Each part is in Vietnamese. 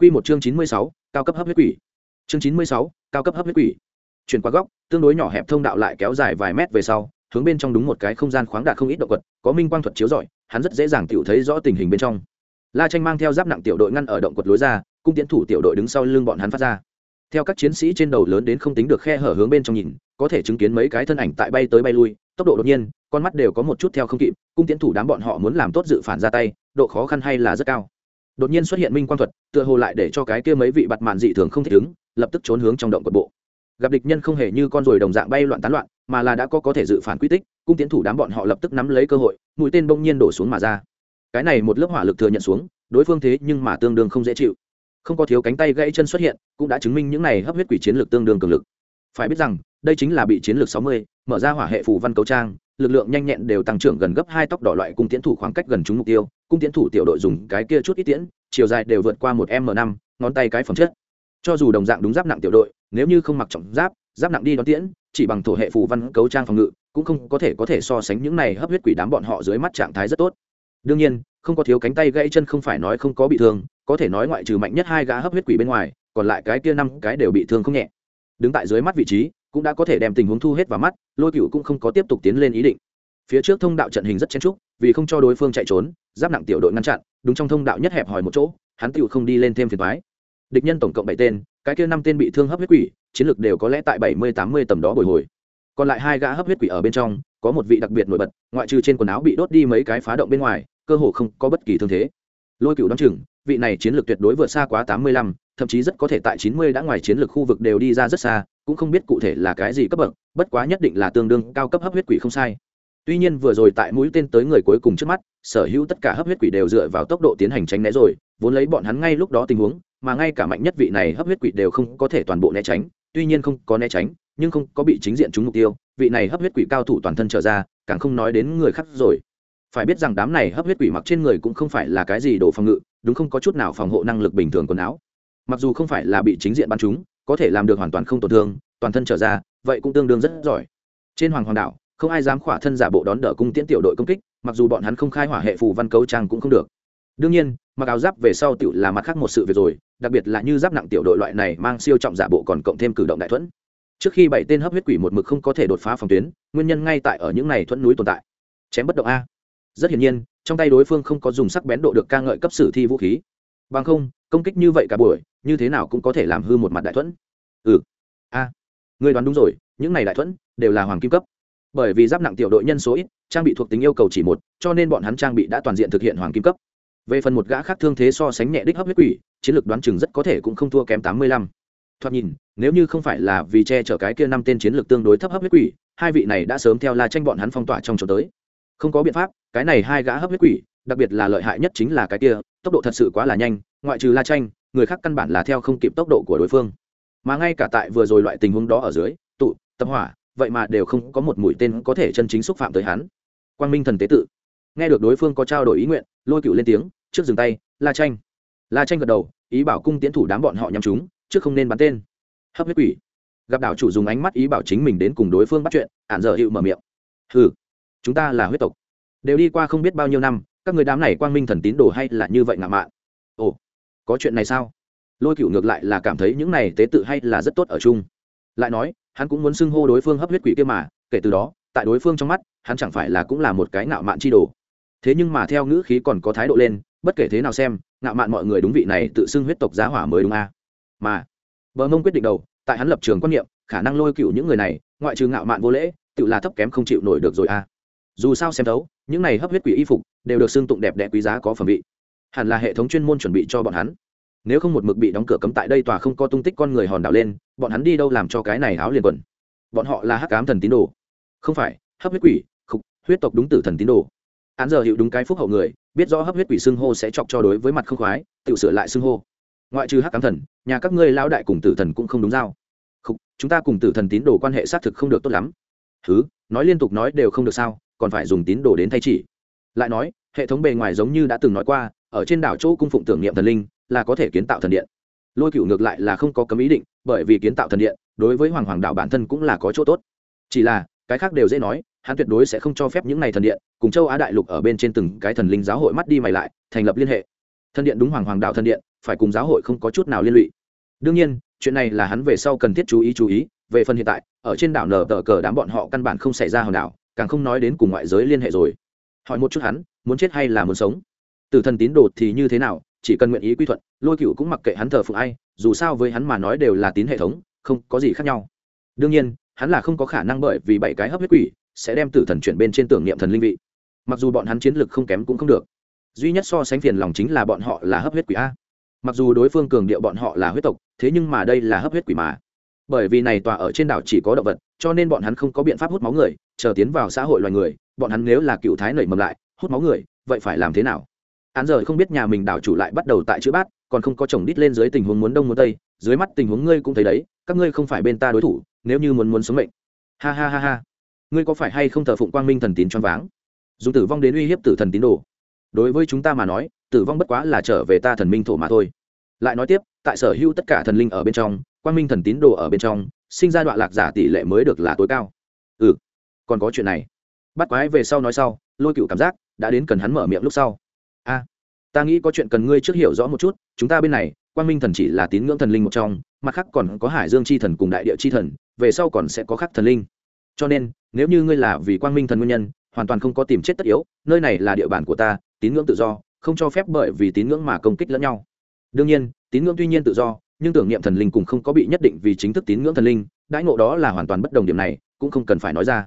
Quy một chương chín mươi sáu, cao cấp hấp huyết quỷ. Chương chín mươi sáu, cao cấp hấp huyết quỷ. Chuyển qua góc, tương đối nhỏ hẹp thông đạo lại kéo dài vài mét về sau, hướng bên trong đúng một cái không gian khoáng đạt không ít động vật, có minh quang thuật chiếu rọi, hắn rất dễ dàng tiểu thấy rõ tình hình bên trong. La Tranh mang theo giáp nặng tiểu đội ngăn ở động quật lối ra, cung tiến thủ tiểu đội đứng sau lưng bọn hắn phát ra. Theo các chiến sĩ trên đầu lớn đến không tính được khe hở hướng bên trong nhìn, có thể chứng kiến mấy cái thân ảnh tại bay tới bay lui, tốc độ đột nhiên, con mắt đều có một chút theo không kịp, cung tiến thủ đám bọn họ muốn làm tốt dự phản ra tay, độ khó khăn hay là rất cao đột nhiên xuất hiện minh quang thuật, tựa hồ lại để cho cái kia mấy vị bặt mạn dị thường không thể đứng, lập tức trốn hướng trong động quật bộ. Gặp địch nhân không hề như con ruồi đồng dạng bay loạn tán loạn, mà là đã có có thể dự phản quy tích, cung tiến thủ đám bọn họ lập tức nắm lấy cơ hội, mũi tên bỗng nhiên đổ xuống mà ra. Cái này một lớp hỏa lực thừa nhận xuống, đối phương thế nhưng mà tương đương không dễ chịu. Không có thiếu cánh tay gãy chân xuất hiện, cũng đã chứng minh những này hấp huyết quỷ chiến lược tương đương cường lực. Phải biết rằng, đây chính là bị chiến lược sáu mươi, mở ra hỏa hệ phù văn cấu trang lực lượng nhanh nhẹn đều tăng trưởng gần gấp hai tốc độ loại cung tiến thủ khoảng cách gần chúng mục tiêu. Cung tiến thủ tiểu đội dùng cái kia chút ít tiễn, chiều dài đều vượt qua một m năm, ngón tay cái phẩm chất. Cho dù đồng dạng đúng giáp nặng tiểu đội, nếu như không mặc trọng giáp giáp nặng đi đón tiễn, chỉ bằng thổ hệ phù văn cấu trang phòng ngự, cũng không có thể có thể so sánh những này hấp huyết quỷ đám bọn họ dưới mắt trạng thái rất tốt. Đương nhiên, không có thiếu cánh tay gãy chân không phải nói không có bị thương, có thể nói ngoại trừ mạnh nhất hai gã hấp huyết quỷ bên ngoài, còn lại cái kia năm cái đều bị thương không nhẹ. Đứng tại dưới mắt vị trí cũng đã có thể đem tình huống thu hết vào mắt, lôi cựu cũng không có tiếp tục tiến lên ý định. Phía trước thông đạo trận hình rất chen trúc vì không cho đối phương chạy trốn, giáp nặng tiểu đội ngăn chặn, đúng trong thông đạo nhất hẹp hòi một chỗ, hắn tựu không đi lên thêm phiền thoái địch nhân tổng cộng bảy tên, cái kia năm tên bị thương hấp huyết quỷ, chiến lược đều có lẽ tại bảy mươi, tám mươi tầm đó bồi hồi. Còn lại hai gã hấp huyết quỷ ở bên trong, có một vị đặc biệt nổi bật, ngoại trừ trên quần áo bị đốt đi mấy cái phá động bên ngoài, cơ hồ không có bất kỳ thương thế. Lôi cựu đ o chừng, vị này chiến lược tuyệt đối vượt xa quá tám mươi lăm, thậm chí rất có thể tại chín mươi đã ngoài chiến lược khu vực đều đi ra rất xa cũng không biết cụ thể là cái gì cấp bậc, bất quá nhất định là tương đương cao cấp hấp huyết quỷ không sai. Tuy nhiên vừa rồi tại mũi tên tới người cuối cùng trước mắt, sở hữu tất cả hấp huyết quỷ đều dựa vào tốc độ tiến hành tránh né rồi, vốn lấy bọn hắn ngay lúc đó tình huống, mà ngay cả mạnh nhất vị này hấp huyết quỷ đều không có thể toàn bộ né tránh, tuy nhiên không có né tránh, nhưng không có bị chính diện trúng mục tiêu, vị này hấp huyết quỷ cao thủ toàn thân trở ra, càng không nói đến người khác rồi. Phải biết rằng đám này hấp huyết quỷ mặc trên người cũng không phải là cái gì đồ phòng ngự, đúng không có chút nào phòng hộ năng lực bình thường quần áo. Mặc dù không phải là bị chính diện bắn chúng có thể làm được hoàn toàn không tổn thương, toàn thân trở ra, vậy cũng tương đương rất giỏi. Trên hoàng hoàng đảo, không ai dám khỏa thân giả bộ đón đỡ cung tiễn tiểu đội công kích, mặc dù bọn hắn không khai hỏa hệ phù văn cấu trang cũng không được. Đương nhiên, mặc áo giáp về sau tiểu là mặt khác một sự việc rồi, đặc biệt là như giáp nặng tiểu đội loại này mang siêu trọng giả bộ còn cộng thêm cử động đại thuẫn. Trước khi bảy tên hấp huyết quỷ một mực không có thể đột phá phòng tuyến, nguyên nhân ngay tại ở những này thuẫn núi tồn tại. Chém bất động a. Rất hiển nhiên, trong tay đối phương không có dùng sắc bén độ được ca ngợi cấp sử thi vũ khí. Bằng không công kích như vậy cả buổi, như thế nào cũng có thể làm hư một mặt đại thuẫn. Ừ. A. Người đoán đúng rồi, những này đại thuẫn đều là hoàng kim cấp. Bởi vì giáp nặng tiểu đội nhân số ít, trang bị thuộc tính yêu cầu chỉ một, cho nên bọn hắn trang bị đã toàn diện thực hiện hoàng kim cấp. Về phần một gã khác thương thế so sánh nhẹ đích hấp huyết quỷ, chiến lược đoán chừng rất có thể cũng không thua kém tám mươi lăm. Thoạt nhìn, nếu như không phải là vì che chở cái kia năm tên chiến lược tương đối thấp hấp huyết quỷ, hai vị này đã sớm theo la tranh bọn hắn phong tỏa trong chỗ tới. Không có biện pháp, cái này hai gã hấp huyết quỷ, đặc biệt là lợi hại nhất chính là cái kia, tốc độ thật sự quá là nhanh ngoại trừ la tranh người khác căn bản là theo không kịp tốc độ của đối phương. Mà ngay cả tại vừa rồi loại tình huống đó ở dưới, tụ, tập hỏa, vậy mà đều không có một mũi tên có thể chân chính xúc phạm tới hắn. Quang minh thần tế tự. Nghe được đối phương có trao đổi ý nguyện, lôi cựu lên tiếng, trước dừng tay, la tranh la tranh gật đầu, ý bảo cung tiến thủ đám bọn họ nhắm chúng, trước không nên bắn tên. Hấp huyết quỷ. Gặp đảo chủ dùng ánh mắt ý bảo chính mình đến cùng đối phương bắt chuyện ạn dở hiệu mở miệng. Hừ, chúng ta là huyết tộc. Đều đi qua không biết bao nhiêu năm, các người đám này quang minh thần tín đồ hay là như vậy ngạo mạn? Ồ có chuyện này sao lôi cựu ngược lại là cảm thấy những này tế tự hay là rất tốt ở chung lại nói, hắn cũng muốn xưng hô đối phương hấp huyết quỷ kia mà, kể từ đó, tại đối phương trong mắt, hắn chẳng phải là cũng là một cái ngạo mạn chi đồ thế nhưng mà theo ngữ khí còn có thái độ lên, bất kể thế nào xem, ngạo mạn mọi người đúng vị này tự xưng huyết tộc giá hỏa mới đúng a à. mà, bờ mông quyết định đầu, tại hắn lập trường quan niệm, khả năng lôi cựu những người này, ngoại trừ ngạo mạn vô lễ, tự là thấp kém không chịu nổi được rồi a à. dù sao xem thấu, những này hấp huyết quỷ y phục, đều được xưng tụng đẹp đẽ quý giá có phẩm vị hẳn là hệ thống chuyên môn chuẩn bị cho bọn hắn. Nếu không một mực bị đóng cửa cấm tại đây tòa không có tung tích con người hòn đảo lên, bọn hắn đi đâu làm cho cái này áo liền quần? Bọn họ là hắc cám thần tín đồ. Không phải, hấp huyết quỷ, khục, huyết tộc đúng tử thần tín đồ. Án giờ hiệu đúng cái phúc hậu người, biết rõ hấp huyết quỷ xưng hô sẽ chọc cho đối với mặt không khoái, tự sửa lại xưng hô. Ngoại trừ hắc cám thần, nhà các ngươi lao đại cùng tử thần cũng không đúng giao. Khục, chúng ta cùng tử thần tín đồ quan hệ xác thực không được tốt lắm. Thứ nói liên tục nói đều không được sao, còn phải dùng tín đồ đến thay chỉ. Lại nói hệ thống bề ngoài giống như đã từng nói qua, ở trên đảo chỗ cung phụng tưởng niệm thần linh là có thể kiến tạo thần điện. Lôi cựu ngược lại là không có cấm ý định, bởi vì kiến tạo thần điện, đối với hoàng hoàng đảo bản thân cũng là có chỗ tốt. Chỉ là, cái khác đều dễ nói, hắn tuyệt đối sẽ không cho phép những n à y thần điện, cùng châu á đại lục ở bên trên từng cái thần linh giáo hội mắt đi mày lại, thành lập liên hệ. Thần điện đúng hoàng hoàng đạo thần điện, phải cùng giáo hội không có chút nào liên lụy. Đương nhiên, chuyện này là hắn về sau cần thiết chú ý chú ý, về phần hiện tại, ở trên đảo nở tờ cờ đám bọn họ căn bản không xảy ra hòn đảo, càng không nói đến cùng ngoại giới liên hệ rồi hỏi một chút hắn, muốn chết hay là muốn sống? Từ thần tín đồ thì như thế nào, chỉ cần nguyện ý quy thuận, lôi cựu cũng mặc kệ hắn thờ phụng ai, dù sao với hắn mà nói đều là tín hệ thống, không có gì khác nhau. Đương nhiên, hắn là không có khả năng bởi vì bảy cái hấp huyết quỷ, sẽ đem tử thần chuyển bên trên tưởng niệm thần linh vị. Mặc dù bọn hắn chiến lược không kém cũng không được. Duy nhất so sánh phiền lòng chính là bọn họ là hấp huyết quỷ a. Mặc dù đối phương cường điệu bọn họ là huyết tộc, thế nhưng mà đây là hấp huyết quỷ mà. Bởi vì này tòa ở trên đảo chỉ có động vật, cho nên bọn hắn không có biện pháp hút máu người, chờ tiến vào xã hội loài người bọn hắn nếu là cựu thái nảy mầm lại, hút máu người, vậy phải làm thế nào? Hắn giờ không biết nhà mình đảo chủ lại bắt đầu tại chữ bát, còn không có chồng đít lên dưới tình huống muốn đông muốn tây, dưới mắt tình huống ngươi cũng thấy đấy, các ngươi không phải bên ta đối thủ, nếu như muốn muốn sống mệnh. Ha ha ha ha. Ngươi có phải hay không thờ phụng quang minh thần tín choáng váng? Dùng tử vong đến uy hiếp tử thần tín đồ. Đối với chúng ta mà nói, tử vong bất quá là trở về ta thần minh thổ mà thôi. Lại nói tiếp, tại sở hữu tất cả thần linh ở bên trong, quang minh thần tín đồ ở bên trong, sinh ra đoạn lạc giả tỷ lệ mới được là tối cao. Ừ còn có chuyện này bắt quái về sau nói sau, lôi cựu cảm giác đã đến cần hắn mở miệng lúc sau. A, ta nghĩ có chuyện cần ngươi trước hiểu rõ một chút, chúng ta bên này quan minh thần chỉ là tín ngưỡng thần linh một trong, mặt khác còn có hải dương c h i thần cùng đại địa c h i thần, về sau còn sẽ có khắc thần linh. Cho nên, nếu như ngươi là vì quan minh thần nguyên nhân, hoàn toàn không có tìm chết tất yếu, nơi này là địa bàn của ta, tín ngưỡng tự do, không cho phép bởi vì tín ngưỡng mà công kích lẫn nhau. Đương nhiên, tín ngưỡng tuy nhiên tự do, nhưng tưởng niệm thần linh cùng không có bị nhất định vì chính thức tín ngưỡng thần linh, đãi ngộ đó là hoàn toàn bất đồng điểm này, cũng không cần phải nói ra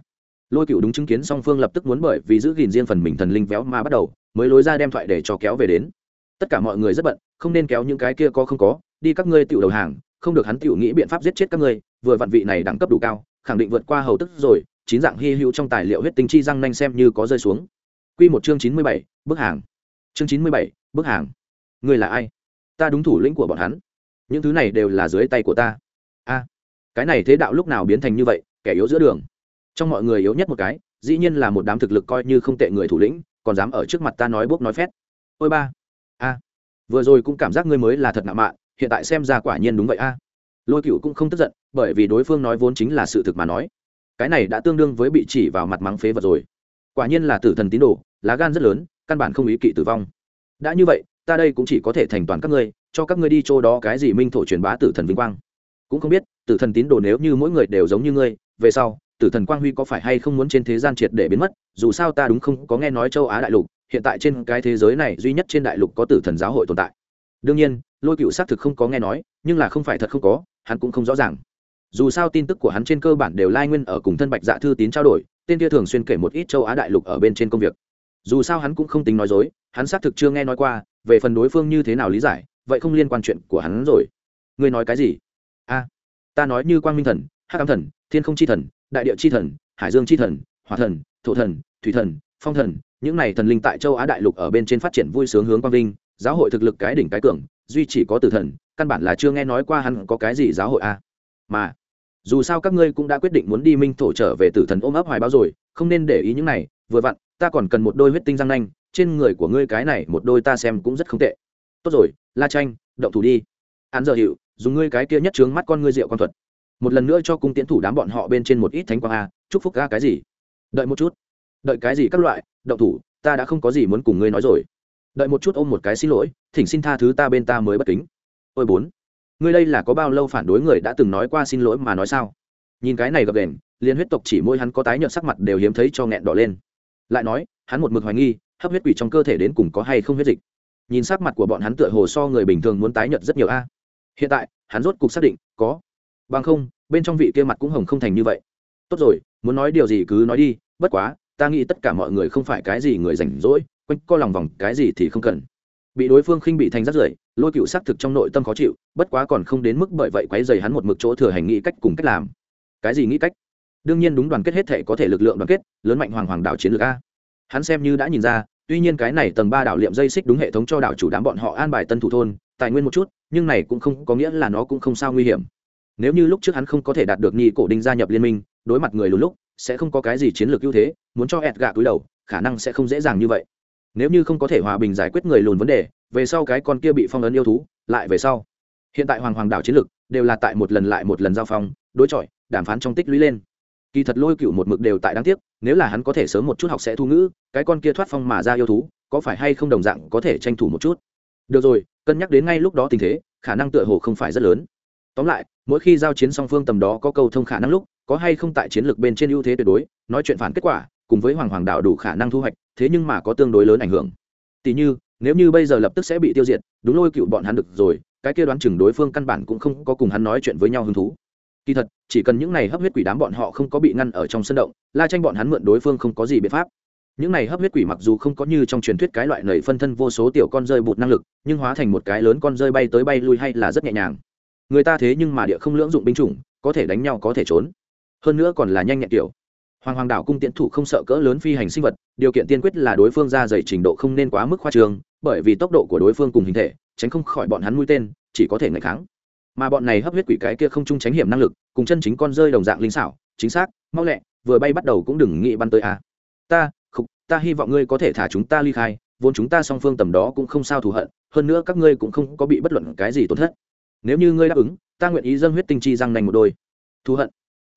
lôi cựu đúng chứng kiến song phương lập tức muốn bởi vì giữ gìn riêng phần mình thần linh véo mà bắt đầu, mới lối ra đem thoại để cho kéo về đến. Tất cả mọi người rất bận, không nên kéo những cái kia có không có, đi các ngươi tiểu đầu hàng, không được hắn tiểu nghĩ biện pháp giết chết các ngươi, vừa vạn vị này đẳng cấp đủ cao, khẳng định vượt qua hầu tức rồi, chín dạng hy hữu trong tài liệu huyết tinh chi răng nanh xem như có rơi xuống. Quy một chương chín mươi bảy, bức hàng. Chương chín mươi bảy, bức hàng. Ngươi là ai? Ta đúng thủ lĩnh của bọn hắn. Những thứ này đều là dưới tay của ta. A, cái này thế đạo lúc nào biến thành như vậy, kẻ yếu giữa đường trong mọi người yếu nhất một cái, dĩ nhiên là một đám thực lực coi như không tệ người thủ lĩnh, còn dám ở trước mặt ta nói bốc nói phét. Ôi ba, a, vừa rồi cũng cảm giác ngươi mới là thật nạ mạ hiện tại xem ra quả nhiên đúng vậy a. Lôi cựu cũng không tức giận, bởi vì đối phương nói vốn chính là sự thực mà nói. Cái này đã tương đương với bị chỉ vào mặt mắng phế vật rồi. Quả nhiên là tử thần tín đồ, lá gan rất lớn, căn bản không ý kỵ tử vong. Đã như vậy, ta đây cũng chỉ có thể thành toàn các ngươi, cho các ngươi đi chỗ đó cái gì minh thổ truyền bá tử thần vinh quang. Cũng không biết, tử thần tín đồ nếu như mỗi người đều giống như ngươi, về sau tử thần quang huy có phải hay không muốn trên thế gian triệt để biến mất, dù sao ta đúng không có nghe nói châu á đại lục, hiện tại trên cái thế giới này duy nhất trên đại lục có tử thần giáo hội tồn tại. Đương nhiên, lôi cựu xác thực không có nghe nói, nhưng là không phải thật không có, hắn cũng không rõ ràng. Dù sao tin tức của hắn trên cơ bản đều lai nguyên ở cùng thân bạch dạ thư tín trao đổi, tên kia thường xuyên kể một ít châu á đại lục ở bên trên công việc. Dù sao hắn cũng không tính nói dối, hắn xác thực chưa nghe nói qua, về phần đối phương như thế nào lý giải, vậy không liên quan chuyện của hắn rồi. Ngươi nói cái gì? A, ta nói như quang minh thần hát Ám thần, thiên không chi thần đại địa chi thần, hải dương chi thần, hỏa thần, thổ thần, thủy thần, phong thần, những này thần linh tại châu á đại lục ở bên trên phát triển vui sướng hướng quang vinh, giáo hội thực lực cái đỉnh cái cường, duy chỉ có tử thần, căn bản là chưa nghe nói qua hắn có cái gì giáo hội a. Mà, dù sao các ngươi cũng đã quyết định muốn đi minh thổ trở về tử thần ôm ấp hoài báo rồi, không nên để ý những này, vừa vặn, ta còn cần một đôi huyết tinh răng nanh, trên người của ngươi cái này một đôi ta xem cũng rất không tệ. Tốt rồi, la tranh động thủ đi. Hắn giờ hiệu dùng ngươi cái kia nhất trướng mắt con ngươi rượu con thuật một lần nữa cho cung tiến thủ đám bọn họ bên trên một ít thánh quang a, chúc phúc ga cái gì? Đợi một chút. Đợi cái gì các loại? Động thủ, ta đã không có gì muốn cùng ngươi nói rồi. Đợi một chút ôm một cái xin lỗi, thỉnh xin tha thứ ta bên ta mới bất kính. Ôi bốn, ngươi đây là có bao lâu phản đối người đã từng nói qua xin lỗi mà nói sao? Nhìn cái này gập đền liên huyết tộc chỉ môi hắn có tái nhợt sắc mặt đều hiếm thấy cho nghẹn đỏ lên. Lại nói, hắn một mực hoài nghi, hấp huyết quỷ trong cơ thể đến cùng có hay không huyết dịch. Nhìn sắc mặt của bọn hắn tựa hồ so người bình thường muốn tái nhợt rất nhiều a. Hiện tại, hắn rốt cục xác định, có bằng không, bên trong vị kia mặt cũng hồng không thành như vậy. Tốt rồi, muốn nói điều gì cứ nói đi, bất quá, ta nghĩ tất cả mọi người không phải cái gì người rảnh rỗi, quanh co lòng vòng, cái gì thì không cần. Bị đối phương khinh bị thành rắt rưởi, lôi cựu xác thực trong nội tâm khó chịu, bất quá còn không đến mức bởi vậy quấy dày hắn một mực chỗ thừa hành nghĩ cách cùng cách làm. Cái gì nghĩ cách? Đương nhiên đúng đoàn kết hết thể có thể lực lượng đoàn kết, lớn mạnh hoàng hoàng đảo chiến lược a. Hắn xem như đã nhìn ra, tuy nhiên cái này tầng ba đảo liệm dây xích đúng hệ thống cho đảo chủ đám bọn họ an bài tân thủ thôn, tài nguyên một chút, nhưng này cũng không có nghĩa là nó cũng không sao nguy hiểm nếu như lúc trước hắn không có thể đạt được nghi cổ đinh gia nhập liên minh, đối mặt người lùn lúc, sẽ không có cái gì chiến lược ưu thế, muốn cho ẹt gạ túi đầu, khả năng sẽ không dễ dàng như vậy. Nếu như không có thể hòa bình giải quyết người lùn vấn đề, về sau cái con kia bị phong ấn yêu thú, lại về sau. Hiện tại hoàng hoàng đảo chiến lược, đều là tại một lần lại một lần giao phong, đối chọi, đàm phán trong tích lũy lên. Kỳ thật lôi cựu một mực đều tại đáng tiếc, nếu là hắn có thể sớm một chút học sẽ thu ngữ, cái con kia thoát phong mà ra yêu thú, có phải hay không đồng dạng có thể tranh thủ một chút? Được rồi, cân nhắc đến ngay lúc đó tình thế, khả năng tựa hồ không phải rất lớn tóm lại, mỗi khi giao chiến song phương tầm đó có câu thông khả năng lúc, có hay không tại chiến lược bên trên ưu thế tuyệt đối, nói chuyện phản kết quả, cùng với hoàng hoàng đạo đủ khả năng thu hoạch, thế nhưng mà có tương đối lớn ảnh hưởng. Tỷ như, nếu như bây giờ lập tức sẽ bị tiêu diệt, đúng lôi cựu bọn hắn được rồi, cái kia đoán chừng đối phương căn bản cũng không có cùng hắn nói chuyện với nhau hứng thú. Kỳ thật, chỉ cần những này hấp huyết quỷ đám bọn họ không có bị ngăn ở trong sân động, la tranh bọn hắn mượn đối phương không có gì biện pháp. Những này hấp huyết quỷ mặc dù không có như trong truyền thuyết cái loại nầy phân thân vô số tiểu con rơi bụt năng lực, nhưng hóa thành một cái lớn con rơi bay tới bay lui hay là rất nhẹ nhàng người ta thế nhưng mà địa không lưỡng dụng binh chủng, có thể đánh nhau, có thể trốn. Hơn nữa còn là nhanh nhẹn kiểu. Hoàng hoàng đảo cung tiễn thủ không sợ cỡ lớn phi hành sinh vật, điều kiện tiên quyết là đối phương ra dày trình độ không nên quá mức khoa trường bởi vì tốc độ của đối phương cùng hình thể, tránh không khỏi bọn hắn mũi tên, chỉ có thể ngày kháng. Mà bọn này hấp huyết quỷ cái kia không chung tránh hiểm năng lực, cùng chân chính con rơi đồng dạng linh xảo, chính xác, mau lẹ, vừa bay bắt đầu cũng đừng nghĩ bắn tới à. ta không ta hy vọng ngươi có thể thả chúng ta ly khai, vốn chúng ta song phương tầm đó cũng không sao thù hận, hơn nữa các ngươi cũng không có bị bất luận cái gì tổn thất nếu như ngươi đáp ứng ta nguyện ý dâng huyết tinh chi răng nành một đôi. Thù hận.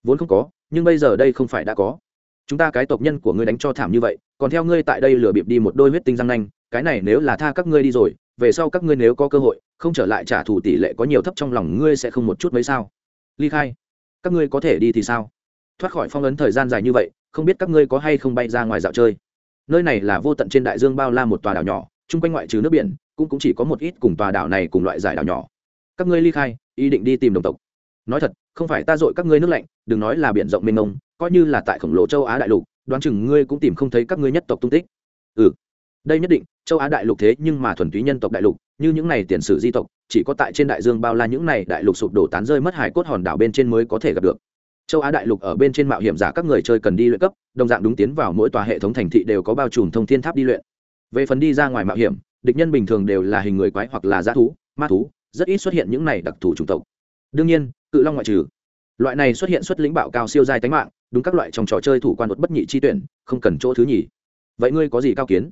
Vốn không có nhưng bây giờ đây không phải đã có. Chúng ta cái tộc nhân của ngươi đánh cho thảm như vậy còn theo ngươi tại đây lừa bịp đi một đôi huyết tinh răng nanh cái này nếu là tha các ngươi đi rồi về sau các ngươi nếu có cơ hội không trở lại trả thù tỷ lệ có nhiều thấp trong lòng ngươi sẽ không một chút mấy sao. Ly khai. Các ngươi có thể đi thì sao? Thoát khỏi phong ấn thời gian dài như vậy không biết các ngươi có hay không bay ra ngoài dạo chơi. Nơi này là vô tận trên đại dương bao la một tòa đảo nhỏ chung quanh ngoại trừ nước biển cũng, cũng chỉ có một ít cùng tòa đảo này cùng loại giải đảo nhỏ các ngươi ly khai, ý định đi tìm đồng tộc. Nói thật, không phải ta dội các ngươi nước lạnh, đừng nói là biển rộng mênh mông, coi như là tại khổng lồ châu á đại lục, đoán chừng ngươi cũng tìm không thấy các ngươi nhất tộc tung tích. Ừ đây nhất định, châu á đại lục thế nhưng mà thuần túy nhân tộc đại lục, như những này tiền sử di tộc, chỉ có tại trên đại dương bao la những này đại lục sụp đổ tán rơi mất hải cốt hòn đảo bên trên mới có thể gặp được. Châu á đại lục ở bên trên mạo hiểm giả các người chơi cần đi luyện cấp, đồng dạng đúng tiến vào mỗi tòa hệ thống thành thị đều có bao trùm thông thiên tháp đi luyện. Về phần đi ra ngoài mạo hiểm, địch nhân bình thường đều là hình người quái hoặc là g thú, ma thú rất ít xuất hiện những này đặc thù chủng tộc. Đương nhiên, cự long ngoại trừ. Loại này xuất hiện xuất lĩnh bạo cao siêu dài tánh mạng, đúng các loại trong trò chơi thủ quan đột bất nhị chi tuyển, không cần chỗ thứ nhì. Vậy ngươi có gì cao kiến?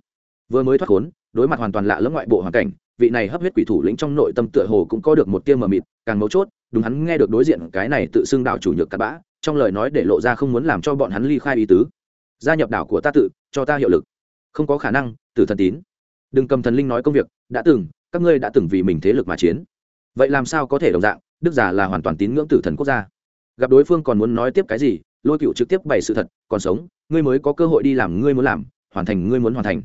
Vừa mới thoát khốn, đối mặt hoàn toàn lạ lẫm ngoại bộ hoàn cảnh, vị này hấp huyết quỷ thủ lĩnh trong nội tâm tựa hồ cũng có được một tiêu mờ mịt, càng mấu chốt, đúng hắn nghe được đối diện cái này tự xưng đảo chủ nhược cắt bã, trong lời nói để lộ ra không muốn làm cho bọn hắn ly khai ý tứ. Gia nhập đảo của ta tự, cho ta hiệu lực. Không có khả năng, tử thần tín. Đừng cầm thần linh nói công việc, đã từng, các ngươi đã từng vì mình thế lực mà chiến vậy làm sao có thể đồng dạng? Đức giả là hoàn toàn tín ngưỡng tử thần quốc gia. Gặp đối phương còn muốn nói tiếp cái gì, lôi cựu trực tiếp bày sự thật, còn sống, ngươi mới có cơ hội đi làm, ngươi muốn làm, hoàn thành, ngươi muốn hoàn thành.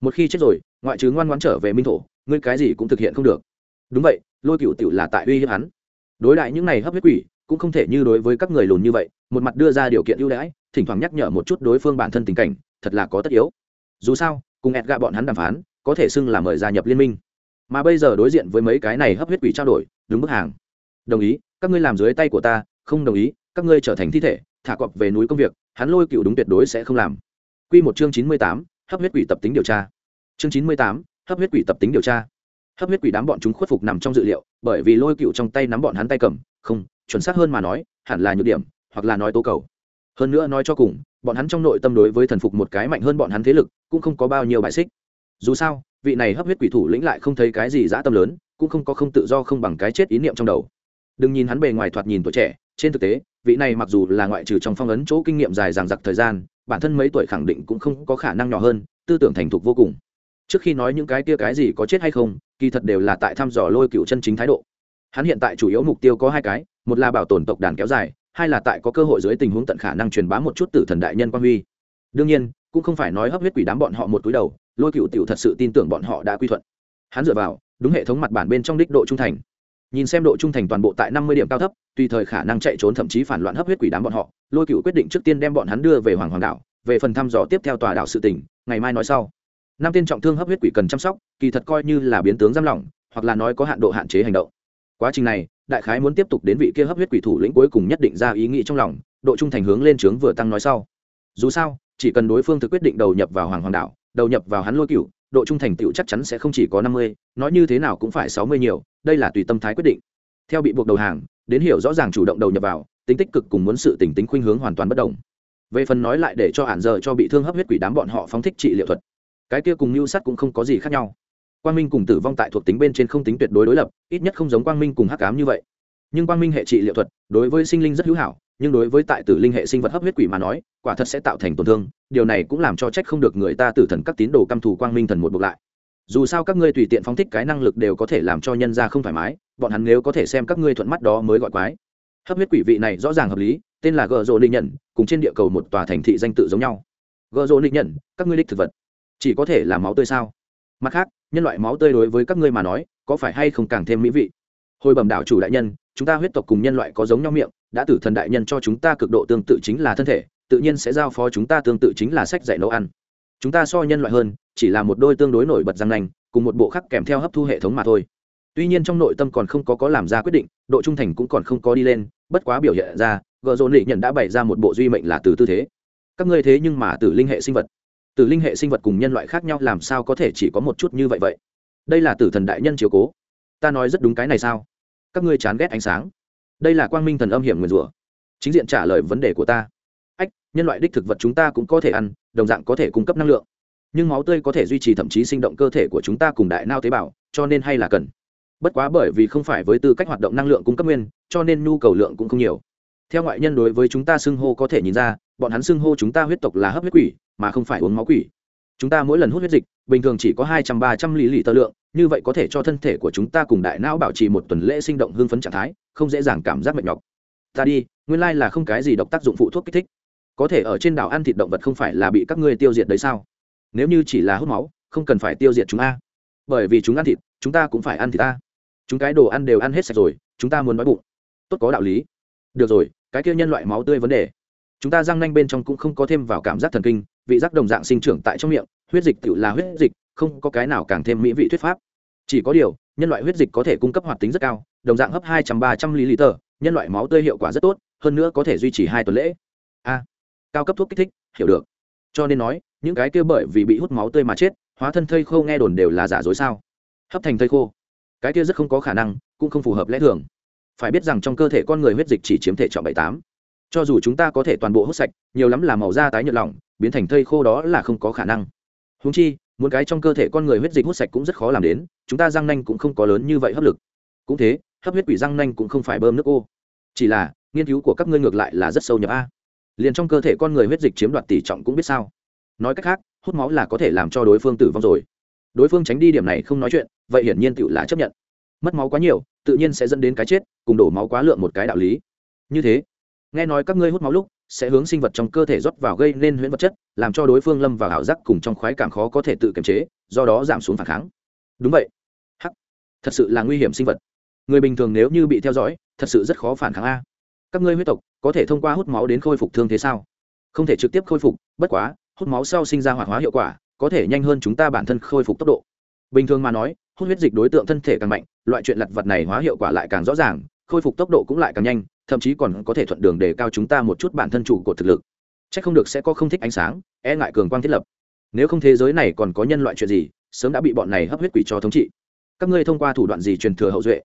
Một khi chết rồi, ngoại trừ ngoan ngoãn trở về minh thổ, ngươi cái gì cũng thực hiện không được. Đúng vậy, lôi cựu tiểu là tại uy hiếp hắn. Đối đại những này hấp huyết quỷ, cũng không thể như đối với các người lùn như vậy, một mặt đưa ra điều kiện ưu đãi, thỉnh thoảng nhắc nhở một chút đối phương bản thân tình cảnh, thật là có tất yếu. Dù sao, cùng ẹt gạ bọn hắn đàm phán, có thể xưng là mời gia nhập liên minh mà bây giờ đối diện với mấy cái này hấp huyết quỷ trao đổi đứng bức hàng. Đồng ý, các ngươi làm dưới tay của ta, không đồng ý, các ngươi trở thành thi thể, thả cọp về núi công việc, hắn lôi cựu đúng tuyệt đối sẽ không làm. Q một chương chín mươi tám, hấp huyết quỷ tập tính điều tra. Chương chín mươi tám, hấp huyết quỷ tập tính điều tra. Hấp huyết quỷ đám bọn chúng khuất phục nằm trong dự liệu, bởi vì lôi cựu trong tay nắm bọn hắn tay cầm, không, chuẩn xác hơn mà nói, hẳn là nhược điểm, hoặc là nói tố cầu. Hơn nữa nói cho cùng, bọn hắn trong nội tâm đối với thần phục một cái mạnh hơn bọn hắn thế lực, cũng không có bao nhiêu bại xích. Dù sao vị này hấp huyết quỷ thủ lĩnh lại không thấy cái gì dã tâm lớn, cũng không có không tự do không bằng cái chết ý niệm trong đầu. Đừng nhìn hắn bề ngoài thoạt nhìn tuổi trẻ, trên thực tế, vị này mặc dù là ngoại trừ trong phong ấn chỗ kinh nghiệm dài dằng dặc thời gian, bản thân mấy tuổi khẳng định cũng không có khả năng nhỏ hơn, tư tưởng thành thục vô cùng. Trước khi nói những cái kia cái gì có chết hay không, kỳ thật đều là tại thăm dò lôi cựu chân chính thái độ. Hắn hiện tại chủ yếu mục tiêu có hai cái, một là bảo tồn tộc đàn kéo dài, hai là tại có cơ hội dưới tình huống tận khả năng truyền bá một chút tử thần đại nhân quan huy. Đương nhiên, cũng không phải nói hấp huyết quỷ đám bọn họ một túi đầu lôi cựu tiểu thật sự tin tưởng bọn họ đã quy thuận. Hắn dựa vào, đúng hệ thống mặt bản bên trong đích độ trung thành. Nhìn xem độ trung thành toàn bộ tại năm mươi điểm cao thấp, tùy thời khả năng chạy trốn thậm chí phản loạn hấp huyết quỷ đám bọn họ, lôi cựu quyết định trước tiên đem bọn hắn đưa về hoàng hoàng đảo, về phần thăm dò tiếp theo tòa đảo sự tỉnh ngày mai nói sau. Năm tên trọng thương hấp huyết quỷ cần chăm sóc, kỳ thật coi như là biến tướng giam lỏng, hoặc là nói có hạn độ hạn chế hành động. Quá trình này, đại khái muốn tiếp tục đến vị kia hấp huyết quỷ thủ lĩnh cuối cùng nhất định ra ý nghĩ trong lòng, độ trung thành hướng lên trướng vừa tăng nói sau. Dù sao, chỉ cần đối phương thực quyết định đầu nhập vào hoàng hoàng đảo đầu nhập vào hắn lôi cựu độ trung thành tựu chắc chắn sẽ không chỉ có năm mươi, nói như thế nào cũng phải sáu mươi nhiều, đây là tùy tâm thái quyết định. Theo bị buộc đầu hàng, đến hiểu rõ ràng chủ động đầu nhập vào, tính tích cực cùng muốn sự tỉnh tính khuynh hướng hoàn toàn bất đồng. Về phần nói lại để cho hạn giờ cho bị thương hấp huyết quỷ đám bọn họ phóng thích trị liệu thuật, cái kia cùng mưu sát cũng không có gì khác nhau. Quang minh cùng tử vong tại thuộc tính bên trên không tính tuyệt đối đối lập, ít nhất không giống quang minh cùng hắc cám như vậy. Nhưng quang minh hệ trị liệu thuật, đối với sinh linh rất hữu hảo, nhưng đối với tại tử linh hệ sinh vật hấp huyết quỷ mà nói, quả thật sẽ tạo thành tổn thương điều này cũng làm cho trách không được người ta tử thần các tín đồ căm thù quang minh thần một buộc lại. Dù sao các ngươi tùy tiện phóng thích cái năng lực đều có thể làm cho nhân ra không thoải mái, bọn hắn nếu có thể xem các ngươi thuận mắt đó mới gọi quái. Hấp huyết quỷ vị này rõ ràng hợp lý, tên là gợ rộ định nhận cùng trên địa cầu một tòa thành thị danh tự giống nhau. Gợ rộ định nhận các ngươi đích thực vật. Chỉ có thể là máu tươi sao? Mặt khác, nhân loại máu tươi đối với các ngươi mà nói, có phải hay không càng thêm mỹ vị? Hồi bẩm đạo chủ đại nhân, chúng ta huyết tộc cùng nhân loại có giống nhau miệng, đã tử thần đại nhân cho chúng ta cực độ tương tự chính là thân thể tự nhiên sẽ giao phó chúng ta tương tự chính là sách dạy nấu ăn. Chúng ta so nhân loại hơn, chỉ là một đôi tương đối nổi bật răng nành cùng một bộ khác kèm theo hấp thu hệ thống mà thôi. Tuy nhiên trong nội tâm còn không có có làm ra quyết định, độ trung thành cũng còn không có đi lên, bất quá biểu hiện ra gợ dồn lị nhận đã bày ra một bộ duy mệnh là từ tư thế. Các ngươi thế nhưng mà tử linh hệ sinh vật. Tử linh hệ sinh vật cùng nhân loại khác nhau làm sao có thể chỉ có một chút như vậy vậy? Đây là tử thần đại nhân chiếu cố. Ta nói rất đúng cái này sao? Các ngươi chán ghét ánh sáng. Đây là quang minh thần âm hiểm nguyền rủa. Chính diện trả lời vấn đề của ta nhân loại đích thực vật chúng ta cũng có thể ăn, đồng dạng có thể cung cấp năng lượng. Nhưng máu tươi có thể duy trì thậm chí sinh động cơ thể của chúng ta cùng đại nao tế bào, cho nên hay là cần. Bất quá bởi vì không phải với tư cách hoạt động năng lượng cung cấp nguyên, cho nên nhu cầu lượng cũng không nhiều. Theo ngoại nhân đối với chúng ta xưng hô có thể nhìn ra, bọn hắn xưng hô chúng ta huyết tộc là hấp huyết quỷ, mà không phải uống máu quỷ. Chúng ta mỗi lần hút huyết dịch, bình thường chỉ có hai trăm ba trăm lý lì tơ lượng, như vậy có thể cho thân thể của chúng ta cùng đại não bảo trì một tuần lễ sinh động hưng phấn trạng thái, không dễ dàng cảm giác mệt nhọc. Ta đi, nguyên lai là không cái gì độc tác dụng phụ thuốc kích thích có thể ở trên đảo ăn thịt động vật không phải là bị các ngươi tiêu diệt đấy sao? Nếu như chỉ là hút máu, không cần phải tiêu diệt chúng a. Bởi vì chúng ăn thịt, chúng ta cũng phải ăn thịt ta. Chúng cái đồ ăn đều ăn hết sạch rồi, chúng ta muốn nói bụng. Tốt có đạo lý. Được rồi, cái kia nhân loại máu tươi vấn đề. Chúng ta răng nanh bên trong cũng không có thêm vào cảm giác thần kinh, vị giác đồng dạng sinh trưởng tại trong miệng, huyết dịch tự là huyết dịch, không có cái nào càng thêm mỹ vị thuyết pháp. Chỉ có điều, nhân loại huyết dịch có thể cung cấp hoạt tính rất cao, đồng dạng hấp hai trăm ba trăm l nhân loại máu tươi hiệu quả rất tốt, hơn nữa có thể duy trì hai tuần lễ. A cao cấp thuốc kích thích, hiểu được. Cho nên nói, những cái kia bởi vì bị hút máu tươi mà chết, hóa thân thây khô nghe đồn đều là giả dối sao? Hấp thành thây khô. Cái kia rất không có khả năng, cũng không phù hợp lẽ thường. Phải biết rằng trong cơ thể con người huyết dịch chỉ chiếm thể trọng bảy tám. Cho dù chúng ta có thể toàn bộ hút sạch, nhiều lắm là màu da tái nhợt lỏng, biến thành thây khô đó là không có khả năng. Húng chi, muốn cái trong cơ thể con người huyết dịch hút sạch cũng rất khó làm đến, chúng ta răng nanh cũng không có lớn như vậy hấp lực. Cũng thế, hấp huyết quỷ răng nanh cũng không phải bơm nước ô. Chỉ là, nghiên cứu của các ngươi ngược lại là rất sâu nhập a liền trong cơ thể con người huyết dịch chiếm đoạt tỷ trọng cũng biết sao. Nói cách khác, hút máu là có thể làm cho đối phương tử vong rồi. Đối phương tránh đi điểm này không nói chuyện, vậy hiển nhiên tự là chấp nhận. Mất máu quá nhiều, tự nhiên sẽ dẫn đến cái chết, cùng đổ máu quá lượng một cái đạo lý. Như thế, nghe nói các ngươi hút máu lúc, sẽ hướng sinh vật trong cơ thể rót vào gây nên huyễn vật chất, làm cho đối phương lâm vào ảo giác cùng trong khoái cảm khó có thể tự kiềm chế, do đó giảm xuống phản kháng. Đúng vậy. Hắc, thật sự là nguy hiểm sinh vật. Người bình thường nếu như bị theo dõi, thật sự rất khó phản kháng a các ngươi huyết tộc có thể thông qua hút máu đến khôi phục thương thế sao? Không thể trực tiếp khôi phục, bất quá, hút máu sau sinh ra hoạt hóa hiệu quả, có thể nhanh hơn chúng ta bản thân khôi phục tốc độ. Bình thường mà nói, hút huyết dịch đối tượng thân thể càng mạnh, loại chuyện lặt vật này hóa hiệu quả lại càng rõ ràng, khôi phục tốc độ cũng lại càng nhanh, thậm chí còn có thể thuận đường để cao chúng ta một chút bản thân chủ của thực lực. C h ắ c không được sẽ có không thích ánh sáng e ngại cường quang thiết lập. Nếu không thế giới này còn có nhân loại chuyện gì, sớm đã bị bọn này hấp huyết quỷ cho thống trị. Các ngươi thông qua thủ đoạn gì truyền thừa hậu duệ?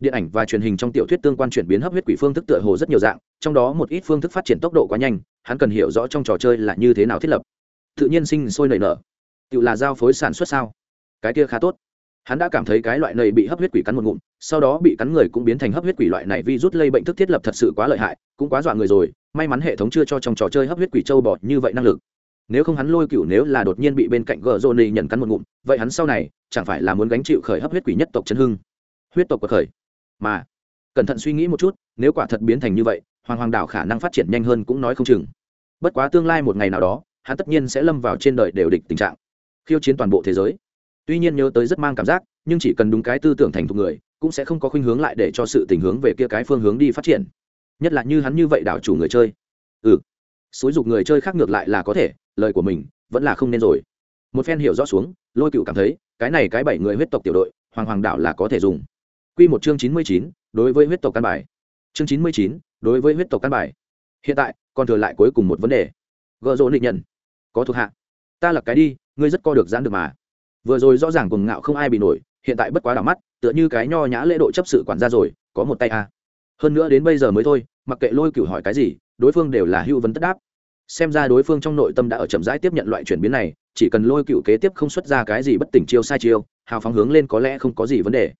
Điện ảnh và truyền hình trong tiểu thuyết tương quan chuyển biến hấp huyết quỷ phương thức tựa hồ rất nhiều dạng, trong đó một ít phương thức phát triển tốc độ quá nhanh, hắn cần hiểu rõ trong trò chơi là như thế nào thiết lập. Tự nhiên sinh sôi nảy nở. Tự là giao phối sản xuất sao? Cái kia khá tốt. Hắn đã cảm thấy cái loại này bị hấp huyết quỷ cắn một ngụm, sau đó bị cắn người cũng biến thành hấp huyết quỷ loại này vi rút lây bệnh thức thiết lập thật sự quá lợi hại, cũng quá dọa người rồi, may mắn hệ thống chưa cho trong trò chơi hấp huyết quỷ châu bọt như vậy năng lực. Nếu không hắn lôi cựu nếu là đột nhiên bị bên cạnh gờ rô nì nhận cắn một ngụm, vậy hắn sau này chẳng phải là muốn gánh chịu khởi hấp huyết quỷ nhất tộc chân hưng. Huyết tộc của khởi mà cẩn thận suy nghĩ một chút, nếu quả thật biến thành như vậy, hoàng hoàng đảo khả năng phát triển nhanh hơn cũng nói không chừng. Bất quá tương lai một ngày nào đó, hắn tất nhiên sẽ lâm vào trên đời đều địch tình trạng, khiêu chiến toàn bộ thế giới. Tuy nhiên nhớ tới rất mang cảm giác, nhưng chỉ cần đúng cái tư tưởng thành thục người, cũng sẽ không có khuynh hướng lại để cho sự tình hướng về kia cái phương hướng đi phát triển. Nhất là như hắn như vậy đảo chủ người chơi. Ừ xúi dục người chơi khác ngược lại là có thể, lời của mình vẫn là không nên rồi. Một phen hiểu rõ xuống, lôi cựu cảm thấy, cái này cái bảy người huyết tộc tiểu đội, hoàng hoàng đảo là có thể dùng. Quy một chương chín mươi chín, đối với huyết tộc căn bài. Chương chín mươi chín, đối với huyết tộc căn bài. Hiện tại, còn thừa lại cuối cùng một vấn đề. Gợ rỗ định nhận có thuộc hạ. Ta là cái đi, ngươi rất co được giãn được mà. Vừa rồi rõ ràng cùng ngạo không ai bị nổi, hiện tại bất quá đảo mắt, tựa như cái nho nhã lễ độ chấp sự quản gia rồi, có một tay a. Hơn nữa đến bây giờ mới thôi, mặc kệ lôi cửu hỏi cái gì, đối phương đều là hưu vấn tất đáp. Xem ra đối phương trong nội tâm đã ở chậm rãi tiếp nhận loại chuyển biến này, chỉ cần lôi cựu kế tiếp không xuất ra cái gì bất tỉnh chiêu sai chiêu, hào phóng hướng lên có lẽ không có gì vấn đề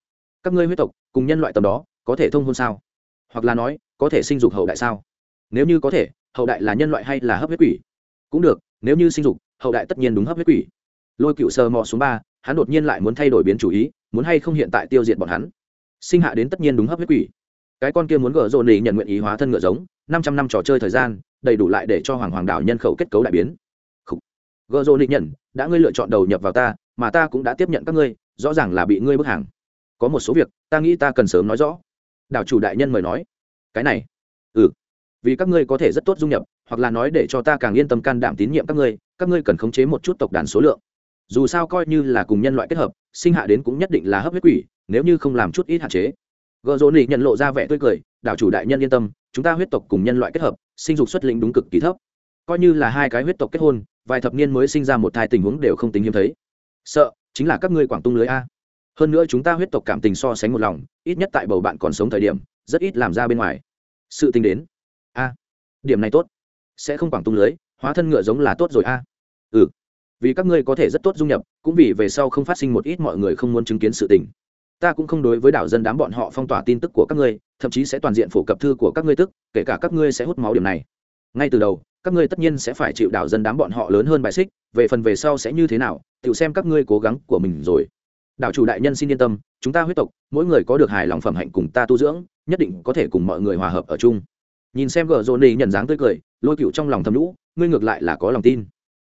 các ngươi huyết tộc cùng nhân loại tầm đó có thể thông hôn sao? Hoặc là nói, có thể sinh dục hậu đại sao? Nếu như có thể, hậu đại là nhân loại hay là hấp huyết quỷ? Cũng được, nếu như sinh dục, hậu đại tất nhiên đúng hấp huyết quỷ. Lôi cựu sờ mò xuống ba, hắn đột nhiên lại muốn thay đổi biến chủ ý, muốn hay không hiện tại tiêu diệt bọn hắn? Sinh hạ đến tất nhiên đúng hấp huyết quỷ. Cái con kia muốn gỡ rộn nỉ nhận nguyện ý hóa thân ngựa giống, năm trăm năm trò chơi thời gian, đầy đủ lại để cho hoàng hoàng đảo nhân khẩu kết cấu đại biến. Gỡ rộn nỉ nhận, đã ngươi lựa chọn đầu nhập vào ta, mà ta cũng đã tiếp nhận các ngươi, rõ ràng là bị ngươi bức hàng có một số việc, ta nghĩ ta cần sớm nói rõ. Đảo chủ đại nhân mời nói. Cái này. Ừ vì các ngươi có thể rất tốt dung nhập, hoặc là nói để cho ta càng yên tâm can đảm tín nhiệm các ngươi các ngươi cần khống chế một chút tộc đàn số lượng. Dù sao coi như là cùng nhân loại kết hợp, sinh hạ đến cũng nhất định là hấp huyết quỷ, nếu như không làm chút ít hạn chế. Gợ dỗ nỉ nhận lộ ra vẻ tươi cười, đảo chủ đại nhân yên tâm, chúng ta huyết tộc cùng nhân loại kết hợp, sinh dục xuất lĩnh đúng cực kỳ thấp. Coi như là hai cái huyết tộc kết hôn, vài thập niên mới sinh ra một thai tình huống đều không tính hiếm thấy. Sợ, chính là các ngươi quảng tung lưới a hơn nữa chúng ta huyết tộc cảm tình so sánh một lòng, ít nhất tại bầu bạn còn sống thời điểm, rất ít làm ra bên ngoài. Sự tính đến. A, điểm này tốt. Sẽ không quảng tung lưới, hóa thân ngựa giống là tốt rồi a. Ừ. Vì các ngươi có thể rất tốt dung nhập, cũng vì về sau không phát sinh một ít mọi người không muốn chứng kiến sự tình. Ta cũng không đối với đảo dân đám bọn họ phong tỏa tin tức của các ngươi, thậm chí sẽ toàn diện phổ cập thư của các ngươi tức, kể cả các ngươi sẽ hút máu điểm này. Ngay từ đầu, các ngươi tất nhiên sẽ phải chịu đảo dân đám bọn họ lớn hơn bài xích, về phần về sau sẽ như thế nào tự xem các ngươi cố gắng của mình rồi đạo chủ đại nhân xin yên tâm, chúng ta huyết tộc, mỗi người có được hài lòng phẩm hạnh cùng ta tu dưỡng, nhất định có thể cùng mọi người hòa hợp ở chung. Nhìn xem gờ rô đi nhận dáng tươi cười, lôi cựu trong lòng thầm lũ ngươi ngược lại là có lòng tin.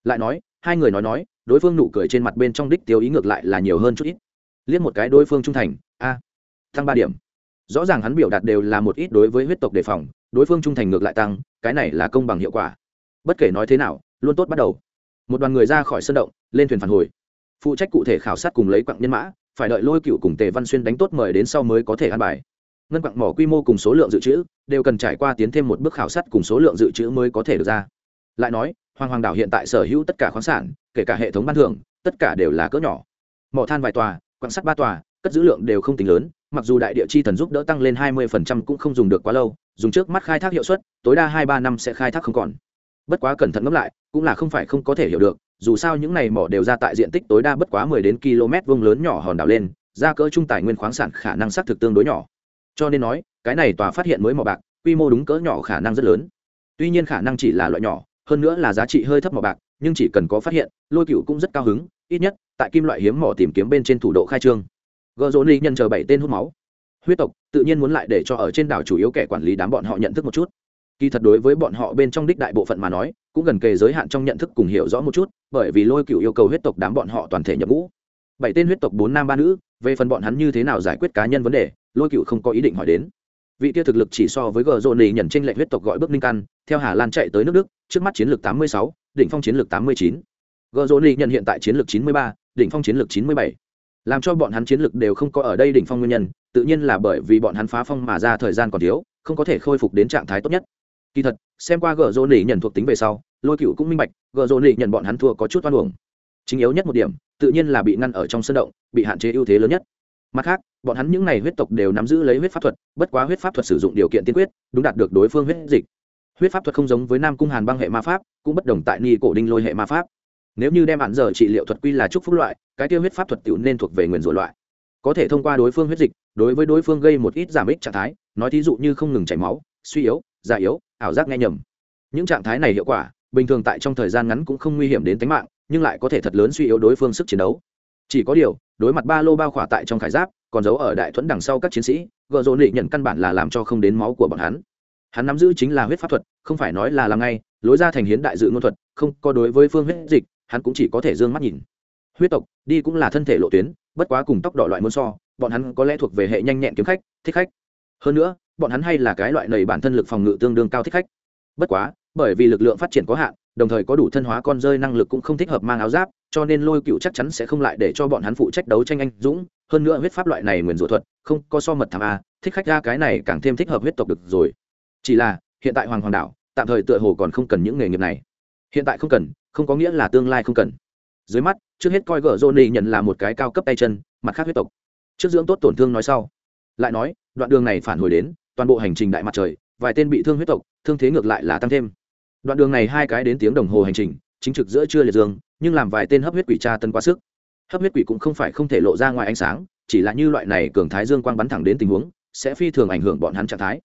Lại nói, hai người nói nói, đối phương nụ cười trên mặt bên trong đích tiêu ý ngược lại là nhiều hơn chút ít. Liếc một cái đối phương trung thành, a, tăng ba điểm. Rõ ràng hắn biểu đạt đều là một ít đối với huyết tộc đề phòng, đối phương trung thành ngược lại tăng, cái này là công bằng hiệu quả. Bất kể nói thế nào, luôn tốt bắt đầu. Một đoàn người ra khỏi sân động, lên thuyền phản hồi phụ trách cụ thể khảo sát cùng lấy quặng nhân mã, phải đợi lôi cựu cùng tề văn xuyên đánh tốt mời đến sau mới có thể ăn bài. Ngân quặng mỏ quy mô cùng số lượng dự trữ, đều cần trải qua tiến thêm một bước khảo sát cùng số lượng dự trữ mới có thể được ra. Lại nói, hoàng hoàng đảo hiện tại sở hữu tất cả khoáng sản, kể cả hệ thống ban thưởng, tất cả đều là cỡ nhỏ. Mỏ than vài tòa, quặng sắt ba tòa, cất giữ lượng đều không tính lớn, mặc dù đại địa chi thần giúp đỡ tăng lên hai mươi phần trăm cũng không dùng được quá lâu, dùng trước mắt khai thác hiệu suất, tối đa hai ba năm sẽ khai thác không còn bất quá cẩn thận ngẫm lại, cũng là không phải không có thể hiểu được, dù sao những này mỏ đều ra tại diện tích tối đa bất quá mười đến km vuông lớn nhỏ hòn đảo lên, ra cỡ trung tài nguyên khoáng sản khả năng xác thực tương đối nhỏ. Cho nên nói, cái này tòa phát hiện mới mỏ bạc, quy mô đúng cỡ nhỏ khả năng rất lớn. Tuy nhiên khả năng chỉ là loại nhỏ, hơn nữa là giá trị hơi thấp mỏ bạc, nhưng chỉ cần có phát hiện, lôi cựu cũng rất cao hứng, ít nhất, tại kim loại hiếm mỏ tìm kiếm bên trên thủ độ khai trương. Gợ rốn ly nhân chờ bảy tên hút máu. Huyết tộc, tự nhiên muốn lại để cho ở trên đảo chủ yếu kẻ quản lý đám bọn họ nhận thức một chút kỳ thật đối với bọn họ bên trong đích đại bộ phận mà nói, cũng gần kề giới hạn trong nhận thức cùng hiểu rõ một chút, bởi vì lôi cựu yêu cầu huyết tộc đám bọn họ toàn thể nhập ngũ. Bảy tên huyết tộc bốn nam ba nữ, về phần bọn hắn như thế nào giải quyết cá nhân vấn đề, lôi cựu không có ý định hỏi đến. Vị kia thực lực chỉ so với gờ rộ nỉ nhận tranh lệnh huyết tộc gọi bước ninh căn, theo hà lan chạy tới nước đức, trước mắt chiến lược tám mươi sáu, đỉnh phong chiến lược tám mươi chín. Gờ rộ nỉ nhận hiện tại chiến lược chín mươi ba, đỉnh phong chiến lược chín mươi bảy. Làm cho bọn hắn chiến lược đều không có ở đây đỉnh phong nguyên nhân, tự nhiên là bởi vì bọn hắn phá phong mà ra thời gian còn thiếu, không có thể khôi phục đến trạng thái tốt nhất kỳ thật, xem qua gờ rô nỉ nhận thuộc tính về sau, lôi cựu cũng minh bạch, gờ rô nỉ nhận bọn hắn thua có chút oan uổng. Chính yếu nhất một điểm, tự nhiên là bị ngăn ở trong sân động, bị hạn chế ưu thế lớn nhất. Mặt khác, bọn hắn những n à y huyết tộc đều nắm giữ lấy huyết pháp thuật, bất quá huyết pháp thuật sử dụng điều kiện tiên quyết, đúng đạt được đối phương huyết dịch. Huyết pháp thuật không giống với nam cung hàn băng hệ ma pháp, cũng bất đồng tại ni cổ đinh lôi hệ ma pháp. Nếu như đem hạn giờ trị liệu thuật quy là trúc phúc loại, cái tiêu huyết pháp thuật tự nên thuộc về nguyền rủa loại. Có thể thông qua đối phương huyết dịch, đối với đối phương gây một ít giảm ích trạng thái, nói thí dụ như không ngừng chảy máu, suy yếu, già yếu ảo giác nghe nhầm. Những trạng thái này hiệu quả, bình thường tại trong thời gian ngắn cũng không nguy hiểm đến tính mạng, nhưng lại có thể thật lớn suy yếu đối phương sức chiến đấu. Chỉ có điều, đối mặt ba lô bao khỏa tại trong khải giáp, còn giấu ở đại thuẫn đằng sau các chiến sĩ gợ rộ định nhận căn bản là làm cho không đến máu của bọn hắn. Hắn nắm giữ chính là huyết pháp thuật, không phải nói là làm ngay, lối ra thành hiến đại dự ngôn thuật, không có đối với phương huyết dịch, hắn cũng chỉ có thể d ư ơ n g mắt nhìn. Huyết tộc, đi cũng là thân thể lộ tuyến, bất quá cùng tóc đỏ loại môn so, bọn hắn có lẽ thuộc về hệ nhanh nhẹn kiếm khách, thích khách. Hơn nữa bọn hắn hay là cái loại nầy bản thân lực phòng ngự tương đương cao thích khách. Bất quá, bởi vì lực lượng phát triển có hạn, đồng thời có đủ thân hóa con rơi năng lực cũng không thích hợp mang áo giáp, cho nên lôi cựu chắc chắn sẽ không lại để cho bọn hắn phụ trách đấu tranh anh dũng. Hơn nữa huyết pháp loại này nguyền rủa thuật, không có so mật thảm a, thích khách ra cái này càng thêm thích hợp huyết tộc được rồi. Chỉ là, hiện tại hoàng hoàng đảo tạm thời tựa hồ còn không cần những nghề nghiệp này. Hiện tại không cần, không có nghĩa là tương lai không cần. Dưới mắt, trước hết coi gờ johnny nhận là một cái cao cấp tay chân, mặt khác huyết tộc. Trước dưỡng tốt tổn thương nói sau. Lại nói, đoạn đường này phản hồi đến toàn bộ hành trình đại mặt trời, vài tên bị thương huyết tộc, thương thế ngược lại là tăng thêm. Đoạn đường này hai cái đến tiếng đồng hồ hành trình, chính trực giữa trưa liệt dương, nhưng làm vài tên hấp huyết quỷ tra tân quá sức. Hấp huyết quỷ cũng không phải không thể lộ ra ngoài ánh sáng, chỉ là như loại này cường thái dương quang bắn thẳng đến tình huống, sẽ phi thường ảnh hưởng bọn hắn trạng thái.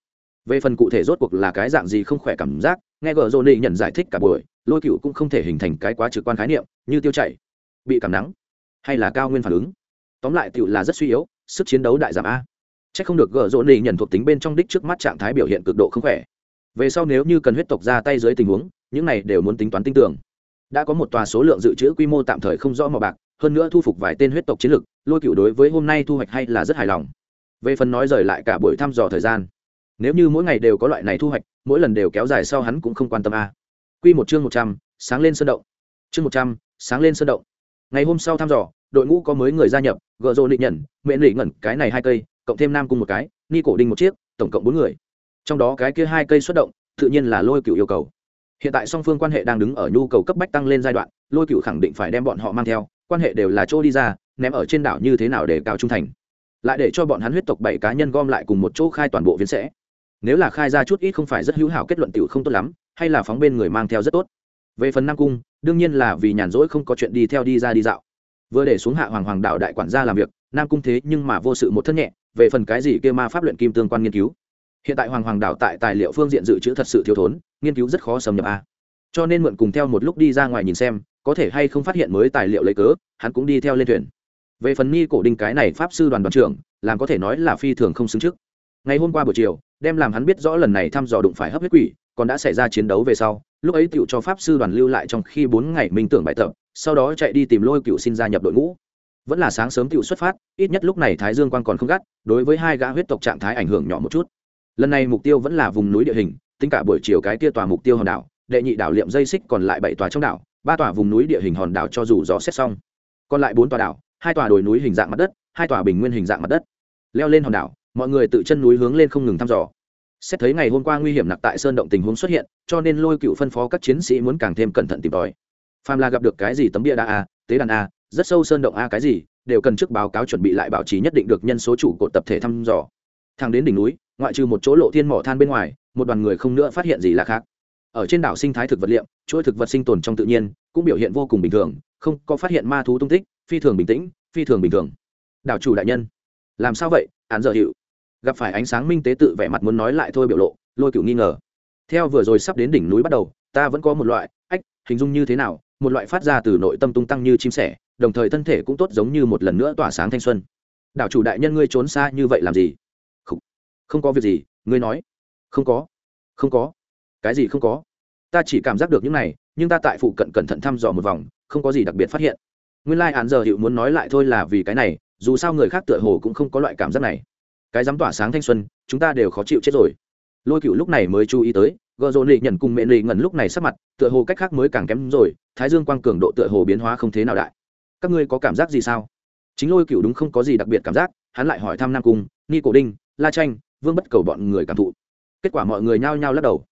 Về phần cụ thể rốt cuộc là cái dạng gì không khỏe cảm giác, nghe gờ rô nị nhận giải thích cả buổi, lôi cựu cũng không thể hình thành cái quá trực quan khái niệm, như tiêu chảy, bị cảm nắng, hay là cao nguyên phản ứng. Tóm lại tựu là rất suy yếu, sức chiến đấu đại giảm a c h ắ c không được gỡ rỗ nỉ nhận thuộc tính bên trong đích trước mắt trạng thái biểu hiện cực độ không khỏe. Về sau nếu như cần huyết tộc ra tay dưới tình huống, những này đều muốn tính toán tin tưởng đã có một tòa số lượng dự trữ quy mô tạm thời không rõ màu bạc, hơn nữa thu phục vài tên huyết tộc chiến lực lôi cựu đối với hôm nay thu hoạch hay là rất hài lòng. Về phần nói rời lại cả buổi thăm dò thời gian, nếu như mỗi ngày đều có loại này thu hoạch, mỗi lần đều kéo dài sau hắn cũng không quan tâm a. Q một chương một trăm, sáng lên sơn động. Chương một trăm, sáng lên sơn động. Ngày hôm sau thăm dò, đội ngũ có mới người gia nhập gợ rộ định nhận, mẹ nị ngẩn, cái này hai cây cộng thêm nam cung một cái, ni cổ đinh một chiếc, tổng cộng bốn người. Trong đó cái kia hai cây xuất động, tự nhiên là lôi cựu yêu cầu. Hiện tại song phương quan hệ đang đứng ở nhu cầu cấp bách tăng lên giai đoạn, lôi cựu khẳng định phải đem bọn họ mang theo, quan hệ đều là chỗ đi ra, ném ở trên đảo như thế nào để cao trung thành. Lại để cho bọn hắn huyết tộc bảy cá nhân gom lại cùng một chỗ khai toàn bộ viên sẽ. Nếu là khai ra chút ít không phải rất hữu hảo kết luận tiểu không tốt lắm, hay là phóng bên người mang theo rất tốt. Về phần nam cung, đương nhiên là vì nhàn rỗi không có chuyện đi theo đi ra đi dạo. Vừa để xuống hạ hoàng hoàng đảo đại quản gia làm việc, nam cung thế nhưng mà vô sự một thân nhẹ về phần cái gì kia ma pháp luyện kim tương quan nghiên cứu. Hiện tại hoàng hoàng đạo tại tài liệu phương diện dự trữ thật sự thiếu thốn, nghiên cứu rất khó xâm nhập a. Cho nên mượn cùng theo một lúc đi ra ngoài nhìn xem, có thể hay không phát hiện mới tài liệu lấy cớ, hắn cũng đi theo lên thuyền. Về phần ni cổ đinh cái này pháp sư đoàn đoàn trưởng, làm có thể nói là phi thường không xứng trước. Ngày hôm qua buổi chiều, đem làm hắn biết rõ lần này thăm dò đụng phải hấp huyết quỷ, còn đã xảy ra chiến đấu về sau, lúc ấy tựu cho pháp sư đoàn lưu lại trong khi bốn ngày minh tưởng bài tập, sau đó chạy đi tìm lôi cựu xin gia nhập đội ngũ vẫn là sáng sớm tựu xuất phát, ít nhất lúc này thái dương quang còn không gắt, đối với hai gã huyết tộc trạng thái ảnh hưởng nhỏ một chút. Lần này mục tiêu vẫn là vùng núi địa hình, tính cả buổi chiều cái kia tòa mục tiêu hòn đảo, đệ nhị đảo liệm dây xích còn lại bảy tòa trong đảo, ba tòa vùng núi địa hình hòn đảo cho dù dò xét xong. Còn lại bốn tòa đảo, hai tòa đồi núi hình dạng mặt đất, hai tòa bình nguyên hình dạng mặt đất. Leo lên hòn đảo, mọi người tự chân núi hướng lên không ngừng thăm dò. Xét thấy ngày hôm qua nguy hiểm nặng tại sơn động tình huống xuất hiện, cho nên lôi cựu phân phó các chiến sĩ muốn càng thêm cẩn thận tìm tòi. Phàm là gặp được cái gì tấm bia đa a, tế đàn a rất sâu sơn động a cái gì, đều cần trước báo cáo chuẩn bị lại bảo trì nhất định được nhân số chủ cột tập thể thăm dò. Thang đến đỉnh núi, ngoại trừ một chỗ lộ thiên mỏ than bên ngoài, một đoàn người không nữa phát hiện gì là khác. Ở trên đảo sinh thái thực vật liệm, chuỗi thực vật sinh tồn trong tự nhiên, cũng biểu hiện vô cùng bình thường, không có phát hiện ma thú tung tích, phi thường bình tĩnh, phi thường bình thường. Đảo chủ đại nhân, làm sao vậy? Án dở hiệu gặp phải ánh sáng minh tế tự vẻ mặt muốn nói lại thôi biểu lộ, lôi cựu nghi ngờ. Theo vừa rồi sắp đến đỉnh núi bắt đầu, ta vẫn có một loại, ách, hình dung như thế nào? Một loại phát ra từ nội tâm tung tăng như chim sẻ đồng thời thân thể cũng tốt giống như một lần nữa tỏa sáng thanh xuân. Đảo chủ đại nhân ngươi trốn xa như vậy làm gì? Không, không có việc gì ngươi nói. Không có. Không có. Cái gì không có? Ta chỉ cảm giác được những này nhưng ta tại phụ cận cẩn thận thăm dò một vòng không có gì đặc biệt phát hiện. Nguyên lai、like、án giờ hiệu muốn nói lại thôi là vì cái này dù sao người khác tựa hồ cũng không có loại cảm giác này. Cái dám tỏa sáng thanh xuân chúng ta đều khó chịu chết rồi. Lôi cựu lúc này mới chú ý tới gợ rộn lị nhận cùng mẹ lị ngẩn lúc này sắp mặt tựa hồ cách khác mới càng kém rồi thái dương quang cường độ tựa hồ biến hóa không thế nào đại các ngươi có cảm giác gì sao? Chính lôi cựu đúng không có gì đặc biệt cảm giác, hắn lại hỏi thăm nam cung, ni cổ đinh, la tranh vương bất cầu bọn người cảm thụ. Kết quả mọi người nhao nhao lắc đầu.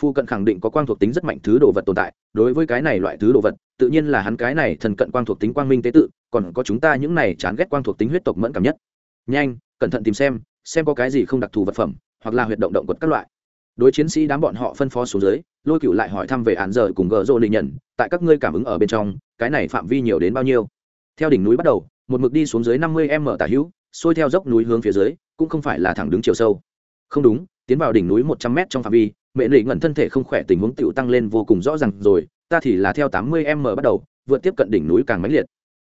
Phu cận khẳng định có quang thuộc tính rất mạnh thứ đồ vật tồn tại, đối với cái này loại thứ đồ vật, tự nhiên là hắn cái này thần cận quang thuộc tính quang minh tế tự, còn có chúng ta những này chán ghét quang thuộc tính huyết tộc mẫn cảm nhất. Nhanh, cẩn thận tìm xem xem có cái gì không đặc thù vật phẩm, hoặc là huyệt động động quật các loại. Đối chiến sĩ đám bọn họ phân phó xuống dưới, lôi cựu lại hỏi thăm về án giờ cùng gờ rô lì nhận tại các ngươi cảm ứng ở bên trong, cái này phạm vi nhiều đến bao nhiêu? Theo đỉnh núi bắt đầu, một mực đi xuống dưới năm mươi m tả hữu, xuôi theo dốc núi hướng phía dưới, cũng không phải là thẳng đứng chiều sâu. Không đúng, tiến vào đỉnh núi một trăm m trong phạm vi, mẹ lị ngẩn thân thể không khỏe tình huống tựu tăng lên vô cùng rõ ràng rồi, ta thì là theo tám mươi m bắt đầu, vượt tiếp cận đỉnh núi càng mãnh liệt.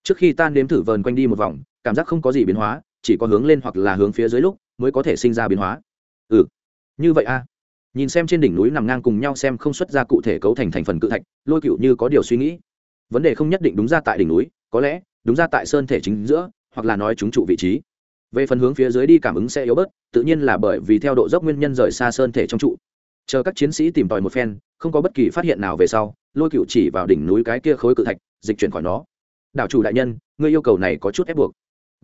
Trước khi ta đếm thử vờn quanh đi một vòng, cảm giác không có gì biến hóa, chỉ có hướng lên hoặc là hướng phía dưới lúc mới có thể sinh ra biến hóa. Ừ như vậy a. Nhìn xem trên đỉnh núi nằm ngang cùng nhau xem không xuất ra cụ thể cấu thành thành phần cự thạch, lôi cựu như có điều suy nghĩ. Vấn đề không nhất định đúng ra tại đỉnh núi có lẽ, đúng ra tại sơn thể chính giữa, hoặc là nói chúng trụ vị trí. Về phần hướng phía dưới đi cảm ứng sẽ yếu bớt, tự nhiên là bởi vì theo độ dốc nguyên nhân rời xa sơn thể trong trụ. Chờ các chiến sĩ tìm tòi một phen, không có bất kỳ phát hiện nào về sau, lôi cựu chỉ vào đỉnh núi cái kia khối cự thạch, dịch chuyển khỏi nó. Đảo chủ đại nhân, ngươi yêu cầu này có chút ép buộc.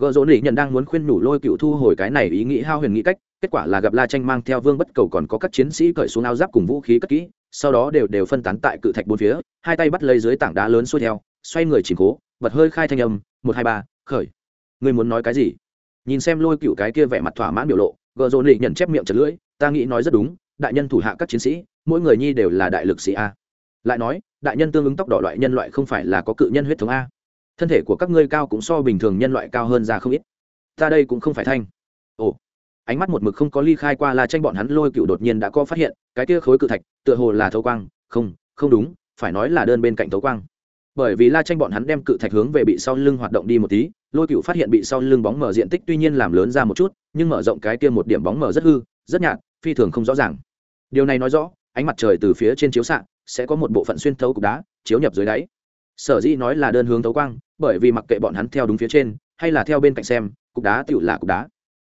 Gợ dỗ nỉ nhận đang muốn khuyên nhủ lôi cựu thu hồi cái này ý nghĩ hao huyền nghĩ cách, kết quả là gặp la tranh mang theo vương bất cầu còn có các chiến sĩ cởi xuống áo giáp cùng vũ khí cất kỹ, sau đó đều đều phân tán tại cự thạch bốn phía, hai tay bắt lấy dưới tảng đá lớn xuôi theo, xoay người chìm cố bật hơi khai thanh âm, một hai ba, khởi. Ngươi muốn nói cái gì? Nhìn xem lôi cựu cái kia vẻ mặt thỏa mãn biểu lộ gợ dồn lì nhận chép miệng chật lưỡi, ta nghĩ nói rất đúng, đại nhân thủ hạ các chiến sĩ, mỗi người nhi đều là đại lực sĩ a. Lại nói, đại nhân tương ứng tóc đỏ loại nhân loại không phải là có cự nhân huyết thống a. Thân thể của các ngươi cao cũng so bình thường nhân loại cao hơn ra không ít. Ta đây cũng không phải thanh. Ồ. Ánh mắt một mực không có ly khai qua là tranh bọn hắn lôi cựu đột nhiên đã có phát hiện, cái kia khối cự thạch, tựa hồ là thấu quang. Không không đúng, phải nói là đơn bên cạnh thấu quang bởi vì la tranh bọn hắn đem cự thạch hướng về bị sau lưng hoạt động đi một tí, lôi cựu phát hiện bị sau lưng bóng mở diện tích tuy nhiên làm lớn ra một chút, nhưng mở rộng cái kia một điểm bóng mở rất hư, rất nhạt, phi thường không rõ ràng. Điều này nói rõ, ánh mặt trời từ phía trên chiếu xạ, sẽ có một bộ phận xuyên thấu cục đá, chiếu nhập dưới đáy. Sở dĩ nói là đơn hướng thấu quang, bởi vì mặc kệ bọn hắn theo đúng phía trên, hay là theo bên cạnh xem, cục đá tựu là cục đá.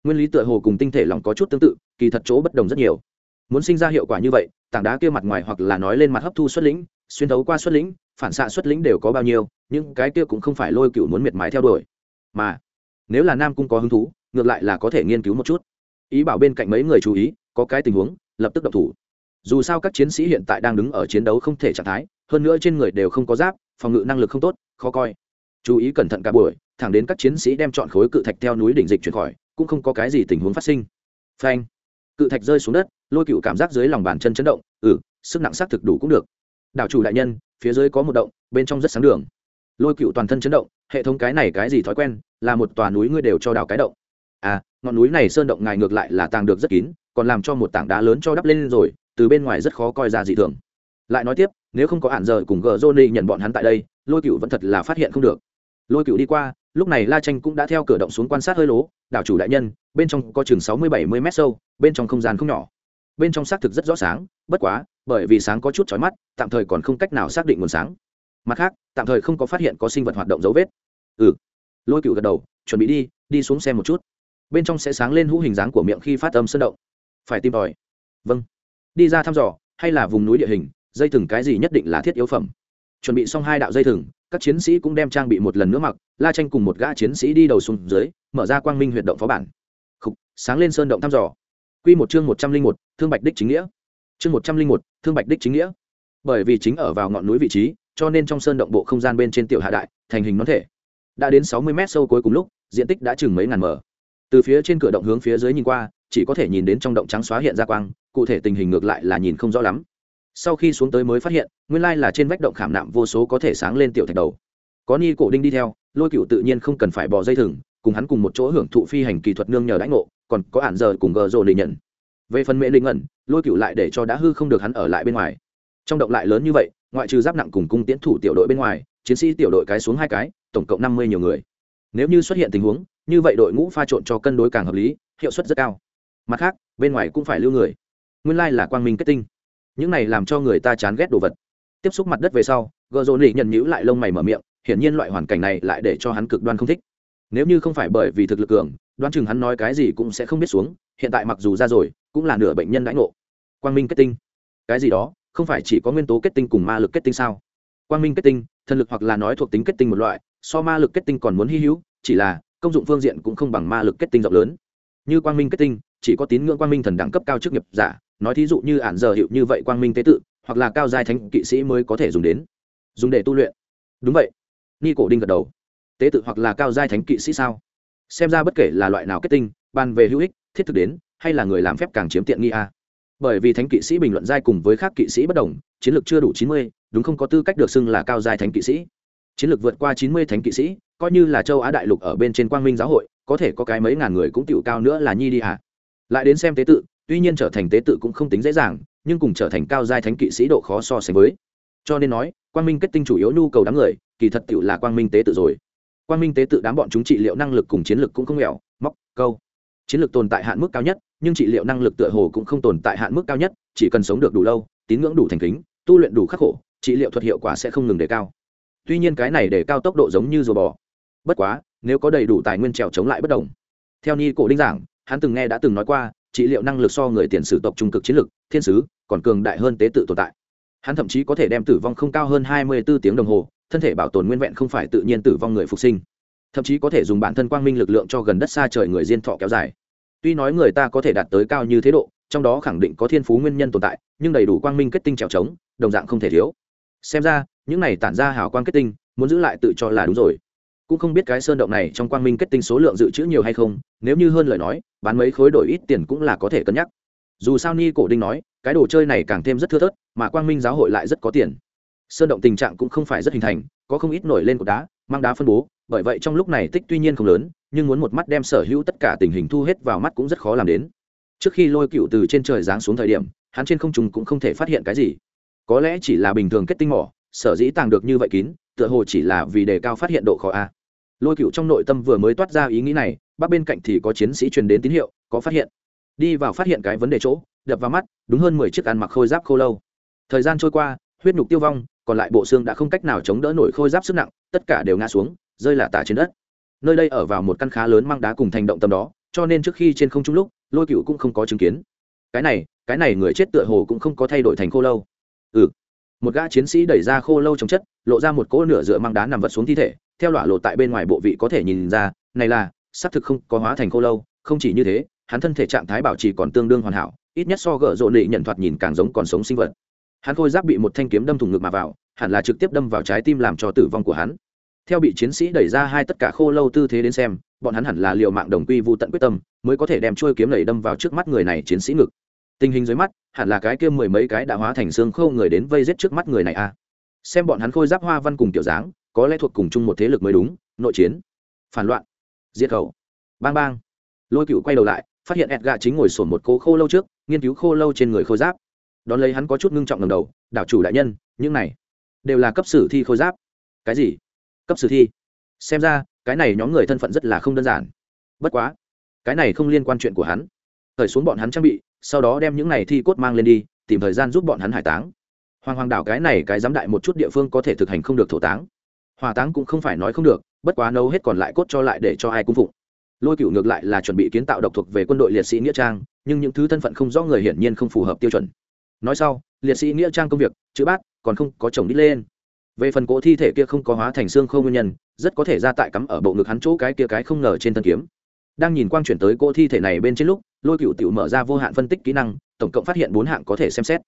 Nguyên lý tựa hồ cùng tinh thể lỏng có chút tương tự, kỳ thật chỗ bất đồng rất nhiều. Muốn sinh ra hiệu quả như vậy, tảng đá kia mặt ngoài hoặc là nói lên mặt hấp thu xuất lĩnh, xuyên thấu qua xuất lĩnh phản xạ xuất lĩnh đều có bao nhiêu nhưng cái kia cũng không phải lôi cựu muốn miệt mài theo đuổi. Mà, nếu là nam cung có hứng thú, ngược lại là có thể nghiên cứu một chút. Ý bảo bên cạnh mấy người chú ý, có cái tình huống, lập tức độc thủ. Dù sao các chiến sĩ hiện tại đang đứng ở chiến đấu không thể trạng thái, hơn nữa trên người đều không có giáp, phòng ngự năng lực không tốt, khó coi. Chú ý cẩn thận cả buổi, thẳng đến các chiến sĩ đem chọn khối cự thạch theo núi đỉnh dịch chuyển khỏi, cũng không có cái gì tình huống phát sinh. Phanh. Cự thạch rơi xuống đất, lôi cựu cảm giác dưới lòng bàn chân chấn động ừ sức nặng xác thực đủ cũng được. Đảo chủ đại nhân phía dưới có một động, bên trong rất sáng đường. Lôi cựu toàn thân chấn động, hệ thống cái này cái gì thói quen, là một tòa núi ngươi đều cho đào cái động. À ngọn núi này sơn động ngài ngược lại là tàng được rất kín, còn làm cho một tảng đá lớn cho đắp lên rồi, từ bên ngoài rất khó coi ra dị thường. Lại nói tiếp, nếu không có hạn giờ cùng gờ johnny nhận bọn hắn tại đây, lôi cựu vẫn thật là phát hiện không được. Lôi cựu đi qua, lúc này la tranh cũng đã theo cửa động xuống quan sát hơi lố, đảo chủ đại nhân, bên trong có chừng sáu mươi bảy mươi m sâu, bên trong không gian không nhỏ bên trong xác thực rất rõ sáng bất quá bởi vì sáng có chút chói mắt tạm thời còn không cách nào xác định nguồn sáng. Mặt khác tạm thời không có phát hiện có sinh vật hoạt động dấu vết. Ừ. Lôi cựu gật đầu chuẩn bị đi đi xuống xem một chút. Bên trong sẽ sáng lên hũ hình dáng của miệng khi phát âm sơn động. Phải tìm tòi. Vâng. Đi ra thăm dò hay là vùng núi địa hình dây thừng cái gì nhất định là thiết yếu phẩm. Chuẩn bị xong hai đạo dây thừng các chiến sĩ cũng đem trang bị một lần nữa mặc la tranh cùng một gã chiến sĩ đi đầu xuống dưới mở ra quang minh huyệt động phó bản. Khúc, sáng lên sơn động thăm dò. Quy một chương một trăm linh một, thương bạch đích chính nghĩa. Chương một trăm linh một, thương bạch đích chính nghĩa. Bởi vì chính ở vào ngọn núi vị trí, cho nên trong sơn động bộ không gian bên trên tiểu hạ đại, thành hình nón thể. Đã đến sáu mươi mét sâu cuối cùng lúc, diện tích đã chừng mấy ngàn mở từ phía trên cửa động hướng phía dưới nhìn qua, chỉ có thể nhìn đến trong động trắng xóa hiện ra quang, cụ thể tình hình ngược lại là nhìn không rõ lắm. Sau khi xuống tới mới phát hiện, nguyên lai là trên vách động khảm nạm vô số có thể sáng lên tiểu thạch đầu. Có ni cổ đinh đi theo, lôi cửu tự nhiên không cần phải bỏ dây thừng, cùng hắn cùng một chỗ hưởng thụ phi hành kỹ thuật nương nhờ đãi ngộ còn có ản giờ cùng gờ rồ định nhận. Về phần mễ linh ẩn lôi cựu lại để cho đã hư không được hắn ở lại bên ngoài. Trong động lại lớn như vậy, ngoại trừ giáp nặng cùng cung tiến thủ tiểu đội bên ngoài, chiến sĩ tiểu đội cái xuống hai cái, tổng cộng năm mươi nhiều người. Nếu như xuất hiện tình huống, như vậy đội ngũ pha trộn cho cân đối càng hợp lý, hiệu suất rất cao. Mặt khác, bên ngoài cũng phải lưu người. Nguyên lai là quang minh kết tinh. Những này làm cho người ta chán ghét đồ vật. Tiếp xúc mặt đất về sau gợ rồ lì nhận nhữ lại lông mày mở miệng, hiển nhiên loại hoàn cảnh này lại để cho hắn cực đoan không thích. Nếu như không phải bởi vì thực lực cường đoán chừng hắn nói cái gì cũng sẽ không biết xuống, hiện tại mặc dù ra rồi, cũng là nửa bệnh nhân đãi ngộ. Quang minh kết tinh. Cái gì đó, không phải chỉ có nguyên tố kết tinh cùng ma lực kết tinh sao? Quang minh kết tinh, thần lực hoặc là nói thuộc tính kết tinh một loại, so ma lực kết tinh còn muốn hy hữu, chỉ là, công dụng phương diện cũng không bằng ma lực kết tinh rộng lớn. Như quang minh kết tinh, chỉ có tín ngưỡng quang minh thần đẳng cấp cao chức nghiệp giả, nói thí dụ như ản giờ hiệu như vậy quang minh tế tự, hoặc là cao giai thánh kỵ sĩ mới có thể dùng đến. Dùng để tu luyện. Đúng vậy. Ni cổ đinh gật đầu. Tế tự hoặc là cao giai thánh kỵ sĩ sao? Xem ra bất kể là loại nào kết tinh, bàn về hữu ích, thiết thực đến, hay là người làm phép càng chiếm tiện nghi a bởi vì thánh kỵ sĩ bình luận giai cùng với khác kỵ sĩ bất đồng, chiến lược chưa đủ chín mươi, đúng không có tư cách được xưng là cao giai thánh kỵ sĩ. Chiến lược vượt qua chín mươi thánh kỵ sĩ, coi như là châu á đại lục ở bên trên quang minh giáo hội, có thể có cái mấy ngàn người cũng tựu cao nữa là nhi đi à. Lại đến xem tế tự, tuy nhiên trở thành tế tự cũng không tính dễ dàng, nhưng cùng trở thành cao giai thánh kỵ sĩ độ khó so sánh với. Cho nên nói, quang minh kết tinh chủ yếu nhu cầu đám người, kỳ thật tựu là quang minh tế tự rồi quang minh tế tự đám bọn chúng trị liệu năng lực cùng chiến lược cũng không nghèo, móc, câu. Chiến lược tồn tại hạn mức cao nhất, nhưng trị liệu năng lực tựa hồ cũng không tồn tại hạn mức cao nhất, chỉ cần sống được đủ lâu, tín ngưỡng đủ thành kính, tu luyện đủ khắc khổ, trị liệu thuật hiệu quả sẽ không ngừng đề cao. Tuy nhiên cái này để cao tốc độ giống như rùa bò. Bất quá, nếu có đầy đủ tài nguyên trèo chống lại bất đồng. Theo ni cổ đinh giảng, hắn từng nghe đã từng nói qua, trị liệu năng lực so người tiền sử tộc trung cực chiến lược, thiên sứ, còn cường đại hơn tế tự tồn tại. Hắn thậm chí có thể đem tử vong không cao hơn hai mươi 24 tiếng đồng hồ thân thể bảo tồn nguyên vẹn không phải tự nhiên tử vong người phục sinh. Thậm chí có thể dùng bản thân quang minh lực lượng cho gần đất xa trời người diên thọ kéo dài. Tuy nói người ta có thể đạt tới cao như thế độ, trong đó khẳng định có thiên phú nguyên nhân tồn tại, nhưng đầy đủ quang minh kết tinh trèo trống, đồng dạng không thể thiếu. Xem ra, những này tản ra hào quang kết tinh, muốn giữ lại tự cho là đúng rồi. Cũng không biết cái sơn động này trong quang minh kết tinh số lượng dự trữ nhiều hay không, nếu như hơn lời nói, bán mấy khối đổi ít tiền cũng là có thể cân nhắc. Dù sao ni cổ đinh nói, cái đồ chơi này càng thêm rất thưa thớt, mà quang minh giáo hội lại rất có tiền sơn động tình trạng cũng không phải rất hình thành, có không ít nổi lên cột đá, mang đá phân bố, bởi vậy trong lúc này tích tuy nhiên không lớn, nhưng muốn một mắt đem sở hữu tất cả tình hình thu hết vào mắt cũng rất khó làm đến. Trước khi lôi cựu từ trên trời giáng xuống thời điểm, hắn trên không trùng cũng không thể phát hiện cái gì. Có lẽ chỉ là bình thường kết tinh mỏ, sở dĩ tàng được như vậy kín, tựa hồ chỉ là vì đề cao phát hiện độ khó a. Lôi cựu trong nội tâm vừa mới toát ra ý nghĩ này bắc bên cạnh thì có chiến sĩ truyền đến tín hiệu, có phát hiện. Đi vào phát hiện cái vấn đề chỗ, đập vào mắt, đúng hơn mười chiếc ăn mặc khôi giáp khô lâu. Thời gian trôi qua, huyết nhục tiêu vong còn lại bộ xương đã không cách nào chống đỡ nổi khôi giáp sức nặng, tất cả đều ngã xuống, rơi là tả trên đất. Nơi đây ở vào một căn khá lớn mang đá cùng thành động tâm đó, cho nên trước khi trên không trung lúc, lôi cựu cũng không có chứng kiến. Cái này cái này người chết tựa hồ cũng không có thay đổi thành khô lâu. Ừ. Một gã chiến sĩ đẩy ra khô lâu trong chất, lộ ra một cỗ nửa dựa mang đá nằm vật xuống thi thể, theo lọa lộ tại bên ngoài bộ vị có thể nhìn ra, này là, xác thực không có hóa thành khô lâu, không chỉ như thế, hắn thân thể trạng thái bảo trì còn tương đương hoàn hảo, ít nhất so gỡ rộn lị nhận thoạt nhìn càng giống còn sống sinh vật hắn khôi giáp bị một thanh kiếm đâm thủng ngực mà vào, hẳn là trực tiếp đâm vào trái tim làm cho tử vong của hắn. Theo bị chiến sĩ đẩy ra hai tất cả khô lâu tư thế đến xem, bọn hắn hẳn là liệu mạng đồng quy vô tận quyết tâm, mới có thể đem trôi kiếm lầy đâm vào trước mắt người này chiến sĩ ngực. Tình hình dưới mắt, hẳn là cái kia mười mấy cái đã hóa thành xương khô người đến vây giết trước mắt người này a xem bọn hắn khôi giáp hoa văn cùng kiểu dáng, có lẽ thuộc cùng chung một thế lực mới đúng, nội chiến, phản loạn diệt khẩu. Bang bang. Lôi cựu quay đầu lại, phát hiện ẹt gà chính ngồi sổn một cố khô lâu trước, nghiên cứu khô lâu trên người khôi giáp đón lấy hắn có chút ngưng trọng ngầm đầu, đảo chủ đại nhân, những này đều là cấp sử thi khôi giáp. Cái gì? Cấp sử thi? Xem ra, cái này nhóm người thân phận rất là không đơn giản. Bất quá, cái này không liên quan chuyện của hắn. Thời xuống bọn hắn trang bị, sau đó đem những này thi cốt mang lên đi, tìm thời gian giúp bọn hắn hải táng. Hoàng hoàng đảo cái này cái giám đại một chút địa phương có thể thực hành không được thổ táng. Hòa táng cũng không phải nói không được, bất quá nấu hết còn lại cốt cho lại để cho ai cung phụng. Lôi cựu ngược lại là chuẩn bị kiến tạo độc thuộc về quân đội liệt sĩ nghĩa trang, nhưng những thứ thân phận không rõ người hiển nhiên không phù hợp tiêu chuẩn nói sau, liệt sĩ nghĩa trang công việc, chữ bát, còn không có chồng đi lên. Về phần cỗ thi thể kia không có hóa thành xương không nguyên nhân, rất có thể ra tại cắm ở bộ ngực hắn chỗ cái kia cái không ngờ trên thân kiếm. Đang nhìn quang chuyển tới cỗ thi thể này bên trên lúc, lôi cựu tiểu mở ra vô hạn phân tích kỹ năng, tổng cộng phát hiện bốn hạng có thể xem xét.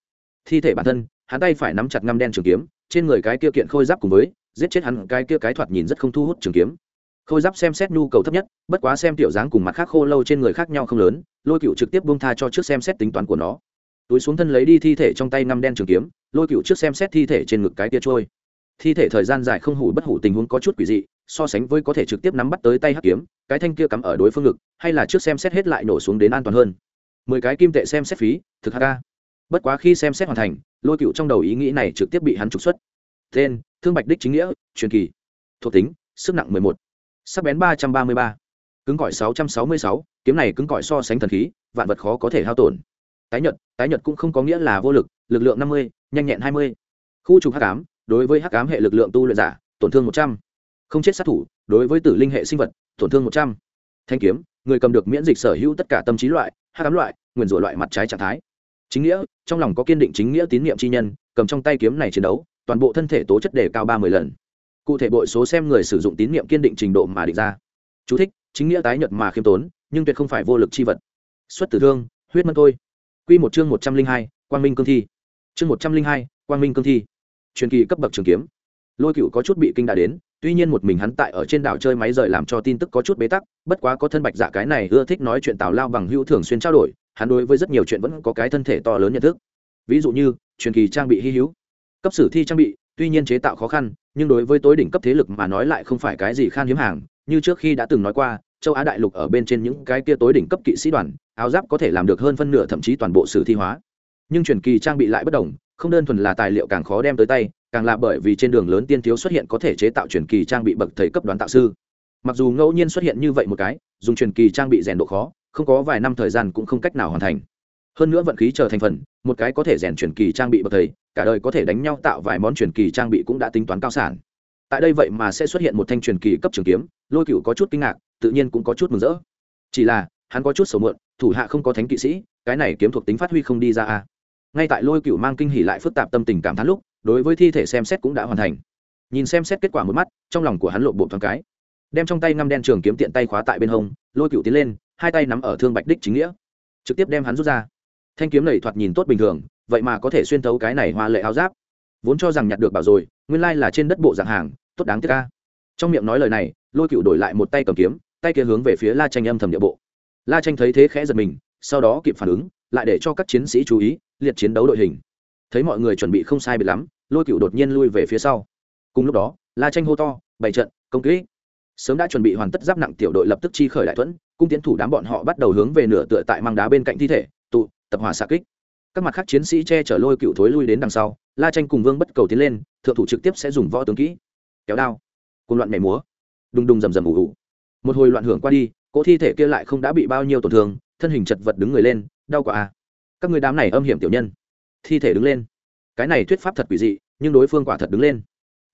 Thi thể bản thân, hắn tay phải nắm chặt ngăm đen trường kiếm, trên người cái kia kiện khôi giáp cùng với, giết chết hắn cái kia cái thoạt nhìn rất không thu hút trường kiếm. Khôi giáp xem xét nhu cầu thấp nhất, bất quá xem tiểu dáng cùng mặt khác khô lâu trên người khác nhau không lớn, lôi cựu trực tiếp bông tha cho trước xem xét tính toán của nó túi xuống thân lấy đi thi thể trong tay ngăm đen trường kiếm, lôi cựu trước xem xét thi thể trên ngực cái kia trôi. Thi thể thời gian dài không hủ bất hủ tình huống có chút quỷ dị, so sánh với có thể trực tiếp nắm bắt tới tay hắc kiếm, cái thanh kia cắm ở đối phương ngực, hay là trước xem xét hết lại nổ xuống đến an toàn hơn. Mười cái kim tệ xem xét phí, thực hk bất quá khi xem xét hoàn thành, lôi cựu trong đầu ý nghĩ này trực tiếp bị hắn trục xuất. Tên, thương bạch đích chính nghĩa, truyền kỳ. Thuộc tính, sức nặng mười một. Sắc bén ba trăm ba mươi ba. Cứng cỏi sáu trăm sáu mươi sáu, kiếm này cứng cỏi so sánh thần khí, vạn vật khó có thể hao tổn tái nhật tái nhật cũng không có nghĩa là vô lực lực lượng năm mươi nhanh nhẹn hai mươi. Khu trục hắc ám đối với hắc ám hệ lực lượng tu luyện giả tổn thương một trăm. Không chết sát thủ đối với tử linh hệ sinh vật tổn thương một trăm. Thanh kiếm người cầm được miễn dịch sở hữu tất cả tâm trí loại hắc ám loại nguyền rủa loại mặt trái trạng thái. Chính nghĩa trong lòng có kiên định chính nghĩa tín nhiệm chi nhân cầm trong tay kiếm này chiến đấu toàn bộ thân thể tố chất đề cao ba mươi lần. Cụ thể bội số xem người sử dụng tín nhiệm kiên định trình độ mà định ra. Chú thích, chính nghĩa tái nhật mà khiêm tốn nhưng tuyệt không phải vô lực chi vật. Xuất tử thương huyết mân tôi quy một chương một trăm linh hai, quang minh cương thi. Chương một trăm linh hai, quang minh cương thi. Truyền kỳ cấp bậc trường kiếm. Lôi cửu có chút bị kinh đã đến, tuy nhiên một mình hắn tại ở trên đảo chơi máy rời làm cho tin tức có chút bế tắc, bất quá có thân bạch dạ cái này ưa thích nói chuyện tào lao bằng hữu thường xuyên trao đổi, hắn đối với rất nhiều chuyện vẫn có cái thân thể to lớn nhận thức. Ví dụ như, truyền kỳ trang bị hi hữu. Cấp sử thi trang bị, tuy nhiên chế tạo khó khăn, nhưng đối với tối đỉnh cấp thế lực mà nói lại không phải cái gì khan hiếm hàng, như trước khi đã từng nói qua, châu á đại lục ở bên trên những cái kia tối đỉnh cấp kỵ sĩ đoàn áo giáp có thể làm được hơn phân nửa, thậm chí toàn bộ sử thi hóa. Nhưng truyền kỳ trang bị lại bất đồng, không đơn thuần là tài liệu càng khó đem tới tay, càng là bởi vì trên đường lớn tiên thiếu xuất hiện có thể chế tạo truyền kỳ trang bị bậc thầy cấp đoán tạo sư. Mặc dù ngẫu nhiên xuất hiện như vậy một cái, dùng truyền kỳ trang bị rèn độ khó, không có vài năm thời gian cũng không cách nào hoàn thành. Hơn nữa vận khí chờ thành phần, một cái có thể rèn truyền kỳ trang bị bậc thầy, cả đời có thể đánh nhau tạo vài món truyền kỳ trang bị cũng đã tính toán cao sản. Tại đây vậy mà sẽ xuất hiện một thanh truyền kỳ cấp trường kiếm, lôi cựu có chút kinh ngạc, tự nhiên cũng có chút mừng rỡ. Chỉ là hắn có chút sầu mượn, thủ hạ không có thánh kỵ sĩ, cái này kiếm thuộc tính phát huy không đi ra a ngay tại lôi cựu mang kinh hỉ lại phức tạp tâm tình cảm thán lúc, đối với thi thể xem xét cũng đã hoàn thành. Nhìn xem xét kết quả một mắt, trong lòng của hắn lộ bộ thoáng cái. Đem trong tay ngăm đen trường kiếm tiện tay khóa tại bên hông, lôi cựu tiến lên, hai tay nắm ở thương bạch đích chính nghĩa. Trực tiếp đem hắn rút ra. Thanh kiếm lầy thoạt nhìn tốt bình thường, vậy mà có thể xuyên thấu cái này hoa lệ áo giáp. Vốn cho rằng nhặt được bảo rồi, nguyên lai là trên đất bộ dạng hàng, tốt đáng tiếc ca trong miệng nói lời này, lôi cựu đổi lại một tay cầm kiếm, tay kia hướng về phía la tranh âm thầm địa bộ la tranh thấy thế khẽ giật mình, sau đó kịp phản ứng, lại để cho các chiến sĩ chú ý, liệt chiến đấu đội hình. Thấy mọi người chuẩn bị không sai biệt lắm, lôi cựu đột nhiên lui về phía sau. Cùng lúc đó, la tranh hô to, bày trận, công kỹ. Sớm đã chuẩn bị hoàn tất giáp nặng tiểu đội lập tức chi khởi đại thuẫn cung tiến thủ đám bọn họ bắt đầu hướng về nửa tựa tại mang đá bên cạnh thi thể, tụ, tập hòa xạ kích. Các mặt khác chiến sĩ che chở lôi cựu thối lui đến đằng sau, la tranh cùng vương bất cầu tiến lên, thượng thủ trực tiếp sẽ dùng võ tướng kỹ. Kéo đao. Cùng loạn mẻ múa. Đùng đùng rầm rầm ủ ủ một hồi loạn hưởng qua đi cỗ thi thể kia lại không đã bị bao nhiêu tổn thương, thân hình chật vật đứng người lên, đau quá à. Các người đám này âm hiểm tiểu nhân. Thi thể đứng lên. Cái này thuyết pháp thật quỷ dị, nhưng đối phương quả thật đứng lên.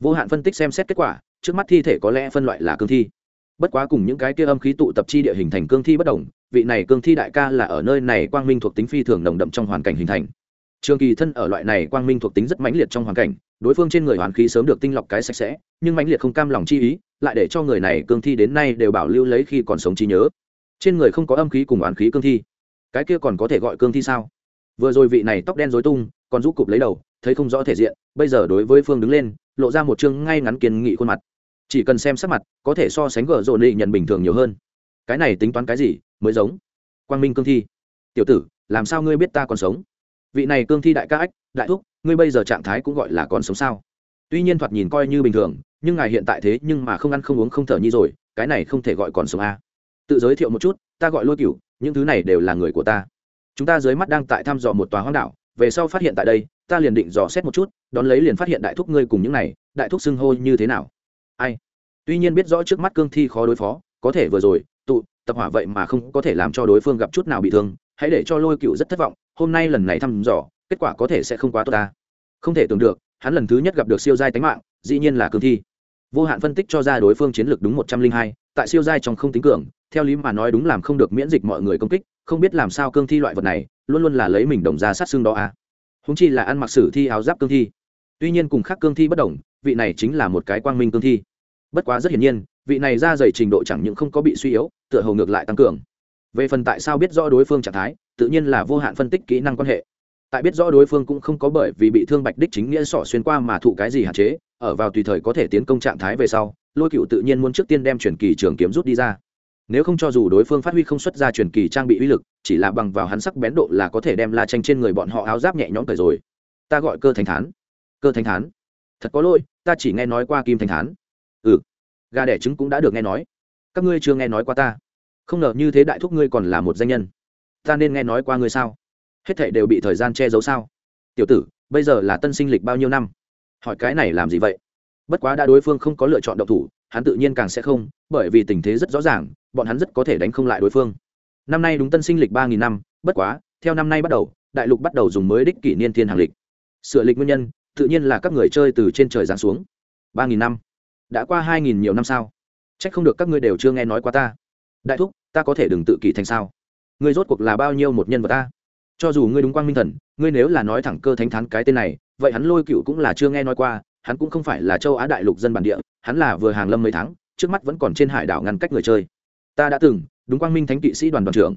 Vô hạn phân tích xem xét kết quả, trước mắt thi thể có lẽ phân loại là cương thi. Bất quá cùng những cái kia âm khí tụ tập chi địa hình thành cương thi bất đồng, vị này cương thi đại ca là ở nơi này quang minh thuộc tính phi thường nồng đậm trong hoàn cảnh hình thành. Trường kỳ thân ở loại này quang minh thuộc tính rất mãnh liệt trong hoàn cảnh đối phương trên người hoàn khí sớm được tinh lọc cái sạch sẽ, nhưng mãnh liệt không cam lòng chi ý, lại để cho người này cương thi đến nay đều bảo lưu lấy khi còn sống trí nhớ. Trên người không có âm khí cùng hoàn khí cương thi. Cái kia còn có thể gọi cương thi sao? Vừa rồi vị này tóc đen dối tung, còn rút cụp lấy đầu, thấy không rõ thể diện, bây giờ đối với phương đứng lên, lộ ra một chương ngay ngắn kiên nghị khuôn mặt. Chỉ cần xem sắc mặt, có thể so sánh gở rộn nị nhận bình thường nhiều hơn. Cái này tính toán cái gì, mới giống? Quang minh cương thi. Tiểu tử, làm sao ngươi biết ta còn sống? Vị này cương thi đại ca ách đại thúc, ngươi bây giờ trạng thái cũng gọi là còn sống sao? Tuy nhiên thoạt nhìn coi như bình thường, nhưng ngài hiện tại thế nhưng mà không ăn không uống không thở nhi rồi, cái này không thể gọi còn sống a. À. tự giới thiệu một chút, ta gọi lôi cửu, những thứ này đều là người của ta. Chúng ta dưới mắt đang tại thăm dò một tòa hoang đảo, về sau phát hiện tại đây, ta liền định dò xét một chút, đón lấy liền phát hiện đại thúc ngươi cùng những này, đại thúc xưng hô như thế nào. Ai? Tuy nhiên biết rõ trước mắt cương thi khó đối phó, có thể vừa rồi, tụ, tập hỏa vậy mà không có thể làm cho đối phương gặp chút nào bị thương, hãy để cho lôi cựu rất thất vọng, hôm nay lần này thăm dò kết quả có thể sẽ không quá tốt ta. Không thể tưởng được, hắn lần thứ nhất gặp được siêu giai tánh mạng, dĩ nhiên là cương thi. Vô hạn phân tích cho ra đối phương chiến lược đúng một trăm linh hai, tại siêu giai trong không tính cường, theo lý mà nói đúng làm không được miễn dịch mọi người công kích, không biết làm sao cương thi loại vật này, luôn luôn là lấy mình đồng ra sát xương đó à. Húng chi là ăn mặc sử thi áo giáp cương thi. Tuy nhiên cùng khác cương thi bất đồng, vị này chính là một cái quang minh cương thi. Bất quá rất hiển nhiên, vị này ra dày trình độ chẳng những không có bị suy yếu, tựa hồ ngược lại tăng cường. Về phần tại sao biết rõ đối phương trạng thái, tự nhiên là vô hạn phân tích kỹ năng quan hệ tại biết rõ đối phương cũng không có bởi vì bị thương bạch đích chính nghĩa sỏ xuyên qua mà thụ cái gì hạn chế, ở vào tùy thời có thể tiến công trạng thái về sau, lôi cựu tự nhiên muốn trước tiên đem truyền kỳ trường kiếm rút đi ra. Nếu không cho dù đối phương phát huy không xuất ra truyền kỳ trang bị uy lực, chỉ là bằng vào hắn sắc bén độ là có thể đem la tranh trên người bọn họ áo giáp nhẹ nhõm cởi rồi. Ta gọi cơ thánh thán. Cơ thánh thán. Thật có lỗi, ta chỉ nghe nói qua kim thánh thán. Ừ. Gà đẻ trứng cũng đã được nghe nói. Các ngươi chưa nghe nói qua ta. Không ngờ như thế đại thúc ngươi còn là một danh nhân. Ta nên nghe nói qua ngươi sao? Hết thảy đều bị thời gian che giấu sao? Tiểu tử, bây giờ là tân sinh lịch bao nhiêu năm? Hỏi cái này làm gì vậy? Bất quá đã đối phương không có lựa chọn độc thủ, hắn tự nhiên càng sẽ không, bởi vì tình thế rất rõ ràng, bọn hắn rất có thể đánh không lại đối phương. Năm nay đúng tân sinh lịch ba nghìn năm, bất quá, theo năm nay bắt đầu, đại lục bắt đầu dùng mới đích kỷ niên thiên hàng lịch. Sửa lịch nguyên nhân, tự nhiên là các người chơi từ trên trời giáng xuống. ba nghìn năm. Đã qua hai nghìn nhiều năm sao? C h ắ c không được các ngươi đều chưa nghe nói qua ta. Đại thúc, ta có thể đừng tự kỷ thành sao? Ngươi rốt cuộc là bao nhiêu một nhân vật ta? Cho dù ngươi đúng quang minh thần, ngươi nếu là nói thẳng cơ thánh thán cái tên này, vậy hắn lôi cựu cũng là chưa nghe nói qua, hắn cũng không phải là châu á đại lục dân bản địa, hắn là vừa hàng lâm mấy tháng, trước mắt vẫn còn trên hải đảo ngăn cách người chơi. Ta đã từng, đúng quang minh thánh kỵ sĩ đoàn đoàn trưởng.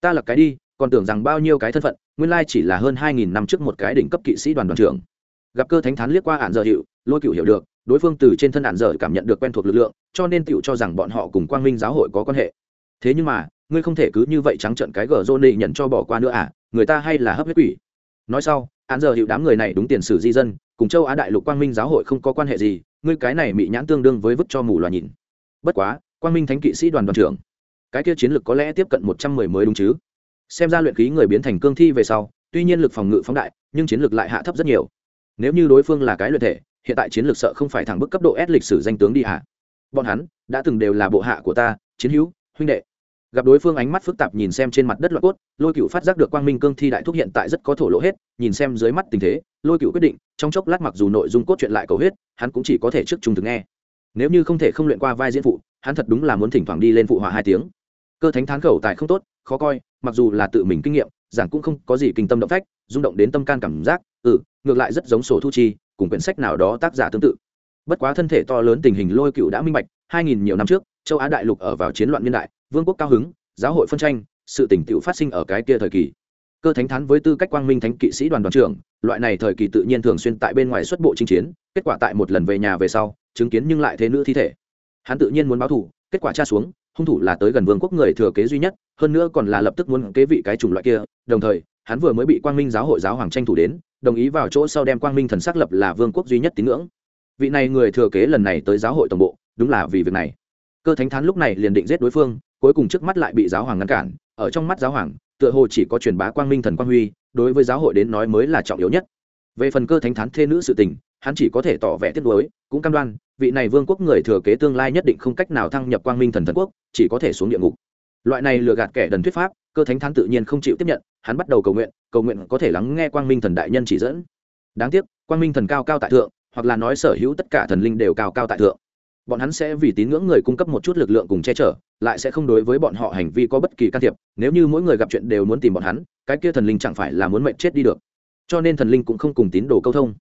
Ta lập cái đi, còn tưởng rằng bao nhiêu cái thân phận, nguyên lai chỉ là hơn hai nghìn năm trước một cái đỉnh cấp kỵ sĩ đoàn đoàn trưởng. Gặp cơ thánh thán liếc qua ạn dở hiệu lôi cựu hiểu được, đối phương từ trên thân ạn dở cảm nhận được quen thuộc lực lượng, cho nên tựu cho rằng bọn họ cùng quang minh giáo hội có quan hệ. Thế nhưng mà, ngươi không thể cứ như vậy trắng trận cái gờ rô nị nhận cho bỏ qua nữa à? Người ta hay là hấp huyết quỷ. Nói sau, án giờ hiệu đám người này đúng tiền sử di dân, cùng châu á đại lục quang minh giáo hội không có quan hệ gì, ngươi cái này bị nhãn tương đương với vứt cho mù loà nhìn. Bất quá, quang minh thánh kỵ sĩ đoàn đoàn trưởng, cái kia chiến lược có lẽ tiếp cận một trăm mười mới đúng chứ? Xem ra luyện khí người biến thành cương thi về sau, tuy nhiên lực phòng ngự phóng đại, nhưng chiến lược lại hạ thấp rất nhiều. Nếu như đối phương là cái luyện thể, hiện tại chiến lược sợ không phải thẳng bức cấp độ S lịch sử danh tướng đi hạ bọn hắn đã từng đều là bộ hạ của ta, chiến hữu, huynh đệ gặp đối phương ánh mắt phức tạp nhìn xem trên mặt đất loại cốt, lôi cựu phát giác được quang minh cương thi đại thúc hiện tại rất có thổ lộ hết, nhìn xem dưới mắt tình thế, lôi cựu quyết định, trong chốc lát mặc dù nội dung cốt chuyện lại cầu hết hắn cũng chỉ có thể trước trung thực nghe. Nếu như không thể không luyện qua vai diễn phụ, hắn thật đúng là muốn thỉnh thoảng đi lên phụ họa hai tiếng. Cơ thánh thán khẩu tài không tốt, khó coi, mặc dù là tự mình kinh nghiệm, giảng cũng không có gì kinh tâm động phách, rung động đến tâm can cảm giác ừ ngược lại rất giống sổ thu chi, cùng quyển sách nào đó tác giả tương tự. Bất quá thân thể to lớn tình hình lôi cựu đã minh bạch, hai nghìn nhiều năm trước, châu á đại lục ở vào chiến loạn niên đại vương quốc cao hứng, giáo hội phân tranh, sự tỉnh tựu phát sinh ở cái kia thời kỳ. Cơ thánh thán với tư cách quang minh thánh kỵ sĩ đoàn đoàn trưởng, loại này thời kỳ tự nhiên thường xuyên tại bên ngoài xuất bộ chinh chiến, kết quả tại một lần về nhà về sau, chứng kiến nhưng lại thế nữ thi thể. Hắn tự nhiên muốn báo thủ kết quả tra xuống, hung thủ là tới gần vương quốc người thừa kế duy nhất, hơn nữa còn là lập tức muốn kế vị cái chủng loại kia, đồng thời, hắn vừa mới bị quang minh giáo hội giáo hoàng tranh thủ đến, đồng ý vào chỗ sau đem quang minh thần xác lập là vương quốc duy nhất tín ngưỡng. Vị này người thừa kế lần này tới giáo hội tổng bộ, đúng là vì việc này. Cơ thánh thán lúc này liền định giết đối phương cuối cùng trước mắt lại bị giáo hoàng ngăn cản, ở trong mắt giáo hoàng, tựa hồ chỉ có truyền bá quang minh thần quang huy, đối với giáo hội đến nói mới là trọng yếu nhất. Về phần cơ thánh thán thê nữ sự tình, hắn chỉ có thể tỏ vẻ tiếc nuối, cũng cam đoan, vị này vương quốc người thừa kế tương lai nhất định không cách nào thăng nhập quang minh thần thần quốc, chỉ có thể xuống địa ngục. Loại này lừa gạt kẻ đần thuyết pháp, cơ thánh thán tự nhiên không chịu tiếp nhận, hắn bắt đầu cầu nguyện cầu nguyện có thể lắng nghe quang minh thần đại nhân chỉ dẫn. Đáng tiếc, quang minh thần cao cao tại thượng, hoặc là nói sở hữu tất cả thần linh đều cao cao tại thượng bọn hắn sẽ vì tín ngưỡng người cung cấp một chút lực lượng cùng che chở, lại sẽ không đối với bọn họ hành vi có bất kỳ can thiệp, nếu như mỗi người gặp chuyện đều muốn tìm bọn hắn, cái kia thần linh chẳng phải là muốn mệnh chết đi được. Cho nên thần linh cũng không cùng tín đồ câu thông.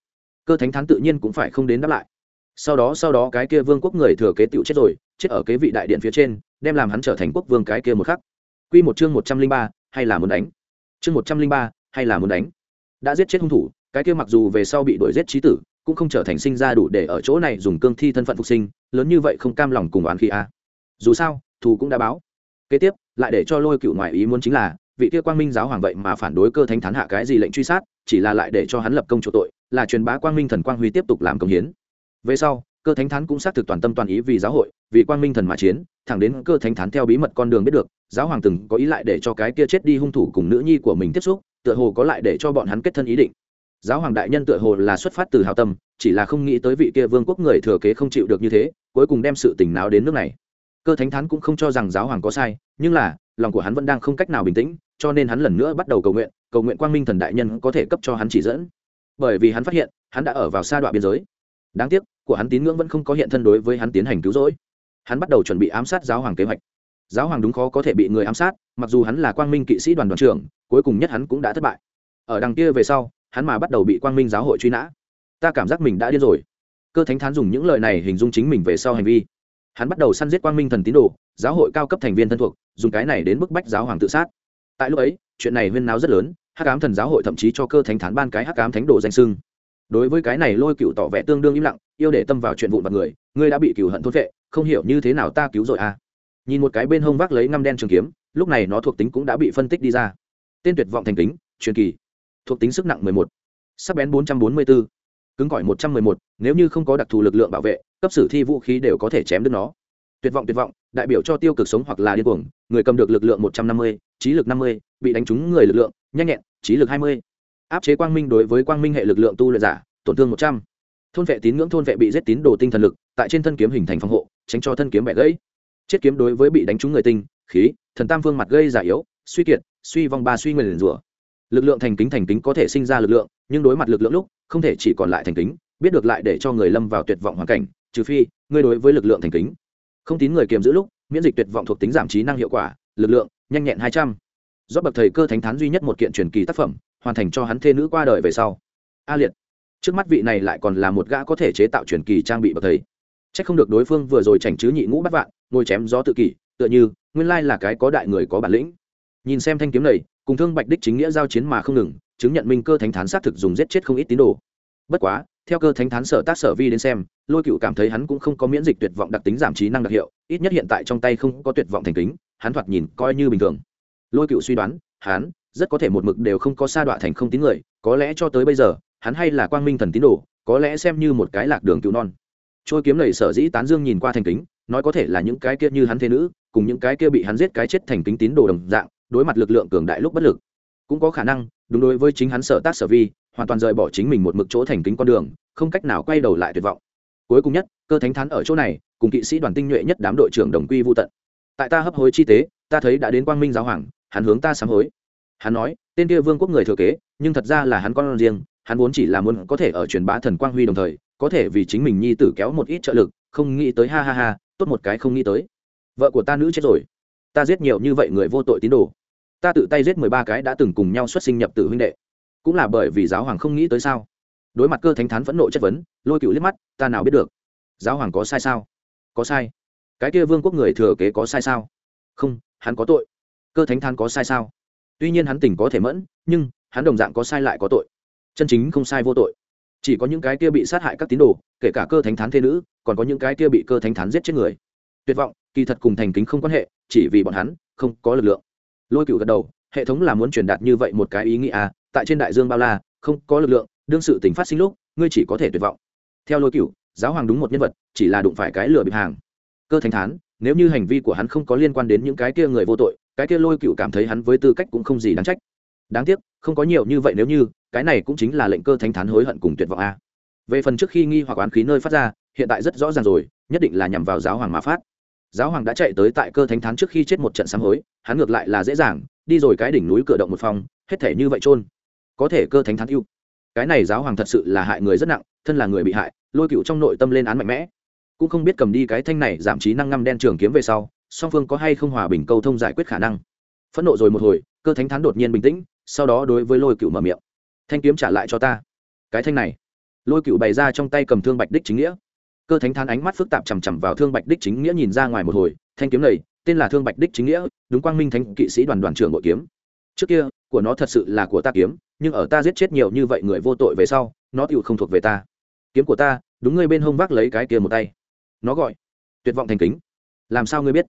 Cơ thánh thán tự nhiên cũng phải không đến đáp lại. Sau đó sau đó cái kia vương quốc người thừa kế tựu chết rồi, chết ở kế vị đại điện phía trên, đem làm hắn trở thành quốc vương cái kia một khắc. Q một chương một trăm linh ba, hay là muốn đánh? Chương một trăm linh ba, hay là muốn đánh? Đã giết chết hung thủ, cái kia mặc dù về sau bị đuổi giết trí tử cũng không trở thành sinh ra đủ để ở chỗ này dùng cương thi thân phận phục sinh, lớn như vậy không cam lòng cùng oán khi a à. dù sao, thù cũng đã báo. Kế tiếp, lại để cho lôi cựu ngoại ý muốn chính là, vị kia quang minh giáo hoàng vậy mà phản đối cơ thánh thán hạ cái gì lệnh truy sát, chỉ là lại để cho hắn lập công chỗ tội, là truyền bá quang minh thần quang huy tiếp tục làm công hiến. Về sau, cơ thánh thán cũng xác thực toàn tâm toàn ý vì giáo hội, vì quang minh thần mà chiến, thẳng đến cơ thánh thán theo bí mật con đường biết được, giáo hoàng từng có ý lại để cho cái kia chết đi hung thủ cùng nữ nhi của mình tiếp xúc, tựa hồ có lại để cho bọn hắn kết thân ý định giáo hoàng đại nhân tựa hồ là xuất phát từ hào tâm, chỉ là không nghĩ tới vị kia vương quốc người thừa kế không chịu được như thế, cuối cùng đem sự tình nào đến nước này. Cơ thánh thán cũng không cho rằng giáo hoàng có sai, nhưng là, lòng của hắn vẫn đang không cách nào bình tĩnh, cho nên hắn lần nữa bắt đầu cầu nguyện cầu nguyện quang minh thần đại nhân có thể cấp cho hắn chỉ dẫn. Bởi vì hắn phát hiện, hắn đã ở vào xa đoạn biên giới. Đáng tiếc, của hắn tín ngưỡng vẫn không có hiện thân đối với hắn tiến hành cứu rỗi. Hắn bắt đầu chuẩn bị ám sát giáo hoàng kế hoạch. Giáo hoàng đúng khó có thể bị người ám sát, mặc dù hắn là quang minh kỵ sĩ đoàn đoàn trưởng, cuối cùng nhất hắn cũng đã thất bại. Ở đằng kia về sau hắn mà bắt đầu bị quang minh giáo hội truy nã. Ta cảm giác mình đã điên rồi. Cơ thánh thán dùng những lời này hình dung chính mình về sau hành vi. Hắn bắt đầu săn giết quang minh thần tín đồ, giáo hội cao cấp thành viên thân thuộc, dùng cái này đến bức bách giáo hoàng tự sát. Tại lúc ấy, chuyện này huyên náo rất lớn, hắc ám thần giáo hội thậm chí cho cơ thánh thán ban cái hắc ám thánh đồ danh sưng. Đối với cái này lôi cựu tỏ vẻ tương đương im lặng, yêu để tâm vào chuyện vụn vặt người, ngươi đã bị cựu hận thốt vệ không hiểu như thế nào ta cứu rồi à. Nhìn một cái bên hông vác lấy ngăm đen trường kiếm, lúc này nó thuộc tính cũng đã bị phân tích đi ra. Tên tuyệt vọng thành kính, truyền kỳ thuộc tính sức nặng mười một, sắc bén bốn trăm bốn mươi bốn cứng cỏi một trăm mười một, nếu như không có đặc thù lực lượng bảo vệ, cấp sử thi vũ khí đều có thể chém đứt nó. Tuyệt vọng tuyệt vọng, đại biểu cho tiêu cực sống hoặc là điên cuồng, người cầm được lực lượng một trăm năm mươi, trí lực năm mươi, bị đánh trúng người lực lượng, nhanh nhẹn, trí lực hai mươi. Áp chế quang minh đối với quang minh hệ lực lượng tu luyện giả, tổn thương một trăm. Thôn vệ tín ngưỡng thôn vệ bị giết tín đồ tinh thần lực, tại trên thân kiếm hình thành phòng hộ, tránh cho thân kiếm bẻ gãy. Chết kiếm đối với bị đánh trúng người tinh, khí, thần tam phương mặt gây giả yếu, suy kiệt, suy vong ba suy nguyền rủa lực lượng thành kính thành kính có thể sinh ra lực lượng, nhưng đối mặt lực lượng lúc, không thể chỉ còn lại thành kính, biết được lại để cho người lâm vào tuyệt vọng hoàn cảnh, trừ phi, ngươi đối với lực lượng thành kính. Không tín người kiềm giữ lúc, miễn dịch tuyệt vọng thuộc tính giảm trí năng hiệu quả, lực lượng, nhanh nhẹn hai trăm. Do bậc thầy cơ thánh thán duy nhất một kiện truyền kỳ tác phẩm, hoàn thành cho hắn thê nữ qua đời về sau. A liệt. Trước mắt vị này lại còn là một gã có thể chế tạo truyền kỳ trang bị bậc thầy. C h ắ c không được đối phương vừa rồi chảnh chứ nhị ngũ bắt vạn, ngồi chém gió tự kỷ, tựa như, nguyên lai là cái có đại người có bản lĩnh. Nhìn xem thanh kiếm này cùng thương bạch đích chính nghĩa giao chiến mà không ngừng, chứng nhận minh cơ thánh thán xác thực dùng giết chết không ít tín đồ. Bất quá, theo cơ thánh thán sở tác sở vi đến xem, lôi cựu cảm thấy hắn cũng không có miễn dịch tuyệt vọng đặc tính giảm trí năng đặc hiệu, ít nhất hiện tại trong tay không có tuyệt vọng thành kính, hắn thoạt nhìn coi như bình thường. Lôi cựu suy đoán, hắn rất có thể một mực đều không có sa đọa thành không tín người, có lẽ cho tới bây giờ, hắn hay là quang minh thần tín đồ, có lẽ xem như một cái lạc đường cứu non. Trôi kiếm lầy sở dĩ tán dương nhìn qua thành kính, nói có thể là những cái kia như hắn thế nữ, cùng những cái kia bị hắn giết cái chết thành kính tín đồ đồng dạng đối mặt lực lượng cường đại lúc bất lực. Cũng có khả năng, đúng đối với chính hắn sở tác sở vi, hoàn toàn rời bỏ chính mình một mực chỗ thành kính con đường, không cách nào quay đầu lại tuyệt vọng. Cuối cùng nhất, cơ thánh thán ở chỗ này, cùng kỵ sĩ đoàn tinh nhuệ nhất đám đội trưởng đồng quy vô tận. Tại ta hấp hối chi tế, ta thấy đã đến quang minh giáo hoàng, hắn hướng ta sám hối. Hắn nói, tên kia vương quốc người thừa kế, nhưng thật ra là hắn con riêng, hắn vốn chỉ là muốn có thể ở truyền bá thần quang huy đồng thời, có thể vì chính mình nhi tử kéo một ít trợ lực, không nghĩ tới, ha ha ha, tốt một cái không nghĩ tới. Vợ của ta nữ chết rồi ta giết nhiều như vậy người vô tội tín đồ. Ta tự tay giết mười ba cái đã từng cùng nhau xuất sinh nhập tử huynh đệ. Cũng là bởi vì giáo hoàng không nghĩ tới sao? Đối mặt cơ thánh thán phẫn nộ chất vấn, lôi cựu liếc mắt, ta nào biết được? Giáo hoàng có sai sao? Có sai. Cái kia vương quốc người thừa kế có sai sao? Không, hắn có tội. Cơ thánh thán có sai sao? Tuy nhiên hắn tỉnh có thể mẫn, nhưng hắn đồng dạng có sai lại có tội. Chân chính không sai vô tội. Chỉ có những cái kia bị sát hại các tín đồ, kể cả cơ thánh thán thế nữ, còn có những cái kia bị cơ thánh thán giết chết người. Tuyệt vọng kỳ thật cùng thành kính không quan hệ, chỉ vì bọn hắn, không có lực lượng. Lôi cựu gật đầu, hệ thống là muốn truyền đạt như vậy một cái ý nghĩa à tại trên đại dương bao la, không có lực lượng, đương sự tình phát sinh lúc, ngươi chỉ có thể tuyệt vọng. Theo lôi cựu giáo hoàng đúng một nhân vật, chỉ là đụng phải cái lửa bịp hàng. Cơ thánh thán, nếu như hành vi của hắn không có liên quan đến những cái kia người vô tội, cái kia lôi cựu cảm thấy hắn với tư cách cũng không gì đáng trách. Đáng tiếc, không có nhiều như vậy nếu như, cái này cũng chính là lệnh cơ thánh thán hối hận cùng tuyệt vọng a về phần trước khi nghi hoặc oán khí nơi phát ra, hiện tại rất rõ ràng rồi, nhất định là nhằm vào giáo hoàng mà phát giáo hoàng đã chạy tới tại cơ thánh thán trước khi chết một trận sám hối, hắn ngược lại là dễ dàng, đi rồi cái đỉnh núi cửa động một phòng, hết thể như vậy trôn có thể cơ thánh thán yêu cái này giáo hoàng thật sự là hại người rất nặng, thân là người bị hại, lôi cựu trong nội tâm lên án mạnh mẽ. Cũng không biết cầm đi cái thanh này giảm trí năng ngăm đen trường kiếm về sau, song phương có hay không hòa bình câu thông giải quyết khả năng. Phẫn nộ rồi một hồi, cơ thánh thán đột nhiên bình tĩnh, sau đó đối với lôi cựu mở miệng. Thanh kiếm trả lại cho ta. Cái thanh này, lôi cựu bày ra trong tay cầm thương bạch đích chính nghĩa cơ thánh thán ánh mắt phức tạp chằm chằm vào thương bạch đích chính nghĩa nhìn ra ngoài một hồi, thanh kiếm này, tên là thương bạch đích chính nghĩa, đúng quang minh thánh kỵ sĩ đoàn đoàn trưởng bội kiếm. Trước kia, của nó thật sự là của ta kiếm, nhưng ở ta giết chết nhiều như vậy người vô tội về sau, nó tựu không thuộc về ta. Kiếm của ta, đúng ngươi bên hông vác lấy cái kia một tay. Nó gọi, tuyệt vọng thành kính. Làm sao ngươi biết?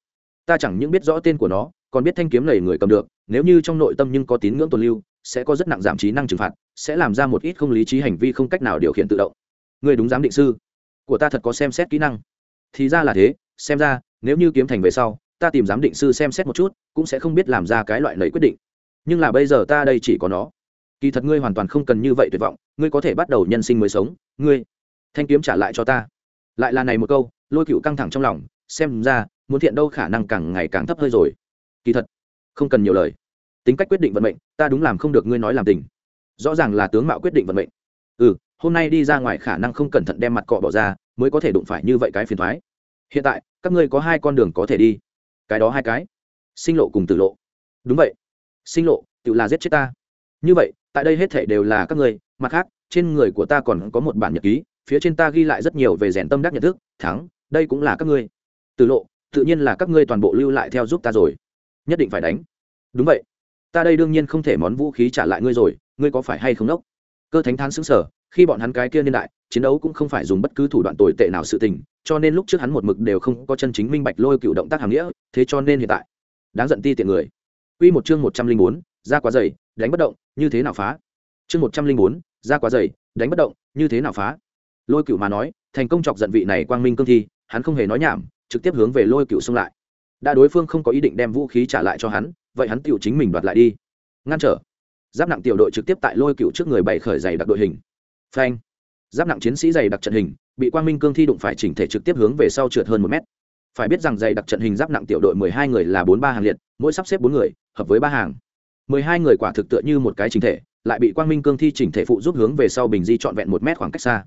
Ta chẳng những biết rõ tên của nó, còn biết thanh kiếm này người cầm được, nếu như trong nội tâm nhưng có tín ngưỡng tồn lưu, sẽ có rất nặng giảm trí năng trừng phạt, sẽ làm ra một ít không lý trí hành vi không cách nào điều khiển tự động. Người đúng giám định sư của ta thật có xem xét kỹ năng. Thì ra là thế, xem ra, nếu như kiếm thành về sau, ta tìm giám định sư xem xét một chút, cũng sẽ không biết làm ra cái loại lầy quyết định. Nhưng là bây giờ ta đây chỉ có nó. Kỳ thật ngươi hoàn toàn không cần như vậy tuyệt vọng, ngươi có thể bắt đầu nhân sinh mới sống. Ngươi, thanh kiếm trả lại cho ta. Lại là này một câu, lôi cựu căng thẳng trong lòng, xem ra, muốn thiện đâu khả năng càng ngày càng thấp hơi rồi. Kỳ thật, không cần nhiều lời. Tính cách quyết định vận mệnh, ta đúng làm không được ngươi nói làm tình. Rõ ràng là tướng mạo quyết định vận mệnh. Ừ hôm nay đi ra ngoài khả năng không cẩn thận đem mặt cọ bỏ ra, mới có thể đụng phải như vậy cái phiền thoái. Hiện tại, các ngươi có hai con đường có thể đi. Cái đó hai cái. Sinh lộ cùng tử lộ. Đúng vậy. Sinh lộ, tự là giết chết ta. Như vậy, tại đây hết thể đều là các ngươi, mặt khác, trên người của ta còn có một bản nhật ký, phía trên ta ghi lại rất nhiều về rèn tâm đắc nhận thức, thắng, đây cũng là các ngươi. Tử lộ, tự nhiên là các ngươi toàn bộ lưu lại theo giúp ta rồi. Nhất định phải đánh. Đúng vậy. Ta đây đương nhiên không thể món vũ khí trả lại ngươi rồi, ngươi có phải hay không đốc? Cơ thánh thán xứng sở khi bọn hắn cái kia niên đại, chiến đấu cũng không phải dùng bất cứ thủ đoạn tồi tệ nào sự tình, cho nên lúc trước hắn một mực đều không có chân chính minh bạch lôi cựu động tác hàm nghĩa, thế cho nên hiện tại, đáng giận ti tiện người. Quy một chương một trăm linh bốn, ra quá dày, đánh bất động, như thế nào phá? Chương một trăm linh bốn, ra quá dày, đánh bất động, như thế nào phá? Lôi cựu mà nói, thành công chọc giận vị này quang minh cương thi, hắn không hề nói nhảm, trực tiếp hướng về lôi cựu xông lại. Đã đối phương không có ý định đem vũ khí trả lại cho hắn, vậy hắn tựu chính mình đoạt lại đi. Ngăn trở. Giáp nặng tiểu đội trực tiếp tại lôi cựu trước người bày khởi dày đặc đội hình phanh. Giáp nặng chiến sĩ dày đặc trận hình, bị quang minh cương thi đụng phải chỉnh thể trực tiếp hướng về sau trượt hơn một mét. Phải biết rằng dày đặc trận hình giáp nặng tiểu đội mười hai người là bốn ba hàng liệt, mỗi sắp xếp bốn người, hợp với ba hàng. Mười hai người quả thực tựa như một cái chỉnh thể, lại bị quang minh cương thi chỉnh thể phụ giúp hướng về sau bình di trọn vẹn một mét khoảng cách xa.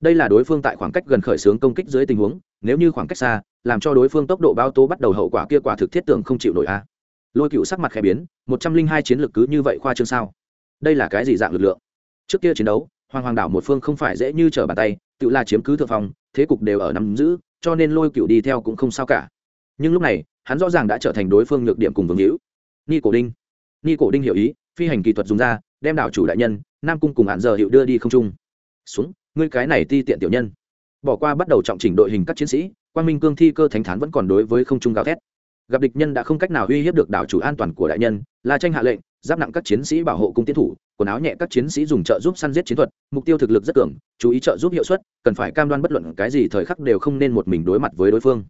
Đây là đối phương tại khoảng cách gần khởi xướng công kích dưới tình huống, nếu như khoảng cách xa, làm cho đối phương tốc độ bao tố bắt đầu hậu quả kia quả thực thiết tưởng không chịu nổi a. Lôi cựu sắc mặt khẽ biến, một trăm linh hai chiến lược cứ như vậy khoa trương sao? Đây là cái gì dạng lực lượng? Trước kia chiến đấu hoàng hoàng đảo một phương không phải dễ như trở bàn tay, tự là chiếm cứ thượng phong, thế cục đều ở nắm giữ, cho nên lôi cựu đi theo cũng không sao cả. Nhưng lúc này, hắn rõ ràng đã trở thành đối phương nhược điểm cùng vương hữu. Ni cổ đinh. Ni cổ đinh hiểu ý, phi hành kỹ thuật dùng ra, đem đảo chủ đại nhân, nam cung cùng hạn giờ hiệu đưa đi không trung. Xuống, ngươi cái này ti tiện tiểu nhân. Bỏ qua bắt đầu trọng chỉnh đội hình các chiến sĩ quan minh cương thi cơ thánh thán vẫn còn đối với không trung gào thét. Gặp địch nhân đã không cách nào uy hiếp được đảo chủ an toàn của đại nhân là tranh hạ lệnh giáp nặng các chiến sĩ bảo hộ cung tiến thủ, quần áo nhẹ các chiến sĩ dùng trợ giúp săn giết chiến thuật, mục tiêu thực lực rất cường, chú ý trợ giúp hiệu suất, cần phải cam đoan bất luận cái gì thời khắc đều không nên một mình đối mặt với đối phương.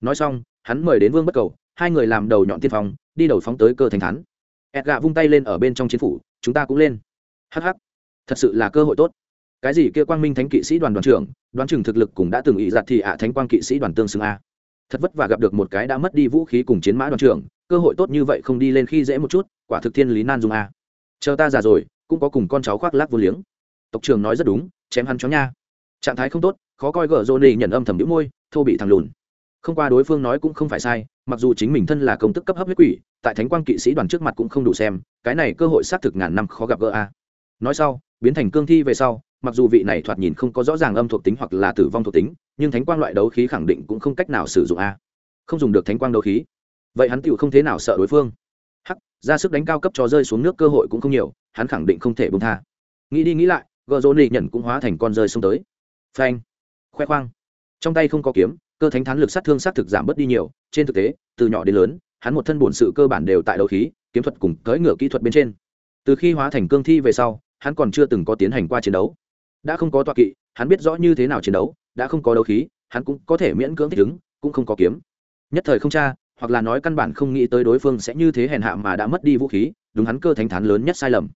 Nói xong, hắn mời đến vương bất cầu, hai người làm đầu nhọn tiên phong, đi đầu phóng tới cơ thành thắn ẹt gạ vung tay lên ở bên trong chiến phủ, chúng ta cũng lên. Hh thật sự là cơ hội tốt. Cái gì kia quang minh thánh kỵ sĩ đoàn đoàn trưởng, đoán chừng thực lực cũng đã từng ý giặt thì ạ thánh quang kỵ sĩ đoàn tương xứng a. Thật vất vả gặp được một cái đã mất đi vũ khí cùng chiến mã đoàn trưởng cơ hội tốt như vậy không đi lên khi dễ một chút, quả thực thiên lý nan dung a. Chờ ta già rồi, cũng có cùng con cháu khoác lác vô liếng. Tộc trưởng nói rất đúng, chém hắn chó nha. Trạng thái không tốt, khó coi gở rô nỉ nhận âm thầm đĩu môi, thô bị thằng lùn. Không qua đối phương nói cũng không phải sai, mặc dù chính mình thân là công tức cấp hấp huyết quỷ, tại thánh quang kỵ sĩ đoàn trước mặt cũng không đủ xem, cái này cơ hội xác thực ngàn năm khó gặp gỡ a. Nói sau, biến thành cương thi về sau, mặc dù vị này thoạt nhìn không có rõ ràng âm thuộc tính hoặc là tử vong thuộc tính, nhưng thánh quang loại đấu khí khẳng định cũng không cách nào sử dụng a. Không dùng được thánh quang đấu khí vậy hắn tựu không thế nào sợ đối phương. Hắc, ra sức đánh cao cấp cho rơi xuống nước cơ hội cũng không nhiều, hắn khẳng định không thể bông tha. Nghĩ đi nghĩ lại gợ rỗ nị nhận cũng hóa thành con rơi xông tới. Phanh, khoe khoang. Trong tay không có kiếm, cơ thánh thán lực sát thương sát thực giảm bớt đi nhiều, trên thực tế, từ nhỏ đến lớn, hắn một thân bổn sự cơ bản đều tại đấu khí, kiếm thuật cùng cưỡi ngựa kỹ thuật bên trên. Từ khi hóa thành cương thi về sau, hắn còn chưa từng có tiến hành qua chiến đấu. Đã không có tọa kỵ, hắn biết rõ như thế nào chiến đấu, đã không có đấu khí, hắn cũng có thể miễn cưỡng thích ứng, cũng không có kiếm. Nhất thời không cha hoặc là nói căn bản không nghĩ tới đối phương sẽ như thế hèn hạ mà đã mất đi vũ khí, đúng hắn cơ thánh thán lớn nhất sai lầm.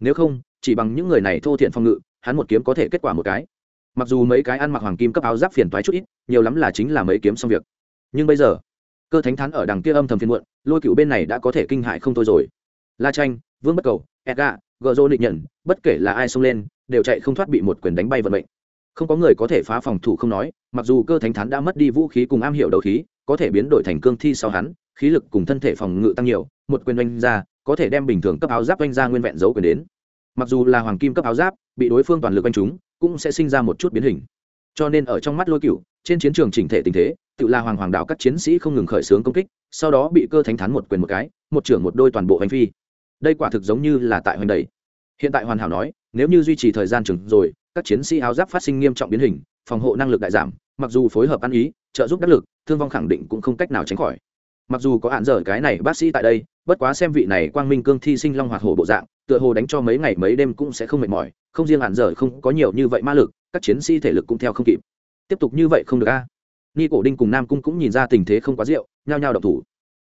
Nếu không, chỉ bằng những người này thô thiện phòng ngự, hắn một kiếm có thể kết quả một cái. Mặc dù mấy cái ăn mặc hoàng kim cấp áo giáp phiền toái chút ít, nhiều lắm là chính là mấy kiếm xong việc. Nhưng bây giờ, cơ thánh Thán ở đằng kia âm thầm phiền muộn, lôi cựu bên này đã có thể kinh hại không thôi rồi. La tranh vương bất cầu edga gợ dô định nhận bất kể là ai xông lên, đều chạy không thoát bị một quyền đánh bay vận mệnh. Không có người có thể phá phòng thủ không nói, mặc dù cơ thánh Thán đã mất đi vũ khí cùng am hiểu đầu khí có thể biến đổi thành cương thi sau hắn, khí lực cùng thân thể phòng ngự tăng nhiều, một quyền oanh ra, có thể đem bình thường cấp áo giáp oanh ra nguyên vẹn dấu quyền đến. Mặc dù là hoàng kim cấp áo giáp, bị đối phương toàn lực oanh chúng, cũng sẽ sinh ra một chút biến hình. Cho nên ở trong mắt lôi cựu trên chiến trường chỉnh thể tình thế, tự là hoàng hoàng đạo các chiến sĩ không ngừng khởi xướng công kích, sau đó bị cơ thánh thắn một quyền một cái, một trưởng một đôi toàn bộ hành phi. Đây quả thực giống như là tại hoành đầy hiện tại hoàn hảo nói, nếu như duy trì thời gian chừng rồi, các chiến sĩ áo giáp phát sinh nghiêm trọng biến hình, phòng hộ năng lực đại giảm, mặc dù phối hợp ăn ý, trợ giúp đắc lực thương vong khẳng định cũng không cách nào tránh khỏi. Mặc dù có hạn dở cái này bác sĩ tại đây, bất quá xem vị này quang minh cương thi sinh long hoạt hổ bộ dạng, tựa hồ đánh cho mấy ngày mấy đêm cũng sẽ không mệt mỏi, không riêng hạn dở không có nhiều như vậy ma lực, các chiến sĩ thể lực cũng theo không kịp. Tiếp tục như vậy không được a. Ni cổ đinh cùng nam cung cũng nhìn ra tình thế không quá rượu, nhao nhao độc thủ.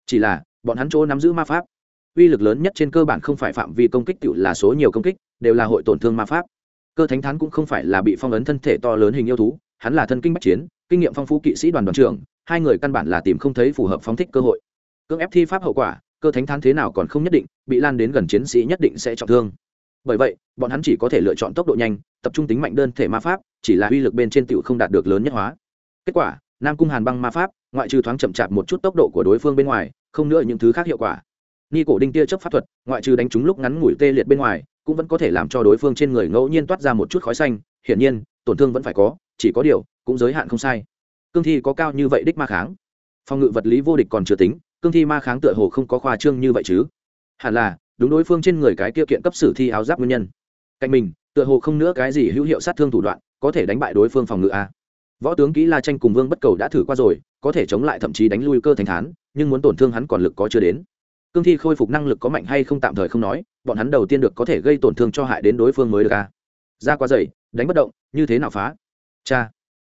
Chỉ là, bọn hắn chỗ nắm giữ ma pháp. Uy lực lớn nhất trên cơ bản không phải phạm vi công kích tự là số nhiều công kích, đều là hội tổn thương ma pháp. Cơ thánh thán cũng không phải là bị phong ấn thân thể to lớn hình yêu thú, hắn là thân kinh bách chiến, kinh nghiệm phong phú kỵ sĩ đoàn đoàn trưởng hai người căn bản là tìm không thấy phù hợp phóng thích cơ hội. Cưỡng ép thi pháp hậu quả, cơ thánh thán thế nào còn không nhất định, bị lan đến gần chiến sĩ nhất định sẽ trọng thương. Bởi vậy, bọn hắn chỉ có thể lựa chọn tốc độ nhanh, tập trung tính mạnh đơn thể ma pháp, chỉ là uy lực bên trên tựu không đạt được lớn nhất hóa. Kết quả, nam cung hàn băng ma pháp, ngoại trừ thoáng chậm chạp một chút tốc độ của đối phương bên ngoài, không nữa những thứ khác hiệu quả. Ni cổ đinh tia chấp pháp thuật, ngoại trừ đánh trúng lúc ngắn ngủi tê liệt bên ngoài, cũng vẫn có thể làm cho đối phương trên người ngẫu nhiên toát ra một chút khói xanh. Hiển nhiên, tổn thương vẫn phải có, chỉ có điều, cũng giới hạn không sai cương thi có cao như vậy đích ma kháng. Phòng ngự vật lý vô địch còn chưa tính, cương thi ma kháng tựa hồ không có khoa trương như vậy chứ. Hẳn là, đúng đối phương trên người cái kia kiện cấp sử thi áo giáp nguyên nhân. Cạnh mình, tựa hồ không nữa cái gì hữu hiệu sát thương thủ đoạn, có thể đánh bại đối phương phòng ngự a. Võ tướng kỹ la tranh cùng vương bất cầu đã thử qua rồi, có thể chống lại thậm chí đánh lui cơ thành thán, nhưng muốn tổn thương hắn còn lực có chưa đến. Cương thi khôi phục năng lực có mạnh hay không tạm thời không nói, bọn hắn đầu tiên được có thể gây tổn thương cho hại đến đối phương mới được a. Ra quá dày, đánh bất động, như thế nào phá? Cha!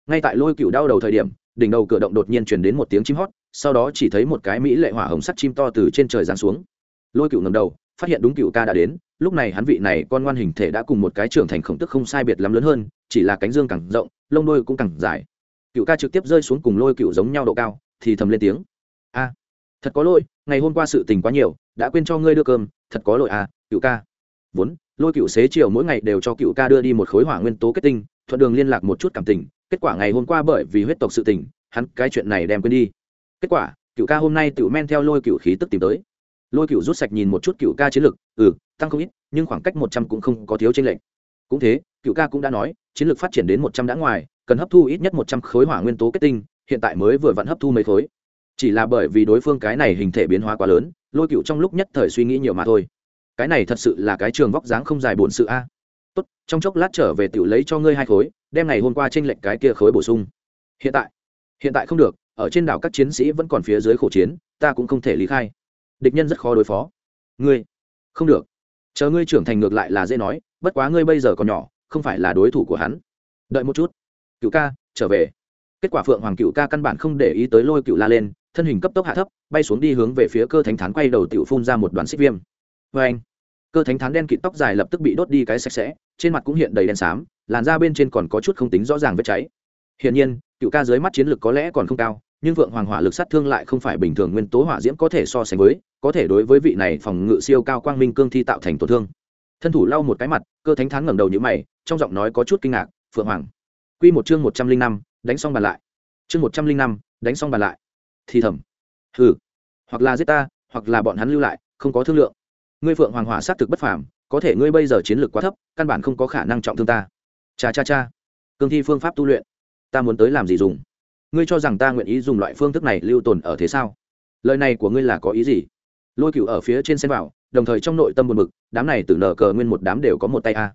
Ngay tại lôi cựu đau đầu thời điểm, đỉnh đầu cửa động đột nhiên chuyển đến một tiếng chim hót, sau đó chỉ thấy một cái mỹ lệ hỏa hồng sắt chim to từ trên trời giáng xuống. Lôi cựu ngầm đầu, phát hiện đúng cựu ca đã đến, lúc này hắn vị này con ngoan hình thể đã cùng một cái trưởng thành khổng tức không sai biệt lắm lớn hơn, chỉ là cánh dương càng rộng, lông đôi cũng càng dài. Cựu ca trực tiếp rơi xuống cùng lôi cựu giống nhau độ cao, thì thầm lên tiếng. A, thật có lỗi, ngày hôm qua sự tình quá nhiều, đã quên cho ngươi đưa cơm, thật có lỗi à cựu ca. Vốn, lôi cựu xế chiều mỗi ngày đều cho cựu ca đưa đi một khối hỏa nguyên tố kết tinh, thuận đường liên lạc một chút cảm tình kết quả ngày hôm qua bởi vì huyết tộc sự tình, hắn cái chuyện này đem quên đi. Kết quả, cựu ca hôm nay tự men theo lôi cựu khí tức tìm tới. Lôi cựu rút sạch nhìn một chút cựu ca chiến lực ừ tăng không ít, nhưng khoảng cách một trăm cũng không có thiếu tranh lệch. Cũng thế, cựu ca cũng đã nói, chiến lược phát triển đến một trăm đã ngoài, cần hấp thu ít nhất một trăm khối hỏa nguyên tố kết tinh, hiện tại mới vừa vặn hấp thu mấy khối. Chỉ là bởi vì đối phương cái này hình thể biến hóa quá lớn, lôi cựu trong lúc nhất thời suy nghĩ nhiều mà thôi. Cái này thật sự là cái trường vóc dáng không dài bổn sự a tốt, trong chốc lát trở về tự lấy cho ngươi hai khối, đem ngày hôm qua t r ê n lệnh cái kia khối bổ sung. Hiện tại? Hiện tại không được, ở trên đảo các chiến sĩ vẫn còn phía dưới khổ chiến, ta cũng không thể lý khai. Địch nhân rất khó đối phó. Ngươi? Không được. Chờ ngươi trưởng thành ngược lại là dễ nói, bất quá ngươi bây giờ còn nhỏ, không phải là đối thủ của hắn. Đợi một chút. Cựu ca, trở về. Kết quả phượng hoàng cựu ca căn bản không để ý tới lôi cựu la lên, thân hình cấp tốc hạ thấp, bay xuống đi hướng về phía cơ thánh thán quay đầu tiểu phun ra một đoàn xích viêm. Vê anh cơ thánh thán đen kịt tóc dài lập tức bị đốt đi cái sạch sẽ, trên mặt cũng hiện đầy đen xám, làn da bên trên còn có chút không tính rõ ràng vết cháy. Hiển nhiên, cựu ca dưới mắt chiến lược có lẽ còn không cao, nhưng vượng hoàng hỏa lực sát thương lại không phải bình thường nguyên tố hỏa diễm có thể so sánh với, có thể đối với vị này phòng ngự siêu cao quang minh cương thi tạo thành tổn thương. Thân thủ lau một cái mặt, cơ thánh thán ngẩng đầu như mày, trong giọng nói có chút kinh ngạc, phượng hoàng q một chương một trăm linh năm, đánh xong bàn lại. Chương một trăm linh năm, đánh xong bàn lại. Thì thầm, hừ, hoặc là giết ta, hoặc là bọn hắn lưu lại, không có thương lượng ngươi phượng hoàng hỏa xác thực bất phàm, có thể ngươi bây giờ chiến lược quá thấp, căn bản không có khả năng trọng thương ta. Cha cha cha. Cương thi phương pháp tu luyện. Ta muốn tới làm gì dùng? Ngươi cho rằng ta nguyện ý dùng loại phương thức này lưu tồn ở thế sao? Lời này của ngươi là có ý gì? Lôi cựu ở phía trên xem vào, đồng thời trong nội tâm một mực đám này từ nở cờ nguyên một đám đều có một tay a.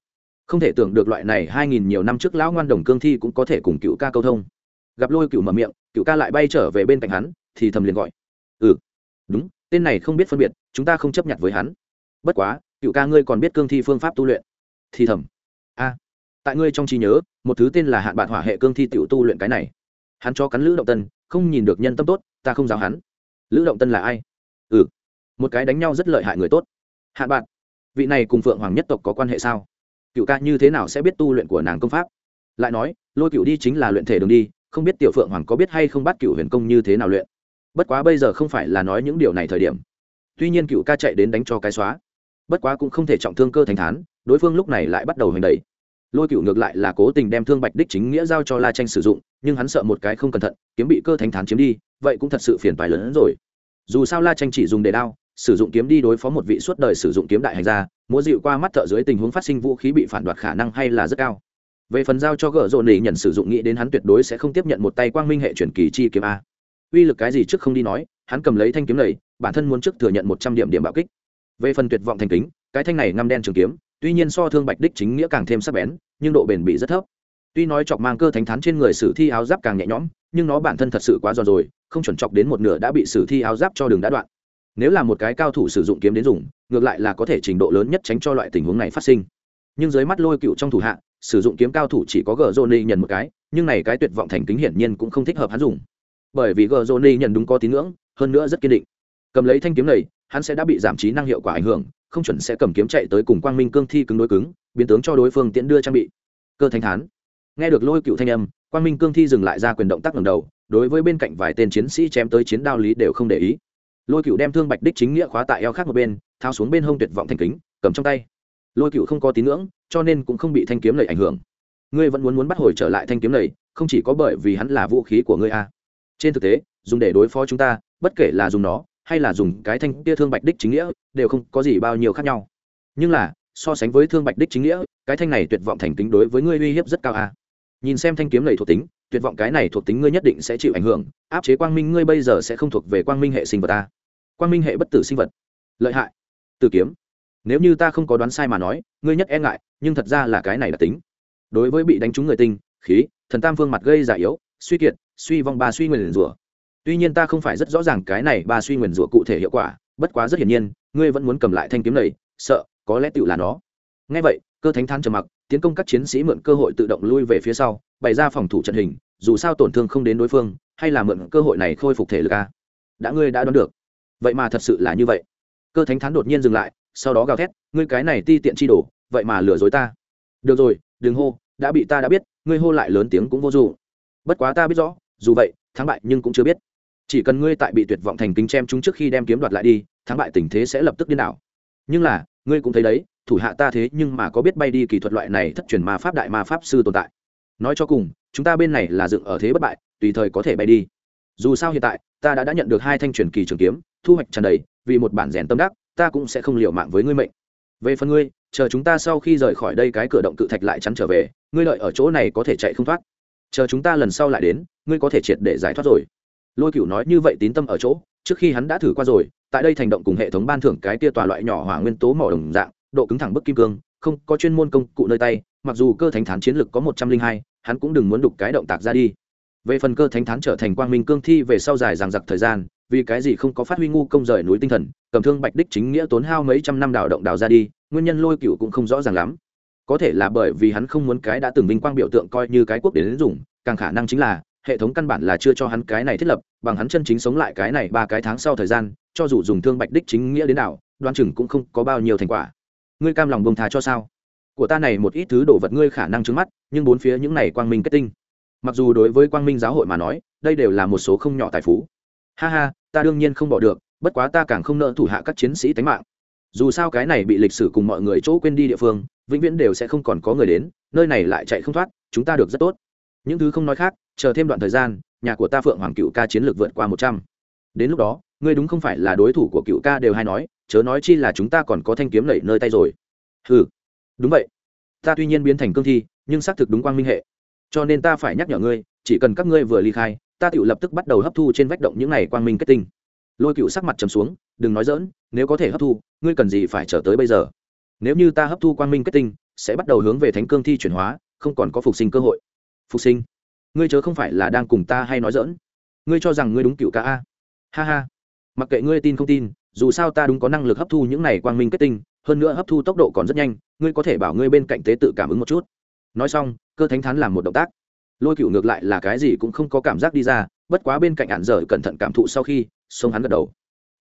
Không thể tưởng được loại này hai nghìn nhiều năm trước lão ngoan đồng cương thi cũng có thể cùng cựu ca câu thông. Gặp lôi cựu mở miệng, cựu ca lại bay trở về bên cạnh hắn, thì thầm liền gọi. Ừ đúng, tên này không biết phân biệt, chúng ta không chấp nhận với hắn bất quá, cựu ca ngươi còn biết cương thi phương pháp tu luyện. Thì thầm. A. Tại ngươi trong trí nhớ, một thứ tên là hạn bạn hỏa hệ cương thi tiểu tu luyện cái này. Hắn cho cắn lữ động tân, không nhìn được nhân tâm tốt, ta không giáo hắn. Lữ động tân là ai? Ừ. Một cái đánh nhau rất lợi hại người tốt. Hạn bạn vị này cùng phượng hoàng nhất tộc có quan hệ sao? Cựu ca như thế nào sẽ biết tu luyện của nàng công pháp? Lại nói, lôi cựu đi chính là luyện thể đường đi, không biết tiểu phượng hoàng có biết hay không bắt cựu huyền công như thế nào luyện. Bất quá bây giờ không phải là nói những điều này thời điểm. Tuy nhiên cựu ca chạy đến đánh cho cái xóa bất quá cũng không thể trọng thương cơ thành thán, đối phương lúc này lại bắt đầu hành đẩy. Lôi cựu ngược lại là cố tình đem thương bạch đích chính nghĩa giao cho la tranh sử dụng, nhưng hắn sợ một cái không cẩn thận, kiếm bị cơ thành thán chiếm đi, vậy cũng thật sự phiền tài lớn hơn rồi. Dù sao la tranh chỉ dùng để đao, sử dụng kiếm đi đối phó một vị suốt đời sử dụng kiếm đại hành gia, múa dịu qua mắt thợ dưới tình huống phát sinh vũ khí bị phản đoạt khả năng hay là rất cao. Về phần giao cho gỡ rộn nỉ nhận sử dụng nghĩ đến hắn tuyệt đối sẽ không tiếp nhận một tay quang minh hệ truyền kỳ chi kiếm a. Uy lực cái gì trước không đi nói, hắn cầm lấy thanh kiếm này, bản thân muốn trước thừa nhận một trăm điểm điểm bạo kích về phần tuyệt vọng thành kính, cái thanh này ngăm đen trường kiếm, tuy nhiên so thương bạch đích chính nghĩa càng thêm sắc bén, nhưng độ bền bị rất thấp. Tuy nói chọc mang cơ thánh thắn trên người sử thi áo giáp càng nhẹ nhõm, nhưng nó bản thân thật sự quá giòn rồi, không chuẩn chọc đến một nửa đã bị sử thi áo giáp cho đường đã đoạn. Nếu là một cái cao thủ sử dụng kiếm đến dùng, ngược lại là có thể trình độ lớn nhất tránh cho loại tình huống này phát sinh. Nhưng dưới mắt lôi cựu trong thủ hạ, sử dụng kiếm cao thủ chỉ có gờ johnny nhận một cái, nhưng này cái tuyệt vọng thành kính hiển nhiên cũng không thích hợp hắn dùng. Bởi vì gờ johnny nhận đúng có tín ngưỡng, hơn nữa rất kiên định. Cầm lấy thanh kiếm này hắn sẽ đã bị giảm trí năng hiệu quả ảnh hưởng, không chuẩn sẽ cầm kiếm chạy tới cùng quang minh cương thi cứng đối cứng, biến tướng cho đối phương tiễn đưa trang bị. Cơ thanh thán. Nghe được lôi cựu thanh âm, quang minh cương thi dừng lại ra quyền động tác ngầm đầu, đối với bên cạnh vài tên chiến sĩ chém tới chiến đao lý đều không để ý. Lôi cựu đem thương bạch đích chính nghĩa khóa tại eo khác một bên thao xuống bên hông tuyệt vọng thành kính, cầm trong tay. Lôi cựu không có tín ngưỡng, cho nên cũng không bị thanh kiếm này ảnh hưởng. Ngươi vẫn muốn muốn bắt hồi trở lại thanh kiếm này không chỉ có bởi vì hắn là vũ khí của ngươi a trên thực tế, dùng để đối phó chúng ta, bất kể là dùng nó hay là dùng cái thanh kia thương bạch đích chính nghĩa, đều không có gì bao nhiêu khác nhau. Nhưng là, so sánh với thương bạch đích chính nghĩa, cái thanh này tuyệt vọng thành tính đối với ngươi uy hiếp rất cao a nhìn xem thanh kiếm này thuộc tính, tuyệt vọng cái này thuộc tính ngươi nhất định sẽ chịu ảnh hưởng, áp chế quang minh ngươi bây giờ sẽ không thuộc về quang minh hệ sinh vật ta. Quang minh hệ bất tử sinh vật. Lợi hại. Từ kiếm. Nếu như ta không có đoán sai mà nói, ngươi nhất e ngại, nhưng thật ra là cái này là tính. Đối với bị đánh trúng người tinh, khí, thần tam phương mặt gây giả yếu, suy kiệt, suy vong ba suy nguyền rủa tuy nhiên ta không phải rất rõ ràng cái này ba suy nguyền rủa cụ thể hiệu quả, bất quá rất hiển nhiên, ngươi vẫn muốn cầm lại thanh kiếm này, sợ, có lẽ tựu là nó. Ngay vậy, cơ thánh thán trầm mặc, tiến công các chiến sĩ mượn cơ hội tự động lui về phía sau, bày ra phòng thủ trận hình, dù sao tổn thương không đến đối phương, hay là mượn cơ hội này khôi phục thể lực a đã ngươi đã đoán được. Vậy mà thật sự là như vậy. Cơ thánh thán đột nhiên dừng lại, sau đó gào thét, ngươi cái này ti tiện chi đổ vậy mà lừa dối ta. Được rồi, đừng hô, đã bị ta đã biết, ngươi hô lại lớn tiếng cũng vô dụng. Bất quá ta biết rõ, dù vậy, thắng bại nhưng cũng chưa biết chỉ cần ngươi tại bị tuyệt vọng thành kính chem chúng trước khi đem kiếm đoạt lại đi, thắng bại tình thế sẽ lập tức điên đảo. Nhưng là, ngươi cũng thấy đấy, thủ hạ ta thế nhưng mà có biết bay đi kỳ thuật loại này thất truyền ma pháp đại ma pháp sư tồn tại. Nói cho cùng, chúng ta bên này là dựng ở thế bất bại, tùy thời có thể bay đi. Dù sao hiện tại, ta đã đã nhận được hai thanh truyền kỳ trường kiếm, thu hoạch tràn đầy, vì một bản rèn tâm đắc, ta cũng sẽ không liều mạng với ngươi mệnh. Về phần ngươi, chờ chúng ta sau khi rời khỏi đây cái cửa động cự thạch lại chắn trở về, ngươi lợi ở chỗ này có thể chạy không thoát. Chờ chúng ta lần sau lại đến, ngươi có thể triệt để giải thoát rồi lôi cửu nói như vậy tín tâm ở chỗ, trước khi hắn đã thử qua rồi, tại đây thành động cùng hệ thống ban thưởng cái tia tòa loại nhỏ hỏa nguyên tố mỏ đồng dạng, độ cứng thẳng bức kim cương, không, có chuyên môn công cụ nơi tay, mặc dù cơ thánh thán chiến lực có một trăm linh hai, hắn cũng đừng muốn đục cái động tạc ra đi. Về phần cơ thánh thán trở thành quang minh cương thi về sau dài ràng giặc thời gian, vì cái gì không có phát huy ngu công rời núi tinh thần, cầm thương bạch đích chính nghĩa tốn hao mấy trăm năm đào động đào ra đi, nguyên nhân lôi cựu cũng không rõ ràng lắm. Có thể là bởi vì hắn không muốn cái đã từng vinh quang biểu tượng coi như cái quốc đến dùng, càng khả năng chính là hệ thống căn bản là chưa cho hắn cái này thiết lập, bằng hắn chân chính sống lại cái này ba cái tháng sau thời gian, cho dù dùng thương bạch đích chính nghĩa đến nào đoan chừng cũng không có bao nhiêu thành quả. Ngươi cam lòng bông thà cho sao? Của ta này một ít thứ đồ vật ngươi khả năng trứng mắt, nhưng bốn phía những này quang minh kết tinh. Mặc dù đối với quang minh giáo hội mà nói, đây đều là một số không nhỏ tài phú. Ha ha, ta đương nhiên không bỏ được, bất quá ta càng không nợ thủ hạ các chiến sĩ tánh mạng. Dù sao cái này bị lịch sử cùng mọi người chỗ quên đi địa phương, vĩnh viễn đều sẽ không còn có người đến, nơi này lại chạy không thoát, chúng ta được rất tốt. Những thứ không nói khác chờ thêm đoạn thời gian, nhà của ta phượng hoàng cựu ca chiến lược vượt qua một trăm. Đến lúc đó, ngươi đúng không phải là đối thủ của cựu ca đều hay nói, chớ nói chi là chúng ta còn có thanh kiếm lẩy nơi tay rồi. Ừ đúng vậy. Ta tuy nhiên biến thành cương thi, nhưng xác thực đúng quang minh hệ. Cho nên ta phải nhắc nhở ngươi, chỉ cần các ngươi vừa ly khai, ta tự lập tức bắt đầu hấp thu trên vách động những này quang minh kết tinh. Lôi cựu sắc mặt trầm xuống, đừng nói dỡn nếu có thể hấp thu, ngươi cần gì phải trở tới bây giờ? Nếu như ta hấp thu quang minh kết tinh, sẽ bắt đầu hướng về thánh cương thi chuyển hóa, không còn có phục sinh cơ hội. Phục sinh? Ngươi chớ không phải là đang cùng ta hay nói dỡn ngươi cho rằng ngươi đúng cựu ca a? Ha ha. Mặc kệ ngươi tin không tin, dù sao ta đúng có năng lực hấp thu những này quang minh kết tinh, hơn nữa hấp thu tốc độ còn rất nhanh, ngươi có thể bảo ngươi bên cạnh tế tự cảm ứng một chút. Nói xong, cơ thánh thán làm một động tác. Lôi cựu ngược lại là cái gì cũng không có cảm giác đi ra, bất quá bên cạnh ạn dở cẩn thận cảm thụ sau khi, sông hắn gật đầu.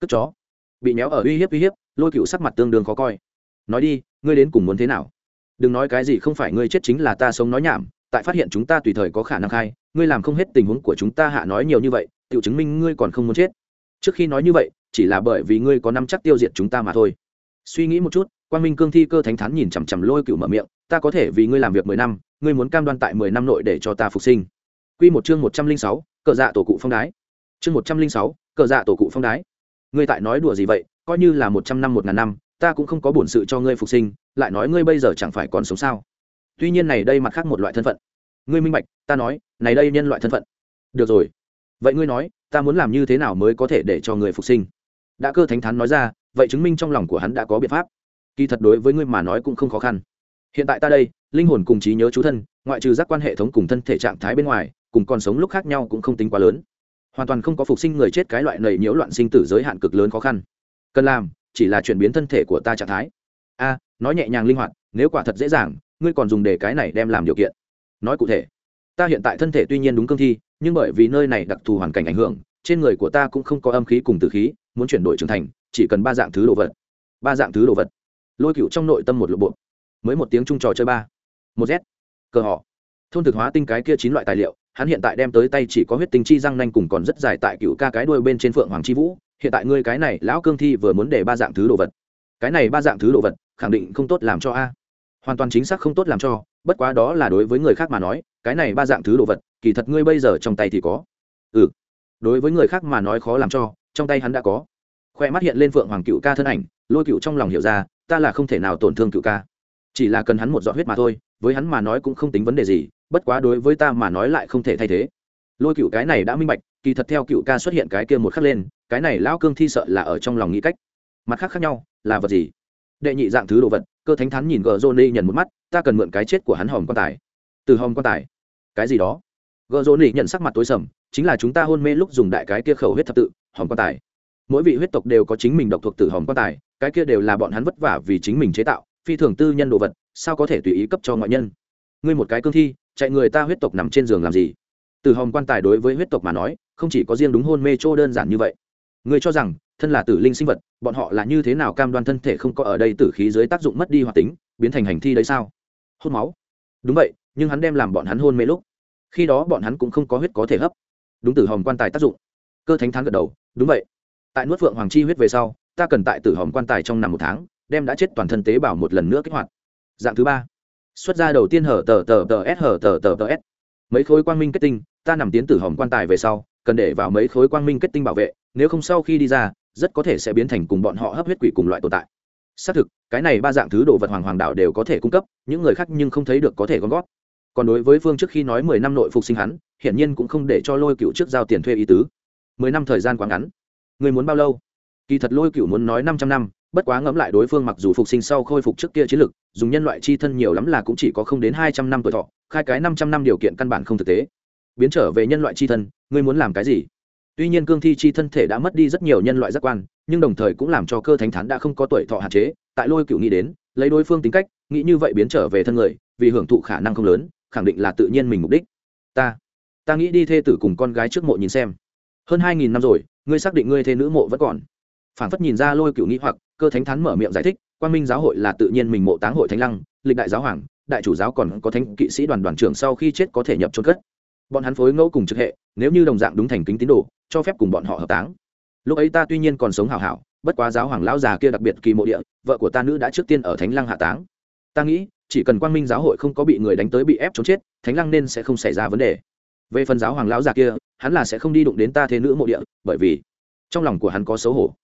Cất chó. Bị méo ở uy hiếp uy hiếp, lôi cựu sắc mặt tương đương khó coi. Nói đi, ngươi đến cùng muốn thế nào? Đừng nói cái gì không phải ngươi chết chính là ta sống nói nhảm tại phát hiện chúng ta tùy thời có khả năng khai, ngươi làm không hết tình huống của chúng ta hạ nói nhiều như vậy tự chứng minh ngươi còn không muốn chết. Trước khi nói như vậy, chỉ là bởi vì ngươi có năm chắc tiêu diệt chúng ta mà thôi. Suy nghĩ một chút quan minh cương thi cơ thánh thán nhìn chằm chằm lôi cựu mở miệng, ta có thể vì ngươi làm việc mười năm, ngươi muốn cam đoan tại mười năm nội để cho ta phục sinh. Quy một chương một trăm linh sáu, cờ dạ tổ cụ phong đái. Chương một trăm linh sáu, cờ dạ tổ cụ phong đái. Ngươi tại nói đùa gì vậy, coi như là một trăm năm, một ngàn năm, ta cũng không có bổn sự cho ngươi phục sinh, lại nói ngươi bây giờ chẳng phải còn sống sao? Tuy nhiên này đây mặt khác một loại thân phận. Ngươi minh bạch, ta nói, này đây nhân loại thân phận. Được rồi. Vậy ngươi nói, ta muốn làm như thế nào mới có thể để cho người phục sinh? Đã cơ thánh thắn nói ra, vậy chứng minh trong lòng của hắn đã có biện pháp. Kỳ thật đối với ngươi mà nói cũng không khó khăn. Hiện tại ta đây, linh hồn cùng trí nhớ chú thân, ngoại trừ giác quan hệ thống cùng thân thể trạng thái bên ngoài, cùng còn sống lúc khác nhau cũng không tính quá lớn. Hoàn toàn không có phục sinh người chết cái loại nầy nhiễu loạn sinh tử giới hạn cực lớn khó khăn. Cần làm, chỉ là chuyển biến thân thể của ta trạng thái. A, nói nhẹ nhàng linh hoạt, nếu quả thật dễ dàng ngươi còn dùng để cái này đem làm điều kiện. Nói cụ thể, ta hiện tại thân thể tuy nhiên đúng cương thi, nhưng bởi vì nơi này đặc thù hoàn cảnh ảnh hưởng, trên người của ta cũng không có âm khí cùng tử khí, muốn chuyển đổi trưởng thành, chỉ cần ba dạng thứ đồ vật. Ba dạng thứ đồ vật. Lôi cựu trong nội tâm một lộ bộ. Mới một tiếng chung trò chơi ba. Một z. Cờ họ. Thôn thực hóa tinh cái kia chín loại tài liệu, hắn hiện tại đem tới tay chỉ có huyết tinh chi răng nanh cùng còn rất dài tại cựu ca cái đuôi bên trên phượng hoàng chi vũ. Hiện tại ngươi cái này lão cương thi vừa muốn để ba dạng thứ đồ vật. Cái này ba dạng thứ đồ vật, khẳng định không tốt làm cho a hoàn toàn chính xác không tốt làm cho, bất quá đó là đối với người khác mà nói, cái này ba dạng thứ đồ vật, kỳ thật ngươi bây giờ trong tay thì có. Ừ. Đối với người khác mà nói khó làm cho, trong tay hắn đã có. Khoe mắt hiện lên phượng hoàng cựu ca thân ảnh, lôi cựu trong lòng hiểu ra, ta là không thể nào tổn thương cựu ca. Chỉ là cần hắn một giọt huyết mà thôi, với hắn mà nói cũng không tính vấn đề gì, bất quá đối với ta mà nói lại không thể thay thế. Lôi cựu cái này đã minh bạch, kỳ thật theo cựu ca xuất hiện cái kia một khắc lên, cái này lão cương thi sợ là ở trong lòng nghĩ cách. Mặt khác khác nhau, là vật gì? Đệ nhị dạng thứ đồ vật cơ thánh thắn nhìn gờ johnny nhận một mắt, ta cần mượn cái chết của hắn hòm quan tài. Từ hòm quan tài? Cái gì đó? Gờ johnny nhận sắc mặt tối sầm, chính là chúng ta hôn mê lúc dùng đại cái kia khẩu huyết thập tự, hòm quan tài. Mỗi vị huyết tộc đều có chính mình độc thuộc từ hòm quan tài, cái kia đều là bọn hắn vất vả vì chính mình chế tạo, phi thường tư nhân đồ vật, sao có thể tùy ý cấp cho ngoại nhân? Ngươi một cái cương thi, chạy người ta huyết tộc nằm trên giường làm gì? Từ hòm quan tài đối với huyết tộc mà nói, không chỉ có riêng đúng hôn mê chỗ đơn giản như vậy. Ngươi cho rằng thân là tử linh sinh vật, bọn họ là như thế nào cam đoan thân thể không có ở đây tử khí dưới tác dụng mất đi hoạt tính, biến thành hành thi đấy sao? Hút máu. Đúng vậy, nhưng hắn đem làm bọn hắn hôn mê lúc. Khi đó bọn hắn cũng không có huyết có thể hấp. Đúng tử hồng quan tài tác dụng. Cơ thánh thắng gật đầu, đúng vậy. Tại nuốt phượng hoàng chi huyết về sau, ta cần tại tử hồng quan tài trong nằm một tháng, đem đã chết toàn thân tế bào một lần nữa kích hoạt. Dạng thứ ba. Xuất ra đầu tiên hở tờ tờ tờ s, hở tờ tờ tờ s. Mấy khối quang minh kết tinh, ta nằm tiến tử hồng quan tài về sau, cần để vào mấy khối quang minh kết tinh bảo vệ, nếu không sau khi đi ra rất có thể sẽ biến thành cùng bọn họ hấp huyết quỷ cùng loại tồn tại. Xác thực, cái này ba dạng thứ đồ vật hoàng hoàng đạo đều có thể cung cấp, những người khác nhưng không thấy được có thể gom gót còn đối với phương trước khi nói mười năm nội phục sinh hắn, hiển nhiên cũng không để cho lôi cựu trước giao tiền thuê ý tứ. Mười năm thời gian quá ngắn. Người muốn bao lâu? Kỳ thật lôi cựu muốn nói năm trăm năm, bất quá ngẫm lại đối phương mặc dù phục sinh sau khôi phục trước kia chiến lực, dùng nhân loại chi thân nhiều lắm là cũng chỉ có không đến hai trăm năm tuổi thọ, khai cái năm trăm năm điều kiện căn bản không thực tế. Biến trở về nhân loại chi thân, ngươi muốn làm cái gì? Tuy nhiên cương thi chi thân thể đã mất đi rất nhiều nhân loại giác quan, nhưng đồng thời cũng làm cho cơ thánh thán đã không có tuổi thọ hạn chế, tại lôi cựu nghĩ đến, lấy đối phương tính cách, nghĩ như vậy biến trở về thân người, vì hưởng thụ khả năng không lớn, khẳng định là tự nhiên mình mục đích. Ta ta nghĩ đi thê tử cùng con gái trước mộ nhìn xem. Hơn hai nghìn năm rồi, ngươi xác định ngươi thê nữ mộ vẫn còn. Phản phất nhìn ra lôi cựu nghĩ hoặc, cơ thánh thán mở miệng giải thích, quan minh giáo hội là tự nhiên mình mộ táng hội thánh lăng, lịch đại giáo hoàng, đại chủ giáo còn có thánh kỵ sĩ đoàn đoàn trưởng sau khi chết có thể nhập trôn cất bọn hắn phối ngẫu cùng trực hệ, nếu như đồng dạng đúng thành kính tín đồ, cho phép cùng bọn họ hợp táng. Lúc ấy ta tuy nhiên còn sống hào hảo, bất quá giáo hoàng lão già kia đặc biệt kỳ mộ địa, vợ của ta nữ đã trước tiên ở thánh lăng hạ táng. Ta nghĩ, chỉ cần quang minh giáo hội không có bị người đánh tới bị ép trốn chết, thánh lăng nên sẽ không xảy ra vấn đề. Về phần giáo hoàng lão già kia, hắn là sẽ không đi đụng đến ta thế nữ mộ địa, bởi vì trong lòng của hắn có xấu hổ.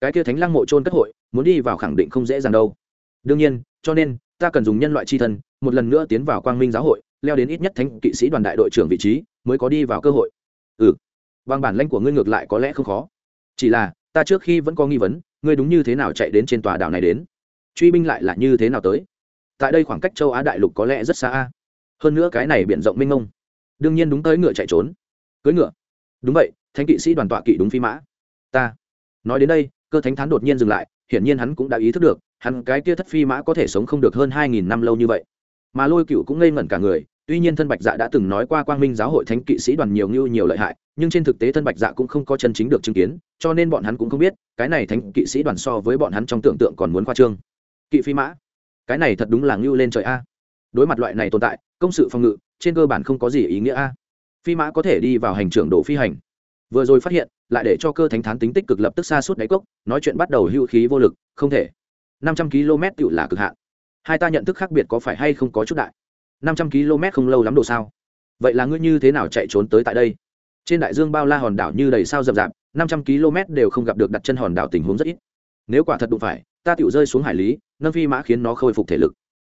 Cái kia thánh lăng mộ trôn cất hội, muốn đi vào khẳng định không dễ dàng đâu. Đương nhiên, cho nên ta cần dùng nhân loại c h i thân, một lần nữa tiến vào quang minh giáo hội, leo đến ít nhất thánh kỵ sĩ đoàn đại đội trưởng vị trí, mới có đi vào cơ hội. Ừ. Bằng bản lãnh của ngươi ngược lại có lẽ không khó. Chỉ là, ta trước khi vẫn có nghi vấn, ngươi đúng như thế nào chạy đến trên tòa đảo này đến? Truy binh lại là như thế nào tới? Tại đây khoảng cách châu á đại lục có lẽ rất xa hơn nữa cái này biển rộng mênh mông. Đương nhiên đúng tới ngựa chạy trốn. Cưới ngựa. Đúng vậy, thánh kỵ sĩ đoàn tọa kỵ đúng phi mã. Ta. Nói đến đây, cơ thánh thán đột nhiên dừng lại, hiển nhiên hắn cũng đã ý thức được hắn cái kia thất phi mã có thể sống không được hơn hai nghìn năm lâu như vậy. Mà lôi cựu cũng ngây ngẩn cả người, tuy nhiên thân bạch dạ đã từng nói qua quang minh giáo hội thánh kỵ sĩ đoàn nhiều như nhiều lợi hại, nhưng trên thực tế thân bạch dạ cũng không có chân chính được chứng kiến, cho nên bọn hắn cũng không biết, cái này thánh kỵ sĩ đoàn so với bọn hắn trong tưởng tượng còn muốn khoa trương. Kỵ phi mã, cái này thật đúng là ngưu lên trời a. Đối mặt loại này tồn tại, công sự phòng ngự, trên cơ bản không có gì ý nghĩa a. Phi mã có thể đi vào hành trưởng độ phi hành. Vừa rồi phát hiện, lại để cho cơ thánh thán tính tích cực lập tức xa suốt đáy cốc, nói chuyện bắt đầu hưu khí vô lực, không thể năm trăm km tự là cực hạn. Hai ta nhận thức khác biệt có phải hay không có chút đại? năm trăm km không lâu lắm độ sao? Vậy là ngươi như thế nào chạy trốn tới tại đây? Trên đại dương bao la hòn đảo như đầy sao rậm rạp, năm trăm km đều không gặp được đặt chân hòn đảo tình huống rất ít. Nếu quả thật đụng phải, ta tự rơi xuống hải lý, nâng phi mã khiến nó khôi phục thể lực.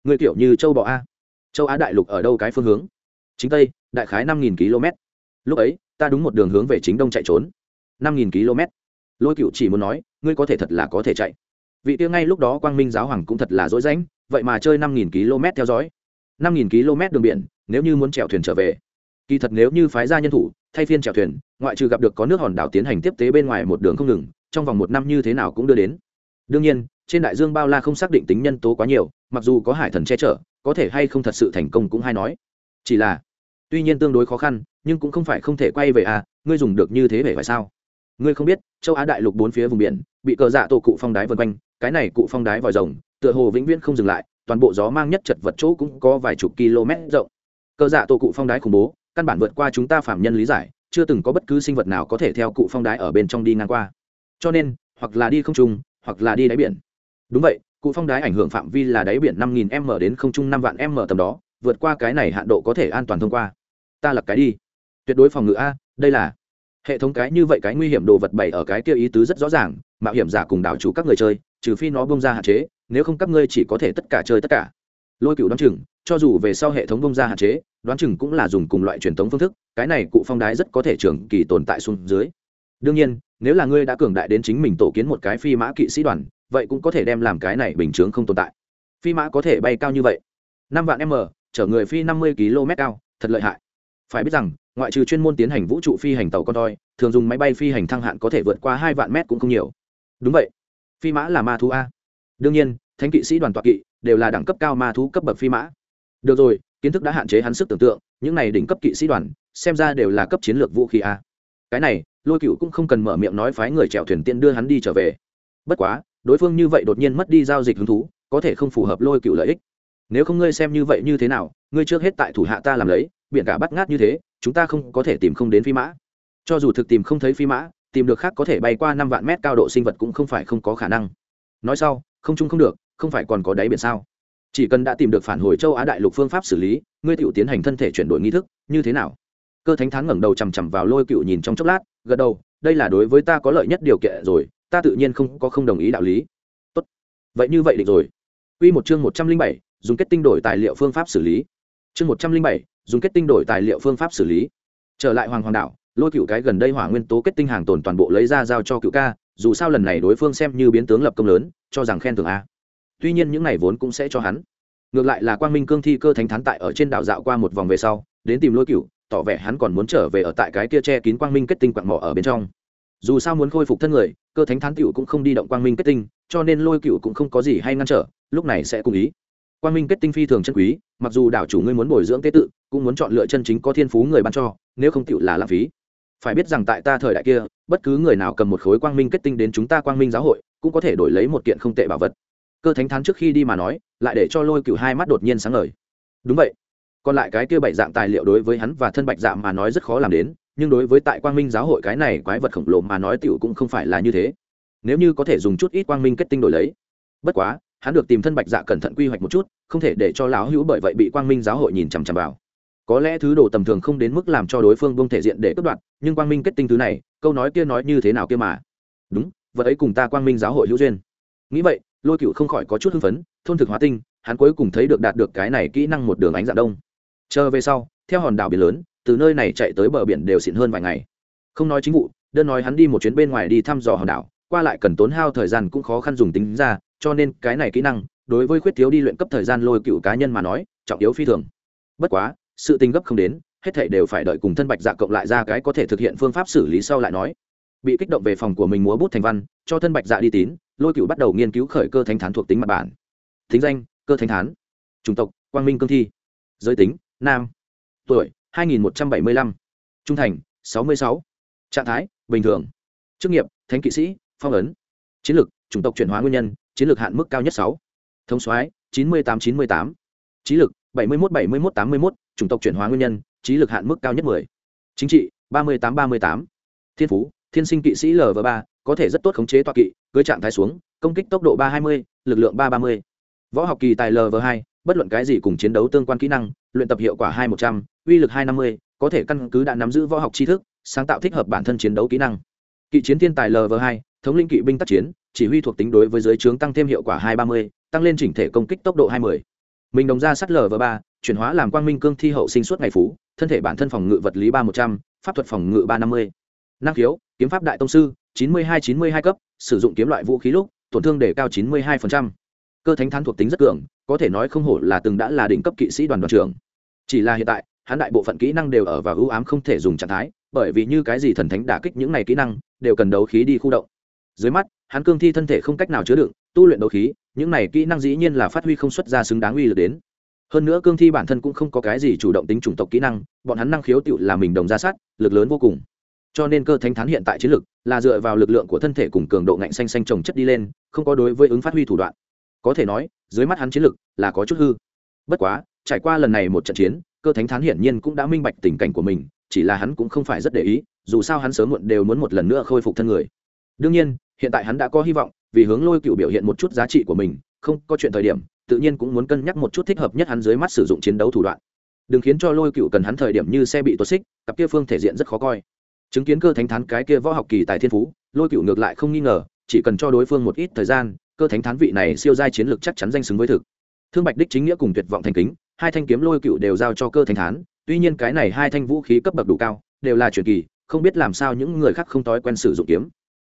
Người kiểu như châu bọ a. Châu á đại lục ở đâu cái phương hướng? Chính tây, đại khái năm nghìn km. Lúc ấy, ta đúng một đường hướng về chính đông chạy trốn. năm nghìn km. Lôi cựu chỉ muốn nói, ngươi có thể thật là có thể chạy vị tiêu ngay lúc đó quang minh giáo hoàng cũng thật là dối rãnh, vậy mà chơi năm nghìn km theo dõi. năm nghìn km đường biển, nếu như muốn chèo thuyền trở về. Kỳ thật nếu như phái ra nhân thủ, thay phiên chèo thuyền, ngoại trừ gặp được có nước hòn đảo tiến hành tiếp tế bên ngoài một đường không ngừng, trong vòng một năm như thế nào cũng đưa đến. Đương nhiên, trên đại dương bao la không xác định tính nhân tố quá nhiều, mặc dù có hải thần che chở, có thể hay không thật sự thành công cũng hay nói. Chỉ là, tuy nhiên tương đối khó khăn, nhưng cũng không phải không thể quay về à ngươi dùng được như thế về phải sao? Ngươi không biết, châu á đại lục bốn phía vùng biển, bị cờ dạ tổ cụ phong đái vân quanh cái này cụ phong đái vòi rồng, tựa hồ vĩnh viễn không dừng lại, toàn bộ gió mang nhất chật vật chỗ cũng có vài chục km rộng. Cơ dạ tổ cụ phong đái khủng bố, căn bản vượt qua chúng ta phạm nhân lý giải, chưa từng có bất cứ sinh vật nào có thể theo cụ phong đái ở bên trong đi ngang qua. Cho nên, hoặc là đi không trung, hoặc là đi đáy biển. Đúng vậy, cụ phong đái ảnh hưởng phạm vi là đáy biển năm nghìn m đến không trung năm vạn m tầm đó, vượt qua cái này hạn độ có thể an toàn thông qua. Ta lập cái đi. Tuyệt đối phòng ngự a, đây là hệ thống cái như vậy cái nguy hiểm đồ vật bày ở cái kia ý tứ rất rõ ràng, mạo hiểm giả cùng đảo chủ các người chơi trừ phi nó bông ra hạn chế, nếu không các ngươi chỉ có thể tất cả chơi tất cả. Lôi cựu đoán chừng, cho dù về sau hệ thống bông ra hạn chế, đoán chừng cũng là dùng cùng loại truyền thống phương thức, cái này cụ phong đái rất có thể trường kỳ tồn tại xuống dưới. Đương nhiên, nếu là ngươi đã cường đại đến chính mình tổ kiến một cái phi mã kỵ sĩ đoàn, vậy cũng có thể đem làm cái này bình chướng không tồn tại. Phi mã có thể bay cao như vậy. Năm vạn m, chở người phi năm mươi km cao, thật lợi hại. Phải biết rằng, ngoại trừ chuyên môn tiến hành vũ trụ phi hành tàu con toi, thường dùng máy bay phi hành thăng hạn có thể vượt qua hai vạn mét cũng không nhiều. Đúng vậy phi mã là ma thú a. Đương nhiên, thánh kỵ sĩ đoàn toạc kỵ đều là đẳng cấp cao ma thú cấp bậc phi mã. Được rồi, kiến thức đã hạn chế hắn sức tưởng tượng, những này đỉnh cấp kỵ sĩ đoàn, xem ra đều là cấp chiến lược vũ khí a. Cái này, lôi cựu cũng không cần mở miệng nói phái người chèo thuyền tiện đưa hắn đi trở về. Bất quá, đối phương như vậy đột nhiên mất đi giao dịch hứng thú, có thể không phù hợp lôi cựu lợi ích. Nếu không ngươi xem như vậy như thế nào, ngươi trước hết tại thủ hạ ta làm lấy, biển cả bắt ngát như thế, chúng ta không có thể tìm không đến phi mã. Cho dù thực tìm không thấy phi mã tìm được khác có thể bay qua năm vạn mét cao độ sinh vật cũng không phải không có khả năng. Nói sau, không chung không được, không phải còn có đáy biển sao? Chỉ cần đã tìm được phản hồi châu á đại lục phương pháp xử lý, ngươi tự tiến hành thân thể chuyển đổi nghi thức, như thế nào? Cơ thánh thắng ngẩng đầu chằm chằm vào lôi cựu nhìn trong chốc lát, gật đầu, đây là đối với ta có lợi nhất điều kiện rồi, ta tự nhiên không có không đồng ý đạo lý. Tốt. Vậy như vậy định rồi. Quy một chương một trăm linh bảy, dùng kết tinh đổi tài liệu phương pháp xử lý. Chương một trăm linh bảy, dùng kết tinh đổi tài liệu phương pháp xử lý. Trở lại hoàng hoàng đảo lôi cựu cái gần đây hỏa nguyên tố kết tinh hàng tồn toàn bộ lấy ra giao cho cựu ca, dù sao lần này đối phương xem như biến tướng lập công lớn, cho rằng khen thưởng a. Tuy nhiên những này vốn cũng sẽ cho hắn. Ngược lại là quang minh cương thi cơ thánh thán tại ở trên đảo dạo qua một vòng về sau, đến tìm lôi cựu, tỏ vẻ hắn còn muốn trở về ở tại cái kia che kín quang minh kết tinh quặng mỏ ở bên trong. Dù sao muốn khôi phục thân người, cơ thánh thán cựu cũng không đi động quang minh kết tinh, cho nên lôi cựu cũng không có gì hay ngăn trở, lúc này sẽ cùng ý. Quang minh kết tinh phi thường chân quý, mặc dù đảo chủ ngươi muốn bồi dưỡng tế tự, cũng muốn chọn lựa chân chính có thiên phú người ban cho, nếu không cựu là lãng phí phải biết rằng tại ta thời đại kia, bất cứ người nào cầm một khối quang minh kết tinh đến chúng ta quang minh giáo hội, cũng có thể đổi lấy một kiện không tệ bảo vật. Cơ thánh thán trước khi đi mà nói, lại để cho lôi cựu hai mắt đột nhiên sáng ngời. Đúng vậy. Còn lại cái kia bảy dạng tài liệu đối với hắn và thân bạch dạ mà nói rất khó làm đến, nhưng đối với tại quang minh giáo hội cái này quái vật khổng lồ mà nói tiểu cũng không phải là như thế. Nếu như có thể dùng chút ít quang minh kết tinh đổi lấy, bất quá, hắn được tìm thân bạch dạ cẩn thận quy hoạch một chút, không thể để cho lão hữu bởi vậy bị quang minh giáo hội nhìn chằm chằm vào có lẽ thứ đồ tầm thường không đến mức làm cho đối phương buông thể diện để cướp đoạt, nhưng quang minh kết tinh thứ này, câu nói kia nói như thế nào kia mà? Đúng, vật ấy cùng ta quang minh giáo hội hữu duyên. Nghĩ vậy, lôi cựu không khỏi có chút hưng phấn, thôn thực hóa tinh, hắn cuối cùng thấy được đạt được cái này kỹ năng một đường ánh dạng đông. Chờ về sau, theo hòn đảo biển lớn, từ nơi này chạy tới bờ biển đều xịn hơn vài ngày. Không nói chính vụ, đơn nói hắn đi một chuyến bên ngoài đi thăm dò hòn đảo, qua lại cần tốn hao thời gian cũng khó khăn dùng tính ra, cho nên cái này kỹ năng, đối với khuyết thiếu đi luyện cấp thời gian lôi cựu cá nhân mà nói, trọng yếu phi thường. Bất quá sự tình gấp không đến, hết thảy đều phải đợi cùng thân bạch dạ cộng lại ra cái có thể thực hiện phương pháp xử lý sau lại nói. Bị kích động về phòng của mình múa bút thành văn, cho thân bạch dạ đi tín, lôi cựu bắt đầu nghiên cứu khởi cơ thánh thán thuộc tính mặt bản. Thính danh, cơ thánh thán. Chủng tộc, quang minh cương thi. Giới tính, nam. Tuổi 2175. trung thành 66. trạng thái, bình thường. Chức nghiệp, thánh kỵ sĩ, phong ấn. Chiến lược, chủng tộc chuyển hóa nguyên nhân, chiến lược hạn mức cao nhất sáu. Thống soái 9898. trí lực bảy mươi mốt, bảy mươi mốt, tám mươi mốt, chủng tộc chuyển hóa nguyên nhân, trí lực hạn mức cao nhất mười. Chính trị, ba mươi tám, ba mươi tám. Thiên phú, thiên sinh kỵ sĩ lv ba, có thể rất tốt khống chế toa kỵ, cưới trạng thái xuống, công kích tốc độ ba hai mươi, lực lượng ba ba mươi. Võ học kỳ tài lv hai, bất luận cái gì cùng chiến đấu tương quan kỹ năng, luyện tập hiệu quả hai một trăm, uy lực hai năm mươi, có thể căn cứ đã nắm giữ võ học tri thức, sáng tạo thích hợp bản thân chiến đấu kỹ năng. Kỵ chiến thiên tài lv hai, thống linh kỵ binh tác chiến, chỉ huy thuộc tính đối với giới trướng tăng thêm hiệu quả hai ba mươi, tăng lên chỉnh thể công kích tốc độ hai mươi mình đồng ra sắt lv ba, chuyển hóa làm quang minh cương thi hậu sinh suốt ngày phú, thân thể bản thân phòng ngự vật lý ba một trăm, pháp thuật phòng ngự ba năm mươi. Năng khiếu, kiếm pháp đại tông sư, chín mươi hai, chín mươi hai cấp, sử dụng kiếm loại vũ khí lúc, tổn thương để cao chín mươi hai cơ thánh thán thuộc tính rất cường, có thể nói không hổ là từng đã là đỉnh cấp kỵ sĩ đoàn đoàn trưởng. Chỉ là hiện tại, hắn đại bộ phận kỹ năng đều ở vào ưu ám không thể dùng trạng thái, bởi vì như cái gì thần thánh đả kích những này kỹ năng, đều cần đấu khí đi khu động dưới mắt, hắn cương thi thân thể không cách nào chứa đựng, tu luyện đấu khí, những này kỹ năng dĩ nhiên là phát huy không xuất ra xứng đáng uy lực đến. Hơn nữa cương thi bản thân cũng không có cái gì chủ động tính chủng tộc kỹ năng, bọn hắn năng khiếu tựu là mình đồng ra sát, lực lớn vô cùng. Cho nên cơ thánh thán hiện tại chiến lực là dựa vào lực lượng của thân thể cùng cường độ ngạnh xanh xanh trồng chất đi lên, không có đối với ứng phát huy thủ đoạn. Có thể nói, dưới mắt hắn chiến lực là có chút hư. Bất quá, trải qua lần này một trận chiến, cơ thánh thán hiển nhiên cũng đã minh bạch tình cảnh của mình, chỉ là hắn cũng không phải rất để ý, dù sao hắn sớm muộn đều muốn một lần nữa khôi phục thân người đương nhiên, hiện tại hắn đã có hy vọng, vì hướng lôi cựu biểu hiện một chút giá trị của mình, không có chuyện thời điểm, tự nhiên cũng muốn cân nhắc một chút thích hợp nhất hắn dưới mắt sử dụng chiến đấu thủ đoạn. Đừng khiến cho lôi cựu cần hắn thời điểm như xe bị tuột xích, cặp kia phương thể diện rất khó coi. Chứng kiến cơ thánh thán cái kia võ học kỳ tài thiên phú, lôi cựu ngược lại không nghi ngờ, chỉ cần cho đối phương một ít thời gian, cơ thánh thán vị này siêu giai chiến lược chắc chắn danh xứng với thực. Thương bạch đích chính nghĩa cùng tuyệt vọng thành kính, hai thanh kiếm lôi cựu đều giao cho cơ thánh thán, tuy nhiên cái này hai thanh vũ khí cấp bậc đủ cao, đều là truyền kỳ, không biết làm sao những người khác không thói quen sử dụng kiếm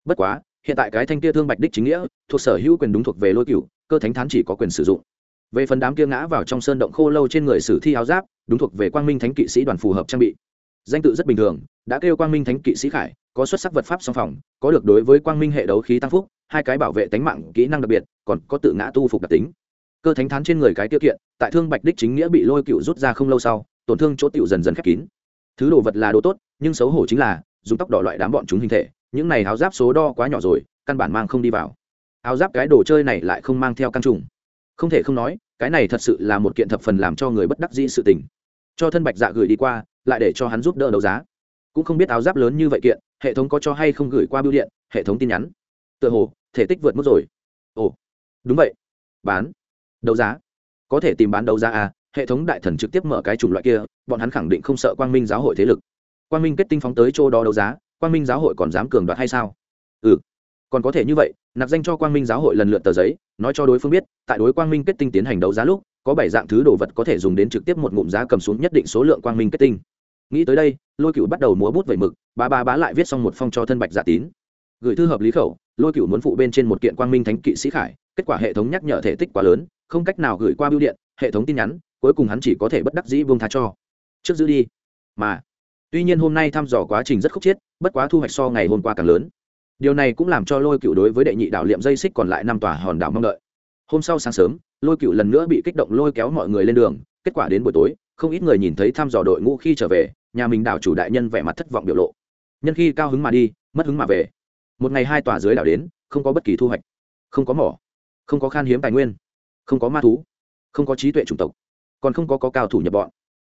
bất quá, hiện tại cái thanh kia thương bạch đích chính nghĩa, thuộc sở hữu quyền đúng thuộc về lôi cựu cơ thánh thán chỉ có quyền sử dụng. Về phần đám kia ngã vào trong sơn động khô lâu trên người sử thi áo giáp, đúng thuộc về quang minh thánh kỵ sĩ đoàn phù hợp trang bị. Danh tự rất bình thường, đã kêu quang minh thánh kỵ sĩ khải, có xuất sắc vật pháp song phòng có được đối với quang minh hệ đấu khí tăng phúc, hai cái bảo vệ tánh mạng kỹ năng đặc biệt, còn có tự ngã tu phục đặc tính. Cơ thánh thán trên người cái tiêu kiện, tại thương bạch đích chính nghĩa bị lôi cựu rút ra không lâu sau, tổn thương chỗ tiểu dần dần khép kín. Thứ đồ vật là đồ tốt, nhưng xấu hổ chính là, dùng tóc đỏ loại đám bọn chúng hình thể những này áo giáp số đo quá nhỏ rồi, căn bản mang không đi vào. Áo giáp cái đồ chơi này lại không mang theo căn trùng. Không thể không nói, cái này thật sự là một kiện thập phần làm cho người bất đắc dĩ sự tình. Cho thân bạch dạ gửi đi qua, lại để cho hắn giúp đỡ đấu giá. Cũng không biết áo giáp lớn như vậy kiện, hệ thống có cho hay không gửi qua bưu điện, hệ thống tin nhắn. Tựa hồ, thể tích vượt mức rồi. Ồ, đúng vậy. Bán. Đấu giá. Có thể tìm bán đấu giá à hệ thống đại thần trực tiếp mở cái chủng loại kia, bọn hắn khẳng định không sợ quang minh giáo hội thế lực. Quang minh kết tinh phóng tới chỗ đó đấu giá quang minh giáo hội còn dám cường đoạt hay sao? Ừ. Còn có thể như vậy, nạp danh cho quang minh giáo hội lần lượt tờ giấy, nói cho đối phương biết, tại đối quang minh kết tinh tiến hành đấu giá lúc, có bảy dạng thứ đồ vật có thể dùng đến trực tiếp một ngụm giá cầm xuống nhất định số lượng quang minh kết tinh. Nghĩ tới đây, lôi cựu bắt đầu múa bút vẩy mực ba ba bá lại viết xong một phong cho thân bạch giả tín. Gửi thư hợp lý khẩu, lôi cựu muốn phụ bên trên một kiện quang minh thánh kỵ sĩ khải, kết quả hệ thống nhắc nhở thể tích quá lớn, không cách nào gửi qua bưu điện, hệ thống tin nhắn, cuối cùng hắn chỉ có thể bất đắc dĩ vương tha cho. Trước giữ đi. Mà tuy nhiên hôm nay thăm dò quá trình rất khúc chiết bất quá thu hoạch so ngày hôm qua càng lớn. Điều này cũng làm cho lôi cựu đối với đệ nhị đảo liệm dây xích còn lại năm tòa hòn đảo mong đợi. Hôm sau sáng sớm lôi cựu lần nữa bị kích động lôi kéo mọi người lên đường kết quả đến buổi tối không ít người nhìn thấy thăm dò đội ngũ khi trở về nhà mình đảo chủ đại nhân vẻ mặt thất vọng biểu lộ. Nhân khi cao hứng mà đi mất hứng mà về. Một ngày hai tòa dưới đảo đến không có bất kỳ thu hoạch. Không có mỏ. Không có khan hiếm tài nguyên. Không có ma thú. Không có trí tuệ chủng tộc. Còn không có, có cao thủ nhập bọn.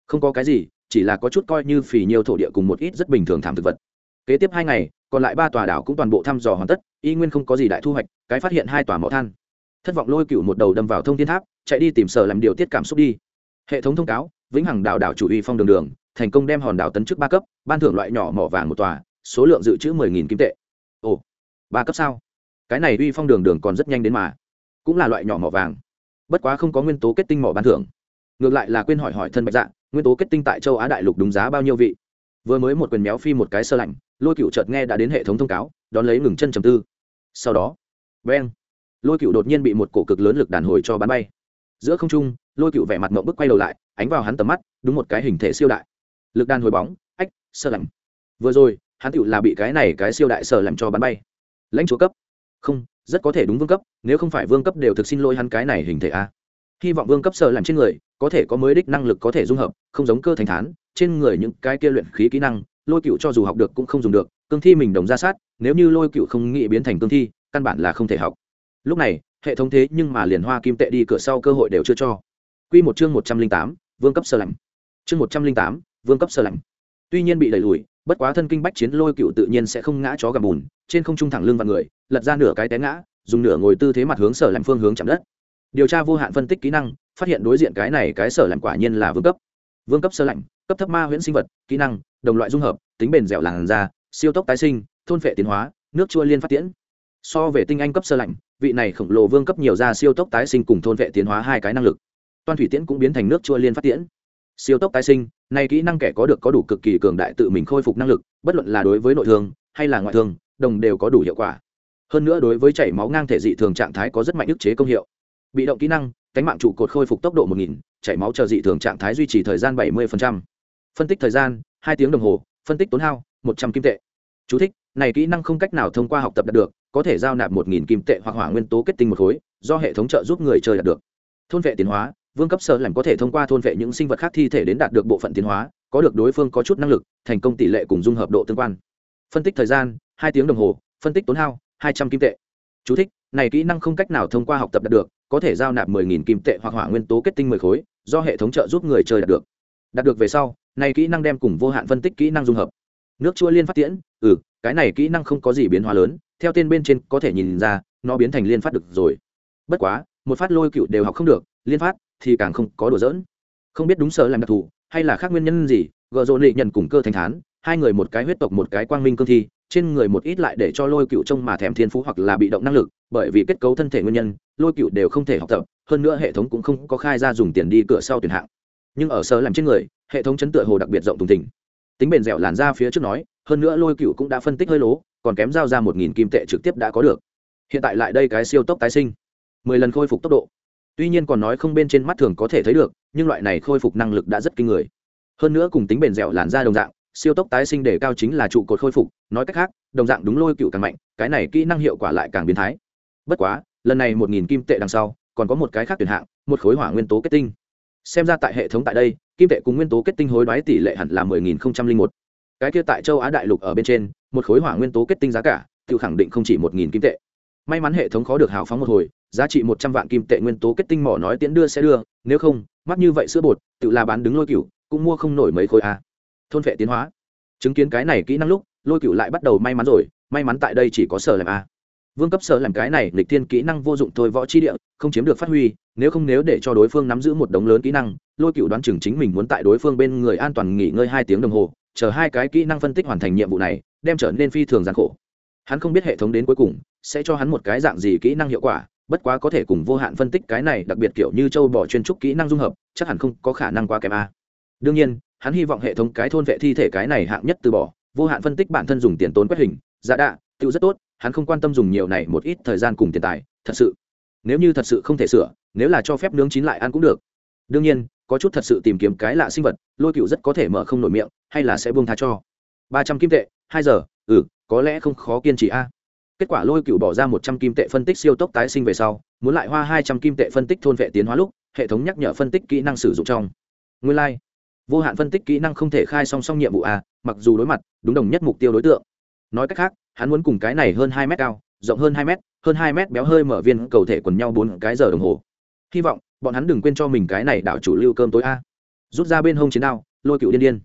Không có cái gì chỉ là có chút coi như phì nhiều thổ địa cùng một ít rất bình thường thảm thực vật. Kế tiếp hai ngày, còn lại ba tòa đảo cũng toàn bộ thăm dò hoàn tất, y nguyên không có gì đại thu hoạch, cái phát hiện hai tòa mỏ than. Thất vọng lôi cựu một đầu đâm vào thông thiên tháp, chạy đi tìm sở làm điều tiết cảm xúc đi. Hệ thống thông cáo, vĩnh hằng đảo đảo chủ y phong đường đường, thành công đem hòn đảo tấn trước ba cấp, ban thưởng loại nhỏ mỏ vàng một tòa, số lượng dự trữ mười nghìn kim tệ. Ồ, ba cấp sao? Cái này uy phong đường đường còn rất nhanh đến mà. Cũng là loại nhỏ mỏ vàng. Bất quá không có nguyên tố kết tinh mỏ ban thưởng. Ngược lại là quên hỏi hỏi thân bạch dạ nguyên tố kết tinh tại châu á đại lục đúng giá bao nhiêu vị? Vừa mới một quyền méo phi một cái sơ lạnh, lôi cựu chợt nghe đã đến hệ thống thông cáo, đón lấy ngừng chân trầm tư. Sau đó, beng, lôi cựu đột nhiên bị một cổ cực lớn lực đàn hồi cho bắn bay. Giữa không trung, lôi cựu vẻ mặt mộng bức quay đầu lại, ánh vào hắn tầm mắt, đúng một cái hình thể siêu đại. Lực đàn hồi bóng, ách, sơ lạnh. Vừa rồi, hắn tựu là bị cái này cái siêu đại sơ làm cho bắn bay. Lãnh chúa cấp. Không, rất có thể đúng vương cấp, nếu không phải vương cấp đều thực xin lỗi hắn cái này hình thể a. Hy vọng vương cấp sơ làm trên người có thể có mới đích năng lực có thể dung hợp, không giống cơ thành thán, trên người những cái kia luyện khí kỹ năng, lôi cựu cho dù học được cũng không dùng được, cương thi mình đồng ra sát, nếu như lôi cựu không nghĩ biến thành cương thi, căn bản là không thể học. Lúc này, hệ thống thế nhưng mà liền hoa kim tệ đi cửa sau cơ hội đều chưa cho. Quy một chương một trăm linh tám, vương cấp sơ lạnh. Chương một trăm linh tám, vương cấp sơ lạnh. Tuy nhiên bị đẩy lùi, bất quá thân kinh bách chiến lôi cựu tự nhiên sẽ không ngã chó gầm bùn, trên không trung thẳng lưng vào người, lật ra nửa cái té ngã, dùng nửa ngồi tư thế mặt hướng sở lạnh phương hướng chạm đất. Điều tra vô hạn phân tích kỹ năng phát hiện đối diện cái này cái sở lạnh quả nhiên là vương cấp. Vương cấp sơ lạnh, cấp thấp ma huyễn sinh vật, kỹ năng, đồng loại dung hợp, tính bền dẻo làn da, siêu tốc tái sinh, thôn phệ tiến hóa, nước chua liên phát tiễn. So về tinh anh cấp sơ lạnh, vị này khổng lồ vương cấp nhiều ra siêu tốc tái sinh cùng thôn vệ tiến hóa hai cái năng lực. Toan thủy tiễn cũng biến thành nước chua liên phát tiễn. Siêu tốc tái sinh, này kỹ năng kẻ có được có đủ cực kỳ cường đại tự mình khôi phục năng lực, bất luận là đối với nội thương hay là ngoại thương, đồng đều có đủ hiệu quả. Hơn nữa đối với chảy máu ngang thể dị thường trạng thái có rất mạnh ức chế công hiệu. Bị động kỹ năng cánh mạng trụ cột khôi phục tốc độ một nghìn chảy máu chờ dị thường trạng thái duy trì thời gian bảy mươi phân tích thời gian hai tiếng đồng hồ phân tích tốn hao một trăm kim tệ. Chú thích, này kỹ năng không cách nào thông qua học tập đạt được có thể giao nạp một nghìn kim tệ hoặc hỏa nguyên tố kết tinh một khối do hệ thống trợ giúp người chơi đạt được. Thôn vệ tiến hóa vương cấp sơ lạnh có thể thông qua thôn vệ những sinh vật khác thi thể đến đạt được bộ phận tiến hóa có được đối phương có chút năng lực thành công tỷ lệ cùng dung hợp độ tương quan. Phân tích thời gian hai tiếng đồng hồ phân tích tốn hao hai trăm kim tệ. Chú thích, này kỹ năng không cách nào thông qua học tập đạt được có thể giao nạp 10.000 kim tệ hoặc hỏa nguyên tố kết tinh mười khối, do hệ thống trợ giúp người chơi đạt được. Đạt được về sau, này kỹ năng đem cùng vô hạn phân tích kỹ năng dung hợp. Nước chua liên phát tiễn ừ cái này kỹ năng không có gì biến hóa lớn, theo tên bên trên có thể nhìn ra, nó biến thành liên phát được rồi. Bất quá, một phát lôi cựu đều học không được, liên phát thì càng không có đùa dỡn không biết đúng sở làm đặc thù, hay là khác nguyên nhân gì, gờ dồn lị nhận cùng cơ thành thán, hai người một cái huyết tộc một cái quang minh cương thi, trên người một ít lại để cho lôi cựu trông mà thèm thiên phú hoặc là bị động năng lực, bởi vì kết cấu thân thể nguyên nhân lôi cựu đều không thể học tập, hơn nữa hệ thống cũng không có khai ra dùng tiền đi cửa sau tuyển hạng. Nhưng ở sở làm trên người, hệ thống chấn tựa hồ đặc biệt rộng thùng thỉnh tính bền dẻo làn ra phía trước nói, hơn nữa lôi cựu cũng đã phân tích hơi lố, còn kém giao ra một nghìn kim tệ trực tiếp đã có được. Hiện tại lại đây cái siêu tốc tái sinh. Mười lần khôi phục tốc độ. Tuy nhiên còn nói không bên trên mắt thường có thể thấy được, nhưng loại này khôi phục năng lực đã rất kinh người. Hơn nữa cùng tính bền dẻo làn da đồng dạng, siêu tốc tái sinh để cao chính là trụ cột khôi phục, nói cách khác, đồng dạng đúng lôi cựu càng mạnh, cái này kỹ năng hiệu quả lại càng biến thái. Bất quá lần này một nghìn kim tệ đằng sau, còn có một cái khác tuyển hạng, một khối hỏa nguyên tố kết tinh. Xem ra tại hệ thống tại đây, kim tệ cùng nguyên tố kết tinh hối đoái tỷ lệ hẳn là mười nghìn không trăm linh một. Cái kia tại châu á đại lục ở bên trên, một khối hỏa nguyên tố kết tinh giá cả, tự khẳng định không chỉ một nghìn kim tệ. May mắn hệ thống khó được hào phóng một hồi, giá trị một trăm vạn kim tệ nguyên tố kết tinh mỏ nói tiễn đưa sẽ đưa, nếu không mắt như vậy sữa bột, tự là bán đứng lôi cựu cũng mua không nổi mấy khối a. Thôn vệ tiến hóa. Chứng kiến cái này kỹ năng lúc, lôi cựu lại bắt đầu may mắn rồi, may mắn tại đây chỉ có sở làm a vương cấp sở làm cái này lịch thiên kỹ năng vô dụng thôi, võ chi địa, không chiếm được phát huy, nếu không nếu để cho đối phương nắm giữ một đống lớn kỹ năng, lôi cựu đoán chừng chính mình muốn tại đối phương bên người an toàn nghỉ ngơi hai tiếng đồng hồ, chờ hai cái kỹ năng phân tích hoàn thành nhiệm vụ này, đem trở nên phi thường gian khổ. Hắn không biết hệ thống đến cuối cùng sẽ cho hắn một cái dạng gì kỹ năng hiệu quả, bất quá có thể cùng vô hạn phân tích cái này, đặc biệt kiểu như châu bỏ chuyên trúc kỹ năng dung hợp, chắc hẳn không có khả năng qua kém a. Đương nhiên, hắn hy vọng hệ thống cái thôn vệ thi thể cái này hạng nhất từ bỏ, vô hạn phân tích bản thân dùng tiền tốn quét hình dạ đạ tự rất tốt hắn không quan tâm dùng nhiều này một ít thời gian cùng tiền tài, thật sự. Nếu như thật sự không thể sửa, nếu là cho phép nướng chín lại ăn cũng được. Đương nhiên, có chút thật sự tìm kiếm cái lạ sinh vật, lôi cựu rất có thể mở không nổi miệng, hay là sẽ buông tha cho. Ba trăm kim tệ, hai giờ ừ có lẽ không khó kiên trì a. Kết quả lôi cựu bỏ ra một trăm kim tệ phân tích siêu tốc tái sinh về sau, muốn lại hoa hai trăm kim tệ phân tích thôn vệ tiến hóa lúc, hệ thống nhắc nhở phân tích kỹ năng sử dụng trong. Nguyên lai、like. vô hạn phân tích kỹ năng không thể khai song song nhiệm vụ a, mặc dù đối mặt, đúng đồng nhất mục tiêu đối tượng. Nói cách khác hắn muốn cùng cái này hơn hai mét cao, rộng hơn hai mét, hơn hai mét béo hơi mở viên cầu thể quần nhau bốn cái giờ đồng hồ. Hy vọng, bọn hắn đừng quên cho mình cái này đảo chủ lưu cơm tối a. Rút ra bên hông chiến đao, lôi cựu điên điên.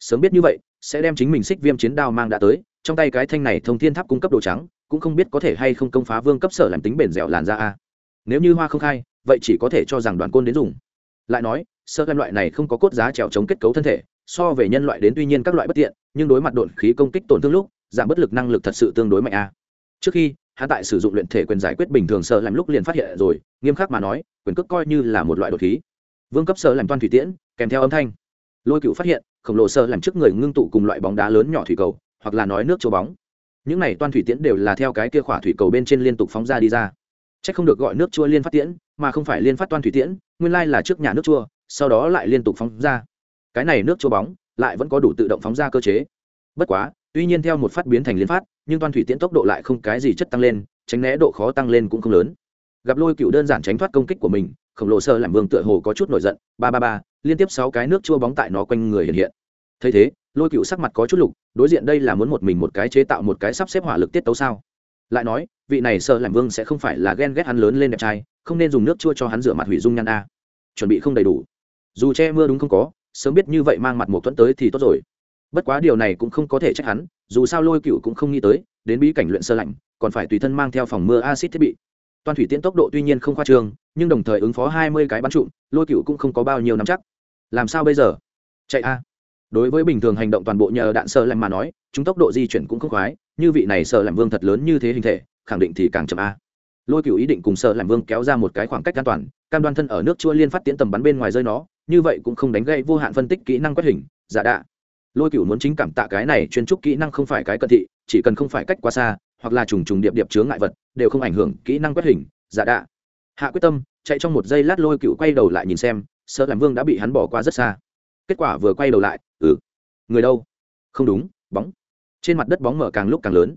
Sớm biết như vậy, sẽ đem chính mình xích viêm chiến đao mang đã tới, trong tay cái thanh này thông thiên tháp cung cấp đồ trắng, cũng không biết có thể hay không công phá vương cấp sở làm tính bền dẻo làn ra a. Nếu như hoa không khai, vậy chỉ có thể cho rằng đoàn côn đến dùng. Lại nói sơ gan loại này không có cốt giá trèo chống kết cấu thân thể, so về nhân loại đến tuy nhiên các loại bất tiện, nhưng đối mặt độn khí công kích tổn thương lúc giảm bất lực năng lực thật sự tương đối mạnh a. Trước khi, hắn tại sử dụng luyện thể quyền giải quyết bình thường sợ làm lúc liền phát hiện rồi, nghiêm khắc mà nói, quyền cước coi như là một loại đột khí. Vương cấp sợ làm toan thủy tiễn, kèm theo âm thanh. Lôi cựu phát hiện, khổng lồ sợ làm trước người ngưng tụ cùng loại bóng đá lớn nhỏ thủy cầu, hoặc là nói nước châu bóng. Những này toan thủy tiễn đều là theo cái kia khỏa thủy cầu bên trên liên tục phóng ra đi ra. C h ắ c không được gọi nước chua liên phát tiễn, mà không phải liên phát toan thủy tiễn, nguyên lai là trước nhà nước chua, sau đó lại liên tục phóng ra. Cái này nước chua bóng, lại vẫn có đủ tự động phóng ra cơ chế. Bất quá tuy nhiên theo một phát biến thành liên phát, nhưng toàn thủy tiễn tốc độ lại không cái gì chất tăng lên, tránh né độ khó tăng lên cũng không lớn. Gặp lôi cựu đơn giản tránh thoát công kích của mình, khổng lồ sơ làm vương tựa hồ có chút nổi giận, ba ba ba, liên tiếp sáu cái nước chua bóng tại nó quanh người hiện hiện. Thấy thế, lôi cựu sắc mặt có chút lục, đối diện đây là muốn một mình một cái chế tạo một cái sắp xếp hỏa lực tiết tấu sao? Lại nói, vị này sợ làm vương sẽ không phải là ghen ghét hắn lớn lên đẹp trai, không nên dùng nước chua cho hắn rửa mặt hủy dung nhan a. Chuẩn bị không đầy đủ. Dù che mưa đúng không có, sớm biết như vậy mang mặt một tuấn tới thì tốt rồi bất quá điều này cũng không có thể trách hắn, dù sao lôi cựu cũng không nghĩ tới, đến bí cảnh luyện sơ lạnh, còn phải tùy thân mang theo phòng mưa acid thiết bị. Toàn thủy tiễn tốc độ tuy nhiên không khoa trương, nhưng đồng thời ứng phó hai mươi cái bắn trụm lôi cựu cũng không có bao nhiêu nắm chắc. Làm sao bây giờ? Chạy a. Đối với bình thường hành động toàn bộ nhờ đạn sơ lạnh mà nói, chúng tốc độ di chuyển cũng không khoái, như vị này sợ làm vương thật lớn như thế hình thể, khẳng định thì càng chậm a. Lôi cựu ý định cùng sợ làm vương kéo ra một cái khoảng cách an toàn, cam đoan thân ở nước chua liên phát tiễn tầm bắn bên ngoài rơi nó, như vậy cũng không đánh gây vô hạn phân tích kỹ năng quét hình, giả đạ lôi cựu muốn chính cảm tạ cái này chuyên trúc kỹ năng không phải cái cận thị, chỉ cần không phải cách quá xa, hoặc là trùng trùng điệp điệp chướng ngại vật, đều không ảnh hưởng kỹ năng quét hình giả đạ. Hạ quyết tâm, chạy trong một giây lát lôi cựu quay đầu lại nhìn xem, sợ làm vương đã bị hắn bỏ qua rất xa. Kết quả vừa quay đầu lại ừ. Người đâu? Không đúng, bóng. Trên mặt đất bóng mở càng lúc càng lớn.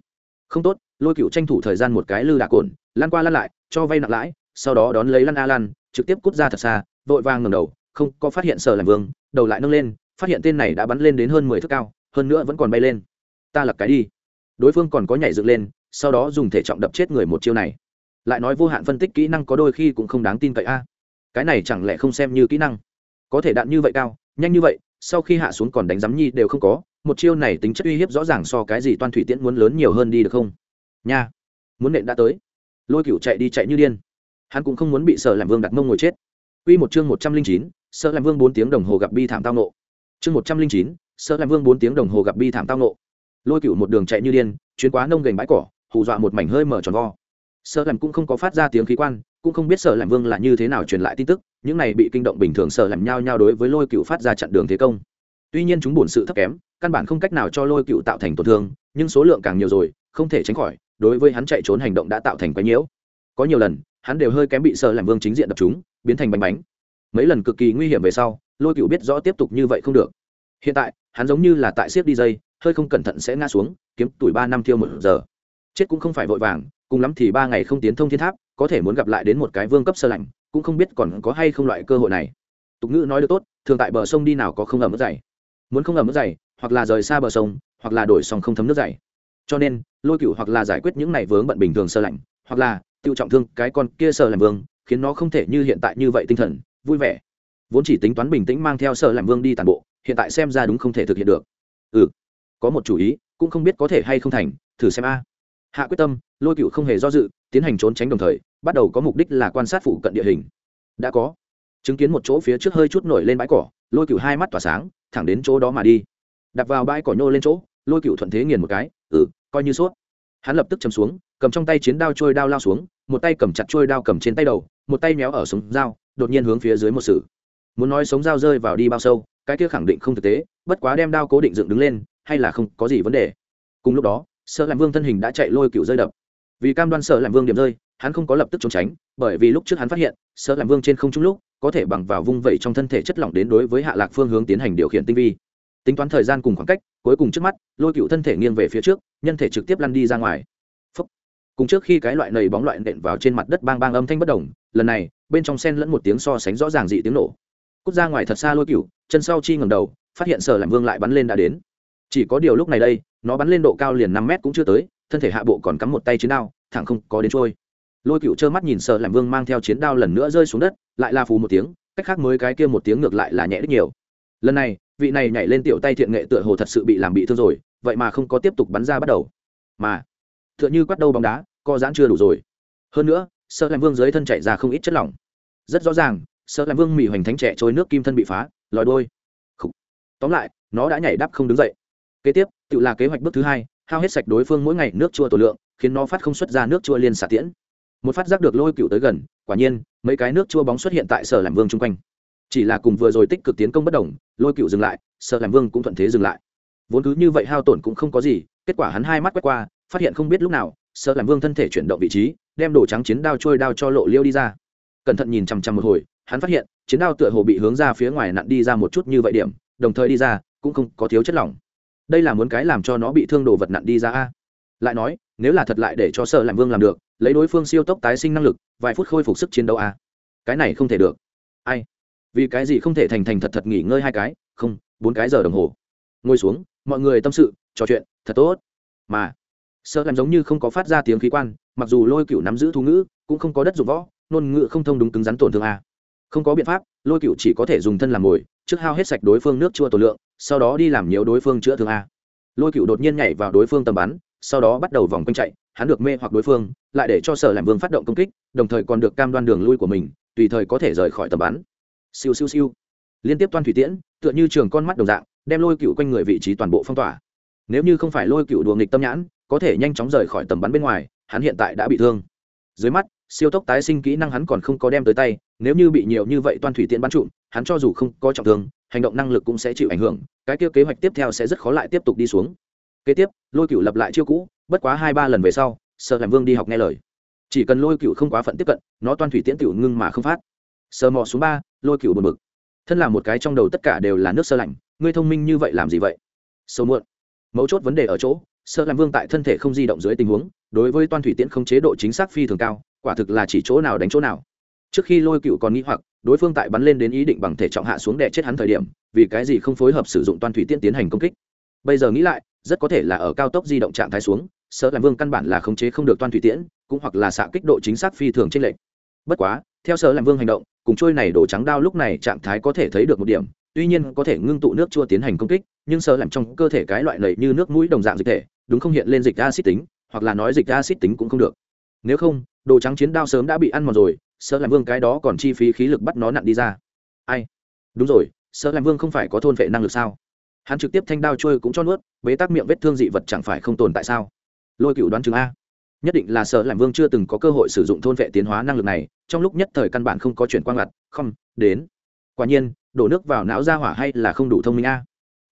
Không tốt, lôi cựu tranh thủ thời gian một cái lư đạc cồn lan qua lan lại, cho vay nặng lãi, sau đó đón lấy lăn a lan trực tiếp cút ra thật xa, vội vàng ngầm đầu, không có phát hiện sở làm vương, đầu lại nâng lên phát hiện tên này đã bắn lên đến hơn mười thước cao, hơn nữa vẫn còn bay lên. Ta lật cái đi. Đối phương còn có nhảy dựng lên, sau đó dùng thể trọng đập chết người một chiêu này. Lại nói vô hạn phân tích kỹ năng có đôi khi cũng không đáng tin cậy a. Cái này chẳng lẽ không xem như kỹ năng? Có thể đạn như vậy cao, nhanh như vậy, sau khi hạ xuống còn đánh giám nhi đều không có, một chiêu này tính chất uy hiếp rõ ràng so cái gì toan thủy tiễn muốn lớn nhiều hơn đi được không? Nha, muốn nện đã tới. Lôi cựu chạy đi chạy như điên. Hắn cũng không muốn bị sở làm vương đặt mông ngồi chết. Quy một chương một trăm linh chín, sở làm vương bốn tiếng đồng hồ gặp bi thảm tao nộ chương một trăm linh chín sở làm vương bốn tiếng đồng hồ gặp bi thảm tao nộ. Lôi cựu một đường chạy như điên, chuyến quá nông gành bãi cỏ, hù dọa một mảnh hơi mở tròn vo. Sở làm cũng không có phát ra tiếng khí quan, cũng không biết sở làm vương là như thế nào truyền lại tin tức, những này bị kinh động bình thường sở làm nhau nhau đối với lôi cựu phát ra chặn đường thế công. Tuy nhiên chúng bổn sự thấp kém, căn bản không cách nào cho lôi cựu tạo thành tổn thương, nhưng số lượng càng nhiều rồi, không thể tránh khỏi, đối với hắn chạy trốn hành động đã tạo thành quái nhiễu. Có nhiều lần, hắn đều hơi kém bị sợ làm vương chính diện đập chúng biến thành bánh bánh. Mấy lần cực kỳ nguy hiểm về sau lôi cựu biết rõ tiếp tục như vậy không được. Hiện tại, hắn giống như là tại siếc đi dây, hơi không cẩn thận sẽ ngã xuống, kiếm tuổi ba năm thiêu một giờ. Chết cũng không phải vội vàng, cùng lắm thì ba ngày không tiến thông thiên tháp, có thể muốn gặp lại đến một cái vương cấp sơ lạnh, cũng không biết còn có hay không loại cơ hội này. Tục ngữ nói được tốt, thường tại bờ sông đi nào có không ẩm ướt dày. Muốn không ẩm ướt dày, hoặc là rời xa bờ sông, hoặc là đổi sòng không thấm nước dày. Cho nên, lôi cựu hoặc là giải quyết những này vướng bận bình thường sơ lạnh, hoặc là tự trọng thương cái con kia sơ lạnh vương, khiến nó không thể như hiện tại như vậy tinh thần, vui vẻ vốn chỉ tính toán bình tĩnh mang theo sợ làm vương đi tàn bộ, hiện tại xem ra đúng không thể thực hiện được. Ừ có một chủ ý, cũng không biết có thể hay không thành, thử xem a. Hạ quyết tâm, lôi cựu không hề do dự, tiến hành trốn tránh đồng thời, bắt đầu có mục đích là quan sát phụ cận địa hình. Đã có. Chứng kiến một chỗ phía trước hơi chút nổi lên bãi cỏ, lôi cựu hai mắt tỏa sáng, thẳng đến chỗ đó mà đi. Đặt vào bãi cỏ nhô lên chỗ, lôi cựu thuận thế nghiền một cái ừ coi như suốt hắn lập tức chầm xuống, cầm trong tay chiến đao trôi đao lao xuống, một tay cầm chặt trôi đao cầm trên tay đầu, một tay méo ở sống dao, đột nhiên hướng phía dưới một sử muốn nói sống dao rơi vào đi bao sâu, cái kia khẳng định không thực tế, bất quá đem đao cố định dựng đứng lên, hay là không có gì vấn đề. Cùng lúc đó sợ làm vương thân hình đã chạy lôi cựu rơi đập. Vì cam đoan sợ làm vương điểm rơi, hắn không có lập tức trốn tránh, bởi vì lúc trước hắn phát hiện sợ làm vương trên không trung lúc, có thể bằng vào vung vẩy trong thân thể chất lỏng đến đối với hạ lạc phương hướng tiến hành điều khiển tinh vi. Tính toán thời gian cùng khoảng cách, cuối cùng trước mắt, lôi cựu thân thể nghiêng về phía trước, nhân thể trực tiếp lăn đi ra ngoài. Phúc. cùng trước khi cái loại nầy bóng loại nện vào trên mặt đất bang bang âm thanh bất đồng, lần này, bên trong sen lẫn một tiếng so sánh rõ ràng dị tiếng nổ cút ra ngoài thật xa lôi cựu chân sau chi ngầm đầu, phát hiện sở làm vương lại bắn lên đã đến. Chỉ có điều lúc này đây, nó bắn lên độ cao liền năm mét cũng chưa tới, thân thể hạ bộ còn cắm một tay chiến đao, thẳng không có đến trôi. Lôi cựu trơ mắt nhìn sở làm vương mang theo chiến đao lần nữa rơi xuống đất, lại la phù một tiếng, cách khác mới cái kia một tiếng ngược lại là nhẹ đích nhiều. Lần này, vị này nhảy lên tiểu tay thiện nghệ tựa hồ thật sự bị làm bị thương rồi, vậy mà không có tiếp tục bắn ra bắt đầu. Mà, tựa như quát đâu bóng đá, co giãn chưa đủ rồi. Hơn nữa sợ làm vương dưới thân chạy ra không ít chất lỏng. Rất rõ ràng sợ làm vương mỹ hoành thánh trẻ trôi nước kim thân bị phá, lòi đôi Khủ. tóm lại, nó đã nhảy đắp không đứng dậy. Kế tiếp, tự là kế hoạch bước thứ hai, hao hết sạch đối phương mỗi ngày nước chua tổ lượng, khiến nó phát không xuất ra nước chua liên xả tiễn. Một phát giác được lôi cựu tới gần, quả nhiên, mấy cái nước chua bóng xuất hiện tại sở làm vương chung quanh. Chỉ là cùng vừa rồi tích cực tiến công bất đồng, lôi cựu dừng lại Sở làm vương cũng thuận thế dừng lại. Vốn cứ như vậy hao tổn cũng không có gì, kết quả hắn hai mắt quét qua, phát hiện không biết lúc nào Sở làm vương thân thể chuyển động vị trí, đem đồ trắng chiến đao trôi đao cho lộ liêu đi ra. Cẩn thận nhìn chằm chằm một hồi hắn phát hiện, chiến đao tựa hồ bị hướng ra phía ngoài nặn đi ra một chút như vậy điểm, đồng thời đi ra, cũng không có thiếu chất lỏng. Đây là muốn cái làm cho nó bị thương đồ vật nặn đi ra a. Lại nói, nếu là thật lại để cho sợ làm vương làm được, lấy đối phương siêu tốc tái sinh năng lực, vài phút khôi phục sức chiến đấu a. Cái này không thể được. Ai? Vì cái gì không thể thành thành thật thật nghỉ ngơi hai cái? Không, bốn cái giờ đồng hồ. Ngồi xuống, mọi người tâm sự, trò chuyện, thật tốt. Mà, sợ làm giống như không có phát ra tiếng khí quan, mặc dù lôi cựu nắm giữ thú ngữ, cũng không có đất dụng võ, ngôn ngữ không thông đúng cứng rắn tổn thương a không có biện pháp, lôi cựu chỉ có thể dùng thân làm mồi, trước hao hết sạch đối phương nước chua tổ lượng, sau đó đi làm nhiều đối phương chữa thương a. Lôi cựu đột nhiên nhảy vào đối phương tầm bắn, sau đó bắt đầu vòng quanh chạy, hắn được mê hoặc đối phương, lại để cho sở làm vương phát động công kích, đồng thời còn được cam đoan đường lui của mình, tùy thời có thể rời khỏi tầm bắn. Siêu siêu siêu. Liên tiếp toan thủy tiễn, tựa như trường con mắt đồng dạng, đem lôi cựu quanh người vị trí toàn bộ phong tỏa. Nếu như không phải lôi cựu đùa nghịch tâm nhãn, có thể nhanh chóng rời khỏi tầm bắn bên ngoài, hắn hiện tại đã bị thương. Dưới mắt siêu tốc tái sinh kỹ năng hắn còn không có đem tới tay, nếu như bị nhiều như vậy toan thủy tiễn bắn trụm, hắn cho dù không có trọng thương, hành động năng lực cũng sẽ chịu ảnh hưởng, cái kia kế hoạch tiếp theo sẽ rất khó lại tiếp tục đi xuống. Kế tiếp, lôi cựu lập lại chiêu cũ, bất quá hai ba lần về sau sợ làm vương đi học nghe lời. Chỉ cần lôi cựu không quá phận tiếp cận, nó toan thủy tiễn tiểu ngưng mà không phát. Sờ mò xuống ba, lôi cựu buồn bực. Thân là một cái trong đầu tất cả đều là nước sơ lạnh, ngươi thông minh như vậy làm gì vậy? Sâu muộn. Mấu chốt vấn đề ở chỗ sơ làm vương tại thân thể không di động dưới tình huống, đối với toan thủy tiễn không chế độ chính xác phi thường cao quả thực là chỉ chỗ nào đánh chỗ nào. Trước khi lôi cựu còn nghĩ hoặc, đối phương tại bắn lên đến ý định bằng thể trọng hạ xuống đè chết hắn thời điểm, vì cái gì không phối hợp sử dụng toàn thủy tiễn tiến hành công kích. Bây giờ nghĩ lại, rất có thể là ở cao tốc di động trạng thái xuống sở làm vương căn bản là khống chế không được toàn thủy tiễn, cũng hoặc là xạ kích độ chính xác phi thường trên lệnh bất quá, theo sở làm vương hành động, cùng trôi này đổ trắng đao lúc này trạng thái có thể thấy được một điểm, tuy nhiên có thể ngưng tụ nước chua tiến hành công kích, nhưng sở làm trong cơ thể cái loại lầy như nước mũi đồng dạng dịch thể, đúng không hiện lên dịch acid tính, hoặc là nói dịch acid tính cũng không được. Nếu không đồ trắng chiến đao sớm đã bị ăn mòn rồi Sợ làm vương cái đó còn chi phí khí lực bắt nó nặn đi ra. Ai? Đúng rồi sợ làm vương không phải có thôn vệ năng lực sao? Hắn trực tiếp thanh đao trôi cũng cho nuốt, bế tắc miệng vết thương dị vật chẳng phải không tồn tại sao? Lôi cựu đoán chừng a. Nhất định là sợ làm vương chưa từng có cơ hội sử dụng thôn vệ tiến hóa năng lực này, trong lúc nhất thời căn bản không có chuyển quang ngặt, không, đến. Quả nhiên, đổ nước vào não ra hỏa hay là không đủ thông minh a.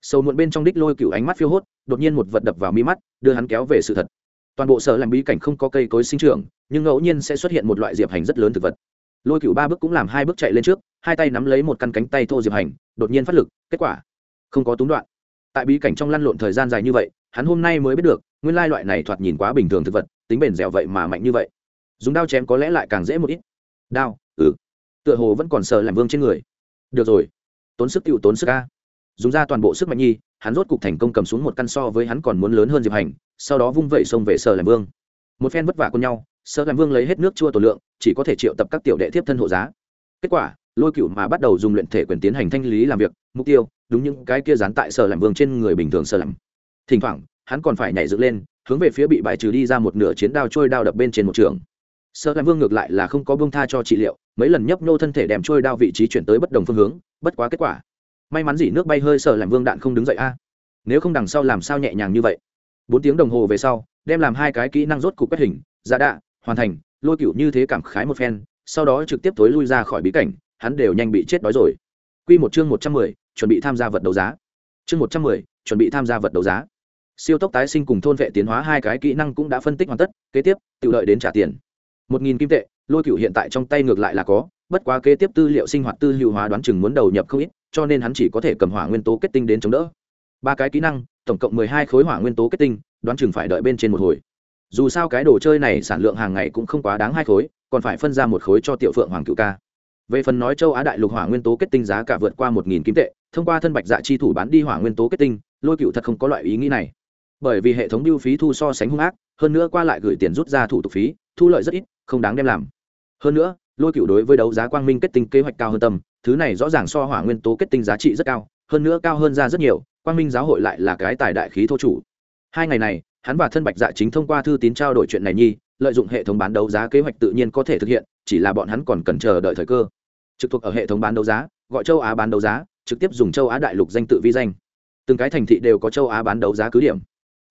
Sâu muộn bên trong đích lôi cựu ánh mắt phiêu hốt, đột nhiên một vật đập vào mi mắt, đưa hắn kéo về sự thật toàn bộ sở làm bí cảnh không có cây cối sinh trưởng, nhưng ngẫu nhiên sẽ xuất hiện một loại diệp hành rất lớn thực vật. Lôi cựu ba bước cũng làm hai bước chạy lên trước, hai tay nắm lấy một căn cánh tay thô diệp hành, đột nhiên phát lực, kết quả, không có túng đoạn. Tại bí cảnh trong lăn lộn thời gian dài như vậy, hắn hôm nay mới biết được, nguyên lai loại này thoạt nhìn quá bình thường thực vật, tính bền dẻo vậy mà mạnh như vậy. Dùng đao chém có lẽ lại càng dễ một ít. Đao ừ. Tựa hồ vẫn còn sợ làm vương trên người. Được rồi. Tốn sức tựu tốn sức ca dùng ra toàn bộ sức mạnh nhi, hắn rốt cục thành công cầm xuống một căn so với hắn còn muốn lớn hơn diệp hành sau đó vung vẩy xông về sở làm vương. Một phen vất vả cùng nhau, sở làm vương lấy hết nước chua tổ lượng, chỉ có thể triệu tập các tiểu đệ tiếp thân hộ giá. Kết quả, lôi cựu mà bắt đầu dùng luyện thể quyền tiến hành thanh lý làm việc, mục tiêu, đúng những cái kia dán tại sở làm vương trên người bình thường sơ làm. Thỉnh thoảng, hắn còn phải nhảy dựng lên, hướng về phía bị bài trừ đi ra một nửa chiến đao trôi đao đập bên trên một trường. Sở làm vương ngược lại là không có bông tha cho trị liệu, mấy lần nhấp nô thân thể đem trôi đao vị trí chuyển tới bất đồng phương hướng, bất quá kết quả. May mắn gì nước bay hơi sở làm vương đạn không đứng dậy a. Nếu không đằng sau làm sao nhẹ nhàng như vậy? Bốn tiếng đồng hồ về sau, đem làm hai cái kỹ năng rốt cục quét hình giả đạ, hoàn thành, lôi cựu như thế cảm khái một phen, sau đó trực tiếp tối lui ra khỏi bí cảnh, hắn đều nhanh bị chết đói rồi. Quy một chương một trăm mười, chuẩn bị tham gia vật đấu giá. Chương một trăm mười, chuẩn bị tham gia vật đấu giá. Siêu tốc tái sinh cùng thôn vệ tiến hóa hai cái kỹ năng cũng đã phân tích hoàn tất, kế tiếp, tự lợi đến trả tiền. Một nghìn kim tệ, lôi cựu hiện tại trong tay ngược lại là có, bất quá kế tiếp tư liệu sinh hoạt tư liệu hóa đoán chừng muốn đầu nhập không ít, cho nên hắn chỉ có thể cầm hỏa nguyên tố kết tinh đến chống đỡ ba cái kỹ năng, tổng cộng mười hai khối hỏa nguyên tố kết tinh, đoán chừng phải đợi bên trên một hồi. Dù sao cái đồ chơi này sản lượng hàng ngày cũng không quá đáng hai khối, còn phải phân ra một khối cho tiểu phượng hoàng cựu ca. Về phần nói châu á đại lục hỏa nguyên tố kết tinh giá cả vượt qua một nghìn kim tệ, thông qua thân bạch dạ chi thủ bán đi hỏa nguyên tố kết tinh, lôi cựu thật không có loại ý nghĩ này. Bởi vì hệ thống biêu phí thu so sánh hung ác, hơn nữa qua lại gửi tiền rút ra thủ tục phí, thu lợi rất ít, không đáng đem làm. Hơn nữa, lôi cựu đối với đấu giá quang minh kết tinh kế hoạch cao hơn tâm thứ này rõ ràng so hỏa nguyên tố kết tinh giá trị rất cao, hơn nữa cao hơn ra rất nhiều quang minh giáo hội lại là cái tài đại khí thô chủ. Hai ngày này, hắn và thân bạch dạ chính thông qua thư tín trao đổi chuyện này nhi, lợi dụng hệ thống bán đấu giá kế hoạch tự nhiên có thể thực hiện, chỉ là bọn hắn còn cần chờ đợi thời cơ. Trực thuộc ở hệ thống bán đấu giá, gọi châu á bán đấu giá, trực tiếp dùng châu á đại lục danh tự vi danh. Từng cái thành thị đều có châu á bán đấu giá cứ điểm.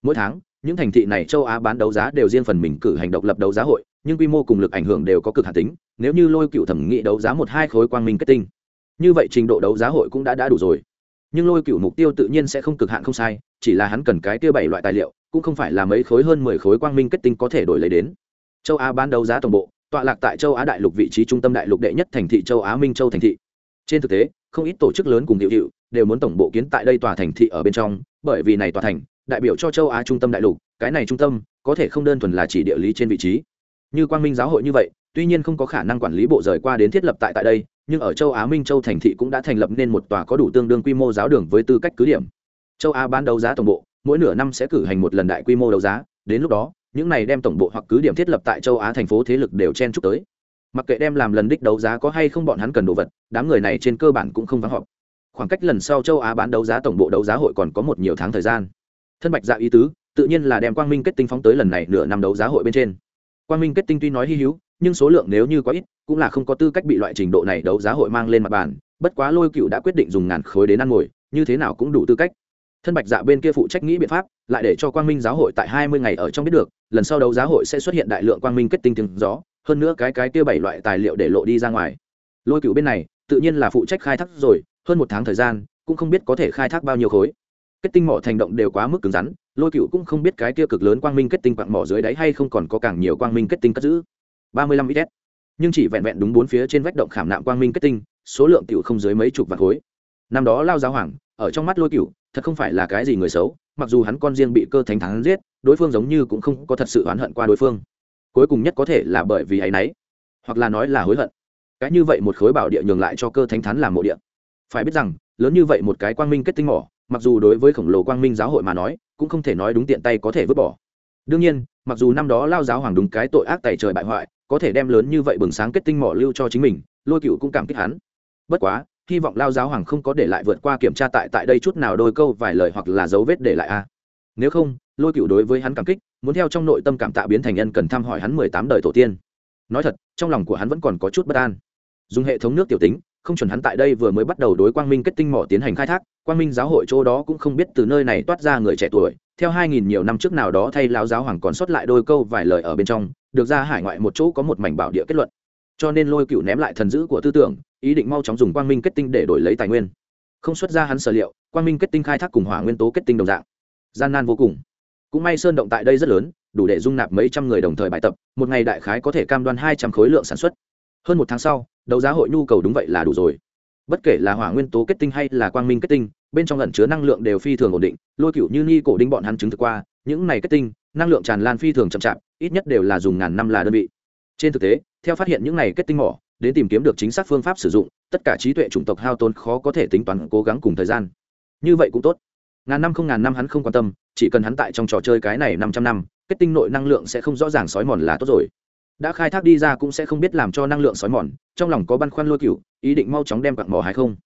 Mỗi tháng, những thành thị này châu á bán đấu giá đều riêng phần mình cử hành độc lập đấu giá hội, nhưng quy mô cùng lực ảnh hưởng đều có cực hạt tính, nếu như lôi cựu thẩm nghị đấu giá một hai khối quang minh kết tinh. Như vậy trình độ đấu giá hội cũng đã đã đủ rồi nhưng lôi cựu mục tiêu tự nhiên sẽ không cực hạn không sai, chỉ là hắn cần cái tiêu bảy loại tài liệu, cũng không phải là mấy khối hơn mười khối quang minh kết tinh có thể đổi lấy đến. Châu á bán đấu giá toàn bộ, tọa lạc tại châu á đại lục vị trí trung tâm đại lục đệ nhất thành thị châu á minh châu thành thị. Trên thực tế, không ít tổ chức lớn cùng hiệu hiệu đều muốn tổng bộ kiến tại đây tòa thành thị ở bên trong, bởi vì này tòa thành đại biểu cho châu á trung tâm đại lục, cái này trung tâm có thể không đơn thuần là chỉ địa lý trên vị trí. Như quang minh giáo hội như vậy, tuy nhiên không có khả năng quản lý bộ rời qua đến thiết lập tại tại đây nhưng ở châu á minh châu thành thị cũng đã thành lập nên một tòa có đủ tương đương quy mô giáo đường với tư cách cứ điểm. Châu á bán đấu giá tổng bộ, mỗi nửa năm sẽ cử hành một lần đại quy mô đấu giá, đến lúc đó, những này đem tổng bộ hoặc cứ điểm thiết lập tại châu á thành phố thế lực đều chen chúc tới. Mặc kệ đem làm lần đích đấu giá có hay không bọn hắn cần đồ vật, đám người này trên cơ bản cũng không vắng họp. Khoảng cách lần sau châu á bán đấu giá tổng bộ đấu giá hội còn có một nhiều tháng thời gian. Thân bạch dạ ý tứ, tự nhiên là đem quang minh kết tinh phóng tới lần này nửa năm đấu giá hội bên trên quang minh kết tinh tuy nói hy hữu, nhưng số lượng nếu như quá ít, cũng là không có tư cách bị loại trình độ này đấu giá hội mang lên mặt bàn. Bất quá lôi cựu đã quyết định dùng ngàn khối đến ăn ngồi, như thế nào cũng đủ tư cách. Thân bạch dạ bên kia phụ trách nghĩ biện pháp, lại để cho quang minh giáo hội tại hai mươi ngày ở trong biết được, lần sau đấu giá hội sẽ xuất hiện đại lượng quang minh kết tinh tiếng gió, hơn nữa cái cái kia bảy loại tài liệu để lộ đi ra ngoài. Lôi cựu bên này, tự nhiên là phụ trách khai thác rồi, hơn một tháng thời gian, cũng không biết có thể khai thác bao nhiêu khối kết tinh mỏ thành động đều quá mức cứng rắn, lôi cựu cũng không biết cái kia cực lớn quang minh kết tinh quặng mỏ dưới đáy hay không còn có càng nhiều quang minh kết tinh cất giữ. Ba mươi lăm ít nhưng chỉ vẹn vẹn đúng bốn phía trên vách động khảm nạm quang minh kết tinh, số lượng cựu không dưới mấy chục vạn khối. Năm đó lao giáo hoàng, ở trong mắt lôi cựu, thật không phải là cái gì người xấu, mặc dù hắn con riêng bị cơ thánh thắng giết, đối phương giống như cũng không có thật sự oán hận qua đối phương. Cuối cùng nhất có thể là bởi vì áy náy, hoặc là nói là hối hận. Cái như vậy một khối bảo địa nhường lại cho cơ thánh thắn làm mộ địa. Phải biết rằng, lớn như vậy một cái quang minh kết tinh mỏ mặc dù đối với khổng lồ quang minh giáo hội mà nói, cũng không thể nói đúng tiện tay có thể vứt bỏ. Đương nhiên, mặc dù năm đó lao giáo hoàng đúng cái tội ác tài trời bại hoại, có thể đem lớn như vậy bừng sáng kết tinh mỏ lưu cho chính mình, lôi cựu cũng cảm kích hắn. Bất quá, hy vọng lao giáo hoàng không có để lại vượt qua kiểm tra tại tại đây chút nào đôi câu vài lời hoặc là dấu vết để lại a. Nếu không, lôi cựu đối với hắn cảm kích, muốn theo trong nội tâm cảm tạ biến thành nhân cần thăm hỏi hắn mười tám đời tổ tiên. Nói thật, trong lòng của hắn vẫn còn có chút bất an. Dùng hệ thống nước tiểu tính không chuẩn hắn tại đây vừa mới bắt đầu đối quang minh kết tinh mỏ tiến hành khai thác, quang minh giáo hội chỗ đó cũng không biết từ nơi này toát ra người trẻ tuổi, theo hai nghìn nhiều năm trước nào đó thay lão giáo hoàng còn sót lại đôi câu vài lời ở bên trong, được ra hải ngoại một chỗ có một mảnh bảo địa kết luận. Cho nên lôi cựu ném lại thần dữ của tư tưởng, ý định mau chóng dùng quang minh kết tinh để đổi lấy tài nguyên. Không xuất ra hắn sở liệu, quang minh kết tinh khai thác cùng hỏa nguyên tố kết tinh đồng dạng. Gian nan vô cùng. Cũng may sơn động tại đây rất lớn, đủ để dung nạp mấy trăm người đồng thời bài tập, một ngày đại khái có thể cam đoan hai trăm khối lượng sản xuất hơn một tháng sau, đấu giá hội nhu cầu đúng vậy là đủ rồi. Bất kể là hỏa nguyên tố kết tinh hay là quang minh kết tinh, bên trong lẩn chứa năng lượng đều phi thường ổn định, lôi cựu như ni cổ đinh bọn hắn chứng thực qua, những này kết tinh, năng lượng tràn lan phi thường chậm chạp, ít nhất đều là dùng ngàn năm là đơn vị. Trên thực tế, theo phát hiện những này kết tinh mỏ, đến tìm kiếm được chính xác phương pháp sử dụng, tất cả trí tuệ chủng tộc hao tốn khó có thể tính toán, cố gắng cùng thời gian. Như vậy cũng tốt. Ngàn năm không ngàn năm hắn không quan tâm, chỉ cần hắn tại trong trò chơi cái này năm trăm năm, kết tinh nội năng lượng sẽ không rõ ràng sói mòn là tốt rồi đã khai thác đi ra cũng sẽ không biết làm cho năng lượng sói mòn, trong lòng có băn khoăn lôi cựu ý định mau chóng đem quặng mỏ hay không.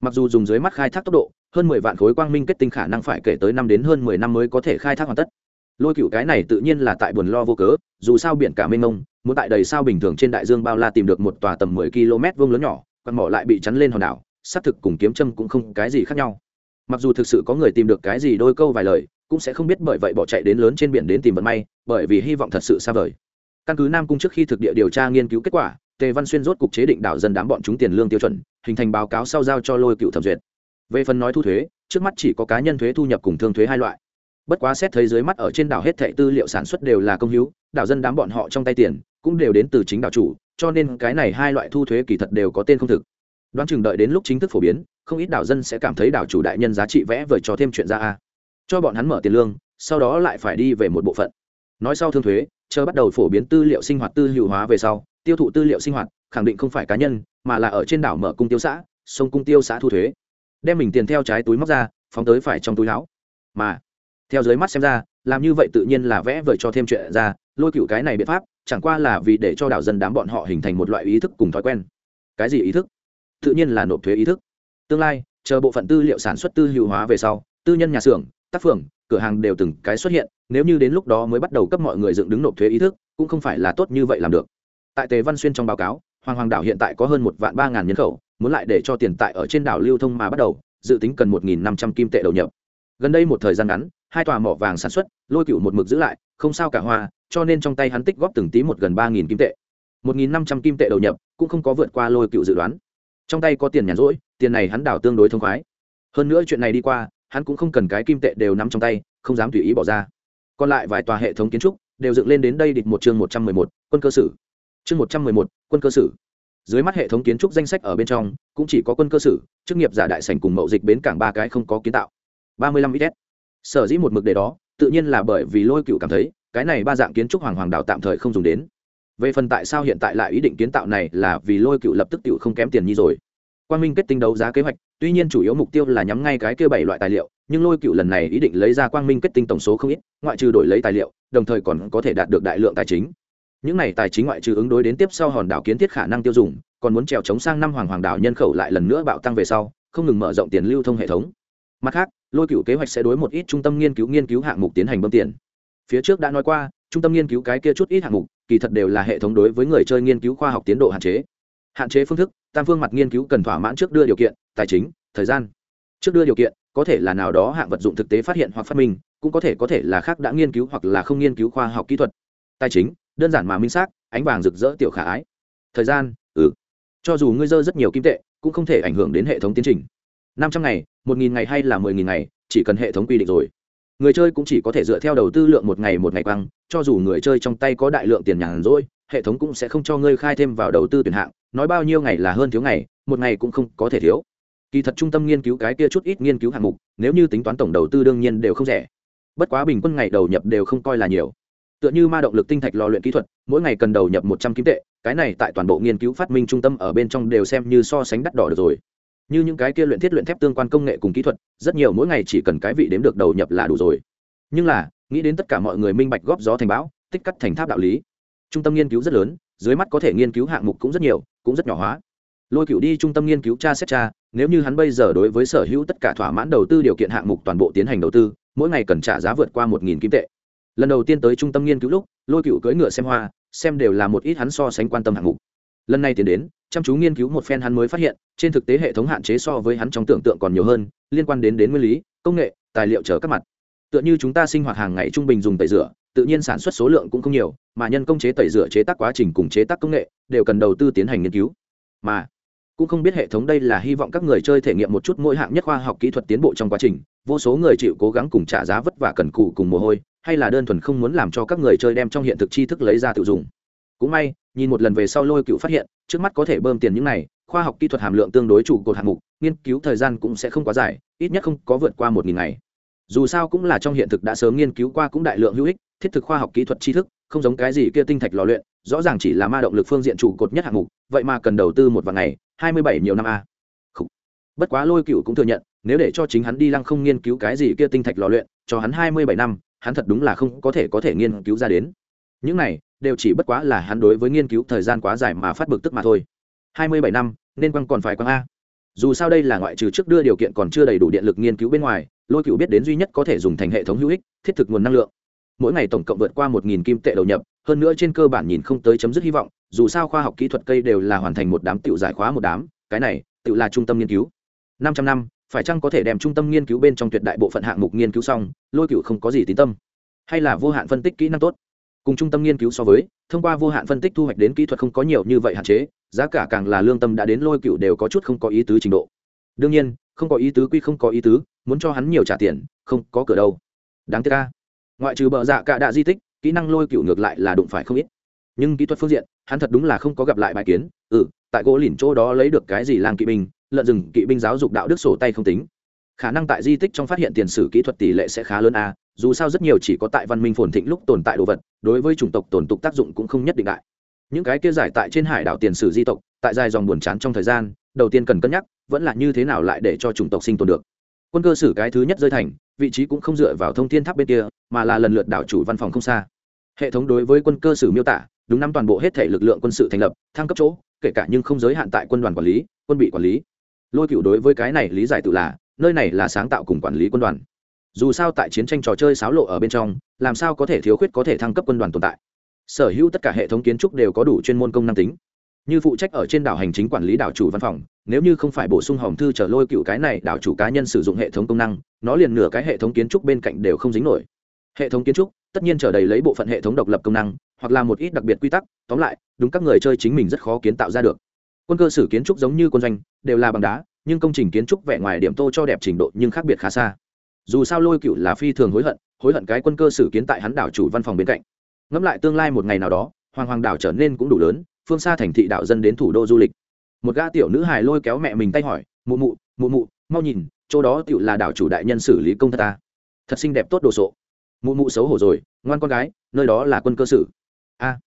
Mặc dù dùng dưới mắt khai thác tốc độ, hơn mười vạn khối quang minh kết tinh khả năng phải kể tới năm đến hơn mười năm mới có thể khai thác hoàn tất. Lôi cựu cái này tự nhiên là tại buồn lo vô cớ, dù sao biển cả mênh mông, muốn tại đầy sao bình thường trên đại dương bao la tìm được một tòa tầm mười km vuông lớn nhỏ, quặng mỏ lại bị chắn lên hòn đảo, xác thực cùng kiếm châm cũng không cái gì khác nhau. Mặc dù thực sự có người tìm được cái gì đôi câu vài lời, cũng sẽ không biết bởi vậy bỏ chạy đến lớn trên biển đến tìm vận may, bởi vì hy vọng thật sự xa vời căn cứ nam cung trước khi thực địa điều tra nghiên cứu kết quả, tề văn xuyên rốt cục chế định đảo dân đám bọn chúng tiền lương tiêu chuẩn, hình thành báo cáo sau giao cho lôi cựu thẩm duyệt. Về phần nói thu thuế, trước mắt chỉ có cá nhân thuế thu nhập cùng thương thuế hai loại. Bất quá xét thấy dưới mắt ở trên đảo hết thệ tư liệu sản xuất đều là công hữu, đảo dân đám bọn họ trong tay tiền, cũng đều đến từ chính đảo chủ, cho nên cái này hai loại thu thuế kỳ thật đều có tên không thực. Đoán chừng đợi đến lúc chính thức phổ biến, không ít đảo dân sẽ cảm thấy đảo chủ đại nhân giá trị vẽ vời cho thêm chuyện ra a. Cho bọn hắn mở tiền lương, sau đó lại phải đi về một bộ phận. Nói sau thương thuế chờ bắt đầu phổ biến tư liệu sinh hoạt tư hữu hóa về sau, tiêu thụ tư liệu sinh hoạt, khẳng định không phải cá nhân, mà là ở trên đảo mở cung tiêu xã, sông cung tiêu xã thu thuế. Đem mình tiền theo trái túi móc ra, phóng tới phải trong túi áo mà, theo dưới mắt xem ra, làm như vậy tự nhiên là vẽ vời cho thêm chuyện ra, lôi cựu cái này biện pháp, chẳng qua là vì để cho đảo dân đám bọn họ hình thành một loại ý thức cùng thói quen. Cái gì ý thức? Tự nhiên là nộp thuế ý thức. Tương lai, chờ bộ phận tư liệu sản xuất tư hữu hóa về sau tư nhân nhà xưởng, tác phường, cửa hàng đều từng cái xuất hiện, nếu như đến lúc đó mới bắt đầu cấp mọi người dựng đứng nộp thuế ý thức, cũng không phải là tốt như vậy làm được. Tại tề văn xuyên trong báo cáo, hoàng hoàng đảo hiện tại có hơn một vạn ba ngàn nhân khẩu, muốn lại để cho tiền tại ở trên đảo lưu thông mà bắt đầu, dự tính cần một nghìn năm trăm kim tệ đầu nhập. Gần đây một thời gian ngắn, hai tòa mỏ vàng sản xuất, lôi cựu một mực giữ lại, không sao cả hoa, cho nên trong tay hắn tích góp từng tí một gần ba nghìn kim tệ. Một nghìn năm trăm kim tệ đầu nhập, cũng không có vượt qua lôi cựu dự đoán. Trong tay có tiền nhàn rỗi, tiền này hắn đảo tương đối thông khoái. Hơn nữa chuyện này đi qua hắn cũng không cần cái kim tệ đều nắm trong tay, không dám tùy ý bỏ ra. Còn lại vài tòa hệ thống kiến trúc đều dựng lên đến đây địch một chương một trăm mười một, quân cơ sử. Chương một trăm mười một, quân cơ sử. Dưới mắt hệ thống kiến trúc danh sách ở bên trong, cũng chỉ có quân cơ sử, chức nghiệp giả đại sành cùng mậu dịch bến cảng ba cái không có kiến tạo. Ba mươi lăm ít. Sở dĩ một mực đề đó, tự nhiên là bởi vì lôi cựu cảm thấy, cái này ba dạng kiến trúc hoàng hoàng đạo tạm thời không dùng đến. Về phần tại sao hiện tại lại ý định kiến tạo này là vì lôi cựu lập tức tự không kém tiền nhi rồi quan minh kết tinh đấu giá kế hoạch, tuy nhiên chủ yếu mục tiêu là nhắm ngay cái kia bảy loại tài liệu, nhưng lôi cựu lần này ý định lấy ra quang minh kết tinh tổng số không ít, ngoại trừ đổi lấy tài liệu, đồng thời còn có thể đạt được đại lượng tài chính. Những này tài chính ngoại trừ ứng đối đến tiếp sau hòn đảo kiến thiết khả năng tiêu dùng, còn muốn trèo chống sang năm hoàng hoàng đảo nhân khẩu lại lần nữa bạo tăng về sau, không ngừng mở rộng tiền lưu thông hệ thống. Mặt khác, lôi cựu kế hoạch sẽ đối một ít trung tâm nghiên cứu nghiên cứu hạng mục tiến hành bơm tiền. Phía trước đã nói qua, trung tâm nghiên cứu cái kia chút ít hạng mục, kỳ thật đều là hệ thống đối với người chơi nghiên cứu khoa học tiến độ hạn chế hạn chế phương thức, tam phương mặt nghiên cứu cần thỏa mãn trước đưa điều kiện, tài chính, thời gian. Trước đưa điều kiện, có thể là nào đó hạng vật dụng thực tế phát hiện hoặc phát minh, cũng có thể có thể là khác đã nghiên cứu hoặc là không nghiên cứu khoa học kỹ thuật. Tài chính, đơn giản mà minh xác, ánh vàng rực rỡ tiểu khả ái. Thời gian ừ. Cho dù ngươi dơ rất nhiều kim tệ, cũng không thể ảnh hưởng đến hệ thống tiến trình. Năm trăm ngày, một nghìn ngày hay là mười nghìn ngày, chỉ cần hệ thống quy định rồi. Người chơi cũng chỉ có thể dựa theo đầu tư lượng một ngày một ngày quăng, cho dù người chơi trong tay có đại lượng tiền nhàn rỗi, hệ thống cũng sẽ không cho ngươi khai thêm vào đầu tư tuyển hạng nói bao nhiêu ngày là hơn thiếu ngày, một ngày cũng không có thể thiếu. Kỳ thật trung tâm nghiên cứu cái kia chút ít nghiên cứu hạng mục, nếu như tính toán tổng đầu tư đương nhiên đều không rẻ. Bất quá bình quân ngày đầu nhập đều không coi là nhiều. Tựa như ma động lực tinh thạch lò luyện kỹ thuật, mỗi ngày cần đầu nhập một trăm kim tệ, cái này tại toàn bộ nghiên cứu phát minh trung tâm ở bên trong đều xem như so sánh đắt đỏ được rồi. Như những cái kia luyện thiết luyện thép tương quan công nghệ cùng kỹ thuật, rất nhiều mỗi ngày chỉ cần cái vị đếm được đầu nhập là đủ rồi. Nhưng là, nghĩ đến tất cả mọi người minh bạch góp gió thành bão, tích cắt thành tháp đạo lý. Trung tâm nghiên cứu rất lớn, dưới mắt có thể nghiên cứu hạng mục cũng rất nhiều cũng rất nhỏ hóa. Lôi cựu đi trung tâm nghiên cứu tra xét tra, nếu như hắn bây giờ đối với sở hữu tất cả thỏa mãn đầu tư điều kiện hạng mục toàn bộ tiến hành đầu tư, mỗi ngày cần trả giá vượt qua một nghìn kim tệ. Lần đầu tiên tới trung tâm nghiên cứu lúc, lôi cựu cưỡi ngựa xem hoa, xem đều là một ít hắn so sánh quan tâm hạng mục. Lần này tiến đến, chăm chú nghiên cứu một phen hắn mới phát hiện, trên thực tế hệ thống hạn chế so với hắn trong tưởng tượng còn nhiều hơn, liên quan đến đến nguyên lý, công nghệ, tài liệu chờ các mặt. Tựa như chúng ta sinh hoạt hàng ngày trung bình dùng tẩy rửa tự nhiên sản xuất số lượng cũng không nhiều, mà nhân công chế tẩy rửa chế tác quá trình cùng chế tác công nghệ đều cần đầu tư tiến hành nghiên cứu. Mà cũng không biết hệ thống đây là hy vọng các người chơi thể nghiệm một chút mỗi hạng nhất khoa học kỹ thuật tiến bộ trong quá trình, vô số người chịu cố gắng cùng trả giá vất vả cần cù cùng mồ hôi, hay là đơn thuần không muốn làm cho các người chơi đem trong hiện thực tri thức lấy ra tự dùng. Cũng may, nhìn một lần về sau lôi cựu phát hiện, trước mắt có thể bơm tiền những này, khoa học kỹ thuật hàm lượng tương đối trụ cột hạng mục, nghiên cứu thời gian cũng sẽ không quá dài, ít nhất không có vượt qua một nghìn ngày. Dù sao cũng là trong hiện thực đã sớm nghiên cứu qua cũng đại lượng hữu ích thiết thực khoa học kỹ thuật tri thức, không giống cái gì kia tinh thạch lò luyện, rõ ràng chỉ là ma động lực phương diện trụ cột nhất hạng mục, vậy mà cần đầu tư một vài ngày, hai mươi bảy nhiều năm a. Bất quá lôi cựu cũng thừa nhận, nếu để cho chính hắn đi lăng không nghiên cứu cái gì kia tinh thạch lò luyện, cho hắn hai mươi bảy năm, hắn thật đúng là không có thể có thể nghiên cứu ra đến. Những này, đều chỉ bất quá là hắn đối với nghiên cứu thời gian quá dài mà phát bực tức mà thôi. hai mươi bảy năm, nên quăng còn phải quăng a. Dù sao đây là ngoại trừ trước đưa điều kiện còn chưa đầy đủ điện lực nghiên cứu bên ngoài, lôi cựu biết đến duy nhất có thể dùng thành hệ thống hữu ích, thiết thực nguồn năng lượng mỗi ngày tổng cộng vượt qua một nghìn kim tệ đầu nhập, hơn nữa trên cơ bản nhìn không tới chấm dứt hy vọng, dù sao khoa học kỹ thuật cây đều là hoàn thành một đám tiểu giải khóa một đám, cái này tự là trung tâm nghiên cứu. Năm trăm năm, phải chăng có thể đem trung tâm nghiên cứu bên trong tuyệt đại bộ phận hạng mục nghiên cứu xong, lôi cựu không có gì tín tâm? Hay là vô hạn phân tích kỹ năng tốt? Cùng trung tâm nghiên cứu so với, thông qua vô hạn phân tích thu hoạch đến kỹ thuật không có nhiều như vậy hạn chế, giá cả càng là lương tâm đã đến lôi cựu đều có chút không có ý tứ trình độ. Đương nhiên, không có ý tứ quy không có ý tứ, muốn cho hắn nhiều trả tiền, không có cửa đâu. Đáng tiếc ca ngoại trừ bờ dạ cả đạ di tích, kỹ năng lôi cựu ngược lại là đụng phải không ít. Nhưng kỹ thuật phương diện, hắn thật đúng là không có gặp lại bài kiến. Ừ tại gỗ lỉn chỗ đó lấy được cái gì làm kỵ binh, lợn rừng, kỵ binh giáo dục đạo đức sổ tay không tính. Khả năng tại di tích trong phát hiện tiền sử kỹ thuật tỷ lệ sẽ khá lớn a, dù sao rất nhiều chỉ có tại văn minh phồn thịnh lúc tồn tại đồ vật, đối với chủng tộc tồn tục tác dụng cũng không nhất định đại. Những cái kia giải tại trên hải đảo tiền sử di tộc, tại dài dòng buồn chán trong thời gian, đầu tiên cần cân nhắc, vẫn là như thế nào lại để cho chủng tộc sinh tồn được. Quân cơ sử cái thứ nhất rơi thành vị trí cũng không dựa vào thông thiên tháp bên kia, mà là lần lượt đảo chủ văn phòng không xa. Hệ thống đối với quân cơ sử miêu tả, đúng năm toàn bộ hết thể lực lượng quân sự thành lập, thăng cấp chỗ, kể cả nhưng không giới hạn tại quân đoàn quản lý, quân bị quản lý. Lôi cựu đối với cái này lý giải tự là, nơi này là sáng tạo cùng quản lý quân đoàn. Dù sao tại chiến tranh trò chơi xáo lộ ở bên trong, làm sao có thể thiếu khuyết có thể thăng cấp quân đoàn tồn tại. Sở hữu tất cả hệ thống kiến trúc đều có đủ chuyên môn công năng tính. Như phụ trách ở trên đảo hành chính quản lý đảo chủ văn phòng nếu như không phải bổ sung hòm thư trở lôi cựu cái này, đảo chủ cá nhân sử dụng hệ thống công năng, nó liền nửa cái hệ thống kiến trúc bên cạnh đều không dính nổi. Hệ thống kiến trúc, tất nhiên trở đầy lấy bộ phận hệ thống độc lập công năng, hoặc là một ít đặc biệt quy tắc, tóm lại, đúng các người chơi chính mình rất khó kiến tạo ra được. Quân cơ sử kiến trúc giống như quân doanh, đều là bằng đá, nhưng công trình kiến trúc vẻ ngoài điểm tô cho đẹp trình độ nhưng khác biệt khá xa. Dù sao lôi cựu là phi thường hối hận hối hận cái quân cơ sử kiến tại hắn đảo chủ văn phòng bên cạnh. Ngẫm lại tương lai một ngày nào đó, hoàng hoàng đảo trở nên cũng đủ lớn, phương xa thành thị đảo dân đến thủ đô du lịch một ga tiểu nữ hài lôi kéo mẹ mình tay hỏi, mụ mụ mụ mụ, mau nhìn, chỗ đó tựu là đảo chủ đại nhân xử lý công thật ta. Thật xinh đẹp tốt đồ sộ. Mụ mụ xấu hổ rồi, ngoan con gái, nơi đó là quân cơ sử. A.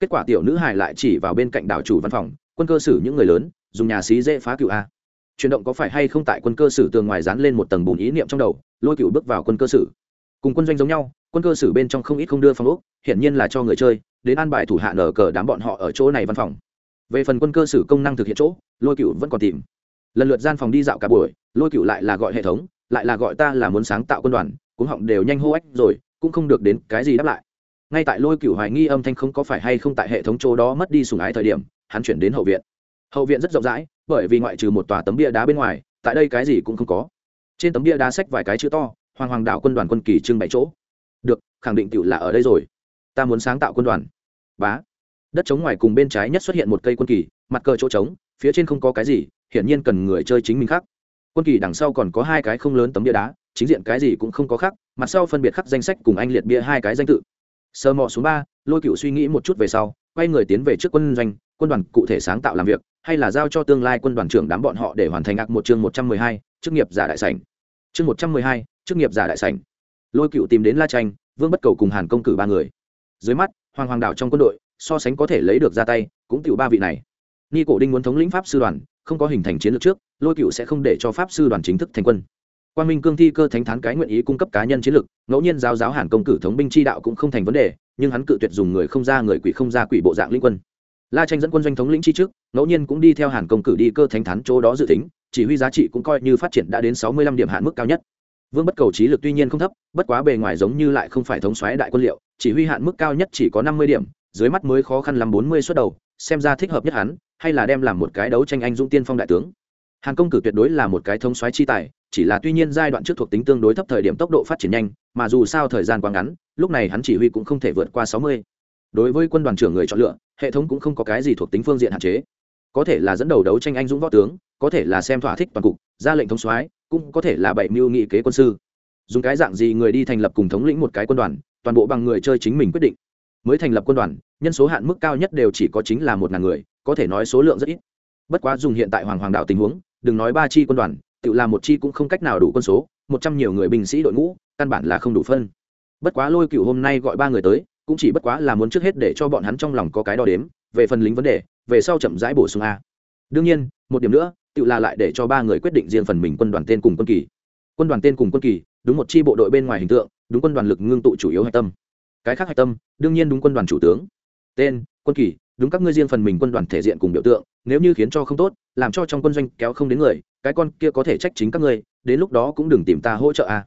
Kết quả tiểu nữ hài lại chỉ vào bên cạnh đảo chủ văn phòng, quân cơ sử những người lớn, dùng nhà xí dễ phá cựu a. Chuyển động có phải hay không tại quân cơ sử tường ngoài dán lên một tầng bùn ý niệm trong đầu, lôi cựu bước vào quân cơ sử. Cùng quân doanh giống nhau, quân cơ sử bên trong không ít không đưa phòng úc hiển nhiên là cho người chơi, đến an bài thủ hạ nở cờ đám bọn họ ở chỗ này văn phòng về phần quân cơ sử công năng thực hiện chỗ, lôi cựu vẫn còn tìm. Lần lượt gian phòng đi dạo cả buổi, lôi cựu lại là gọi hệ thống, lại là gọi ta là muốn sáng tạo quân đoàn cũng họng đều nhanh hô ếch rồi, cũng không được đến cái gì đáp lại. Ngay tại lôi cựu hoài nghi âm thanh không có phải hay không tại hệ thống chỗ đó mất đi sùng ái thời điểm, hắn chuyển đến hậu viện. Hậu viện rất rộng rãi, bởi vì ngoại trừ một tòa tấm bia đá bên ngoài, tại đây cái gì cũng không có. Trên tấm bia đá sách vài cái chữ to, hoàng hoàng đạo quân đoàn quân kỳ trưng bày chỗ. Được, khẳng định cựu là ở đây rồi. Ta muốn sáng tạo quân đoàn. Bá đất trống ngoài cùng bên trái nhất xuất hiện một cây quân kỳ, mặt cờ chỗ trống, phía trên không có cái gì, hiển nhiên cần người chơi chính mình khác. Quân kỳ đằng sau còn có hai cái không lớn tấm bia đá, chính diện cái gì cũng không có khác, mặt sau phân biệt khắc danh sách cùng anh liệt bia hai cái danh tự. Sơ mò số ba, lôi cựu suy nghĩ một chút về sau, quay người tiến về trước quân doanh, quân đoàn cụ thể sáng tạo làm việc, hay là giao cho tương lai quân đoàn trưởng đám bọn họ để hoàn thành ạc một chương một trăm mười hai, chức nghiệp giả đại sảnh. Chương một trăm mười hai, chức nghiệp giả đại sảnh. Lôi cựu tìm đến la tranh, vương bất cầu cùng hàn công cử ba người. Dưới mắt, hoàng hoàng đảo trong quân đội so sánh có thể lấy được ra tay, cũng tiểu ba vị này. Ni cổ đinh muốn thống lĩnh pháp sư đoàn, không có hình thành chiến lược trước, lôi cựu sẽ không để cho pháp sư đoàn chính thức thành quân. Quan minh cương thi cơ thánh thán cái nguyện ý cung cấp cá nhân chiến lược, ngẫu nhiên giáo giáo hàn công cử thống binh chi đạo cũng không thành vấn đề, nhưng hắn cự tuyệt dùng người không ra người quỷ không ra quỷ bộ dạng linh quân. La tranh dẫn quân doanh thống lĩnh chi trước, ngẫu nhiên cũng đi theo hàn công cử đi cơ thánh thán chỗ đó dự tính, chỉ huy giá trị cũng coi như phát triển đã đến sáu mươi lăm điểm hạn mức cao nhất. Vương bất cầu trí lực tuy nhiên không thấp, bất quá bề ngoài giống như lại không phải thống xoáy đại quân liệu, chỉ huy hạn mức cao nhất chỉ có năm mươi điểm dưới mắt mới khó khăn làm bốn mươi suất đầu, xem ra thích hợp nhất hắn, hay là đem làm một cái đấu tranh anh dũng tiên phong đại tướng. Hàn công cử tuyệt đối là một cái thông xoáy chi tài, chỉ là tuy nhiên giai đoạn trước thuộc tính tương đối thấp thời điểm tốc độ phát triển nhanh, mà dù sao thời gian quá ngắn, lúc này hắn chỉ huy cũng không thể vượt qua sáu mươi. Đối với quân đoàn trưởng người chọn lựa, hệ thống cũng không có cái gì thuộc tính phương diện hạn chế. Có thể là dẫn đầu đấu tranh anh dũng võ tướng, có thể là xem thỏa thích toàn cục, ra lệnh thống soái, cũng có thể là bảy mưu nghị kế quân sư. Dùng cái dạng gì người đi thành lập cùng thống lĩnh một cái quân đoàn, toàn bộ bằng người chơi chính mình quyết định mới thành lập quân đoàn, nhân số hạn mức cao nhất đều chỉ có chính là một ngàn người, có thể nói số lượng rất ít. Bất quá dùng hiện tại hoàng hoàng đạo tình huống, đừng nói ba chi quân đoàn, tự làm một chi cũng không cách nào đủ quân số, một trăm nhiều người binh sĩ đội ngũ, căn bản là không đủ phân. Bất quá lôi cựu hôm nay gọi ba người tới, cũng chỉ bất quá là muốn trước hết để cho bọn hắn trong lòng có cái đo đếm, về phần lính vấn đề, về sau chậm rãi bổ sung a. Đương nhiên, một điểm nữa, tự là lại để cho ba người quyết định riêng phần mình quân đoàn tên cùng quân kỳ. Quân đoàn tên cùng quân kỳ, đúng một chi bộ đội bên ngoài hình tượng, đúng quân đoàn lực ngưng tụ chủ yếu hạch tâm cái khác hạch tâm, đương nhiên đúng quân đoàn chủ tướng. Tên, quân kỳ, đúng các ngươi riêng phần mình quân đoàn thể diện cùng biểu tượng, nếu như khiến cho không tốt, làm cho trong quân doanh kéo không đến người, cái con kia có thể trách chính các ngươi, đến lúc đó cũng đừng tìm ta hỗ trợ a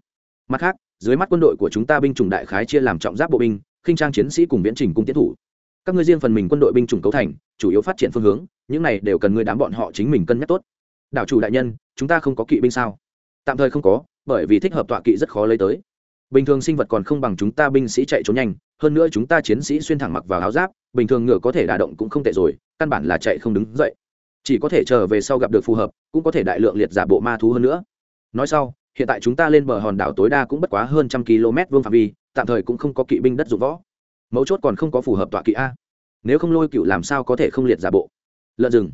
mặt khác, dưới mắt quân đội của chúng ta binh chủng đại khái chia làm trọng giáp bộ binh, khinh trang chiến sĩ cùng viễn trình cung tiến thủ. Các ngươi riêng phần mình quân đội binh chủng cấu thành, chủ yếu phát triển phương hướng, những này đều cần ngươi đám bọn họ chính mình cân nhắc tốt. Đảo chủ đại nhân, chúng ta không có kỵ binh sao? Tạm thời không có, bởi vì thích hợp tọa kỵ rất khó lấy tới bình thường sinh vật còn không bằng chúng ta binh sĩ chạy trốn nhanh, hơn nữa chúng ta chiến sĩ xuyên thẳng mặc vào áo giáp, bình thường ngựa có thể đả động cũng không tệ rồi, căn bản là chạy không đứng dậy. Chỉ có thể chờ về sau gặp được phù hợp, cũng có thể đại lượng liệt giả bộ ma thú hơn nữa. Nói sau, hiện tại chúng ta lên bờ hòn đảo tối đa cũng bất quá hơn trăm km vương phạm vi, tạm thời cũng không có kỵ binh đất dụng võ. Mấu chốt còn không có phù hợp tọa kỵ a. Nếu không lôi cựu làm sao có thể không liệt giả bộ? Lợn rừng.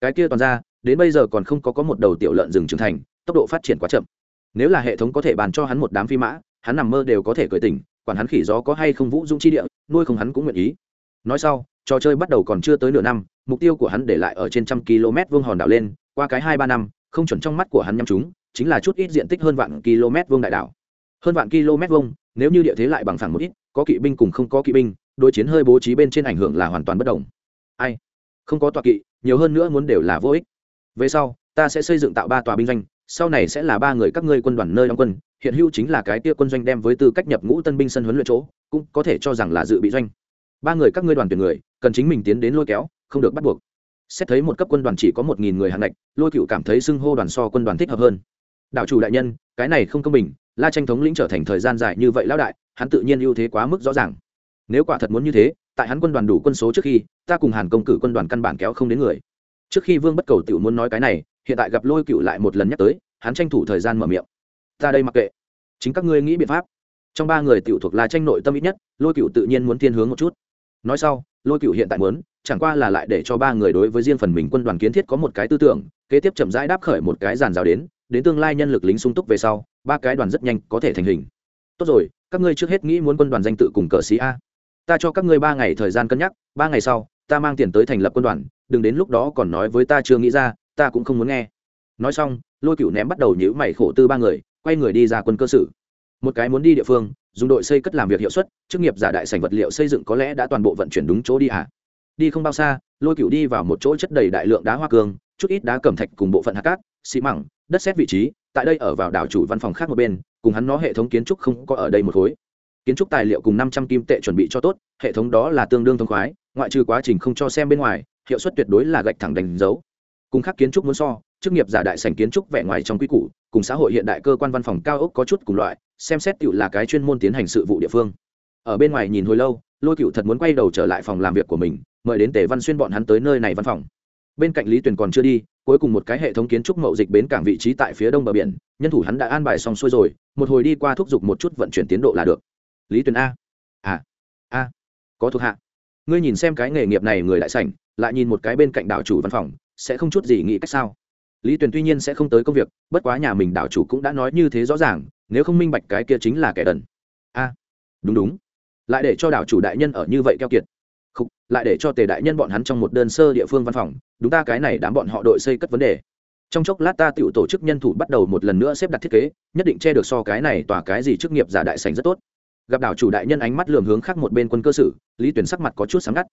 Cái kia toàn ra, đến bây giờ còn không có có một đầu tiểu lợn rừng trưởng thành, tốc độ phát triển quá chậm. Nếu là hệ thống có thể bàn cho hắn một đám phi mã hắn nằm mơ đều có thể cởi tỉnh, quản hắn khỉ gió có hay không vũ dũng chi địa, nuôi không hắn cũng nguyện ý. Nói sau, trò chơi bắt đầu còn chưa tới nửa năm, mục tiêu của hắn để lại ở trên trăm km vương hòn đảo lên, qua cái hai ba năm, không chuẩn trong mắt của hắn nhắm chúng, chính là chút ít diện tích hơn vạn km vương đại đảo. Hơn vạn km vương nếu như địa thế lại bằng phẳng một ít, có kỵ binh cùng không có kỵ binh, đối chiến hơi bố trí bên trên ảnh hưởng là hoàn toàn bất đồng. Ai? Không có tọa kỵ, nhiều hơn nữa muốn đều là vô ích. Về sau, ta sẽ xây dựng tạo ba tòa binh doanh sau này sẽ là ba người các ngươi quân đoàn nơi đóng quân, hiện hữu chính là cái kia quân doanh đem với tư cách nhập ngũ tân binh sân huấn luyện chỗ, cũng có thể cho rằng là dự bị doanh. Ba người các ngươi đoàn tuyển người, cần chính mình tiến đến lôi kéo, không được bắt buộc. Xét thấy một cấp quân đoàn chỉ có một nghìn người hạng ngạch, lôi cựu cảm thấy xưng hô đoàn so quân đoàn thích hợp hơn. Đạo chủ đại nhân, cái này không công bình, la tranh thống lĩnh trở thành thời gian dài như vậy lão đại, hắn tự nhiên ưu thế quá mức rõ ràng. Nếu quả thật muốn như thế, tại hắn quân đoàn đủ quân số trước khi, ta cùng hàn công cử quân đoàn căn bản kéo không đến người. Trước khi vương bất cầu tiểu muốn nói cái này hiện tại gặp lôi cựu lại một lần nhắc tới, hắn tranh thủ thời gian mở miệng. Ta đây mặc kệ. Chính các ngươi nghĩ biện pháp. Trong ba người tiểu thuộc là tranh nội tâm ít nhất, lôi cựu tự nhiên muốn thiên hướng một chút. Nói sau, lôi cựu hiện tại muốn, chẳng qua là lại để cho ba người đối với riêng phần mình quân đoàn kiến thiết có một cái tư tưởng, kế tiếp chậm rãi đáp khởi một cái giàn rào đến đến tương lai nhân lực lính sung túc về sau, ba cái đoàn rất nhanh có thể thành hình. Tốt rồi, các ngươi trước hết nghĩ muốn quân đoàn danh tự cùng cờ sĩ a. Ta cho các ngươi ba ngày thời gian cân nhắc, ba ngày sau, ta mang tiền tới thành lập quân đoàn, đừng đến lúc đó còn nói với ta chưa nghĩ ra ta cũng không muốn nghe. Nói xong, lôi cựu ném bắt đầu nhữ mày khổ tư ba người, quay người đi ra quân cơ sử một cái muốn đi địa phương, dùng đội xây cất làm việc hiệu suất, chức nghiệp giả đại sành vật liệu xây dựng có lẽ đã toàn bộ vận chuyển đúng chỗ đi à? Đi không bao xa, lôi cựu đi vào một chỗ chất đầy đại lượng đá hoa cương, chút ít đá cẩm thạch cùng bộ phận hạt cát, xi măng, đất xét vị trí, tại đây ở vào đảo chủ văn phòng khác một bên, cùng hắn nó hệ thống kiến trúc không có ở đây một khối. Kiến trúc tài liệu cùng năm trăm kim tệ chuẩn bị cho tốt, hệ thống đó là tương đương thông khoái, ngoại trừ quá trình không cho xem bên ngoài, hiệu suất tuyệt đối là gạch thẳng đánh dấu cùng khác kiến trúc muốn so, chức nghiệp giả đại sành kiến trúc vẻ ngoài trong quy củ, cùng xã hội hiện đại cơ quan văn phòng cao ốc có chút cùng loại, xem xét tựu là cái chuyên môn tiến hành sự vụ địa phương. Ở bên ngoài nhìn hồi lâu, lôi cựu thật muốn quay đầu trở lại phòng làm việc của mình, mời đến tề văn xuyên bọn hắn tới nơi này văn phòng. Bên cạnh lý tuyền còn chưa đi, cuối cùng một cái hệ thống kiến trúc mậu dịch bến cảng vị trí tại phía đông bờ biển, nhân thủ hắn đã an bài xong xuôi rồi, một hồi đi qua thúc giục một chút vận chuyển tiến độ là được. Lý tuyền a. À. A. Có thuộc hạ. Ngươi nhìn xem cái nghề nghiệp này người đại sảnh, lại nhìn một cái bên cạnh đảo chủ văn phòng sẽ không chút gì nghĩ cách sao? Lý tuyền tuy nhiên sẽ không tới công việc, bất quá nhà mình đảo chủ cũng đã nói như thế rõ ràng, nếu không minh bạch cái kia chính là kẻ đần. A, đúng đúng. Lại để cho đảo chủ đại nhân ở như vậy keo kiệt. Không lại để cho tề đại nhân bọn hắn trong một đơn sơ địa phương văn phòng, đúng ta cái này đám bọn họ đội xây cất vấn đề. Trong chốc lát ta tự tổ chức nhân thủ bắt đầu một lần nữa xếp đặt thiết kế, nhất định che được so cái này tỏa cái gì chức nghiệp giả đại sành rất tốt. Gặp đảo chủ đại nhân ánh mắt lườm hướng khác một bên quân cơ sử lý tuyển sắc mặt có chút sáng ngắt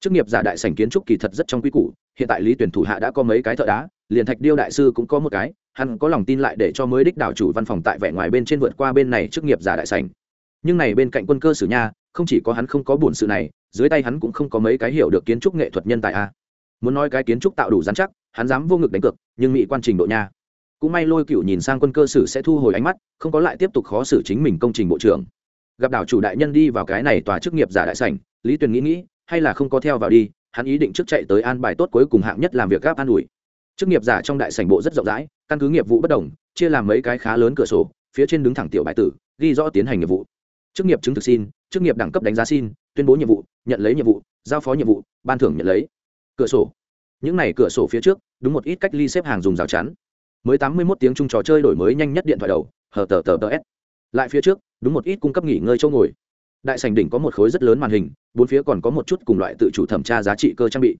chức nghiệp giả đại sành kiến trúc kỳ thật rất trong quy củ, hiện tại lý tuyển thủ hạ đã có mấy cái thợ đá, liền thạch điêu đại sư cũng có một cái, hắn có lòng tin lại để cho mới đích đảo chủ văn phòng tại vẻ ngoài bên trên vượt qua bên này chức nghiệp giả đại sành nhưng này bên cạnh quân cơ sử nha, không chỉ có hắn không có buồn sự này, dưới tay hắn cũng không có mấy cái hiểu được kiến trúc nghệ thuật nhân tài a. Muốn nói cái kiến trúc tạo đủ dán chắc, hắn dám vô ngực đánh cược, nhưng mỹ quan trình độ nha. Cũng may lôi cựu nhìn sang quân cơ sử sẽ thu hồi ánh mắt, không có lại tiếp tục khó xử chính mình công trình bộ trưởng. Gặp đảo chủ đại nhân đi vào cái này tòa chức nghiệp giả đại sảnh, lý tuyền nghĩ nghĩ hay là không có theo vào đi, hắn ý định trước chạy tới an bài tốt cuối cùng hạng nhất làm việc gáp an ủi. Chức nghiệp giả trong đại sảnh bộ rất rộng rãi, căn cứ nghiệp vụ bất đồng, chia làm mấy cái khá lớn cửa sổ, phía trên đứng thẳng tiểu bài tử, ghi rõ tiến hành nghiệp vụ. Chức nghiệp chứng thực xin, chức nghiệp đẳng cấp đánh giá xin, tuyên bố nhiệm vụ, nhận lấy nhiệm vụ, giao phó nhiệm vụ, ban thưởng nhận lấy. Cửa sổ. Những này cửa sổ phía trước, đúng một ít cách ly xếp hàng dùng rào chắn. Mới tám mươi mốt tiếng chung trò chơi đổi mới nhanh nhất điện thoại đầu, hờ tờ tờ tờ s. Lại phía trước, đúng một ít cung cấp nghỉ ngơi chỗ ngồi. Đại sành đỉnh có một khối rất lớn màn hình bốn phía còn có một chút cùng loại tự chủ thẩm tra giá trị cơ trang bị.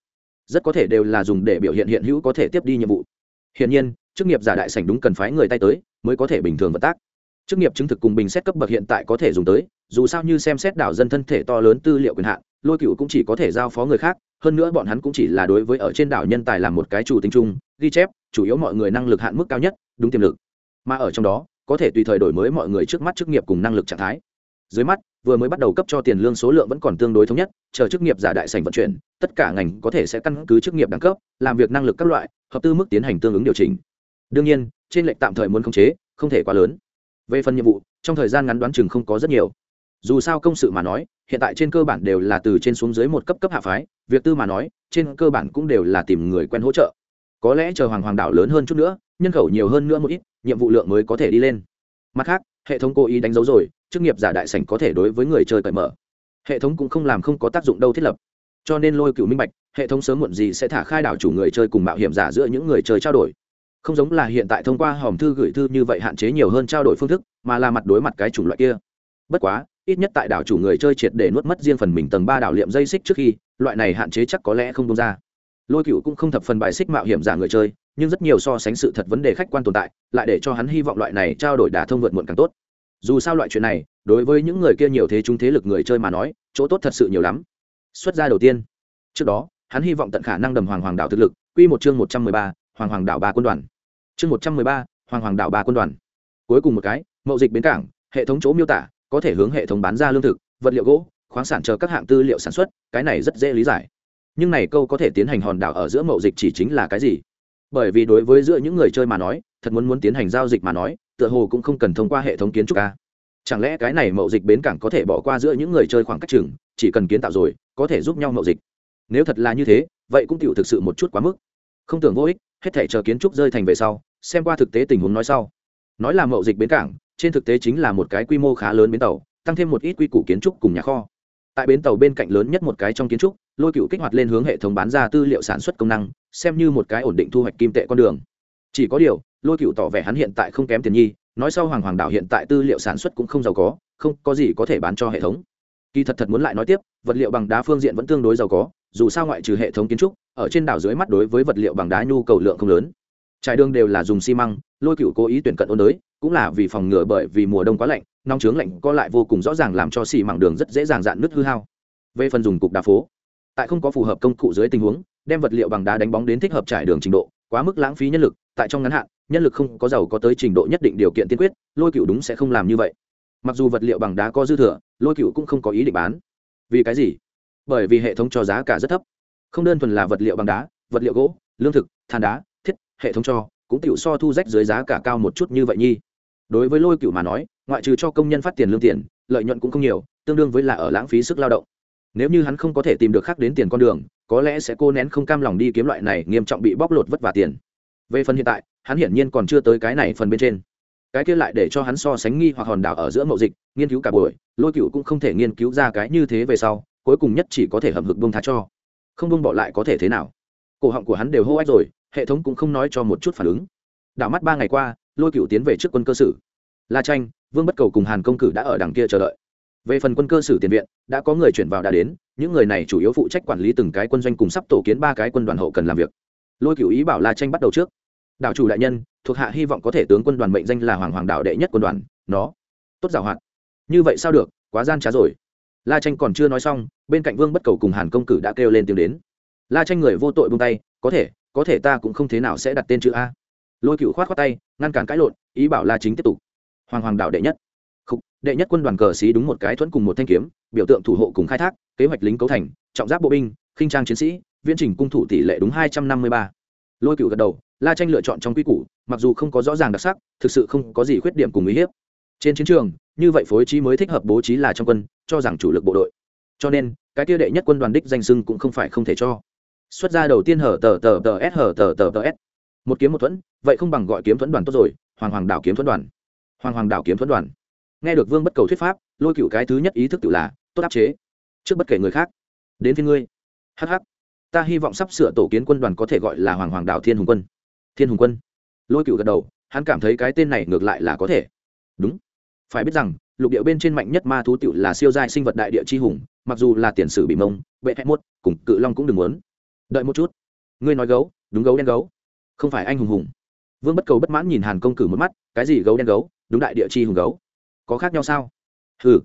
Rất có thể đều là dùng để biểu hiện hiện hữu có thể tiếp đi nhiệm vụ. Hiện nhiên, chức nghiệp giả đại sảnh đúng cần phái người tay tới, mới có thể bình thường vận tác. Chức nghiệp chứng thực cùng bình xét cấp bậc hiện tại có thể dùng tới, dù sao như xem xét đảo dân thân thể to lớn tư liệu quyền hạn, lôi cựu cũng chỉ có thể giao phó người khác, hơn nữa bọn hắn cũng chỉ là đối với ở trên đảo nhân tài làm một cái chủ tính chung, ghi chép, chủ yếu mọi người năng lực hạn mức cao nhất, đúng tiềm lực. Mà ở trong đó, có thể tùy thời đổi mới mọi người trước mắt chức nghiệp cùng năng lực trạng thái dưới mắt, vừa mới bắt đầu cấp cho tiền lương số lượng vẫn còn tương đối thống nhất, chờ chức nghiệp giả đại sành vận chuyển, tất cả ngành có thể sẽ căn cứ chức nghiệp đẳng cấp, làm việc năng lực các loại, hợp tư mức tiến hành tương ứng điều chỉnh. Đương nhiên, trên lệnh tạm thời muốn khống chế, không thể quá lớn. Về phần nhiệm vụ, trong thời gian ngắn đoán chừng không có rất nhiều. Dù sao công sự mà nói, hiện tại trên cơ bản đều là từ trên xuống dưới một cấp cấp hạ phái, việc tư mà nói, trên cơ bản cũng đều là tìm người quen hỗ trợ. Có lẽ chờ hoàng hoàng đảo lớn hơn chút nữa, nhân khẩu nhiều hơn nữa một ít, nhiệm vụ lượng mới có thể đi lên. Mặt khác hệ thống cố ý đánh dấu rồi, chức nghiệp giả đại sảnh có thể đối với người chơi cởi mở. Hệ thống cũng không làm không có tác dụng đâu thiết lập. Cho nên lôi cựu minh bạch, hệ thống sớm muộn gì sẽ thả khai đảo chủ người chơi cùng mạo hiểm giả giữa những người chơi trao đổi. Không giống là hiện tại thông qua hòm thư gửi thư như vậy hạn chế nhiều hơn trao đổi phương thức, mà là mặt đối mặt cái chủng loại kia. Bất quá, ít nhất tại đảo chủ người chơi triệt để nuốt mất riêng phần mình tầng ba đảo liệm dây xích trước khi, loại này hạn chế chắc có lẽ không đông ra. Lôi cựu cũng không thập phần bài xích mạo hiểm giả người chơi nhưng rất nhiều so sánh sự thật vấn đề khách quan tồn tại, lại để cho hắn hy vọng loại này trao đổi đả thông vượt muộn càng tốt. Dù sao loại chuyện này, đối với những người kia nhiều thế chúng thế lực người chơi mà nói, chỗ tốt thật sự nhiều lắm. Xuất ra đầu tiên. Trước đó, hắn hy vọng tận khả năng đầm hoàng hoàng đảo thực lực, quy một chương một trăm mười ba, hoàng hoàng đảo ba quân đoàn. Chương một trăm mười ba, hoàng hoàng đảo ba quân đoàn. Cuối cùng một cái, mậu dịch bến cảng, hệ thống chỗ miêu tả, có thể hướng hệ thống bán ra lương thực, vật liệu gỗ, khoáng sản chờ các hạng tư liệu sản xuất, cái này rất dễ lý giải. Nhưng này câu có thể tiến hành hòn đảo ở giữa mậu dịch chỉ chính là cái gì? Bởi vì đối với giữa những người chơi mà nói, thật muốn muốn tiến hành giao dịch mà nói, tựa hồ cũng không cần thông qua hệ thống kiến trúc ca chẳng lẽ cái này mậu dịch bến cảng có thể bỏ qua giữa những người chơi khoảng cách chừng, chỉ cần kiến tạo rồi, có thể giúp nhau mậu dịch? Nếu thật là như thế, vậy cũng tựu thực sự một chút quá mức. Không tưởng vô ích, hết thể chờ kiến trúc rơi thành về sau, xem qua thực tế tình huống nói sau. Nói là mậu dịch bến cảng, trên thực tế chính là một cái quy mô khá lớn bến tàu, tăng thêm một ít quy củ kiến trúc cùng nhà kho. Tại bến tàu bên cạnh lớn nhất một cái trong kiến trúc lôi cựu kích hoạt lên hướng hệ thống bán ra tư liệu sản xuất công năng, xem như một cái ổn định thu hoạch kim tệ con đường. Chỉ có điều, lôi cựu tỏ vẻ hắn hiện tại không kém tiền nhi, nói sau hoàng hoàng đảo hiện tại tư liệu sản xuất cũng không giàu có, không có gì có thể bán cho hệ thống. Kỳ thật thật muốn lại nói tiếp, vật liệu bằng đá phương diện vẫn tương đối giàu có, dù sao ngoại trừ hệ thống kiến trúc, ở trên đảo dưới mắt đối với vật liệu bằng đá nhu cầu lượng không lớn. Trải đường đều là dùng xi măng, lôi cựu cố ý tuyển cận ôn đới, cũng là vì phòng ngừa bởi vì mùa đông quá lạnh, nóng trướng lạnh co lại vô cùng rõ ràng làm cho xì mảng đường rất dễ dàng dạn nứt hư hao. Về phần dùng cục đá phố tại không có phù hợp công cụ dưới tình huống, đem vật liệu bằng đá đánh bóng đến thích hợp trải đường trình độ, quá mức lãng phí nhân lực, tại trong ngắn hạn, nhân lực không có giàu có tới trình độ nhất định điều kiện tiên quyết, lôi cựu đúng sẽ không làm như vậy. Mặc dù vật liệu bằng đá có dư thừa, lôi cựu cũng không có ý định bán. Vì cái gì? Bởi vì hệ thống cho giá cả rất thấp. Không đơn thuần là vật liệu bằng đá, vật liệu gỗ, lương thực, than đá, thiết, hệ thống cho, cũng tựu so thu rách dưới giá cả cao một chút như vậy nhi. Đối với lôi cựu mà nói, ngoại trừ cho công nhân phát tiền lương tiền, lợi nhuận cũng không nhiều, tương đương với là ở lãng phí sức lao động nếu như hắn không có thể tìm được khác đến tiền con đường, có lẽ sẽ cô nén không cam lòng đi kiếm loại này nghiêm trọng bị bóc lột vất vả tiền. Về phần hiện tại, hắn hiển nhiên còn chưa tới cái này phần bên trên. Cái kia lại để cho hắn so sánh nghi hoặc hòn đảo ở giữa mậu dịch, nghiên cứu cả buổi, lôi cựu cũng không thể nghiên cứu ra cái như thế về sau, cuối cùng nhất chỉ có thể hầm hực bông tha cho. Không bông bỏ lại có thể thế nào? Cổ họng của hắn đều hô ách rồi, hệ thống cũng không nói cho một chút phản ứng. Đảo mắt ba ngày qua, lôi cựu tiến về trước quân cơ sử. La tranh vương bất cầu cùng hàn công cử đã ở đằng kia chờ đợi về phần quân cơ sử tiền viện, đã có người chuyển vào đã đến, những người này chủ yếu phụ trách quản lý từng cái quân doanh cùng sắp tổ kiến ba cái quân đoàn hậu cần làm việc. Lôi cựu ý bảo la tranh bắt đầu trước. Đảo chủ đại nhân, thuộc hạ hy vọng có thể tướng quân đoàn mệnh danh là hoàng hoàng đạo đệ nhất quân đoàn, nó. Tốt giảo hoạt. Như vậy sao được, quá gian trá rồi. La tranh còn chưa nói xong, bên cạnh vương bất cầu cùng hàn công cử đã kêu lên tiếng đến. La tranh người vô tội buông tay, có thể có thể ta cũng không thế nào sẽ đặt tên chữ a. Lôi cựu khoát khoát tay, ngăn cản cãi lộn, ý bảo la chính tiếp tục. Hoàng hoàng đạo đệ nhất đệ nhất quân đoàn cờ xí đúng một cái thuẫn cùng một thanh kiếm, biểu tượng thủ hộ cùng khai thác, kế hoạch lính cấu thành, trọng giáp bộ binh, khinh trang chiến sĩ, viễn trình cung thủ tỷ lệ đúng hai trăm năm mươi ba. Lôi cựu gật đầu, la tranh lựa chọn trong quy củ, mặc dù không có rõ ràng đặc sắc, thực sự không có gì khuyết điểm cùng uy hiếp. Trên chiến trường, như vậy phối trí mới thích hợp bố trí là trong quân, cho rằng chủ lực bộ đội. Cho nên, cái tiêu đệ nhất quân đoàn đích danh sưng cũng không phải không thể cho. Xuất ra đầu tiên hở tờ tờ tờ s, hở tờ tờ tờ s. Một kiếm một thuẫn, vậy không bằng gọi kiếm thuẫn đoàn tốt rồi, hoàng hoàng đảo kiếm thuẫn đoàn. Hoàng hoàng đảo kiếm thuẫn đoàn nghe được vương bất cầu thuyết pháp, lôi cựu cái thứ nhất ý thức tự là, tốt áp chế, trước bất kể người khác, đến thiên ngươi. Hh ta hy vọng sắp sửa tổ kiến quân đoàn có thể gọi là hoàng hoàng đảo thiên hùng quân. Thiên hùng quân? Lôi cựu gật đầu, hắn cảm thấy cái tên này ngược lại là có thể. Đúng. Phải biết rằng, lục địa bên trên mạnh nhất ma thú tựu là siêu giai sinh vật đại địa chi hùng, mặc dù là tiền sử bị mông vệ hẹn mốt, cùng cự long cũng đừng muốn. Đợi một chút. Ngươi nói gấu, đúng gấu đen gấu. Không phải anh hùng hùng. Vương bất cầu bất mãn nhìn hàn công cử một mắt, cái gì gấu đen gấu? Đúng đại địa chi hùng gấu có khác nhau sao? Ừ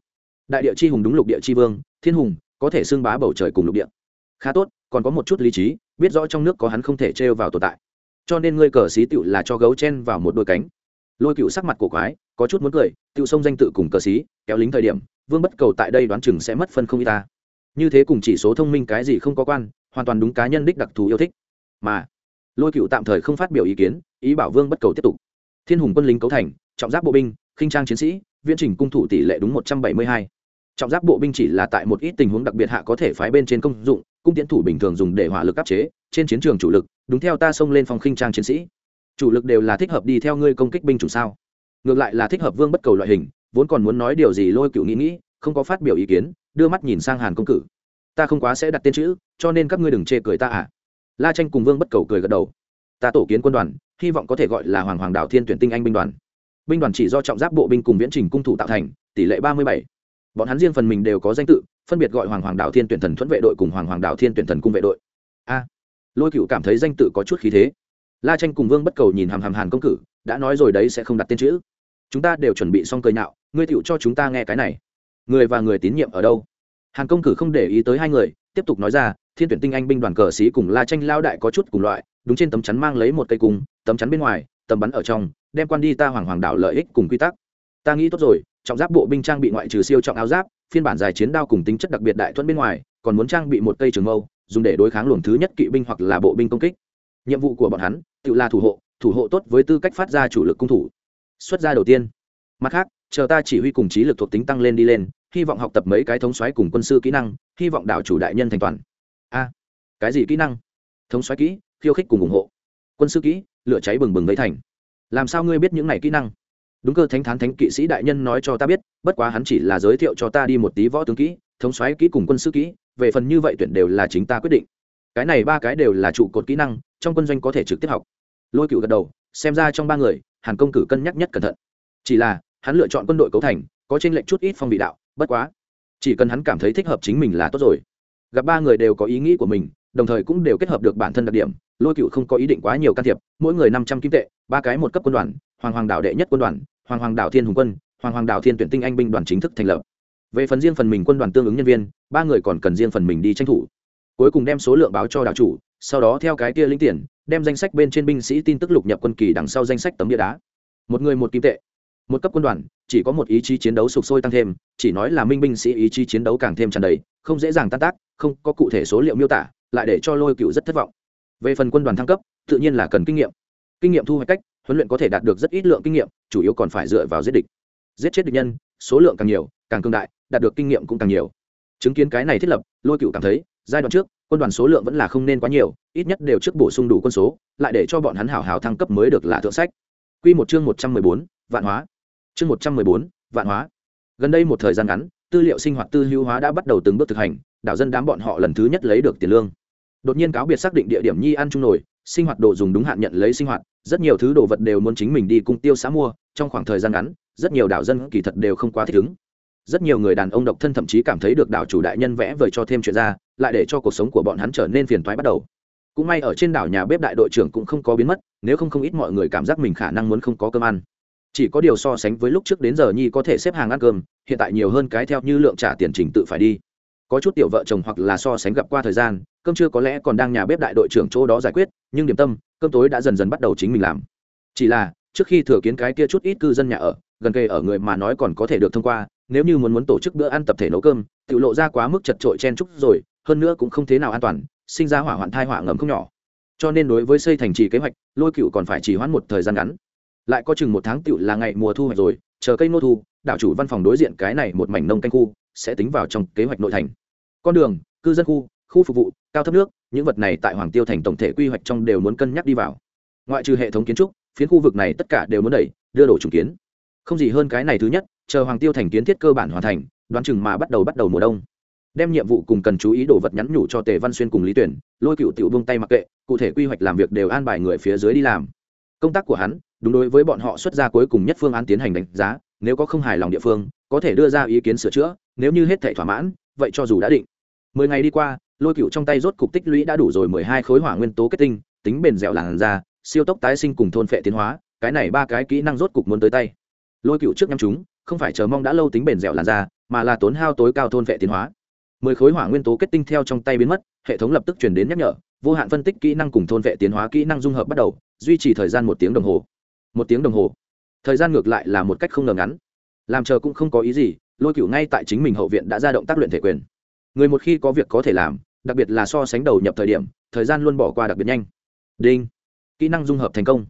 đại địa chi hùng đúng lục địa chi vương, thiên hùng, có thể xưng bá bầu trời cùng lục địa. Khá tốt, còn có một chút lý trí, biết rõ trong nước có hắn không thể trêu vào tồn tại. Cho nên ngươi cờ xí tựu là cho gấu chen vào một đôi cánh. Lôi cựu sắc mặt cổ quái, có chút muốn cười, tựu sông danh tự cùng cờ xí, kéo lính thời điểm, vương bất cầu tại đây đoán chừng sẽ mất phân không y ta. Như thế cùng chỉ số thông minh cái gì không có quan, hoàn toàn đúng cá nhân đích đặc thù yêu thích. Mà, lôi cựu tạm thời không phát biểu ý kiến, ý bảo vương bất cầu tiếp tục. Thiên hùng quân lính cấu thành, trọng giáp bộ binh khinh trang chiến sĩ, viễn trình cung thủ tỷ lệ đúng một trăm bảy mươi hai. Trọng giáp bộ binh chỉ là tại một ít tình huống đặc biệt hạ có thể phái bên trên công dụng, cung tiến thủ bình thường dùng để hỏa lực áp chế, trên chiến trường chủ lực, đúng theo ta xông lên phòng khinh trang chiến sĩ. Chủ lực đều là thích hợp đi theo ngươi công kích binh chủ sao? Ngược lại là thích hợp vương bất cầu loại hình, vốn còn muốn nói điều gì lôi cựu nghĩ nghĩ, không có phát biểu ý kiến, đưa mắt nhìn sang hàn công cử. Ta không quá sẽ đặt tên chữ, cho nên các ngươi đừng chê cười ta à. La tranh cùng vương bất cầu cười gật đầu. Ta tổ kiến quân đoàn, hy vọng có thể gọi là hoàng hoàng đạo thiên tuyển tinh anh binh đoàn binh đoàn chỉ do trọng giáp bộ binh cùng viễn trình cung thủ tạo thành, tỷ lệ ba mươi bảy. Bọn hắn riêng phần mình đều có danh tự, phân biệt gọi hoàng hoàng đạo thiên tuyển thần thuẫn vệ đội cùng hoàng hoàng đạo thiên tuyển thần cung vệ đội. A. Lôi cựu cảm thấy danh tự có chút khí thế. La tranh cùng vương bất cầu nhìn hàm hàm hàn công cử, đã nói rồi đấy sẽ không đặt tên chữ. Chúng ta đều chuẩn bị xong cười nhạo, ngươi tựu cho chúng ta nghe cái này. Người và người tín nhiệm ở đâu? Hàn công cử không để ý tới hai người, tiếp tục nói ra, thiên tuyển tinh anh binh đoàn cờ sĩ cùng la tranh lao đại có chút cùng loại, đúng trên tấm chắn mang lấy một cây cung, tấm chắn bên ngoài tầm bắn ở trong đem quan đi ta hoàng hoàng đảo lợi ích cùng quy tắc. Ta nghĩ tốt rồi, trọng giáp bộ binh trang bị ngoại trừ siêu trọng áo giáp, phiên bản dài chiến đao cùng tính chất đặc biệt đại thuẫn bên ngoài, còn muốn trang bị một cây trường mâu, dùng để đối kháng luồng thứ nhất kỵ binh hoặc là bộ binh công kích. Nhiệm vụ của bọn hắn, tự là thủ hộ thủ hộ tốt với tư cách phát ra chủ lực cung thủ. Xuất ra đầu tiên. Mặt khác, chờ ta chỉ huy cùng trí lực thuộc tính tăng lên đi lên, hy vọng học tập mấy cái thống xoáy cùng quân sư kỹ năng, hy vọng đảo chủ đại nhân thành toàn. A, cái gì kỹ năng? Thống xoáy kỹ, khiêu khích cùng ủng hộ. Quân sư kỹ, lửa cháy bừng bừng vây thành làm sao ngươi biết những này kỹ năng? Đúng cơ, thánh thán thánh kỵ sĩ đại nhân nói cho ta biết, bất quá hắn chỉ là giới thiệu cho ta đi một tí võ tướng kỹ, thống xoáy kỹ cùng quân sư kỹ, về phần như vậy tuyển đều là chính ta quyết định. Cái này ba cái đều là trụ cột kỹ năng, trong quân doanh có thể trực tiếp học. Lôi cựu gật đầu, xem ra trong ba người, hàn công cử cân nhắc nhất cẩn thận. Chỉ là, hắn lựa chọn quân đội cấu thành, có t r ê n lệch chút ít phong vị đạo, bất quá, chỉ cần hắn cảm thấy thích hợp chính mình là tốt rồi. Gặp ba người đều có ý nghĩ của mình, đồng thời cũng đều kết hợp được bản thân đặc điểm lôi cựu không có ý định quá nhiều can thiệp, mỗi người năm trăm kim tệ, ba cái một cấp quân đoàn, hoàng hoàng đạo đệ nhất quân đoàn, hoàng hoàng đạo thiên hùng quân, hoàng hoàng đảo thiên tuyển tinh anh binh đoàn chính thức thành lập. Về phần riêng phần mình quân đoàn tương ứng nhân viên, ba người còn cần riêng phần mình đi tranh thủ. Cuối cùng đem số lượng báo cho đảo chủ, sau đó theo cái kia lĩnh tiền, đem danh sách bên trên binh sĩ tin tức lục nhập quân kỳ đằng sau danh sách tấm địa đá. Một người một kim tệ. Một cấp quân đoàn, chỉ có một ý chí chiến đấu sục sôi tăng thêm, chỉ nói là minh binh sĩ ý chí chiến đấu càng thêm tràn đầy, không dễ dàng tan tác, không có cụ thể số liệu miêu tả, lại để cho lôi cựu rất thất vọng về phần quân đoàn thăng cấp, tự nhiên là cần kinh nghiệm. Kinh nghiệm thu hoạch cách, huấn luyện có thể đạt được rất ít lượng kinh nghiệm, chủ yếu còn phải dựa vào giết địch. Giết chết địch nhân, số lượng càng nhiều, càng cương đại, đạt được kinh nghiệm cũng càng nhiều. Chứng kiến cái này thiết lập, lôi cựu cảm thấy, giai đoạn trước, quân đoàn số lượng vẫn là không nên quá nhiều, ít nhất đều trước bổ sung đủ quân số, lại để cho bọn hắn hảo hảo thăng cấp mới được là thượng sách. Q một chương một trăm mười bốn, vạn hóa. Chương một trăm mười bốn, vạn hóa. Gần đây một thời gian ngắn, tư liệu sinh hoạt tư hữu hóa đã bắt đầu từng bước thực hành, đảo dân đám bọn họ lần thứ nhất lấy được tiền lương đột nhiên cáo biệt xác định địa điểm nhi ăn chung nổi sinh hoạt đồ dùng đúng hạn nhận lấy sinh hoạt, rất nhiều thứ đồ vật đều muốn chính mình đi cung tiêu xã mua, trong khoảng thời gian ngắn, rất nhiều đảo dân kỳ thật đều không quá thích ứng. Rất nhiều người đàn ông độc thân thậm chí cảm thấy được đảo chủ đại nhân vẽ vời cho thêm chuyện ra, lại để cho cuộc sống của bọn hắn trở nên phiền toái bắt đầu. Cũng may ở trên đảo nhà bếp đại đội trưởng cũng không có biến mất, nếu không không ít mọi người cảm giác mình khả năng muốn không có cơm ăn. Chỉ có điều so sánh với lúc trước đến giờ nhi có thể xếp hàng ăn cơm, hiện tại nhiều hơn cái theo như lượng trả tiền trình tự phải đi có chút tiểu vợ chồng hoặc là so sánh gặp qua thời gian, cơm trưa có lẽ còn đang nhà bếp đại đội trưởng chỗ đó giải quyết, nhưng điểm tâm, cơm tối đã dần dần bắt đầu chính mình làm. Chỉ là, trước khi thừa kiến cái kia chút ít cư dân nhà ở, gần kề ở người mà nói còn có thể được thông qua, nếu như muốn muốn tổ chức bữa ăn tập thể nấu cơm, tự lộ ra quá mức chật trội chen chúc rồi, hơn nữa cũng không thế nào an toàn, sinh ra hỏa hoạn thai hỏa ngầm không nhỏ. Cho nên đối với xây thành trì kế hoạch, lôi cựu còn phải chỉ hoãn một thời gian ngắn. Lại có chừng một tháng tựu là ngày mùa thu hoạch rồi, chờ cây nô thu, đảo chủ văn phòng đối diện cái này một mảnh nông canh khu, sẽ tính vào trong kế hoạch nội thành con đường, cư dân khu khu phục vụ, cao thấp nước, những vật này tại hoàng tiêu thành tổng thể quy hoạch trong đều muốn cân nhắc đi vào. Ngoại trừ hệ thống kiến trúc, phiến khu vực này tất cả đều muốn đẩy, đưa đổ trùng kiến. Không gì hơn cái này thứ nhất, chờ hoàng tiêu thành kiến thiết cơ bản hoàn thành, đoán chừng mà bắt đầu bắt đầu mùa đông. Đem nhiệm vụ cùng cần chú ý đồ vật nhắn nhủ cho tề văn xuyên cùng lý tuyển, lôi cựu tiểu buông tay mặc kệ, cụ thể quy hoạch làm việc đều an bài người phía dưới đi làm. Công tác của hắn, đúng đối với bọn họ xuất ra cuối cùng nhất phương án tiến hành đánh giá, nếu có không hài lòng địa phương, có thể đưa ra ý kiến sửa chữa, nếu như hết thể thỏa mãn, vậy cho dù đã định mười ngày đi qua, lôi cựu trong tay rốt cục tích lũy đã đủ rồi mười hai khối hỏa nguyên tố kết tinh, tính bền dẻo làn da, siêu tốc tái sinh cùng thôn phệ tiến hóa, cái này ba cái kỹ năng rốt cục muốn tới tay. Lôi cựu trước nhắm chúng, không phải chờ mong đã lâu tính bền dẻo làn da, mà là tốn hao tối cao thôn phệ tiến hóa. Mười khối hỏa nguyên tố kết tinh theo trong tay biến mất, hệ thống lập tức chuyển đến nhắc nhở, vô hạn phân tích kỹ năng cùng thôn vệ tiến hóa kỹ năng dung hợp bắt đầu, duy trì thời gian một tiếng đồng hồ. Một tiếng đồng hồ. Thời gian ngược lại là một cách không ngờ ngắn. Làm chờ cũng không có ý gì, lôi cựu ngay tại chính mình hậu viện đã ra động tác luyện thể quyền người một khi có việc có thể làm, đặc biệt là so sánh đầu nhập thời điểm, thời gian luôn bỏ qua đặc biệt nhanh. Đinh. Kỹ năng dung hợp thành công.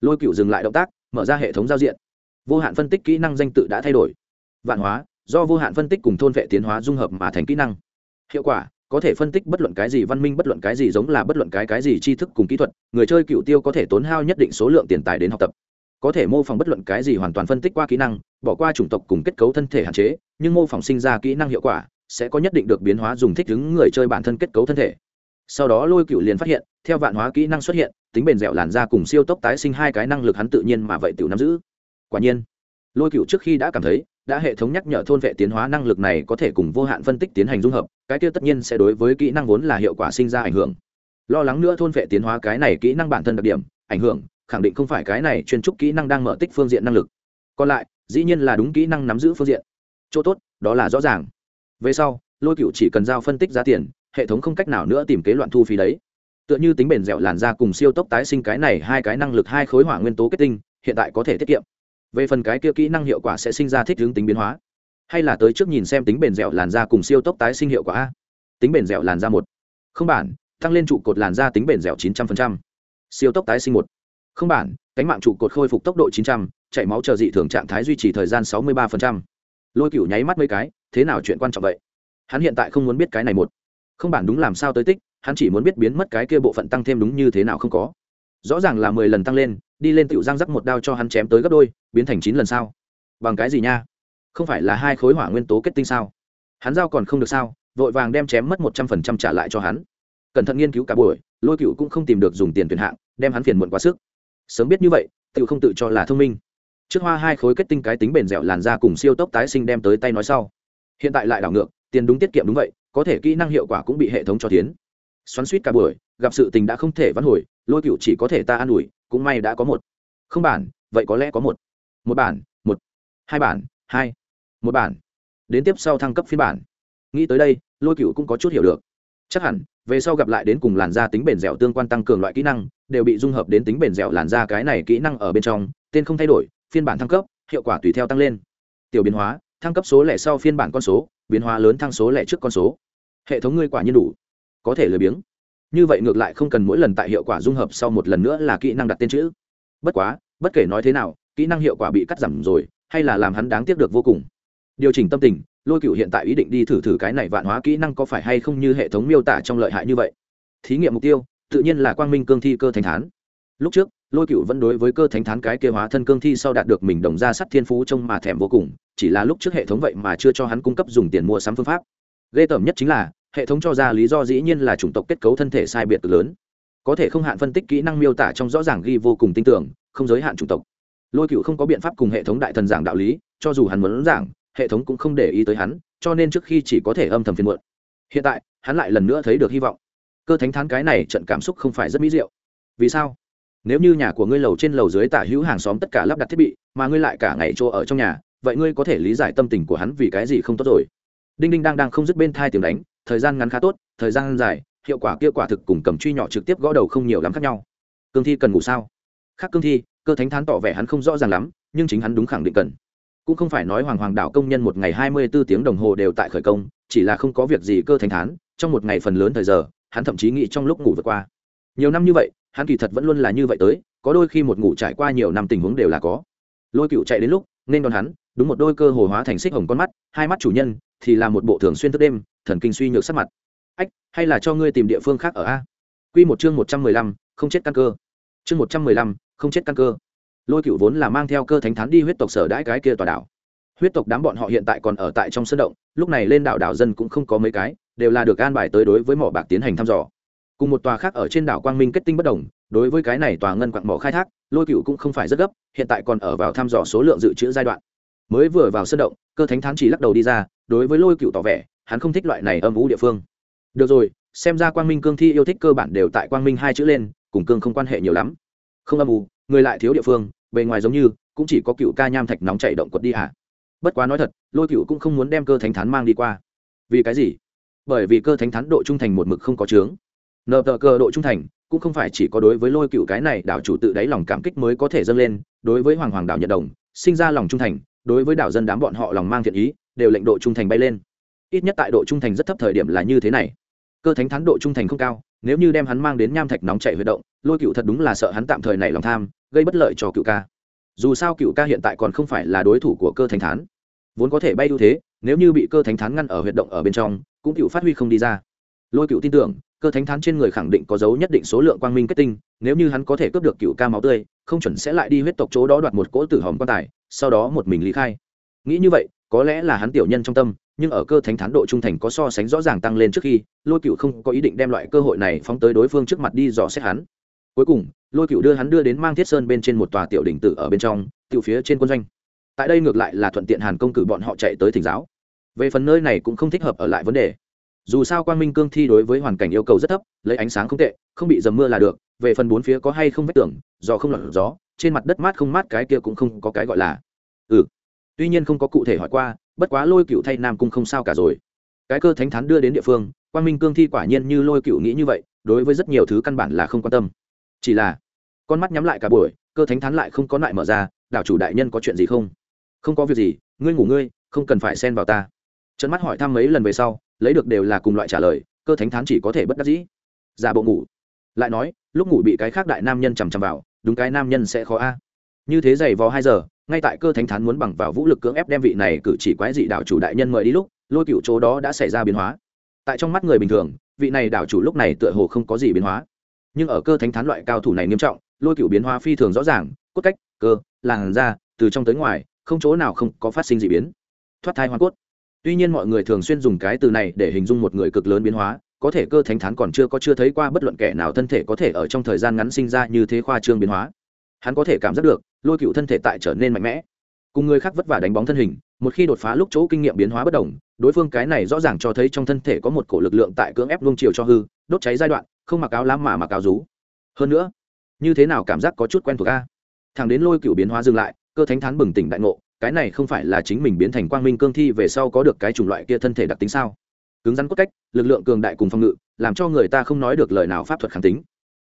Lôi cựu dừng lại động tác, mở ra hệ thống giao diện. Vô hạn phân tích kỹ năng danh tự đã thay đổi. Vạn hóa, do vô hạn phân tích cùng thôn vệ tiến hóa dung hợp mà thành kỹ năng. Hiệu quả, có thể phân tích bất luận cái gì văn minh, bất luận cái gì giống là bất luận cái cái gì tri thức cùng kỹ thuật, người chơi cựu tiêu có thể tốn hao nhất định số lượng tiền tài đến học tập. Có thể mô phỏng bất luận cái gì hoàn toàn phân tích qua kỹ năng, bỏ qua chủng tộc cùng kết cấu thân thể hạn chế, nhưng mô phỏng sinh ra kỹ năng hiệu quả sẽ có nhất định được biến hóa dùng thích ứng người chơi bản thân kết cấu thân thể. Sau đó lôi cựu liền phát hiện, theo vạn hóa kỹ năng xuất hiện, tính bền dẻo làn da cùng siêu tốc tái sinh hai cái năng lực hắn tự nhiên mà vậy tự nắm giữ. Quả nhiên, lôi cựu trước khi đã cảm thấy, đã hệ thống nhắc nhở thôn vệ tiến hóa năng lực này có thể cùng vô hạn phân tích tiến hành dung hợp, cái kia tất nhiên sẽ đối với kỹ năng vốn là hiệu quả sinh ra ảnh hưởng. Lo lắng nữa thôn vệ tiến hóa cái này kỹ năng bản thân đặc điểm, ảnh hưởng, khẳng định không phải cái này chuyên trúc kỹ năng đang mở tích phương diện năng lực. Còn lại, dĩ nhiên là đúng kỹ năng nắm giữ phương diện. Chỗ tốt, đó là rõ ràng về sau, lôi cựu chỉ cần giao phân tích giá tiền, hệ thống không cách nào nữa tìm kế loạn thu phí đấy. Tựa như tính bền dẻo làn da cùng siêu tốc tái sinh cái này hai cái năng lực hai khối hỏa nguyên tố kết tinh, hiện tại có thể tiết kiệm. Về phần cái kia kỹ năng hiệu quả sẽ sinh ra thích hướng tính biến hóa. Hay là tới trước nhìn xem tính bền dẻo làn da cùng siêu tốc tái sinh hiệu quả a. Tính bền dẻo làn da một. Không bản, tăng lên trụ cột làn da tính bền dẻo chín trăm linh siêu tốc tái sinh một. Không bản, cánh mạng trụ cột khôi phục tốc độ chín trăm, chảy máu chờ dị thường trạng thái duy trì thời gian sáu mươi ba lôi cựu nháy mắt mấy cái thế nào chuyện quan trọng vậy? Hắn hiện tại không muốn biết cái này một. Không bản đúng làm sao tới tích, hắn chỉ muốn biết biến mất cái kia bộ phận tăng thêm đúng như thế nào không có. Rõ ràng là mười lần tăng lên, đi lên tựu giang rắc một đao cho hắn chém tới gấp đôi, biến thành chín lần sao? Bằng cái gì nha? Không phải là hai khối hỏa nguyên tố kết tinh sao? Hắn giao còn không được sao? Vội vàng đem chém mất một trăm phần trăm trả lại cho hắn. Cẩn thận nghiên cứu cả buổi, lôi cựu cũng không tìm được dùng tiền tuyển hạng, đem hắn phiền muộn quá sức. Sớm biết như vậy tự không tự cho là thông minh. Trước hoa hai khối kết tinh cái tính bền dẻo làn da cùng siêu tốc tái sinh đem tới tay nói sau hiện tại lại đảo ngược, tiền đúng tiết kiệm đúng vậy, có thể kỹ năng hiệu quả cũng bị hệ thống cho tiến. Xoắn suýt cả buổi, gặp sự tình đã không thể vãn hồi, lôi cựu chỉ có thể ta an ủi, cũng may đã có một. Không bản, vậy có lẽ có một. Một bản, một. Hai bản, hai. Một bản. Đến tiếp sau thăng cấp phiên bản. Nghĩ tới đây, lôi cựu cũng có chút hiểu được. Chắc hẳn, về sau gặp lại đến cùng làn da tính bền dẻo tương quan tăng cường loại kỹ năng, đều bị dung hợp đến tính bền dẻo làn da cái này kỹ năng ở bên trong, tên không thay đổi, phiên bản thăng cấp, hiệu quả tùy theo tăng lên. Tiểu biến hóa thăng cấp số lẻ sau phiên bản con số, biến hóa lớn thăng số lẻ trước con số. Hệ thống ngươi quả nhiên đủ. Có thể lười biếng. Như vậy ngược lại không cần mỗi lần tại hiệu quả dung hợp sau một lần nữa là kỹ năng đặt tên chữ. Bất quá, bất kể nói thế nào, kỹ năng hiệu quả bị cắt giảm rồi, hay là làm hắn đáng tiếc được vô cùng. Điều chỉnh tâm tình, lôi cựu hiện tại ý định đi thử thử cái này vạn hóa kỹ năng có phải hay không như hệ thống miêu tả trong lợi hại như vậy. Thí nghiệm mục tiêu, tự nhiên là quang minh cương thi cơ thành thán. Lúc trước lôi cựu vẫn đối với cơ thánh thán cái kia hóa thân cương thi sau đạt được mình đồng ra sắt thiên phú trông mà thèm vô cùng, chỉ là lúc trước hệ thống vậy mà chưa cho hắn cung cấp dùng tiền mua sắm phương pháp. Ghê tởm nhất chính là, hệ thống cho ra lý do dĩ nhiên là chủng tộc kết cấu thân thể sai biệt cực lớn. Có thể không hạn phân tích kỹ năng miêu tả trong rõ ràng ghi vô cùng tin tưởng, không giới hạn chủng tộc. Lôi cựu không có biện pháp cùng hệ thống đại thần giảng đạo lý, cho dù hắn muốn giảng, hệ thống cũng không để ý tới hắn, cho nên trước khi chỉ có thể âm thầm phiền muộn. Hiện tại, hắn lại lần nữa thấy được hy vọng. Cơ thánh thán cái này trận cảm xúc không phải rất mỹ diệu. Vì sao? Nếu như nhà của ngươi lầu trên lầu dưới tả hữu hàng xóm tất cả lắp đặt thiết bị, mà ngươi lại cả ngày chỗ ở trong nhà, vậy ngươi có thể lý giải tâm tình của hắn vì cái gì không tốt rồi. Đinh đinh đang đang không dứt bên thai tiếng đánh, thời gian ngắn khá tốt, thời gian dài, hiệu quả kia quả thực cùng cầm truy nhỏ trực tiếp gõ đầu không nhiều lắm khác nhau. Cương thi cần ngủ sao? Khác cương thi, cơ thánh thán tỏ vẻ hắn không rõ ràng lắm, nhưng chính hắn đúng khẳng định cần. Cũng không phải nói hoàng hoàng đảo công nhân một ngày hai mươi 24 tiếng đồng hồ đều tại khởi công, chỉ là không có việc gì cơ thánh thán, trong một ngày phần lớn thời giờ, hắn thậm chí nghĩ trong lúc ngủ vượt qua. Nhiều năm như vậy hắn kỳ thật vẫn luôn là như vậy tới, có đôi khi một ngủ trải qua nhiều năm tình huống đều là có. Lôi cựu chạy đến lúc, nên đón hắn, đúng một đôi cơ hồ hóa thành xích hồng con mắt, hai mắt chủ nhân, thì là một bộ thường xuyên thức đêm, thần kinh suy nhược sắc mặt. Ách, hay là cho ngươi tìm địa phương khác ở a? Q một chương một trăm mười lăm, không chết căn cơ. Chương một trăm mười lăm, không chết căn cơ. Lôi cựu vốn là mang theo cơ thánh thán đi huyết tộc sở đãi cái kia tòa đảo. Huyết tộc đám bọn họ hiện tại còn ở tại trong sân động, lúc này lên đảo đảo dân cũng không có mấy cái, đều là được an bài tới đối với mỏ bạc tiến hành thăm dò cùng một tòa khác ở trên đảo quang minh kết tinh bất đồng, đối với cái này tòa ngân quặng mỏ khai thác, lôi cựu cũng không phải rất gấp, hiện tại còn ở vào thăm dò số lượng dự trữ giai đoạn. Mới vừa vào sân động, cơ thánh thán chỉ lắc đầu đi ra, đối với lôi cựu tỏ vẻ, hắn không thích loại này âm vũ địa phương. Được rồi, xem ra quang minh cương thi yêu thích cơ bản đều tại quang minh hai chữ lên, cùng cương không quan hệ nhiều lắm. Không âm vũ người lại thiếu địa phương, bề ngoài giống như, cũng chỉ có cựu ca nham thạch nóng chạy động quật đi hả bất quá nói thật, lôi cựu cũng không muốn đem cơ thánh thán mang đi qua. Vì cái gì? Bởi vì cơ thánh thán độ trung thành một mực không có chướng nợ tờ cơ độ trung thành, cũng không phải chỉ có đối với lôi cựu cái này, đảo chủ tự đáy lòng cảm kích mới có thể dâng lên, đối với hoàng hoàng đảo nhật đồng, sinh ra lòng trung thành, đối với đảo dân đám bọn họ lòng mang thiện ý, đều lệnh độ trung thành bay lên. Ít nhất tại độ trung thành rất thấp thời điểm là như thế này. Cơ thánh thán độ trung thành không cao, nếu như đem hắn mang đến nham thạch nóng chạy huy động, lôi cựu thật đúng là sợ hắn tạm thời này lòng tham, gây bất lợi cho cựu ca. Dù sao cựu ca hiện tại còn không phải là đối thủ của cơ thánh thán. Vốn có thể bay ưu thế, nếu như bị cơ thánh thán ngăn ở huyệt động ở bên trong, cũng cựu phát huy không đi ra. Lôi cựu tin tưởng cơ thánh thán trên người khẳng định có dấu nhất định số lượng quang minh kết tinh, nếu như hắn có thể cướp được cựu ca máu tươi, không chuẩn sẽ lại đi huyết tộc chỗ đó đoạt một cỗ tử hòm quan tài, sau đó một mình lý khai. Nghĩ như vậy, có lẽ là hắn tiểu nhân trong tâm, nhưng ở cơ thánh thán độ trung thành có so sánh rõ ràng tăng lên trước khi, lôi cựu không có ý định đem loại cơ hội này phóng tới đối phương trước mặt đi dò xét hắn. Cuối cùng, lôi cựu đưa hắn đưa đến mang thiết sơn bên trên một tòa tiểu đỉnh tử ở bên trong, tiểu phía trên quân doanh. Tại đây ngược lại là thuận tiện hàn công cử bọn họ chạy tới thỉnh giáo. Về phần nơi này cũng không thích hợp ở lại vấn đề dù sao Quan minh cương thi đối với hoàn cảnh yêu cầu rất thấp, lấy ánh sáng không tệ, không bị dầm mưa là được, về phần bốn phía có hay không vách tường do không lọt gió, trên mặt đất mát không mát cái kia cũng không có cái gọi là. Ừ tuy nhiên không có cụ thể hỏi qua, bất quá lôi cựu thay nam cung không sao cả rồi. Cái cơ thánh thắn đưa đến địa phương Quan minh cương thi quả nhiên như lôi cựu nghĩ như vậy, đối với rất nhiều thứ căn bản là không quan tâm. Chỉ là, con mắt nhắm lại cả buổi, cơ thánh thắn lại không có lại mở ra, đảo chủ đại nhân có chuyện gì không? Không có việc gì, ngươi ngủ ngươi, không cần phải xen vào ta. Trận mắt hỏi thăm mấy lần về sau lấy được đều là cùng loại trả lời, cơ thánh thán chỉ có thể bất đắc dĩ. Giả bộ ngủ. Lại nói, lúc ngủ bị cái khác đại nam nhân chằm chằm vào, đúng cái nam nhân sẽ khó a. Như thế giày vò hai giờ, ngay tại cơ thánh thán muốn bằng vào vũ lực cưỡng ép đem vị này cử chỉ quái dị đảo chủ đại nhân mời đi lúc, lôi cựu chỗ đó đã xảy ra biến hóa. Tại trong mắt người bình thường, vị này đảo chủ lúc này tựa hồ không có gì biến hóa. Nhưng ở cơ thánh thán loại cao thủ này nghiêm trọng, lôi cựu biến hóa phi thường rõ ràng, cốt cách, cơ, làn da, từ trong tới ngoài, không chỗ nào không có phát sinh d ị biến. Thoát thai hoa cốt tuy nhiên mọi người thường xuyên dùng cái từ này để hình dung một người cực lớn biến hóa, có thể cơ thánh thán còn chưa có chưa thấy qua bất luận kẻ nào thân thể có thể ở trong thời gian ngắn sinh ra như thế khoa trương biến hóa. Hắn có thể cảm giác được, lôi cựu thân thể tại trở nên mạnh mẽ. Cùng người khác vất vả đánh bóng thân hình, một khi đột phá lúc chỗ kinh nghiệm biến hóa bất đồng, đối phương cái này rõ ràng cho thấy trong thân thể có một cổ lực lượng tại cưỡng ép luông chiều cho hư, đốt cháy giai đoạn, không mặc áo lắm mà mặc áo rú. Hơn nữa, như thế nào cảm giác có chút quen thuộc a? Thằng đến lôi cựu biến hóa dừng lại, cơ thánh thán bừng tỉnh đại ngộ cái này không phải là chính mình biến thành quang minh cương thi về sau có được cái chủng loại kia thân thể đặc tính sao? Cứng rắn cốt cách, lực lượng cường đại cùng phòng ngự, làm cho người ta không nói được lời nào pháp thuật kháng tính.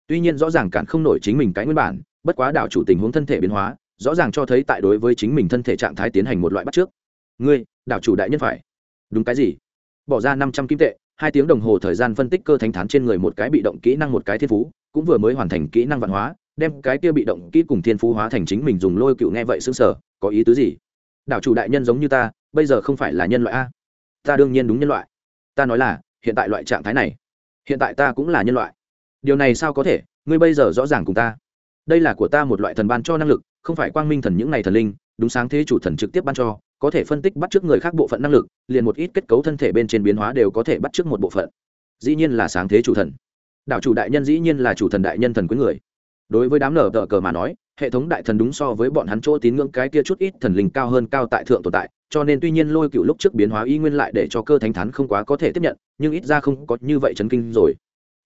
Tuy nhiên rõ ràng cản không nổi chính mình cái nguyên bản, bất quá đảo chủ tình huống thân thể biến hóa, rõ ràng cho thấy tại đối với chính mình thân thể trạng thái tiến hành một loại bắt trước ngươi, đảo chủ đại nhân phải. Đúng cái gì? Bỏ ra năm trăm kim tệ, hai tiếng đồng hồ thời gian phân tích cơ thánh thán trên người một cái bị động kỹ năng một cái thiên phú, cũng vừa mới hoàn thành kỹ năng văn hóa, đem cái kia bị động kỹ cùng thiên phú hóa thành chính mình dùng lôi cựu nghe vậy xứng sở có ý tứ gì? Đảo chủ đại nhân giống như ta, bây giờ không phải là nhân loại a. Ta đương nhiên đúng nhân loại. Ta nói là, hiện tại loại trạng thái này, hiện tại ta cũng là nhân loại. Điều này sao có thể, ngươi bây giờ rõ ràng cùng ta. Đây là của ta một loại thần ban cho năng lực, không phải quang minh thần những này thần linh, đúng sáng thế chủ thần trực tiếp ban cho, có thể phân tích bắt trước người khác bộ phận năng lực, liền một ít kết cấu thân thể bên trên biến hóa đều có thể bắt trước một bộ phận. Dĩ nhiên là sáng thế chủ thần. Đảo chủ đại nhân dĩ nhiên là chủ thần đại nhân thần quý người đối với đám nở tờ cờ mà nói, hệ thống đại thần đúng so với bọn hắn chỗ tín ngưỡng cái kia chút ít thần linh cao hơn cao tại thượng tồn tại, cho nên tuy nhiên lôi cựu lúc trước biến hóa y nguyên lại để cho cơ thánh thán không quá có thể tiếp nhận, nhưng ít ra không có như vậy chấn kinh rồi.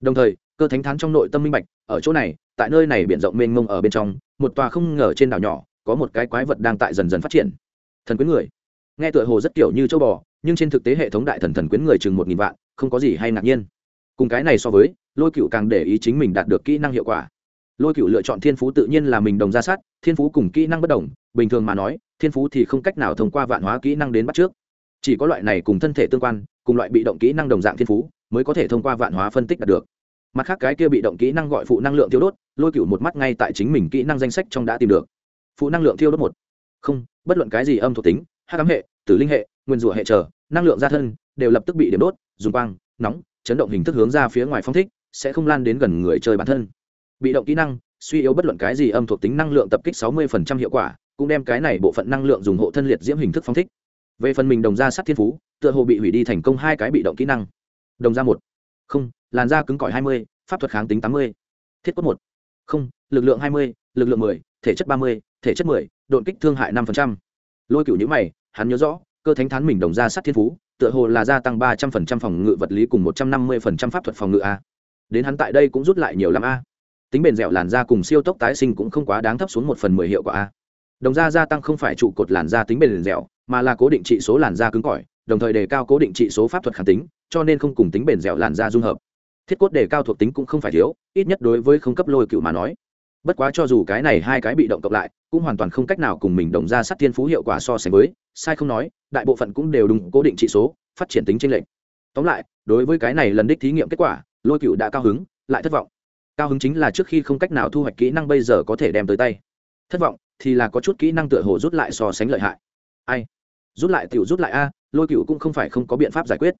Đồng thời, cơ thánh thán trong nội tâm minh bạch, ở chỗ này, tại nơi này biển rộng mênh mông ở bên trong, một tòa không ngờ trên đảo nhỏ, có một cái quái vật đang tại dần dần phát triển. Thần quyến người. Nghe tựa hồ rất kiểu như châu bò, nhưng trên thực tế hệ thống đại thần thần quyến người chừng một nghìn vạn, không có gì hay ngạc nhiên. Cùng cái này so với, lôi cựu càng để ý chính mình đạt được kỹ năng hiệu quả lôi cựu lựa chọn thiên phú tự nhiên là mình đồng ra sát, thiên phú cùng kỹ năng bất đồng, bình thường mà nói, thiên phú thì không cách nào thông qua vạn hóa kỹ năng đến bắt trước. Chỉ có loại này cùng thân thể tương quan, cùng loại bị động kỹ năng đồng dạng thiên phú, mới có thể thông qua vạn hóa phân tích đạt được. Mặt khác cái kia bị động kỹ năng gọi phụ năng lượng tiêu đốt, lôi cựu một mắt ngay tại chính mình kỹ năng danh sách trong đã tìm được. Phụ năng lượng tiêu đốt một. Không, bất luận cái gì âm thuộc tính hát cám hệ, tử linh hệ, nguyên rủa hệ trở, năng lượng gia thân đều lập tức bị điểm đốt, dùng quang, nóng, chấn động hình thức hướng ra phía ngoài phong thích, sẽ không lan đến gần người chơi bản thân bị động kỹ năng suy yếu bất luận cái gì âm thuộc tính năng lượng tập kích 60% hiệu quả cũng đem cái này bộ phận năng lượng dùng hộ thân liệt diễm hình thức phong thích. Về phần mình đồng ra sắt thiên phú tựa hồ bị hủy đi thành công hai cái bị động kỹ năng. Đồng ra một. Không làn da cứng cỏi 20, pháp thuật kháng tính 80. thiết quất một. Không lực lượng 20, lực lượng 10, thể chất 30, thể chất 10, độn kích thương hại 5%. lôi cửu nhữ mày hắn nhớ rõ cơ thánh thán mình đồng ra sắt thiên phú tựa hồ là gia tăng 300% phòng ngự vật lý cùng 150% pháp thuật phòng ngự a. Đến hắn tại đây cũng rút lại nhiều lắm a tính bền dẻo làn da cùng siêu tốc tái sinh cũng không quá đáng thấp xuống một phần mười hiệu quả a. Đồng da gia tăng không phải trụ cột làn da tính bền dẻo, mà là cố định trị số làn da cứng cỏi, đồng thời đề cao cố định trị số pháp thuật kháng tính, cho nên không cùng tính bền dẻo làn da dung hợp. Thiết cốt đề cao thuộc tính cũng không phải thiếu, ít nhất đối với không cấp lôi cựu mà nói. Bất quá cho dù cái này hai cái bị động cộng lại, cũng hoàn toàn không cách nào cùng mình đồng ra sát thiên phú hiệu quả so sánh với, sai không nói, đại bộ phận cũng đều đúng cố định trị số, phát triển tính tranh lệch. Tóm lại, đối với cái này lần đích thí nghiệm kết quả, lôi cựu đã cao hứng, lại thất vọng cao hứng chính là trước khi không cách nào thu hoạch kỹ năng bây giờ có thể đem tới tay. Thất vọng thì là có chút kỹ năng tựa hồ rút lại so sánh lợi hại. Ai? Rút lại tiểu rút lại a, lôi cựu cũng không phải không có biện pháp giải quyết.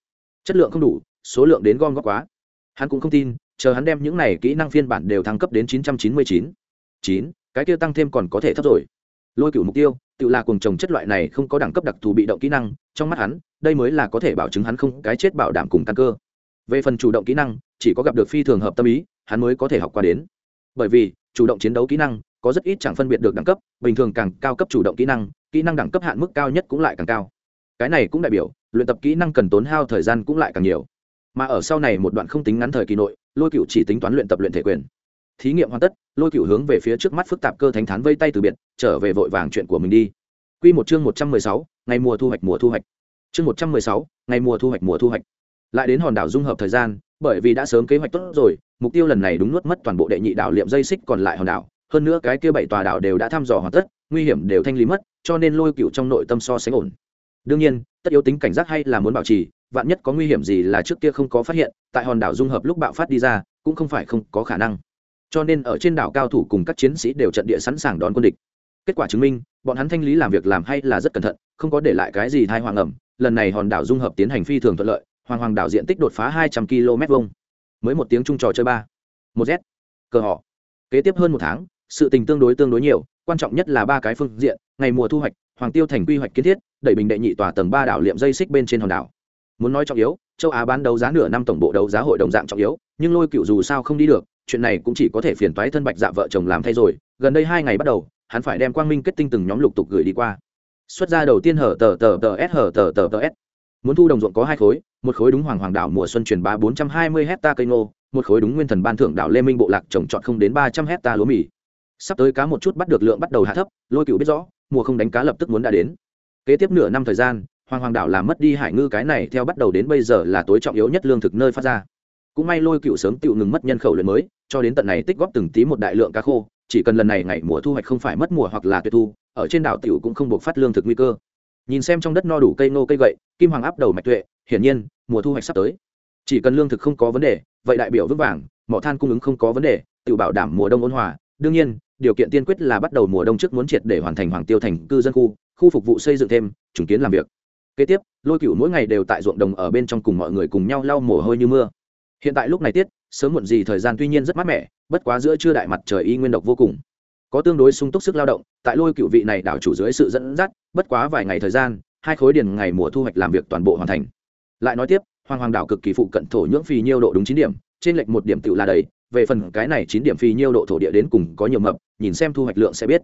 Chất lượng không đủ, số lượng đến gom góp quá. Hắn cũng không tin, chờ hắn đem những này kỹ năng phiên bản đều thăng cấp đến chín trăm chín mươi chín. Chín, cái kia tăng thêm còn có thể thấp rồi. Lôi cựu mục tiêu, tự là cùng trồng chất loại này không có đẳng cấp đặc thù bị động kỹ năng, trong mắt hắn, đây mới là có thể bảo chứng hắn không cái chết bảo đảm cùng căn cơ. Về phần chủ động kỹ năng, chỉ có gặp được phi thường hợp tâm ý hắn mới có thể học qua đến. Bởi vì, chủ động chiến đấu kỹ năng có rất ít chẳng phân biệt được đẳng cấp, bình thường càng cao cấp chủ động kỹ năng kỹ năng đẳng cấp hạn mức cao nhất cũng lại càng cao. Cái này cũng đại biểu, luyện tập kỹ năng cần tốn hao thời gian cũng lại càng nhiều. Mà ở sau này một đoạn không tính ngắn thời kỳ nội, lôi cựu chỉ tính toán luyện tập luyện thể quyền. Thí nghiệm hoàn tất, lôi cựu hướng về phía trước mắt phức tạp cơ thánh thán vây tay từ biệt, trở về vội vàng chuyện của mình đi. Q một chương một trăm mười sáu, ngày mùa thu hoạch mùa thu hoạch. Chương một trăm mười sáu, ngày mùa thu hoạch mùa thu hoạch. Lại đến hòn đảo dung hợp thời gian, bởi vì đã sớm kế hoạch tốt rồi mục tiêu lần này đúng nuốt mất toàn bộ đệ nhị đảo liệm dây xích còn lại hòn đảo, hơn nữa cái kia bảy tòa đảo đều đã thăm dò hoàn tất, nguy hiểm đều thanh lý mất, cho nên lôi cựu trong nội tâm so sánh ổn. Đương nhiên, tất yếu tính cảnh giác hay là muốn bảo trì, vạn nhất có nguy hiểm gì là trước kia không có phát hiện, tại hòn đảo dung hợp lúc bạo phát đi ra, cũng không phải không có khả năng. Cho nên ở trên đảo cao thủ cùng các chiến sĩ đều trận địa sẵn sàng đón quân địch. Kết quả chứng minh, bọn hắn thanh lý làm việc làm hay là rất cẩn thận, không có để lại cái gì thai hoàng ẩm lần này hòn đảo dung hợp tiến hành phi thường thuận lợi hoàng hoàng đảo diện tích đột phá hai trăm km vuông mới một tiếng chung trò chơi ba. Một z. Cờ họ. Kế tiếp hơn một tháng, sự tình tương đối tương đối nhiều, quan trọng nhất là ba cái phương diện, ngày mùa thu hoạch, hoàng tiêu thành quy hoạch kiến thiết, đẩy bình đệ nhị tòa tầng ba đảo liệm dây xích bên trên hòn đảo. Muốn nói trọng yếu, châu á bán đấu giá nửa năm tổng bộ đấu giá hội đồng dạng trọng yếu, nhưng lôi cựu dù sao không đi được, chuyện này cũng chỉ có thể phiền toái thân bạch dạ vợ chồng làm thay rồi, gần đây hai ngày bắt đầu, hắn phải đem quang minh kết tinh từng nhóm lục tục gửi đi qua. Xuất ra đầu tiên hở tờ tờ tờ s, hở tờ tờ tờ s. Muốn thu đồng ruộng có hai khối một khối đúng hoàng hoàng đảo mùa xuân truyền bá bốn trăm hai mươi hecta cây ngô, một khối đúng nguyên thần ban thưởng đảo lê minh bộ lạc trồng trọt không đến ba trăm hecta lúa mì. Sắp tới cá một chút bắt được lượng bắt đầu hạ thấp, lôi cựu biết rõ, mùa không đánh cá lập tức muốn đã đến. Kế tiếp nửa năm thời gian, hoàng hoàng đảo làm mất đi hải ngư cái này theo bắt đầu đến bây giờ là tối trọng yếu nhất lương thực nơi phát ra. Cũng may lôi cựu sớm tự ngừng mất nhân khẩu luyện mới, cho đến tận này tích góp từng tí một đại lượng cá khô, chỉ cần lần này ngày mùa thu hoạch không phải mất mùa hoặc là tuyệt thu, ở trên đảo tiểu cũng không buộc phát lương thực nguy cơ. Nhìn xem trong đất no đủ cây nô cây gậy, kim hoàng áp đầu mạch tuệ hiển nhiên, mùa thu hoạch sắp tới. Chỉ cần lương thực không có vấn đề, vậy đại biểu vững vàng, mỏ than cung ứng không có vấn đề, tự bảo đảm mùa đông ôn hòa. Đương nhiên, điều kiện tiên quyết là bắt đầu mùa đông trước muốn triệt để hoàn thành hoàng tiêu thành cư dân khu khu phục vụ xây dựng thêm chứng kiến làm việc. Kế tiếp, lôi cựu mỗi ngày đều tại ruộng đồng ở bên trong cùng mọi người cùng nhau lau mồ hôi như mưa. Hiện tại lúc này tiết, sớm muộn gì thời gian tuy nhiên rất mát mẻ, bất quá giữa trưa đại mặt trời y nguyên độc vô cùng. Có tương đối sung túc sức lao động, tại lôi cựu vị này đảo chủ dưới sự dẫn dắt, bất quá vài ngày thời gian, hai khối điền ngày mùa thu hoạch làm việc toàn bộ hoàn thành lại nói tiếp, hoàng hoàng đảo cực kỳ phụ cận thổ nhưỡng phì nhiêu độ đúng chín điểm, trên lệch một điểm tự là đầy, về phần cái này chín điểm phì nhiêu độ thổ địa đến cùng có nhiều mập, nhìn xem thu hoạch lượng sẽ biết.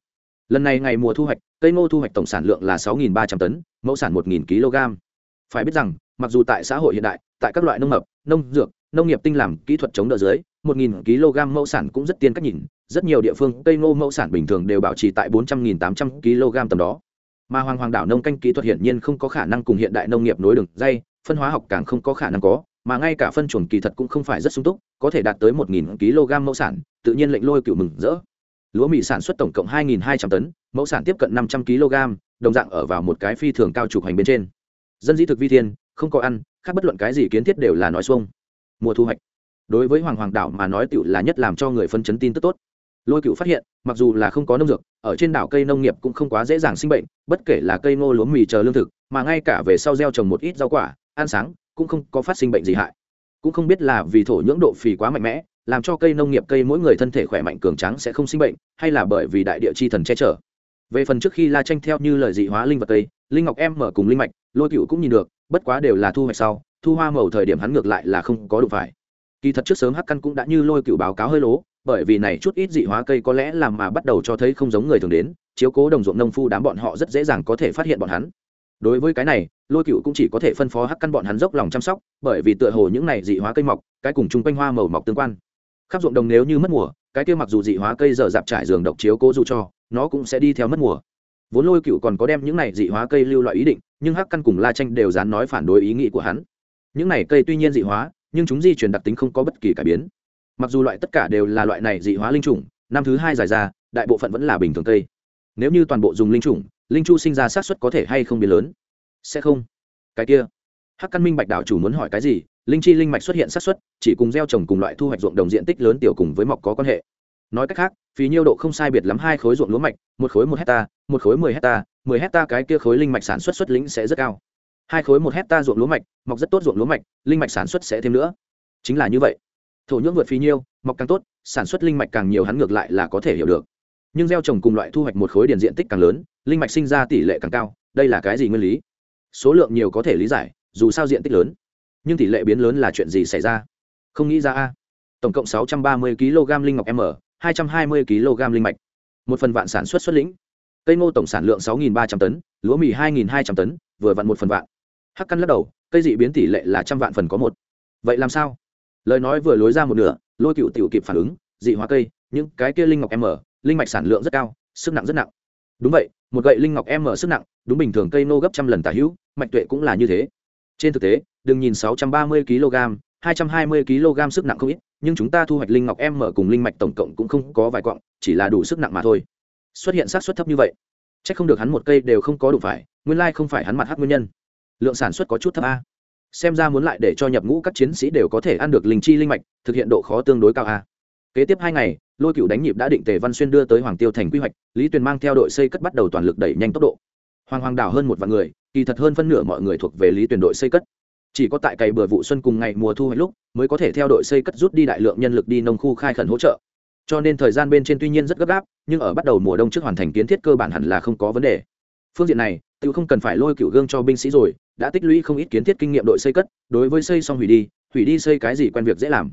Lần này ngày mùa thu hoạch, cây ngô thu hoạch tổng sản lượng là sáu ba trăm tấn, mẫu sản một kg. Phải biết rằng, mặc dù tại xã hội hiện đại, tại các loại nông mập, nông dược, nông nghiệp tinh làm, kỹ thuật chống đỡ dưới, một kg mẫu sản cũng rất tiên cách nhìn, rất nhiều địa phương cây ngô mẫu sản bình thường đều bảo trì tại bốn trăm nghìn tám trăm kg tầm đó. Mà hoàng hoàng đảo nông canh kỹ thuật hiển nhiên không có khả năng cùng hiện đại nông nghiệp nối đường dây phân hóa học càng không có khả năng có, mà ngay cả phân chuồng kỳ thật cũng không phải rất sung túc, có thể đạt tới một nghìn kg mẫu sản, tự nhiên lệnh lôi cựu mừng rỡ. Lúa mì sản xuất tổng cộng hai nghìn hai trăm tấn, mẫu sản tiếp cận năm trăm kg, đồng dạng ở vào một cái phi thường cao trục hành bên trên. Dân dĩ thực vi thiên, không có ăn, khác bất luận cái gì kiến thiết đều là nói xuông. Mùa thu hoạch. Đối với hoàng hoàng đảo mà nói tựu là nhất làm cho người phân chấn tin tức tốt. Lôi cựu phát hiện, mặc dù là không có nông dược, ở trên đảo cây nông nghiệp cũng không quá dễ dàng sinh bệnh, bất kể là cây ngô lúa mì chờ lương thực, mà ngay cả về sau gieo trồng một ít rau quả ăn sáng, cũng không có phát sinh bệnh gì hại. Cũng không biết là vì thổ nhưỡng độ phì quá mạnh mẽ, làm cho cây nông nghiệp, cây mỗi người thân thể khỏe mạnh cường trắng sẽ không sinh bệnh, hay là bởi vì đại địa chi thần che chở. Về phần trước khi la tranh theo như lời dị hóa linh vật cây linh ngọc em mở cùng linh mạch, lôi cựu cũng nhìn được, bất quá đều là thu hoạch sau, thu hoa màu thời điểm hắn ngược lại là không có đủ phải. Kỳ thật trước sớm hắc căn cũng đã như lôi cựu báo cáo hơi lố, bởi vì này chút ít dị hóa cây có lẽ làm mà bắt đầu cho thấy không giống người thường đến, chiếu cố đồng ruộng nông phu đám bọn họ rất dễ dàng có thể phát hiện bọn hắn. Đối với cái này lôi cựu cũng chỉ có thể phân phó hắc căn bọn hắn dốc lòng chăm sóc, bởi vì tựa hồ những này dị hóa cây mọc, cái cùng chung quanh hoa màu mọc tương quan. Khắp ruộng đồng nếu như mất mùa, cái kia mặc dù dị hóa cây dở dạp trải giường độc chiếu cố dù cho, nó cũng sẽ đi theo mất mùa. Vốn lôi cựu còn có đem những này dị hóa cây lưu loại ý định, nhưng hắc căn cùng la tranh đều dán nói phản đối ý nghĩ của hắn. Những này cây tuy nhiên dị hóa, nhưng chúng di chuyển đặc tính không có bất kỳ cải biến. Mặc dù loại tất cả đều là loại này dị hóa linh chủng, năm thứ hai dài ra, đại bộ phận vẫn là bình thường cây. Nếu như toàn bộ dùng linh chủng, linh chu sinh ra xác suất có thể hay không biến lớn sẽ không. Cái kia. Hắc căn minh bạch đảo chủ muốn hỏi cái gì, linh chi linh mạch xuất hiện sát xuất chỉ cùng gieo trồng cùng loại thu hoạch ruộng đồng diện tích lớn tiểu cùng với mọc có quan hệ. Nói cách khác, phí nhiêu độ không sai biệt lắm hai khối ruộng lúa mạch, một khối một hecta, một khối mười hecta mười hecta cái kia khối linh mạch sản xuất xuất lĩnh sẽ rất cao. Hai khối một hecta ruộng lúa mạch, mọc rất tốt ruộng lúa mạch, linh mạch sản xuất sẽ thêm nữa. Chính là như vậy. Thổ nhưỡng vượt phí nhiêu, mọc càng tốt, sản xuất linh mạch càng nhiều hắn ngược lại là có thể hiểu được. Nhưng gieo trồng cùng loại thu hoạch một khối điền diện tích càng lớn, linh mạch sinh ra tỷ lệ càng cao, đây là cái gì nguyên lý? Số lượng nhiều có thể lý giải, dù sao diện tích lớn. Nhưng tỷ lệ biến lớn là chuyện gì xảy ra? Không nghĩ ra a. Tổng cộng sáu trăm ba mươi kg linh ngọc m, hai trăm hai mươi kg linh mạch. Một phần vạn sản xuất xuất lĩnh. Cây ngô tổng sản lượng sáu ba trăm tấn, lúa mì hai hai trăm tấn, vừa vặn một phần vạn. Hắc căn lắc đầu, cây dị biến tỷ lệ là trăm vạn phần có một. Vậy làm sao? Lời nói vừa lối ra một nửa, lôi cựu tiểu kịp phản ứng, dị hóa cây, những cái kia linh ngọc m, linh mạch sản lượng rất cao, sức nặng rất nặng. Đúng vậy, một gậy linh ngọc m sức nặng đúng bình thường cây nô gấp trăm lần tả hữu, mạch tuệ cũng là như thế. Trên thực tế, đừng nhìn sáu trăm ba mươi kg, hai trăm hai mươi kg sức nặng không ít, nhưng chúng ta thu hoạch linh ngọc em mở cùng linh mạch tổng cộng cũng không có vài quặng, chỉ là đủ sức nặng mà thôi. Xuất hiện xác suất thấp như vậy, chắc không được hắn một cây đều không có đủ phải, nguyên lai không phải hắn mặt hát nguyên nhân. Lượng sản xuất có chút thấp a. Xem ra muốn lại để cho nhập ngũ các chiến sĩ đều có thể ăn được linh chi linh mạch, thực hiện độ khó tương đối cao a. Kế tiếp hai ngày, lôi cựu đánh nhịp đã định tề văn xuyên đưa tới hoàng tiêu thành quy hoạch, lý tuyền mang theo đội xây cất bắt đầu toàn lực đẩy nhanh tốc độ hoàng hoàng đảo hơn một vạn người, kỳ thật hơn phân nửa mọi người thuộc về lý tuyển đội xây cất. Chỉ có tại cày bừa vụ xuân cùng ngày mùa thu hoạch lúc, mới có thể theo đội xây cất rút đi đại lượng nhân lực đi nông khu khai khẩn hỗ trợ. Cho nên thời gian bên trên tuy nhiên rất gấp gáp, nhưng ở bắt đầu mùa đông trước hoàn thành kiến thiết cơ bản hẳn là không có vấn đề. Phương diện này tự không cần phải lôi cựu gương cho binh sĩ rồi, đã tích lũy không ít kiến thiết kinh nghiệm đội xây cất, đối với xây xong hủy đi hủy đi xây cái gì quen việc dễ làm.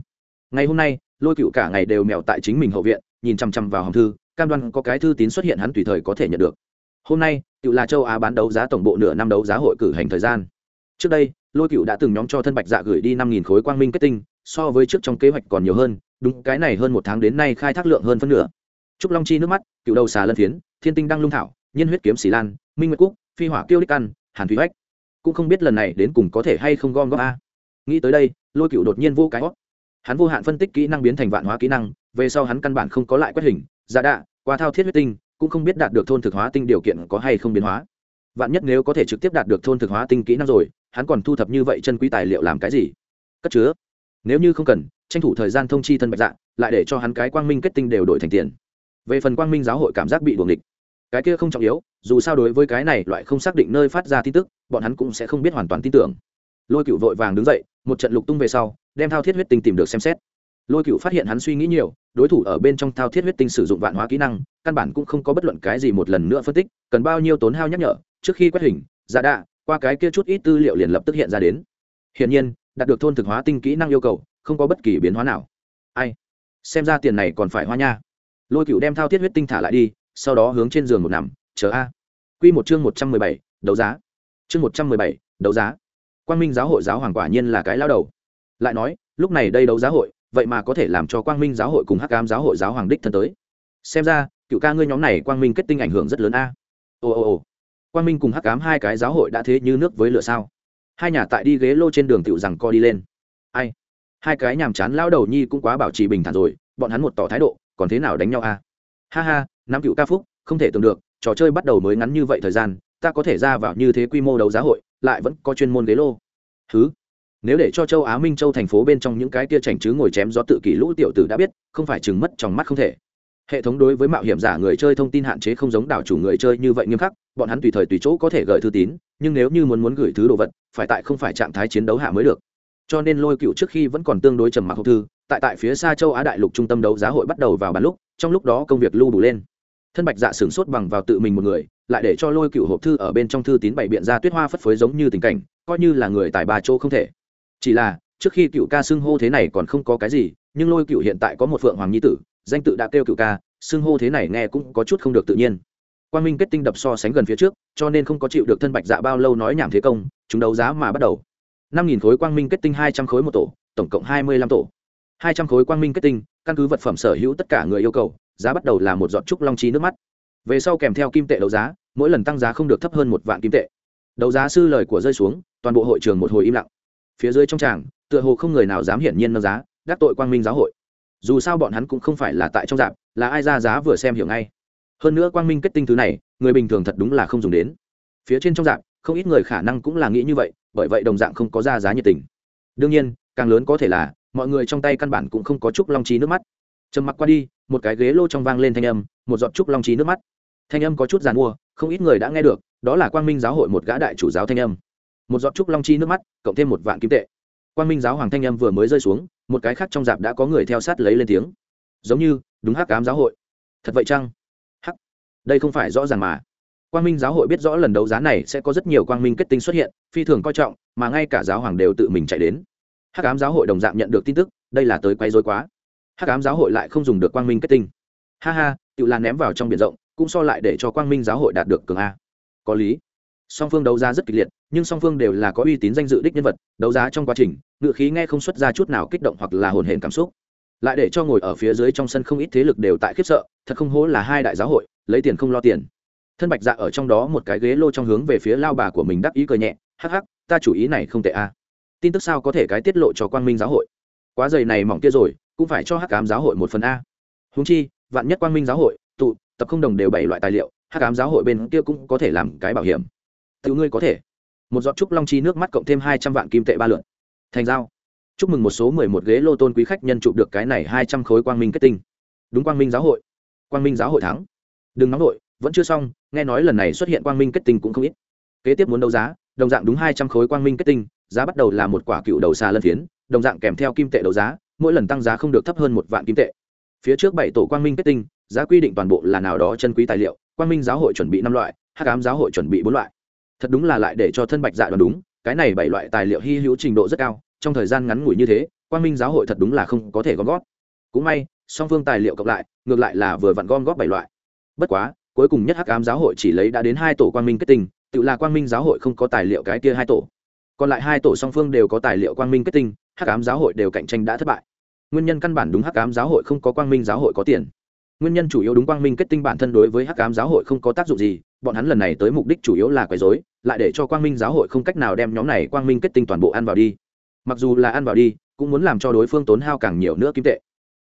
Ngày hôm nay, lôi cựu cả ngày đều mèo tại chính mình hậu viện, nhìn chằm chằm vào hòm thư, cam đoan có cái thư tín xuất hiện hắn tùy thời có thể nhận được. Hôm nay cựu là châu á bán đấu giá tổng bộ nửa năm đấu giá hội cử hành thời gian. Trước đây, lôi cựu đã từng nhóm cho thân bạch dạ gửi đi năm nghìn khối quang minh kết tinh, so với trước trong kế hoạch còn nhiều hơn, đúng cái này hơn một tháng đến nay khai thác lượng hơn phân nửa. Trúc long chi nước mắt, cựu đầu xà lân phiến, thiên tinh đăng lung thảo nhân huyết kiếm xì lan, minh nguyệt cúc, phi hỏa kiêu đích căn, hàn thủy hách. Cũng không biết lần này đến cùng có thể hay không gom góp a. Nghĩ tới đây, lôi cựu đột nhiên vô cái hót. Hắn vô hạn phân tích kỹ năng biến thành vạn hóa kỹ năng, về sau hắn căn bản không có lại quét hình giả đạ, qua thao thiết huyết tinh cũng không biết đạt được thôn thực hóa tinh điều kiện có hay không biến hóa. Vạn nhất nếu có thể trực tiếp đạt được thôn thực hóa tinh kỹ năng rồi, hắn còn thu thập như vậy chân quý tài liệu làm cái gì? Cất chứa. Nếu như không cần, tranh thủ thời gian thông chi thân bạch dạ lại để cho hắn cái quang minh kết tinh đều đổi thành tiền. Về phần quang minh giáo hội cảm giác bị đuồng địch cái kia không trọng yếu, dù sao đối với cái này loại không xác định nơi phát ra tin tức, bọn hắn cũng sẽ không biết hoàn toàn tin tưởng. Lôi cựu vội vàng đứng dậy, một trận lục tung về sau, đem thao thiết huyết tinh tìm được xem xét. Lôi cựu phát hiện hắn suy nghĩ nhiều, đối thủ ở bên trong thao thiết huyết tinh sử dụng vạn hóa kỹ năng căn bản cũng không có bất luận cái gì một lần nữa phân tích, cần bao nhiêu tốn hao nhắc nhở, trước khi quét hình giả đạ, qua cái kia chút ít tư liệu liền lập tức hiện ra đến. Hiển nhiên, đạt được thôn thực hóa tinh kỹ năng yêu cầu, không có bất kỳ biến hóa nào. Ai? Xem ra tiền này còn phải hoa nha. Lôi cựu đem thao thiết huyết tinh thả lại đi, sau đó hướng trên giường một nằm, chờ a. Q một chương một trăm mười bảy, đấu giá. Chương một trăm mười bảy, đấu giá. Quang minh giáo hội giáo hoàng quả nhiên là cái lao đầu. Lại nói, lúc này đây đấu giá hội, vậy mà có thể làm cho quang minh giáo hội cùng hắc cam giáo hội giáo hoàng đích thân tới xem ra, cựu ca ngươi nhóm này quang minh kết tinh ảnh hưởng rất lớn a. Ồ ồ ồ quang minh cùng hắc cám hai cái giáo hội đã thế như nước với lửa sao? Hai nhà tại đi ghế lô trên đường tựu rằng co đi lên. Ai? Hai cái nhàm chán lao đầu nhi cũng quá bảo trì bình thản rồi, bọn hắn một tỏ thái độ, còn thế nào đánh nhau a? Ha ha năm cựu ca phúc, không thể tưởng được, trò chơi bắt đầu mới ngắn như vậy thời gian, ta có thể ra vào như thế quy mô đấu giá hội, lại vẫn có chuyên môn ghế lô. Thứ nếu để cho châu á minh, châu thành phố bên trong những cái tia chảnh chứ ngồi chém gió tự kỷ lũ tiểu tử đã biết, không phải chừng mất trong mắt không thể hệ thống đối với mạo hiểm giả người chơi thông tin hạn chế không giống đảo chủ người chơi như vậy nghiêm khắc, bọn hắn tùy thời tùy chỗ có thể gửi thư tín, nhưng nếu như muốn muốn gửi thứ đồ vật, phải tại không phải trạng thái chiến đấu hạ mới được. Cho nên lôi cựu trước khi vẫn còn tương đối trầm mặc hộp thư, tại tại phía xa châu á đại lục trung tâm đấu giá hội bắt đầu vào bàn lúc, trong lúc đó công việc lưu đủ lên. Thân bạch dạ sửng sốt bằng vào tự mình một người, lại để cho lôi cựu hộp thư ở bên trong thư tín bày biện ra tuyết hoa phất phới giống như tình cảnh, coi như là người tại bà châu không thể. Chỉ là, trước khi cựu ca xưng hô thế này còn không có cái gì, nhưng lôi cựu hiện tại có một phượng hoàng nhi tử danh tự đã kêu cựu ca, xưng hô thế này nghe cũng có chút không được tự nhiên. Quan minh kết tinh đập so sánh gần phía trước, cho nên không có chịu được thân bạch dạ bao lâu nói nhảm thế công, chúng đấu giá mà bắt đầu. Năm nghìn khối quang minh kết tinh, hai trăm khối một tổ, tổng cộng hai mươi lăm tổ. hai trăm khối quang minh kết tinh, căn cứ vật phẩm sở hữu tất cả người yêu cầu, giá bắt đầu là một giọt trúc long trí nước mắt. Về sau kèm theo kim tệ đấu giá, mỗi lần tăng giá không được thấp hơn một vạn kim tệ. Đấu giá sư lời của rơi xuống, toàn bộ hội trường một hồi im lặng. Phía dưới trong tràng, tựa hồ không người nào dám hiển nhiên nâng giá, đắc tội quang minh giáo hội dù sao bọn hắn cũng không phải là tại trong dạp, là ai ra giá vừa xem hiểu ngay. Hơn nữa quang minh kết tinh thứ này, người bình thường thật đúng là không dùng đến. Phía trên trong dạp, không ít người khả năng cũng là nghĩ như vậy, bởi vậy đồng dạng không có ra giá nhiệt tình. Đương nhiên, càng lớn có thể là, mọi người trong tay căn bản cũng không có chút long trí nước mắt. Trầm mặc qua đi, một cái ghế lô trong vang lên thanh âm, một giọt trúc long trí nước mắt. Thanh âm có chút g i à n mua, không ít người đã nghe được, đó là quang minh giáo hội một gã đại chủ giáo thanh âm. Một giọt trúc long chi nước mắt, cộng thêm một vạn kim tệ. Quang minh giáo hoàng thanh âm vừa mới rơi xuống một cái khác trong dạp đã có người theo sát lấy lên tiếng. Giống như, đúng hắc cám giáo hội. Thật vậy chăng? Hắc. Đây không phải rõ ràng mà. Quang minh giáo hội biết rõ lần đấu giá này sẽ có rất nhiều quang minh kết tinh xuất hiện, phi thường coi trọng, mà ngay cả giáo hoàng đều tự mình chạy đến. Hắc cám giáo hội đồng dạng nhận được tin tức, đây là tới quay dối quá. Hắc ám giáo hội lại không dùng được quang minh kết tinh. Ha ha, tự là ném vào trong biển rộng, cũng so lại để cho quang minh giáo hội đạt được cường a. Có lý song phương đấu giá rất kịch liệt, nhưng song phương đều là có uy tín danh dự đích nhân vật, đấu giá trong quá trình, ngựa khí nghe không xuất ra chút nào kích động hoặc là hồn hển cảm xúc. Lại để cho ngồi ở phía dưới trong sân không ít thế lực đều tại khiếp sợ, thật không hố là hai đại giáo hội, lấy tiền không lo tiền. Thân bạch dạ ở trong đó một cái ghế lô trong hướng về phía lao bà của mình đắc ý cười nhẹ, hắc hắc, ta chủ ý này không tệ a tin tức sao có thể cái tiết lộ cho quang minh giáo hội? Quá dày này mỏng kia rồi, cũng phải cho hắc cám giáo hội một phần a. Húng chi, vạn nhất quang minh giáo hội, tụ, tập không đồng đều bảy loại tài liệu, hắc cám giáo hội bên kia cũng có thể làm cái bảo hiểm tự ngươi có thể. Một giọt trúc long chi nước mắt cộng thêm hai trăm vạn kim tệ ba lượn thành giao. Chúc mừng một số mười một ghế lô tôn quý khách nhân chụp được cái này hai trăm khối quang minh kết tinh. Đúng quang minh giáo hội. Quang minh giáo hội thắng. Đừng nóng đội vẫn chưa xong, nghe nói lần này xuất hiện quang minh kết tinh cũng không ít. Kế tiếp muốn đấu giá, đồng dạng đúng hai trăm khối quang minh kết tinh, giá bắt đầu là một quả cựu đầu xà lân phiến, đồng dạng kèm theo kim tệ đấu giá, mỗi lần tăng giá không được thấp hơn một vạn kim tệ. Phía trước bảy tổ quang minh kết tinh, giá quy định toàn bộ là nào đó chân quý tài liệu, quang minh giáo hội chuẩn bị năm loại, hắc ám giáo hội chuẩn bị bốn loại thật đúng là lại để cho thân bạch dạ đoán đúng, cái này bảy loại tài liệu hy hữu trình độ rất cao, trong thời gian ngắn ngủi như thế, quang minh giáo hội thật đúng là không có thể gom góp. Cũng may, song phương tài liệu cộng lại, ngược lại là vừa vặn gom góp bảy loại. Bất quá, cuối cùng nhất hắc ám giáo hội chỉ lấy đã đến hai tổ quang minh kết tinh, tự là quang minh giáo hội không có tài liệu cái kia hai tổ. Còn lại hai tổ song phương đều có tài liệu quang minh kết tinh, hắc ám giáo hội đều cạnh tranh đã thất bại. Nguyên nhân căn bản đúng hắc ám giáo hội không có quang minh giáo hội có tiền. Nguyên nhân chủ yếu đúng quang minh kết tinh bản thân đối với hắc ám giáo hội không có tác dụng gì bọn hắn lần này tới mục đích chủ yếu là quấy rối, lại để cho quang minh giáo hội không cách nào đem nhóm này quang minh kết tinh toàn bộ ăn vào đi. Mặc dù là ăn vào đi, cũng muốn làm cho đối phương tốn hao càng nhiều nữa kim tệ.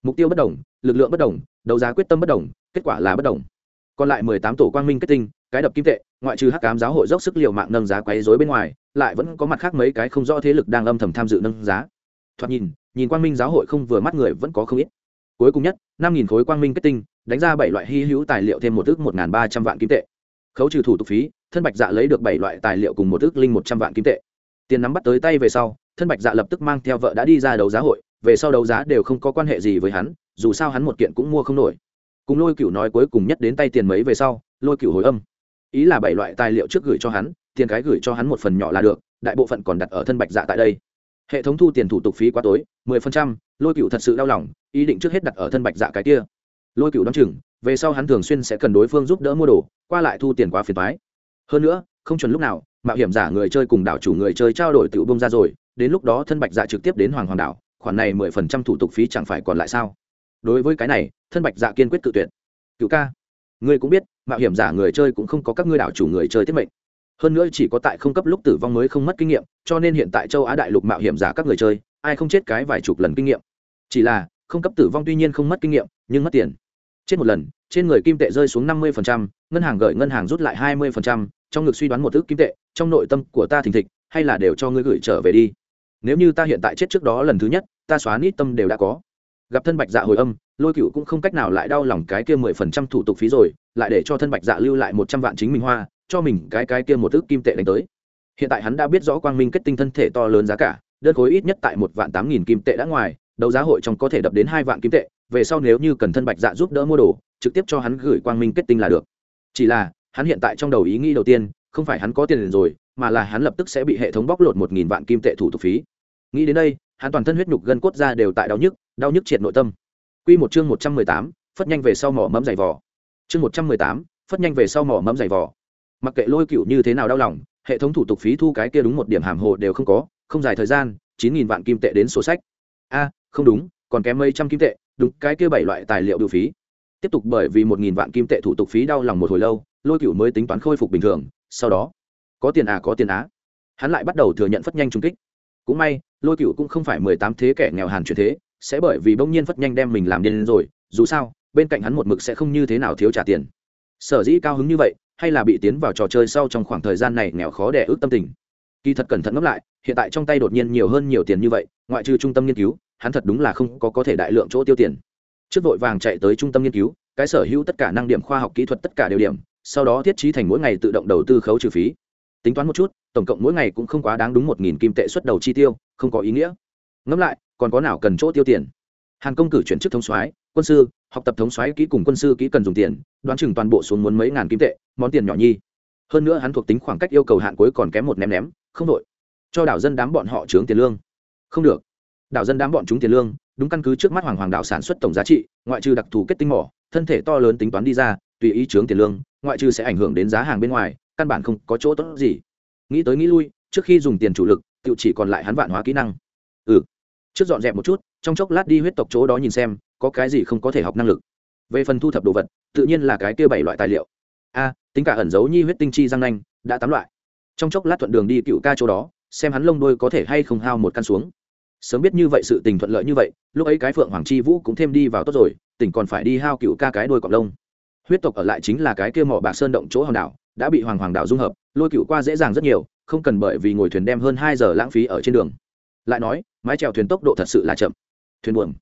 Mục tiêu bất đồng, lực lượng bất đồng, đấu giá quyết tâm bất đồng, kết quả là bất đồng. Còn lại mười tám tổ quang minh kết tinh, cái đập kim tệ, ngoại trừ hắc cám giáo hội dốc sức l i ề u mạng nâng giá quấy dối bên ngoài, lại vẫn có mặt khác mấy cái không rõ thế lực đang âm thầm tham dự nâng giá. Thoạt nhìn nhìn quang minh giáo hội không vừa mắt người vẫn có không ít. Cuối cùng nhất, năm nghìn khối quang minh kết tinh, đánh ra bảy loại hy hữu tài liệu thêm một ước một ba trăm vạn kim tệ khấu trừ thủ tục phí, thân bạch dạ lấy được bảy loại tài liệu cùng một ước linh một trăm vạn kim tệ. Tiền nắm bắt tới tay về sau, thân bạch dạ lập tức mang theo vợ đã đi ra đấu giá hội, về sau đấu giá đều không có quan hệ gì với hắn, dù sao hắn một kiện cũng mua không nổi. Cùng lôi cựu nói cuối cùng nhất đến tay tiền mấy về sau, lôi cựu hồi âm. Ý là bảy loại tài liệu trước gửi cho hắn, tiền cái gửi cho hắn một phần nhỏ là được, đại bộ phận còn đặt ở thân bạch dạ tại đây. Hệ thống thu tiền thủ tục phí quá tối, mười phần trăm, lôi cựu thật sự đau lòng, ý định trước hết đặt ở thân bạch dạ cái kia lôi cựu đ o á n chừng, về sau hắn thường xuyên sẽ cần đối phương giúp đỡ mua đồ, qua lại thu tiền quá phiền thoái hơn nữa, không chuẩn lúc nào, mạo hiểm giả người chơi cùng đảo chủ người chơi trao đổi tự bông ra rồi, đến lúc đó thân bạch dạ trực tiếp đến hoàng hoàng đảo, khoản này mười phần trăm thủ tục phí chẳng phải còn lại sao? Đối với cái này, thân bạch dạ kiên quyết tự tuyệt. Cựu ca, ngươi cũng biết, mạo hiểm giả người chơi cũng không có các ngươi đảo chủ người chơi tiết mệnh. Hơn nữa chỉ có tại không cấp lúc tử vong mới không mất kinh nghiệm, cho nên hiện tại châu á đại lục mạo hiểm giả các người chơi, ai không chết cái vài chục lần kinh nghiệm. Chỉ là, không cấp tử vong tuy nhiên không mất kinh nghiệm nhưng mất tiền. Chết một lần, trên người kim tệ rơi xuống năm mươi ngân hàng gửi ngân hàng rút lại hai mươi trong ngực suy đoán một ước kim tệ, trong nội tâm của ta thình thịch, hay là đều cho ngươi gửi trở về đi. Nếu như ta hiện tại chết trước đó lần thứ nhất, ta xóa nít tâm đều đã có. Gặp thân bạch dạ hồi âm, lôi cựu cũng không cách nào lại đau lòng cái kia mười phần trăm thủ tục phí rồi, lại để cho thân bạch dạ lưu lại một trăm vạn chính mình hoa, cho mình cái cái kia một ước kim tệ đánh tới. Hiện tại hắn đã biết rõ quang minh kết tinh thân thể to lớn giá cả, đơn khối ít nhất tại một vạn tám nghìn kim tệ đã ngoài, đấu giá hội trong có thể đập đến hai vạn kim tệ về sau nếu như cần thân bạch dạ giúp đỡ mua đồ, trực tiếp cho hắn gửi quang minh kết tinh là được. Chỉ là, hắn hiện tại trong đầu ý nghĩ đầu tiên, không phải hắn có tiền rồi, mà là hắn lập tức sẽ bị hệ thống bóc lột một nghìn vạn kim tệ thủ tục phí. Nghĩ đến đây, hắn toàn thân huyết nhục gân cốt ra đều tại đau nhức đau nhức triệt nội tâm. Quy một chương một trăm mười tám, phất nhanh về sau mỏ mẫm dày vỏ chương một trăm mười tám, phất nhanh về sau mỏ mẫm dày vỏ mặc kệ lôi cựu như thế nào đau lòng, hệ thống thủ tục phí thu cái kia đúng một điểm hàm hồ đều không có, không dài thời gian, chín nghìn vạn kim tệ đến sổ sách. A, không đúng, còn kém mấy trăm kim tệ đúng, cái kia bảy loại tài liệu biểu phí. Tiếp tục bởi vì một nghìn vạn kim tệ thủ tục phí đau lòng một hồi lâu, lôi cựu mới tính toán khôi phục bình thường, sau đó, có tiền à có tiền á. Hắn lại bắt đầu thừa nhận phất nhanh trung kích. Cũng may, lôi cựu cũng không phải mười tám thế kẻ nghèo hàn chuyển thế, sẽ bởi vì bỗng nhiên phất nhanh đem mình làm điên rồi, dù sao, bên cạnh hắn một mực sẽ không như thế nào thiếu trả tiền. Sở dĩ cao hứng như vậy, hay là bị tiến vào trò chơi sau trong khoảng thời gian này nghèo khó đẻ ước tâm tình. Kỳ thật cẩn thận ngẫm lại, hiện tại trong tay đột nhiên nhiều hơn nhiều tiền như vậy, ngoại trừ trung tâm nghiên cứu hắn thật đúng là không có có thể đại lượng chỗ tiêu tiền. Trước vội vàng chạy tới trung tâm nghiên cứu, cái sở hữu tất cả năng điểm khoa học kỹ thuật tất cả đều điểm, sau đó thiết trí thành mỗi ngày tự động đầu tư khấu trừ phí. Tính toán một chút, tổng cộng mỗi ngày cũng không quá đáng đúng một nghìn kim tệ xuất đầu chi tiêu, không có ý nghĩa. Ngẫm lại, còn có nào cần chỗ tiêu tiền? Hàn công cử chuyển chức thống soái, quân sư, học tập thống soái kỹ cùng quân sư kỹ cần dùng tiền, đoán chừng toàn bộ xuống muốn mấy ngàn kim tệ, món tiền nhỏ nhi. Hơn nữa hắn thuộc tính khoảng cách yêu cầu hạn cuối còn kém một ném ném, không đội cho đảo dân đám bọn họ trướng tiền lương. Không được đảo dân đám bọn chúng tiền lương, đúng căn cứ trước mắt hoàng hoàng đảo sản xuất tổng giá trị, ngoại trừ đặc thù kết tinh mỏ, thân thể to lớn tính toán đi ra, tùy ý trướng tiền lương, ngoại trừ sẽ ảnh hưởng đến giá hàng bên ngoài, căn bản không có chỗ tốt gì. Nghĩ tới nghĩ lui, trước khi dùng tiền chủ lực tự chỉ còn lại hắn vạn hóa kỹ năng. Ừ. Trước dọn dẹp một chút, trong chốc lát đi huyết tộc chỗ đó nhìn xem, có cái gì không có thể học năng lực. Về phần thu thập đồ vật, tự nhiên là cái kia bảy loại tài liệu. A, tính cả ẩn dấu nhi huyết tinh chi răng nanh, đã tám loại. Trong chốc lát thuận đường đi cựu ca chỗ đó, xem hắn lông đôi có thể hay không hao một căn xuống sớm biết như vậy sự tình thuận lợi như vậy, lúc ấy cái phượng hoàng chi vũ cũng thêm đi vào tốt rồi, tỉnh còn phải đi hao cựu ca cái đôi cọc lông. Huyết tộc ở lại chính là cái kia mỏ bạc sơn động chỗ hòn đảo, đã bị hoàng hoàng đảo dung hợp, lôi cựu qua dễ dàng rất nhiều, không cần bởi vì ngồi thuyền đem hơn hai giờ lãng phí ở trên đường. Lại nói, mái chèo thuyền tốc độ thật sự là chậm. Thuyền buồm.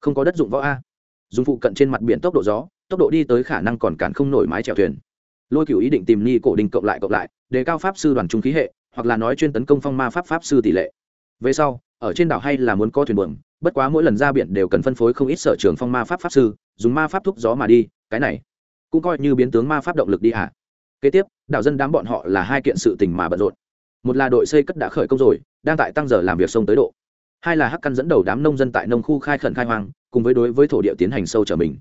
Không có đất dụng võ a. Dùng phụ cận trên mặt biển tốc độ gió, tốc độ đi tới khả năng còn cản không nổi mái chèo thuyền. Lôi cựu ý định tìm ni cổ đình cộng lại cộng lại, đề cao pháp sư đoàn trung khí hệ, hoặc là nói chuyên tấn công phong ma pháp pháp sư tỷ lệ. Về sau ở trên đảo hay là muốn có thuyền buồm, bất quá mỗi lần ra biển đều cần phân phối không ít sở trường phong ma pháp pháp sư, dùng ma pháp thúc gió mà đi, cái này cũng coi như biến tướng ma pháp động lực đi hả kế tiếp, đảo dân đám bọn họ là hai kiện sự tình mà bận rộn. Một là đội xây cất đã khởi công rồi, đang tại tăng giờ làm việc sông tới độ. Hai là hắc căn dẫn đầu đám nông dân tại nông khu khai khẩn khai hoang, cùng với đối với thổ địa tiến hành sâu trở mình.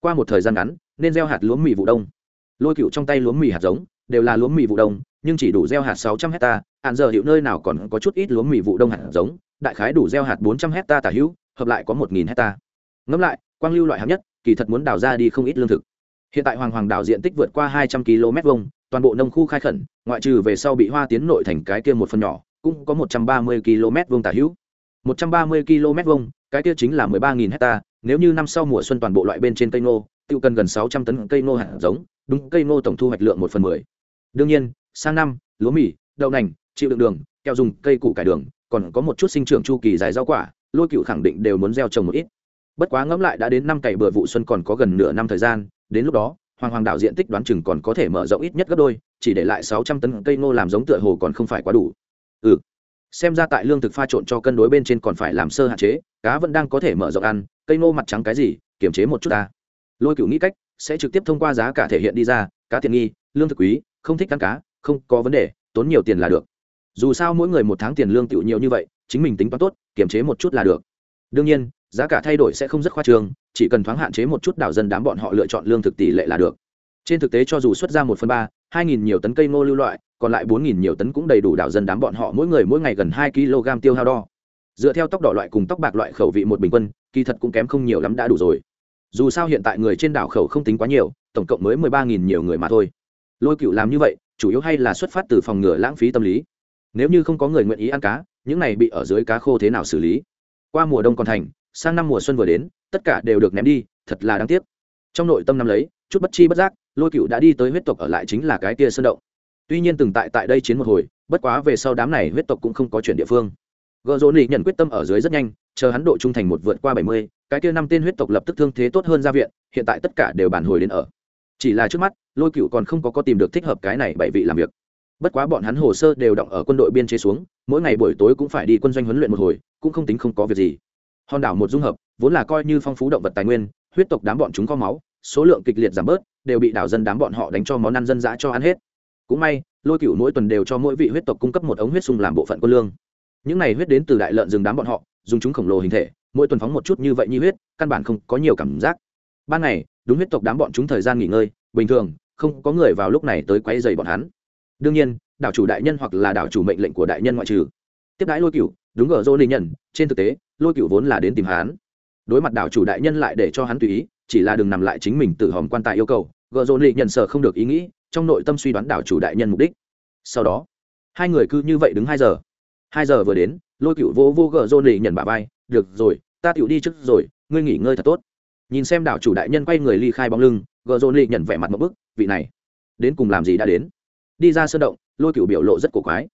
Qua một thời gian ngắn, nên gieo hạt lúa mì vụ đông. Lôi cựu trong tay lúa mì hạt giống, đều là lúa mì vụ đông, nhưng chỉ đủ gieo hạt sáu trăm hecta, hạn giờ hiệu nơi nào còn có chút ít lúa mì vụ đông hạt giống đại khái đủ gieo hạt bốn trăm hecta tả hữu, hợp lại có một nghìn hecta. Ngẫm lại, quang lưu loại hạng nhất, kỳ thật muốn đào ra đi không ít lương thực. Hiện tại hoàng hoàng đảo diện tích vượt qua hai trăm km vuông, toàn bộ nông khu khai khẩn, ngoại trừ về sau bị hoa tiến nội thành cái kia một phần nhỏ, cũng có một trăm ba mươi km vuông tả hữu. Một trăm ba mươi km vuông, cái kia chính là mười ba nghìn hecta, nếu như năm sau mùa xuân toàn bộ loại bên trên cây nô tự cần gần sáu trăm tấn cây nô hạt giống, đúng, cây nô tổng thu hoạch lượng một phần mười. Đương nhiên, sang năm, lúa mì, đậu nành, chịu đựng đường, keo dùng cây củ cải đường còn có một chút sinh trưởng chu kỳ dài rau quả, lôi cựu khẳng định đều muốn gieo trồng một ít. Bất quá ngẫm lại đã đến năm cày bừa vụ xuân còn có gần nửa năm thời gian, đến lúc đó, hoàng hoàng đạo diện tích đoán chừng còn có thể mở rộng ít nhất gấp đôi, chỉ để lại sáu trăm tấn cây ngô làm giống tựa hồ còn không phải quá đủ. Ừ. Xem ra tại lương thực pha trộn cho cân đối bên trên còn phải làm sơ hạn chế, cá vẫn đang có thể mở rộng ăn, cây ngô mặt trắng cái gì, kiềm chế một chút ta. Lôi cựu nghĩ cách, sẽ trực tiếp thông qua giá cả thể hiện đi ra, cá tiện nghi, lương thực quý, không thích ăn cá, không có vấn đề, tốn nhiều tiền là được dù sao mỗi người một tháng tiền lương tựu nhiều như vậy, chính mình tính toán tốt, kiềm chế một chút là được. Đương nhiên, giá cả thay đổi sẽ không rất khoa trương, chỉ cần thoáng hạn chế một chút đảo dân đám bọn họ lựa chọn lương thực tỷ lệ là được. Trên thực tế cho dù xuất ra một phần ba, hai nghìn nhiều tấn cây ngô lưu loại, còn lại bốn nghìn nhiều tấn cũng đầy đủ đảo dân đám bọn họ mỗi người mỗi ngày gần hai kg tiêu hao đo. Dựa theo tóc đỏ loại cùng tóc bạc loại khẩu vị một bình quân, kỳ thật cũng kém không nhiều lắm đã đủ rồi. Dù sao hiện tại người trên đảo khẩu không tính quá nhiều, tổng cộng mới mười ba nghìn nhiều người mà thôi. Lôi cựu làm như vậy, chủ yếu hay là xuất phát từ phòng ngừa lãng phí tâm lý nếu như không có người nguyện ý ăn cá, những này bị ở dưới cá khô thế nào xử lý? Qua mùa đông còn thành, sang năm mùa xuân vừa đến, tất cả đều được ném đi, thật là đáng tiếc. Trong nội tâm năm lấy, chút bất chi bất giác, lôi cựu đã đi tới huyết tộc ở lại chính là cái kia sơn động. Tuy nhiên từng tại tại đây chiến một hồi, bất quá về sau đám này huyết tộc cũng không có chuyển địa phương. Gợ rỗ nỉ nhận quyết tâm ở dưới rất nhanh, chờ hắn độ trung thành một vượt qua bảy mươi, cái kia năm tên huyết tộc lập tức thương thế tốt hơn ra viện, hiện tại tất cả đều bản hồi đến ở. Chỉ là trước mắt, lôi cựu còn không có có tìm được thích hợp cái này bảy vị làm việc bất quá bọn hắn hồ sơ đều động ở quân đội biên chế xuống, mỗi ngày buổi tối cũng phải đi quân doanh huấn luyện một hồi, cũng không tính không có việc gì. Hòn đảo một dung hợp, vốn là coi như phong phú động vật tài nguyên, huyết tộc đám bọn chúng có máu, số lượng kịch liệt giảm bớt, đều bị đảo dân đám bọn họ đánh cho món ăn dân dã cho ăn hết. Cũng may, lôi cựu mỗi tuần đều cho mỗi vị huyết tộc cung cấp một ống huyết sung làm bộ phận quân lương. Những này huyết đến từ đại lợn rừng đám bọn họ, dùng chúng khổng lồ hình thể, mỗi tuần phóng một chút như vậy như huyết, căn bản không có nhiều cảm giác. Ban ngày, đúng huyết tộc đám bọn chúng thời gian nghỉ ngơi, bình thường, không có người vào lúc này tới quấy dày bọn hắn đương nhiên, đảo chủ đại nhân hoặc là đảo chủ mệnh lệnh của đại nhân ngoại trừ. Tiếp đãi lôi cựu đúng ở dô ninh nhận trên thực tế, lôi cựu vốn là đến tìm hắn. Đối mặt đảo chủ đại nhân lại để cho hắn tùy ý, chỉ là đừng nằm lại chính mình tự hòm quan tài yêu cầu gợ dô ninh nhận sợ không được ý nghĩ, trong nội tâm suy đoán đảo chủ đại nhân mục đích. Sau đó, hai người cứ như vậy đứng hai giờ. Hai giờ vừa đến, lôi cựu vô vô gợ dô ninh nhận bà vai, được rồi, ta tựu đi trước rồi, ngươi nghỉ ngơi thật tốt. Nhìn xem đảo chủ đại nhân quay người ly khai bóng lưng gợ dô ninh nhận vẻ mặt một bức, vị này, đến cùng làm gì đã đến? Đi ra sơn động, lôi cựu biểu lộ rất cổ quái.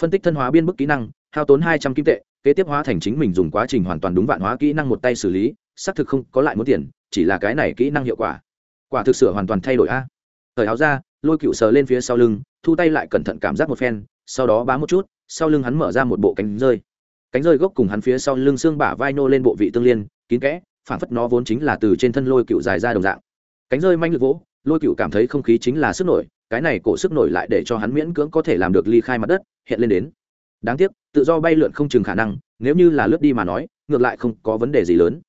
Phân tích thân hóa biên bức kỹ năng, hao tốn hai trăm kim tệ, kế tiếp hóa thành chính mình dùng quá trình hoàn toàn đúng vạn hóa kỹ năng một tay xử lý, xác thực không có lại muốn tiền, chỉ là cái này kỹ năng hiệu quả. Quả thực sửa hoàn toàn thay đổi a. Thời áo ra, lôi cựu sờ lên phía sau lưng, thu tay lại cẩn thận cảm giác một phen, sau đó bám một chút, sau lưng hắn mở ra một bộ cánh rơi. Cánh rơi gốc cùng hắn phía sau lưng xương bả vai nô lên bộ vị tương liên, kín kẽ, phản phất nó vốn chính là từ trên thân lôi cựu dài ra đồng dạng. Cánh rơi manh lực vỗ, lôi cựu cảm thấy không khí chính là sức nổi cái này cổ sức nổi lại để cho hắn miễn cưỡng có thể làm được ly khai mặt đất, hiện lên đến. Đáng tiếc, tự do bay lượn không chừng khả năng, nếu như là lướt đi mà nói, ngược lại không có vấn đề gì lớn.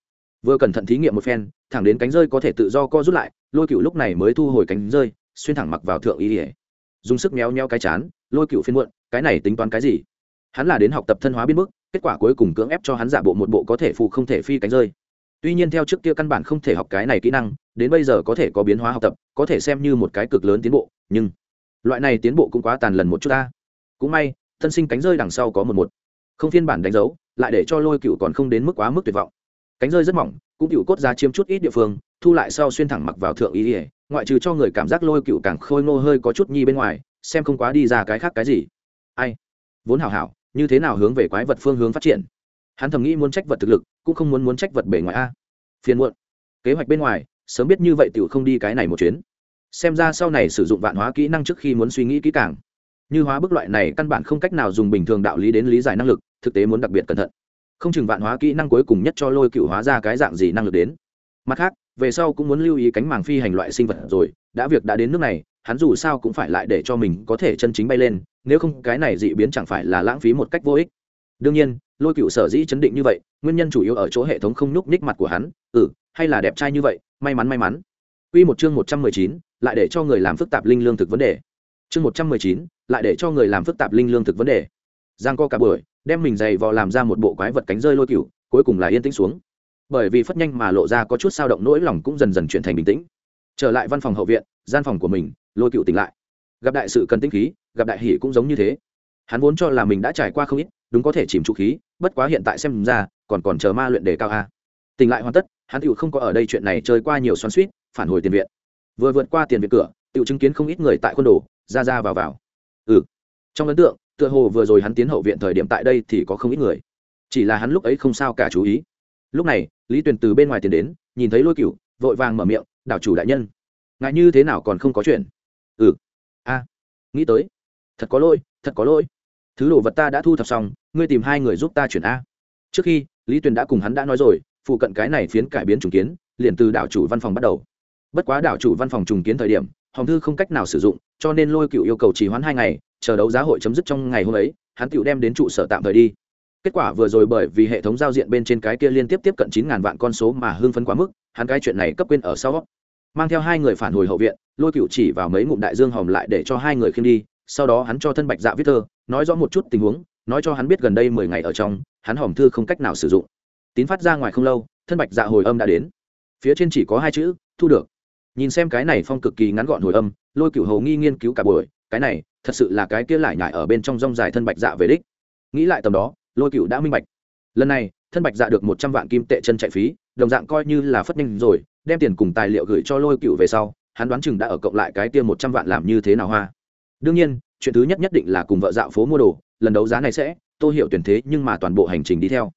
Vừa cẩn thận thí nghiệm một phen, thẳng đến cánh rơi có thể tự do co rút lại, lôi cựu lúc này mới thu hồi cánh rơi, xuyên thẳng mặc vào thượng ý ỉa dùng sức méo nheo cái chán, lôi cựu phiên muộn, cái này tính toán cái gì? Hắn là đến học tập thân hóa biến mức, kết quả cuối cùng cưỡng ép cho hắn giả bộ một bộ có thể phụ không thể phi cánh rơi tuy nhiên theo trước kia căn bản không thể học cái này kỹ năng, đến bây giờ có thể có biến hóa học tập, có thể xem như một cái cực lớn tiến bộ, nhưng loại này tiến bộ cũng quá tàn lần một chút ta. Cũng may, thân sinh cánh rơi đằng sau có một một. Không phiên bản đánh dấu, lại để cho lôi cựu còn không đến mức quá mức tuyệt vọng. Cánh rơi rất mỏng, cũng cựu cốt ra chiếm chút ít địa phương, thu lại sau xuyên thẳng mặc vào thượng ý ỉa ngoại trừ cho người cảm giác lôi cựu càng khôi ngô hơi có chút nhi bên ngoài, xem không quá đi ra cái khác cái gì. Ai? Vốn hảo hảo, như thế nào hướng về quái vật phương hướng phát triển? Hắn thầm nghĩ muốn trách vật thực lực, cũng không muốn muốn trách vật bề ngoài a. Phiền muộn. Kế hoạch bên ngoài, sớm biết như vậy tiểu không đi cái này một chuyến. Xem ra sau này sử dụng vạn hóa kỹ năng trước khi muốn suy nghĩ kỹ càng. Như hóa bức loại này căn bản không cách nào dùng bình thường đạo lý đến lý giải năng lực, thực tế muốn đặc biệt cẩn thận. Không chừng vạn hóa kỹ năng cuối cùng nhất cho lôi cựu hóa ra cái dạng gì năng lực đến. Mặt khác, về sau cũng muốn lưu ý cánh màng phi hành loại sinh vật rồi, đã việc đã đến nước này, hắn dù sao cũng phải lại để cho mình có thể chân chính bay lên, nếu không cái này dị biến chẳng phải là lãng phí một cách vô ích đương nhiên lôi cựu sở dĩ chấn định như vậy nguyên nhân chủ yếu ở chỗ hệ thống không nhúc nhích mặt của hắn ừ hay là đẹp trai như vậy may mắn may mắn Quy một chương một trăm mười chín, lại để cho người làm phức tạp linh lương thực vấn đề. Chương một trăm mười chín, lại để cho người làm phức tạp linh lương thực vấn đề. Giang co cả buổi, đem mình giày vò làm ra một bộ quái vật cánh rơi lôi cựu, cuối cùng là yên tĩnh xuống. Bởi vì phất nhanh mà lộ ra có chút sao động nỗi lòng cũng dần dần chuyển thành bình tĩnh. Trở lại văn phòng hậu viện, gian phòng của mình, lôi cựu tỉnh lại. gặp đại sự cần tinh khí gặp đại hỷ cũng giống như thế hắn vốn cho là mình đã trải qua không ít đúng có thể chìm trụ khí, bất quá hiện tại xem ra, còn còn chờ ma luyện đề cao a. Tỉnh lại hoàn tất, hắn tựu không có ở đây chuyện này chơi qua nhiều xoắn suýt phản hồi tiền viện. Vừa vượt qua tiền viện cửa tựu chứng kiến không ít người tại khuôn đồ, ra ra vào vào. Ừ. Trong ấn tượng, tựa hồ vừa rồi hắn tiến hậu viện thời điểm tại đây thì có không ít người. Chỉ là hắn lúc ấy không sao cả chú ý. Lúc này, lý tuyền từ bên ngoài tiền đến, nhìn thấy lôi cựu vội vàng mở miệng, đảo chủ đại nhân ngại như thế nào còn không có chuyện? Ừ. A, nghĩ tới. Thật có lỗi, thật có lỗi thứ đồ vật ta đã thu thập xong, ngươi tìm hai người giúp ta chuyển a. Trước khi, lý tuyền đã cùng hắn đã nói rồi, phụ cận cái này phiến cải biến trùng kiến, liền từ đảo chủ văn phòng bắt đầu. Bất quá đảo chủ văn phòng trùng kiến thời điểm, hồng thư không cách nào sử dụng, cho nên lôi cựu yêu cầu trì hoãn hai ngày, chờ đấu giá hội chấm dứt trong ngày hôm ấy, hắn cựu đem đến trụ sở tạm thời đi. Kết quả vừa rồi bởi vì hệ thống giao diện bên trên cái kia liên tiếp tiếp cận chín ngàn vạn con số mà hưng phấn quá mức, hắn cái chuyện này cấp quên ở sau. Mang theo hai người phản hồi hậu viện, lôi cựu chỉ vào mấy ngụm đại dương hòm lại để cho hai người khiêm đi sau đó hắn cho thân bạch dạ viết thơ, nói rõ một chút tình huống, nói cho hắn biết gần đây mười ngày ở trong, hắn hòm thư không cách nào sử dụng. Tín phát ra ngoài không lâu, thân bạch dạ hồi âm đã đến. Phía trên chỉ có hai chữ, thu được. Nhìn xem cái này phong cực kỳ ngắn gọn hồi âm, lôi cửu hầu nghi nghiên cứu cả buổi, cái này, thật sự là cái kia lại nhải ở bên trong rong dài thân bạch dạ về đích. Nghĩ lại tầm đó, lôi cửu đã minh bạch. Lần này, thân bạch dạ được một trăm vạn kim tệ chân chạy phí, đồng dạng coi như là phất nhanh rồi, đem tiền cùng tài liệu gửi cho lôi cửu về sau, hắn đoán chừng đã ở cộng lại cái kia một trăm vạn làm như thế nào hoa đương nhiên, chuyện thứ nhất nhất định là cùng vợ dạo phố mua đồ, lần đấu giá này sẽ, tôi hiểu tuyển thế nhưng mà toàn bộ hành trình đi theo.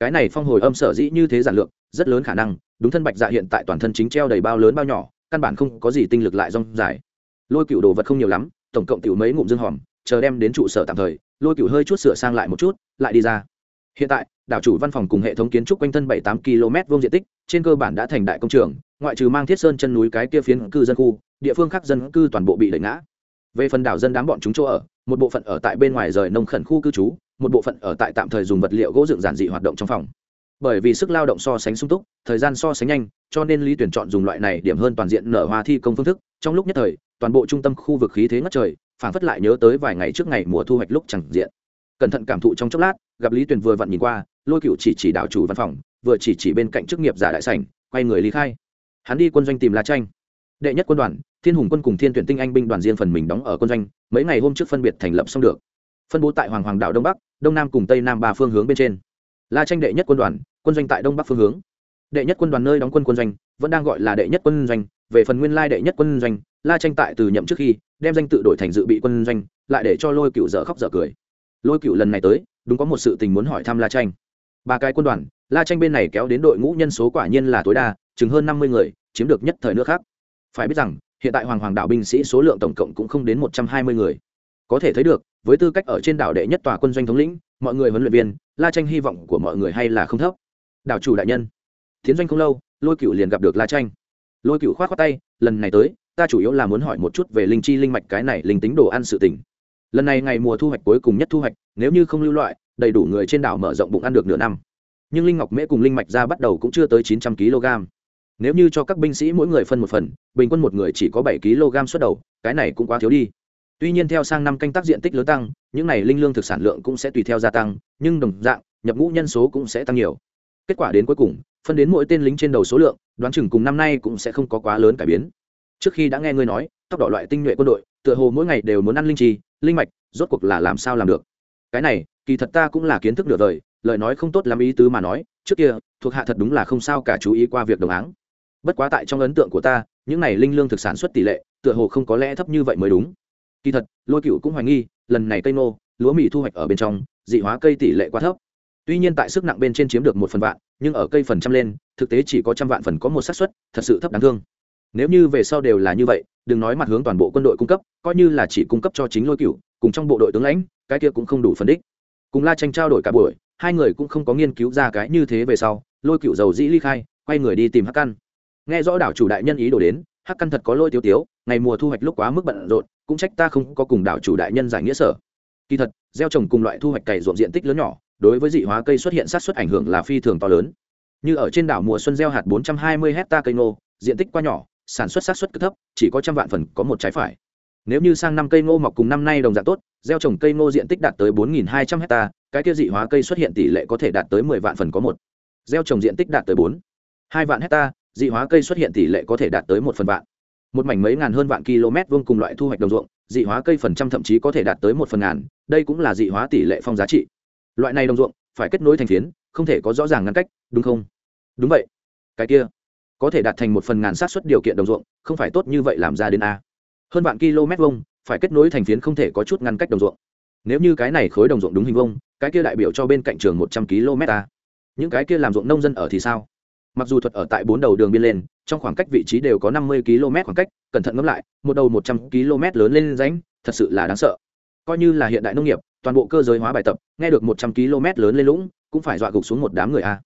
Cái này phong hồi âm sở dĩ như thế giản lược, rất lớn khả năng, đúng thân bạch dạ hiện tại toàn thân chính treo đầy bao lớn bao nhỏ, căn bản không có gì tinh lực lại rong dài. Lôi cựu đồ vật không nhiều lắm, tổng cộng tiểu mấy ngụm dương hòm, chờ đem đến trụ sở tạm thời, lôi cựu hơi chút sửa sang lại một chút, lại đi ra. Hiện tại, đảo chủ văn phòng cùng hệ thống kiến trúc quanh thân bảy tám km vuông diện tích, trên cơ bản đã thành đại công trường, ngoại trừ mang thiết sơn chân núi cái kia phiến cư dân khu, địa phương khác dân cư toàn bộ bị đẩy ngã về phần đảo dân đám bọn chúng chỗ ở, một bộ phận ở tại bên ngoài rời nông khẩn khu cư trú, một bộ phận ở tại tạm thời dùng vật liệu gỗ dựng giản dị hoạt động trong phòng. Bởi vì sức lao động so sánh sung túc, thời gian so sánh nhanh, cho nên lý tuyển chọn dùng loại này điểm hơn toàn diện nở hoa thi công phương thức. Trong lúc nhất thời, toàn bộ trung tâm khu vực khí thế ngất trời phản phất lại nhớ tới vài ngày trước ngày mùa thu hoạch lúc chẳng diện. Cẩn thận cảm thụ trong chốc lát, gặp lý tuyển vừa vặn nhìn qua, lôi cựu chỉ chỉ đạo chủ văn phòng, vừa chỉ chỉ bên cạnh chức nghiệp giả đại sảnh, quay người lý khai. Hắn đi quân doanh tìm la tranh đệ nhất quân đoàn thiên hùng quân cùng thiên tuyển tinh anh binh đoàn riêng phần mình đóng ở quân doanh, mấy ngày hôm trước phân biệt thành lập xong được. Phân bố tại hoàng hoàng đạo đông bắc, đông nam cùng tây nam ba phương hướng bên trên. La tranh đệ nhất quân đoàn, quân doanh tại đông bắc phương hướng. Đệ nhất quân đoàn nơi đóng quân quân doanh, vẫn đang gọi là đệ nhất quân doanh, về phần nguyên lai đệ nhất quân doanh, la tranh tại từ nhậm trước khi, đem danh tự đổi thành dự bị quân doanh, lại để cho lôi cựu dở khóc dở cười. Lôi cựu lần này tới, đúng có một sự tình muốn hỏi thăm la tranh. Ba cái quân đoàn, la tranh bên này kéo đến đội ngũ nhân số quả nhiên là tối đa, chừng hơn năm mươi người, chiếm được nhất thời nước khác. Phải biết rằng hiện tại hoàng hoàng đạo binh sĩ số lượng tổng cộng cũng không đến một trăm hai mươi người. Có thể thấy được, với tư cách ở trên đảo đệ nhất tòa quân doanh thống lĩnh, mọi người huấn luyện viên, la tranh hy vọng của mọi người hay là không thấp. Đảo chủ đại nhân, tiến doanh không lâu, lôi cựu liền gặp được la tranh lôi cựu k h o á t tay, lần này tới, ta chủ yếu là muốn hỏi một chút về linh chi linh mạch cái này, linh tính đồ ăn sự tỉnh lần này ngày mùa thu hoạch cuối cùng nhất thu hoạch, nếu như không lưu loại, đầy đủ người trên đảo mở rộng bụng ăn được nửa năm. Nhưng linh ngọc mễ cùng linh mạch ra bắt đầu cũng chưa tới chín trăm kg nếu như cho các binh sĩ mỗi người phân một phần, bình quân một người chỉ có bảy kg xuất đầu, cái này cũng quá thiếu đi. Tuy nhiên theo sang năm canh tác diện tích lớn tăng, những này linh lương thực sản lượng cũng sẽ tùy theo gia tăng, nhưng đồng dạng, nhập ngũ nhân số cũng sẽ tăng nhiều. Kết quả đến cuối cùng, phân đến mỗi tên lính trên đầu số lượng, đoán chừng cùng năm nay cũng sẽ không có quá lớn cải biến. Trước khi đã nghe ngươi nói, tóc đỏ loại tinh nhuệ quân đội, tựa hồ mỗi ngày đều muốn ăn linh trì linh mạch, rốt cuộc là làm sao làm được? Cái này, kỳ thật ta cũng là kiến thức được đời, lời nói không tốt lắm ý tứ mà nói, trước kia, thuộc hạ thật đúng là không sao cả chú ý qua việc đồng áng bất quá tại trong ấn tượng của ta, những này linh lương thực sản xuất tỷ lệ, tựa hồ không có lẽ thấp như vậy mới đúng. Kỳ thật, lôi cựu cũng hoài nghi, lần này cây nô, lúa mì thu hoạch ở bên trong, dị hóa cây tỷ lệ quá thấp. Tuy nhiên tại sức nặng bên trên chiếm được một phần vạn, nhưng ở cây phần trăm lên, thực tế chỉ có trăm vạn phần có một xác suất, thật sự thấp đáng thương. Nếu như về sau đều là như vậy, đừng nói mặt hướng toàn bộ quân đội cung cấp, coi như là chỉ cung cấp cho chính lôi cựu cùng trong bộ đội tướng lãnh, cái kia cũng không đủ phân đích. Cùng la tranh trao đổi cả buổi, hai người cũng không có nghiên cứu ra cái như thế về sau, lôi cựu dầu dĩ ly khai, quay người đi tìm hắc căn nghe rõ đảo chủ đại nhân ý đồ đến, hắc căn thật có lôi tiêu tiếu, ngày mùa thu hoạch lúc quá mức bận rộn, cũng trách ta không có cùng đảo chủ đại nhân giải nghĩa sở. Kỳ thật, gieo trồng cùng loại thu hoạch cày ruộng diện tích lớn nhỏ, đối với dị hóa cây xuất hiện sát xuất ảnh hưởng là phi thường to lớn. Như ở trên đảo mùa xuân gieo hạt 420 hecta cây ngô, diện tích quá nhỏ, sản xuất sát xuất cực thấp, chỉ có trăm vạn phần có một trái phải. Nếu như sang năm cây ngô mọc cùng năm nay đồng dạng tốt, gieo trồng cây ngô diện tích đạt tới 4.200 hecta, cái kia dị hóa cây xuất hiện tỷ lệ có thể đạt tới 10 vạn phần có một. Gieo trồng diện tích đạt tới 4 2 vạn hecta dị hóa cây xuất hiện tỷ lệ có thể đạt tới một phần vạn. Một mảnh mấy ngàn hơn vạn km vuông cùng loại thu hoạch đồng ruộng, dị hóa cây phần trăm thậm chí có thể đạt tới một phần ngàn, đây cũng là dị hóa tỷ lệ phong giá trị. Loại này đồng ruộng, phải kết nối thành phiến, không thể có rõ ràng ngăn cách, đúng không? Đúng vậy. Cái kia, có thể đạt thành một phần ngàn sát xuất điều kiện đồng ruộng, không phải tốt như vậy làm ra đến a. Hơn vạn km vuông, phải kết nối thành phiến không thể có chút ngăn cách đồng ruộng. Nếu như cái này khối đồng ruộng đúng hình vuông, cái kia đại biểu cho bên cạnh trường một trăm km a. Những cái kia làm ruộng nông dân ở thì sao? Mặc dù thuật ở tại bốn đầu đường biên lên, trong khoảng cách vị trí đều có năm mươi km khoảng cách, cẩn thận ngẫm lại, một đầu một trăm km lớn lên ránh thật sự là đáng sợ. Coi như là hiện đại nông nghiệp, toàn bộ cơ giới hóa bài tập, nghe được một trăm km lớn lên lũng, cũng phải dọa gục xuống một đám người a.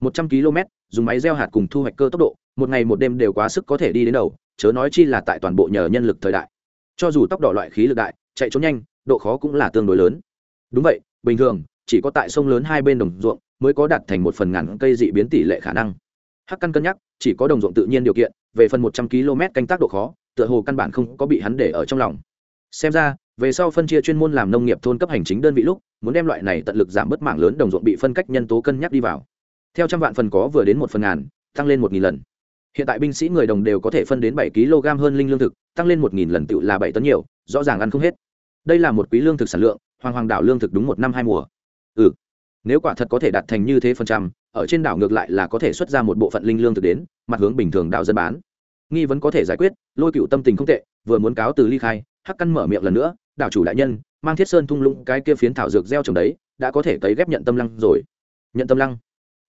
Một trăm km, dùng máy gieo hạt cùng thu hoạch cơ tốc độ, một ngày một đêm đều quá sức có thể đi đến đầu, chớ nói chi là tại toàn bộ nhờ nhân lực thời đại. Cho dù tốc độ loại khí lực đại, chạy trốn nhanh, độ khó cũng là tương đối lớn. Đúng vậy, bình thường, chỉ có tại sông lớn hai bên đồng ruộng mới có đạt thành một phần ngàn cây dị biến tỷ lệ khả năng hắc căn cân nhắc, chỉ có đồng ruộng tự nhiên điều kiện, về phần một trăm km canh tác độ khó, tựa hồ căn bản không có bị hắn để ở trong lòng. Xem ra, về sau phân chia chuyên môn làm nông nghiệp thôn cấp hành chính đơn vị lúc, muốn đem loại này tận lực giảm bớt mạng lớn đồng ruộng bị phân cách nhân tố cân nhắc đi vào. Theo trăm vạn phần có vừa đến một phần ngàn, tăng lên một nghìn lần. Hiện tại binh sĩ người đồng đều có thể phân đến bảy kg hơn linh lương thực, tăng lên một nghìn lần tự là bảy tấn nhiều, rõ ràng ăn không hết. Đây là một quý lương thực sản lượng, hoàng hoàng đảo lương thực đúng một năm hai mùa. Ừ nếu quả thật có thể đạt thành như thế phần trăm ở trên đảo ngược lại là có thể xuất ra một bộ phận linh lương thực đến, mặt hướng bình thường đảo dân bán. Nghi vấn có thể giải quyết, lôi cựu tâm tình không tệ, vừa muốn cáo từ ly khai, hắc căn mở miệng lần nữa, đảo chủ đại nhân, mang thiết sơn thung lũng cái kia phiến thảo dược gieo trồng đấy, đã có thể cấy ghép nhận tâm lăng rồi. Nhận tâm lăng?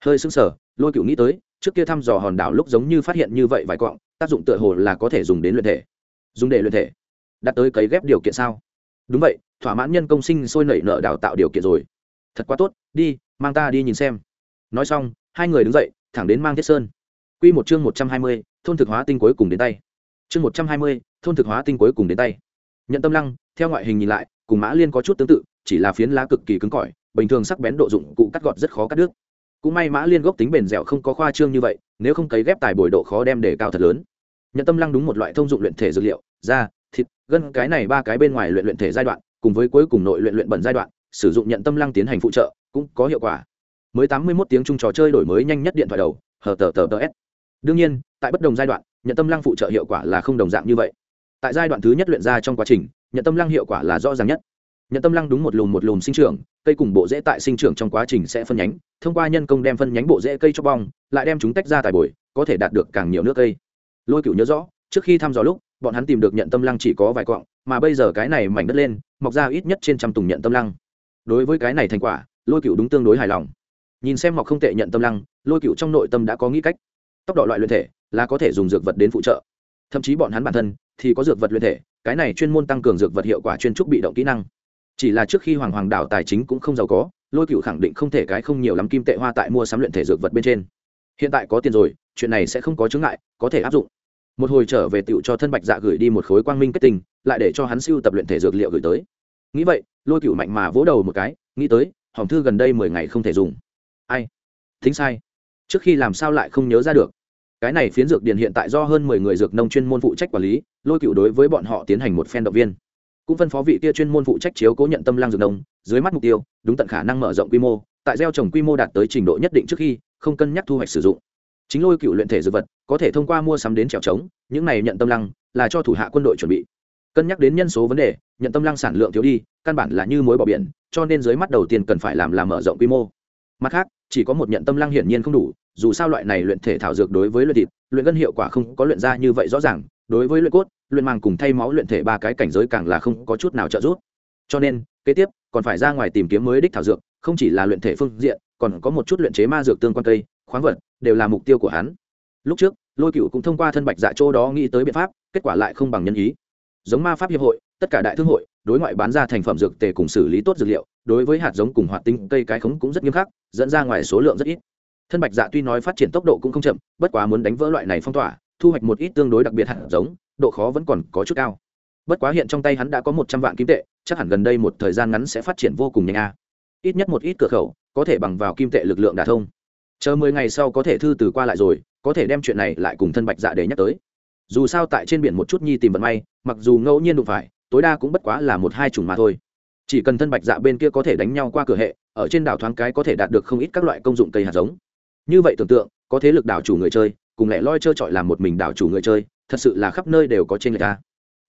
Hơi sững sờ, lôi cựu nghĩ tới, trước kia thăm dò hòn đảo lúc giống như phát hiện như vậy vài quọng tác dụng tựa hồ là có thể dùng đến luyện thể. Dùng để luyện thể? Đã tới cấy ghép điều kiện sao? Đúng vậy, thỏa mãn nhân công sinh sôi nảy nở đào tạo điều kiện rồi. Thật quá tốt, đi, mang ta đi nhìn xem nói xong, hai người đứng dậy, thẳng đến mang thiết sơn. Q một chương một trăm hai mươi, thôn thực hóa tinh cuối cùng đến tay. Chương một trăm hai mươi, thôn thực hóa tinh cuối cùng đến tay. Nhận tâm lăng, theo ngoại hình nhìn lại, cùng mã liên có chút tương tự, chỉ là phiến lá cực kỳ cứng cỏi, bình thường sắc bén độ dụng cụ cắt gọt rất khó cắt đứt. Cũng may mã liên gốc tính bền dẻo không có khoa trương như vậy, nếu không cấy ghép tài bồi độ khó đem để cao thật lớn. Nhận tâm lăng đúng một loại thông dụng luyện thể dược liệu, da, thịt, gân, cái này ba cái bên ngoài luyện luyện thể giai đoạn, cùng với cuối cùng nội luyện luyện bẩn giai đoạn, sử dụng nhận tâm lăng tiến hành phụ trợ, cũng có hiệu quả mới tám mươi 81 tiếng chung trò chơi đổi mới nhanh nhất điện thoại đầu hờ tờ tờ tờ s. Đương nhiên tại bất đồng giai đoạn nhận tâm lăng phụ trợ hiệu quả là không đồng dạng như vậy. Tại giai đoạn thứ nhất luyện ra trong quá trình nhận tâm lăng hiệu quả là rõ ràng nhất. Nhận tâm lăng đúng một lùm một lùm sinh trưởng cây cùng bộ rễ tại sinh trưởng trong quá trình sẽ phân nhánh thông qua nhân công đem phân nhánh bộ rễ cây cho bong lại đem chúng tách ra tại bồi có thể đạt được càng nhiều nước cây. Lôi cựu nhớ rõ trước khi thăm dò lúc bọn hắn tìm được nhận tâm lăng chỉ có vài quặng, mà bây giờ cái này mảnh đất lên mọc ra ít nhất trên trăm tùng nhận tâm lăng. Đối với cái này thành quả lôi cựu đúng tương đối hài lòng nhìn xem mọc không tệ nhận tâm lăng, lôi cựu trong nội tâm đã có nghĩ cách. Tốc độ loại luyện thể là có thể dùng dược vật đến phụ trợ. Thậm chí bọn hắn bản thân thì có dược vật luyện thể, cái này chuyên môn tăng cường dược vật hiệu quả chuyên trúc bị động kỹ năng. Chỉ là trước khi hoàng hoàng đảo tài chính cũng không giàu có, lôi cựu khẳng định không thể cái không nhiều lắm kim tệ hoa tại mua sắm luyện thể dược vật bên trên. Hiện tại có tiền rồi, chuyện này sẽ không có chứng ngại, có thể áp dụng. Một hồi trở về tựu cho thân bạch dạ gửi đi một khối quang minh kết tinh lại để cho hắn siêu tập luyện thể dược liệu gửi tới. Nghĩ vậy, lôi cựu mạnh mà vỗ đầu một cái, nghĩ tới hỏng thư gần đây mười ngày không thể dùng ai? Thính sai. Trước khi làm sao lại không nhớ ra được? Cái này phiến dược điền hiện tại do hơn mười người dược nông chuyên môn phụ trách quản lý, lôi cựu đối với bọn họ tiến hành một phen động viên. Cũng phân phó vị kia chuyên môn phụ trách chiếu cố nhận tâm lang dược nông, dưới mắt mục tiêu, đúng tận khả năng mở rộng quy mô, tại gieo trồng quy mô đạt tới trình độ nhất định trước khi, không cân nhắc thu hoạch sử dụng. Chính lôi cựu luyện thể dược vật, có thể thông qua mua sắm đến trèo trống, những này nhận tâm lăng là cho thủ hạ quân đội chuẩn bị. Cân nhắc đến nhân số vấn đề, nhận tâm lăng sản lượng thiếu đi, căn bản là như mối bỏ biển, cho nên dưới mắt đầu tiên cần phải làm là mở rộng quy mô. Mặt khác chỉ có một nhận tâm lăng hiển nhiên không đủ, dù sao loại này luyện thể thảo dược đối với luyện thịt, luyện gân hiệu quả không có luyện ra như vậy rõ ràng, đối với luyện cốt, luyện màng cùng thay máu luyện thể ba cái cảnh giới càng là không có chút nào trợ giúp. Cho nên, kế tiếp, còn phải ra ngoài tìm kiếm mới đích thảo dược, không chỉ là luyện thể phương diện, còn có một chút luyện chế ma dược tương quan cây, khoáng vật, đều là mục tiêu của hắn. Lúc trước, lôi cựu cũng thông qua thân bạch dạ chỗ đó nghĩ tới biện pháp, kết quả lại không bằng nhân ý. Giống ma pháp hiệp hội, tất cả đại thương hội đối ngoại bán ra thành phẩm dược tề cùng xử lý tốt dược liệu, đối với hạt giống cùng hoạt tinh, cây cái khống cũng rất nghiêm khắc, dẫn ra ngoài số lượng rất ít. Thân bạch dạ tuy nói phát triển tốc độ cũng không chậm, bất quá muốn đánh vỡ loại này phong tỏa, thu hoạch một ít tương đối đặc biệt hạt giống, độ khó vẫn còn có chút cao. Bất quá hiện trong tay hắn đã có một trăm vạn kim tệ, chắc hẳn gần đây một thời gian ngắn sẽ phát triển vô cùng nhanh a. Ít nhất một ít cửa khẩu, có thể bằng vào kim tệ lực lượng đả thông. Chờ mười ngày sau có thể thư từ qua lại rồi, có thể đem chuyện này lại cùng thân bạch dạ để nhắc tới. Dù sao tại trên biển một chút nhi tìm vận may, mặc dù ngẫu nhiên đụng phải tối đa cũng bất quá là một hai chủng mà thôi. Chỉ cần thân bạch dạ bên kia có thể đánh nhau qua cửa hệ, ở trên đảo thoáng cái có thể đạt được không ít các loại công dụng cây hạt giống. Như vậy tưởng tượng, có thế lực đảo chủ người chơi, cùng lẽ loi chơi trọi làm một mình đảo chủ người chơi, thật sự là khắp nơi đều có trên người ta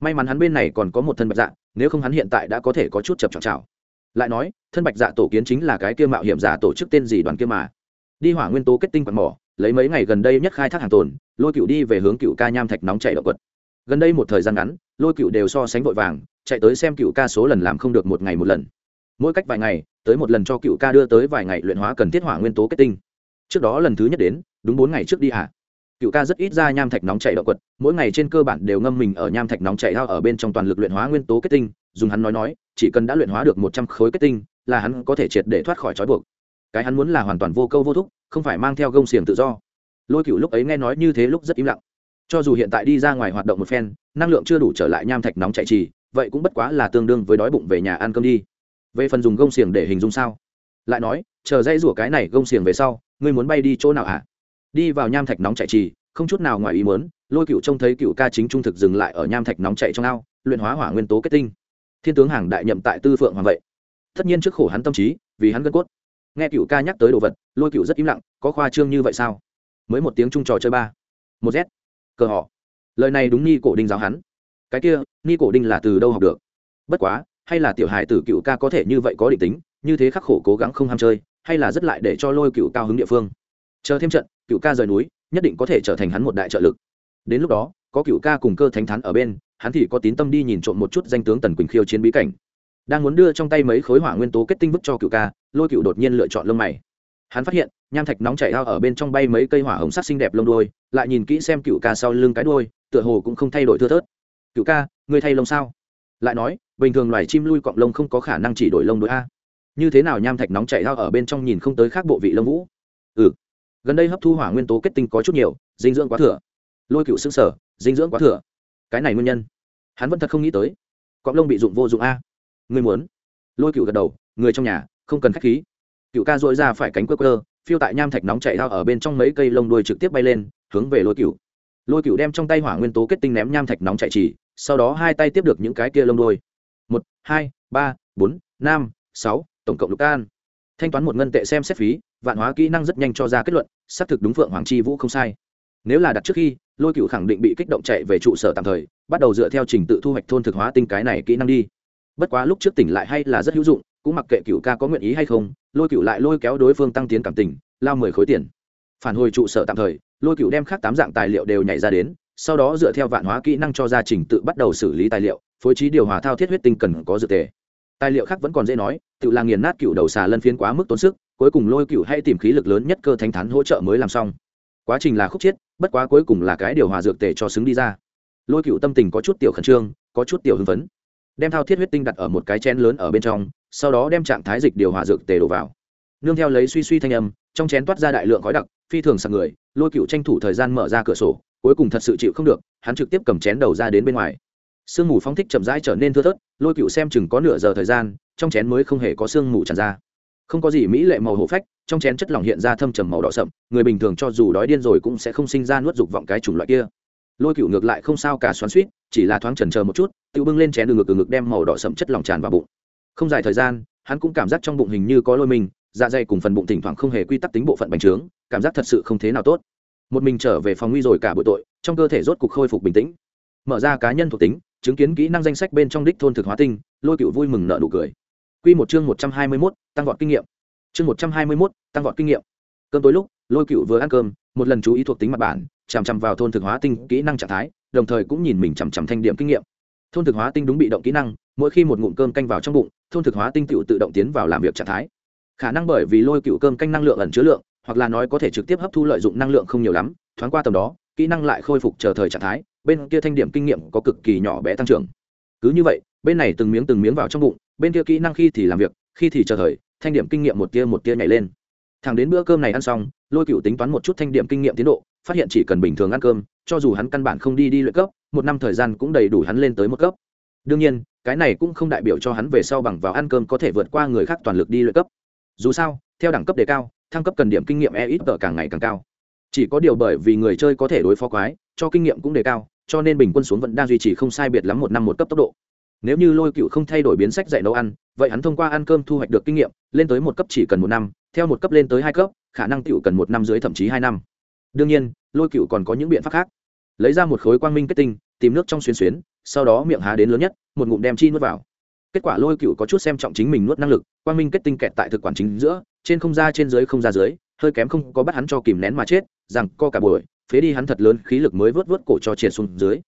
may mắn hắn bên này còn có một thân bạch dạ nếu không hắn hiện tại đã có thể có chút chập chọc chảo lại nói, thân bạch dạ tổ kiến chính là cái kia mạo hiểm giả tổ chức tên gì đoàn kia mà. Đi hỏa nguyên tố kết tinh quạt mỏ, lấy mấy ngày gần đây nhất khai thác hàng tồn, lôi cựu đi về hướng cựu ca nham thạch nóng chạy động quật. Gần đây một thời gian ngắn lôi cựu đều so sánh vội vàng, chạy tới xem cựu ca số lần làm không được một ngày một lần. Mỗi cách vài ngày, tới một lần cho cựu ca đưa tới vài ngày luyện hóa cần thiết hỏa nguyên tố kết tinh. Trước đó lần thứ nhất đến, đúng bốn ngày trước đi ạ à. cựu ca rất ít ra nham thạch nóng chạy động quật, mỗi ngày trên cơ bản đều ngâm mình ở nham thạch nóng chạy hao ở bên trong toàn lực luyện hóa nguyên tố kết tinh, dùng hắn nói nói, chỉ cần đã luyện hóa được một trăm khối kết tinh, là hắn có thể triệt để thoát khỏi trói buộc. Cái hắn muốn là hoàn toàn vô câu vô thúc, không phải mang theo gông xiềng tự do. Lôi cựu lúc ấy nghe nói như thế lúc rất im lặng cho dù hiện tại đi ra ngoài hoạt động một phen, năng lượng chưa đủ trở lại nham thạch nóng chạy trì, vậy cũng bất quá là tương đương với đói bụng về nhà ăn cơm đi. Về phần dùng gông xiềng để hình dung sao? Lại nói, chờ dây rủa cái này gông xiềng về sau, ngươi muốn bay đi chỗ nào hả? À? đi vào nham thạch nóng chạy trì, không chút nào ngoài ý muốn, lôi cựu trông thấy cựu ca chính trung thực dừng lại ở nham thạch nóng chạy trong ao, luyện hóa hỏa nguyên tố kết tinh. Thiên tướng hàng đại nhậm tại tư phượng hoàng vậy. Tất nhiên trước khổ hắn tâm trí, vì hắn gân cốt. Nghe cựu ca nhắc tới đồ vật, lôi cựu rất im lặng, có khoa trương như vậy sao? Mới một tiếng chung trò chơi ba. Một z cờ họ. Lời này đúng ni cổ đinh giáo hắn. Cái kia, ni cổ đinh là từ đâu học được? Bất quá, hay là tiểu hài tử cựu ca có thể như vậy có định tính, như thế khắc khổ cố gắng không ham chơi, hay là rất lại để cho lôi cựu cao hứng địa phương. Chờ thêm trận, cựu ca rời núi, nhất định có thể trở thành hắn một đại trợ lực. Đến lúc đó, có cựu ca cùng cơ thánh thắn ở bên, hắn thì có tín tâm đi nhìn trộm một chút danh tướng tần quỳnh khiêu chiến bí cảnh. Đang muốn đưa trong tay mấy khối hỏa nguyên tố kết tinh vứt cho cựu ca, lôi cựu đột nhiên lựa chọn lông mày hắn phát hiện, nham thạch nóng chảy ao ở bên trong bay mấy cây hỏa hồng sắc xinh đẹp lông đôi lại nhìn kỹ xem cựu ca sau lưng cái đôi tựa hồ cũng không thay đổi thưa thớt. Cựu ca, ngươi thay lông sao? Lại nói, bình thường loài chim lui cọng lông không có khả năng chỉ đổi lông đôi a. Như thế nào nham thạch nóng chảy ao ở bên trong nhìn không tới khác bộ vị lông vũ? Ừ gần đây hấp thu hỏa nguyên tố kết tinh có chút nhiều, dinh dưỡng quá thừa. Lôi cựu xương sở dinh dưỡng quá thừa. Cái này nguyên nhân? Hắn vẫn thật không nghĩ tới. Cọng lông bị dụng vô dụng a. Người muốn? Lôi cựu gật đầu, người trong nhà, không cần khách khí cựu ca dội ra phải cánh quơ cơ phiêu tại nham thạch nóng chạy ra ở bên trong mấy cây lông đuôi trực tiếp bay lên, hướng về lôi cựu lôi cựu đem trong tay hỏa nguyên tố kết tinh ném nham thạch nóng chạy chỉ, sau đó hai tay tiếp được những cái kia lông đuôi. Một, hai, ba, bốn, năm, sáu, tổng cộng lục can thanh toán một ngân tệ xem xét phí, vạn hóa kỹ năng rất nhanh cho ra kết luận, xác thực đúng phượng hoàng chi vũ không sai. Nếu là đặt trước khi, lôi cựu khẳng định bị kích động chạy về trụ sở tạm thời, bắt đầu dựa theo trình tự thu hoạch thôn thực hóa tinh cái này kỹ năng đi. Bất quá lúc trước tỉnh lại hay là rất hữu dụng cũng mặc kệ cựu ca có nguyện ý hay không, lôi cựu lại lôi kéo đối phương tăng tiến cảm tình, lao mười khối tiền. Phản hồi trụ sở tạm thời, lôi cựu đem khác tám dạng tài liệu đều nhảy ra đến, sau đó dựa theo vạn hóa kỹ năng cho gia trình tự bắt đầu xử lý tài liệu, phối trí điều hòa thao thiết huyết tinh cần có dự tề. Tài liệu khác vẫn còn dễ nói, tự là nghiền nát cựu đầu xà lân phiến quá mức tốn sức, cuối cùng lôi cựu hay tìm khí lực lớn nhất cơ thánh thắn hỗ trợ mới làm xong. Quá trình là khúc chiết bất quá cuối cùng là cái điều hòa dược tề cho xứng đi ra. Lôi cựu tâm tình có chút tiểu khẩn trương, có chút tiểu hưng phấn. Đem thao thiết huyết tinh đặt ở một cái chén lớn ở bên trong sau đó đem trạng thái dịch điều hòa dược tề đổ vào. Nương theo lấy suy suy thanh âm, trong chén toát ra đại lượng khói đặc, phi thường sạc người, lôi cựu tranh thủ thời gian mở ra cửa sổ, cuối cùng thật sự chịu không được, hắn trực tiếp cầm chén đầu ra đến bên ngoài. Sương mù phóng thích chậm rãi trở nên thưa thớt, lôi cựu xem chừng có nửa giờ thời gian, trong chén mới không hề có sương mù tràn ra. Không có gì mỹ lệ màu hổ phách, trong chén chất lỏng hiện ra thâm trầm màu đỏ sậm, người bình thường cho dù đói điên rồi cũng sẽ không sinh ra nuốt dục vọng cái chủng loại kia. Lôi cựu ngược lại không sao cả xoắn suýt chỉ là thoáng chần chờ một chút, tự bưng lên chén từ ngực từ ngực đem màu đỏ sậm chất lỏng tràn vào bụng không dài thời gian hắn cũng cảm giác trong bụng hình như có lôi mình dạ dày cùng phần bụng thỉnh thoảng không hề quy tắc tính bộ phận bành trướng cảm giác thật sự không thế nào tốt một mình trở về phòng nguy rồi cả buổi tội trong cơ thể rốt cục khôi phục bình tĩnh mở ra cá nhân thuộc tính chứng kiến kỹ năng danh sách bên trong đích thôn thực hóa tinh lôi cựu vui mừng nợ nụ cười Quy một chương một trăm hai mươi 121, tăng vọt kinh nghiệm. Chương một trăm hai mươi 121, tăng vọt kinh nghiệm. Cơm tối lúc, Lôi Cựu vừa ăn cơm, một lần chú ý thuộc tính mặt bản, chằm chằm vào thôn thực hóa tinh kỹ năng trạng thái, đồng thời cũng nhìn mình chằm chằm thanh điểm kinh nghiệm. Thôn thực hóa tinh đúng bị động kỹ năng, mỗi khi một ngụm cơm canh vào trong bụng, thôn thực hóa tinh cựu tự động tiến vào làm việc trạng thái. Khả năng bởi vì Lôi Cựu cơm canh năng lượng ẩn chứa lượng, hoặc là nói có thể trực tiếp hấp thu lợi dụng năng lượng không nhiều lắm, thoáng qua tầm đó, kỹ năng lại khôi phục chờ thời trạng thái, bên kia thanh điểm kinh nghiệm có cực kỳ nhỏ bé tăng trưởng. Cứ như vậy, bên này từng miếng từng miếng vào trong bụng, bên kia kỹ năng khi thì làm việc khi thì chờ thời thanh điểm kinh nghiệm một tia một tia nhảy lên thẳng đến bữa cơm này ăn xong lôi cựu tính toán một chút thanh điểm kinh nghiệm tiến độ phát hiện chỉ cần bình thường ăn cơm cho dù hắn căn bản không đi đi luyện cấp, một năm thời gian cũng đầy đủ hắn lên tới một cấp. Đương nhiên, cái này cũng không đại biểu cho hắn về sau bằng vào ăn cơm có thể vượt qua người khác toàn lực đi luyện cấp. Dù sao, theo đẳng cấp đề cao, thăng cấp cần điểm kinh nghiệm e ít tờ càng ngày càng cao. Chỉ có điều bởi vì người chơi có thể đối phó quái, cho kinh nghiệm cũng đề cao, cho nên bình quân xuống vẫn đang duy trì không sai biệt lắm một năm một cấp tốc độ. Nếu như lôi cựu không thay đổi biến sách dạy nấu ăn, vậy hắn thông qua ăn cơm thu hoạch được kinh nghiệm, lên tới một cấp chỉ cần một năm, theo một cấp lên tới hai cấp, khả năng cựu cần một năm dưới thậm chí hai năm đương nhiên, lôi cựu còn có những biện pháp khác. Lấy ra một khối quang minh kết tinh, tìm nước trong xuyến xuyến, sau đó miệng há đến lớn nhất, một ngụm đem chi nuốt vào. Kết quả lôi cựu có chút xem trọng chính mình nuốt năng lực, quang minh kết tinh kẹt tại thực quản chính giữa, trên không ra trên dưới không ra dưới, hơi kém không có bắt hắn cho kìm nén mà chết, rằng co cả buổi, phế đi hắn thật lớn khí lực mới vớt vớt cổ cho triệt xuống dưới.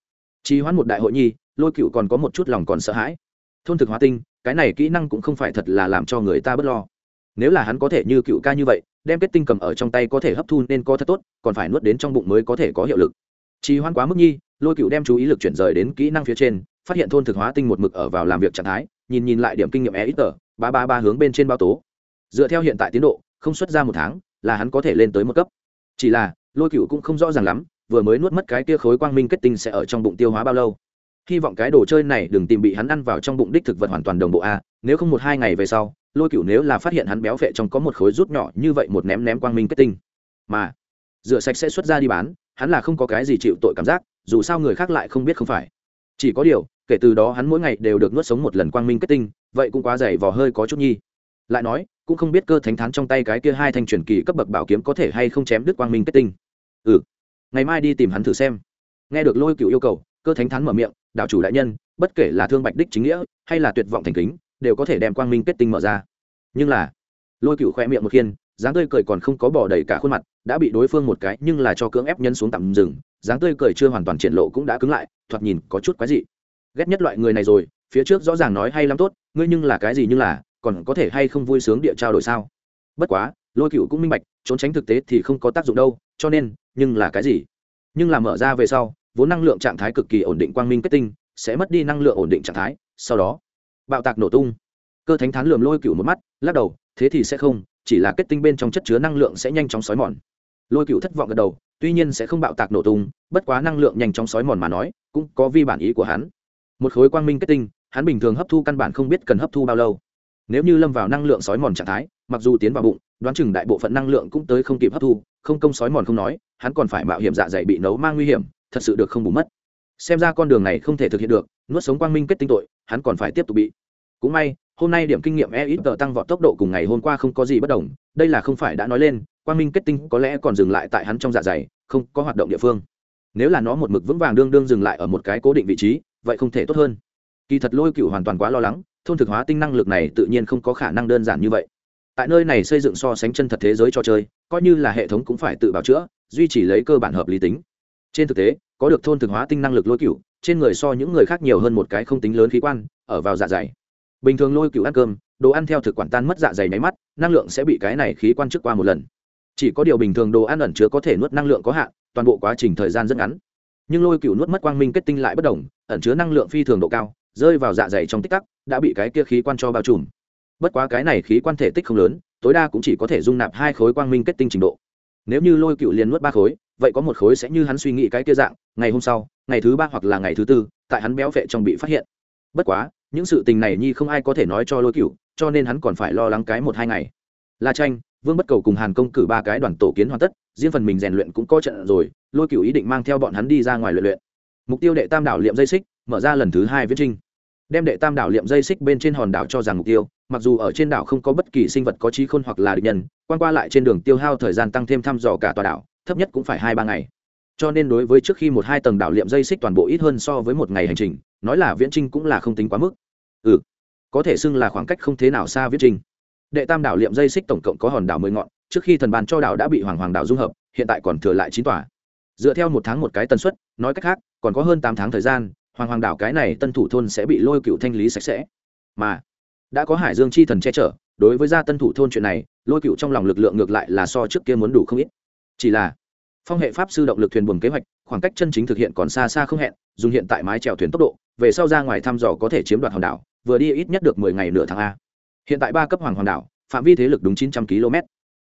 Trì hoãn một đại hội nhi, lôi cựu còn có một chút lòng còn sợ hãi. Thôn thực hóa tinh, cái này kỹ năng cũng không phải thật là làm cho người ta bớt lo. Nếu là hắn có thể như cựu ca như vậy đem kết tinh cầm ở trong tay có thể hấp thu nên có thật tốt, còn phải nuốt đến trong bụng mới có thể có hiệu lực. Trì hoãn quá mức nhi, lôi cựu đem chú ý lực chuyển rời đến kỹ năng phía trên, phát hiện thôn thực hóa tinh một mực ở vào làm việc trạng thái, nhìn nhìn lại điểm kinh nghiệm e ít tờ ba ba ba hướng bên trên bao tố. Dựa theo hiện tại tiến độ, không xuất ra một tháng, là hắn có thể lên tới một cấp. Chỉ là, lôi cựu cũng không rõ ràng lắm, vừa mới nuốt mất cái tia khối quang minh kết tinh sẽ ở trong bụng tiêu hóa bao lâu. Hy vọng cái đồ chơi này đừng tìm bị hắn ăn vào trong bụng đích thực vật hoàn toàn đồng bộ a, nếu không một hai ngày về sau lôi cựu nếu là phát hiện hắn béo phệ trong có một khối rút nhỏ như vậy một ném ném quang minh kết tinh. Mà, rửa sạch sẽ xuất ra đi bán, hắn là không có cái gì chịu tội cảm giác, dù sao người khác lại không biết không phải. Chỉ có điều, kể từ đó hắn mỗi ngày đều được nuốt sống một lần quang minh kết tinh, vậy cũng quá dày vò hơi có chút nhi. Lại nói, cũng không biết cơ thánh thán trong tay cái kia hai thanh truyền kỳ cấp bậc bảo kiếm có thể hay không chém đứt quang minh kết tinh. Ừ ngày mai đi tìm hắn thử xem. Nghe được lôi cựu yêu cầu, cơ thánh thán mở miệng, đạo chủ đại nhân, bất kể là thương bạch đích chính nghĩa, hay là tuyệt vọng thành kính đều có thể đem quang minh kết tinh mở ra. Nhưng là, lôi cựu khoe miệng một khiên, dáng tươi cười còn không có bỏ đầy cả khuôn mặt, đã bị đối phương một cái nhưng là cho cưỡng ép nhân xuống tạm dừng, dáng tươi cười chưa hoàn toàn triển lộ cũng đã cứng lại, thoạt nhìn có chút quái dị. Ghét nhất loại người này rồi, phía trước rõ ràng nói hay lắm tốt, ngươi nhưng là cái gì nhưng là, còn có thể hay không vui sướng địa trao đổi sao? Bất quá, lôi cựu cũng minh bạch, trốn tránh thực tế thì không có tác dụng đâu, cho nên, nhưng là cái gì? Nhưng là mở ra về sau, vốn năng lượng trạng thái cực kỳ ổn định quang minh kết tinh, sẽ mất đi năng lượng ổn định trạng thái, sau đó bạo tạc nổ tung. Cơ thánh thán lườm lôi cựu một mắt, lắc đầu, thế thì sẽ không, chỉ là kết tinh bên trong chất chứa năng lượng sẽ nhanh chóng xói mòn. Lôi cựu thất vọng gật đầu, tuy nhiên sẽ không bạo tạc nổ tung, bất quá năng lượng nhanh chóng xói mòn mà nói, cũng có vi bản ý của hắn. Một khối quang minh kết tinh, hắn bình thường hấp thu căn bản không biết cần hấp thu bao lâu. Nếu như lâm vào năng lượng sói mòn trạng thái, mặc dù tiến vào bụng, đoán chừng đại bộ phận năng lượng cũng tới không kịp hấp thu, không công sói mòn không nói, hắn còn phải mạo hiểm dạ dày bị nấu mang nguy hiểm, thật sự được không bù mất xem ra con đường này không thể thực hiện được, nuốt sống quang minh kết tinh tội, hắn còn phải tiếp tục bị. Cũng may, hôm nay điểm kinh nghiệm e ít tờ tăng vọt tốc độ cùng ngày hôm qua không có gì bất đồng, đây là không phải đã nói lên, quang minh kết tinh có lẽ còn dừng lại tại hắn trong dạ dày, không có hoạt động địa phương. Nếu là nó một mực vững vàng đương đương dừng lại ở một cái cố định vị trí, vậy không thể tốt hơn. Kỳ thật lôi cựu hoàn toàn quá lo lắng, thôn thực hóa tinh năng lực này tự nhiên không có khả năng đơn giản như vậy. Tại nơi này xây dựng so sánh chân thật thế giới cho chơi, coi như là hệ thống cũng phải tự bảo chữa, duy trì lấy cơ bản hợp lý tính trên thực tế, có được thôn thực hóa tinh năng lực lôi cựu trên người so những người khác nhiều hơn một cái không tính lớn khí quan, ở vào dạ dày. Bình thường lôi cựu ăn cơm, đồ ăn theo thực quản tan mất dạ dày nháy mắt, năng lượng sẽ bị cái này khí quan trước qua một lần. Chỉ có điều bình thường đồ ăn ẩn chứa có thể nuốt năng lượng có hạn, toàn bộ quá trình thời gian rất ngắn. Nhưng lôi cựu nuốt mất quang minh kết tinh lại bất đồng, ẩn chứa năng lượng phi thường độ cao, rơi vào dạ dày trong tích tắc, đã bị cái kia khí quan cho bao trùm. Bất quá cái này khí quan thể tích không lớn, tối đa cũng chỉ có thể dung nạp hai khối quang minh kết tinh trình độ. Nếu như lôi cựu liền nuốt ba khối vậy có một khối sẽ như hắn suy nghĩ cái kia dạng, ngày hôm sau, ngày thứ ba hoặc là ngày thứ tư, tại hắn béo phệ trong bị phát hiện. Bất quá, những sự tình này nhi không ai có thể nói cho lôi cựu cho nên hắn còn phải lo lắng cái một hai ngày. La tranh vương bất cầu cùng hàn công cử ba cái đoàn tổ kiến hoàn tất, riêng phần mình rèn luyện cũng có trận rồi, lôi cựu ý định mang theo bọn hắn đi ra ngoài luyện luyện. Mục tiêu đệ tam đảo liệm dây xích, mở ra lần thứ hai viết trinh. Đem đệ tam đảo liệm dây xích bên trên hòn đảo cho rằng mục tiêu, mặc dù ở trên đảo không có bất kỳ sinh vật có trí khôn hoặc là địch nhân, quan qua lại trên đường tiêu hao thời gian tăng thêm thăm dò cả tòa đảo thấp nhất cũng phải hai ba ngày. Cho nên đối với trước khi một hai tầng đảo liệm dây xích toàn bộ ít hơn so với một ngày hành trình, nói là viễn trinh cũng là không tính quá mức. Ừ có thể xưng là khoảng cách không thế nào xa viễn trinh. Đệ tam đảo liệm dây xích tổng cộng có hòn đảo mười ngọn, trước khi thần bàn cho đảo đã bị hoàng hoàng đảo dung hợp, hiện tại còn thừa lại chín tòa. Dựa theo một tháng một cái tần suất, nói cách khác, còn có hơn tám tháng thời gian, hoàng hoàng đảo cái này tân thủ thôn sẽ bị lôi cựu thanh lý sạch sẽ. Mà, đã có hải dương chi thần che chở, đối với gia tân thủ thôn chuyện này, lôi cựu trong lòng lực lượng ngược lại là so trước kia muốn đủ không ít chỉ là, phong hệ pháp sư động lực thuyền buồm kế hoạch, khoảng cách chân chính thực hiện còn xa xa không hẹn, dùng hiện tại mái chèo thuyền tốc độ, về sau ra ngoài thăm dò có thể chiếm đoạt hòn đảo, vừa đi ít nhất được mười ngày nửa tháng a. Hiện tại ba cấp hoàng hoàng đảo, phạm vi thế lực đúng chín trăm km.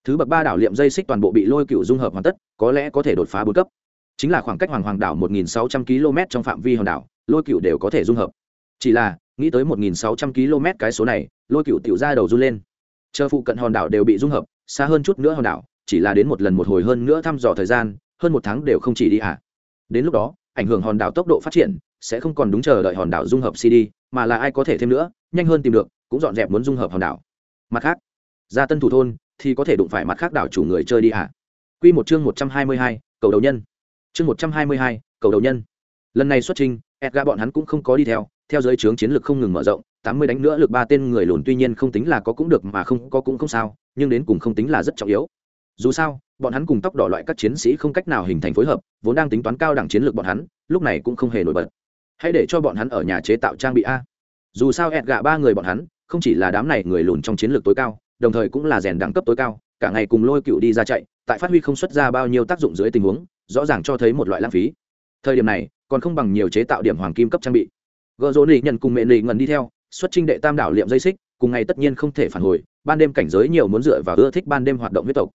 Thứ bậc ba đảo liệm dây xích toàn bộ bị lôi cựu dung hợp hoàn tất, có lẽ có thể đột phá bốn cấp. Chính là khoảng cách hoàng hoàng đảo một nghìn sáu trăm km trong phạm vi hòn đảo, lôi cựu đều có thể dung hợp. Chỉ là, nghĩ tới một nghìn sáu trăm km cái số này, lôi cựu tiểu ra đầu run lên. Chờ phụ cận hòn đảo đều bị dung hợp, xa hơn chút nữa hòn đảo chỉ là đến một lần một hồi hơn nữa thăm dò thời gian, hơn một tháng đều không chỉ đi ạ à. đến lúc đó, ảnh hưởng hòn đảo tốc độ phát triển, sẽ không còn đúng chờ đợi hòn đảo dung hợp cd, mà là ai có thể thêm nữa, nhanh hơn tìm được, cũng dọn dẹp muốn dung hợp hòn đảo mặt khác, ra tân thủ thôn, thì có thể đụng phải mặt khác đảo chủ người chơi đi ạ à. q một chương một trăm hai mươi hai, cầu đầu nhân chương một trăm hai mươi hai, cầu đầu nhân lần này xuất trình edga bọn hắn cũng không có đi theo theo giới trướng chiến lược không ngừng mở rộng, tám mươi đánh nữa lực ba tên người lùn tuy nhiên không tính là có cũng được mà không có cũng không sao, nhưng đến cùng không tính là rất trọng yếu dù sao, bọn hắn cùng tóc đỏ loại các chiến sĩ không cách nào hình thành phối hợp, vốn đang tính toán cao đẳng chiến lược bọn hắn, lúc này cũng không hề nổi bật. Hãy để cho bọn hắn ở nhà chế tạo trang bị a. Dù sao ẹt gạ ba người bọn hắn, không chỉ là đám này người lùn trong chiến lược tối cao, đồng thời cũng là rèn đẳng cấp tối cao, cả ngày cùng lôi cựu đi ra chạy, tại phát huy không xuất ra bao nhiêu tác dụng dưới tình huống, rõ ràng cho thấy một loại lãng phí. Thời điểm này, còn không bằng nhiều chế tạo điểm hoàng kim cấp trang bị. Gợ rỗ nỉ nhận cùng mẹ nỉ ngần đi theo, xuất trinh đệ tam đảo liệm dây xích, cùng ngày tất nhiên không thể phản hồi, ban đêm cảnh giới nhiều muốn dựa vào ưa thích ban đêm hoạt động huyết tộc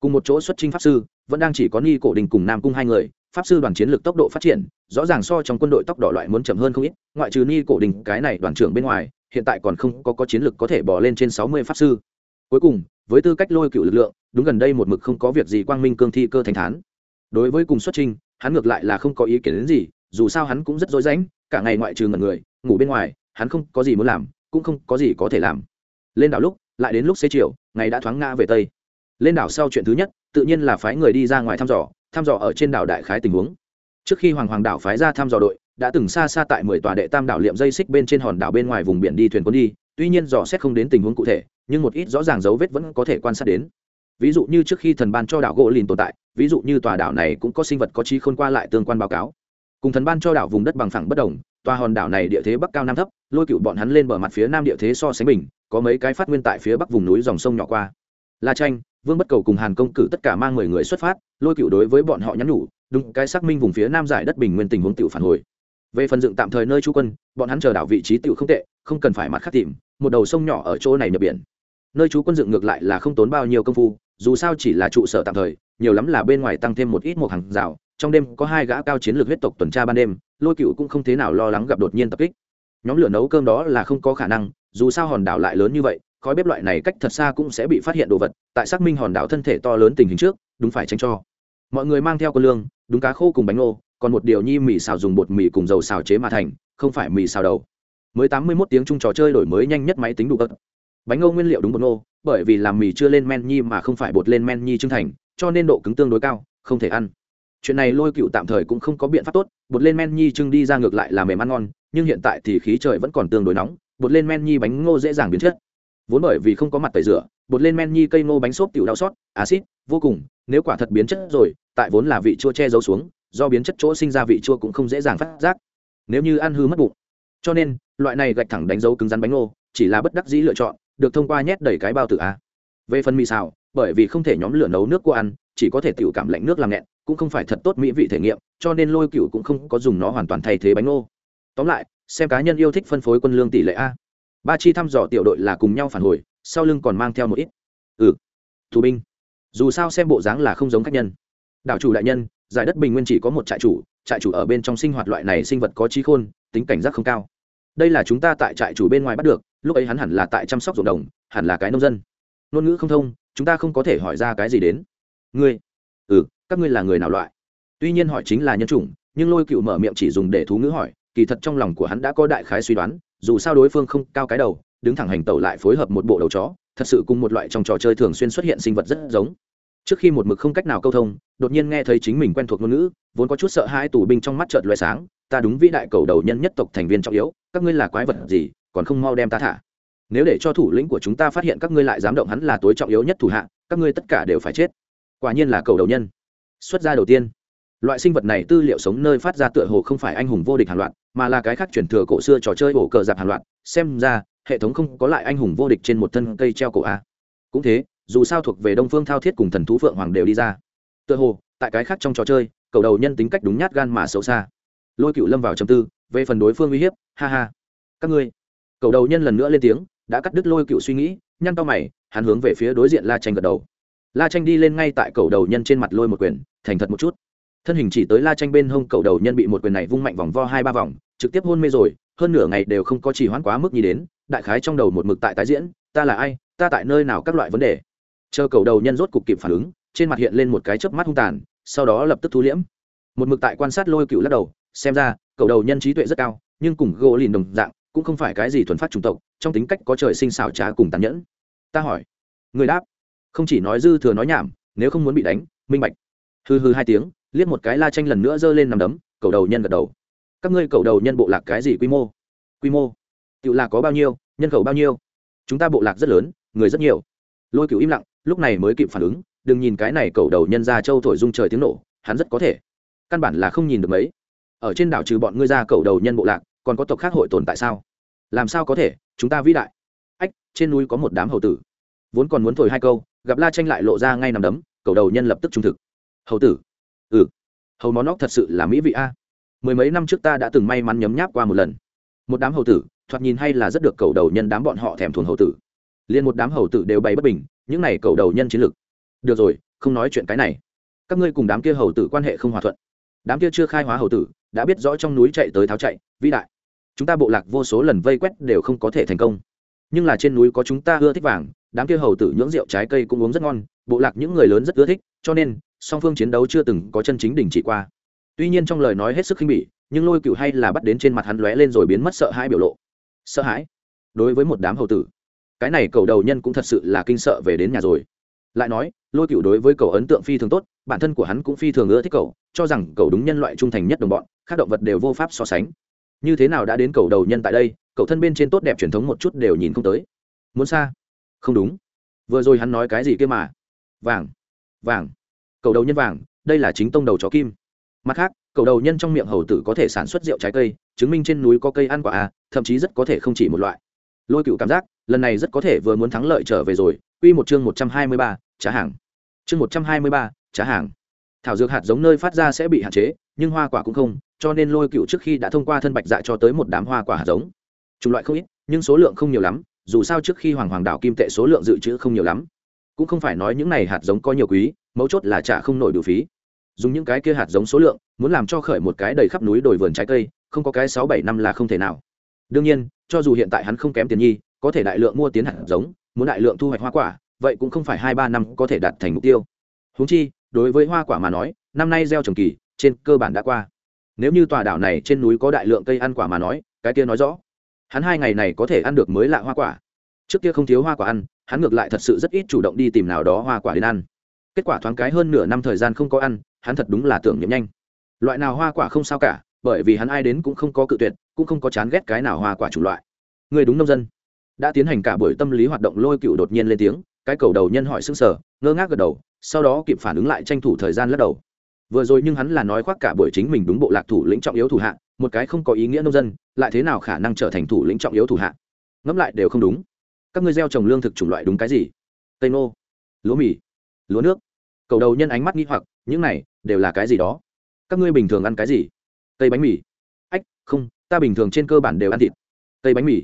cùng một chỗ xuất trinh pháp sư, vẫn đang chỉ có ni cổ đình cùng nam cung hai người, pháp sư đoàn chiến lược tốc độ phát triển, rõ ràng so trong quân đội tốc độ loại muốn chậm hơn không ít, ngoại trừ ni cổ đình, cái này đoàn trưởng bên ngoài, hiện tại còn không có có chiến lược có thể bỏ lên trên sáu mươi pháp sư. Cuối cùng, với tư cách lôi cựu lực lượng, đúng gần đây một mực không có việc gì quang minh cương thi cơ thành thán. Đối với cùng xuất trinh hắn ngược lại là không có ý kiến đến gì, dù sao hắn cũng rất dối rãnh, cả ngày ngoại trừ ngẩn người, ngủ bên ngoài, hắn không có gì muốn làm, cũng không có gì có thể làm. Lên đảo lúc, lại đến lúc xế chiều, ngày đã thoáng ngã về tây lên đảo sau chuyện thứ nhất tự nhiên là phái người đi ra ngoài thăm dò thăm dò ở trên đảo đại khái tình huống. Trước khi hoàng hoàng đảo phái ra thăm dò đội đã từng xa xa tại mười tòa đệ tam đảo liệm dây xích bên trên hòn đảo bên ngoài vùng biển đi thuyền quân đi tuy nhiên dò xét không đến tình huống cụ thể nhưng một ít rõ ràng dấu vết vẫn có thể quan sát đến. Ví dụ như trước khi thần ban cho đảo gỗ lìn tồn tại ví dụ như tòa đảo này cũng có sinh vật có chi khôn qua lại tương quan báo cáo. Cùng thần ban cho đảo vùng đất bằng phẳng bất đồng tòa hòn đảo này địa thế bắc cao nam thấp lôi cựu bọn hắn lên bờ mặt phía nam địa thế so sánh mình, có mấy cái phát nguyên tại phía bắc vùng núi dòng sông nhỏ qua la tranh vương bất cầu cùng hàn công cử tất cả mang mười người xuất phát, lôi cựu đối với bọn họ nhắn nhủ, đúng cái xác minh vùng phía nam giải đất bình nguyên tình huống tiểu phản hồi. Về phần dựng tạm thời nơi trú quân, bọn hắn chờ đảo vị trí tiểu không tệ, không cần phải mặt khắc tìm, một đầu sông nhỏ ở chỗ này nhập biển. Nơi trú quân dựng ngược lại là không tốn bao nhiêu công phu, dù sao chỉ là trụ sở tạm thời, nhiều lắm là bên ngoài tăng thêm một ít một hàng rào, trong đêm có hai gã cao chiến lược huyết tộc tuần tra ban đêm, lôi cựu cũng không thế nào lo lắng gặp đột nhiên tập kích. Nhóm lửa nấu cơm đó là không có khả năng, dù sao hòn đảo lại lớn như vậy khói bếp loại này cách thật xa cũng sẽ bị phát hiện đồ vật, tại xác minh hòn đảo thân thể to lớn tình hình trước, đúng phải tránh cho. Mọi người mang theo con lương, đúng cá khô cùng bánh ngô, còn một điều nhi mì xào dùng bột mì cùng dầu xào chế mà thành, không phải mì xào đầu. Mới tám mươi mốt tiếng chung trò chơi đổi mới nhanh nhất máy tính đủ ớt bánh ngô nguyên liệu đúng bột ngô, bởi vì làm mì chưa lên men nhi mà không phải bột lên men nhi trưng thành, cho nên độ cứng tương đối cao, không thể ăn. Chuyện này lôi cựu tạm thời cũng không có biện pháp tốt, bột lên men nhi trưng đi ra ngược lại là mềm ăn ngon, nhưng hiện tại thì khí trời vẫn còn tương đối nóng, bột lên men nhi bánh ngô dễ dàng biến chất vốn bởi vì không có mặt tẩy rửa, bột lên men nhi cây ngô bánh xốp tiểu đau xót acid vô cùng, nếu quả thật biến chất rồi, tại vốn là vị chua che giấu xuống, do biến chất chỗ sinh ra vị chua cũng không dễ dàng phát giác. Nếu như ăn hư mất bụng. Cho nên, loại này gạch thẳng đánh dấu cứng rắn bánh ngô, chỉ là bất đắc dĩ lựa chọn, được thông qua nhét đầy cái bao tử a. Về phần mì xào, bởi vì không thể nhóm lửa nấu nước của ăn, chỉ có thể tiểu cảm lạnh nước làm nghẹn, cũng không phải thật tốt mỹ vị thể nghiệm, cho nên lôi cựu cũng không có dùng nó hoàn toàn thay thế bánh ngô. Tóm lại, xem cá nhân yêu thích phân phối quân lương tỷ lệ a ba chi thăm dò tiểu đội là cùng nhau phản hồi, sau lưng còn mang theo một ít. Ừ Thủ binh. Dù sao xem bộ dáng là không giống khách nhân. Đảo chủ đại nhân, giải đất bình nguyên chỉ có một trại chủ trại chủ ở bên trong sinh hoạt loại này sinh vật có trí khôn, tính cảnh giác không cao. Đây là chúng ta tại trại chủ bên ngoài bắt được, lúc ấy hắn hẳn là tại chăm sóc ruộng đồng, hẳn là cái nông dân. Ngôn ngữ không thông, chúng ta không có thể hỏi ra cái gì đến. Ngươi? Ừ các ngươi là người nào loại? Tuy nhiên hỏi chính là nhân chủng, nhưng lôi cựu mở miệng chỉ dùng để thú ngữ hỏi kỳ thật trong lòng của hắn đã có đại khái suy đoán, dù sao đối phương không cao cái đầu, đứng thẳng hành tẩu lại phối hợp một bộ đầu chó, thật sự cùng một loại trong trò chơi thường xuyên xuất hiện sinh vật rất giống. Trước khi một mực không cách nào câu thông, đột nhiên nghe thấy chính mình quen thuộc ngôn ngữ, vốn có chút sợ hai tù binh trong mắt trợt loại sáng, ta đúng vĩ đại cầu đầu nhân nhất tộc thành viên trọng yếu, các ngươi là quái vật gì, còn không mau đem ta thả. Nếu để cho thủ lĩnh của chúng ta phát hiện các ngươi lại dám động hắn là tối trọng yếu nhất thủ hạ, các ngươi tất cả đều phải chết. Quả nhiên là cầu đầu nhân. Xuất gia đầu tiên loại sinh vật này tư liệu sống nơi phát ra tựa hồ không phải anh hùng vô địch hàn loạn mà là cái khác truyền thừa cổ xưa trò chơi ổ cờ giặc hàn loạn xem ra, hệ thống không có lại anh hùng vô địch trên một thân cây treo cổ a. Cũng thế, dù sao thuộc về đông phương thao thiết cùng thần thú phượng hoàng đều đi ra. Tựa hồ, tại cái khác trong trò chơi, cầu đầu nhân tính cách đúng nhát gan mà xấu xa. Lôi cựu lâm vào trầm tư, về phần đối phương uy hiếp, ha ha. Các ngươi, cầu đầu nhân lần nữa lên tiếng, đã cắt đứt lôi cựu suy nghĩ, nhăn to mày, hắn hướng về phía đối diện la tranh gật đầu. La tranh đi lên ngay tại cầu đầu nhân trên mặt lôi một quyền, thành thật một chút thân hình chỉ tới la tranh bên hông cầu đầu nhân bị một quyền này vung mạnh vòng vo hai ba vòng, trực tiếp hôn mê rồi, hơn nửa ngày đều không có chỉ hoãn quá mức nhì đến, đại khái trong đầu một mực tại tái diễn, ta là ai, ta tại nơi nào các loại vấn đề. Chờ cầu đầu nhân rốt cục kịp phản ứng, trên mặt hiện lên một cái chớp mắt hung tàn, sau đó lập tức thu liễm. Một mực tại quan sát lôi cựu lắc đầu, xem ra cầu đầu nhân trí tuệ rất cao, nhưng cùng gỗ lìn đồng dạng, cũng không phải cái gì thuần phát chủng tộc, trong tính cách có trời sinh xảo trá cùng tàn nhẫn. Ta hỏi. Người đáp. Không chỉ nói dư thừa nói nhảm, nếu không muốn bị đánh, minh bạch. Hư hư hai tiếng liếc một cái la tranh lần nữa giơ lên nằm đấm, cầu đầu nhân gật đầu. Các ngươi cầu đầu nhân bộ lạc cái gì quy mô? Quy mô? Tự là có bao nhiêu? Nhân khẩu bao nhiêu? Chúng ta bộ lạc rất lớn, người rất nhiều. Lôi cựu im lặng, lúc này mới kịp phản ứng, đừng nhìn cái này cầu đầu nhân ra châu thổi dung trời tiếng nổ, hắn rất có thể. Căn bản là không nhìn được mấy. Ở trên đảo trừ bọn ngươi ra cầu đầu nhân bộ lạc, còn có tộc khác hội tồn tại sao? Làm sao có thể? Chúng ta vĩ đại. Ách, trên núi có một đám hầu tử. Vốn còn muốn thổi hai câu, gặp la tranh lại lộ ra ngay nằm đấm, cầu đầu nhân lập tức trung thực. Hầu tử hầu món óc thật sự là mỹ vị a. Mười mấy năm trước ta đã từng may mắn nhấm nháp qua một lần. Một đám hầu tử, thoạt nhìn hay là rất được cầu đầu nhân đám bọn họ thèm thuồng hầu tử. Liền một đám hầu tử đều bày bất bình, những này cầu đầu nhân chiến lược. Được rồi, không nói chuyện cái này. Các ngươi cùng đám kia hầu tử quan hệ không hòa thuận. Đám kia chưa khai hóa hầu tử, đã biết rõ trong núi chạy tới tháo chạy, vĩ đại. Chúng ta bộ lạc vô số lần vây quét đều không có thể thành công. Nhưng là trên núi có chúng ta ưa thích vàng, đám kia hầu tử nhưỡng rượu trái cây cũng uống rất ngon, bộ lạc những người lớn rất ưa thích, cho nên song phương chiến đấu chưa từng có chân chính đình chỉ qua. Tuy nhiên trong lời nói hết sức khinh bỉ, nhưng lôi cựu hay là bắt đến trên mặt hắn lóe lên rồi biến mất sợ hãi biểu lộ. Sợ hãi? Đối với một đám hầu tử, cái này cầu đầu nhân cũng thật sự là kinh sợ về đến nhà rồi. Lại nói, lôi cựu đối với cầu ấn tượng phi thường tốt, bản thân của hắn cũng phi thường ưa thích cầu cho rằng cầu đúng nhân loại trung thành nhất đồng bọn các động vật đều vô pháp so sánh. Như thế nào đã đến cầu đầu nhân tại đây Cầu thân bên trên tốt đẹp truyền thống một chút đều nhìn không tới. Muốn xa? Không đúng. Vừa rồi hắn nói cái gì kia mà? Vàng. Vàng cầu đầu nhân vàng đây là chính tông đầu chó kim mặt khác cầu đầu nhân trong miệng hầu tử có thể sản xuất rượu trái cây chứng minh trên núi có cây ăn quả à thậm chí rất có thể không chỉ một loại lôi cựu cảm giác lần này rất có thể vừa muốn thắng lợi trở về rồi Quy một chương một trăm hai mươi ba, trả hàng. Chương một trăm hai mươi ba, trả hàng. Thảo dược hạt giống nơi phát ra sẽ bị hạn chế, nhưng hoa quả cũng không, cho nên Lôi Cựu trước khi đã thông qua thân bạch dạ cho tới một đám hoa quả hạt giống. Chủng loại không ít, nhưng số lượng không nhiều lắm, dù sao trước khi Hoàng Hoàng đảo kim tệ số lượng dự trữ không nhiều lắm. Cũng không phải nói những này hạt giống có nhiều quý, mấu chốt là trả không nổi đủ phí. Dùng những cái kia hạt giống số lượng, muốn làm cho khởi một cái đầy khắp núi đồi vườn trái cây, không có cái sáu bảy năm là không thể nào. Đương nhiên, cho dù hiện tại hắn không kém tiền nhi, có thể đại lượng mua tiến hạt giống, muốn đại lượng thu hoạch hoa quả vậy cũng không phải hai ba năm có thể đạt thành mục tiêu. Húng chi đối với hoa quả mà nói năm nay gieo trồng kỳ trên cơ bản đã qua. Nếu như tòa đảo này trên núi có đại lượng cây ăn quả mà nói cái kia nói rõ. Hắn hai ngày này có thể ăn được mới lạ hoa quả. Trước kia không thiếu hoa quả ăn hắn ngược lại thật sự rất ít chủ động đi tìm nào đó hoa quả đến ăn kết quả thoáng cái hơn nửa năm thời gian không có ăn, hắn thật đúng là tưởng niệm nhanh. Loại nào hoa quả không sao cả, bởi vì hắn ai đến cũng không có cự tuyệt, cũng không có chán ghét cái nào hoa quả chủng loại. Người đúng nông dân. Đã tiến hành cả buổi tâm lý hoạt động lôi cựu đột nhiên lên tiếng, cái cầu đầu nhân hỏi s ư n g sở ngơ ngác gật đầu, sau đó kịp phản ứng lại tranh thủ thời gian lắc đầu. Vừa rồi nhưng hắn là nói khoác cả buổi chính mình đúng bộ lạc thủ lĩnh trọng yếu thủ hạ, một cái không có ý nghĩa nông dân, lại thế nào khả năng trở thành thủ lĩnh trọng yếu thủ hạ? Ngẫm lại đều không đúng. Các ngươi gieo trồng lương thực chủng loại đúng cái gì? Tây nô, lúa mì, lúa nước cầu đầu nhân ánh mắt nghĩ hoặc, những này đều là cái gì đó? Các ngươi bình thường ăn cái gì? Cây bánh mì. Ách, không, ta bình thường trên cơ bản đều ăn thịt. Cây bánh mì.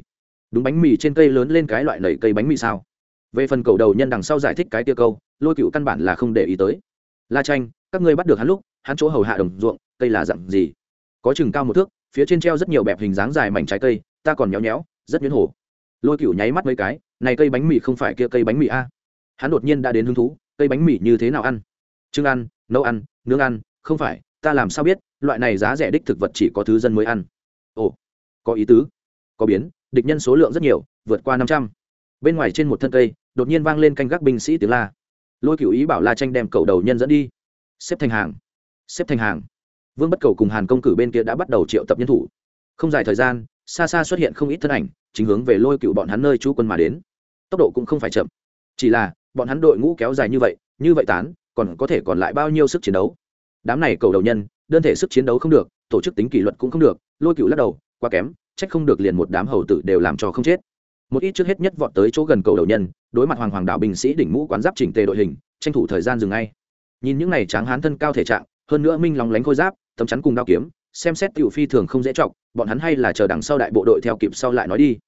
Đúng bánh mì trên cây lớn lên cái loại lầy cây bánh mì sao? Về phần cầu đầu nhân đằng sau giải thích cái tia câu, lôi cựu căn bản là không để ý tới. La tranh các ngươi bắt được hắn lúc, hắn chỗ hầu hạ đồng ruộng, cây là dặn gì? Có chừng cao một thước, phía trên treo rất nhiều bẹp hình dáng dài mảnh trái cây, ta còn nhéo nhéo rất nhuyễn hổ lôi cựu nháy mắt mấy cái, này cây bánh mì không phải kia cây bánh mì a. Hắn đột nhiên đã đến hứng thú cây bánh mì như thế nào ăn? Trưng ăn, nấu ăn, nướng ăn, không phải, ta làm sao biết, loại này giá rẻ đích thực vật chỉ có thứ dân mới ăn. Ồ, có ý tứ, có biến, địch nhân số lượng rất nhiều, vượt qua năm trăm. Bên ngoài trên một thân cây, đột nhiên vang lên canh gác binh sĩ tiếng la. Lôi cựu ý bảo la tranh đem cầu đầu nhân dẫn đi. Xếp thành hàng, xếp thành hàng. Vương bất cầu cùng hàn công cử bên kia đã bắt đầu triệu tập nhân thủ. Không dài thời gian, xa xa xuất hiện không ít thân ảnh, chính hướng về lôi cựu bọn hắn nơi chú quân mà đến. Tốc độ cũng không phải chậm. Chỉ là bọn hắn đội ngũ kéo dài như vậy như vậy tán, còn có thể còn lại bao nhiêu sức chiến đấu? Đám này cầu đầu nhân, đơn thể sức chiến đấu không được, tổ chức tính kỷ luật cũng không được, lôi cựu lắc đầu, quá kém, trách không được liền một đám hầu tử đều làm cho không chết. Một ít trước hết nhất vọt tới chỗ gần cầu đầu nhân, đối mặt hoàng hoàng đạo binh sĩ đỉnh mũ quán giáp chỉnh tề đội hình, tranh thủ thời gian dừng ngay. Nhìn những này tráng hán thân cao thể trạng, hơn nữa minh lòng lánh khôi giáp, tấm chắn cùng đao kiếm, xem xét tiểu phi thường không dễ trọng bọn hắn hay là chờ đằng sau đại bộ đội theo kịp sau lại nói đi.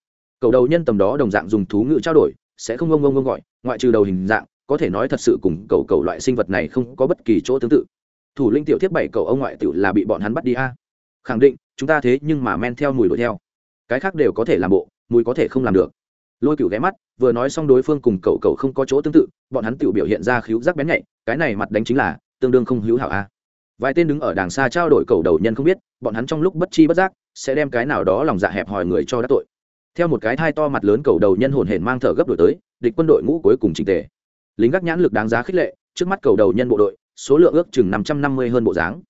Cầu đầu nhân tầm đó đồng dạng dùng thú ngữ trao đổi sẽ không ngông ngông ngông gọi, ngoại trừ đầu hình dạng, có thể nói thật sự cùng cầu cầu loại sinh vật này không có bất kỳ chỗ tương tự. Thủ linh tiểu thiết bảy cầu ông ngoại tiểu là bị bọn hắn bắt đi a. Khẳng định, chúng ta thế nhưng mà men theo mùi đuổi theo. Cái khác đều có thể làm bộ, mùi có thể không làm được. Lôi cựu ghé mắt, vừa nói xong đối phương cùng cậu cậu không có chỗ tương tự, bọn hắn tự biểu hiện ra khíu giác bén nhạy, cái này mặt đánh chính là, tương đương không hữu hảo a. Vài tên đứng ở đàng xa trao đổi cầu đầu nhân không biết, bọn hắn trong lúc bất chi bất giác, sẽ đem cái nào đó lòng dạ hẹp hòi người cho đã tội theo một cái thai to mặt lớn cầu đầu nhân hồn hển mang thở gấp đổi tới, địch quân đội ngũ cuối cùng trình tề. Lính gác nhãn lực đáng giá khích lệ, trước mắt cầu đầu nhân bộ đội, số lượng ước chừng năm trăm năm mươi hơn bộ dáng.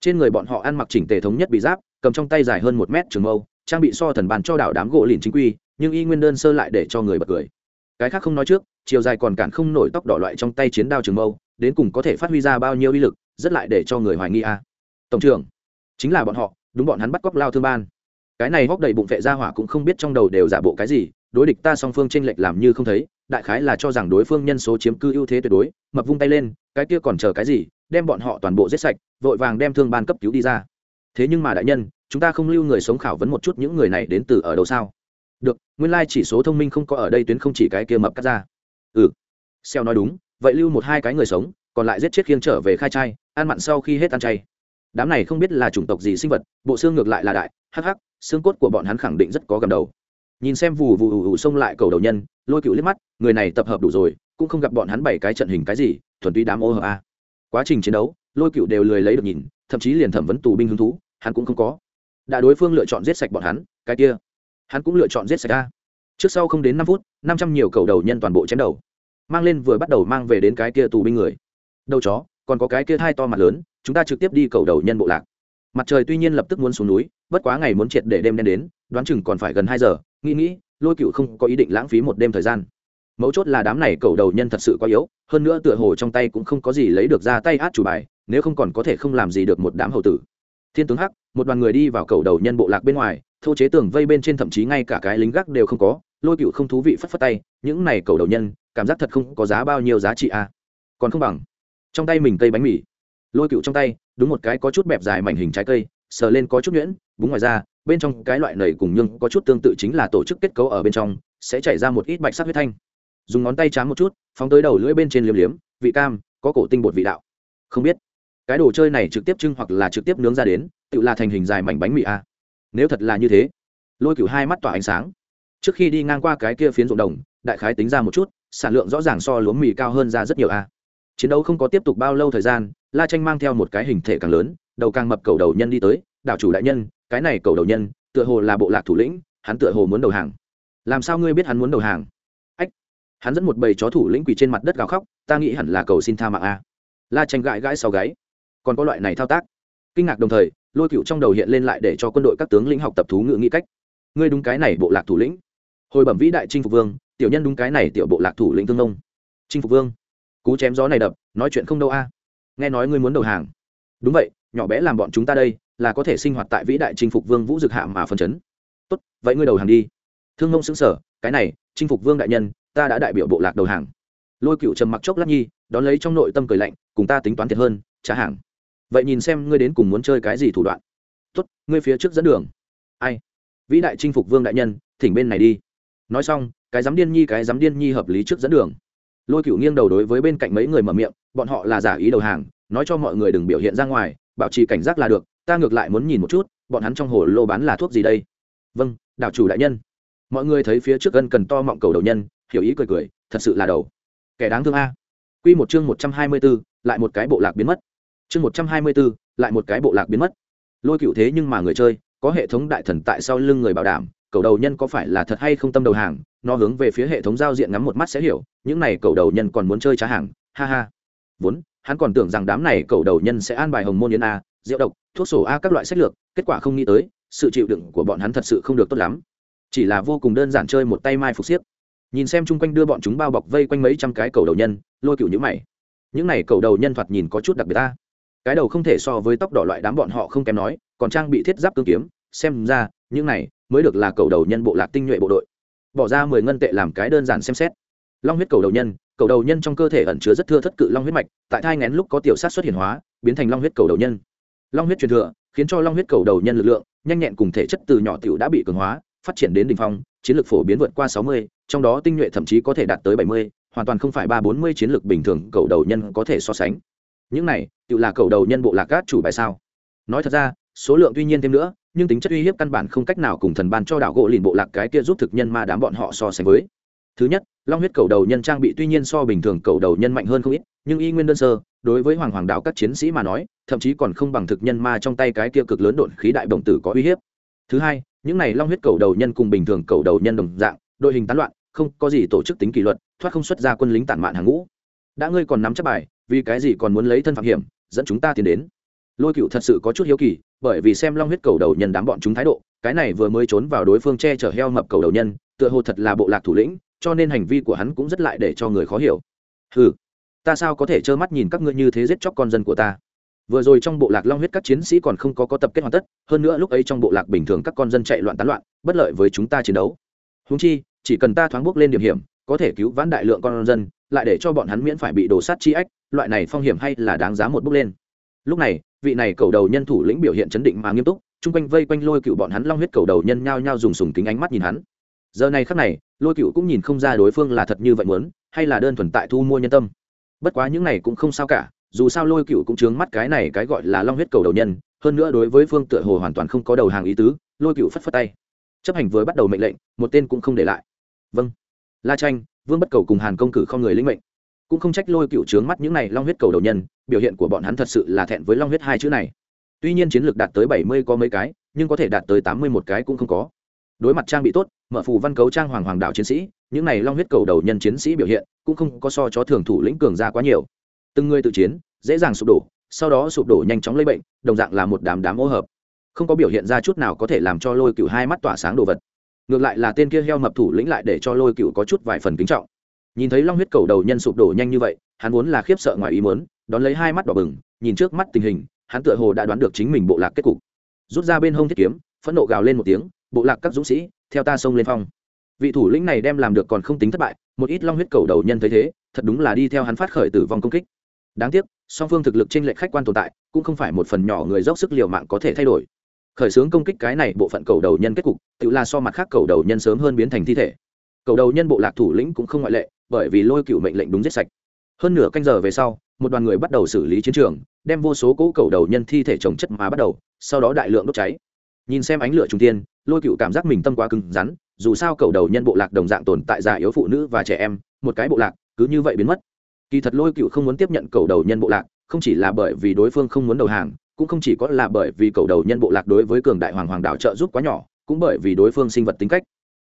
Trên người bọn họ ăn mặc chỉnh tề thống nhất bị giáp, cầm trong tay dài hơn một mét trường mâu, trang bị so thần bàn cho đảo đám gỗ lìn chính quy, nhưng y nguyên đơn sơ lại để cho người bật cười. Cái khác không nói trước, chiều dài còn cản không nổi tóc đỏ loại trong tay chiến đao trường mâu, đến cùng có thể phát huy ra bao nhiêu uy lực, rất lại để cho người hoài nghi a. Tổng trưởng, chính là bọn họ, đúng bọn hắn bắt cóc lao thương ban cái này hóc đầy bụng vệ ra hỏa cũng không biết trong đầu đều giả bộ cái gì, đối địch ta song phương tranh lệch làm như không thấy, đại khái là cho rằng đối phương nhân số chiếm cư ưu thế tuyệt đối, mập vung tay lên, cái kia còn chờ cái gì, đem bọn họ toàn bộ giết sạch, vội vàng đem thương ban cấp cứu đi ra. Thế nhưng mà đại nhân, chúng ta không lưu người sống khảo vấn một chút những người này đến từ ở đâu sao? Được, nguyên lai chỉ số thông minh không có ở đây tuyến không chỉ cái kia mập cắt ra. Ừ. Xeo nói đúng, vậy lưu một hai cái người sống, còn lại giết chết khiêng trở về khai trai, ăn mặn sau khi hết ăn chay. Đám này không biết là chủng tộc gì sinh vật, bộ xương ngược lại là đại, hắc hắc xương cốt của bọn hắn khẳng định rất có gầm đầu. Nhìn xem vù vù ù xông lại cầu đầu nhân, lôi cựu liếc mắt, người này tập hợp đủ rồi, cũng không gặp bọn hắn bảy cái trận hình cái gì, thuần túy đám ô hờ a. Quá trình chiến đấu, lôi cựu đều lười lấy được nhìn, thậm chí liền thẩm vấn tù binh hứng thú, hắn cũng không có. Đã đối phương lựa chọn giết sạch bọn hắn, cái kia, hắn cũng lựa chọn giết sạch a. Trước sau không đến năm phút, năm trăm nhiều cầu đầu nhân toàn bộ chém đầu. Mang lên vừa bắt đầu mang về đến cái kia tù binh người. Đầu chó, còn có cái kia thai to mặt lớn, chúng ta trực tiếp đi cầu đầu nhân bộ lạc. Mặt trời tuy nhiên lập tức muốn xuống núi bất quá ngày muốn triệt để đêm đen đến, đoán chừng còn phải gần hai giờ, nghĩ nghĩ, lôi cựu không có ý định lãng phí một đêm thời gian. Mấu chốt là đám này cầu đầu nhân thật sự quá yếu, hơn nữa tựa hồ trong tay cũng không có gì lấy được ra tay át chủ bài, nếu không còn có thể không làm gì được một đám hầu tử. Thiên tướng hắc, một đoàn người đi vào cầu đầu nhân bộ lạc bên ngoài, thô chế tường vây bên trên thậm chí ngay cả cái lính gác đều không có, lôi cựu không thú vị phất phất tay, những này cầu đầu nhân, cảm giác thật không có giá bao nhiêu giá trị à. còn không bằng, trong tay mình cây bánh mì. Lôi cựu trong tay, đúng một cái có chút bẹp dài mảnh hình trái cây sờ lên có chút nhuyễn, búng ngoài ra, bên trong cái loại nầy cùng nhưng có chút tương tự chính là tổ chức kết cấu ở bên trong, sẽ chảy ra một ít bạch sắc huyết thanh. Dùng ngón tay chám một chút, phóng tới đầu lưỡi bên trên liếm liếm, vị cam, có cổ tinh bột vị đạo. Không biết, cái đồ chơi này trực tiếp trưng hoặc là trực tiếp nướng ra đến, tự là thành hình dài mảnh bánh mì a. Nếu thật là như thế, lôi cửu hai mắt tỏa ánh sáng. Trước khi đi ngang qua cái kia phiến ruộng đồng, đại khái tính ra một chút, sản lượng rõ ràng so lúa mì cao hơn ra rất nhiều a. Chiến đấu không có tiếp tục bao lâu thời gian, la tranh mang theo một cái hình thể càng lớn đầu càng mập cầu đầu nhân đi tới, đảo chủ đại nhân, cái này cầu đầu nhân, tựa hồ là bộ lạc thủ lĩnh, hắn tựa hồ muốn đầu hàng. Làm sao ngươi biết hắn muốn đầu hàng? Ách, hắn dẫn một bầy chó thủ lĩnh quỳ trên mặt đất gào khóc, ta nghĩ hẳn là cầu xin tha mạng a. La tranh gãi gãi sau gáy. Còn có loại này thao tác. Kinh ngạc đồng thời, lôi cựu trong đầu hiện lên lại để cho quân đội các tướng lĩnh học tập thú ngữ nghĩ cách. Ngươi đúng cái này bộ lạc thủ lĩnh. Hồi bẩm vĩ đại chinh phục vương, tiểu nhân đúng cái này tiểu bộ lạc thủ lĩnh tương nông chinh phục vương, cú chém gió này đập, nói chuyện không đâu a. Nghe nói ngươi muốn đầu hàng. Đúng vậy nhỏ bé làm bọn chúng ta đây, là có thể sinh hoạt tại vĩ đại chinh phục vương vũ dực hạ mà phân chấn. Tốt, vậy ngươi đầu hàng đi. Thương ngông xứng sở cái này, chinh phục vương đại nhân, ta đã đại biểu bộ lạc đầu hàng. Lôi cựu trầm mặc chốc lát nhi, đón lấy trong nội tâm cười lạnh, cùng ta tính toán thiệt hơn, trả hàng. Vậy nhìn xem ngươi đến cùng muốn chơi cái gì thủ đoạn. Tốt, ngươi phía trước dẫn đường. Ai? Vĩ đại chinh phục vương đại nhân, thỉnh bên này đi. Nói xong, cái dám điên nhi, cái dám điên nhi hợp lý trước dẫn đường. Lôi cựu nghiêng đầu đối với bên cạnh mấy người mở miệng, bọn họ là giả ý đầu hàng, nói cho mọi người đừng biểu hiện ra ngoài bảo trì cảnh giác là được, ta ngược lại muốn nhìn một chút, bọn hắn trong hồ lô bán là thuốc gì đây? Vâng đạo chủ đại nhân. Mọi người thấy phía trước gân cần to mọng cầu đầu nhân, hiểu ý cười cười, thật sự là đầu. Kẻ đáng thương a. Q một chương một trăm hai mươi b ố lại một cái bộ lạc biến mất. Chương một trăm hai mươi b ố lại một cái bộ lạc biến mất. Lôi cựu thế nhưng mà người chơi, có hệ thống đại thần tại sau lưng người bảo đảm, cầu đầu nhân có phải là thật hay không tâm đầu hàng, nó hướng về phía hệ thống giao diện ngắm một mắt sẽ hiểu, những này cầu đầu nhân còn muốn chơi trá hàng, ha ha. Vốn hắn còn tưởng rằng đám này cầu đầu nhân sẽ an bài hồng môn yến a, rượu độc, thuốc sổ a các loại sách lược, kết quả không nghĩ tới, sự chịu đựng của bọn hắn thật sự không được tốt lắm. Chỉ là vô cùng đơn giản chơi một tay mai phục xiếc nhìn xem chung quanh đưa bọn chúng bao bọc vây quanh mấy trăm cái cầu đầu nhân, lôi cựu nhữ mày. Những này cầu đầu nhân thoạt nhìn có chút đặc biệt ta cái đầu không thể so với tóc đỏ loại đám bọn họ không kém nói, còn trang bị thiết giáp cương kiếm, xem ra, những này mới được là cầu đầu nhân bộ lạc tinh nhuệ bộ đội. Bỏ ra mười ngân tệ làm cái đơn giản xem xét. Long huyết cầu đầu nhân cầu đầu nhân trong cơ thể ẩn chứa rất thưa thất cự long huyết mạch, tại thai ngén lúc có tiểu sát xuất hiện hóa, biến thành long huyết cầu đầu nhân. Long huyết truyền thừa, khiến cho long huyết cầu đầu nhân lực lượng, nhanh nhẹn cùng thể chất từ nhỏ tiểu đã bị cường hóa, phát triển đến đỉnh phong, chiến lược phổ biến vượt qua sáu mươi, trong đó tinh nhuệ thậm chí có thể đạt tới bảy mươi, hoàn toàn không phải ba bốn mươi chiến lược bình thường cầu đầu nhân có thể so sánh. Những này, tự là cầu đầu nhân bộ lạc cát chủ bài sao? Nói thật ra, số lượng tuy nhiên thêm nữa, nhưng tính chất uy hiếp căn bản không cách nào cùng thần ban cho đảo gỗ lìn bộ lạc cái kia giúp thực nhân ma đám bọn họ so sánh với thứ nhất, long huyết cầu đầu nhân trang bị tuy nhiên so bình thường cầu đầu nhân mạnh hơn không ít, nhưng y nguyên đơn sơ, đối với hoàng hoàng đạo các chiến sĩ mà nói, thậm chí còn không bằng thực nhân ma trong tay cái kia cực lớn độn khí đại bổng tử có uy hiếp. Thứ hai, những này long huyết cầu đầu nhân cùng bình thường cầu đầu nhân đồng dạng, đội hình tán loạn, không có gì tổ chức tính kỷ luật, thoát không xuất ra quân lính tản mạn hàng ngũ. Đã ngươi còn nắm chắc bài, vì cái gì còn muốn lấy thân phạm hiểm, dẫn chúng ta tiến đến? Lôi cựu thật sự có chút hiếu kỳ, bởi vì xem long huyết cầu đầu nhân đám bọn chúng thái độ, cái này vừa mới trốn vào đối phương che chở heo mập cầu đầu nhân, tựa hồ thật là bộ lạc thủ lĩnh cho nên hành vi của hắn cũng rất lại để cho người khó hiểu. Ừ ta sao có thể trơ mắt nhìn các ngươi như thế giết chóc con dân của ta? Vừa rồi trong bộ lạc long huyết các chiến sĩ còn không có có tập kết hoàn tất, hơn nữa lúc ấy trong bộ lạc bình thường các con dân chạy loạn tán loạn, bất lợi với chúng ta chiến đấu. Húng chi, chỉ cần ta thoáng bước lên điểm hiểm, có thể cứu vãn đại lượng con dân, lại để cho bọn hắn miễn phải bị đổ sát chi ách, loại này phong hiểm hay là đáng giá một bước lên. Lúc này, vị này cầu đầu nhân thủ lĩnh biểu hiện chấn định mà nghiêm túc, chung quanh vây quanh lôi cựu bọn hắn long huyết cầu đầu nhân nhao nhao dùng sùng kính ánh mắt nhìn hắn giờ này khắc này, lôi cựu cũng nhìn không ra đối phương là thật như vậy muốn, hay là đơn thuần tại thu mua nhân tâm. Bất quá những này cũng không sao cả, dù sao lôi cựu cũng chướng mắt cái này cái gọi là long huyết cầu đầu nhân, hơn nữa đối với phương tựa hồ hoàn toàn không có đầu hàng ý tứ, lôi cựu phất phất tay. Chấp hành với bắt đầu mệnh lệnh, một tên cũng không để lại. Vâng. La tranh vương bất cầu cùng hàn công cử không người lĩnh mệnh. Cũng không trách lôi cựu trướng mắt những này long huyết cầu đầu nhân, biểu hiện của bọn hắn thật sự là thẹn với long huyết hai chữ này. Tuy nhiên chiến lược đạt tới bảy mươi có mấy cái, nhưng có thể đạt tới tám mươi một cái cũng không có đối mặt trang bị tốt, mở phù văn cấu trang hoàng hoàng đạo chiến sĩ, những này long huyết cầu đầu nhân chiến sĩ biểu hiện, cũng không có so cho thường thủ lĩnh cường ra quá nhiều. Từng người tự chiến, dễ dàng sụp đổ, sau đó sụp đổ nhanh chóng lây bệnh, đồng dạng là một đám đám ô hợp. Không có biểu hiện ra chút nào có thể làm cho lôi cựu hai mắt tỏa sáng đồ vật. Ngược lại là tên kia heo mập thủ lĩnh lại để cho lôi cựu có chút vài phần kính trọng. Nhìn thấy long huyết cầu đầu nhân sụp đổ nhanh như vậy, hắn vốn là khiếp sợ ngoài ý muốn, đón lấy hai mắt đỏ bừng, nhìn trước mắt tình hình, hắn tựa hồ đã đoán được chính mình bộ lạc kết cục. Rút ra bên hông thiết kiếm, phẫn nộ gào lên một tiếng bộ lạc các dũng sĩ, theo ta xông lên phong. Vị thủ lĩnh này đem làm được còn không tính thất bại, một ít long huyết cầu đầu nhân thấy thế, thật đúng là đi theo hắn phát khởi tử vong công kích. Đáng tiếc, song phương thực lực trên lệch khách quan tồn tại, cũng không phải một phần nhỏ người dốc sức liều mạng có thể thay đổi. Khởi xướng công kích cái này bộ phận cầu đầu nhân kết cục, tự là so mặt khác cầu đầu nhân sớm hơn biến thành thi thể. Cầu đầu nhân bộ lạc thủ lĩnh cũng không ngoại lệ, bởi vì lôi cựu mệnh lệnh đúng giết sạch. Hơn nửa canh giờ về sau, một đoàn người bắt đầu xử lý chiến trường, đem vô số cỗ cầu đầu nhân thi thể trồng chất mà bắt đầu, sau đó đại lượng đốt cháy nhìn xem ánh lửa trung tiên, lôi cựu cảm giác mình tâm quá cứng rắn, dù sao cầu đầu nhân bộ lạc đồng dạng tồn tại già yếu phụ nữ và trẻ em, một cái bộ lạc, cứ như vậy biến mất. Kỳ thật lôi cựu không muốn tiếp nhận cầu đầu nhân bộ lạc, không chỉ là bởi vì đối phương không muốn đầu hàng, cũng không chỉ có là bởi vì cầu đầu nhân bộ lạc đối với cường đại hoàng hoàng đảo trợ giúp quá nhỏ, cũng bởi vì đối phương sinh vật tính cách.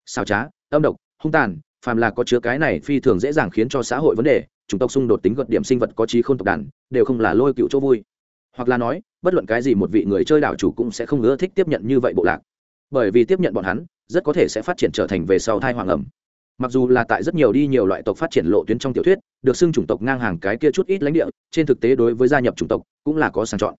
Xào trá, âm độc, hung tàn, phàm là có chứa cái này phi thường dễ dàng khiến cho xã hội vấn đề, chủng tộc xung đột tính gợt điểm sinh vật có trí không tộc đàn, đều không là lôi cựu chỗ vui hoặc là nói, bất luận cái gì một vị người chơi đảo chủ cũng sẽ không ưa thích tiếp nhận như vậy bộ lạc. Bởi vì tiếp nhận bọn hắn, rất có thể sẽ phát triển trở thành về sau thai hoàng ẩm. Mặc dù là tại rất nhiều đi nhiều loại tộc phát triển lộ tuyến trong tiểu thuyết, được xưng chủng tộc ngang hàng cái kia chút ít lãnh địa, trên thực tế đối với gia nhập chủng tộc cũng là có sàng chọn.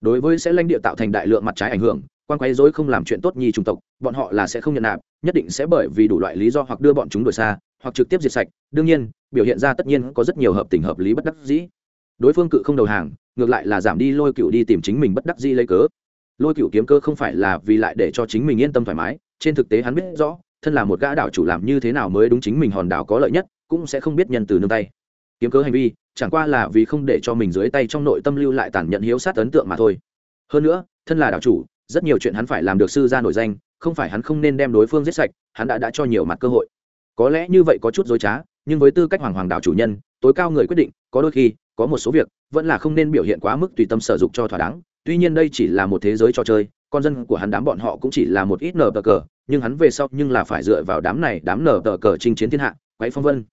Đối với sẽ lãnh địa tạo thành đại lượng mặt trái ảnh hưởng, quan quấy dối không làm chuyện tốt nhi chủng tộc, bọn họ là sẽ không nhận nạp, nhất định sẽ bởi vì đủ loại lý do hoặc đưa bọn chúng đổi xa, hoặc trực tiếp diệt sạch. Đương nhiên, biểu hiện ra tất nhiên có rất nhiều hợp tình hợp lý bất đắc dĩ. Đối phương cự không đầu hàng ngược lại là giảm đi lôi cựu đi tìm chính mình bất đắc dĩ lấy cớ. Lôi cựu kiếm cơ không phải là vì lại để cho chính mình yên tâm thoải mái, trên thực tế hắn biết rõ, thân là một gã đảo chủ làm như thế nào mới đúng chính mình hòn đảo có lợi nhất, cũng sẽ không biết nhân từ nương tay. Kiếm cớ hành vi, chẳng qua là vì không để cho mình dưới tay trong nội tâm lưu lại tàn nhận hiếu sát ấn tượng mà thôi. Hơn nữa, thân là đảo chủ, rất nhiều chuyện hắn phải làm được sư ra nổi danh, không phải hắn không nên đem đối phương giết sạch, hắn đã đã cho nhiều mặt cơ hội. Có lẽ như vậy có chút dối trá, nhưng với tư cách hoàng hoàng đạo chủ nhân, tối cao người quyết định, có đôi khi có một số việc vẫn là không nên biểu hiện quá mức tùy tâm sở dục cho thỏa đáng. Tuy nhiên đây chỉ là một thế giới trò chơi, con dân của hắn đám bọn họ cũng chỉ là một ít nở tờ cờ, nhưng hắn về sau nhưng là phải dựa vào đám này, đám nở tờ cờ chinh chiến thiên hạ, quấy phong vân.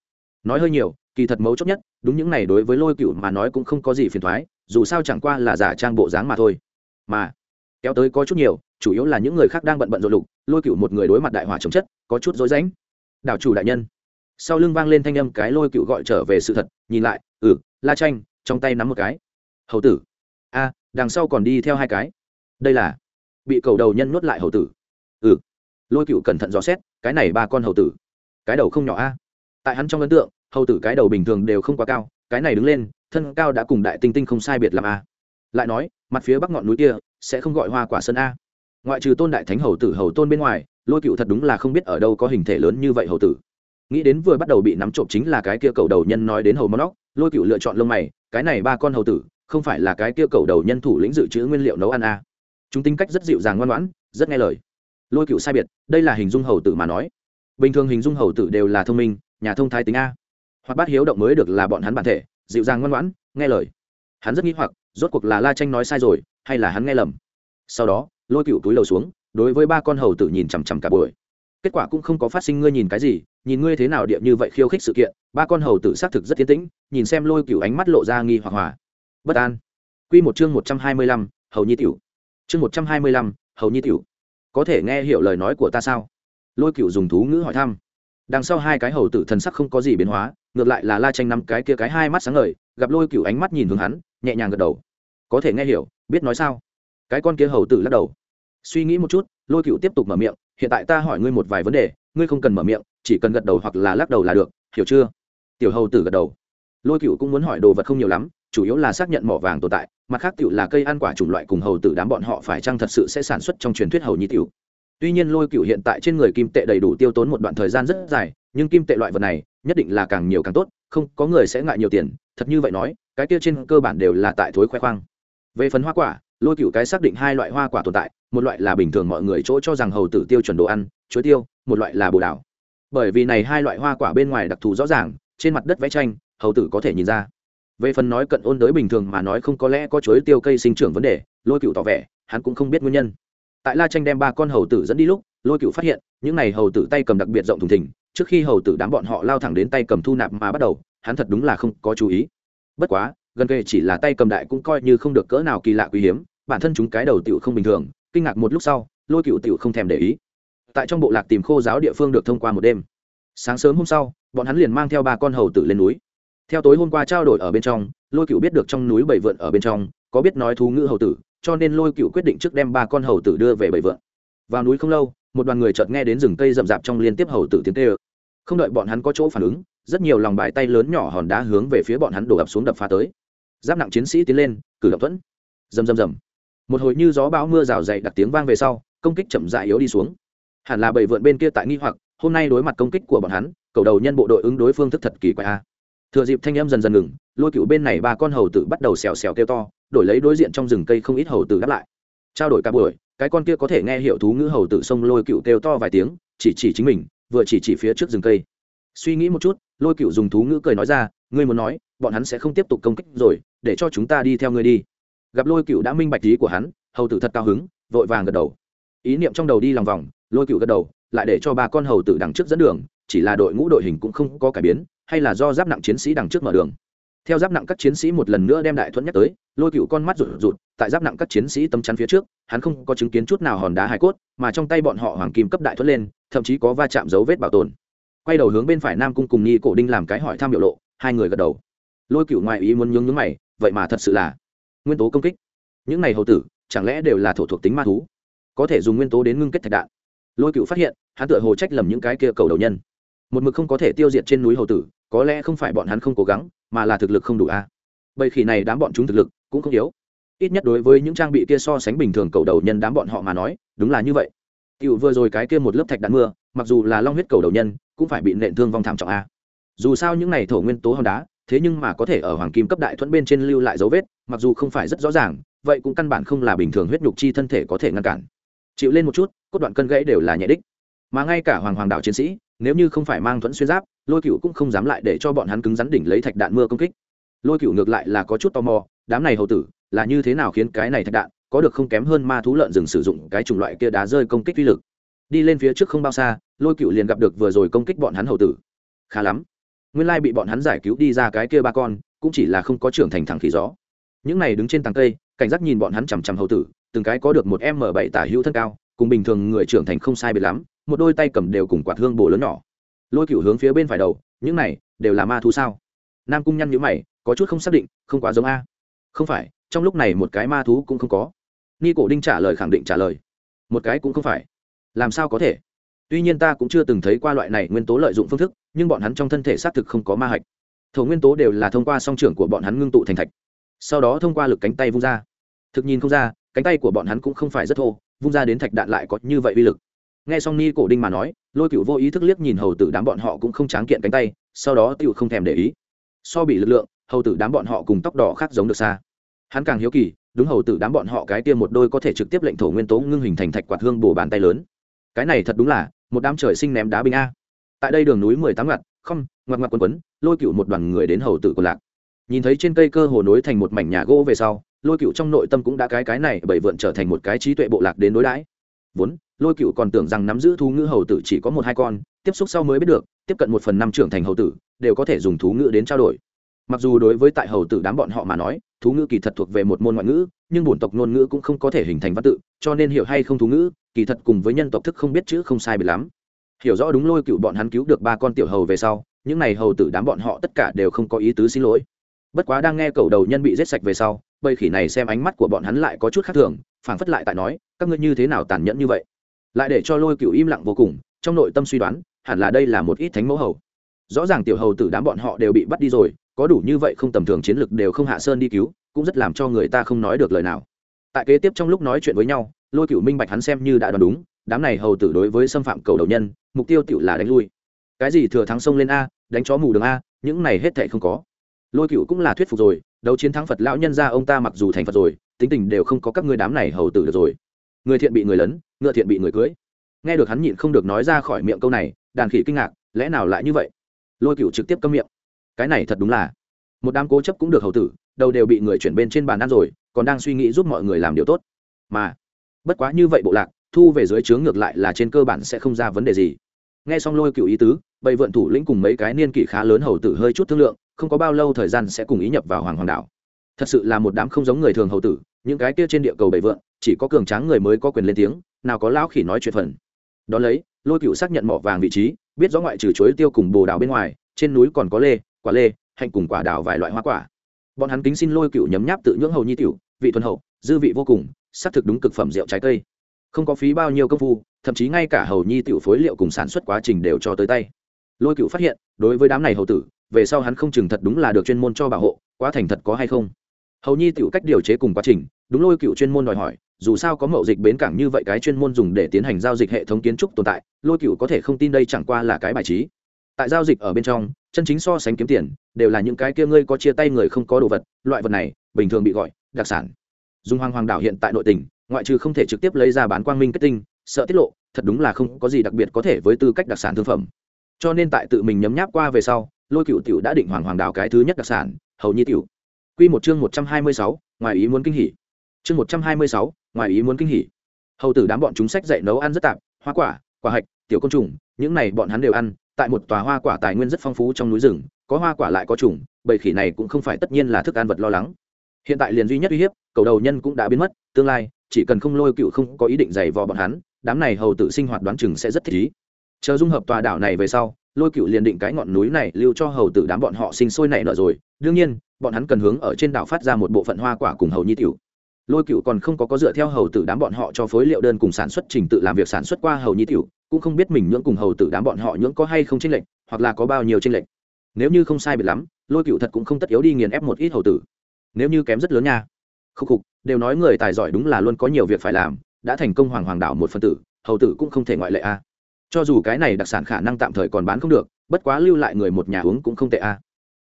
Nói hơi nhiều, kỳ thật mấu chốt nhất, đúng những này đối với lôi cựu mà nói cũng không có gì phiền thoái dù sao chẳng qua là giả trang bộ dáng mà thôi. Mà, kéo tới có chút nhiều, chủ yếu là những người khác đang bận bận rộn lục, lôi cựu một người đối mặt đại hỏa chống chất, có chút rối rãnh. Đảo chủ đại nhân. Sau lưng vang lên thanh âm cái lôi cựu gọi trở về sự thật, nhìn lại ừ la tranh trong tay nắm một cái. Hầu tử. A, đằng sau còn đi theo hai cái. Đây là, bị cầu đầu nhân nuốt lại hầu tử. Ừ. Lôi cựu cẩn thận dò xét, cái này ba con hầu tử. Cái đầu không nhỏ a. Tại hắn trong ấn tượng, hầu tử cái đầu bình thường đều không quá cao, cái này đứng lên, thân cao đã cùng đại tinh tinh không sai biệt làm a. Lại nói, mặt phía bắc ngọn núi kia sẽ không gọi hoa quả sơn a. Ngoại trừ tôn đại thánh hầu tử hầu tôn bên ngoài, lôi cựu thật đúng là không biết ở đâu có hình thể lớn như vậy hầu tử. Nghĩ đến vừa bắt đầu bị nắm trộm chính là cái kia cầu đầu nhân nói đến hầu monok lôi cựu lựa chọn lông mày, cái này ba con hầu tử, không phải là cái kia cầu đầu nhân thủ lĩnh dự trữ nguyên liệu nấu ăn à? chúng tính cách rất dịu dàng ngoan ngoãn, rất nghe lời. Lôi cựu sai biệt, đây là hình dung hầu tử mà nói. Bình thường hình dung hầu tử đều là thông minh, nhà thông thái tính a. Hoặc bát hiếu động mới được là bọn hắn bản thể, dịu dàng ngoan ngoãn, nghe lời. Hắn rất nghĩ hoặc, rốt cuộc là la tranh nói sai rồi, hay là hắn nghe lầm? Sau đó, lôi cựu túi lầu xuống, đối với ba con hầu tử nhìn chằm chằm cả buổi kết quả cũng không có phát sinh, ngươi nhìn cái gì? Nhìn ngươi thế nào điệp như vậy khiêu khích sự kiện, ba con hầu tử xác thực rất tiến tĩnh, nhìn xem lôi cựu ánh mắt lộ ra nghi hoặc hòa. Bất an. Q một chương một trăm hai mươi lăm, hầu nhi tiểu. Chương một trăm hai mươi lăm, hầu nhi tiểu. Có thể nghe hiểu lời nói của ta sao? Lôi cựu dùng thú ngữ hỏi thăm. Đằng sau hai cái hầu tử thần sắc không có gì biến hóa, ngược lại là la tranh năm cái kia cái hai mắt sáng ngời, gặp lôi cựu ánh mắt nhìn hướng hắn, nhẹ nhàng gật đầu. Có thể nghe hiểu, biết nói sao? Cái con kia hầu tử lắc đầu. Suy nghĩ một chút lôi cựu tiếp tục mở miệng, hiện tại ta hỏi ngươi một vài vấn đề, ngươi không cần mở miệng, chỉ cần gật đầu hoặc là lắc đầu là được, hiểu chưa? Tiểu hầu tử gật đầu. Lôi cựu cũng muốn hỏi đồ vật không nhiều lắm, chủ yếu là xác nhận mỏ vàng tồn tại, mặt khác cựu là cây ăn quả chủng loại cùng hầu tử đám bọn họ phải chăng thật sự sẽ sản xuất trong truyền thuyết hầu nhi cựu tuy nhiên lôi cựu hiện tại trên người kim tệ đầy đủ tiêu tốn một đoạn thời gian rất dài, nhưng kim tệ loại vật này, nhất định là càng nhiều càng tốt, không có người sẽ ngại nhiều tiền, thật như vậy nói, cái kia trên cơ bản đều là tại thối khoe khoang. Về phần hoa quả lôi cựu cái xác định hai loại hoa quả tồn tại, một loại là bình thường mọi người chỗ cho rằng hầu tử tiêu chuẩn đồ ăn, chuối tiêu, một loại là bồ đào. Bởi vì này hai loại hoa quả bên ngoài đặc thù rõ ràng, trên mặt đất vẽ tranh, hầu tử có thể nhìn ra. Về phần nói cận ôn đới bình thường mà nói không có lẽ có chuối tiêu cây sinh trưởng vấn đề, lôi cựu tỏ vẻ, hắn cũng không biết nguyên nhân. Tại la tranh đem ba con hầu tử dẫn đi lúc, lôi cựu phát hiện, những n à y hầu tử tay cầm đặc biệt rộng thùng thình, trước khi hầu tử đám bọn họ lao thẳng đến tay cầm thu nạp mà bắt đầu, hắn thật đúng là không có chú ý. Bất quá gần kề chỉ là tay cầm đại cũng coi như không được cỡ nào kỳ lạ quý hiếm, bản thân chúng cái đầu tựu không bình thường, kinh ngạc một lúc sau, lôi cựu tựu không thèm để ý. Tại trong bộ lạc tìm khô giáo địa phương được thông qua một đêm. Sáng sớm hôm sau, bọn hắn liền mang theo ba con hầu tử lên núi. Theo tối hôm qua trao đổi ở bên trong, lôi cựu biết được trong núi bảy vượn ở bên trong, có biết nói thú ngữ hầu tử, cho nên lôi cựu quyết định trước đem ba con hầu tử đưa về bảy vượn. Vào núi không lâu, một đoàn người chợt nghe đến rừng cây rậm rạp trong liên tiếp hầu tử tiếng tê ơ không đợi bọn hắn có chỗ phản ứng, rất nhiều lòng bài tay lớn nhỏ hòn đá hướng về phía bọn hắn đổ ập xuống đập phá tới giáp nặng chiến sĩ tiến lên, cử động thuẫn. Rầm rầm rầm. Một hồi như gió bão mưa rào dày đặc tiếng vang về sau, công kích chậm dại yếu đi xuống. Hẳn là bầy vượn bên kia tại nghi hoặc, hôm nay đối mặt công kích của bọn hắn, cầu đầu nhân bộ đội ứng đối phương thức thật kỳ quái a. Thừa dịp thanh em dần dần ngừng, lôi cựu bên này ba con hầu tử bắt đầu xèo xèo kêu to, đổi lấy đối diện trong rừng cây không ít hầu tử đáp lại. Trao đổi cả buổi, cái con kia có thể nghe hiệu thú ngữ hầu tử sông lôi cựu kêu to vài tiếng, chỉ chỉ chính mình, vừa chỉ chỉ phía trước rừng cây. Suy nghĩ một chút, lôi cựu dùng thú ngữ cười nói ra ngươi muốn nói, bọn hắn sẽ không tiếp tục công kích rồi, để cho chúng ta đi theo ngươi đi. Gặp lôi cựu đã minh bạch ý của hắn, hầu tử thật cao hứng, vội vàng gật đầu. Ý niệm trong đầu đi lòng vòng, lôi cựu gật đầu, lại để cho ba con hầu tử đằng trước dẫn đường, chỉ là đội ngũ đội hình cũng không có cải biến, hay là do giáp nặng chiến sĩ đằng trước mở đường. Theo giáp nặng các chiến sĩ một lần nữa đem đại thuẫn nhắc tới, lôi cựu con mắt rụt rụt, tại giáp nặng các chiến sĩ tâm chắn phía trước, hắn không có chứng kiến chút nào hòn đá hải cốt, mà trong tay bọn họ hoàng kim cấp đại thuẫn lên, thậm chí có va chạm dấu vết bảo tồn. Quay đầu hướng bên phải nam cung cùng nhi cổ đinh làm cái hỏi thăm biểu lộ hai người gật đầu. Lôi cựu ngoại ý muốn nhướng nhướng mày, vậy mà thật sự là nguyên tố công kích. Những này hầu tử, chẳng lẽ đều là thổ thuộc tính ma thú? Có thể dùng nguyên tố đến ngưng kết thạch đạn. Lôi cựu phát hiện, hắn tựa hồ trách lầm những cái kia cầu đầu nhân. Một mực không có thể tiêu diệt trên núi hầu tử, có lẽ không phải bọn hắn không cố gắng, mà là thực lực không đủ a. À. bởi khi này đám bọn chúng thực lực cũng không yếu. Ít nhất đối với những trang bị kia so sánh bình thường cầu đầu nhân đám bọn họ mà nói, đúng là như vậy. Cựu vừa rồi cái kia một lớp thạch đạn mưa, mặc dù là long huyết cầu đầu nhân, cũng phải bị nện thương vong thảm trọng a dù sao những này thổ nguyên tố hòn đá, thế nhưng mà có thể ở hoàng kim cấp đại thuẫn bên trên lưu lại dấu vết, mặc dù không phải rất rõ ràng, vậy cũng căn bản không là bình thường huyết nhục chi thân thể có thể ngăn cản. Chịu lên một chút, cốt đoạn cân gãy đều là nhẹ đích. Mà ngay cả hoàng hoàng đạo chiến sĩ, nếu như không phải mang thuẫn xuyên giáp, lôi cựu cũng không dám lại để cho bọn hắn cứng rắn đỉnh lấy thạch đạn mưa công kích. Lôi cựu ngược lại là có chút tò mò, đám này hầu tử là như thế nào khiến cái này thạch đạn có được không kém hơn ma thú lợn rừng sử dụng cái chủng loại kia đá rơi công kích uy lực. Đi lên phía trước không bao xa, lôi cựu liền gặp được vừa rồi công kích bọn hắn hầu tử. Khá lắm nguyên lai bị bọn hắn giải cứu đi ra cái kia ba con, cũng chỉ là không có trưởng thành thẳng khí gió. Những này đứng trên tàng cây, cảnh giác nhìn bọn hắn chằm chằm hầu tử, từng cái có được một m bảy tả hữu thân cao, cùng bình thường người trưởng thành không sai biệt lắm, một đôi tay cầm đều cùng quạt hương bồ lớn nhỏ. Lôi cựu hướng phía bên phải đầu, những này đều là ma thú sao? Nam cung nhăn nhữ mày, có chút không xác định, không quá giống a. Không phải, trong lúc này một cái ma thú cũng không có. Ni cổ đinh trả lời khẳng định trả lời. Một cái cũng không phải. Làm sao có thể? Tuy nhiên ta cũng chưa từng thấy qua loại này nguyên tố lợi dụng phương thức, nhưng bọn hắn trong thân thể xác thực không có ma hạch. Thổ nguyên tố đều là thông qua song trưởng của bọn hắn ngưng tụ thành thạch, sau đó thông qua lực cánh tay vung ra. Thực nhìn không ra, cánh tay của bọn hắn cũng không phải rất thô, vung ra đến thạch đạn lại có như vậy uy lực. Nghe xong ni cổ đinh mà nói, lôi cựu vô ý thức liếc nhìn hầu tử đám bọn họ cũng không tráng kiện cánh tay, sau đó tựu không thèm để ý. So bị lực lượng, hầu tử đám bọn họ cùng tóc đỏ khác giống được xa. Hắn càng hiếu kỳ, đúng hầu tử đám bọn họ cái tiêm một đôi có thể trực tiếp lệnh thổ nguyên tố ngưng hình thành thạch quạt hương bổ bàn tay lớn. Cái này thật đúng là một đám trời sinh ném đá binh a. Tại đây đường núi mười tám ngặt, không, ngoặt ngoặt quấn quấn, lôi cựu một đoàn người đến hầu tử của lạc. Nhìn thấy trên cây cơ hồ nối thành một mảnh nhà gỗ về sau, lôi cựu trong nội tâm cũng đã cái cái này bởi vượn trở thành một cái trí tuệ bộ lạc đến đối đãi. Vốn, lôi cựu còn tưởng rằng nắm giữ thú ngữ hầu tử chỉ có một hai con, tiếp xúc sau mới biết được, tiếp cận một phần năm trưởng thành hầu tử, đều có thể dùng thú ngữ đến trao đổi mặc dù đối với tại hầu tử đám bọn họ mà nói, thú ngữ kỳ thật thuộc về một môn ngoại ngữ, nhưng bổn tộc ngôn ngữ cũng không có thể hình thành văn tự, cho nên hiểu hay không thú ngữ, kỳ thật cùng với nhân tộc thức không biết chữ không sai bị lắm. Hiểu rõ đúng lôi cựu bọn hắn cứu được ba con tiểu hầu về sau, những n à y hầu tử đám bọn họ tất cả đều không có ý tứ xin lỗi. Bất quá đang nghe cầu đầu nhân bị giết sạch về sau, bầy khỉ này xem ánh mắt của bọn hắn lại có chút khác thường, phảng phất lại tại nói, các ngươi như thế nào tàn nhẫn như vậy? Lại để cho lôi cựu im lặng vô cùng, trong nội tâm suy đoán, hẳn là đây là một ít thánh mẫu hầu. Rõ ràng tiểu hầu tử đám bọn họ đều bị bắt đi rồi có đủ như vậy không tầm thường chiến lược đều không hạ sơn đi cứu, cũng rất làm cho người ta không nói được lời nào. Tại kế tiếp trong lúc nói chuyện với nhau, lôi cựu minh bạch hắn xem như đã đoán đúng, đám này hầu tử đối với xâm phạm cầu đầu nhân, mục tiêu tự là đánh lui. Cái gì thừa thắng sông lên a, đánh chó mù đường a, những này hết thệ không có. Lôi cựu cũng là thuyết phục rồi, đấu chiến thắng phật lão nhân ra ông ta mặc dù thành phật rồi, tính tình đều không có các ngươi đám này hầu tử được rồi. Người thiện bị người lấn, ngựa thiện bị người cưới. Nghe được hắn nhịn không được nói ra khỏi miệng câu này, đàn khỉ kinh ngạc, lẽ nào lại như vậy? Lôi cựu trực tiếp câm miệng cái này thật đúng là một đám cố chấp cũng được hầu tử, đầu đều bị người chuyển bên trên bàn ăn rồi, còn đang suy nghĩ giúp mọi người làm điều tốt. Mà, bất quá như vậy bộ lạc, thu về dưới trướng ngược lại là trên cơ bản sẽ không ra vấn đề gì. Nghe xong lôi cựu ý tứ, bầy vượn thủ lĩnh cùng mấy cái niên kỷ khá lớn hầu tử hơi chút thương lượng, không có bao lâu thời gian sẽ cùng ý nhập vào hoàng hoàng đảo. Thật sự là một đám không giống người thường hầu tử, những cái kia trên địa cầu bầy vượn, chỉ có cường tráng người mới có quyền lên tiếng, nào có lão khỉ nói chuyện phần. Đón lấy, lôi cựu xác nhận mỏ vàng vị trí, biết rõ ngoại trừ chuối tiêu cùng bồ đào bên ngoài, trên núi còn có lê quả lê, hạnh cùng quả đào vài loại hoa quả. Bọn hắn kính xin lôi cựu nhấm nháp tự nhưỡng hầu nhi tiểu, vị thuần hậu, dư vị vô cùng, xác thực đúng cực phẩm rượu trái cây. Không có phí bao nhiêu công phu, thậm chí ngay cả hầu nhi tiểu phối liệu cùng sản xuất quá trình đều cho tới tay. Lôi cựu phát hiện, đối với đám này hầu tử, về sau hắn không chừng thật đúng là được chuyên môn cho bảo hộ, quá thành thật có hay không? Hầu nhi tiểu cách điều chế cùng quá trình, đúng lôi cựu chuyên môn đòi hỏi, dù sao có mậu dịch bến cảng như vậy cái chuyên môn dùng để tiến hành giao dịch hệ thống kiến trúc tồn tại, lôi cựu có thể không tin đây chẳng qua là cái bài trí tại giao dịch ở bên trong, chân chính so sánh kiếm tiền, đều là những cái kia ngươi có chia tay người không có đồ vật, loại vật này, bình thường bị gọi, đặc sản. Dùng hoàng hoàng đảo hiện tại nội tình, ngoại trừ không thể trực tiếp lấy ra bán quang minh kết tinh, sợ tiết lộ, thật đúng là không có gì đặc biệt có thể với tư cách đặc sản thương phẩm. Cho nên tại tự mình nhấm nháp qua về sau, lôi cựu tiểu đã định hoàng hoàng đảo cái thứ nhất đặc sản, hầu nhi tiểu. Quy một chương một trăm hai mươi sáu, ngoài ý muốn kinh hỉ. Chương một trăm hai mươi sáu, ngoài ý muốn kinh hỉ. Hầu tử đám bọn chúng sách dạy nấu ăn rất tạp, hoa quả quả hạch, tiểu côn trùng, những này bọn hắn đều ăn tại một tòa hoa quả tài nguyên rất phong phú trong núi rừng, có hoa quả lại có trùng, bầy khỉ này cũng không phải tất nhiên là thức ăn vật lo lắng. Hiện tại liền duy nhất uy hiếp, cầu đầu nhân cũng đã biến mất, tương lai, chỉ cần không lôi cựu không có ý định giày vò bọn hắn, đám này hầu tử sinh hoạt đoán chừng sẽ rất thích ý chờ dung hợp tòa đảo này về sau, lôi cựu liền định cái ngọn núi này lưu cho hầu tử đám bọn họ sinh sôi nảy nở rồi. Đương nhiên, bọn hắn cần hướng ở trên đảo phát ra một bộ phận hoa quả cùng hầu nhi tiểu lôi cựu còn không có có dựa theo hầu tử đám bọn họ cho phối liệu đơn cùng sản xuất trình tự làm việc sản xuất qua hầu nhi tiểu, cũng không biết mình nhưỡng cùng hầu tử đám bọn họ nhưỡng có hay không chênh lệch, hoặc là có bao nhiêu chênh lệch. Nếu như không sai biệt lắm, lôi cựu thật cũng không tất yếu đi nghiền ép một ít hầu tử. Nếu như kém rất lớn nha. Khúc khục, đều nói người tài giỏi đúng là luôn có nhiều việc phải làm, đã thành công hoàng hoàng đảo một phân tử, hầu tử cũng không thể ngoại lệ a. Cho dù cái này đặc sản khả năng tạm thời còn bán không được, bất quá lưu lại người một nhà uống cũng không tệ a.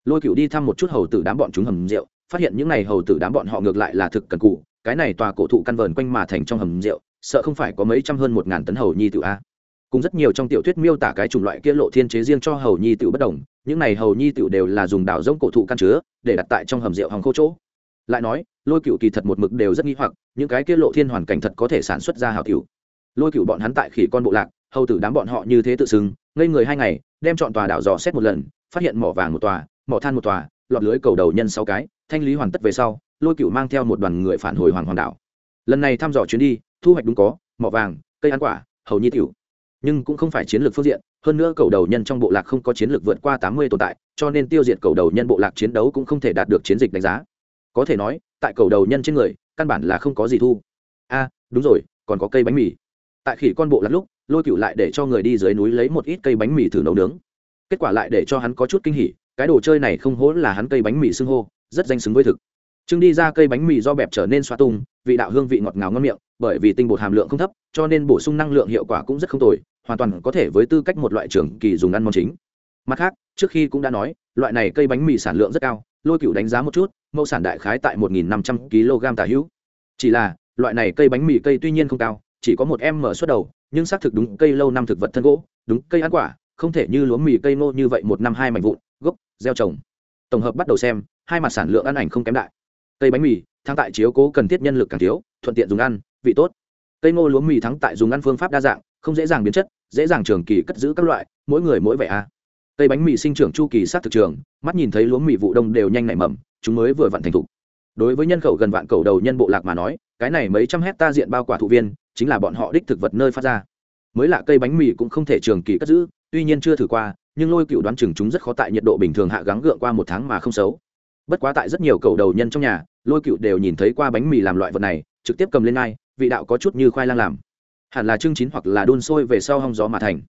Lôi cựu đi thăm một chút hầu tử đám bọn chúng hầm rượu, phát hiện những n à y hầu tử đám bọn họ ngược lại là thực cần cụ cái này tòa cổ thụ căn vờn quanh mà thành trong hầm rượu, sợ không phải có mấy trăm hơn một ngàn tấn hầu nhi tự a. Cùng rất nhiều trong tiểu thuyết miêu tả cái chủng loại kia lộ thiên chế riêng cho hầu nhi tự bất đồng, những này hầu nhi tự đều là dùng đảo rông cổ thụ căn chứa, để đặt tại trong hầm rượu hòng khô chỗ. Lại nói, lôi cựu kỳ thật một mực đều rất nghi hoặc, những cái kia lộ thiên hoàn cảnh thật có thể sản xuất ra hào cựu lôi cựu bọn hắn tại khỉ con bộ lạc, hầu tử đám bọn họ như thế tự xưng, ngây người hai ngày, đem chọn tòa đảo dò xét một lần, phát hiện mỏ vàng một tòa, mỏ than một tòa, lọt lưới cầu đầu nhân sáu cái, thanh lý hoàn tất về sau lôi cựu mang theo một đoàn người phản hồi hoàng hoàng đảo. Lần này thăm dò chuyến đi, thu hoạch đúng có, mỏ vàng, cây ăn quả, hầu nhi tiểu. Nhưng cũng không phải chiến lược phương diện, hơn nữa cầu đầu nhân trong bộ lạc không có chiến lược vượt qua tám mươi tồn tại, cho nên tiêu diệt cầu đầu nhân bộ lạc chiến đấu cũng không thể đạt được chiến dịch đánh giá. Có thể nói, tại cầu đầu nhân trên người, căn bản là không có gì thu. A, đúng rồi, còn có cây bánh mì. Tại khỉ con bộ lạc lúc, lôi cựu lại để cho người đi dưới núi lấy một ít cây bánh mì thử nấu nướng. Kết quả lại để cho hắn có chút kinh hỉ, cái đồ chơi này không hố là hắn cây bánh mì xưng hô, rất danh xứng với thực trưng đi ra cây bánh mì do bẹp trở nên xoa tung, vị đạo hương vị ngọt ngào ngon miệng, bởi vì tinh bột hàm lượng không thấp, cho nên bổ sung năng lượng hiệu quả cũng rất không tồi, hoàn toàn có thể với tư cách một loại trưởng kỳ dùng ăn món chính. Mặt khác, trước khi cũng đã nói, loại này cây bánh mì sản lượng rất cao, lôi cựu đánh giá một chút, mẫu sản đại khái tại một năm trăm kg tả hữu. Chỉ là, loại này cây bánh mì cây tuy nhiên không cao, chỉ có một em mở suất đầu, nhưng xác thực đúng cây lâu năm thực vật thân gỗ, đúng cây ăn quả, không thể như lúa mì cây Ngô như vậy một năm hai mảnh vụn, gốc, gieo trồng. Tổng hợp bắt đầu xem, hai mặt sản lượng ăn ảnh không kém đại cây bánh mì, thắng tại chiếu cố cần thiết nhân lực càng thiếu, thuận tiện dùng ăn, vị tốt. Cây ngô lúa mì thắng tại dùng ăn phương pháp đa dạng, không dễ dàng biến chất, dễ dàng trường kỳ cất giữ các loại, mỗi người mỗi vẻ a. Cây bánh mì sinh trưởng chu kỳ sát thực trường, mắt nhìn thấy lúa mì vụ đông đều nhanh nảy mầm, chúng mới vừa vặn thành thục. Đối với nhân khẩu gần vạn cầu đầu nhân bộ lạc mà nói, cái này mấy trăm hecta diện bao quả thụ viên, chính là bọn họ đích thực vật nơi phát ra. Mới lạ cây bánh mì cũng không thể trường kỳ cất giữ, tuy nhiên chưa thử qua, nhưng lôi cựu đoán chừng chúng rất khó tại nhiệt độ bình thường hạ gắng gượng qua một tháng mà không xấu. Bất quá tại rất nhiều cầu đầu nhân trong nhà lôi cựu đều nhìn thấy qua bánh mì làm loại vật này, trực tiếp cầm lên ngay, vị đạo có chút như khoai lang làm. Hẳn là trưng chín hoặc là đun sôi về sau hong gió mà thành.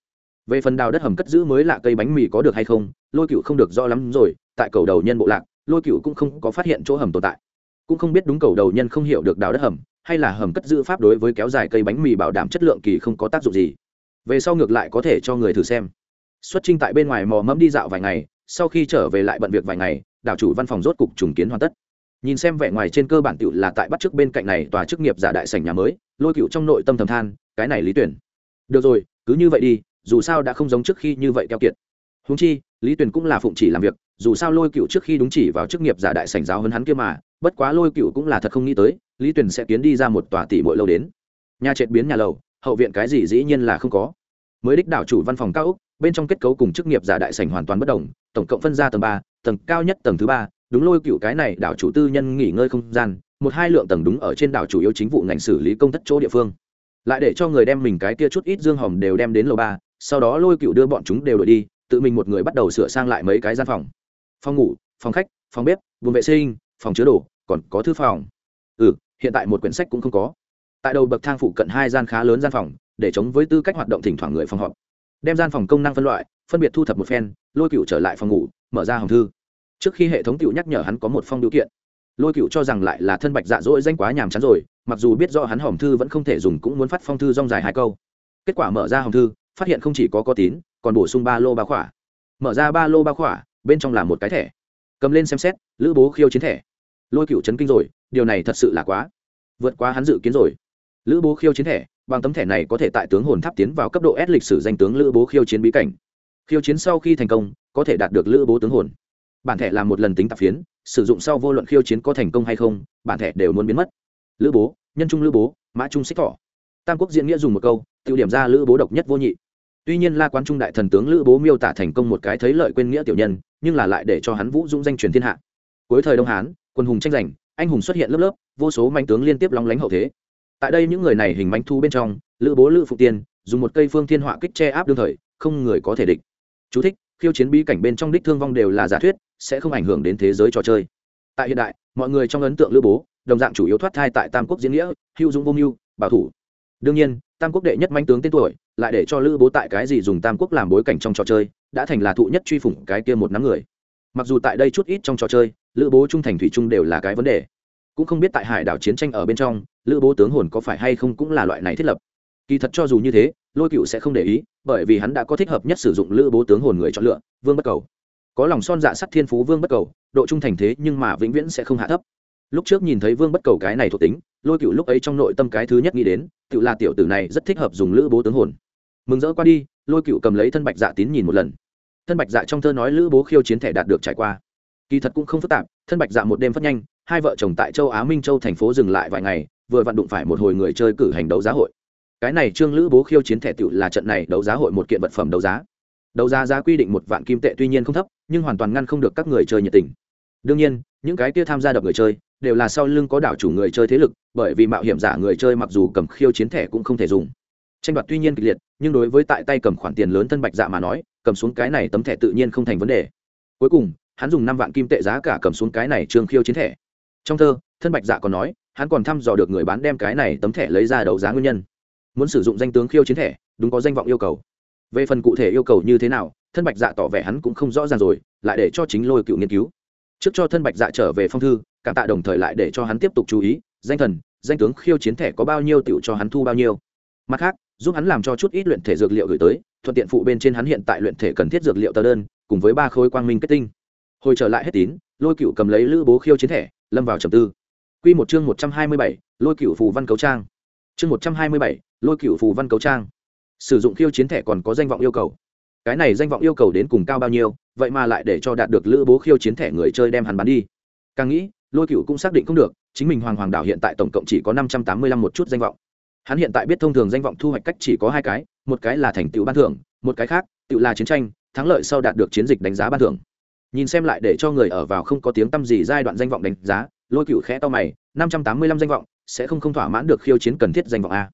Về phần đào đất hầm cất giữ mới lạ cây bánh mì có được hay không, lôi cựu không được rõ lắm rồi, tại cầu đầu nhân bộ lạc, lôi cựu cũng không có phát hiện chỗ hầm tồn tại. Cũng không biết đúng cầu đầu nhân không hiểu được đào đất hầm, hay là hầm cất giữ pháp đối với kéo dài cây bánh mì bảo đảm chất lượng kỳ không có tác dụng gì. Về sau ngược lại có thể cho người thử xem. Xuất trinh tại bên ngoài mò mẫm đi dạo vài ngày, sau khi trở về lại bận việc vài ngày, đảo chủ văn phòng rốt cục trùng kiến hoàn tất nhìn xem vẻ ngoài trên cơ bản tựu là tại bắt trước bên cạnh này tòa chức nghiệp giả đại sảnh nhà mới, lôi cựu trong nội tâm thầm than, cái này lý tuyển. Được rồi, cứ như vậy đi, dù sao đã không giống trước khi như vậy keo kiệt. Húng chi, lý tuyển cũng là phụng chỉ làm việc, dù sao lôi cựu trước khi đúng chỉ vào chức nghiệp giả đại sảnh giáo hơn hắn kia mà, bất quá lôi cựu cũng là thật không nghĩ tới, lý tuyển sẽ tiến đi ra một tòa tỷ mỗi lâu đến. Nhà trệt biến nhà lầu, hậu viện cái gì dĩ nhiên là không có. Mới đích đảo chủ văn phòng cao úc, bên trong kết cấu cùng chức nghiệp giả đại sảnh hoàn toàn bất đồng, tổng cộng phân ra tầng ba, tầng cao nhất tầng thứ ba đúng lôi cựu cái này đảo chủ tư nhân nghỉ ngơi không gian, một hai lượng tầng đúng ở trên đảo chủ yếu chính vụ ngành xử lý công thất chỗ địa phương. Lại để cho người đem mình cái kia chút ít dương hòm đều đem đến lầu ba, sau đó lôi cựu đưa bọn chúng đều đổi đi, tự mình một người bắt đầu sửa sang lại mấy cái gian phòng. Phòng ngủ, phòng khách, phòng bếp vùng vệ sinh, phòng chứa đồ, còn có thư phòng. Ừ hiện tại một quyển sách cũng không có. Tại đầu bậc thang phụ cận hai gian khá lớn gian phòng, để chống với tư cách hoạt động thỉnh thoảng người phòng họp. Đem gian phòng công năng phân loại, phân biệt thu thập một phen, lôi cựu trở lại phòng ngủ, mở ra hòm thư trước khi hệ thống cựu nhắc nhở hắn có một phong điều kiện, lôi cựu cho rằng lại là thân bạch dạ dỗi danh quá nhàm chán rồi, mặc dù biết do hắn hòm thư vẫn không thể dùng cũng muốn phát phong thư rong dài hai câu. Kết quả mở ra hòm thư, phát hiện không chỉ có có tín, còn bổ sung ba lô ba khỏa. Mở ra ba lô ba khỏa, bên trong là một cái thẻ. Cầm lên xem xét, lữ bố khiêu chiến thẻ. Lôi cựu chấn kinh rồi, điều này thật sự là quá. Vượt quá hắn dự kiến rồi. Lữ bố khiêu chiến thẻ, bằng tấm thẻ này có thể tại tướng hồn tháp tiến vào cấp độ s lịch sử danh tướng lữ bố khiêu chiến bí cảnh. Khiêu chiến sau khi thành công, có thể đạt được lữ bố tướng hồn bản thẻ là một lần tính tạp phiến sử dụng sau vô luận khiêu chiến có thành công hay không bản thẻ đều muốn biến mất. Lữ bố nhân trung lữ bố mã trung xích thọ. Tam quốc diễn nghĩa dùng một câu tiêu điểm ra lữ bố độc nhất vô nhị. Tuy nhiên la quán trung đại thần tướng lữ bố miêu tả thành công một cái thấy lợi quên nghĩa tiểu nhân nhưng là lại để cho hắn vũ dũng danh truyền thiên hạ. Cuối thời đông hán quân hùng tranh giành anh hùng xuất hiện lớp lớp vô số manh tướng liên tiếp lóng lánh hậu thế. Tại đây những người này hình manh thu bên trong lữ bố lữ phụ tiên dùng một cây phương thiên họa kích che áp đương thời không người có thể địch. Chú thích, khiêu chiến bí cảnh bên trong đích thương vong đều là giả thuyết, sẽ không ảnh hưởng đến thế giới trò chơi. Tại hiện đại, mọi người trong ấn tượng lữ bố, đồng dạng chủ yếu thoát thai tại tam quốc diễn nghĩa, hữu dũng vô mưu, bảo thủ. Đương nhiên, tam quốc đệ nhất manh tướng tên tuổi, lại để cho lữ bố tại cái gì dùng tam quốc làm bối cảnh trong trò chơi, đã thành là thụ nhất truy phủng cái kia một nắm người. Mặc dù tại đây chút ít trong trò chơi, lữ bố trung thành thủy trung đều là cái vấn đề. Cũng không biết tại hải đảo chiến tranh ở bên trong, lữ bố tướng hồn có phải hay không cũng là loại này thiết lập. Kỳ thật cho dù như thế lôi cựu sẽ không để ý, bởi vì hắn đã có thích hợp nhất sử dụng lữ bố tướng hồn người chọn lựa, vương bất cầu. Có lòng son dạ sắt thiên phú vương bất cầu, độ trung thành thế nhưng mà vĩnh viễn sẽ không hạ thấp. Lúc trước nhìn thấy vương bất cầu cái này thuộc tính, lôi cựu lúc ấy trong nội tâm cái thứ nhất nghĩ đến tự là tiểu tử này rất thích hợp dùng lữ bố tướng hồn. Mừng rỡ qua đi, lôi cựu cầm lấy thân bạch dạ tín nhìn một lần. Thân bạch dạ trong thơ nói lữ bố khiêu chiến thể đạt được trải qua. Kỳ thật cũng không phức tạp, thân bạch dạ một đêm phát nhanh, hai vợ chồng tại châu á minh châu thành phố dừng lại vài ngày, vừa vặn đụng phải một hồi người chơi cử hành đấu giá hội cái này trương lữ bố khiêu chiến thẻ tựu là trận này đấu giá hội một kiện vật phẩm đấu giá. Đấu giá giá quy định một vạn kim tệ tuy nhiên không thấp, nhưng hoàn toàn ngăn không được các người chơi nhiệt tình. Đương nhiên, những cái kia tham gia đập người chơi, đều là sau lưng có đảo chủ người chơi thế lực, bởi vì mạo hiểm giả người chơi mặc dù cầm khiêu chiến thẻ cũng không thể dùng. Tranh đoạt tuy nhiên kịch liệt, nhưng đối với tại tay cầm khoản tiền lớn thân bạch dạ mà nói, cầm xuống cái này tấm thẻ tự nhiên không thành vấn đề. Cuối cùng, hắn dùng năm vạn kim tệ giá cả cầm xuống cái này trương khiêu chiến thẻ. Trong thơ, thân bạch dạ còn nói, hắn còn thăm dò được người bán đem cái này tấm thẻ lấy ra đấu giá nguyên nhân muốn sử dụng danh tướng khiêu chiến thẻ, đúng có danh vọng yêu cầu. Về phần cụ thể yêu cầu như thế nào, thân bạch dạ tỏ vẻ hắn cũng không rõ ràng rồi, lại để cho chính lôi cựu nghiên cứu. Trước cho thân bạch dạ trở về phong thư, cảm tạ đồng thời lại để cho hắn tiếp tục chú ý, danh thần, danh tướng khiêu chiến thẻ có bao nhiêu tiểu cho hắn thu bao nhiêu. Mặt khác, giúp hắn làm cho chút ít luyện thể dược liệu gửi tới, thuận tiện phụ bên trên hắn hiện tại luyện thể cần thiết dược liệu tờ đơn, cùng với ba khối quang minh kết tinh. Hồi trở lại hết tín, lôi cựu cầm lấy lữ bố khiêu chiến thẻ, lâm vào trầm tư. Q một chương một trăm hai mươi bảy, lôi cựu phù văn cấu trang. Chương một trăm hai mươi bảy lôi cựu phù văn cấu trang. Sử dụng khiêu chiến thẻ còn có danh vọng yêu cầu. Cái này danh vọng yêu cầu đến cùng cao bao nhiêu, vậy mà lại để cho đạt được lữ bố khiêu chiến thẻ người chơi đem hắn bán đi. Càng nghĩ, lôi cựu cũng xác định không được, chính mình hoàng hoàng đảo hiện tại tổng cộng chỉ có năm trăm tám mươi lăm một chút danh vọng. Hắn hiện tại biết thông thường danh vọng thu hoạch cách chỉ có hai cái, một cái là thành tựu ban thưởng, một cái khác tự là chiến tranh, thắng lợi sau đạt được chiến dịch đánh giá ban thưởng. Nhìn xem lại để cho người ở vào không có tiếng tăm gì giai đoạn danh vọng đánh giá, lôi cựu khẽ to mày, năm trăm tám mươi lăm danh vọng, sẽ không không thỏa mãn được khiêu chiến cần thiết danh vọng a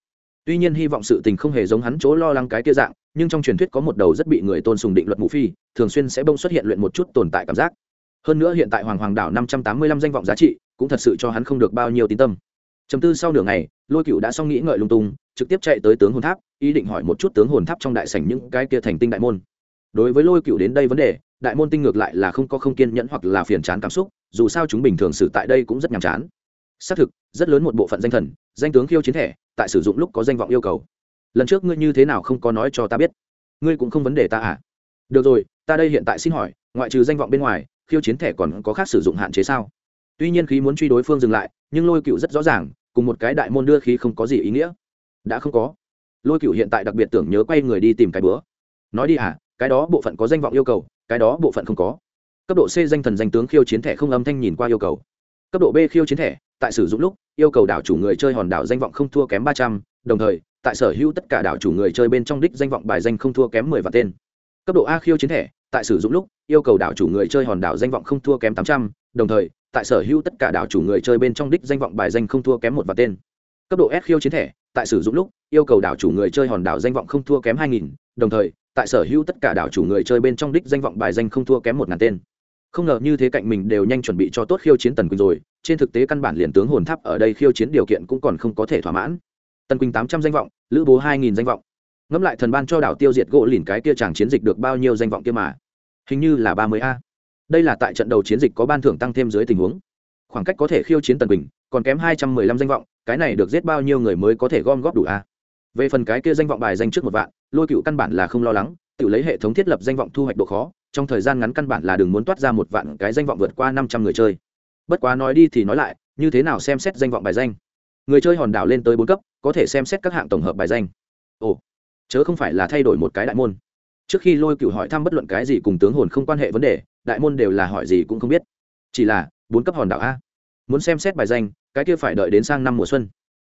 tuy nhiên hy vọng sự tình không hề giống hắn chỗ lo lắng cái kia dạng, nhưng trong truyền thuyết có một đầu rất bị người tôn sùng định luật mũ phi, thường xuyên sẽ bông xuất hiện luyện một chút tồn tại cảm giác. Hơn nữa hiện tại hoàng hoàng đảo năm trăm tám mươi lăm danh vọng giá trị, cũng thật sự cho hắn không được bao nhiêu tín tâm. Chấm tư sau nửa ngày, lôi cựu đã xong nghĩ ngợi lung tung, trực tiếp chạy tới tướng hồn tháp, ý định hỏi một chút tướng hồn tháp trong đại sảnh những cái kia thành tinh đại môn. Đối với lôi cựu đến đây vấn đề, đại môn tinh ngược lại là không có không kiên nhẫn hoặc là phiền chán cảm xúc, dù sao chúng bình thường xử tại đây cũng rất nhàm chán. Xác thực, rất lớn một bộ phận danh thần danh tướng khiêu chiến thẻ, tại sử dụng lúc có danh vọng yêu cầu. Lần trước ngươi như thế nào không có nói cho ta biết? Ngươi cũng không vấn đề ta à? Được rồi, ta đây hiện tại xin hỏi, ngoại trừ danh vọng bên ngoài, khiêu chiến thẻ còn có khác sử dụng hạn chế sao? Tuy nhiên khí muốn truy đối phương dừng lại, nhưng lôi cựu rất rõ ràng, cùng một cái đại môn đưa khí không có gì ý nghĩa. Đã không có. Lôi cựu hiện tại đặc biệt tưởng nhớ quay người đi tìm cái bữa. Nói đi à cái đó bộ phận có danh vọng yêu cầu, cái đó bộ phận không có. Cấp độ c danh thần danh tướng khiêu chiến thẻ không âm thanh nhìn qua yêu cầu. Cấp độ b khiêu chiến thẻ, tại sử dụng lúc yêu cầu đảo chủ người chơi hòn đảo danh vọng không thua kém ba trăm, đồng thời, tại sở hữu tất cả đảo chủ người chơi bên trong đích danh vọng bài danh không thua kém mười và tên. Cấp độ a khiêu chiến thẻ, tại sử dụng lúc, yêu cầu đảo chủ người chơi hòn đảo danh vọng không thua kém tám trăm, đồng thời, tại sở hữu tất cả đảo chủ người chơi bên trong đích danh vọng bài danh không thua kém một và tên. Cấp độ s khiêu chiến thẻ, tại sử dụng lúc, yêu cầu đảo chủ người chơi hòn đảo danh vọng không thua kém hai nghìn, đồng thời, tại sở hữu tất cả đảo chủ người chơi bên trong đích danh vọng bài danh không thua kém một ngàn tên không ngờ như thế cạnh mình đều nhanh chuẩn bị cho tốt khiêu chiến tần quỳnh rồi, trên thực tế căn bản liền tướng hồn tháp ở đây khiêu chiến điều kiện cũng còn không có thể thỏa mãn. Tần quỳnh tám trăm danh vọng, lữ bố hai nghìn danh vọng. Ngẫm lại thần ban cho đảo tiêu diệt gỗ lìn cái kia chàng chiến dịch được bao nhiêu danh vọng kia mà. Hình như là ba mươi a. Đây là tại trận đầu chiến dịch có ban thưởng tăng thêm dưới tình huống. Khoảng cách có thể khiêu chiến tần quỳnh, còn kém hai trăm mười lăm danh vọng, cái này được giết bao nhiêu người mới có thể gom góp đủ a? Về phần cái kia danh vọng bài danh trước một vạn, lôi cựu căn bản là không lo lắng, tự lấy hệ thống thiết lập danh vọng thu hoạch độ khó trong thời gian ngắn căn bản là đừng muốn toát ra một vạn cái danh vọng vượt qua năm trăm người chơi. Bất quá nói đi thì nói lại, như thế nào xem xét danh vọng bài danh? Người chơi hòn đảo lên tới bốn cấp, có thể xem xét các hạng tổng hợp bài danh. Ồ, chớ không phải là thay đổi một cái đại môn. Trước khi lôi cựu hỏi thăm bất luận cái gì cùng tướng hồn không quan hệ vấn đề, đại môn đều là hỏi gì cũng không biết. Chỉ là, bốn cấp hòn đảo a. Muốn xem xét bài danh, cái kia phải đợi đến sang năm mùa xuân.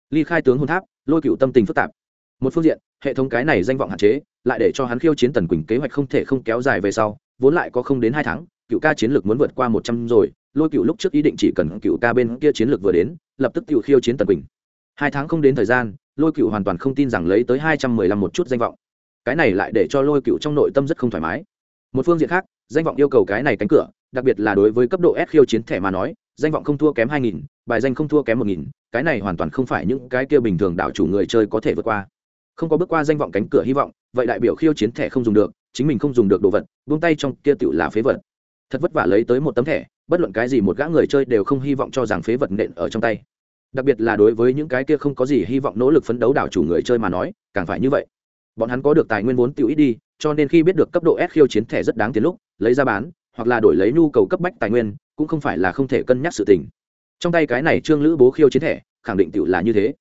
Ly khai tướng hồn tháp, lôi cựu tâm tình phức tạp. Một phương diện, hệ thống cái này danh vọng hạn chế, lại để cho hắn khiêu chiến tần quỳnh kế hoạch không thể không kéo dài về sau vốn lại có không đến hai tháng, cựu ca chiến lược muốn vượt qua một trăm rồi, lôi cựu lúc trước ý định chỉ cần cựu ca bên kia chiến lược vừa đến, lập tức cựu khiêu chiến tần quỳnh. Hai tháng không đến thời gian, lôi cựu hoàn toàn không tin rằng lấy tới hai trăm mười lăm một chút danh vọng. Cái này lại để cho lôi cựu trong nội tâm rất không thoải mái. Một phương diện khác, danh vọng yêu cầu cái này cánh cửa, đặc biệt là đối với cấp độ s khiêu chiến thẻ mà nói, danh vọng không thua kém hai nghìn, bài danh không thua kém một nghìn, cái này hoàn toàn không phải những cái kia bình thường đảo chủ người chơi có thể vượt qua. Không có bước qua danh vọng cánh cửa hy vọng, vậy đại biểu khiêu chiến thẻ không dùng được chính mình không dùng được đồ vật, buông tay trong kia tựu là phế vật. Thật vất vả lấy tới một tấm thẻ, bất luận cái gì một gã người chơi đều không hy vọng cho rằng phế vật nện ở trong tay. Đặc biệt là đối với những cái kia không có gì hy vọng nỗ lực phấn đấu đảo chủ người chơi mà nói, càng phải như vậy. Bọn hắn có được tài nguyên vốn tiêu ít đi, cho nên khi biết được cấp độ S khiêu chiến thẻ rất đáng tiền lúc, lấy ra bán, hoặc là đổi lấy nhu cầu cấp bách tài nguyên, cũng không phải là không thể cân nhắc sự tình. Trong tay cái này trương lữ bố khiêu chiến thẻ, khẳng định tiểu là như thế.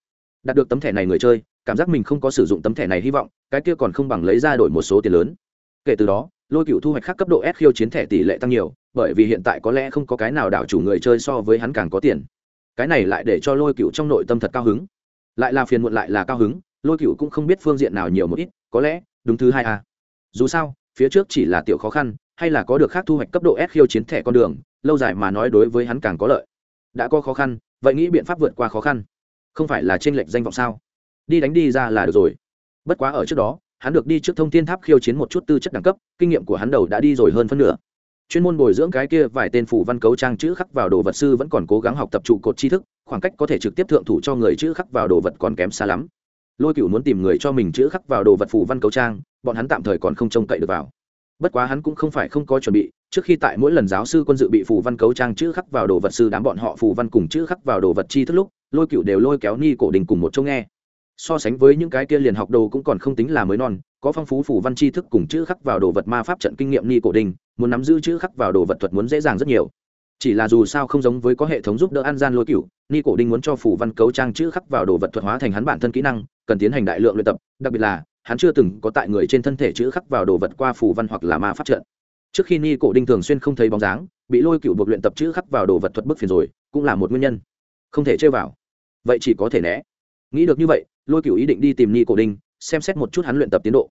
Đạt được tấm thẻ này người chơi, cảm giác mình không có sử dụng tấm thẻ này hy vọng, cái kia còn không bằng lấy ra đổi một số tiền lớn kể từ đó, lôi cựu thu hoạch khác cấp độ s khiêu chiến thẻ tỷ lệ tăng nhiều, bởi vì hiện tại có lẽ không có cái nào đảo chủ người chơi so với hắn càng có tiền. Cái này lại để cho lôi cựu trong nội tâm thật cao hứng. Lại là phiền muộn lại là cao hứng, lôi cựu cũng không biết phương diện nào nhiều một ít, có lẽ, đúng thứ hai a dù sao, phía trước chỉ là tiểu khó khăn, hay là có được khác thu hoạch cấp độ s khiêu chiến thẻ con đường, lâu dài mà nói đối với hắn càng có lợi. Đã có khó khăn, vậy nghĩ biện pháp vượt qua khó khăn. Không phải là t r ê n lệch danh vọng sao? Đi đánh đi ra là được rồi. Bất quá ở trước đó hắn được đi trước thông thiên tháp khiêu chiến một chút tư chất đẳng cấp, kinh nghiệm của hắn đầu đã đi rồi hơn phân nửa. Chuyên môn bồi dưỡng cái kia vài tên phủ văn cấu trang chữ khắc vào đồ vật sư vẫn còn cố gắng học tập trụ cột tri thức, khoảng cách có thể trực tiếp thượng thủ cho người chữ khắc vào đồ vật còn kém xa lắm. Lôi cựu muốn tìm người cho mình chữ khắc vào đồ vật phủ văn cấu trang, bọn hắn tạm thời còn không trông cậy được vào. Bất quá hắn cũng không phải không có chuẩn bị, trước khi tại mỗi lần giáo sư quân dự bị phù văn cấu trang chữ khắc vào đồ vật sư đám bọn họ phù văn cùng chữ khắc vào đồ vật chi thức lúc, lôi cựu đều lôi kéo ni cổ đình cùng một chỗ nghe so sánh với những cái kia liền học đồ cũng còn không tính là mới non, có phong phú phủ văn tri thức cùng chữ khắc vào đồ vật ma pháp trận kinh nghiệm ni cổ đình, muốn nắm giữ chữ khắc vào đồ vật thuật muốn dễ dàng rất nhiều. Chỉ là dù sao không giống với có hệ thống giúp đỡ an gian lôi cựu ni cổ đinh muốn cho phủ văn cấu trang chữ khắc vào đồ vật thuật hóa thành hắn bản thân kỹ năng, cần tiến hành đại lượng luyện tập, đặc biệt là, hắn chưa từng có tại người trên thân thể chữ khắc vào đồ vật qua phủ văn hoặc là ma pháp trận. Trước khi ni cổ đinh thường xuyên không thấy bóng dáng, bị lôi cựu buộc luyện tập chữ khắc vào đồ vật thuật bức phiền rồi, cũng là một nguyên nhân. Không thể chơi vào. Vậy chỉ có thể né. Nghĩ được như vậy lôi cựu ý định đi tìm ni cổ đinh, xem xét một chút hắn luyện tập tiến độ.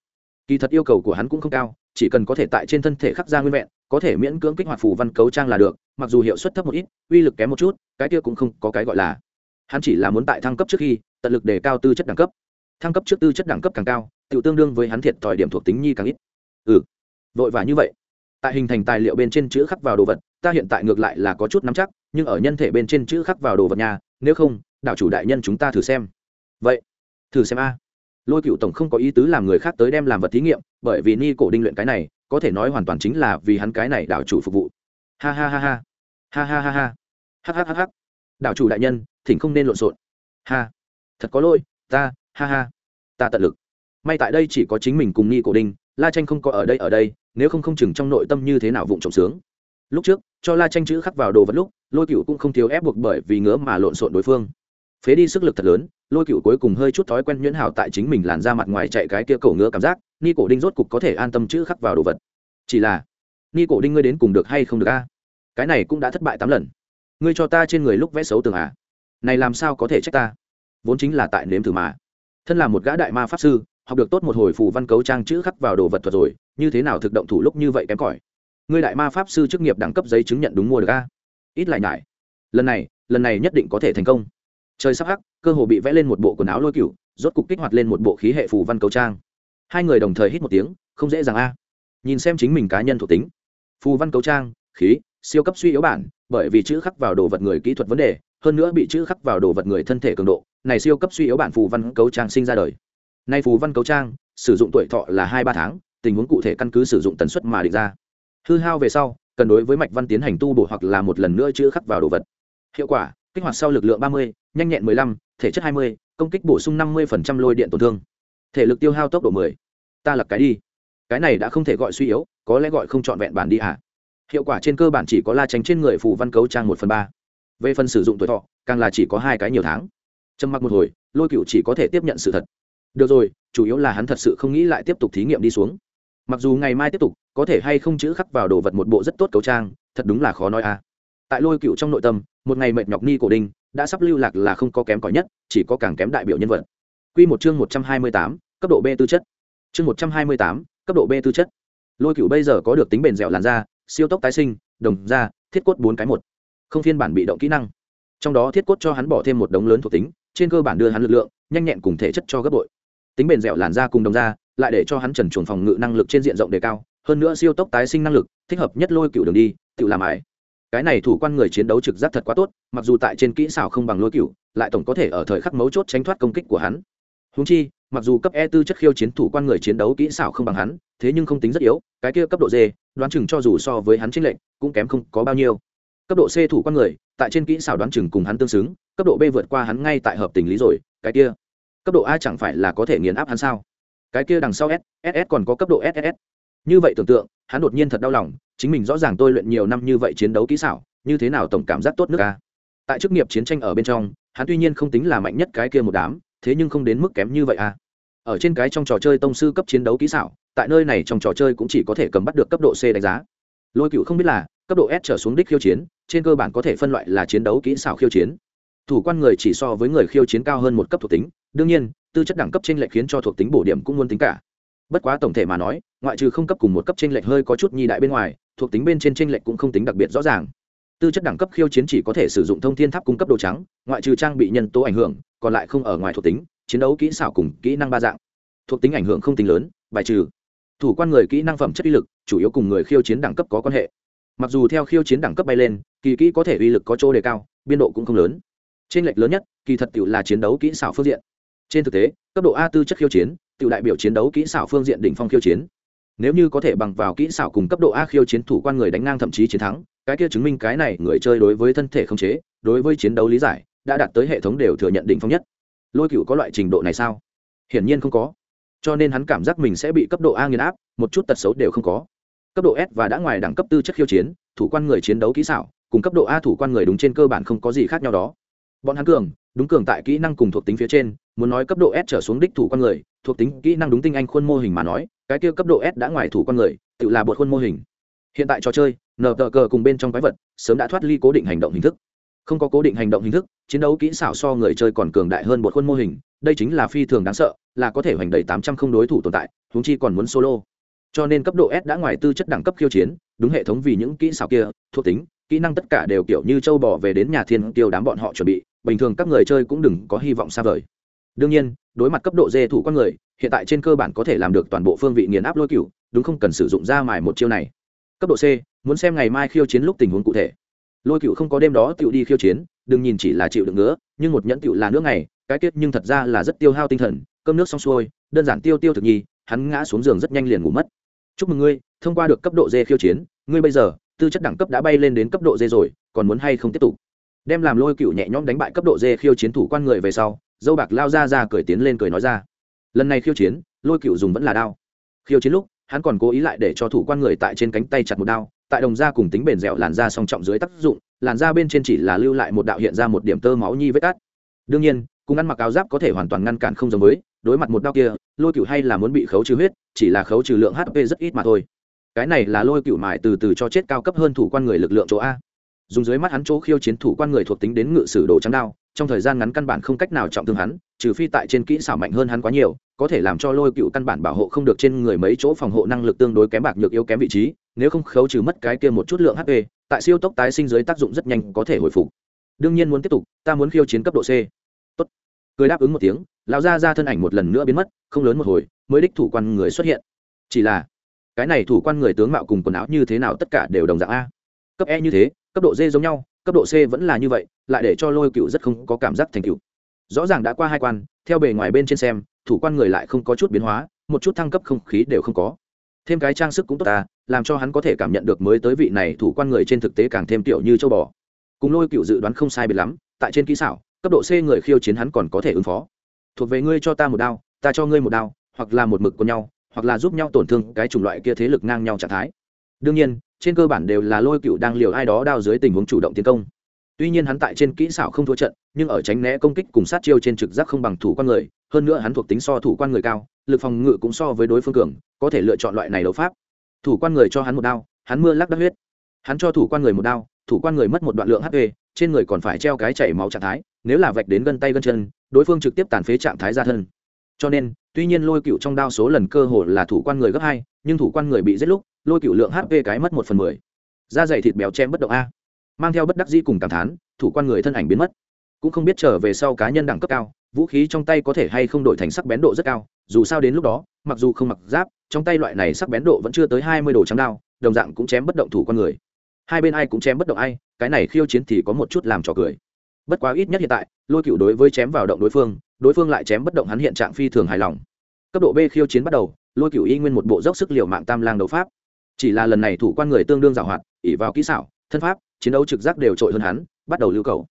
Kỳ thật yêu cầu của hắn cũng không cao, chỉ cần có thể tại trên thân thể khắc ra nguyên vẹn, có thể miễn cưỡng kích hoạt phù văn cấu trang là được, mặc dù hiệu suất thấp một ít, uy lực kém một chút, cái kia cũng không có cái gọi là. Hắn chỉ là muốn tại thăng cấp trước khi, tận lực đề cao tư chất đẳng cấp. Thăng cấp trước tư chất đẳng cấp càng cao tự tương đương với hắn thiệt thòi điểm thuộc tính nhi càng ít. Ừ vội và như vậy. Tại hình thành tài liệu bên trên chữ khắc vào đồ vật, ta hiện tại ngược lại là có chút nắm chắc, nhưng ở nhân thể bên trên chữ khắc vào đồ vật nhà, nếu không đạo chủ đại nhân chúng ta thử xem. Vậy thử xem a. Lôi cựu tổng không có ý tứ làm người khác tới đem làm vật thí nghiệm, bởi vì ni cổ đinh luyện cái này, có thể nói hoàn toàn chính là vì hắn cái này đạo chủ phục vụ. Ha ha ha ha. Ha ha ha ha. Ha ha ha ha. Đạo chủ đại nhân, thỉnh không nên lộn xộn. Ha. Thật có lỗi, ta, ha ha. Ta tận lực. May tại đây chỉ có chính mình cùng ni cổ đinh, la tranh không có ở đây ở đây, nếu không không chừng trong nội tâm như thế nào vụng trộm sướng. Lúc trước, cho la tranh chữ khắc vào đồ vật lúc, lôi cựu cũng không thiếu ép buộc bởi vì ngứa mà lộn xộn đối phương. Phế đi sức lực thật lớn lôi cựu cuối cùng hơi chút thói quen nhuyễn hào tại chính mình làn ra mặt ngoài chạy cái kia cổ ngứa cảm giác, ni cổ đinh rốt cục có thể an tâm chữ khắc vào đồ vật. Chỉ là, ni cổ đinh ngươi đến cùng được hay không được a? Cái này cũng đã thất bại tám lần. Ngươi cho ta trên người lúc vẽ xấu tường à? Này làm sao có thể trách ta? Vốn chính là tại nếm thử mà. Thân là một gã đại ma pháp sư, học được tốt một hồi phù văn cấu trang chữ khắc vào đồ vật thuật rồi, như thế nào thực động thủ lúc như vậy kém cỏi? Ngươi đại ma pháp sư chức nghiệp đẳng cấp giấy chứng nhận đúng mua được a? Ít lại nhải. Lần này lần này nhất định có thể thành công trời sắp hắc, cơ hồ bị vẽ lên một bộ quần áo lôi cựu rốt cục kích hoạt lên một bộ khí hệ phù văn cầu trang. Hai người đồng thời hít một tiếng, không dễ dàng a. Nhìn xem chính mình cá nhân thuộc tính. Phù văn cầu trang, khí, siêu cấp suy yếu bản, bởi vì chữ khắc vào đồ vật người kỹ thuật vấn đề, hơn nữa bị chữ khắc vào đồ vật người thân thể cường độ, này siêu cấp suy yếu bản phù văn cấu trang sinh ra đời. Nay phù văn cấu trang, sử dụng tuổi thọ là hai ba tháng, tình huống cụ thể căn cứ sử dụng tần suất mà định ra. Hư hao về sau, cần đối với mạch văn tiến hành tu bổ hoặc là một lần nữa chữ khắc vào đồ vật. Hiệu quả kích hoạt sau lực lượng ba mươi nhanh nhẹn 15, thể chất 20, công kích bổ sung 50% lôi điện tổn thương. Thể lực tiêu hao tốc độ 10. ta lật cái đi. Cái này đã không thể gọi suy yếu có lẽ gọi không chọn vẹn bản đi à? hiệu quả trên cơ bản chỉ có la tránh trên người phù văn cấu trang một phần ba. Về phần sử dụng tuổi thọ càng là chỉ có hai cái nhiều tháng. Trầm mặc một hồi lôi cựu chỉ có thể tiếp nhận sự thật. Được rồi chủ yếu là hắn thật sự không nghĩ lại tiếp tục thí nghiệm đi xuống. Mặc dù ngày mai tiếp tục có thể hay không chữ khắc vào đồ vật một bộ rất tốt cấu trang thật đúng là khó nói à tại lôi cựu trong nội tâm, một ngày mệt nhọc ni cổ đinh, đã sắp lưu lạc là không có kém cỏi nhất, chỉ có càng kém đại biểu nhân vật. Quy một chương một trăm hai mươi tám, cấp độ b tư chất. Chương một trăm hai mươi tám, cấp độ b tư chất. Lôi cựu bây giờ có được tính bền dẻo làn da, siêu tốc tái sinh, đồng da, thiết cốt bốn cái một. Không phiên bản bị động kỹ năng. Trong đó thiết cốt cho hắn bỏ thêm một đống lớn thuộc tính, trên cơ bản đưa hắn lực lượng, nhanh nhẹn cùng thể chất cho gấp bội. Tính bền dẻo làn da cùng đồng da, lại để cho hắn trần chuồng phòng ngự năng lực trên diện rộng đề cao, hơn nữa siêu tốc tái sinh năng lực, thích hợp nhất lôi cựu đường đi, tự làm ải cái này thủ quan người chiến đấu trực giác thật quá tốt, mặc dù tại trên kỹ xảo không bằng lôi cựu lại tổng có thể ở thời khắc mấu chốt tránh thoát công kích của hắn. Húng chi, mặc dù cấp e tư chất khiêu chiến thủ quan người chiến đấu kỹ xảo không bằng hắn, thế nhưng không tính rất yếu, cái kia cấp độ d, đoán chừng cho dù so với hắn tranh lệnh cũng kém không có bao nhiêu. Cấp độ c thủ quan người, tại trên kỹ xảo đoán chừng cùng hắn tương xứng, cấp độ b vượt qua hắn ngay tại hợp tình lý rồi, cái kia. Cấp độ a chẳng phải là có thể nghiền áp hắn sao? Cái kia đằng sau s ss còn có cấp độ ss như vậy tưởng tượng, hắn đột nhiên thật đau lòng, chính mình rõ ràng tôi luyện nhiều năm như vậy chiến đấu kỹ xảo, như thế nào tổng cảm giác tốt nước ca tại chức nghiệp chiến tranh ở bên trong, hắn tuy nhiên không tính là mạnh nhất cái kia một đám, thế nhưng không đến mức kém như vậy à ở trên cái trong trò chơi tông sư cấp chiến đấu kỹ xảo, tại nơi này trong trò chơi cũng chỉ có thể cầm bắt được cấp độ c đánh giá. Lôi cựu không biết là, cấp độ s trở xuống đích khiêu chiến, trên cơ bản có thể phân loại là chiến đấu kỹ xảo khiêu chiến. Thủ quan người chỉ so với người khiêu chiến cao hơn một cấp thuộc tính, đương nhiên, tư chất đẳng cấp trên lệch khiến cho thuộc tính bổ điểm cũng muốn tính cả bất quá tổng thể mà nói, ngoại trừ không cấp cùng một cấp trên lệch hơi có chút nhi đại bên ngoài, thuộc tính bên trên trên lệch cũng không tính đặc biệt rõ ràng. Tư chất đẳng cấp khiêu chiến chỉ có thể sử dụng thông thiên tháp cung cấp đồ trắng, ngoại trừ trang bị nhân tố ảnh hưởng, còn lại không ở ngoài thuộc tính, chiến đấu kỹ xảo cùng kỹ năng ba dạng. Thuộc tính ảnh hưởng không tính lớn, bài trừ. Thủ quan người kỹ năng phẩm chất uy lực, chủ yếu cùng người khiêu chiến đẳng cấp có quan hệ. Mặc dù theo khiêu chiến đẳng cấp bay lên, kỳ kỹ có thể uy lực có chỗ đề cao, biên độ cũng không lớn. Trên lệch lớn nhất, kỳ thật tự là chiến đấu kỹ xảo phương diện. Trên thực tế, cấp độ a tư chất khiêu chiến tự đại biểu chiến đấu kỹ xảo phương diện đỉnh phong khiêu chiến. Nếu như có thể bằng vào kỹ xảo cùng cấp độ a khiêu chiến thủ quan người đánh ngang thậm chí chiến thắng, cái kia chứng minh cái này người chơi đối với thân thể không chế, đối với chiến đấu lý giải, đã đạt tới hệ thống đều thừa nhận đỉnh phong nhất. Lôi cựu có loại trình độ này sao? Hiển nhiên không có. Cho nên hắn cảm giác mình sẽ bị cấp độ a nghiền áp, một chút tật xấu đều không có. Cấp độ s và đã ngoài đẳng cấp tư chất khiêu chiến, thủ quan người chiến đấu kỹ xảo, cùng cấp độ a thủ quan người đúng trên cơ bản không có gì khác nhau đó. Bọn hắn cường, đúng cường tại kỹ năng cùng thuộc tính phía trên, muốn nói cấp độ s trở xuống đích thủ quan người thuộc tính kỹ năng đúng tinh anh khuôn mô hình mà nói, cái kia cấp độ s đã ngoài thủ quan người, tự là bột khuôn mô hình. Hiện tại trò chơi nờ tờ cờ cùng bên trong quái vật, sớm đã thoát ly cố định hành động hình thức. Không có cố định hành động hình thức, chiến đấu kỹ xảo so người chơi còn cường đại hơn bột khuôn mô hình, đây chính là phi thường đáng sợ, là có thể hoành đầy tám trăm không đối thủ tồn tại, huống chi còn muốn solo. Cho nên cấp độ s đã ngoài tư chất đẳng cấp khiêu chiến, đúng hệ thống vì những kỹ xảo kia, thuộc tính, kỹ năng tất cả đều kiểu như châu bò về đến nhà thiên tiêu đám bọn họ chuẩn bị, bình thường các người chơi cũng đừng có hy vọng xa vời đương nhiên, đối mặt cấp độ dê thủ con người, hiện tại trên cơ bản có thể làm được toàn bộ phương vị nghiền áp lôi cựu đúng không cần sử dụng ra mài một chiêu này. Cấp độ c, muốn xem ngày mai khiêu chiến lúc tình huống cụ thể. Lôi cựu không có đêm đó tựu đi khiêu chiến, đừng nhìn chỉ là chịu đựng nữa, nhưng một nhẫn tựu là nước ngày, cái kết nhưng thật ra là rất tiêu hao tinh thần, cơm nước xong xuôi, đơn giản tiêu tiêu thực nhi hắn ngã xuống giường rất nhanh liền ngủ mất. Chúc mừng ngươi, thông qua được cấp độ d khiêu chiến, ngươi bây giờ, tư chất đẳng cấp đã bay lên đến cấp độ d rồi, còn muốn hay không tiếp tục? Đem làm lôi cựu nhẹ nhõm đánh bại cấp độ d khiêu chiến thủ quan người về sau dâu bạc lao ra ra cười tiến lên cười nói ra, lần này khiêu chiến, lôi cựu dùng vẫn là đao. Khiêu chiến lúc, hắn còn cố ý lại để cho thủ quan người tại trên cánh tay chặt một đao, tại đồng da cùng tính bền dẻo làn da song trọng dưới tác dụng, làn da bên trên chỉ là lưu lại một đạo hiện ra một điểm tơ máu nhi vết cắt đương nhiên, cùng ăn mặc áo giáp có thể hoàn toàn ngăn cản không giống với, đối mặt một đao kia, lôi cựu hay là muốn bị khấu trừ huyết, chỉ là khấu trừ lượng hp rất ít mà thôi. Cái này là lôi cựu mải từ từ cho chết cao cấp hơn thủ quan người lực lượng chỗ a dùng dưới mắt hắn chỗ khiêu chiến thủ quan người thuộc tính đến ngự sử đồ trắng đao, trong thời gian ngắn căn bản không cách nào trọng thương hắn, trừ phi tại trên kỹ xảo mạnh hơn hắn quá nhiều, có thể làm cho lôi cựu căn bản bảo hộ không được trên người mấy chỗ phòng hộ năng lực tương đối kém bạc nhược yếu kém vị trí, nếu không khấu trừ mất cái kia một chút lượng hp tại siêu tốc tái sinh dưới tác dụng rất nhanh có thể hồi phục. Đương nhiên muốn tiếp tục, ta muốn khiêu chiến cấp độ c. Tốt. Cười đáp ứng một tiếng, lão ra ra thân ảnh một lần nữa biến mất, không lớn một hồi, mới đích thủ quan người xuất hiện. Chỉ là, cái này thủ quan người tướng mạo cùng quần áo như thế nào tất cả đều đồng dạng a. Cấp e như thế cấp độ d giống nhau, cấp độ c vẫn là như vậy, lại để cho lôi cựu rất không có cảm giác thành cựu. Rõ ràng đã qua hai quan, theo bề ngoài bên trên xem, thủ quan người lại không có chút biến hóa, một chút thăng cấp không khí đều không có. Thêm cái trang sức cũng tốt ta, làm cho hắn có thể cảm nhận được mới tới vị này thủ quan người trên thực tế càng thêm tiểu như châu bò. Cùng lôi cựu dự đoán không sai biệt lắm, tại trên kỹ xảo, cấp độ c người khiêu chiến hắn còn có thể ứng phó. Thuộc về ngươi cho ta một đao, ta cho ngươi một đao, hoặc là một mực của nhau, hoặc là giúp nhau tổn thương cái chủng loại kia thế lực ngang nhau trạng thái. Đương nhiên trên cơ bản đều là lôi cựu đang liều ai đó đao dưới tình huống chủ động tiến công. Tuy nhiên hắn tại trên kỹ xảo không thua trận, nhưng ở tránh né công kích cùng sát chiêu trên trực giác không bằng thủ quan người, hơn nữa hắn thuộc tính so thủ quan người cao, lực phòng ngự cũng so với đối phương cường, có thể lựa chọn loại này đấu pháp. Thủ quan người cho hắn một đao, hắn mưa lắc đất huyết. Hắn cho thủ quan người một đao, thủ quan người mất một đoạn lượng hp trên người còn phải treo cái chảy máu trạng thái, nếu là vạch đến gân tay gân chân, đối phương trực tiếp tàn phế trạng thái ra thân. Cho nên, tuy nhiên lôi cựu trong đao số lần cơ hội là thủ quan người gấp hai, nhưng thủ quan người bị giết lúc lôi cựu lượng hp cái mất một phần mười. Da dày thịt béo chém bất động a. Mang theo bất đắc dĩ cùng cảm thán, thủ quan người thân ảnh biến mất. Cũng không biết trở về sau cá nhân đẳng cấp cao, vũ khí trong tay có thể hay không đổi thành sắc bén độ rất cao, dù sao đến lúc đó, mặc dù không mặc giáp, trong tay loại này sắc bén độ vẫn chưa tới hai mươi đồ trắng đao, đồng dạng cũng chém bất động thủ con người. Hai bên ai cũng chém bất động ai, cái này khiêu chiến thì có một chút làm trò cười. Bất quá ít nhất hiện tại, lôi cựu đối với chém vào động đối phương đối phương lại chém bất động hắn hiện trạng phi thường hài lòng. Cấp độ b khiêu chiến bắt đầu, lôi cựu y nguyên một bộ dốc sức liều mạng tam lang đấu pháp chỉ là lần này thủ quan người tương đương giảo hoạt ỉ vào kỹ xảo, thân pháp, chiến đấu trực giác đều trội hơn hắn, bắt đầu lưu cầu.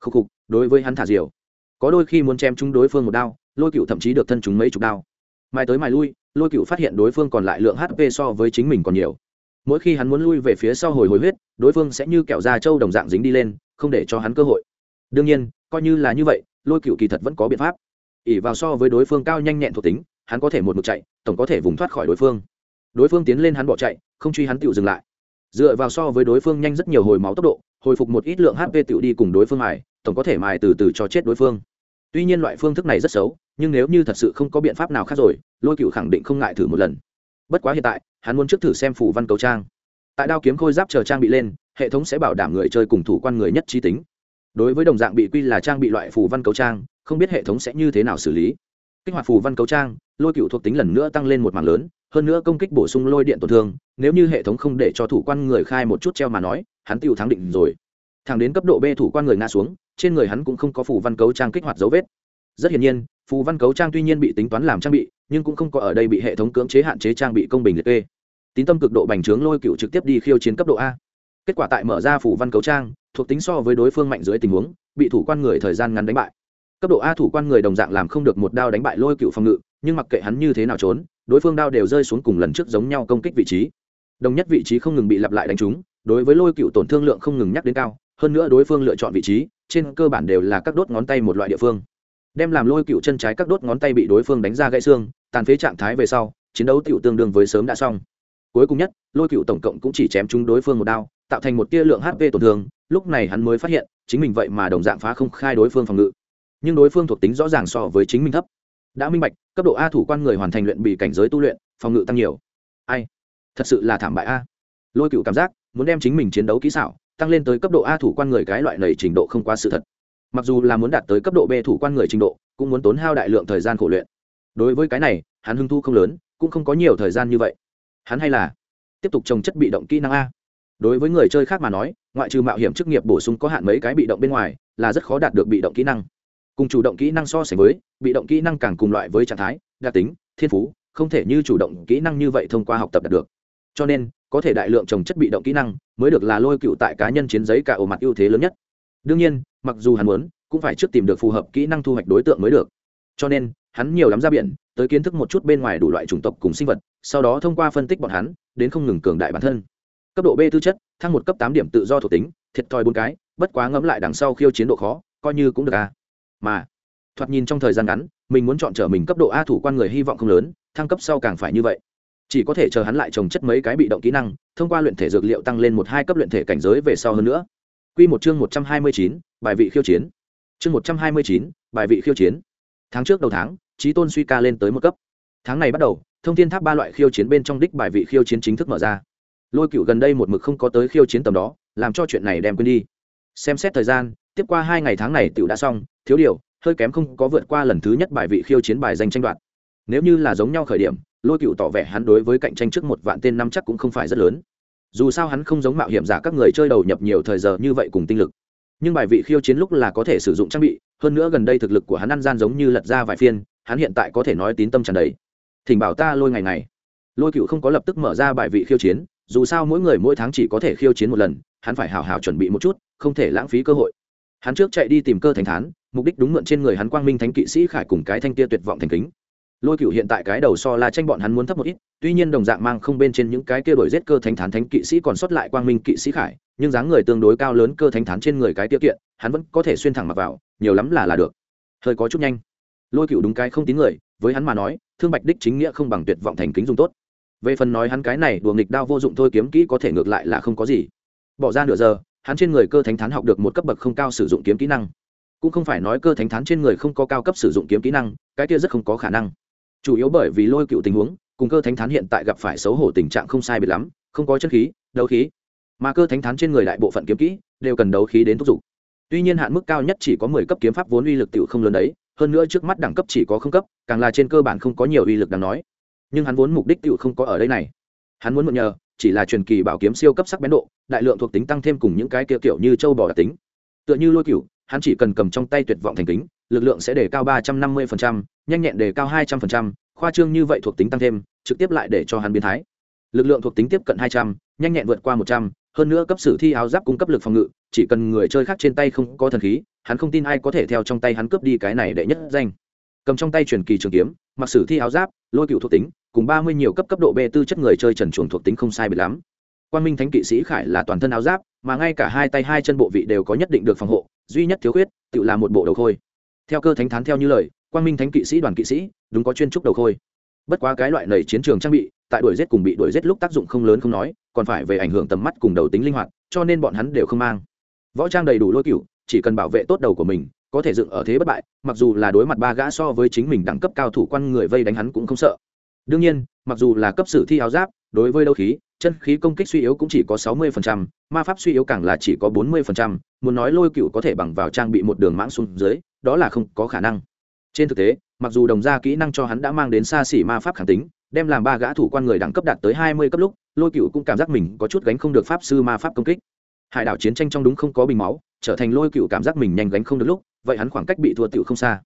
Khúc khục, đối với hắn thả diều. Có đôi khi muốn chém chúng đối phương một đao, lôi cựu thậm chí được thân chúng mấy chục đao. Mai tới mai lui, lôi cựu phát hiện đối phương còn lại lượng hp so với chính mình còn nhiều. Mỗi khi hắn muốn lui về phía sau hồi hồi huyết, đối phương sẽ như kẹo da trâu đồng dạng dính đi lên, không để cho hắn cơ hội. Đương nhiên, coi như là như vậy, lôi cựu kỳ thật vẫn có biện pháp. Ỉ vào so với đối phương cao nhanh nhẹn thuộc tính, hắn có thể một mực chạy, tổng có thể vùng thoát khỏi đối phương đối phương tiến lên hắn bỏ chạy, không truy hắn tựu dừng lại. Dựa vào so với đối phương nhanh rất nhiều hồi máu tốc độ, hồi phục một ít lượng hp tựu đi cùng đối phương mài, tổng có thể mài từ từ cho chết đối phương. Tuy nhiên loại phương thức này rất xấu, nhưng nếu như thật sự không có biện pháp nào khác rồi, lôi cựu khẳng định không ngại thử một lần. Bất quá hiện tại, hắn muốn trước thử xem phủ văn cầu trang. Tại đao kiếm khôi giáp chờ trang bị lên, hệ thống sẽ bảo đảm người chơi cùng thủ quan người nhất trí tính. Đối với đồng dạng bị quy là trang bị loại phủ văn cầu trang, không biết hệ thống sẽ như thế nào xử lý. Kích hoạt phủ văn cầu trang, lôi cựu thuộc tính lần nữa tăng lên một mảng lớn hơn nữa công kích bổ sung lôi điện tổn thương, nếu như hệ thống không để cho thủ quan người khai một chút treo mà nói, hắn tiêu thắng định rồi. Thẳng đến cấp độ b thủ quan người ngã xuống, trên người hắn cũng không có phủ văn cấu trang kích hoạt dấu vết. Rất hiển nhiên, phù văn cấu trang tuy nhiên bị tính toán làm trang bị, nhưng cũng không có ở đây bị hệ thống cưỡng chế hạn chế trang bị công bình liệt kê. Tín tâm cực độ bành trướng lôi cựu trực tiếp đi khiêu chiến cấp độ a. Kết quả tại mở ra phủ văn cấu trang, thuộc tính so với đối phương mạnh dưới tình huống, bị thủ quan người thời gian ngắn đánh bại. Cấp độ a thủ quan người đồng dạng làm không được một đao đánh bại lôi cựu phòng ngự, nhưng mặc kệ hắn như thế nào trốn đối phương đao đều rơi xuống cùng lần trước giống nhau công kích vị trí. Đồng nhất vị trí không ngừng bị lặp lại đánh trúng, đối với lôi cựu tổn thương lượng không ngừng nhắc đến cao, hơn nữa đối phương lựa chọn vị trí, trên cơ bản đều là các đốt ngón tay một loại địa phương. Đem làm lôi cựu chân trái các đốt ngón tay bị đối phương đánh ra gãy xương, tàn phế trạng thái về sau, chiến đấu tựu tương đương với sớm đã xong. Cuối cùng nhất, lôi cựu tổng cộng cũng chỉ chém trúng đối phương một đao, tạo thành một tia lượng hp tổn thương, lúc này hắn mới phát hiện, chính mình vậy mà đồng dạng phá không khai đối phương phòng ngự. Nhưng đối phương thuộc tính rõ ràng so với chính mình thấp. Đã minh bạch cấp độ a thủ quan người hoàn thành luyện bị cảnh giới tu luyện, phòng ngự tăng nhiều. Ai? Thật sự là thảm bại a. Lôi cựu cảm giác, muốn đem chính mình chiến đấu kỹ xảo, tăng lên tới cấp độ a thủ quan người cái loại lầy trình độ không qua sự thật. Mặc dù là muốn đạt tới cấp độ b thủ quan người trình độ, cũng muốn tốn hao đại lượng thời gian khổ luyện. Đối với cái này, hắn hưng thu không lớn, cũng không có nhiều thời gian như vậy. Hắn hay là tiếp tục trồng chất bị động kỹ năng a. Đối với người chơi khác mà nói, ngoại trừ mạo hiểm chức nghiệp bổ sung có hạn mấy cái bị động bên ngoài, là rất khó đạt được bị động kỹ năng cùng chủ động kỹ năng so sánh với, bị động kỹ năng càng cùng loại với trạng thái, đặc tính, thiên phú, không thể như chủ động kỹ năng như vậy thông qua học tập đạt được. Cho nên, có thể đại lượng trồng chất bị động kỹ năng, mới được là lôi cựu tại cá nhân chiến giấy cả ổ mặt ưu thế lớn nhất. Đương nhiên, mặc dù hắn muốn, cũng phải trước tìm được phù hợp kỹ năng thu hoạch đối tượng mới được. Cho nên, hắn nhiều lắm ra biển, tới kiến thức một chút bên ngoài đủ loại chủng tộc cùng sinh vật, sau đó thông qua phân tích bọn hắn, đến không ngừng cường đại bản thân. Cấp độ b tư chất, thăng một cấp tám điểm tự do thuộc tính, thiệt thòi bốn cái, bất quá ngẫm lại đằng sau khiêu chiến độ khó, coi như cũng được à? Mà thoạt nhìn trong thời gian ngắn, mình muốn chọn trở mình cấp độ a thủ quan người hy vọng không lớn, thăng cấp sau càng phải như vậy. Chỉ có thể chờ hắn lại trồng chất mấy cái bị động kỹ năng, thông qua luyện thể dược liệu tăng lên một hai cấp luyện thể cảnh giới về sau hơn nữa. Q một chương một trăm hai mươi chín, bài vị khiêu chiến. Chương một trăm hai mươi chín, bài vị khiêu chiến. Tháng trước đầu tháng trí tôn suy ca lên tới một cấp. Tháng này bắt đầu, thông tin tháp ba loại khiêu chiến bên trong đích bài vị khiêu chiến chính thức mở ra. Lôi cựu gần đây một mực không có tới khiêu chiến tầm đó, làm cho chuyện này đem quên đi. Xem xét thời gian tiếp qua hai ngày tháng này tựu đã xong, thiếu điều, hơi kém không có vượt qua lần thứ nhất bài vị khiêu chiến bài danh tranh đoạt. Nếu như là giống nhau khởi điểm, lôi cựu tỏ vẻ hắn đối với cạnh tranh trước một vạn tên năm chắc cũng không phải rất lớn. Dù sao hắn không giống mạo hiểm giả các người chơi đầu nhập nhiều thời giờ như vậy cùng tinh lực. Nhưng bài vị khiêu chiến lúc là có thể sử dụng trang bị, hơn nữa gần đây thực lực của hắn ăn gian giống như lật ra vài phiên, hắn hiện tại có thể nói tín tâm tràn đầy. Thỉnh bảo ta lôi ngày này lôi cựu không có lập tức mở ra bài vị khiêu chiến, dù sao mỗi người mỗi tháng chỉ có thể khiêu chiến một lần, hắn phải hào hào chuẩn bị một chút, không thể lãng phí cơ hội hắn trước chạy đi tìm cơ thánh thán, mục đích đúng mượn trên người hắn quang minh thánh kỵ sĩ khải cùng cái thanh kia tuyệt vọng thành kính. Lôi cựu hiện tại cái đầu so là tranh bọn hắn muốn thấp một ít, tuy nhiên đồng dạng mang không bên trên những cái kia đổi giết cơ thánh thán thánh kỵ sĩ còn sót lại quang minh kỵ sĩ khải, nhưng dáng người tương đối cao lớn cơ thánh thán trên người cái tiêu kiện, hắn vẫn có thể xuyên thẳng mặc vào, nhiều lắm là là được. Hơi có chút nhanh. Lôi cựu đúng cái không tín người, với hắn mà nói, thương bạch đích chính nghĩa không bằng tuyệt vọng thành kính dùng tốt. Về phần nói hắn cái này đùa nghịch đao vô dụng thôi kiếm kỹ có thể ngược lại là không có gì. Bỏ ra nửa giờ hắn trên người cơ thánh thán học được một cấp bậc không cao sử dụng kiếm kỹ năng. Cũng không phải nói cơ thánh thán trên người không có cao cấp sử dụng kiếm kỹ năng, cái kia rất không có khả năng. Chủ yếu bởi vì lôi cựu tình huống, cùng cơ thánh thán hiện tại gặp phải xấu hổ tình trạng không sai biệt lắm, không có chất khí, đấu khí. Mà cơ thánh thán trên người đại bộ phận kiếm kỹ, đều cần đấu khí đến thúc giục. Tuy nhiên hạn mức cao nhất chỉ có mười cấp kiếm pháp vốn uy lực tiểu không lớn đấy, hơn nữa trước mắt đẳng cấp chỉ có không cấp, càng là trên cơ bản không có nhiều uy lực đáng nói. Nhưng hắn vốn mục đích tiểu không có ở đây này. Hắn muốn mượn nhờ, chỉ là truyền kỳ bảo kiếm siêu cấp sắc bén độ đại lượng thuộc tính tăng thêm cùng những cái kia kiểu như châu bò đặc tính. Tựa như lôi cửu, hắn chỉ cần cầm trong tay tuyệt vọng thành kính, lực lượng sẽ đề cao ba trăm năm mươi nhanh nhẹn đề cao hai trăm linh khoa trương như vậy thuộc tính tăng thêm, trực tiếp lại để cho hắn biến thái. Lực lượng thuộc tính tiếp cận hai trăm, nhanh nhẹn vượt qua một trăm, hơn nữa cấp sử thi áo giáp cung cấp lực phòng ngự, chỉ cần người chơi khác trên tay không có thần khí, hắn không tin ai có thể theo trong tay hắn cướp đi cái này đệ nhất danh. Cầm trong tay truyền kỳ trường kiếm, mặc sử thi áo giáp, lôi cựu thuộc tính, cùng ba mươi nhiều cấp cấp độ b tư chất người chơi trần chuồng thuộc tính không sai biệt lắm quan minh thánh kỵ sĩ khải là toàn thân áo giáp, mà ngay cả hai tay hai chân bộ vị đều có nhất định được phòng hộ, duy nhất thiếu khuyết, tự là một bộ đầu khôi. Theo cơ thánh thán theo như lời, quan minh thánh kỵ sĩ đoàn kỵ sĩ, đúng có chuyên trúc đầu khôi. Bất quá cái loại nầy chiến trường trang bị, tại đuổi giết cùng bị đuổi giết lúc tác dụng không lớn không nói, còn phải về ảnh hưởng tầm mắt cùng đầu tính linh hoạt, cho nên bọn hắn đều không mang. Võ trang đầy đủ lôi cựu chỉ cần bảo vệ tốt đầu của mình, có thể dựng ở thế bất bại, mặc dù là đối mặt ba gã so với chính mình đẳng cấp cao thủ quan người vây đánh hắn cũng không sợ. Đương nhiên, mặc dù là cấp sử thi áo giáp, đối với đấu khí chân khí công kích suy yếu cũng chỉ có sáu mươi ma pháp suy yếu càng là chỉ có bốn mươi muốn nói lôi cựu có thể bằng vào trang bị một đường mãng xuống dưới, đó là không có khả năng. Trên thực tế, mặc dù đồng gia kỹ năng cho hắn đã mang đến xa xỉ ma pháp khẳng tính, đem làm ba gã thủ quan người đẳng cấp đạt tới hai mươi cấp lúc, lôi cựu cũng cảm giác mình có chút gánh không được pháp sư ma pháp công kích. Hải đảo chiến tranh trong đúng không có bình máu, trở thành lôi cựu cảm giác mình nhanh gánh không được lúc, vậy hắn khoảng cách bị thua tựu không xa.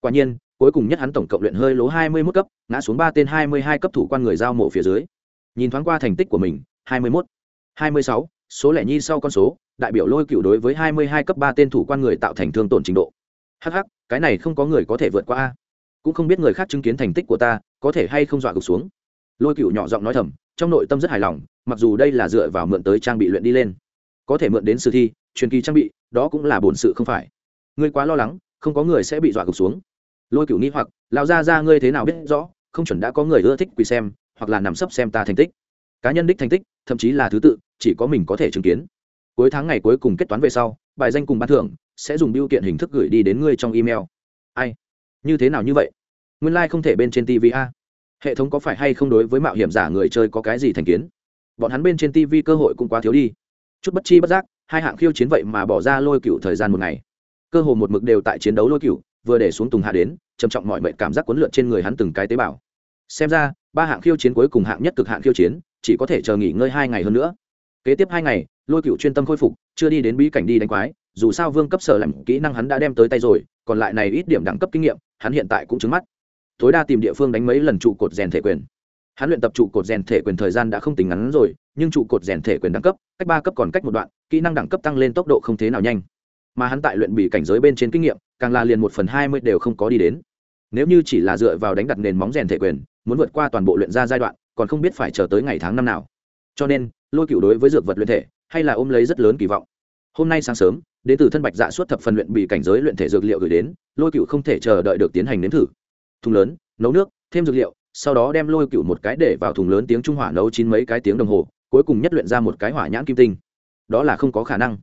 Quả nhiên, cuối cùng nhất hắn tổng cộng luyện hơi lố hai mươi mốt cấp, ngã xuống ba tên hai mươi hai cấp thủ quan người giao mộ phía dưới nhìn thoáng qua thành tích của mình, hai mươi mốt, hai mươi sáu, số lẻ nhi sau con số, đại biểu lôi cựu đối với hai mươi hai cấp ba tên thủ quan người tạo thành thương tổn trình độ. Hh cái này không có người có thể vượt qua a. Cũng không biết người khác chứng kiến thành tích của ta, có thể hay không dọa gục xuống. Lôi cựu nhỏ giọng nói thầm, trong nội tâm rất hài lòng, mặc dù đây là dựa vào mượn tới trang bị luyện đi lên. Có thể mượn đến sử thi, truyền kỳ trang bị, đó cũng là bổn sự không phải. Ngươi quá lo lắng, không có người sẽ bị dọa gục xuống. Lôi cựu nghĩ hoặc lao ra ra ngươi thế nào biết rõ, không chuẩn đã có người ưa thích quỳ xem hoặc là nằm sấp xem ta thành tích. Cá nhân đích thành tích, thậm chí là thứ tự, chỉ có mình có thể chứng kiến. Cuối tháng ngày cuối cùng kết toán về sau, bài danh cùng ban thưởng sẽ dùng biêu kiện hình thức gửi đi đến ngươi trong email. Ai? Như thế nào như vậy? Nguyên lai、like、không thể bên trên tv a. Hệ thống có phải hay không đối với mạo hiểm giả người chơi có cái gì thành kiến? Bọn hắn bên trên tv cơ hội cũng quá thiếu đi. Chút bất chi bất giác, hai hạng khiêu chiến vậy mà bỏ ra lôi cựu thời gian một ngày. Cơ hồ một mực đều tại chiến đấu lôi cựu vừa để xuống tùng hạ đến, trầm trọng mọi mệnh cảm giác quấn lượn trên người hắn từng cái tế bào. Xem ra ba hạng khiêu chiến cuối cùng hạng nhất cực hạng khiêu chiến, chỉ có thể chờ nghỉ ngơi hai ngày hơn nữa. Kế tiếp hai ngày, lôi cựu chuyên tâm khôi phục, chưa đi đến bí cảnh đi đánh quái, dù sao vương cấp sở làm kỹ năng hắn đã đem tới tay rồi, còn lại này ít điểm đẳng cấp kinh nghiệm, hắn hiện tại cũng chứng mắt. Tối đa tìm địa phương đánh mấy lần trụ cột rèn thể quyền. Hắn luyện tập trụ cột rèn thể quyền thời gian đã không tính ngắn rồi, nhưng trụ cột rèn thể quyền đẳng cấp, cách ba cấp còn cách một đoạn, kỹ năng đẳng cấp tăng lên tốc độ không thế nào nhanh. Mà hắn tại luyện bị cảnh giới bên trên kinh nghiệm, càng là liền một phần hai mươi đều không có đi đến. Nếu như chỉ là dựa vào đánh đặt nền móng rèn thể quyền muốn vượt qua toàn bộ luyện ra giai đoạn, còn không biết phải chờ tới ngày tháng năm nào. Cho nên, lôi cựu đối với dược vật luyện thể, hay là ôm lấy rất lớn kỳ vọng. Hôm nay sáng sớm, đến từ thân bạch dạ suốt thập phần luyện bị cảnh giới luyện thể dược liệu gửi đến, lôi cựu không thể chờ đợi được tiến hành nếm thử. Thùng lớn, nấu nước, thêm dược liệu, sau đó đem lôi cựu một cái để vào thùng lớn tiếng trung hỏa nấu chín mấy cái tiếng đồng hồ, cuối cùng nhất luyện ra một cái hỏa nhãn kim tinh. Đó là không có khả năng.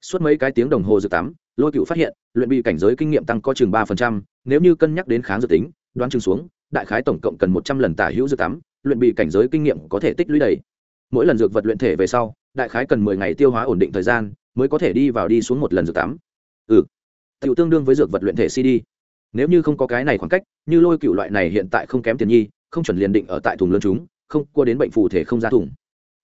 Suốt mấy cái tiếng đồng hồ dược tắm, lôi cựu phát hiện, luyện bị cảnh giới kinh nghiệm tăng có chừng ba phần trăm, nếu như cân nhắc đến kháng dược tính, đoán chừng xuống đại khái tổng cộng cần một trăm lần tả hữu dược tắm, luyện bị cảnh giới kinh nghiệm có thể tích lũy đầy. Mỗi lần dược vật luyện thể về sau, đại khái cần mười ngày tiêu hóa ổn định thời gian, mới có thể đi vào đi xuống một lần dược tắm. Ừ. Tiểu tương đương với dược vật luyện thể cd nếu như không có cái này khoảng cách, như lôi cựu loại này hiện tại không kém tiền nhi, không chuẩn liền định ở tại thùng lớn chúng, không, cua đến bệnh phù thể không ra thùng.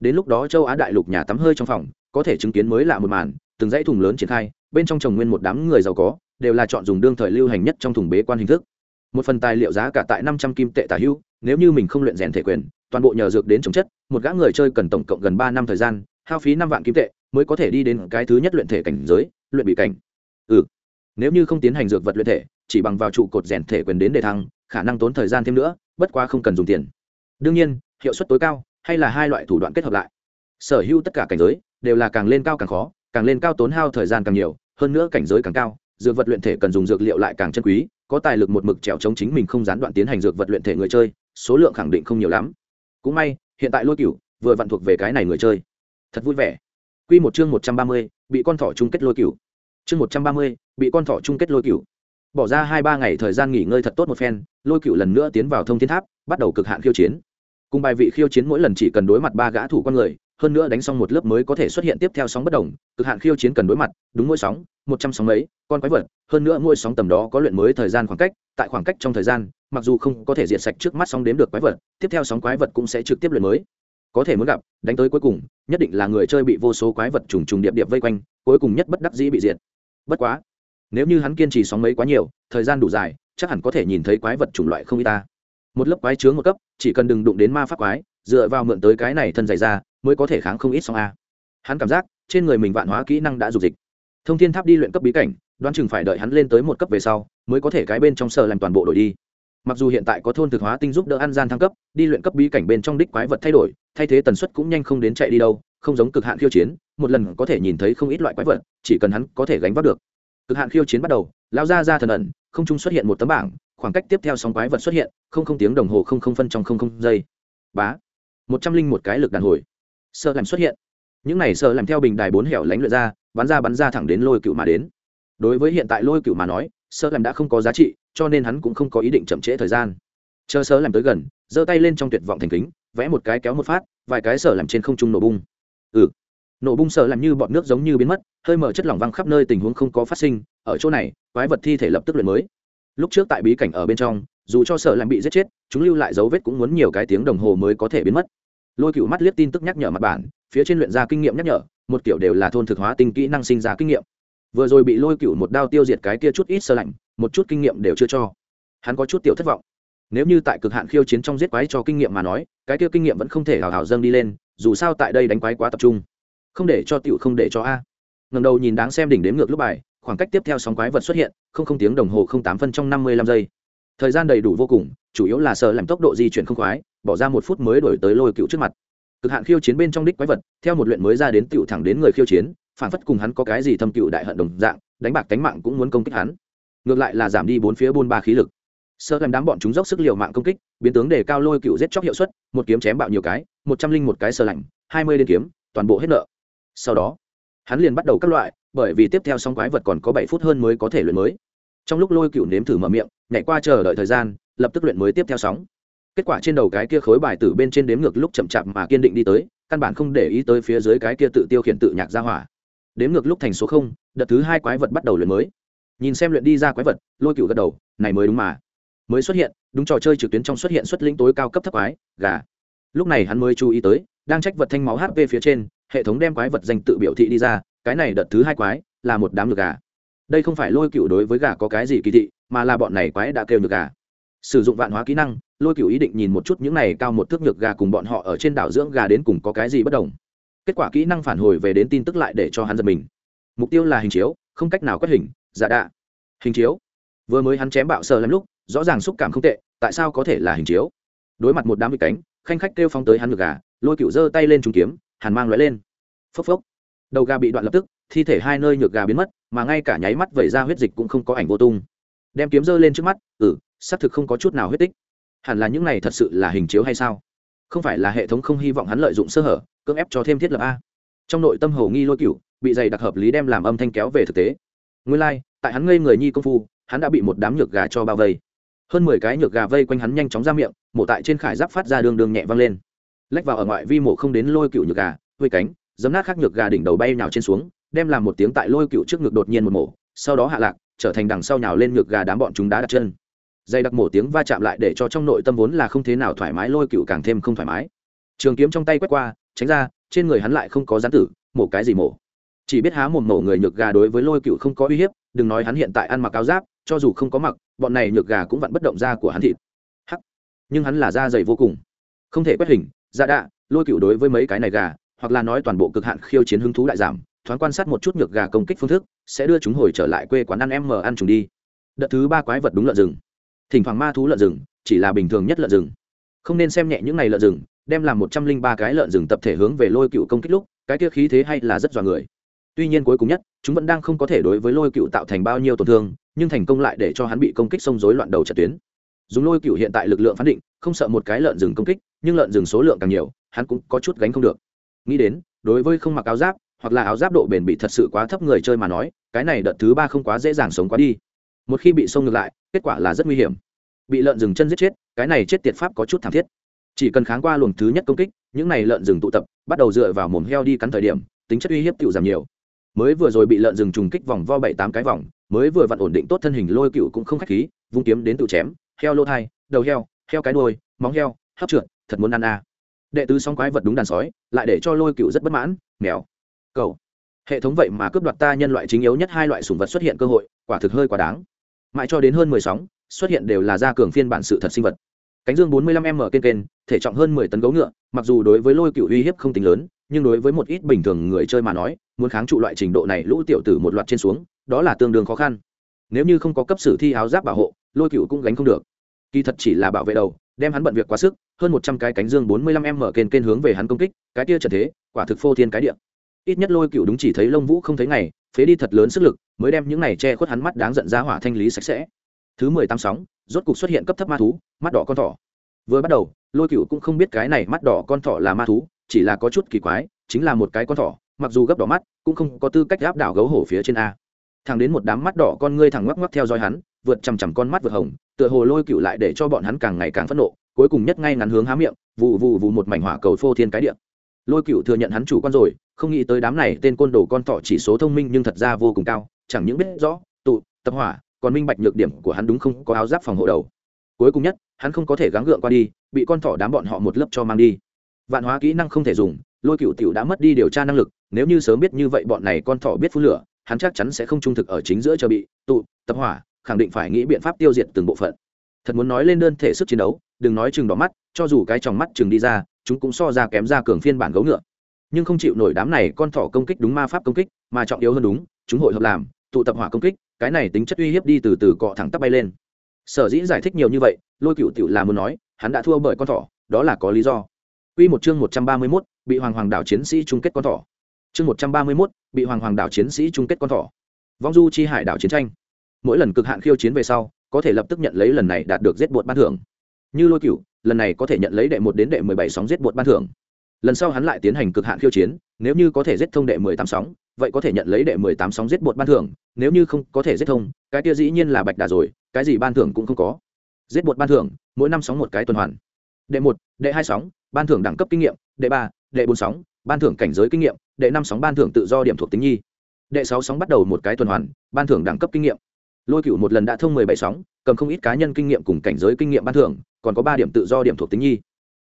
Đến lúc đó châu á đại lục nhà tắm hơi trong phòng, có thể chứng kiến mới lạ một màn, từng dãy thùng lớn triển khai, bên trong trồng nguyên một đám người giàu có, đều là chọn dùng đương thời lưu hành nhất trong thùng bế quan hình thức một phần tài liệu giá cả tại năm trăm kim tệ tả hữu, nếu như mình không luyện rèn thể quyền, toàn bộ nhờ dược đến trồng chất, một gã người chơi cần tổng cộng gần ba năm thời gian, hao phí năm vạn kim tệ, mới có thể đi đến cái thứ nhất luyện thể cảnh giới, luyện bị cảnh. Ừ. Nếu như không tiến hành dược vật luyện thể, chỉ bằng vào trụ cột rèn thể quyền đến đề thăng, khả năng tốn thời gian thêm nữa, bất quá không cần dùng tiền. Đương nhiên, hiệu suất tối cao hay là hai loại thủ đoạn kết hợp lại. Sở hữu tất cả cảnh giới đều là càng lên cao càng khó, càng lên cao tốn hao thời gian càng nhiều, hơn nữa cảnh giới càng cao, dược vật luyện thể cần dùng dược liệu lại càng chân quý có tài lực một mực trèo chống chính mình không gián đoạn tiến hành dược vật luyện thể người chơi số lượng khẳng định không nhiều lắm cũng may hiện tại lôi cửu vừa vặn thuộc về cái này người chơi thật vui vẻ Quy một chương một trăm ba mươi, bị con thỏ chung kết lôi cửu. Chương một trăm ba mươi, bị con thỏ chung kết lôi cửu. Bỏ ra hai ba ngày thời gian nghỉ ngơi thật tốt một phen, lôi cửu lần nữa tiến vào thông thiên tháp, bắt đầu cực hạn khiêu chiến. Cùng bài vị khiêu chiến mỗi lần chỉ cần đối mặt ba gã thủ con người, hơn nữa đánh xong một lớp mới có thể xuất hiện tiếp theo sóng bất đồng, cực hạn khiêu chiến cần đối mặt, đúng mỗi sóng, một trăm sóng mấy, con quái vật, hơn nữa mỗi sóng tầm đó có luyện mới thời gian khoảng cách, tại khoảng cách trong thời gian, mặc dù không có thể diệt sạch trước mắt sóng đếm được quái vật, tiếp theo sóng quái vật cũng sẽ trực tiếp luyện mới. Có thể muốn gặp đánh tới cuối cùng nhất định là người chơi bị vô số quái vật trùng trùng điệp điệp vây quanh cuối cùng nhất bất đắc dĩ bị diệt. Bất quá nếu như hắn kiên trì sóng mấy quá nhiều thời gian đủ dài chắc hẳn có thể nhìn thấy quái vật chủng loại không y ta. Một lớp quái chướng một cấp chỉ cần đừng đụng đến ma pháp quái dựa vào mượn tới cái này thân dày ra mới có thể kháng không ít song a. Hắn cảm giác, trên người mình vạn hóa kỹ năng đã dục dịch. Thông thiên tháp đi luyện cấp bí cảnh, đoán chừng phải đợi hắn lên tới một cấp về sau, mới có thể cái bên trong sở làm toàn bộ đổi đi. Mặc dù hiện tại có thôn thực hóa tinh giúp đỡ ăn gian thăng cấp, đi luyện cấp bí cảnh bên trong đích quái vật thay đổi, thay thế tần suất cũng nhanh không đến chạy đi đâu, không giống cực hạn khiêu chiến, một lần có thể nhìn thấy không ít loại quái vật, chỉ cần hắn có thể gánh vác được. Cực hạn khiêu chiến bắt đầu lao ra ra thần ẩn, không trung xuất hiện một tấm bảng, khoảng cách tiếp theo sóng quái vật xuất hiện, không không tiếng đồng hồ không không phân trong không không giây. Bá. Một trăm linh một cái lực đàn hồi sơ làm xuất hiện. Những này sơ làm theo bình đài bốn hẻo lánh lượt ra, bắn ra bắn ra thẳng đến lôi cựu mà đến. Đối với hiện tại lôi cựu mà nói, sơ làm đã không có giá trị, cho nên hắn cũng không có ý định chậm trễ thời gian. Chờ sơ làm tới gần, giơ tay lên trong tuyệt vọng thành kính, vẽ một cái kéo một phát, vài cái sợ làm trên không trung nổ bung. Ừ. Nổ bung sợ làm như bọn nước giống như biến mất, hơi mở chất lỏng văng khắp nơi tình huống không có phát sinh, ở chỗ này, quái vật thi thể lập tức luyện mới. Lúc trước tại bí cảnh ở bên trong, dù cho sợ làm bị giết chết, chúng lưu lại dấu vết cũng muốn nhiều cái tiếng đồng hồ mới có thể biến mất lôi cựu mắt liếc tin tức nhắc nhở mặt bản, phía trên luyện ra kinh nghiệm nhắc nhở, một kiểu đều là thôn thực hóa tinh kỹ năng sinh ra kinh nghiệm. Vừa rồi bị lôi cựu một đao tiêu diệt cái kia chút ít sơ lạnh, một chút kinh nghiệm đều chưa cho. Hắn có chút tiểu thất vọng. Nếu như tại cực hạn khiêu chiến trong giết quái cho kinh nghiệm mà nói, cái kia kinh nghiệm vẫn không thể hào hào dâng đi lên, dù sao tại đây đánh quái quá tập trung. Không để cho tiểu không để cho a. Ngầm đầu nhìn đáng xem đỉnh đếm ngược lúc bài, khoảng cách tiếp theo sóng quái vật xuất hiện, không không tiếng đồng hồ không tám phân trong năm mươi lăm giây. Thời gian đầy đủ vô cùng, chủ yếu là sợ làm tốc độ di chuyển không khoái bỏ ra một phút mới đổi tới lôi cựu trước mặt. Cực hạn khiêu chiến bên trong đích quái vật, theo một luyện mới ra đến tựu thẳng đến người khiêu chiến, phản phất cùng hắn có cái gì thâm cựu đại hận đồng dạng, đánh bạc cánh mạng cũng muốn công kích hắn. Ngược lại là giảm đi bốn phía buôn ba khí lực. Sơ làm đám bọn chúng dốc sức l i ề u mạng công kích, biến tướng để cao lôi cựu giết chóc hiệu suất, một kiếm chém bạo nhiều cái, một trăm linh một cái sơ lạnh, hai mươi liên kiếm, toàn bộ hết nợ. Sau đó, hắn liền bắt đầu các loại, bởi vì tiếp theo xong quái vật còn có bảy phút hơn mới có thể luyện mới. Trong lúc lôi cựu nếm thử mở miệng, nhảy qua chờ đợi thời gian, lập tức luyện mới tiếp theo sóng kết quả trên đầu cái kia khối bài từ bên trên đếm ngược lúc chậm chạp mà kiên định đi tới, căn bản không để ý tới phía dưới cái kia tự tiêu khiển tự nhạc ra hỏa. Đếm ngược lúc thành số không, đợt thứ hai quái vật bắt đầu luyện mới. Nhìn xem luyện đi ra quái vật, lôi cựu gật đầu, này mới đúng mà. Mới xuất hiện, đúng trò chơi trực tuyến trong xuất hiện xuất lĩnh tối cao cấp thấp quái, gà. Lúc này hắn mới chú ý tới, đang trách vật thanh máu hp phía trên, hệ thống đem quái vật danh tự biểu thị đi ra, cái này đợt thứ hai quái, là một đám ngược gà. Đây không phải lôi cựu đối với gà có cái gì kỳ thị, mà là bọn này quái đã kêu được gà sử dụng vạn hóa kỹ năng, lôi cựu ý định nhìn một chút những này cao một thước nhược gà cùng bọn họ ở trên đảo dưỡng gà đến cùng có cái gì bất đồng. Kết quả kỹ năng phản hồi về đến tin tức lại để cho hắn giật mình. Mục tiêu là hình chiếu, không cách nào quét hình giả đạ. Hình chiếu. Vừa mới hắn chém bạo sợ lắm lúc, rõ ràng xúc cảm không tệ, tại sao có thể là hình chiếu? Đối mặt một đám bị cánh, khanh khách kêu phóng tới hắn ngược gà, lôi cựu giơ tay lên trúng kiếm, hàn mang lóe lên. Phốc phốc. Đầu gà bị đoạn lập tức, thi thể hai nơi nhược gà biến mất, mà ngay cả nháy mắt vẩy ra huyết dịch cũng không có ảnh vô tung. Đem kiếm giơ lên trước mắt ừ xác thực không có chút nào huyết tích. Hẳn là những này thật sự là hình chiếu hay sao? Không phải là hệ thống không hy vọng hắn lợi dụng sơ hở cưỡng ép cho thêm thiết lập a. Trong nội tâm hầu nghi lôi cựu bị dày đặc hợp lý đem làm âm thanh kéo về thực tế. Nguyên lai、like, tại hắn ngây người nhi công phu hắn đã bị một đám nhược gà cho bao vây. Hơn mười cái nhược gà vây quanh hắn nhanh chóng ra miệng mổ tại trên khải giáp phát ra đường đường nhẹ văng lên. Lách vào ở ngoại vi mổ không đến lôi cựu nhược gà hơi cánh giấm nát khác nhược gà đỉnh đầu bay nhào trên xuống đem làm một tiếng tại lôi cựu trước ngực đột nhiên một mổ sau đó hạ lạc trở thành đằng sau nhào lên nhược gà đám bọn chúng đá đặt chân dây đặc mổ tiếng va chạm lại để cho trong nội tâm vốn là không thế nào thoải mái, lôi cựu càng thêm không thoải mái. Trường kiếm trong tay quét qua, tránh ra, trên người hắn lại không có gián tử, mổ cái gì mổ. Chỉ biết há một mổ người nhược gà đối với lôi cựu không có uy hiếp, đừng nói hắn hiện tại ăn mặc áo giáp, cho dù không có mặc, bọn này nhược gà cũng vẫn bất động da của hắn thịt. Hắc. Nhưng hắn là da dày vô cùng. Không thể quét hình da đạ, lôi cựu đối với mấy cái này gà, hoặc là nói toàn bộ cực hạn khiêu chiến hứng thú lại giảm, thoáng quan sát một chút nhược gà công kích phương thức, sẽ đưa chúng hồi trở lại quê quán ăn em mờ ăn chúng đi. Đợt thứ ba quái vật đúng lợn rừng thỉnh thoảng ma thú lợn rừng, chỉ là bình thường nhất lợn rừng. Không nên xem nhẹ những này lợn rừng, đem làm một trăm linh ba cái lợn rừng tập thể hướng về lôi cựu công kích lúc, cái kia khí thế hay là rất dọa người. Tuy nhiên cuối cùng nhất, chúng vẫn đang không có thể đối với lôi cựu tạo thành bao nhiêu tổn thương, nhưng thành công lại để cho hắn bị công kích xông rối loạn đầu trận tuyến. Dùng lôi cựu hiện tại lực lượng phán định, không sợ một cái lợn rừng công kích, nhưng lợn rừng số lượng càng nhiều, hắn cũng có chút gánh không được. Nghĩ đến, đối với không mặc áo giáp, hoặc là áo giáp độ bền bị thật sự quá thấp người chơi mà nói, cái này đợt thứ ba không quá dễ dàng sống quá đi một khi bị xông ngược lại, kết quả là rất nguy hiểm. Bị lợn rừng chân giết chết, cái này chết tiệt pháp có chút thảm thiết. Chỉ cần kháng qua luồng thứ nhất công kích, những này lợn rừng tụ tập, bắt đầu dựa vào mồm heo đi cắn thời điểm, tính chất uy hiếp cựu giảm nhiều. Mới vừa rồi bị lợn rừng trùng kích vòng vo bảy tám cái vòng, mới vừa vặn ổn định tốt thân hình lôi cựu cũng không khách khí, vung kiếm đến tự chém, heo lô thai, đầu heo heo cái đôi móng heo, hấp trượt, thật muốn ăn a. Đệ tứ song quái vật đúng đàn sói, lại để cho lôi cựu rất bất mãn, mèo, cầu. Hệ thống vậy mà cướp đoạt ta nhân loại chính yếu nhất hai loại sủng vật xuất hiện cơ hội, quả thực hơi quá đáng mãi cho đến hơn mười sóng, xuất hiện đều là gia cường phiên bản sự thật sinh vật. Cánh dương bốn mươi lăm m kên kên thể trọng hơn mười tấn gấu ngựa, mặc dù đối với lôi cựu uy hiếp không tính lớn, nhưng đối với một ít bình thường người chơi mà nói, muốn kháng trụ loại trình độ này lũ tiểu tử một loạt trên xuống, đó là tương đương khó khăn. Nếu như không có cấp sử thi áo giáp bảo hộ, lôi cựu cũng gánh không được. Kỳ thật chỉ là bảo vệ đầu, đem hắn bận việc quá sức, hơn một trăm cái cánh dương bốn mươi lăm m kên kên hướng về hắn công kích, cái tia trở thế, quả thực phô thiên cái địa. Ít nhất lôi cựu đúng chỉ thấy lông vũ không thấy ngày phế đi thật lớn sức lực, mới đem những này che khuất hắn mắt đáng giận ra hỏa thanh lý sạch sẽ. Thứ mười tám sóng, rốt cục xuất hiện cấp thấp ma thú, mắt đỏ con thỏ. Vừa bắt đầu, lôi cựu cũng không biết cái này mắt đỏ con thỏ là ma thú, chỉ là có chút kỳ quái, chính là một cái con thỏ, mặc dù gấp đỏ mắt, cũng không có tư cách áp đảo gấu hổ phía trên a. Thằng đến một đám mắt đỏ con ngươi thẳng ngoắc ngoắc theo dõi hắn, vượt chằm chằm con mắt vượt hồng, tựa hồ lôi cựu lại để cho bọn hắn càng ngày càng phẫn nộ, cuối cùng nhất ngay ngắn hướng há miệng vụ vụ vụ một mảnh hỏa cầu phô thiên cái điện lôi cựu thừa nhận hắn chủ quan rồi, không nghĩ tới đám này tên côn đồ con thỏ chỉ số thông minh nhưng thật ra vô cùng cao, chẳng những biết rõ, tụ, tập hỏa, còn minh bạch nhược điểm của hắn đúng không có áo giáp phòng hộ đầu. Cuối cùng nhất, hắn không có thể gắng gượng qua đi, bị con thỏ đám bọn họ một lớp cho mang đi. Vạn hóa kỹ năng không thể dùng, lôi cựu tiểu đã mất đi điều tra năng lực, nếu như sớm biết như vậy bọn này con thỏ biết phun lửa, hắn chắc chắn sẽ không trung thực ở chính giữa chờ bị, tụ, tập hỏa, khẳng định phải nghĩ biện pháp tiêu diệt từng bộ phận. Thật muốn nói lên đơn thể sức chiến đấu đừng nói chừng đỏ mắt cho dù cái tròng mắt chừng đi ra chúng cũng so ra kém ra cường phiên bản gấu ngựa nhưng không chịu nổi đám này con thỏ công kích đúng ma pháp công kích mà trọng yếu hơn đúng chúng hội hợp làm tụ tập hỏa công kích cái này tính chất uy hiếp đi từ từ cọ thẳng tắp bay lên sở dĩ giải thích nhiều như vậy lôi cựu tiểu là muốn nói hắn đã thua bởi con thỏ đó là có lý do Quy một chương 131, bị Hoàng Hoàng đảo chiến sĩ chung kết con thỏ. Chương 131, bị Hoàng Hoàng đảo chiến sĩ chung kết con thỏ. Vong du chi hải đảo chiến tranh. Mỗi lần cực hạn khiêu chiến về sau, có thể lập tức nhận lấy lần này đạt được giết bột ban thưởng. Như Lôi Cửu, lần này có thể nhận lấy đệ một đến đệ 17 sóng giết bột ban thưởng. Lần sau hắn lại tiến hành cực hạn khiêu chiến, nếu như có thể giết thông đệ 18 sóng, vậy có thể nhận lấy đệ 18 sóng giết bột ban thưởng, nếu như không có thể giết thông, cái kia dĩ nhiên là bạch đà rồi, cái gì ban thưởng cũng không có. Giết bột ban thưởng, mỗi năm sóng một cái tuần hoàn. Đệ một, đệ hai sóng, ban thưởng đẳng cấp kinh nghiệm đệ ba đệ bốn sóng ban thưởng cảnh giới kinh nghiệm đệ năm sóng ban thưởng tự do điểm thuộc tính nhi đệ sáu sóng bắt đầu một cái tuần hoàn ban thưởng đẳng cấp kinh nghiệm lôi cựu một lần đã thông mười bảy sóng, cầm không ít cá nhân kinh nghiệm cùng cảnh giới kinh nghiệm ban thưởng, còn có ba điểm tự do điểm thuộc tính nhi.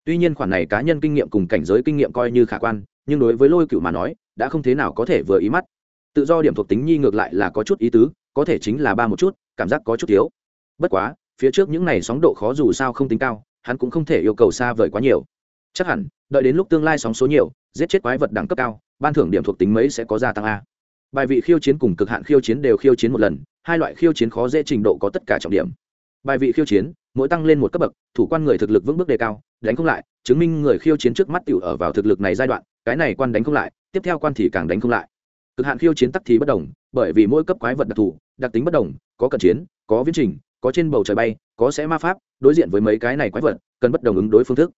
Tuy nhiên khoản này cá nhân kinh nghiệm cùng cảnh giới kinh nghiệm coi như khả quan, nhưng đối với lôi cựu mà nói, đã không thế nào có thể vừa ý mắt. Tự do điểm thuộc tính nhi ngược lại là có chút ý tứ, có thể chính là ba một chút, cảm giác có chút thiếu. Bất quá, phía trước những này sóng độ khó dù sao không tính cao, hắn cũng không thể yêu cầu xa vời quá nhiều. Chắc hẳn, đợi đến lúc tương lai sóng số nhiều, giết chết quái vật đẳng cấp cao, ban thưởng điểm thuộc tính mấy sẽ có gia tăng a. Bài vị khiêu chiến cùng cực hạn khiêu chiến đều khiêu chiến một lần hai loại khiêu chiến khó dễ trình độ có tất cả trọng điểm. Bài vị khiêu chiến, mỗi tăng lên một cấp bậc, thủ quan người thực lực vững bước đề cao, đánh không lại, chứng minh người khiêu chiến trước mắt tiểu ở vào thực lực này giai đoạn, cái này quan đánh không lại, tiếp theo quan thì càng đánh không lại. Cực hạn khiêu chiến tắc thì bất đồng, bởi vì mỗi cấp quái vật đặc thù, đặc tính bất đồng, có cận chiến, có viễn trình, có trên bầu trời bay, có sẽ ma pháp, đối diện với mấy cái này quái vật, cần bất đồng ứng đối phương thức.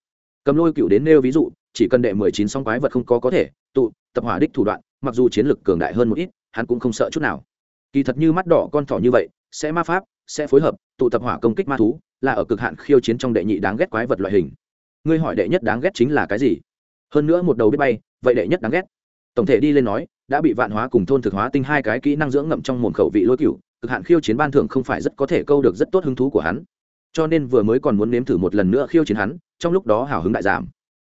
Cầm lôi cựu đến nêu ví dụ, chỉ cần đệ mười chín song quái vật không có có thể tụ, tập hỏa đích thủ đoạn, mặc dù chiến lực cường đại hơn một ít, hắn cũng không sợ chút nào kỳ thật như mắt đỏ con thỏ như vậy, sẽ ma pháp, sẽ phối hợp, tụ tập hỏa công kích ma thú, là ở cực hạn khiêu chiến trong đệ nhị đáng ghét quái vật loại hình. Ngươi hỏi đệ nhất đáng ghét chính là cái gì? Hơn nữa một đầu biết bay, vậy đệ nhất đáng ghét. Tổng thể đi lên nói, đã bị vạn hóa cùng thôn thực hóa tinh hai cái kỹ năng dưỡng ngậm trong mồm khẩu vị lôi cựu cực hạn khiêu chiến ban thưởng không phải rất có thể câu được rất tốt hứng thú của hắn. Cho nên vừa mới còn muốn nếm thử một lần nữa khiêu chiến hắn, trong lúc đó hào hứng đại giảm.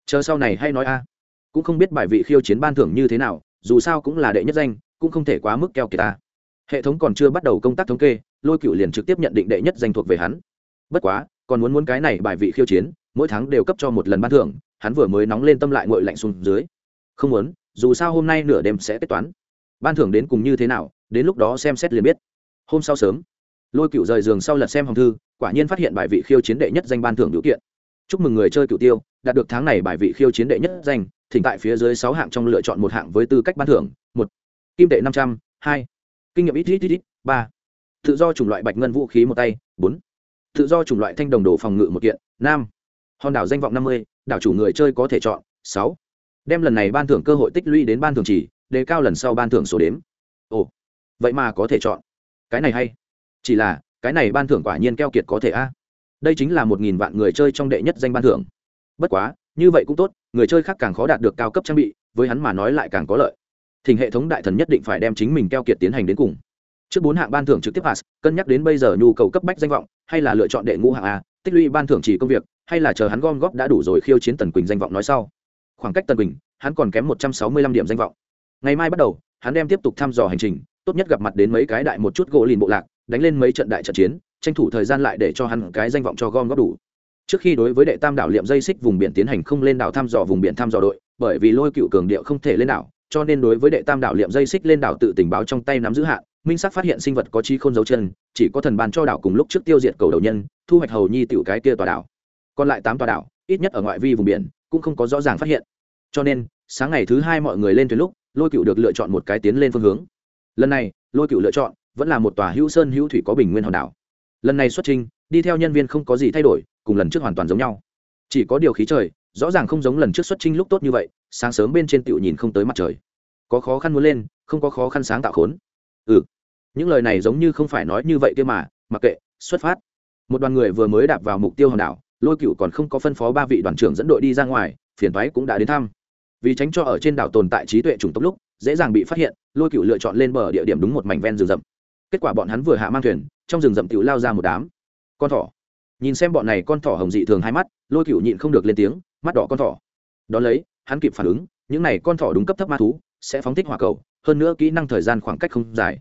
Chờ sau này hay nói a. Cũng không biết bài vị khiêu chiến ban thưởng như thế nào, dù sao cũng là đệ nhất danh, cũng không thể quá mức keo kiệt ta hệ thống còn chưa bắt đầu công tác thống kê, lôi cựu liền trực tiếp nhận định đệ nhất danh thuộc về hắn. Bất quá, còn muốn muốn cái này bài vị khiêu chiến, mỗi tháng đều cấp cho một lần ban thưởng, hắn vừa mới nóng lên tâm lại ngội lạnh xuống dưới. Không muốn, dù sao hôm nay nửa đêm sẽ kết toán. Ban thưởng đến cùng như thế nào, đến lúc đó xem xét liền biết. Hôm sau sớm, lôi cựu rời giường sau lật xem hồng thư, quả nhiên phát hiện bài vị khiêu chiến đệ nhất danh ban thưởng hữu kiện. Chúc mừng người chơi cựu tiêu, đạt được tháng này bài vị khiêu chiến đệ nhất danh, thỉnh tại phía dưới sáu hạng trong lựa chọn một hạng với tư cách ban thưởng, một. Kim tệ năm trăm, hai kinh nghiệm ít ít ít ít. Ba. Tự do chủng loại bạch ngân vũ khí một tay. Bốn. Tự do chủng loại thanh đồng đồ phòng ngự một kiện. Năm. Hòn đảo danh vọng năm mươi, đảo chủ người chơi có thể chọn. Sáu. Đem lần này ban thưởng cơ hội tích lũy đến ban thưởng chỉ, đề cao lần sau ban thưởng số đếm. Ồ. Vậy mà có thể chọn. Cái này hay. Chỉ là, cái này ban thưởng quả nhiên keo kiệt có thể a. Đây chính là một nghìn vạn người chơi trong đệ nhất danh ban thưởng. Bất quá, như vậy cũng tốt, người chơi khác càng khó đạt được cao cấp trang bị, với hắn mà nói lại càng có lợi thỉnh hệ thống đại thần nhất định phải đem chính mình keo kiệt tiến hành đến cùng. Trước bốn hạng ban thưởng trực tiếp pass, cân nhắc đến bây giờ nhu cầu cấp bách danh vọng, hay là lựa chọn đệ ngũ hạng a, tích lũy ban thưởng chỉ công việc, hay là chờ hắn gom góp đã đủ rồi khiêu chiến tần quỳnh danh vọng nói sau. Khoảng cách tần quỳnh, hắn còn kém một trăm sáu mươi lăm điểm danh vọng. Ngày mai bắt đầu, hắn đem tiếp tục thăm dò hành trình, tốt nhất gặp mặt đến mấy cái đại một chút gỗ lìn bộ lạc, đánh lên mấy trận đại trận chiến, tranh thủ thời gian lại để cho hắn cái danh vọng cho gom góp đủ. Trước khi đối với đệ tam đảo liệm dây xích vùng biển tiến hành không lên đảo thăm dò vùng biển thăm dò đội, bởi vì lôi cựu cường điệu không thể lên đảo cho nên đối với đệ tam đảo liệm dây xích lên đảo tự tình báo trong tay nắm giữ hạn minh sắc phát hiện sinh vật có trí không dấu chân, chỉ có thần bàn cho đảo cùng lúc trước tiêu diệt cầu đầu nhân, thu hoạch hầu nhi tiểu cái kia tòa đảo. Còn lại tám tòa đảo, ít nhất ở ngoại vi vùng biển, cũng không có rõ ràng phát hiện. Cho nên, sáng ngày thứ hai mọi người lên thuyền lúc, lôi cựu được lựa chọn một cái tiến lên phương hướng. Lần này, lôi cựu lựa chọn vẫn là một tòa hữu sơn hữu thủy có bình nguyên hòn đảo. Lần này xuất trình, đi theo nhân viên không có gì thay đổi, cùng lần trước hoàn toàn giống nhau. Chỉ có điều khí trời, rõ ràng không giống lần trước xuất trình lúc tốt như vậy, sáng sớm bên trên tựu nhìn không tới mặt trời có khó khăn muốn lên, không có khó khăn sáng tạo khốn. Ừ những lời này giống như không phải nói như vậy kia mà, mặc kệ, xuất phát. Một đoàn người vừa mới đạp vào mục tiêu hòn đảo, lôi cựu còn không có phân phó ba vị đoàn trưởng dẫn đội đi ra ngoài, phiền thoái cũng đã đến thăm. Vì tránh cho ở trên đảo tồn tại trí tuệ trùng tốc lúc, dễ dàng bị phát hiện, lôi cựu lựa chọn lên bờ địa điểm đúng một mảnh ven rừng rậm. Kết quả bọn hắn vừa hạ mang thuyền, trong rừng rậm cựu lao ra một đám. Con thỏ. Nhìn xem bọn này con thỏ hồng dị thường hai mắt, lôi cựu nhịn không được lên tiếng, mắt đỏ con thỏ. Đón lấy, hắn kịp phản ứng, những này con thỏ đúng cấp thấp ma thú sẽ phóng thích hỏa cầu, hơn nữa kỹ năng thời gian khoảng cách không dài.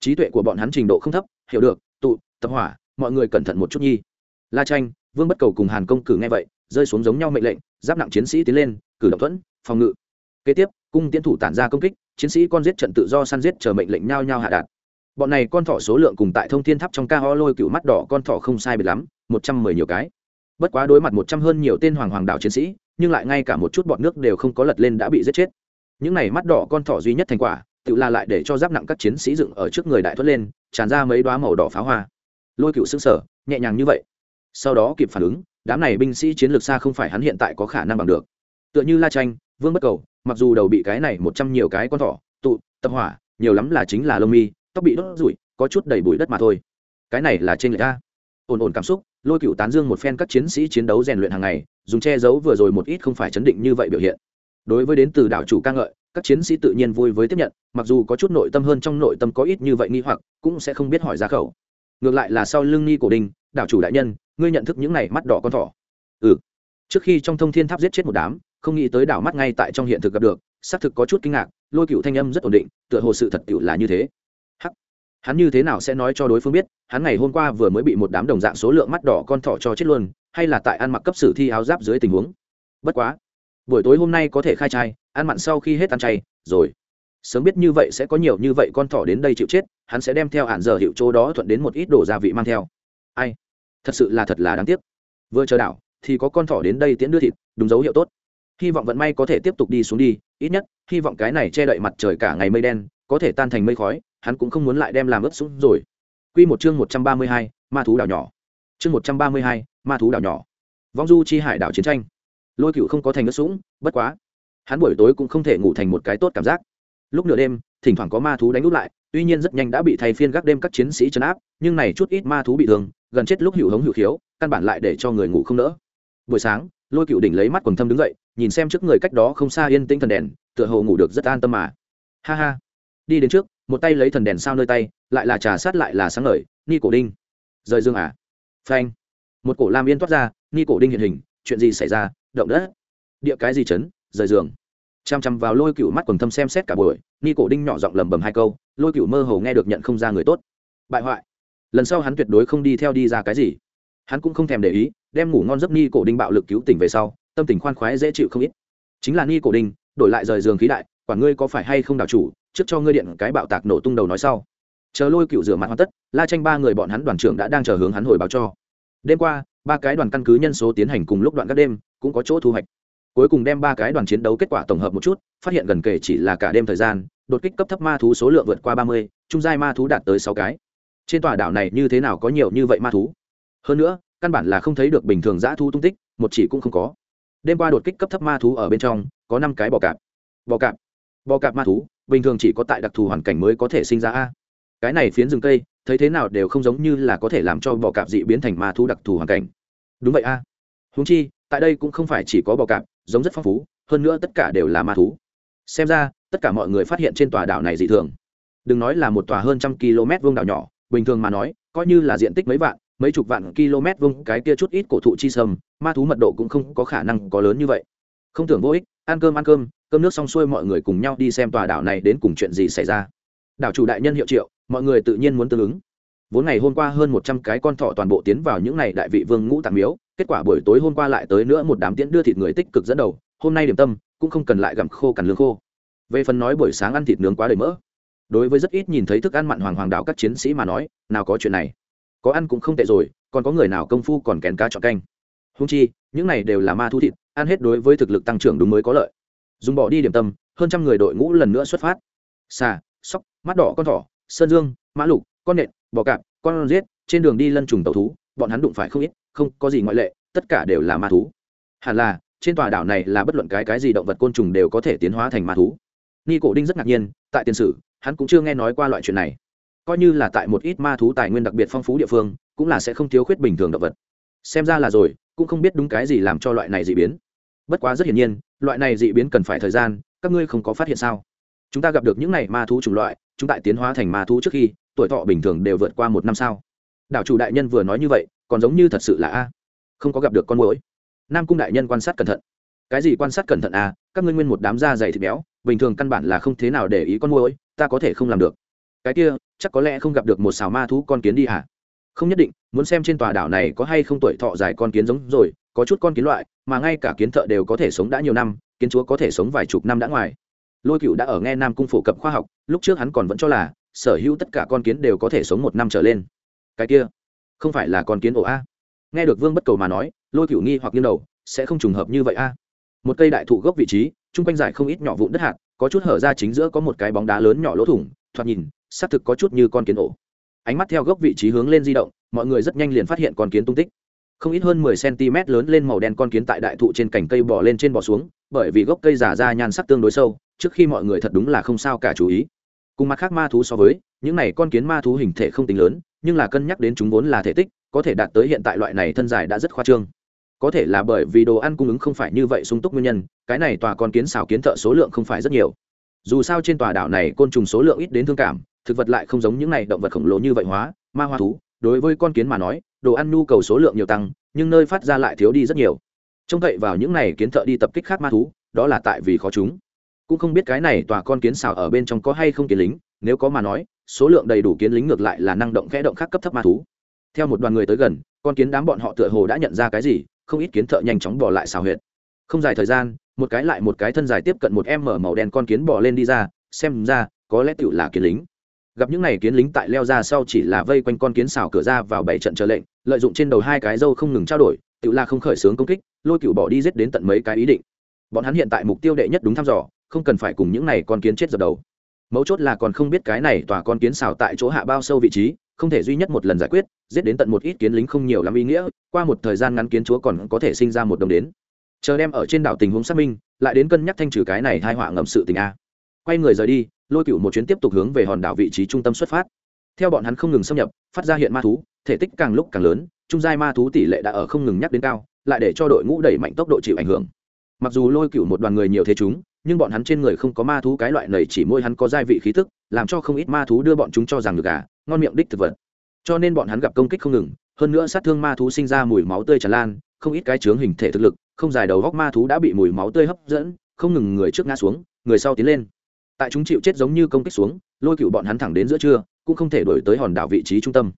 Trí tuệ của bọn hắn trình độ không thấp, hiểu được, tụ, tập hỏa, mọi người cẩn thận một chút nhi. La tranh vương bất cầu cùng hàn công cử nghe vậy, rơi xuống giống nhau mệnh lệnh, giáp nặng chiến sĩ tiến lên, cử động thuẫn, phòng ngự. Kế tiếp, cung tiến thủ tản ra công kích, chiến sĩ con giết trận tự do săn giết chờ mệnh lệnh nhau nhau hạ đạt. Bọn này con thỏ số lượng cùng tại thông thiên tháp trong ca ho lôi cựu mắt đỏ con thỏ không sai biệt lắm, một trăm mười nhiều cái. Bất quá đối mặt một trăm hơn nhiều tên hoàng hoàng đạo chiến sĩ, nhưng lại ngay cả một chút bọn nước đều không có lật lên đã bị giết chết những này mắt đỏ con thỏ duy nhất thành quả, tự la lại để cho giáp nặng các chiến sĩ dựng ở trước người đại thuất lên, tràn ra mấy đoá màu đỏ pháo hoa. Lôi cựu xương sở nhẹ nhàng như vậy. Sau đó kịp phản ứng, đám này binh sĩ chiến lược xa không phải hắn hiện tại có khả năng bằng được. Tựa như la tranh vương bất cầu, mặc dù đầu bị cái này một trăm nhiều cái con thỏ, tụ, tập hỏa, nhiều lắm là chính là lông mi, tóc bị đốt rủi có chút đầy bụi đất mà thôi. Cái này là trên người ta. Ổn ổn cảm xúc, lôi cựu tán dương một phen các chiến sĩ chiến đấu rèn luyện hàng ngày, dùng che giấu vừa rồi một ít không phải chấn định như vậy biểu hiện đối với đến từ đảo chủ ca ngợi, các chiến sĩ tự nhiên vui với tiếp nhận, mặc dù có chút nội tâm hơn trong nội tâm có ít như vậy nghi hoặc, cũng sẽ không biết hỏi ra khẩu. Ngược lại là sau lưng nghi cổ đình, đảo chủ đại nhân, ngươi nhận thức những này mắt đỏ con thỏ. Ừ. Trước khi trong thông thiên tháp giết chết một đám, không nghĩ tới đảo mắt ngay tại trong hiện thực gặp được, xác thực có chút kinh ngạc, lôi cựu thanh âm rất ổn định, tựa hồ sự thật cựu là như thế. Hắc. Hắn như thế nào sẽ nói cho đối phương biết, hắn ngày hôm qua vừa mới bị một đám đồng dạng số lượng mắt đỏ con thỏ cho chết luôn, hay là tại ăn mặc cấp sử thi áo giáp dưới tình huống? Bất quá buổi tối hôm nay có thể khai trai ăn mặn sau khi hết ăn chay rồi sớm biết như vậy sẽ có nhiều như vậy con thỏ đến đây chịu chết hắn sẽ đem theo hạn giờ hiệu chỗ đó thuận đến một ít đồ gia vị mang theo ai thật sự là thật là đáng tiếc vừa chờ đảo thì có con thỏ đến đây tiễn đưa thịt đúng dấu hiệu tốt hy vọng vận may có thể tiếp tục đi xuống đi ít nhất hy vọng cái này che đậy mặt trời cả ngày mây đen có thể tan thành mây khói hắn cũng không muốn lại đem làm ướt xuống rồi Quy một chương một trăm ba mươi hai, ma thú đảo nhỏ. Chương một trăm ba mươi hai, ma thú đảo nhỏ. Vong du chi hải đảo chiến tranh. Lôi Cựu không có thành ướt sũng, bất quá, hắn buổi tối cũng không thể ngủ thành một cái tốt cảm giác. Lúc nửa đêm, thỉnh thoảng có ma thú đánh úp lại, tuy nhiên rất nhanh đã bị thay phiên gác đêm các chiến sĩ chấn áp, nhưng này chút ít ma thú bị thương, gần chết lúc hữu hống hữu khiếu, căn bản lại để cho người ngủ không nỡ. Buổi sáng, Lôi Cựu đỉnh lấy mắt quần thâm đứng dậy, nhìn xem trước người cách đó không xa yên tĩnh thần đèn, tựa hồ ngủ được rất an tâm mà. Ha ha. Đi đến trước, một tay lấy thần đèn sao nơi tay lại là trà sát lại là sáng ngời ni cổ đinh rời dương à phanh một cổ lam yên toát ra ni cổ đinh hiện hình chuyện gì xảy ra động đất. Địa cái gì chấn? Rời giường. Chằm chằm vào lôi cựu mắt quần thâm xem xét cả buổi, ni cổ đinh nhỏ giọng lầm bầm hai câu, lôi cựu mơ hồ nghe được nhận không ra người tốt. Bại hoại. Lần sau hắn tuyệt đối không đi theo đi ra cái gì. Hắn cũng không thèm để ý, đem ngủ ngon giấc ni cổ đinh bạo lực cứu tỉnh về sau, tâm tình khoan khoái dễ chịu không ít. Chính là ni cổ đinh, đổi lại rời giường khí đại quản ngươi có phải hay không đảo chủ, trước cho ngươi điện cái bạo tạc nổ tung đầu nói sau. Chờ lôi cựu rửa mặt hoàn tất, la tranh ba người bọn hắn đoàn trưởng đã đang chờ hướng hắn hồi báo cho. Đêm qua ba cái đoàn căn cứ nhân số tiến hành cùng lúc đoạn các đêm, cũng có chỗ thu hoạch. Cuối cùng đem ba cái đoàn chiến đấu kết quả tổng hợp một chút, phát hiện gần kể chỉ là cả đêm thời gian, đột kích cấp thấp ma thú số lượng vượt qua ba mươi, trung giai ma thú đạt tới sáu cái. Trên tòa đảo này như thế nào có nhiều như vậy ma thú? Hơn nữa, căn bản là không thấy được bình thường giã thu tung tích, một chỉ cũng không có. Đêm qua đột kích cấp thấp ma thú ở bên trong, có năm cái bò cạp. Bò cạp. Bò cạp ma thú, bình thường chỉ có tại đặc thù hoàn cảnh mới có thể sinh ra a. Cái này phiến rừng cây, thấy thế nào đều không giống như là có thể làm cho bò cạp dị biến thành ma thú đặc thù hoàn cảnh đúng vậy a. À. húng chi, tại đây cũng không phải chỉ có bò cạp, giống rất phong phú, hơn nữa tất cả đều là ma thú. Xem ra, tất cả mọi người phát hiện trên tòa đảo này dị thường. Đừng nói là một tòa hơn trăm km vuông đảo nhỏ, bình thường mà nói, coi như là diện tích mấy vạn, mấy chục vạn km vuông, cái kia chút ít cổ thụ chi sâm, ma thú mật độ cũng không có khả năng có lớn như vậy. Không tưởng vô ích, ăn cơm ăn cơm cơm nước xong xuôi mọi người cùng nhau đi xem tòa đảo này đến cùng chuyện gì xảy ra. Đảo chủ đại nhân hiệu triệu, mọi người tự nhiên muốn tương ứng vốn ngày hôm qua hơn một trăm cái con thỏ toàn bộ tiến vào những ngày đại vị vương ngũ tạng miếu, kết quả buổi tối hôm qua lại tới nữa một đám tiễn đưa thịt người tích cực dẫn đầu, hôm nay điểm tâm cũng không cần lại gặm khô cằn lương khô. Về phần nói buổi sáng ăn thịt nướng quá đầy mỡ, đối với rất ít nhìn thấy thức ăn mặn hoàng hoàng đạo các chiến sĩ mà nói, nào có chuyện này. Có ăn cũng không tệ rồi, còn có người nào công phu còn kén cá chọn canh. Húng chi, những này đều là ma thu thịt, ăn hết đối với thực lực tăng trưởng đúng mới có lợi. Dùng bỏ đi điểm tâm, hơn trăm người đội ngũ lần nữa xuất phát. Xà, sóc, mắt đỏ con thỏ, sơn dương, mã lục, con nện bò cạp, con giết, trên đường đi lân trùng tàu thú, bọn hắn đụng phải không ít, không có gì ngoại lệ, tất cả đều là ma thú. Hẳn là, trên tòa đảo này là bất luận cái cái gì động vật côn trùng đều có thể tiến hóa thành ma thú. Ni cổ đinh rất ngạc nhiên, tại tiền sử, hắn cũng chưa nghe nói qua loại chuyện này. Coi như là tại một ít ma thú tài nguyên đặc biệt phong phú địa phương, cũng là sẽ không thiếu khuyết bình thường động vật. Xem ra là rồi, cũng không biết đúng cái gì làm cho loại này dị biến. Bất quá rất hiển nhiên, loại này dị biến cần phải thời gian, các ngươi không có phát hiện sao? Chúng ta gặp được những này ma thú chủng loại, chúng tại tiến hóa thành ma thú trước khi tuổi thọ bình thường đều vượt qua một năm sao? Đảo chủ đại nhân vừa nói như vậy, còn giống như thật sự là a. Không có gặp được con mối nam cung đại nhân quan sát cẩn thận. Cái gì quan sát cẩn thận a? Các ngươi nguyên một đám da dày thịt béo, bình thường căn bản là không thế nào để ý con mối ta có thể không làm được. Cái kia, chắc có lẽ không gặp được một xào ma thú con kiến đi hả? Không nhất định, muốn xem trên tòa đảo này có hay không tuổi thọ dài con kiến giống rồi, có chút con kiến loại, mà ngay cả kiến thợ đều có thể sống đã nhiều năm, kiến chúa có thể sống vài chục năm đã ngoài. Lôi cựu đã ở nghe nam cung phổ cập khoa học, lúc trước hắn còn vẫn cho là sở hữu tất cả con kiến đều có thể sống một năm trở lên. Cái kia, không phải là con kiến ổ a. Nghe được vương bất cầu mà nói, lôi cựu nghi hoặc nghiêng đầu, sẽ không trùng hợp như vậy a. Một cây đại thụ gốc vị trí, chung quanh dài không ít nhỏ vụn đất hạt, có chút hở ra chính giữa có một cái bóng đá lớn nhỏ lỗ thủng, thoạt nhìn, xác thực có chút như con kiến ổ. Ánh mắt theo gốc vị trí hướng lên di động, mọi người rất nhanh liền phát hiện con kiến tung tích. Không ít hơn mười cm lớn lên màu đen con kiến tại đại thụ trên cành cây bò lên trên bò xuống, bởi vì gốc cây giả ra nhan sắc tương đối sâu, trước khi mọi người thật đúng là không sao cả chú ý cùng mặt khác ma thú so với, những này con kiến ma thú hình thể không tính lớn, nhưng là cân nhắc đến chúng vốn là thể tích, có thể đạt tới hiện tại loại này thân dài đã rất khoa trương. Có thể là bởi vì đồ ăn cung ứng không phải như vậy sung túc nguyên nhân, cái này tòa con kiến xào kiến thợ số lượng không phải rất nhiều. Dù sao trên tòa đảo này côn trùng số lượng ít đến thương cảm, thực vật lại không giống những này động vật khổng lồ như vậy hóa, ma hoa thú, đối với con kiến mà nói, đồ ăn nhu cầu số lượng nhiều tăng, nhưng nơi phát ra lại thiếu đi rất nhiều. Trông cậy vào những này kiến thợ đi tập kích khác ma thú, đó là tại vì khó chúng cũng không biết cái này tòa con kiến xào ở bên trong có hay không kiến lính, nếu có mà nói, số lượng đầy đủ kiến lính ngược lại là năng động khẽ động khác cấp thấp ma thú. Theo một đoàn người tới gần, con kiến đám bọn họ tựa hồ đã nhận ra cái gì, không ít kiến thợ nhanh chóng bỏ lại xào huyệt. Không dài thời gian, một cái lại một cái thân dài tiếp cận một em mở màu đen con kiến bỏ lên đi ra, xem ra, có lẽ tựu là kiến lính. Gặp những n à y kiến lính tại leo ra sau chỉ là vây quanh con kiến xào cửa ra vào bảy trận chờ lệnh, lợi dụng trên đầu hai cái dâu không ngừng trao đổi tựu là không khởi xướng công kích, lôi cựu bỏ đi giết đến tận mấy cái ý định. Bọn hắn hiện tại mục tiêu đệ nhất đúng thăm dò không cần phải cùng những này con kiến chết dập đầu. Mấu chốt là còn không biết cái này tòa con kiến xào tại chỗ hạ bao sâu vị trí, không thể duy nhất một lần giải quyết, giết đến tận một ít kiến lính không nhiều lắm ý nghĩa, qua một thời gian ngắn kiến chúa còn có thể sinh ra một đồng đến. Chờ đem ở trên đảo tình huống xác minh, lại đến cân nhắc thanh trừ cái này thai họa ngầm sự tình a. Quay người rời đi, lôi cựu một chuyến tiếp tục hướng về hòn đảo vị trí trung tâm xuất phát. Theo bọn hắn không ngừng xâm nhập, phát ra hiện ma thú, thể tích càng lúc càng lớn, trung giai ma thú tỷ lệ đã ở không ngừng nhắc đến cao, lại để cho đội ngũ đẩy mạnh tốc độ chịu ảnh hưởng mặc dù lôi cựu một đoàn người nhiều thế chúng, nhưng bọn hắn trên người không có ma thú cái loại nầy chỉ môi hắn có giai vị khí tức, làm cho không ít ma thú đưa bọn chúng cho rằng được gà ngon miệng đích thực vật. Cho nên bọn hắn gặp công kích không ngừng, hơn nữa sát thương ma thú sinh ra mùi máu tươi tràn lan, không ít cái chướng hình thể thực lực, không dài đầu góc ma thú đã bị mùi máu tươi hấp dẫn, không ngừng người trước ngã xuống, người sau tiến lên. Tại chúng chịu chết giống như công kích xuống, lôi cựu bọn hắn thẳng đến giữa trưa, cũng không thể đổi tới hòn đảo vị trí trung tâm.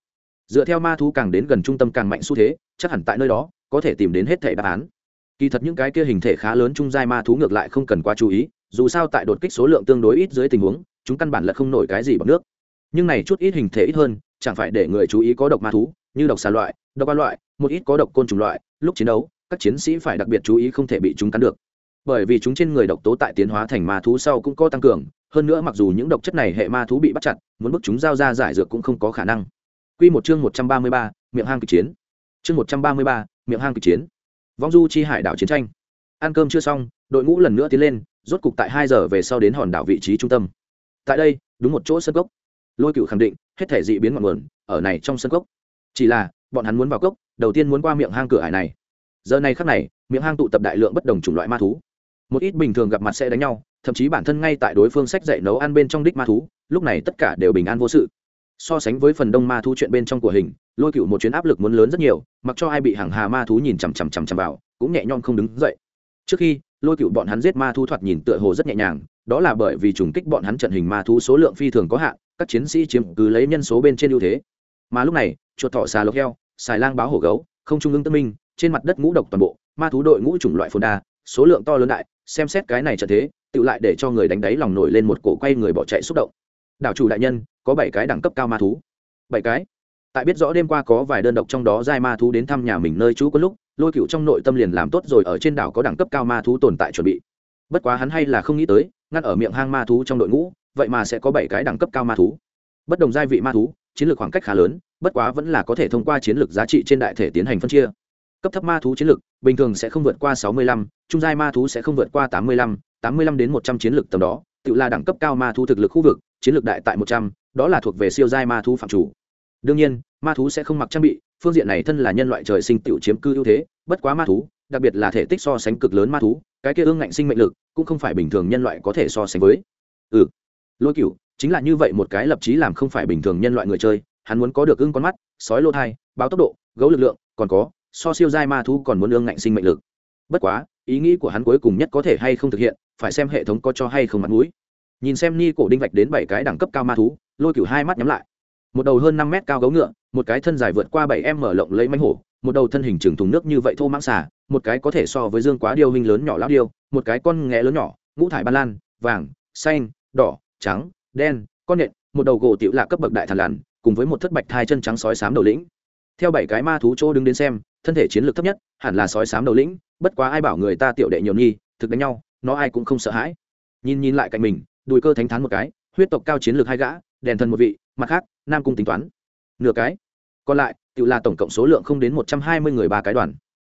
Dựa theo ma thú càng đến gần trung tâm càng mạnh xu thế, chắc hẳn tại nơi đó, có thể tìm đến hết thể đáp án kỳ thật những cái kia hình thể khá lớn trung giai ma thú ngược lại không cần quá chú ý dù sao tại đột kích số lượng tương đối ít dưới tình huống chúng căn bản là không nổi cái gì bằng nước nhưng này chút ít hình thể ít hơn chẳng phải để người chú ý có độc ma thú như độc xà loại độc ba loại một ít có độc côn trùng loại lúc chiến đấu các chiến sĩ phải đặc biệt chú ý không thể bị chúng cắn được bởi vì chúng trên người độc tố tại tiến hóa thành ma thú sau cũng có tăng cường hơn nữa mặc dù những độc chất này hệ ma thú bị bắt chặt muốn bức chúng giao ra giải dược cũng không có khả năng Quy một chương một trăm ba mươi ba, miệng hang kịch chiến. Chương một trăm ba mươi ba, miệng hang kịch chiến. Vong du chi hải đảo chiến tranh. Ăn cơm chưa xong, đội ngũ lần nữa tiến lên, rốt cục tại hai giờ về sau đến hòn đảo vị trí trung tâm. Tại đây, đúng một chỗ sân cốc. Lôi Cửu khẳng định, hết thể dị biến ngọn nguồn ở này trong sân cốc. Chỉ là, bọn hắn muốn vào cốc, đầu tiên muốn qua miệng hang cửa hải này. Giờ này khắc này, miệng hang tụ tập đại lượng bất đồng chủng loại ma thú. Một ít bình thường gặp mặt sẽ đánh nhau, thậm chí bản thân ngay tại đối phương sách dạy nấu ăn bên trong đích ma thú, lúc này tất cả đều bình an vô sự so sánh với phần đông ma thú chuyện bên trong của hình, lôi cựu một chuyến áp lực muốn lớn rất nhiều, mặc cho ai bị hàng hà ma thú nhìn chằm chằm chằm chằm vào, cũng nhẹ nhõm không đứng dậy. Trước khi, lôi cựu bọn hắn giết ma thú thoạt nhìn tựa hồ rất nhẹ nhàng, đó là bởi vì trùng kích bọn hắn trận hình ma thú số lượng phi thường có hạn, các chiến sĩ chiếm cứ lấy nhân số bên trên ưu thế. Mà lúc này, chuột thọ xà lộc heo, xài lang báo hổ gấu, không trung ương tân minh, trên mặt đất ngũ độc toàn bộ, ma thú đội ngũ chủng loại phồn đa, số lượng to lớn đại, xem xét cái này trận thế, tự lại để cho người đánh đáy lòng nổi lên một cổ quay người bỏ chạy xúc động đảo chủ đại nhân, có bảy cái đẳng cấp cao ma thú. Bảy cái? Tại biết rõ đêm qua có vài đơn độc trong đó giai ma thú đến thăm nhà mình nơi trú có lúc, lôi cựu trong nội tâm liền làm tốt rồi ở trên đảo có đẳng cấp cao ma thú tồn tại chuẩn bị. Bất quá hắn hay là không nghĩ tới, ngăn ở miệng hang ma thú trong đội ngũ, vậy mà sẽ có bảy cái đẳng cấp cao ma thú. Bất đồng giai vị ma thú, chiến lược khoảng cách khá lớn, bất quá vẫn là có thể thông qua chiến lược giá trị trên đại thể tiến hành phân chia. Cấp thấp ma thú chiến lược, bình thường sẽ không vượt qua sáu mươi lăm, trung giai ma thú sẽ không vượt qua tám mươi lăm, tám mươi lăm đến một trăm chiến lược tầm đó, tự là đẳng cấp cao ma thú thực lực khu vực chiến lược đại tại một trăm, đó là thuộc về siêu giai ma thú phạm chủ. Đương nhiên, ma thú sẽ không mặc trang bị, phương diện này thân là nhân loại trời sinh tiểu chiếm cư ưu thế, bất quá ma thú, đặc biệt là thể tích so sánh cực lớn ma thú, cái kia ương ngạnh sinh mệnh lực cũng không phải bình thường nhân loại có thể so sánh với. Ừ. Lôi cửu, chính là như vậy một cái lập chí làm không phải bình thường nhân loại người chơi, hắn muốn có được ưng con mắt, sói lô thai, báo tốc độ, gấu lực lượng, còn có, so siêu giai ma thú còn muốn ương ngạnh sinh mệnh lực. Bất quá, ý nghĩ của hắn cuối cùng nhất có thể hay không thực hiện, phải xem hệ thống có cho hay không mặt mũi nhìn xem ni cổ đinh vạch đến bảy cái đẳng cấp cao ma thú, lôi cửu hai mắt nhắm lại. Một đầu hơn năm mét cao gấu ngựa, một cái thân dài vượt qua bảy em mở lộng lấy mánh hổ, một đầu thân hình trường thùng nước như vậy thô mãng xà, một cái có thể so với dương quá điêu hình lớn nhỏ lão điêu, một cái con nghé lớn nhỏ, ngũ thải ba lan, vàng, xanh, đỏ, trắng, đen, con nện một đầu gỗ tiểu lạ cấp bậc đại thần lằn, cùng với một thất bạch thai chân trắng sói sám đầu lĩnh. Theo bảy cái ma thú chỗ đứng đến xem, thân thể chiến lược thấp nhất, hẳn là sói sám đầu lĩnh, bất quá ai bảo người ta tiểu đệ nhiều nghi thực đánh nhau, nó ai cũng không sợ hãi. Nhìn nhìn lại cạnh mình đùi cơ thánh thán một cái, huyết tộc cao chiến lược hai gã, đèn thần một vị, mặt khác, nam cung tính toán. Nửa cái. Còn lại tự là tổng cộng số lượng không đến một trăm hai mươi người ba cái đoàn.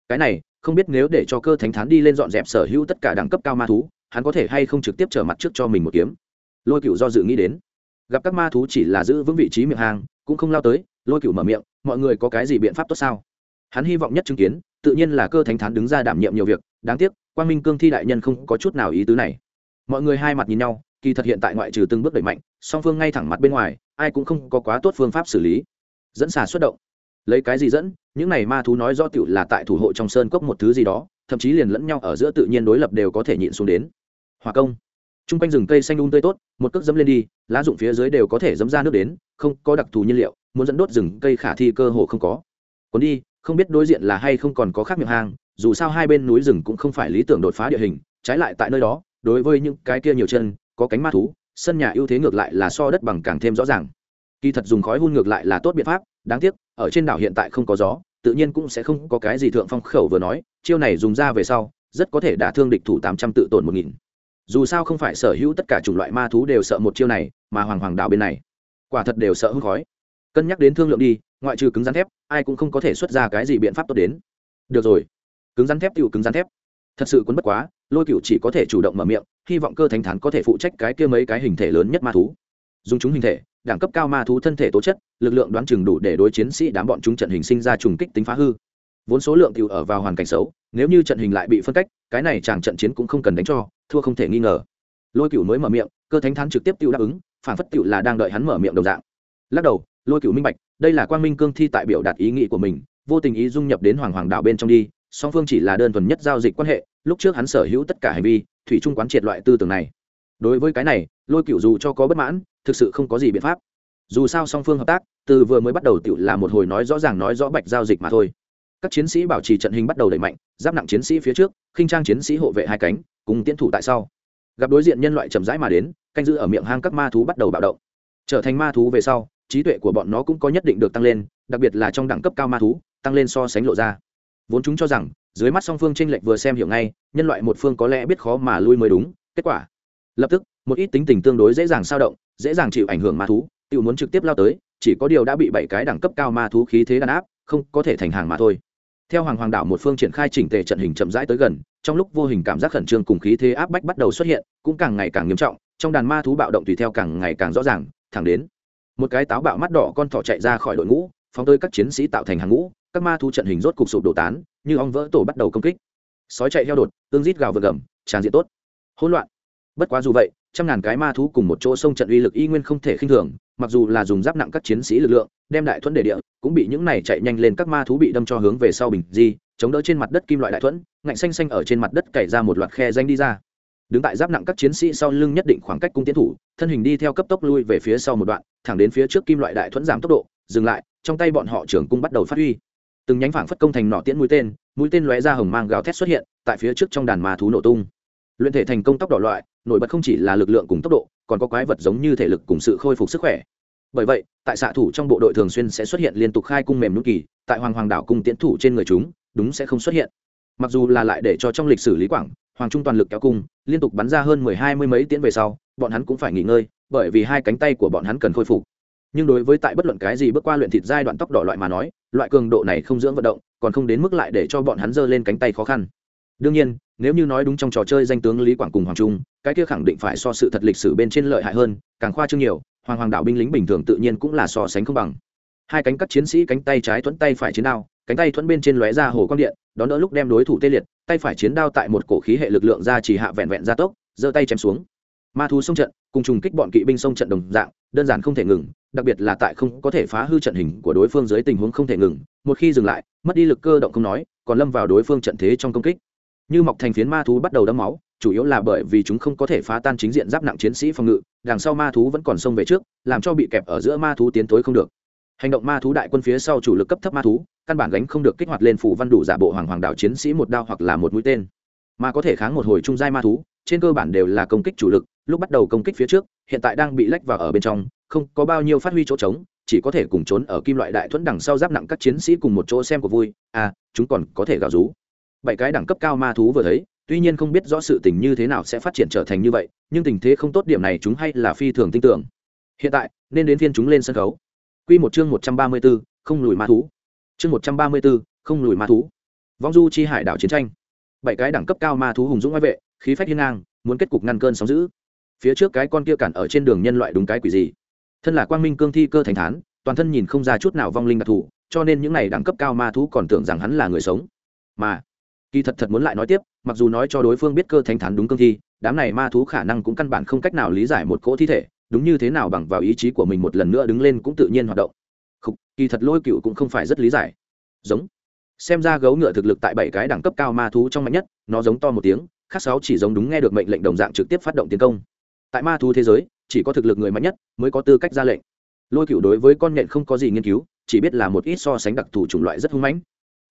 Cái này, không biết nếu để cho cơ thánh thán đi lên dọn dẹp sở hữu tất cả đẳng cấp cao ma thú, hắn có thể hay không trực tiếp trở mặt trước cho mình một kiếm. Lôi cựu do dự nghĩ đến. Gặp các ma thú chỉ là giữ vững vị trí miệng hàng cũng không lao tới, lôi cựu mở miệng, mọi người có cái gì biện pháp tốt sao? Hắn hy vọng nhất chứng kiến, tự nhiên là cơ thánh thán đứng ra đảm nhiệm nhiều việc, đáng tiếc, quang minh cương thi đại nhân không có chút nào ý tứ này. Mọi người hai mặt nhìn nhau kỳ thật hiện tại ngoại trừ từng bước đẩy mạnh, song phương ngay thẳng mặt bên ngoài, ai cũng không có quá tốt phương pháp xử lý. Dẫn xà xuất động. Lấy cái gì dẫn? Những này ma thú nói rõ tựu là tại thủ hộ trong sơn cốc một thứ gì đó, thậm chí liền lẫn nhau ở giữa tự nhiên đối lập đều có thể nhịn xuống đến. Hòa công. T r u n g quanh rừng cây xanh đun tươi tốt, một cước dẫm lên đi, lá rụng phía dưới đều có thể dẫm ra nước đến, không có đặc thù nhiên liệu, muốn dẫn đốt rừng cây khả thi cơ hồ không có. Còn đi, không biết đối diện là hay không còn có khác miệng hang, dù sao hai bên núi rừng cũng không phải lý tưởng đột phá địa hình, trái lại tại nơi đó, đối với những cái kia nhiều chân có cánh ma thú, sân nhà ưu thế ngược lại là so đất bằng càng thêm rõ ràng. Kỳ thật dùng khói hun ngược lại là tốt biện pháp, đáng tiếc, ở trên đảo hiện tại không có gió, tự nhiên cũng sẽ không có cái gì thượng phong khẩu vừa nói, chiêu này dùng ra về sau, rất có thể đả thương địch thủ tám trăm tự tổn một nghìn. Dù sao không phải sở hữu tất cả chủng loại ma thú đều sợ một chiêu này, mà hoàng hoàng đảo bên này, quả thật đều sợ hưng khói. Cân nhắc đến thương lượng đi, ngoại trừ cứng rắn thép, ai cũng không có thể xuất ra cái gì biện pháp tốt đến. Được rồi. Cứng rắn thép tựu cứng rắn thép thật sự quấn bất quá, lôi cựu chỉ có thể chủ động mở miệng, hy vọng cơ thánh thắn có thể phụ trách cái kia mấy cái hình thể lớn nhất ma thú. Dùng chúng hình thể, đẳng cấp cao ma thú thân thể tố chất, lực lượng đoán chừng đủ để đối chiến sĩ đám bọn chúng trận hình sinh ra trùng kích tính phá hư. Vốn số lượng t ở vào hoàn cảnh xấu, nếu như trận hình lại bị phân cách, cái này chàng trận chiến cũng không cần đánh cho, thua không thể nghi ngờ. Lôi cựu mới mở miệng, cơ thánh thán trực tiếp tự đáp ứng, phản phất cựu là đang đợi hắn mở miệng đồng dạng. Lắc đầu, lôi cựu minh bạch, đây là quang minh cương thi tại biểu đạt ý nghĩ của mình, vô tình ý dung nhập đến hoàng hoàng đạo bên trong đi, song phương chỉ là đơn thuần nhất giao dịch quan hệ lúc trước hắn sở hữu tất cả hành vi, thủy trung quán triệt loại tư tưởng này. Đối với cái này, lôi cựu dù cho có bất mãn, thực sự không có gì biện pháp. Dù sao song phương hợp tác, từ vừa mới bắt đầu tự là một hồi nói rõ ràng nói rõ bạch giao dịch mà thôi. Các chiến sĩ bảo trì trận hình bắt đầu đẩy mạnh, giáp nặng chiến sĩ phía trước, khinh trang chiến sĩ hộ vệ hai cánh, cùng tiến thủ tại sau. Gặp đối diện nhân loại chậm rãi mà đến, canh giữ ở miệng hang các ma thú bắt đầu bạo động. Trở thành ma thú về sau, trí tuệ của bọn nó cũng có nhất định được tăng lên, đặc biệt là trong đẳng cấp cao ma thú, tăng lên so sánh lộ ra. Vốn chúng cho rằng dưới mắt song phương tranh lệch vừa xem hiểu ngay, nhân loại một phương có lẽ biết khó mà lui mới đúng, kết quả, lập tức, một ít tính tình tương đối dễ dàng sao động, dễ dàng chịu ảnh hưởng ma thú tự muốn trực tiếp lao tới, chỉ có điều đã bị bảy cái đẳng cấp cao ma thú khí thế đàn áp, không có thể thành hàng mà thôi. Theo hoàng hoàng đảo một phương triển khai chỉnh tề trận hình chậm rãi tới gần, trong lúc vô hình cảm giác khẩn trương cùng khí thế áp bách bắt đầu xuất hiện, cũng càng ngày càng nghiêm trọng, trong đàn ma thú bạo động tùy theo càng ngày càng rõ ràng, thẳng đến, một cái táo bạo mắt đỏ con thỏ chạy ra khỏi đội ngũ, phóng tới các chiến sĩ tạo thành hàng ngũ, các ma thú trận hình rốt cục sụp đổ tán như ong vỡ tổ bắt đầu công kích. Sói chạy heo đột, tương rít gào vượt gầm, tràn diện tốt. Hỗn loạn. Bất quá dù vậy, trăm ngàn cái ma thú cùng một chỗ sông trận uy lực y nguyên không thể khinh thường, mặc dù là dùng giáp nặng các chiến sĩ lực lượng, đem đại thuẫn đề địa, cũng bị những này chạy nhanh lên các ma thú bị đâm cho hướng về sau bình di, chống đỡ trên mặt đất kim loại đại thuẫn, ngạnh xanh xanh ở trên mặt đất cày ra một loạt khe danh đi ra. Đứng tại giáp nặng các chiến sĩ sau lưng nhất định khoảng cách cung tiến thủ, thân hình đi theo cấp tốc lui về phía sau một đoạn, thẳng đến phía trước kim loại đại thuẫn giảm tốc độ, dừng lại, trong tay bọn họ trưởng cung bắt đầu phát huy từng nhánh phảng phất công thành nọ tiễn mũi tên mũi tên lóe ra hồng mang gào thét xuất hiện, tại phía trước trong đàn ma thú nổ tung. Luyện thể thành công tốc độ loại, nổi bật không chỉ là lực lượng cùng tốc độ, còn có quái vật giống như thể lực cùng sự khôi phục sức khỏe. Bởi vậy, tại xạ thủ trong bộ đội thường xuyên sẽ xuất hiện liên tục khai cung mềm nút kỳ, tại hoàng hoàng đảo cung tiến thủ trên người chúng, đúng sẽ không xuất hiện. Mặc dù là lại để cho trong lịch sử lý quảng, hoàng trung toàn lực kéo cung, liên tục bắn ra hơn mười hai mươi mấy tiễn về sau, bọn hắn cũng phải nghỉ ngơi, bởi vì hai cánh tay của bọn hắn cần khôi phục nhưng đối với tại bất luận cái gì bước qua luyện thịt giai đoạn tốc độ loại mà nói, loại cường độ này không dưỡng vận động, còn không đến mức lại để cho bọn hắn giơ lên cánh tay khó khăn. Đương nhiên, nếu như nói đúng trong trò chơi danh tướng lý quảng cùng hoàng trung, cái kia khẳng định phải so sự thật lịch sử bên trên lợi hại hơn, càng khoa trương nhiều, hoàng hoàng đạo binh lính bình thường tự nhiên cũng là so sánh không bằng. Hai cánh các chiến sĩ cánh tay trái thuẫn tay phải chiến đao, cánh tay thuẫn bên trên lóe ra hồ quang điện, đón đỡ lúc đem đối thủ tê liệt, tay phải chiến đao tại một cổ khí hệ lực lượng ra chỉ hạ vẹn vẹn ra tốc, giơ tay chém xuống. Ma thú sông trận, cùng trùng kích bọn kỵ binh sông trận đồng dạng, đơn giản không thể ngừng đặc biệt là tại không có thể phá hư trận hình của đối phương dưới tình huống không thể ngừng, một khi dừng lại, mất đi lực cơ động không nói, còn lâm vào đối phương trận thế trong công kích. Như mọc thành phiến ma thú bắt đầu đấm máu, chủ yếu là bởi vì chúng không có thể phá tan chính diện giáp nặng chiến sĩ phòng ngự, đằng sau ma thú vẫn còn xông về trước, làm cho bị kẹp ở giữa ma thú tiến tối không được. Hành động ma thú đại quân phía sau chủ lực cấp thấp ma thú, căn bản gánh không được kích hoạt lên phủ văn đủ giả bộ hoàng hoàng đạo chiến sĩ một đao hoặc là một mũi tên. Mà có thể kháng một hồi trung giai ma thú, trên cơ bản đều là công kích chủ lực, lúc bắt đầu công kích phía trước, hiện tại đang bị lách vào ở bên trong không có bao nhiêu phát huy chỗ trống chỉ có thể cùng trốn ở kim loại đại thuẫn đằng sau giáp nặng các chiến sĩ cùng một chỗ xem của vui à chúng còn có thể gào rú bảy cái đẳng cấp cao ma thú vừa thấy tuy nhiên không biết rõ sự tình như thế nào sẽ phát triển trở thành như vậy nhưng tình thế không tốt điểm này chúng hay là phi thường tin tưởng hiện tại nên đến phiên chúng lên sân khấu Quy một chương một trăm ba mươi 134, không lùi ma thú. Chương một trăm ba mươi 134, không lùi ma thú. Vong du chi hải đảo chiến tranh. Bảy cái đẳng cấp cao ma thú hùng dũng ngoại vệ, khí phách hiên ngang, muốn kết cục ngăn cơn sóng dữ. Phía trước cái con kia cản ở trên đường nhân loại đúng cái quỷ gì? Thân là quang minh cương thi cơ thành thán, toàn thân nhìn không ra chút nào vong linh đặc thù, cho nên những này đẳng cấp cao ma thú còn tưởng rằng hắn là người sống. Mà kỳ thật thật muốn lại nói tiếp mặc dù nói cho đối phương biết cơ thánh thán đúng cương thi đám này ma thú khả năng cũng căn bản không cách nào lý giải một cỗ thi thể đúng như thế nào bằng vào ý chí của mình một lần nữa đứng lên cũng tự nhiên hoạt động. Không, kỳ thật lôi cựu cũng không phải rất lý giải. Giống xem ra gấu ngựa thực lực tại bảy cái đẳng cấp cao ma thú trong mạnh nhất nó giống to một tiếng khác sáu chỉ giống đúng nghe được mệnh lệnh đồng dạng trực tiếp phát động tiến công. Tại ma thú thế giới chỉ có thực lực người mạnh nhất mới có tư cách ra lệnh. Lôi cựu đối với con nhện không có gì nghiên cứu, chỉ biết là một ít so sánh đặc thù chủng loại rất hung mãnh.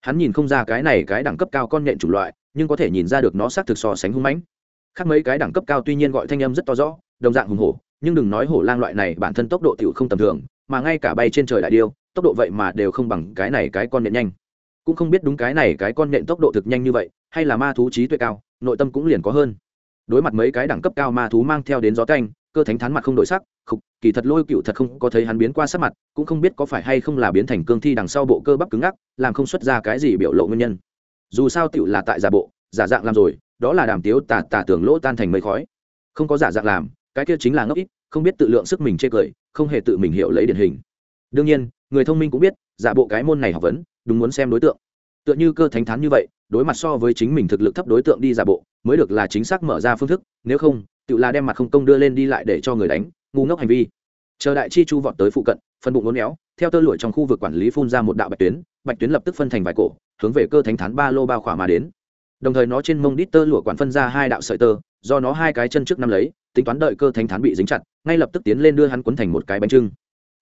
Hắn nhìn không ra cái này cái đẳng cấp cao con nhện chủng loại, nhưng có thể nhìn ra được nó xác thực so sánh hung mãnh. Khác mấy cái đẳng cấp cao tuy nhiên gọi thanh âm rất to rõ, đồng dạng hùng hổ, nhưng đừng nói hổ lang loại này bản thân tốc độ tiểu không tầm thường, mà ngay cả bay trên trời đại điêu, tốc độ vậy mà đều không bằng cái này cái con nhện nhanh. Cũng không biết đúng cái này cái con nhện tốc độ thực nhanh như vậy, hay là ma thú trí tuệ cao, nội tâm cũng liền có hơn. Đối mặt mấy cái đẳng cấp cao ma thú mang theo đến gió canh cơ thánh thán mặt không đổi sắc, khục, kỳ thật lôi cựu thật không có thấy hắn biến qua sắc mặt, cũng không biết có phải hay không là biến thành cương thi đằng sau bộ cơ bắp cứng ngắc, làm không xuất ra cái gì biểu lộ nguyên nhân. Dù sao tựu là tại giả bộ, giả dạng làm rồi, đó là đàm tiếu tà tà tưởng lỗ tan thành mây khói. Không có giả dạng làm, cái kia chính là ngốc ít, không biết tự lượng sức mình chê cười, không hề tự mình hiểu lấy điển hình. Đương nhiên, người thông minh cũng biết, giả bộ cái môn này học vấn, đúng muốn xem đối tượng tựa như cơ thánh thán như vậy, đối mặt so với chính mình thực lực thấp đối tượng đi giả bộ, mới được là chính xác mở ra phương thức, nếu không, tự là đem mặt không công đưa lên đi lại để cho người đánh, ngu ngốc hành vi. Chờ đại chi chu vọt tới phụ cận, phân bụng ngốn éo, theo tơ lụi trong khu vực quản lý phun ra một đạo bạch tuyến bạch tuyến lập tức phân thành vài cổ, hướng về cơ thánh thán ba lô bao khỏa mà đến. Đồng thời nó trên mông đít tơ lụa quản phân ra hai đạo sợi tơ, do nó hai cái chân trước năm lấy, tính toán đợi cơ thánh thán bị dính chặt, ngay lập tức tiến lên đưa hắn quấn thành một cái bánh trưng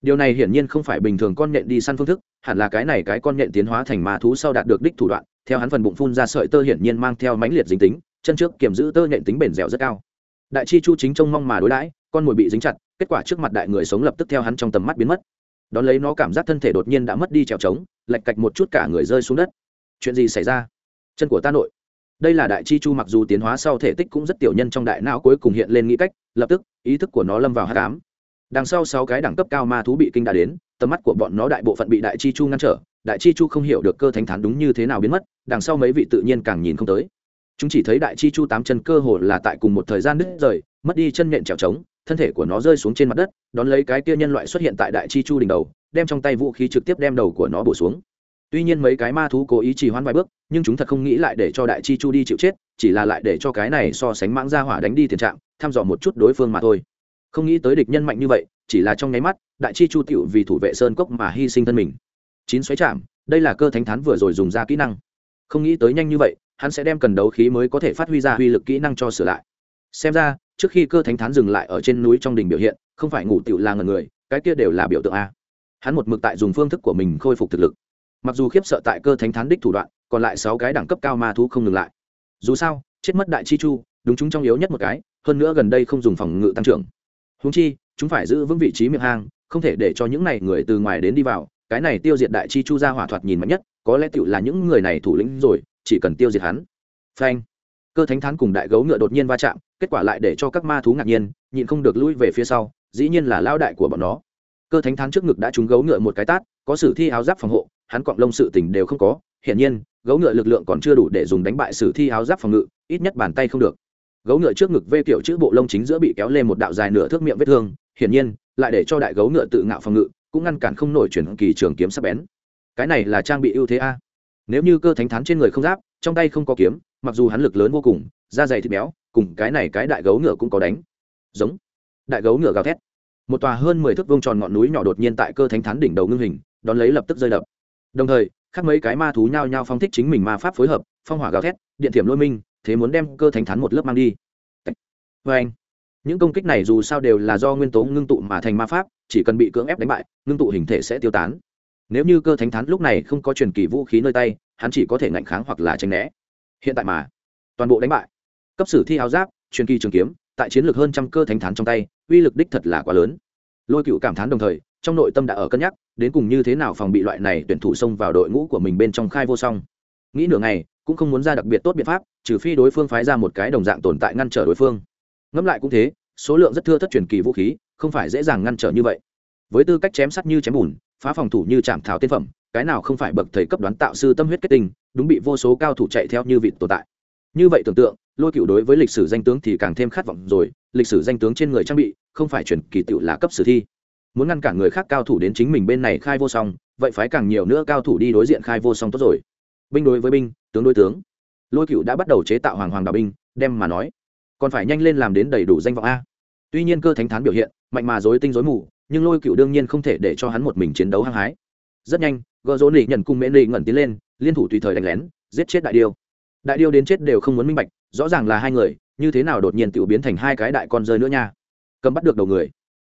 điều này hiển nhiên không phải bình thường con nhện đi săn phương thức, hẳn là cái này cái con nhện tiến hóa thành ma thú sau đạt được đích thủ đoạn, theo hắn phần bụng phun ra sợi tơ hiển nhiên mang theo mãnh liệt dính tính, chân trước kiểm giữ tơ nhện tính bền dẻo rất cao. Đại chi chu chính trông mong mà đối đãi, con mồi bị dính chặt, kết quả trước mặt đại người sống lập tức theo hắn trong tầm mắt biến mất. Đón lấy nó cảm giác thân thể đột nhiên đã mất đi trèo trống lạch cạch một chút cả người rơi xuống đất. Chuyện gì xảy ra? Chân của ta nội. Đây là đại chi chu mặc dù tiến hóa sau thể tích cũng rất tiểu nhân trong đại não cuối cùng hiện lên nghĩ cách, lập tức, ý thức của nó lâm vào hát cám đằng sau sáu cái đẳng cấp cao ma thú bị kinh đã đến, tầm mắt của bọn nó đại bộ phận bị đại chi chu ngăn trở, đại chi chu không hiểu được cơ thánh thán đúng như thế nào biến mất, đằng sau mấy vị tự nhiên càng nhìn không tới. Chúng chỉ thấy đại chi chu tám chân cơ hồ là tại cùng một thời gian đứt rời, mất đi chân nện trèo trống, thân thể của nó rơi xuống trên mặt đất, đón lấy cái kia nhân loại xuất hiện tại đại chi chu đỉnh đầu, đem trong tay vũ khí trực tiếp đem đầu của nó bổ xuống. Tuy nhiên mấy cái ma thú cố ý trì hoãn vài bước, nhưng chúng thật không nghĩ lại để cho đại chi chu đi chịu chết, chỉ là lại để cho cái này so sánh mãng ra hỏa đánh đi tiền trạng, thăm dò một chút đối phương mà thôi không nghĩ tới địch nhân mạnh như vậy, chỉ là trong nháy mắt, đại chi chu tiểu vì thủ vệ sơn cốc mà hy sinh thân mình. Chín xoáy chạm, đây là cơ thánh thán vừa rồi dùng ra kỹ năng. Không nghĩ tới nhanh như vậy, hắn sẽ đem cần đấu khí mới có thể phát huy ra uy lực kỹ năng cho sửa lại. Xem ra, trước khi cơ thánh thán dừng lại ở trên núi trong đình biểu hiện, không phải ngủ tiểu là ngần người, cái kia đều là biểu tượng a. Hắn một mực tại dùng phương thức của mình khôi phục thực lực. Mặc dù khiếp sợ tại cơ thánh thán đích thủ đoạn, còn lại sáu cái đẳng cấp cao ma thú không ngừng lại. Dù sao, chết mất đại chi chu, đúng chúng trong yếu nhất một cái, hơn nữa gần đây không dùng phòng ngự tăng trưởng húng chi, chúng phải giữ vững vị trí miệng hang, không thể để cho những này người từ ngoài đến đi vào. Cái này tiêu diệt đại chi chu ra hỏa thoạt nhìn mạnh nhất, có lẽ tựu là những người này thủ lĩnh rồi, chỉ cần tiêu diệt hắn. Phanh. Cơ thánh thán cùng đại gấu ngựa đột nhiên va chạm, kết quả lại để cho các ma thú ngạc nhiên, nhịn không được lui về phía sau, dĩ nhiên là lao đại của bọn nó. Cơ thánh thán trước ngực đã trúng gấu ngựa một cái tát, có sử thi áo giáp phòng hộ, hắn cọng lông sự tình đều không có. Hiển nhiên, gấu ngựa lực lượng còn chưa đủ để dùng đánh bại sử thi áo giáp phòng ngự, ít nhất bàn tay không được gấu ngựa trước ngực vê kiểu chữ bộ lông chính giữa bị kéo lên một đạo dài nửa thước miệng vết thương, hiển nhiên, lại để cho đại gấu ngựa tự ngạo phòng ngự, cũng ngăn cản không nổi chuyển kỳ trường kiếm sắp bén. Cái này là trang bị ưu thế a. Nếu như cơ thánh thán trên người không giáp, trong tay không có kiếm, mặc dù hắn lực lớn vô cùng, da dày thịt béo, cùng cái này cái đại gấu ngựa cũng có đánh. Giống. Đại gấu ngựa gào thét. Một tòa hơn mười thước vông tròn ngọn núi nhỏ đột nhiên tại cơ thánh thán đỉnh đầu ngưng hình, đón lấy lập tức rơi đập. Đồng thời, khác mấy cái ma thú nhao nhao phong thích chính mình ma pháp phối hợp, phong hỏa gào thét, điện thiểm lôi minh thế muốn đem cơ thánh thán một lớp mang đi. Vê anh. Những công kích này dù sao đều là do nguyên tố ngưng tụ mà thành ma pháp, chỉ cần bị cưỡng ép đánh bại, ngưng tụ hình thể sẽ tiêu tán. Nếu như cơ thánh thán lúc này không có truyền kỳ vũ khí nơi tay, hắn chỉ có thể ngạnh kháng hoặc là tranh né. Hiện tại mà, toàn bộ đánh bại. Cấp sử thi áo giáp, truyền kỳ trường kiếm, tại chiến lược hơn trăm cơ thánh thán trong tay, uy lực đích thật là quá lớn. Lôi cựu cảm thán đồng thời, trong nội tâm đã ở cân nhắc, đến cùng như thế nào phòng bị loại này tuyển thủ xông vào đội ngũ của mình bên trong khai vô song. Nghĩ nửa ngày, cũng không muốn ra đặc biệt tốt biện pháp trừ phi đối phương phái ra một cái đồng dạng tồn tại ngăn trở đối phương. Ngẫm lại cũng thế, số lượng rất thưa thất truyền kỳ vũ khí, không phải dễ dàng ngăn trở như vậy. Với tư cách chém sắt như chém bùn, phá phòng thủ như chạm thảo tiên phẩm, cái nào không phải bậc thầy cấp đoán tạo sư tâm huyết kết tinh, đúng bị vô số cao thủ chạy theo như vịt tồn tại. Như vậy tưởng tượng, lôi cựu đối với lịch sử danh tướng thì càng thêm khát vọng rồi, lịch sử danh tướng trên người trang bị, không phải truyền kỳ tựu là cấp sử thi. Muốn ngăn cản người khác cao thủ đến chính mình bên này khai vô song, vậy phải càng nhiều nữa cao thủ đi đối diện khai vô song tốt rồi. Binh đối với binh, tướng đối tướng lôi cựu đã bắt đầu chế tạo hoàng hoàng đạo binh, đem mà nói, còn phải nhanh lên làm đến đầy đủ danh vọng a. Tuy nhiên cơ thánh thán biểu hiện, mạnh mà dối tinh dối mù, nhưng lôi cựu đương nhiên không thể để cho hắn một mình chiến đấu hăng hái. Rất nhanh gợ dỗ nỉ nhận cung mễ nỉ ngẩn tiến lên, liên thủ tùy thời đánh lén, giết chết đại điêu. Đại điêu đến chết đều không muốn minh bạch, rõ ràng là hai người, như thế nào đột nhiên tự biến thành hai cái đại con rơi nữa nha. Cầm bắt được đầu người.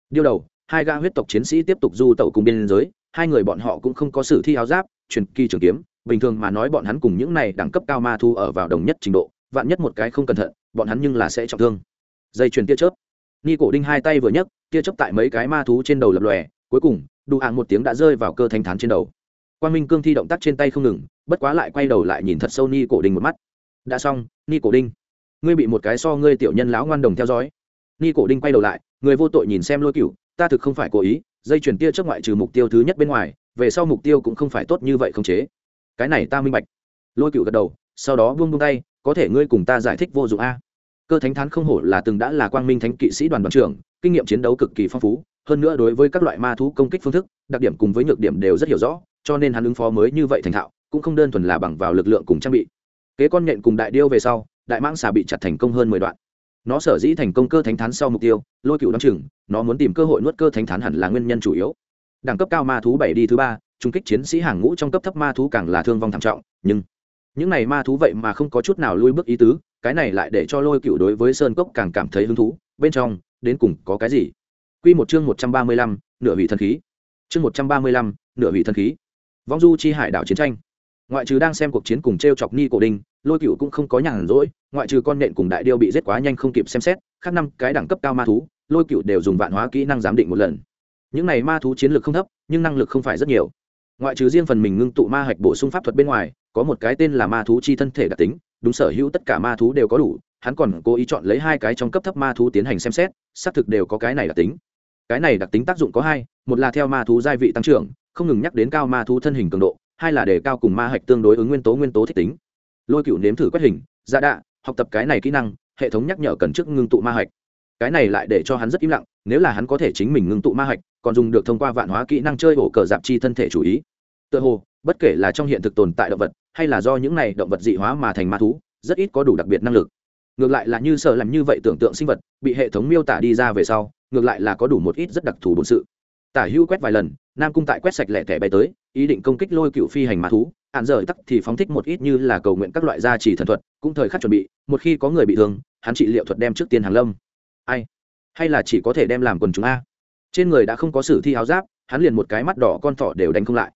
Điêu đầu, hai ga huyết tộc chiến sĩ tiếp tục du tẩu cùng biên giới, hai người bọn họ cũng không có sử thi áo giáp, truyền kỳ trường kiếm bình thường mà nói bọn hắn cùng những này đẳng cấp cao ma thu ở vào đồng nhất trình độ, vạn nhất một cái không cẩn thận, bọn hắn nhưng là sẽ trọng thương. Dây chuyền tia chớp. Ni cổ đinh hai tay vừa nhấc, tia chớp tại mấy cái ma thú trên đầu lập lòe, cuối cùng đủ hạng một tiếng đã rơi vào cơ thanh thán trên đầu. Quan minh cương thi động tác trên tay không ngừng, bất quá lại quay đầu lại nhìn thật sâu ni cổ đinh một mắt. Đã xong, ni cổ đinh, ngươi bị một cái so ngươi tiểu nhân lão ngoan đồng theo dõi. Ni cổ đinh quay đầu lại, người vô tội nhìn xem lôi cựu ta thực không phải cố ý, dây chuyển tia trước ngoại trừ mục tiêu thứ nhất bên ngoài, về sau mục tiêu cũng không phải tốt như vậy không chế cái này ta minh bạch. Lôi cựu gật đầu, sau đó buông buông tay, có thể ngươi cùng ta giải thích vô dụng a. Cơ thánh thán không hổ là từng đã là quang minh thánh kỵ sĩ đoàn đoàn trưởng, kinh nghiệm chiến đấu cực kỳ phong phú, hơn nữa đối với các loại ma thú công kích phương thức, đặc điểm cùng với nhược điểm đều rất hiểu rõ, cho nên hắn ứng phó mới như vậy thành thạo, cũng không đơn thuần là bằng vào lực lượng cùng trang bị. Kế con nhện cùng đại điêu về sau, đại mãng xà bị chặt thành công hơn mười đoạn. Nó sở dĩ thành công cơ thánh thán sau mục tiêu, lôi cựu đ o chừng, nó muốn tìm cơ hội nuốt cơ thánh thán hẳn là nguyên nhân chủ yếu đẳng cấp cao ma thú bảy đi thứ ba trung kích chiến sĩ hàng ngũ trong cấp thấp ma thú càng là thương vong thảm trọng, nhưng những này ma thú vậy mà không có chút nào lui bước ý tứ, cái này lại để cho lôi cựu đối với sơn cốc càng cảm thấy hứng thú, bên trong, đến cùng có cái gì? Q một chương một trăm ba mươi lăm, nửa vị thần khí. Chương một trăm ba mươi lăm, nửa vị thần khí. Vong du chi hải đảo chiến tranh. Ngoại trừ đang xem cuộc chiến cùng t r e o chọc ni cổ đinh lôi cựu cũng không có nhàn rỗi, ngoại trừ con nện cùng đại điêu bị giết quá nhanh không kịp xem xét, khác năm cái đẳng cấp cao ma thú, lôi cựu đều dùng vạn hóa kỹ năng giám định một lần những này ma thú chiến lược không thấp, nhưng năng lực không phải rất nhiều. Ngoại trừ riêng phần mình ngưng tụ ma hạch bổ sung pháp thuật bên ngoài, có một cái tên là ma thú chi thân thể đặc tính, đúng sở hữu tất cả ma thú đều có đủ, hắn còn cố ý chọn lấy hai cái trong cấp thấp ma thú tiến hành xem xét, xác thực đều có cái này đặc tính. Cái này đặc tính tác dụng có hai, một là theo ma thú gia vị tăng trưởng, không ngừng nhắc đến cao ma thú thân hình cường độ, hai là đề cao cùng ma hạch tương đối ứng nguyên tố nguyên tố thích tính. Lôi cựu nếm thử quét hình dạ đạ, học tập cái này kỹ năng, hệ thống nhắc nhở cần trước ngưng tụ ma hạch cái này lại để cho hắn rất im lặng, nếu là hắn có thể chính mình ngưng tụ ma hạch, còn dùng được thông qua vạn hóa kỹ năng chơi ổ cờ dạp chi thân thể chủ ý. Tựa hồ, bất kể là trong hiện thực tồn tại động vật, hay là do những này động vật dị hóa mà thành ma thú, rất ít có đủ đặc biệt năng lực. Ngược lại là như sợ làm như vậy tưởng tượng sinh vật, bị hệ thống miêu tả đi ra về sau, ngược lại là có đủ một ít rất đặc thù bổn sự. Tả hữu quét vài lần, nam cung tại quét sạch lẻ thẻ bay tới, ý định công kích lôi cựu phi hành ma thú, hạn rời tắc thì phóng thích một ít như là cầu nguyện các loại gia trì thần thuật, cũng thời khắc chuẩn bị, một khi có người bị thương, hắn trị liệu thuật đem trước tiên hàng lâm ai? Hay là chỉ có thể đem làm quần chúng a? Trên người đã không có sử thi áo giáp, hắn liền một cái mắt đỏ con thỏ đều đánh không lại.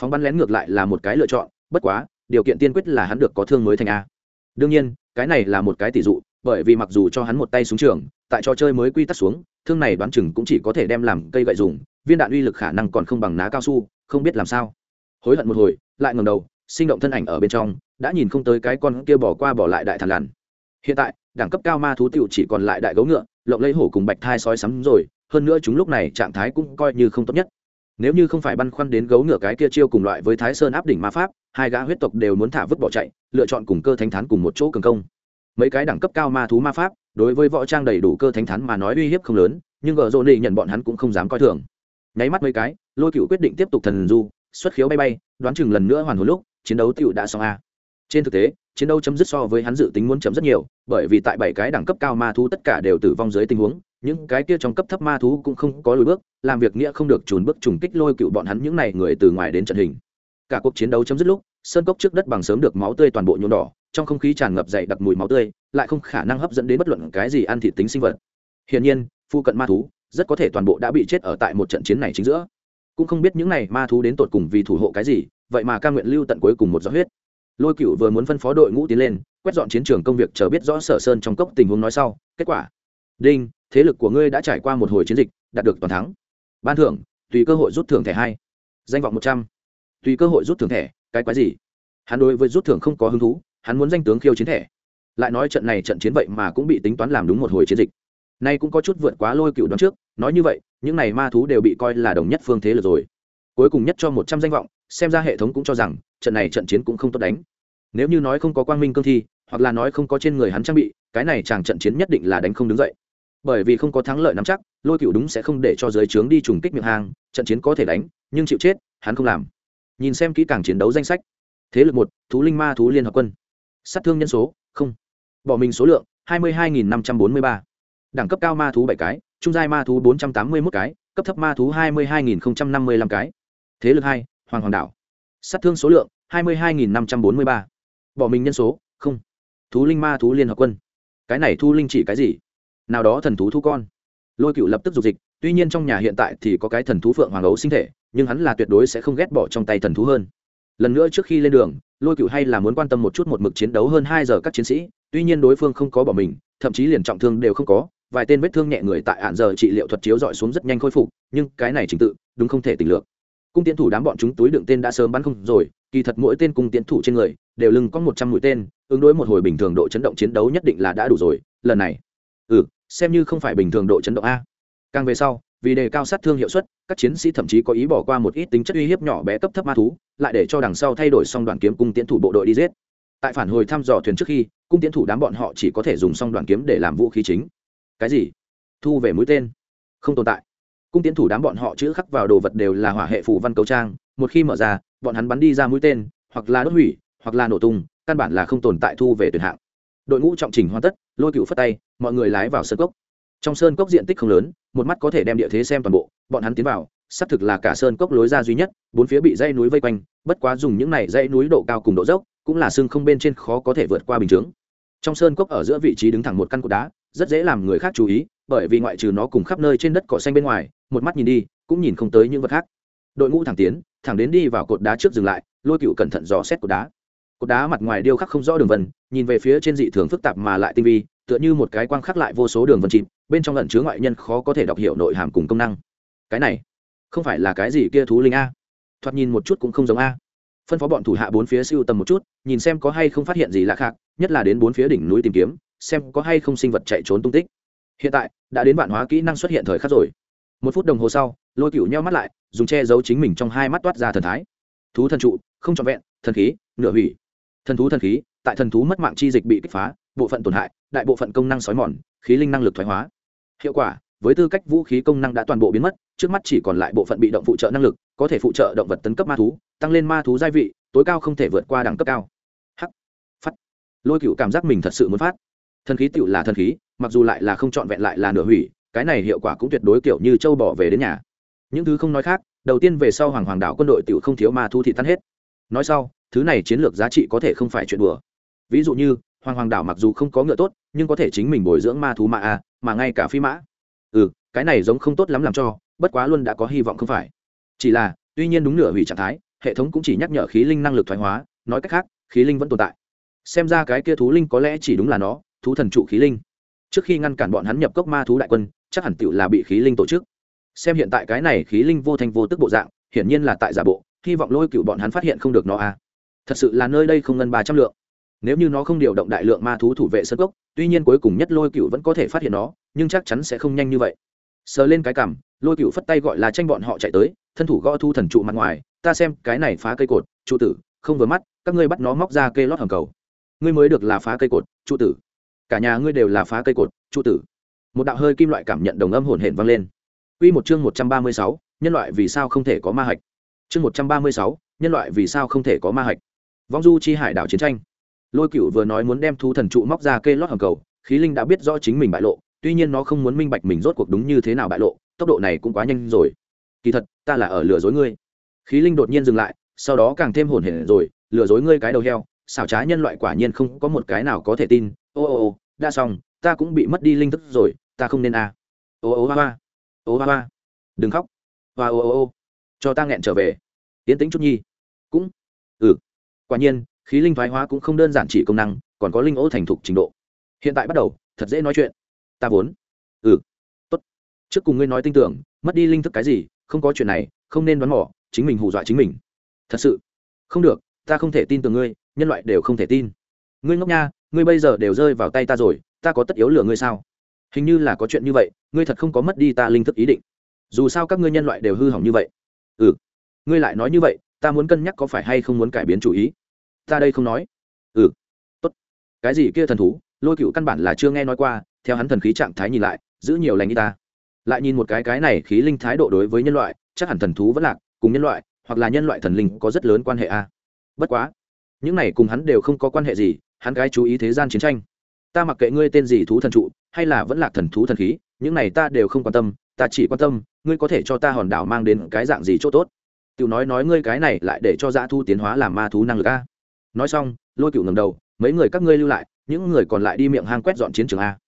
Phóng bắn lén ngược lại là một cái lựa chọn, bất quá, điều kiện tiên quyết là hắn được có thương mới thành a. Đương nhiên, cái này là một cái tỷ dụ, bởi vì mặc dù cho hắn một tay súng trường, tại trò chơi mới quy tắc xuống, thương này đoán chừng cũng chỉ có thể đem làm cây gậy dùng, viên đạn uy lực khả năng còn không bằng ná cao su, không biết làm sao. Hối hận một hồi, lại ngầm đầu, sinh động thân ảnh ở bên trong, đã nhìn không tới cái con kia bỏ qua bỏ lại đại thằn lằn. Hiện tại, đẳng cấp cao ma thú tiểu chỉ còn lại đại gấu ngựa lộng lấy hổ cùng bạch thai sói sắm rồi, hơn nữa chúng lúc này trạng thái cũng coi như không tốt nhất. Nếu như không phải băn khoăn đến gấu ngựa cái kia chiêu cùng loại với thái sơn áp đỉnh ma pháp, hai gã huyết tộc đều muốn thả vứt bỏ chạy, lựa chọn cùng cơ thánh thán cùng một chỗ cường công. Mấy cái đẳng cấp cao ma thú ma pháp, đối với võ trang đầy đủ cơ thánh thán mà nói uy hiếp không lớn, nhưng gợ rộ nị nhận bọn hắn cũng không dám coi thường. Nháy mắt mấy cái, lôi cựu quyết định tiếp tục thần du, xuất khiếu bay bay, đoán chừng lần nữa hoàn hồi lúc, chiến đấu tựu đã xong a. Trên thực tế chiến đấu chấm dứt so với hắn dự tính muốn chấm rất nhiều, bởi vì tại bảy cái đẳng cấp cao ma thú tất cả đều tử vong dưới tình huống, những cái kia trong cấp thấp ma thú cũng không có lùi bước, làm việc nghĩa không được trùn bước trùng kích lôi cựu bọn hắn những n à y người từ ngoài đến trận hình. Cả cuộc chiến đấu chấm dứt lúc, sơn cốc trước đất bằng sớm được máu tươi toàn bộ nhuộm đỏ, trong không khí tràn ngập dày đặc mùi máu tươi, lại không khả năng hấp dẫn đến bất luận cái gì ăn thịt tính sinh vật. Hiển nhiên, phu cận ma thú rất có thể toàn bộ đã bị chết ở tại một trận chiến này chính giữa. Cũng không biết những này ma thú đến tột cùng vì thủ hộ cái gì, vậy mà ca nguyện lưu tận cuối cùng một giọt huyết lôi cựu vừa muốn phân phó đội ngũ tiến lên, quét dọn chiến trường công việc chờ biết rõ sở sơn trong cốc tình huống nói sau, kết quả. Đinh, thế lực của ngươi đã trải qua một hồi chiến dịch, đạt được toàn thắng. Ban thưởng, tùy cơ hội rút thưởng thẻ hai. Danh vọng một trăm. Tùy cơ hội rút thưởng thẻ, cái quái gì? Hắn đối với rút thưởng không có hứng thú, hắn muốn danh tướng khiêu chiến thẻ. Lại nói trận này trận chiến vậy mà cũng bị tính toán làm đúng một hồi chiến dịch. Nay cũng có chút vượt quá lôi cựu đoán trước, nói như vậy, những này ma thú đều bị coi là đồng nhất phương thế lực rồi. Cuối cùng nhất cho một trăm danh vọng xem ra hệ thống cũng cho rằng, trận này trận chiến cũng không tốt đánh. Nếu như nói không có quang minh cương thi, hoặc là nói không có trên người hắn trang bị, cái này chàng trận chiến nhất định là đánh không đứng dậy. Bởi vì không có thắng lợi nắm chắc, lôi cựu đúng sẽ không để cho giới trướng đi trùng kích miệng hang, trận chiến có thể đánh, nhưng chịu chết, hắn không làm. Nhìn xem kỹ càng chiến đấu danh sách. Thế lực một, thú linh ma thú liên hợp quân. Sát thương nhân số, không. Bỏ mình số lượng, hai mươi hai năm trăm bốn mươi ba. Đẳng cấp cao ma thú bảy cái, trung giai ma thú bốn trăm tám mươi một cái, cấp thấp ma thú hai mươi hai năm mươi năm cái. Thế lực hai hoàng hoàng đảo. Sát thương số lượng, hai mươi hai năm trăm bốn mươi ba. Bỏ mình nhân số, không. Thú linh ma, thú liên hợp quân. Cái này thu linh chỉ cái gì? Nào đó thần thú thu con. Lôi cựu lập tức dục dịch, tuy nhiên trong nhà hiện tại thì có cái thần thú phượng hoàng ấu sinh thể, nhưng hắn là tuyệt đối sẽ không ghét bỏ trong tay thần thú hơn. Lần nữa trước khi lên đường, lôi cựu hay là muốn quan tâm một chút một mực chiến đấu hơn hai giờ các chiến sĩ, tuy nhiên đối phương không có bỏ mình, thậm chí liền trọng thương đều không có, vài tên vết thương nhẹ người tại hạn giờ trị liệu thuật chiếu dọi xuống rất nhanh khôi phục, nhưng cái này trình tự, đúng không thể tỉnh lược cung tiến thủ đám bọn chúng túi đựng tên đã sớm bắn không rồi, kỳ thật mỗi tên cung tiến thủ trên người đều lưng có một trăm mũi tên, ứng đối một hồi bình thường độ chấn động chiến đấu nhất định là đã đủ rồi, lần này. Ừ xem như không phải bình thường độ chấn động a. Càng về sau, vì đề cao sát thương hiệu suất, các chiến sĩ thậm chí có ý bỏ qua một ít tính chất uy hiếp nhỏ bé cấp thấp ma thú, lại để cho đằng sau thay đổi xong đoàn kiếm cung tiến thủ bộ đội đi giết. Tại phản hồi thăm dò thuyền trước khi, cung tiến thủ đám bọn họ chỉ có thể dùng xong đoàn kiếm để làm vũ khí chính. Cái gì? Thu về mũi tên. Không tồn tại cung tiến thủ đám bọn họ chữ khắc vào đồ vật đều là hỏa hệ phủ văn cấu trang, một khi mở ra, bọn hắn bắn đi ra mũi tên, hoặc là đốt hủy, hoặc là nổ tung, căn bản là không tồn tại thu về tuyển hạng. Đội ngũ trọng trình hoàn tất, lôi cựu phất tay, mọi người lái vào sơn cốc. Trong sơn cốc diện tích không lớn, một mắt có thể đem địa thế xem toàn bộ, bọn hắn tiến vào, xác thực là cả sơn cốc lối ra duy nhất, bốn phía bị dãy núi vây quanh, bất quá dùng những này dãy núi độ cao cùng độ dốc, cũng là xương không bên trên khó có thể vượt qua bình chướng. Trong sơn cốc ở giữa vị trí đứng thẳng một căn cột đá rất dễ làm người khác chú ý, bởi vì ngoại trừ nó cùng khắp nơi trên đất cỏ xanh bên ngoài, một mắt nhìn đi, cũng nhìn không tới những vật khác. Đội ngũ thẳng tiến, thẳng đến đi vào cột đá trước dừng lại, lôi cựu cẩn thận dò xét cột đá. Cột đá mặt ngoài điêu khắc không rõ đường vân, nhìn về phía trên dị thường phức tạp mà lại tinh vi, tựa như một cái quang khắc lại vô số đường vân chìm, bên trong lẩn chứa ngoại nhân khó có thể đọc hiểu nội hàm cùng công năng. Cái này, không phải là cái gì kia thú linh a? Thoạt nhìn một chút cũng không giống a. Phân phó bọn thủ hạ bốn phía siêu tầm một chút, nhìn xem có hay không phát hiện gì lạ khác, nhất là đến bốn phía đỉnh núi tìm kiếm xem có hay không sinh vật chạy trốn tung tích. Hiện tại, đã đến vạn hóa kỹ năng xuất hiện thời khắc rồi. Một phút đồng hồ sau, lôi cựu nheo mắt lại, dùng che giấu chính mình trong hai mắt toát ra thần thái. Thú thần trụ, không trọn vẹn, thần khí, nửa hủy. Thần thú thần khí, tại thần thú mất mạng chi dịch bị kích phá, bộ phận tổn hại, đại bộ phận công năng xói mòn, khí linh năng lực thoái hóa. Hiệu quả, với tư cách vũ khí công năng đã toàn bộ biến mất, trước mắt chỉ còn lại bộ phận bị động phụ trợ năng lực, có thể phụ trợ động vật tấn cấp ma thú, tăng lên ma thú gia vị, tối cao không thể vượt qua đẳng cấp cao. Hắc phát lôi cựu cảm giác mình thật sự muốn phát thần khí tựu là thần khí, mặc dù lại là không trọn vẹn lại là nửa hủy, cái này hiệu quả cũng tuyệt đối kiểu như châu bỏ về đến nhà. Những thứ không nói khác, đầu tiên về sau hoàng hoàng đảo quân đội tựu không thiếu ma thu thị tan hết. Nói sau, thứ này chiến lược giá trị có thể không phải chuyện đùa. Ví dụ như, hoàng hoàng đảo mặc dù không có ngựa tốt, nhưng có thể chính mình bồi dưỡng ma thú mạ à mà ngay cả phi mã. Ừ cái này giống không tốt lắm làm cho, bất quá luôn đã có hy vọng không phải. Chỉ là, tuy nhiên đúng nửa hủy trạng thái, hệ thống cũng chỉ nhắc nhở khí linh năng lực thoái hóa, nói cách khác, khí linh vẫn tồn tại. Xem ra cái kia thú linh có lẽ chỉ đúng là nó thú thần trụ khí linh. Trước khi ngăn cản bọn hắn nhập cốc ma thú đại quân, chắc hẳn tựu là bị khí linh tổ chức. Xem hiện tại cái này khí linh vô thành vô tức bộ dạng, hiển nhiên là tại giả bộ, hy vọng lôi cựu bọn hắn phát hiện không được nó a thật sự là nơi đây không ngân ba trăm lượng. Nếu như nó không điều động đại lượng ma thú thủ vệ sân cốc, tuy nhiên cuối cùng nhất lôi cựu vẫn có thể phát hiện nó, nhưng chắc chắn sẽ không nhanh như vậy. Sờ lên cái cằm, lôi cựu phất tay gọi là tranh bọn họ chạy tới, thân thủ gõ thu thần trụ mặt ngoài, ta xem, cái này phá cây cột, trụ tử, không vừa mắt, các ngươi bắt nó móc ra cây lót hầm cầu. Ngươi mới được là phá cây cột, trụ tử cả nhà ngươi đều là phá cây cột trụ tử. Một đạo hơi kim loại cảm nhận đồng âm hồn hển vang lên. Quy một chương một trăm ba mươi sáu, nhân loại vì sao không thể có ma hạch. Chương một trăm ba mươi sáu, nhân loại vì sao không thể có ma hạch. Vong du chi hải đảo chiến tranh. Lôi cựu vừa nói muốn đem thú thần trụ móc ra kê lót hầm cầu khí linh đã biết rõ chính mình bại lộ tuy nhiên nó không muốn minh bạch mình rốt cuộc đúng như thế nào bại lộ tốc độ này cũng quá nhanh rồi. Kỳ thật ta là ở lừa dối ngươi. Khí linh đột nhiên dừng lại sau đó càng thêm hồn hển rồi lừa dối ngươi cái đầu heo xảo trá nhân loại quả nhiên không có một cái nào có thể tin ô ô ô, đã xong, ta cũng bị mất đi linh thức rồi, ta không nên à. ô ô hoa hoa ô hoa hoa đừng khóc. Hoa ô ô ô. Cho ta nghẹn trở về. Tiến tính chút nhi. Cũng. Ừ. Quả nhiên, khí linh thoái hóa cũng không đơn giản chỉ công năng, còn có linh ô thành thục trình độ. Hiện tại bắt đầu, thật dễ nói chuyện. Ta vốn. Ừ. Tốt. Trước cùng ngươi nói tin tưởng, mất đi linh thức cái gì, không có chuyện này, không nên đoán mỏ chính mình hù dọa chính mình. Thật sự. Không được, ta không thể tin tưởng ngươi, nhân loại đều không thể tin ngươi ngốc nha, ngươi bây giờ đều rơi vào tay ta rồi, ta có tất yếu lừa ngươi sao? Hình như là có chuyện như vậy, ngươi thật không có mất đi ta linh thức ý định. Dù sao các ngươi nhân loại đều hư hỏng như vậy. Ừ ngươi lại nói như vậy, ta muốn cân nhắc có phải hay không muốn cải biến chủ ý. Ta đây không nói. Ừ tốt. Cái gì kia thần thú, lôi cựu căn bản là chưa nghe nói qua, theo hắn thần khí trạng thái nhìn lại, giữ nhiều lành y ta. Lại nhìn một cái cái này khí linh thái độ đối với nhân loại, chắc hẳn thần thú vẫn lạc, cùng nhân loại, hoặc là nhân loại thần linh có rất lớn quan hệ a. Bất quá, những này cùng hắn đều không có quan hệ gì hắn cái chú ý thế gian chiến tranh. Ta mặc kệ ngươi tên gì thú thần trụ, hay là vẫn là thần thú thần khí, những này ta đều không quan tâm, ta chỉ quan tâm, ngươi có thể cho ta hòn đảo mang đến cái dạng gì chỗ tốt. Tiểu nói nói ngươi cái này lại để cho dã thu tiến hóa làm ma thú năng lực a. Nói xong, lôi cựu ngầm đầu, mấy người các ngươi lưu lại, những người còn lại đi miệng hang quét dọn chiến trường a.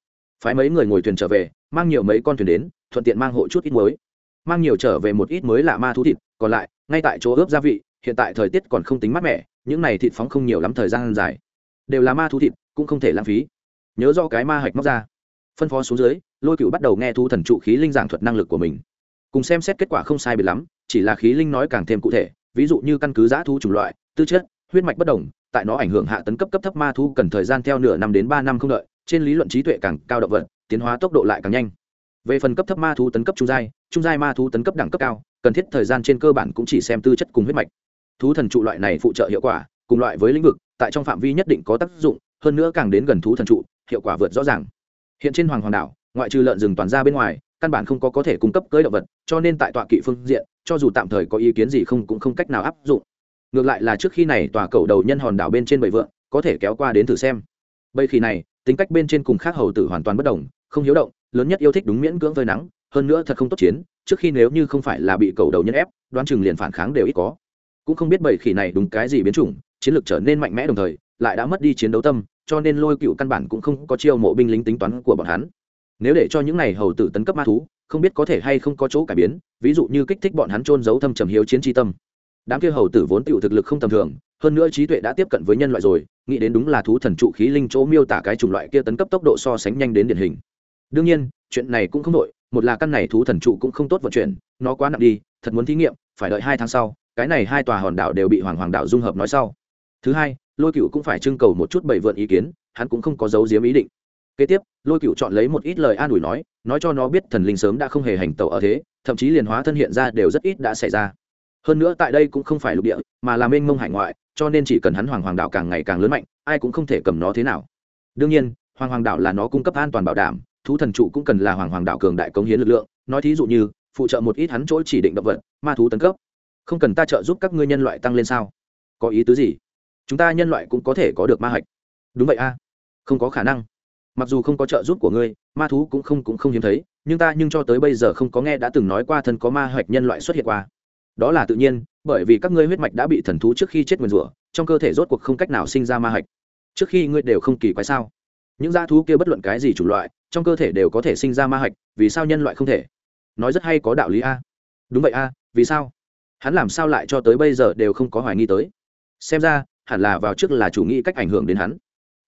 Phái mấy người ngồi thuyền trở về, mang nhiều mấy con thuyền đến, thuận tiện mang hộ chút ít mới mang nhiều trở về một ít mới lạ ma thú thịt, còn lại, ngay tại chỗ ướp gia vị, hiện tại thời tiết còn không tính mát mẻ, những này thịt phóng không nhiều lắm thời gian dài đều là ma thú thịt, cũng không thể lãng phí. Nhớ do cái ma hạch móc ra. Phân phó xuống dưới, lôi cựu bắt đầu nghe thu thần trụ khí linh giảng thuật năng lực của mình. Cùng xem xét kết quả không sai biệt lắm, chỉ là khí linh nói càng thêm cụ thể, ví dụ như căn cứ giã thu chủng loại, tư chất, huyết mạch bất đồng, tại nó ảnh hưởng hạ tấn cấp cấp thấp ma thu cần thời gian theo nửa năm đến ba năm không đợi, trên lý luận trí tuệ càng cao động vật, tiến hóa tốc độ lại càng nhanh. Về phần cấp thấp ma thú tấn cấp trung giai trung giai ma thú tấn cấp đẳng cấp cao, cần thiết thời gian trên cơ bản cũng chỉ xem tư chất cùng huyết mạch. Thú thần trụ loại này phụ trợ hiệu quả, cùng loại với lĩnh vực tại trong phạm vi nhất định có tác dụng, hơn nữa càng đến gần thú thần trụ, hiệu quả vượt rõ ràng. Hiện trên hoàng hoàng đảo, ngoại trừ lợn rừng toàn ra bên ngoài, căn bản không có có thể cung cấp cưới động vật, cho nên tại tọa kỵ phương diện, cho dù tạm thời có ý kiến gì không cũng không cách nào áp dụng. Ngược lại là trước khi này tòa cầu đầu nhân hòn đảo bên trên bầy vượng, có thể kéo qua đến thử xem. Bây khi này, tính cách bên trên cùng khác hầu tử hoàn toàn bất đồng, không hiếu động, lớn nhất yêu thích đúng miễn cưỡng phơi nắng, hơn nữa thật không tốt chiến, trước khi nếu như không phải là bị cầu đầu nhân ép, đoán chừng liền phản kháng đều ít có. Cũng không biết bầy khỉ này đúng cái gì biến chủng chiến lược trở nên mạnh mẽ đồng thời, lại đã mất đi chiến đấu tâm, cho nên lôi cựu căn bản cũng không có chiêu mộ binh lính tính toán của bọn hắn. Nếu để cho những này hầu tử tấn cấp ma thú, không biết có thể hay không có chỗ cải biến, ví dụ như kích thích bọn hắn trôn giấu thâm trầm hiếu chiến tri tâm. Đám kia hầu tử vốn tựu thực lực không tầm thường, hơn nữa trí tuệ đã tiếp cận với nhân loại rồi, nghĩ đến đúng là thú thần trụ khí linh chỗ miêu tả cái chủng loại kia tấn cấp tốc độ so sánh nhanh đến điển hình. Đương nhiên, chuyện này cũng không đội một là căn này thú thần trụ cũng không tốt vận chuyển, nó quá nặng đi, thật muốn thí nghiệm, phải đợi hai tháng sau, cái này hai tòa hòn đảo đều bị hoàng hoàng đảo dung hợp nói sau thứ hai, lôi cựu cũng phải trưng cầu một chút bảy vượn ý kiến, hắn cũng không có dấu diếm ý định. Kế tiếp, lôi cựu chọn lấy một ít lời an ủi nói nói cho nó biết thần linh sớm đã không hề hành tẩu ở thế, thậm chí liền hóa thân hiện ra đều rất ít đã xảy ra. Hơn nữa tại đây cũng không phải lục địa, mà là mênh mông hải ngoại, cho nên chỉ cần hắn hoàng hoàng đạo càng ngày càng lớn mạnh, ai cũng không thể cầm nó thế nào. Đương nhiên, hoàng hoàng đạo là nó cung cấp an toàn bảo đảm, thú thần trụ cũng cần là hoàng hoàng đạo cường đại cống hiến lực lượng, nói thí dụ như, phụ trợ một ít hắn chỗ chỉ định động vật, ma thú tấn cấp. Không cần ta trợ giúp các ngươi nhân loại tăng lên sao? Có ý tứ gì? Chúng ta nhân loại cũng có thể có được ma hạch. Đúng vậy a. Không có khả năng. Mặc dù không có trợ giúp của ngươi, ma thú cũng không cũng không hiếm thấy, nhưng ta nhưng cho tới bây giờ không có nghe đã từng nói qua thân có ma hạch nhân loại xuất hiện qua. Đó là tự nhiên, bởi vì các ngươi huyết mạch đã bị thần thú trước khi chết nguyền rủa, trong cơ thể rốt cuộc không cách nào sinh ra ma hạch. Trước khi ngươi đều không kỳ quái sao? Những g thú kia bất luận cái gì chủng loại, trong cơ thể đều có thể sinh ra ma hạch, vì sao nhân loại không thể? Nói rất hay có đạo lý a. Đúng vậy a, vì sao? Hắn làm sao lại cho tới bây giờ đều không có hoài nghi tới? Xem ra hẳn là vào trước là chủ nghĩ cách ảnh hưởng đến hắn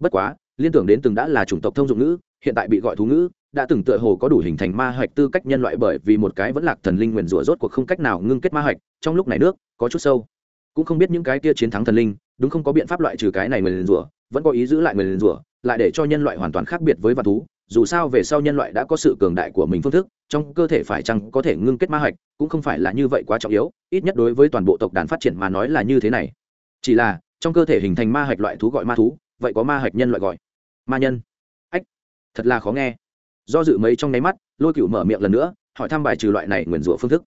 bất quá, liên tưởng đến từng đã là chủng tộc thông dụng ngữ, hiện tại bị gọi thú ngữ, đã từng tựa hồ có đủ hình thành ma hoạch tư cách nhân loại bởi vì một cái vẫn lạc thần linh nguyền rủa rốt cuộc không cách nào ngưng kết ma hoạch. trong lúc này nước, có chút sâu cũng không biết những cái kia chiến thắng thần linh, đúng không có biện pháp loại trừ cái này nguyền rủa, vẫn có ý giữ lại nguyền rủa, lại để cho nhân loại hoàn toàn khác biệt với vạn thú, dù sao về sau nhân loại đã có sự cường đại của mình phương thức, trong cơ thể phải chăng có thể ngưng kết ma hạch cũng không phải là như vậy quá trọng yếu, ít nhất đối với toàn bộ tộc đàn phát triển mà nói là như thế này chỉ là trong cơ thể hình thành ma hạch loại thú gọi ma thú, vậy có ma hạch nhân loại gọi ma nhân. Ách, thật là khó nghe. Do dự mấy trong nháy mắt, lôi cựu mở miệng lần nữa, hỏi thăm bài trừ loại này nguyền rủa phương thức.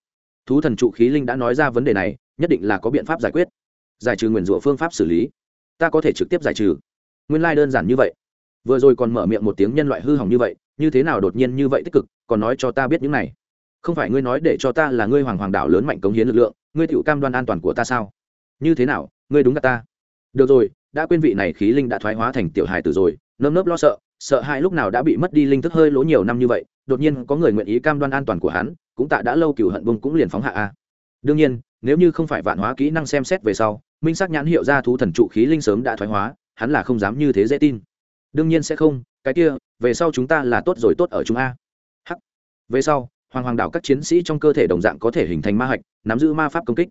Thú thần trụ khí linh đã nói ra vấn đề này, nhất định là có biện pháp giải quyết. Giải trừ nguyền rủa phương pháp xử lý. Ta có thể trực tiếp giải trừ. Nguyên lai、like、đơn giản như vậy. Vừa rồi còn mở miệng một tiếng nhân loại hư hỏng như vậy, như thế nào đột nhiên như vậy tích cực, còn nói cho ta biết những này. Không phải ngươi nói để cho ta là ngươi hoàng hoàng đảo lớn mạnh cống hiến lực lượng, ngươi tự cam đoan an toàn của ta sao? Như thế nào, ngươi đúng cả ta được rồi, đã quên vị này khí linh đã thoái hóa thành tiểu hài tử rồi, nơm nớp lo sợ sợ hai lúc nào đã bị mất đi linh thức hơi lỗ nhiều năm như vậy, đột nhiên có người nguyện ý cam đoan an toàn của hắn, cũng tạ đã lâu cựu hận bông cũng liền phóng hạ a. Đương nhiên, nếu như không phải vạn hóa kỹ năng xem xét về sau, minh xác nhãn hiệu ra thú thần trụ khí linh sớm đã thoái hóa, hắn là không dám như thế dễ tin. Đương nhiên sẽ không, cái kia, về sau chúng ta là tốt rồi tốt ở chúng a. Hắc. Về sau, hoàng hoàng đảo các chiến sĩ trong cơ thể đồng dạng có thể hình thành ma hạch, nắm giữ ma pháp công kích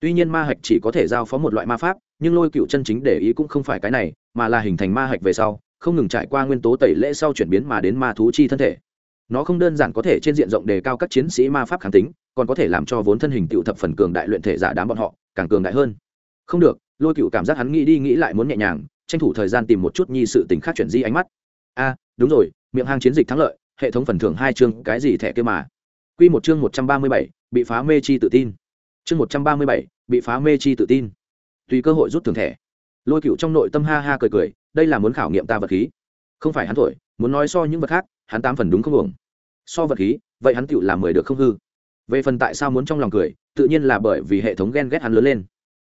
tuy nhiên ma hạch chỉ có thể giao phó một loại ma pháp, nhưng lôi cựu chân chính để ý cũng không phải cái này, mà là hình thành ma hạch về sau, không ngừng trải qua nguyên tố tẩy lễ sau chuyển biến mà đến ma thú chi thân thể. Nó không đơn giản có thể trên diện rộng đề cao các chiến sĩ ma pháp kháng tính, còn có thể làm cho vốn thân hình cựu thập phần cường đại luyện thể giả đám bọn họ, càng cường đại hơn. Không được, lôi cựu cảm giác hắn nghĩ đi nghĩ lại muốn nhẹ nhàng, tranh thủ thời gian tìm một chút nhi sự tình khác chuyển di ánh mắt. A, đúng rồi, miệng hang chiến dịch thắng lợi, hệ thống phần thưởng hai chương, cái gì thẻ kia mà? Quy một chương một trăm ba mươi bảy, bị phá mê chi tự tin chương một trăm ba mươi bảy, bị phá mê chi tự tin. Tùy cơ hội rút thưởng thẻ. Lôi cựu trong nội tâm ha ha cười cười, đây là muốn khảo nghiệm ta vật khí. Không phải hắn thổi, muốn nói so những vật khác, hắn tám phần đúng không ổng so vật khí, vậy hắn tựu làm mười được không hư. Về phần tại sao muốn trong lòng cười, tự nhiên là bởi vì hệ thống ghen ghét hắn lớn lên.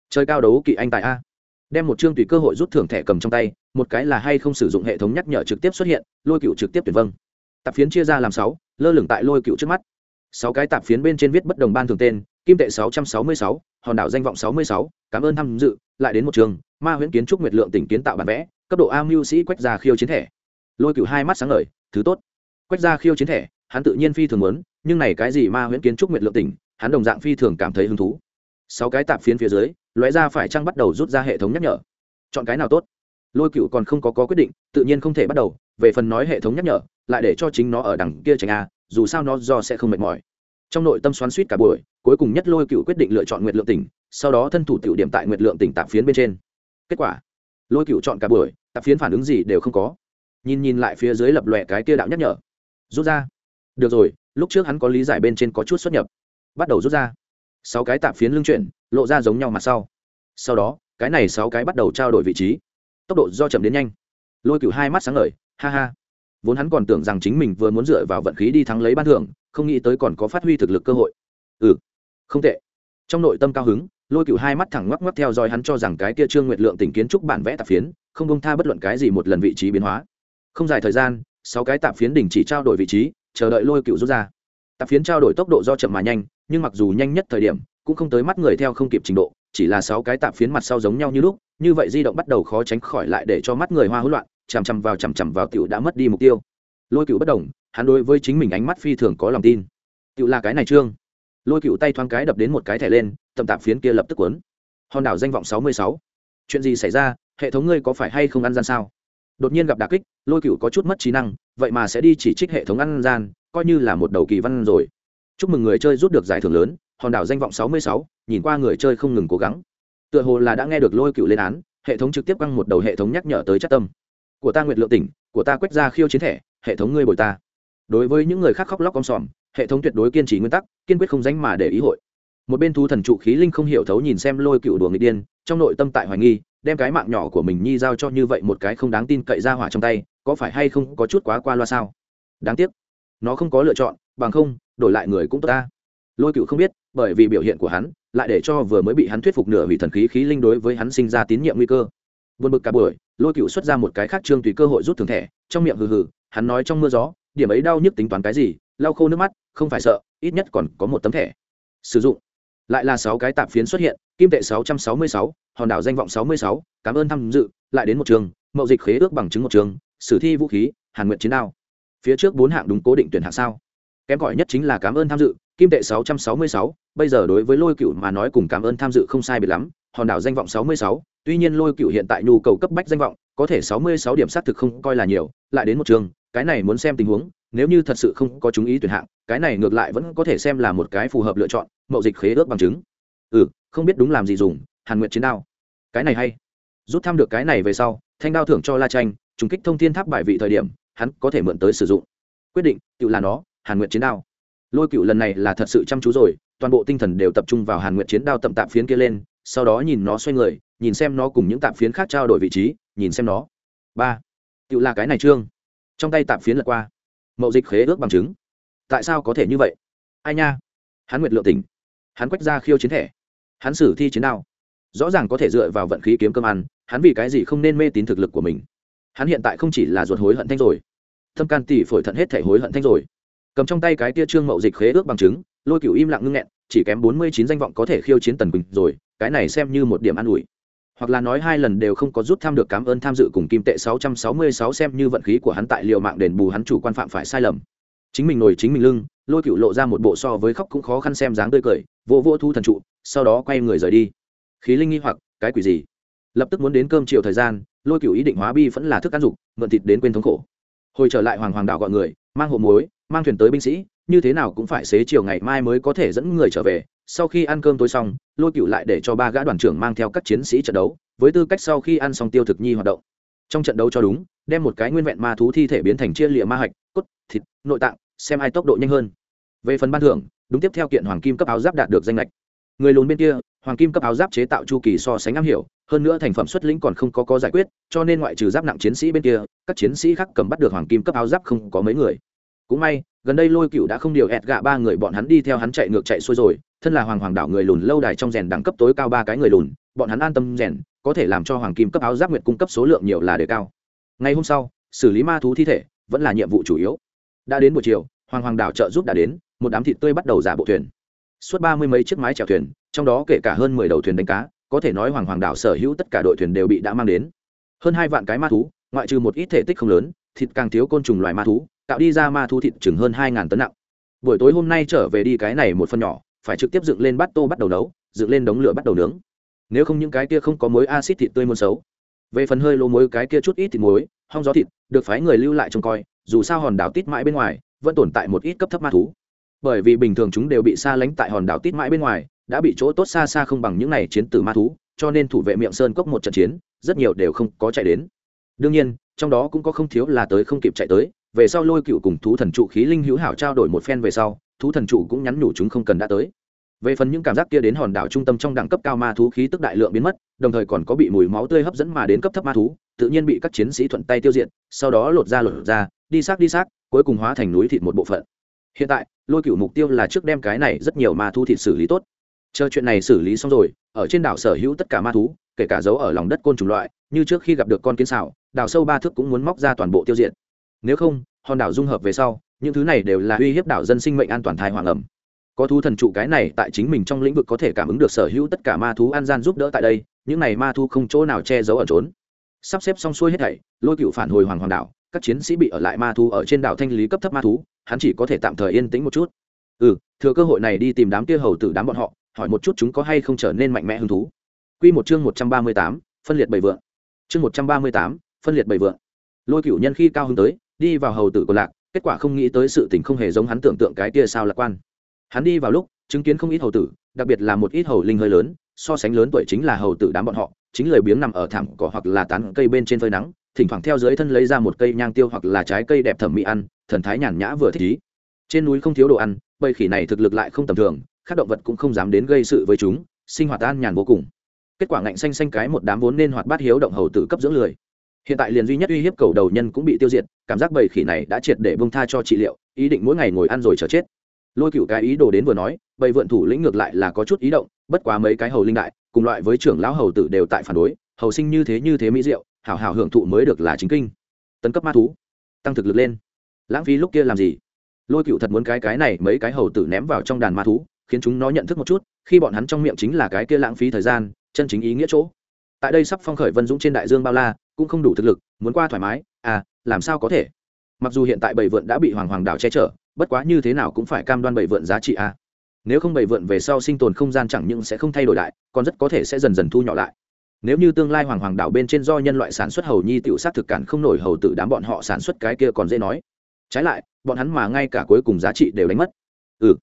Chơi cao đấu kỵ anh tại a. Đem một chương tùy cơ hội rút thưởng thẻ cầm trong tay, một cái là hay không sử dụng hệ thống nhắc nhở trực tiếp xuất hiện, lôi cựu trực tiếp tuyển vâng. Tạp phiến chia ra làm sáu, lơ lửng tại lôi cựu trước mắt. Sáu cái tạp phiến bên trên viết bất đồng ban thường tên kim tệ sáu trăm sáu mươi sáu hòn đảo danh vọng sáu mươi sáu cảm ơn tham dự lại đến một trường ma huyễn kiến trúc nguyệt lượng tỉnh kiến tạo bản vẽ cấp độ Amu mưu sĩ quách ra khiêu chiến thẻ. Lôi cửu hai mắt sáng ngời thứ tốt. Quách ra khiêu chiến thẻ hắn tự nhiên phi thường muốn nhưng này cái gì ma huyễn kiến trúc nguyệt lượng tỉnh hắn đồng dạng phi thường cảm thấy hứng thú. Sáu cái tạp phiến phía dưới lóe ra phải chăng bắt đầu rút ra hệ thống nhắc nhở. Chọn cái nào tốt? Lôi cửu còn không có, có quyết định tự nhiên không thể bắt đầu về phần nói hệ thống nhắc nhở lại để cho chính nó ở đằng kia tránh a dù sao nó do sẽ không mệt mỏi trong nội tâm xoắn suýt cả buổi, cuối cùng nhất lôi cựu quyết định lựa chọn nguyệt lượng tỉnh, sau đó thân thủ tiểu điểm tại nguyệt lượng tỉnh tạp phiến bên trên. Kết quả, lôi cựu chọn cả buổi, tạp phiến phản ứng gì đều không có. Nhìn nhìn lại phía dưới lập lòe cái kia đạo nhắc nhở. Rút ra. Được rồi, lúc trước hắn có lý giải bên trên có chút xuất nhập. Bắt đầu rút ra. Sáu cái tạp phiến lưng chuyển, lộ ra giống nhau mặt sau. Sau đó, cái này sáu cái bắt đầu trao đổi vị trí. Tốc độ do chậm đến nhanh. Lôi cựu hai mắt sáng ngời, ha ha. Vốn hắn còn tưởng rằng chính mình vừa muốn dựa vào vận khí đi thắng lấy ban thưởng không nghĩ tới còn có phát huy thực lực cơ hội. Ừ không tệ. Trong nội tâm cao hứng, lôi cựu hai mắt thẳng ngoắc ngoắc theo dõi hắn cho rằng cái kia trương nguyệt lượng tỉnh kiến trúc bản vẽ tạp phiến, không công tha bất luận cái gì một lần vị trí biến hóa. Không dài thời gian, sáu cái tạp phiến đình chỉ trao đổi vị trí, chờ đợi lôi cựu rút ra. Tạp phiến trao đổi tốc độ do chậm mà nhanh, nhưng mặc dù nhanh nhất thời điểm, cũng không tới mắt người theo không kịp trình độ, chỉ là sáu cái tạp phiến mặt sau giống nhau như lúc, như vậy di động bắt đầu khó tránh khỏi lại để cho mắt người hoa hỗn loạn, chằm chằm vào chằm chằm vào tiểu đã mất đi mục tiêu. Lôi cựu bất đồng hắn đối với chính mình ánh mắt phi thường có lòng tin. Cựu là cái này trương. Lôi cựu tay thoáng cái đập đến một cái thẻ lên, tầm tạp phiến kia lập tức quấn hòn đảo danh vọng sáu mươi sáu. Chuyện gì xảy ra? Hệ thống ngươi có phải hay không ăn gian sao? Đột nhiên gặp đà kích, lôi cựu có chút mất trí năng, vậy mà sẽ đi chỉ trích hệ thống ăn gian, coi như là một đầu kỳ văn rồi. Chúc mừng người chơi rút được giải thưởng lớn, hòn đảo danh vọng sáu mươi sáu, nhìn qua người chơi không ngừng cố gắng. Tựa hồ là đã nghe được lôi cựu lên án, hệ thống trực tiếp căng một đầu hệ thống nhắc nhở tới chắc tâm. Của ta nguyệt lượng tỉnh, của ta quét ra khiêu chiến thẻ, hệ thống ngươi bồi ta đối với những người khác khóc lóc om sòm, hệ thống tuyệt đối kiên trì nguyên tắc, kiên quyết không danh mà để ý hội. Một bên thú thần trụ khí linh không hiểu thấu nhìn xem lôi cựu đùa người điên, trong nội tâm tại hoài nghi, đem cái mạng nhỏ của mình nhi giao cho như vậy một cái không đáng tin cậy ra hỏa trong tay, có phải hay không có chút quá qua loa sao? Đáng tiếc. Nó không có lựa chọn, bằng không, đổi lại người cũng tốt ta. Lôi cựu không biết, bởi vì biểu hiện của hắn, lại để cho vừa mới bị hắn thuyết phục nửa vị thần khí khí linh đối với hắn sinh ra tín nhiệm nguy cơ. Vượt bực cả buổi, lôi cựu xuất ra một cái khác trương tùy cơ hội rút thường thẻ, trong miệng hừ hừ, hắn nói trong mưa gió điểm ấy đau nhức tính toán cái gì, lau khô nước mắt, không phải sợ, ít nhất còn có một tấm thẻ. Sử dụng. Lại là sáu cái tạp phiến xuất hiện, kim tệ sáu trăm sáu mươi sáu, hòn đảo danh vọng sáu mươi sáu, cảm ơn tham dự, lại đến một trường, mậu dịch khế ước bằng chứng một trường, sử thi vũ khí, hàn nguyện chiến đao. Phía trước bốn hạng đúng cố định tuyển hạng sao. Kém gọi nhất chính là cảm ơn tham dự, kim tệ sáu trăm sáu mươi sáu, bây giờ đối với lôi cựu mà nói cùng cảm ơn tham dự không sai biệt lắm, hòn đảo danh vọng sáu mươi sáu, tuy nhiên lôi cựu hiện tại nhu cầu cấp bách danh vọng, có thể sáu mươi sáu điểm xác thực không coi là nhiều, lại đến một trường cái này muốn xem tình huống, nếu như thật sự không có chúng ý tuyển hạng, cái này ngược lại vẫn có thể xem là một cái phù hợp lựa chọn, mậu dịch khế ước bằng chứng. Ừ không biết đúng làm gì dùng, hàn nguyện chiến đao. Cái này hay. Rút thăm được cái này về sau, thanh đao thưởng cho la tranh trùng kích thông thiên tháp bài vị thời điểm, hắn có thể mượn tới sử dụng. Quyết định, tự là nó, hàn nguyện chiến đao. Lôi cựu lần này là thật sự chăm chú rồi, toàn bộ tinh thần đều tập trung vào hàn nguyện chiến đao tậm tạm phiến kia lên, sau đó nhìn nó xoay người, nhìn xem nó cùng những tạm phiến khác trao đổi vị trí, nhìn xem nó. Ba. Tự là cái này trương trong tay tạm phiến lật qua. Mậu dịch khế ước bằng chứng. Tại sao có thể như vậy? Ai nha? Hắn nguyệt lượng tỉnh. Hắn quách ra khiêu chiến thẻ. Hắn xử thi chiến đao. Rõ ràng có thể dựa vào vận khí kiếm cơm ăn, hắn vì cái gì không nên mê tín thực lực của mình? Hắn hiện tại không chỉ là ruột hối hận thanh rồi, thâm can tỷ phổi thận hết thể hối hận thanh rồi. Cầm trong tay cái tia trương mậu dịch khế ước bằng chứng, lôi cựu im lặng ngưng nghẹn, chỉ kém bốn mươi chín danh vọng có thể khiêu chiến tần quỳnh rồi, cái này xem như một điểm an ủi hoặc là nói hai lần đều không có rút tham được cảm ơn tham dự cùng kim tệ sáu trăm sáu mươi sáu xem như vận khí của hắn tại liều mạng đền bù hắn chủ quan phạm phải sai lầm. Chính mình nổi chính mình lưng, lôi cựu lộ ra một bộ so với khóc cũng khó khăn xem dáng tươi cười, vô vô thu thần trụ, sau đó quay người rời đi. Khí linh nghi hoặc, cái quỷ gì? Lập tức muốn đến cơm chiều thời gian, lôi cựu ý định hóa bi vẫn là thức ăn dục, mượn thịt đến quên thống khổ. Hồi trở lại hoàng hoàng đạo gọi người, mang hộ muối, mang thuyền tới binh sĩ, như thế nào cũng phải xế chiều ngày mai mới có thể dẫn người trở về. Sau khi ăn cơm tối xong lôi cựu lại để cho ba gã đoàn trưởng mang theo các chiến sĩ trận đấu, với tư cách sau khi ăn xong tiêu thực nhi hoạt động. Trong trận đấu cho đúng, đem một cái nguyên vẹn ma thú thi thể biến thành chia lịa ma hạch, cốt, thịt, nội tạng, xem ai tốc độ nhanh hơn. Về phần ban thưởng, đúng tiếp theo kiện hoàng kim cấp áo giáp đạt được danh lệch người lùn bên kia, hoàng kim cấp áo giáp chế tạo chu kỳ so sánh am hiểu, hơn nữa thành phẩm xuất lĩnh còn không có có giải quyết, cho nên ngoại trừ giáp nặng chiến sĩ bên kia, các chiến sĩ khác cầm bắt được hoàng kim cấp áo giáp không có mấy người. Cũng may, gần đây lôi cựu đã không điều ẹt gạ ba người, bọn hắn đi theo hắn chạy ngược chạy xuôi rồi thân là hoàng hoàng đảo người lùn lâu đài trong rèn đẳng cấp tối cao ba cái người lùn, bọn hắn an tâm rèn, có thể làm cho hoàng kim cấp áo giáp nguyệt cung cấp số lượng nhiều là đề cao. Ngày hôm sau, xử lý ma thú thi thể, vẫn là nhiệm vụ chủ yếu. Đã đến buổi chiều, hoàng hoàng đảo trợ giúp đã đến, một đám thịt tươi bắt đầu giả bộ thuyền. Suốt ba mươi mấy chiếc mái chèo thuyền, trong đó kể cả hơn mười đầu thuyền đánh cá, có thể nói hoàng hoàng đảo sở hữu tất cả đội thuyền đều bị đã mang đến. Hơn hai vạn cái ma thú, ngoại trừ một ít thể tích không lớn, thịt càng thiếu côn trùng loài ma thú, tạo đi ra ma thú thịt chừng hơn hai ngàn tấn nặng. Buổi tối hôm nay trở về đi cái này một phần nhỏ phải trực tiếp dựng lên bát tô bắt đầu nấu, dựng lên đống lửa bắt đầu nướng. Nếu không những cái kia không có muối acid thịt tươi muôn xấu. Về phần hơi lô muối, cái kia chút ít thịt muối, hong gió thịt, được phái người lưu lại trông coi, dù sao hòn đảo tít mãi bên ngoài, vẫn tồn tại một ít cấp thấp ma thú. Bởi vì bình thường chúng đều bị xa lánh tại hòn đảo tít mãi bên ngoài, đã bị chỗ tốt xa xa không bằng những này chiến tử ma thú, cho nên thủ vệ miệng sơn cốc một trận chiến, rất nhiều đều không có chạy đến. Đương nhiên, trong đó cũng có không thiếu là tới không kịp chạy tới về sau lôi cựu cùng thú thần trụ khí linh hữu hảo trao đổi một phen về sau, thú thần trụ cũng nhắn nhủ chúng không cần đã tới. Về phần những cảm giác kia đến hòn đảo trung tâm trong đẳng cấp cao ma thú khí tức đại lượng biến mất, đồng thời còn có bị mùi máu tươi hấp dẫn mà đến cấp thấp ma thú, tự nhiên bị các chiến sĩ thuận tay tiêu diệt, sau đó lột ra lột ra, đi xác đi xác, cuối cùng hóa thành núi thịt một bộ phận. Hiện tại, lôi cựu mục tiêu là trước đem cái này rất nhiều ma thú thịt xử lý tốt. Chờ chuyện này xử lý xong rồi, ở trên đảo sở hữu tất cả ma thú, kể cả dấu ở lòng đất côn trùng loại, như trước khi gặp được con kiến xảo đào sâu ba thước cũng muốn móc ra toàn bộ tiêu diệt nếu không hòn đảo dung hợp về sau những thứ này đều là uy hiếp đảo dân sinh mệnh an toàn thai hoàng ẩm có thú thần trụ cái này tại chính mình trong lĩnh vực có thể cảm ứng được sở hữu tất cả ma thú an gian giúp đỡ tại đây những này ma thú không chỗ nào che giấu ở trốn sắp xếp xong xuôi hết thảy lôi cựu phản hồi hoàng hoàng đảo các chiến sĩ bị ở lại ma thú ở trên đảo thanh lý cấp thấp ma thú hắn chỉ có thể tạm thời yên tĩnh một chút ừ thừa cơ hội này đi tìm đám kia hầu tử đám bọn họ hỏi một chút chúng có hay không trở nên mạnh mẽ hứng thú Quy một chương một trăm ba mươi tám, phân liệt bảy vượng. Chương một trăm ba mươi tám, phân liệt bảy vượng. Lôi Cửu Nhân khi cao hứng tới, đi vào hầu tử của lạc, kết quả không nghĩ tới sự tình không hề giống hắn tưởng tượng cái kia sao lạc quan. Hắn đi vào lúc, chứng kiến không ít hầu tử, đặc biệt là một ít hầu linh hơi lớn, so sánh lớn tuổi chính là hầu tử đám bọn họ, chính lời biếng nằm ở thảm cỏ hoặc là tán cây bên trên phơi nắng, thỉnh thoảng theo dưới thân lấy ra một cây nhang tiêu hoặc là trái cây đẹp thẩm mỹ ăn, thần thái nhàn nhã vừa thích ý. Trên núi không thiếu đồ ăn, bầy khỉ này thực lực lại không tầm thường, các động vật cũng không dám đến gây sự với chúng, sinh hoạt an nhàn vô cùng kết quả ngạnh xanh xanh cái một đám vốn nên hoạt bát hiếu động hầu tử cấp dưỡng lười hiện tại liền duy nhất uy hiếp cầu đầu nhân cũng bị tiêu diệt, cảm giác bầy khỉ này đã triệt để bông tha cho trị liệu, ý định mỗi ngày ngồi ăn rồi chờ chết. Lôi cựu cái ý đồ đến vừa nói, bầy vượn thủ lĩnh ngược lại là có chút ý động, bất quá mấy cái hầu linh đại, cùng loại với trưởng lão hầu tử đều tại phản đối, hầu sinh như thế như thế mỹ diệu, hảo hảo hưởng thụ mới được là chính kinh. Tấn cấp ma thú, tăng thực lực lên. Lãng phí lúc kia làm gì? Lôi cựu thật muốn cái cái này mấy cái hầu tử ném vào trong đàn ma thú, khiến chúng nó nhận thức một chút, khi bọn hắn trong miệng chính là cái kia lãng phí thời gian, chân chính ý nghĩa chỗ tại đây sắp phong khởi vân dũng trên đại dương bao la, cũng không đủ thực lực, muốn qua thoải mái à làm sao có thể? Mặc dù hiện tại bảy vượn đã bị hoàng hoàng đảo che chở, bất quá như thế nào cũng phải cam đoan bảy vượn giá trị à. nếu không bảy vượn về sau sinh tồn không gian chẳng những sẽ không thay đổi lại, còn rất có thể sẽ dần dần thu nhỏ lại. Nếu như tương lai hoàng hoàng đảo bên trên do nhân loại sản xuất hầu nhi tiểu sát thực cản không nổi hầu tử đám bọn họ sản xuất cái kia còn dễ nói. Trái lại, bọn hắn mà ngay cả cuối cùng giá trị đều đánh mất. Ừ.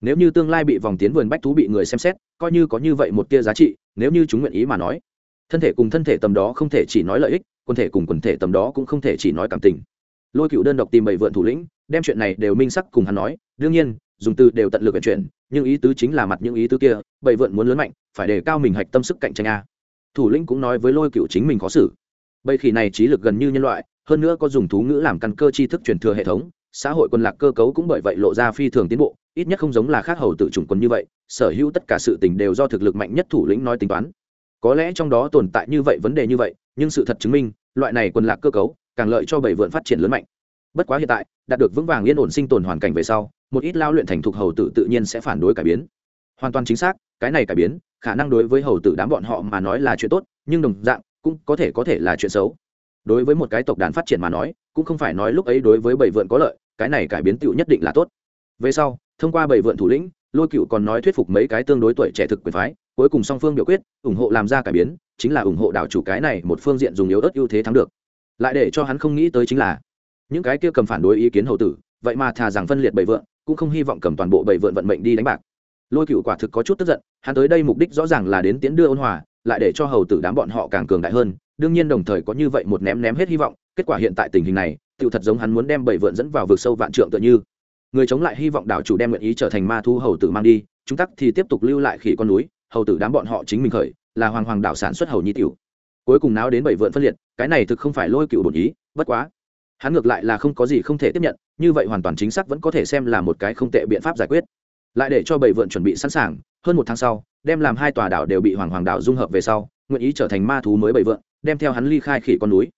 Nếu như tương lai bị vòng tiến vườn bách thú bị người xem xét, coi như có như vậy một tia giá trị, nếu như chúng nguyện ý mà nói thân thể cùng thân thể tầm đó không thể chỉ nói lợi ích, quần thể cùng quần thể tầm đó cũng không thể chỉ nói cảm tình. Lôi cựu đơn độc tìm bảy vượn thủ lĩnh, đem chuyện này đều minh sắc cùng hắn nói, đương nhiên, dùng từ đều tận lực vận chuyển, nhưng ý tứ chính là mặt những ý tứ kia, bảy vượn muốn lớn mạnh, phải đề cao mình hạch tâm sức cạnh tranh a. Thủ lĩnh cũng nói với lôi cựu chính mình khó xử. Bầy khỉ này trí lực gần như nhân loại, hơn nữa có dùng thú ngữ làm căn cơ tri thức truyền thừa hệ thống, xã hội quân lạc cơ cấu cũng bởi vậy lộ ra phi thường tiến bộ, ít nhất không giống là khác hầu tự chủng quân như vậy, sở hữu tất cả sự tình đều do thực lực mạnh nhất thủ lĩnh nói tính toán có lẽ trong đó tồn tại như vậy vấn đề như vậy, nhưng sự thật chứng minh, loại này quân lạc cơ cấu càng lợi cho bảy vượn phát triển lớn mạnh. Bất quá hiện tại, đạt được vững vàng yên ổn sinh tồn hoàn cảnh về sau, một ít lao luyện thành thục hầu tử tự nhiên sẽ phản đối cải biến. Hoàn toàn chính xác, cái này cải biến, khả năng đối với hầu tử đám bọn họ mà nói là chuyện tốt, nhưng đồng dạng, cũng có thể có thể là chuyện xấu. Đối với một cái tộc đàn phát triển mà nói, cũng không phải nói lúc ấy đối với bảy vượn có lợi, cái này cải biến tựu nhất định là tốt. Về sau, thông qua bảy vượn thủ lĩnh, lôi cựu còn nói thuyết phục mấy cái tương đối tuổi trẻ thực quyền phái, cuối cùng song phương biểu quyết ủng hộ làm ra cải biến, chính là ủng hộ đảo chủ cái này một phương diện dùng yếu ớt ưu thế thắng được. Lại để cho hắn không nghĩ tới chính là, những cái kia cầm phản đối ý kiến hầu tử, vậy mà thà rằng phân liệt bảy vượn, cũng không hy vọng cầm toàn bộ bảy vượn vận mệnh đi đánh bạc. Lôi cựu quả thực có chút tức giận, hắn tới đây mục đích rõ ràng là đến tiến đưa ôn hòa, lại để cho hầu tử đám bọn họ càng cường đại hơn, đương nhiên đồng thời có như vậy một ném ném hết hy vọng, kết quả hiện tại tình hình này, tựu thật giống hắn muốn đem bảy vượn dẫn vào vực sâu vạn trượng tựa như. Người chống lại hy vọng đảo chủ đem nguyện ý trở thành ma thu hầu tử mang đi, chúng tắc thì tiếp tục lưu lại khỉ con núi hầu tử đám bọn họ chính mình khởi, là hoàng hoàng đảo sản xuất hầu nhi tiểu. Cuối cùng náo đến bảy vượn phân liệt, cái này thực không phải lôi cựu bổn ý, bất quá. Hắn ngược lại là không có gì không thể tiếp nhận, như vậy hoàn toàn chính xác vẫn có thể xem là một cái không tệ biện pháp giải quyết. Lại để cho bảy vượn chuẩn bị sẵn sàng, hơn một tháng sau, đem làm hai tòa đảo đều bị hoàng hoàng đảo dung hợp về sau, nguyện ý trở thành ma thú mới bảy vượn, đem theo hắn ly khai khỉ con núi.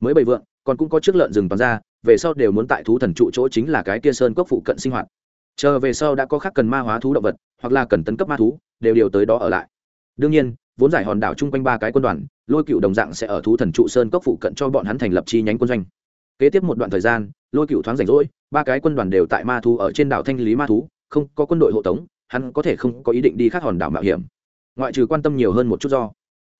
Mới bảy vượn, còn cũng có chiếc lợn rừng toàn ra, về sau đều muốn tại thú thần trụ chỗ chính là cái kia sơn cốc phụ cận sinh hoạt chờ về sau đã có khác cần ma hóa thú động vật, hoặc là cần tấn cấp ma thú, đều điều tới đó ở lại. Đương nhiên, vốn giải hòn đảo chung quanh ba cái quân đoàn, lôi cựu đồng dạng sẽ ở thú thần trụ sơn cốc phụ cận cho bọn hắn thành lập chi nhánh quân doanh. Kế tiếp một đoạn thời gian, lôi cựu thoáng rảnh rỗi, ba cái quân đoàn đều tại ma thú ở trên đảo thanh lý ma thú, không có quân đội hộ tống, hắn có thể không có ý định đi khác hòn đảo mạo hiểm. Ngoại trừ quan tâm nhiều hơn một chút do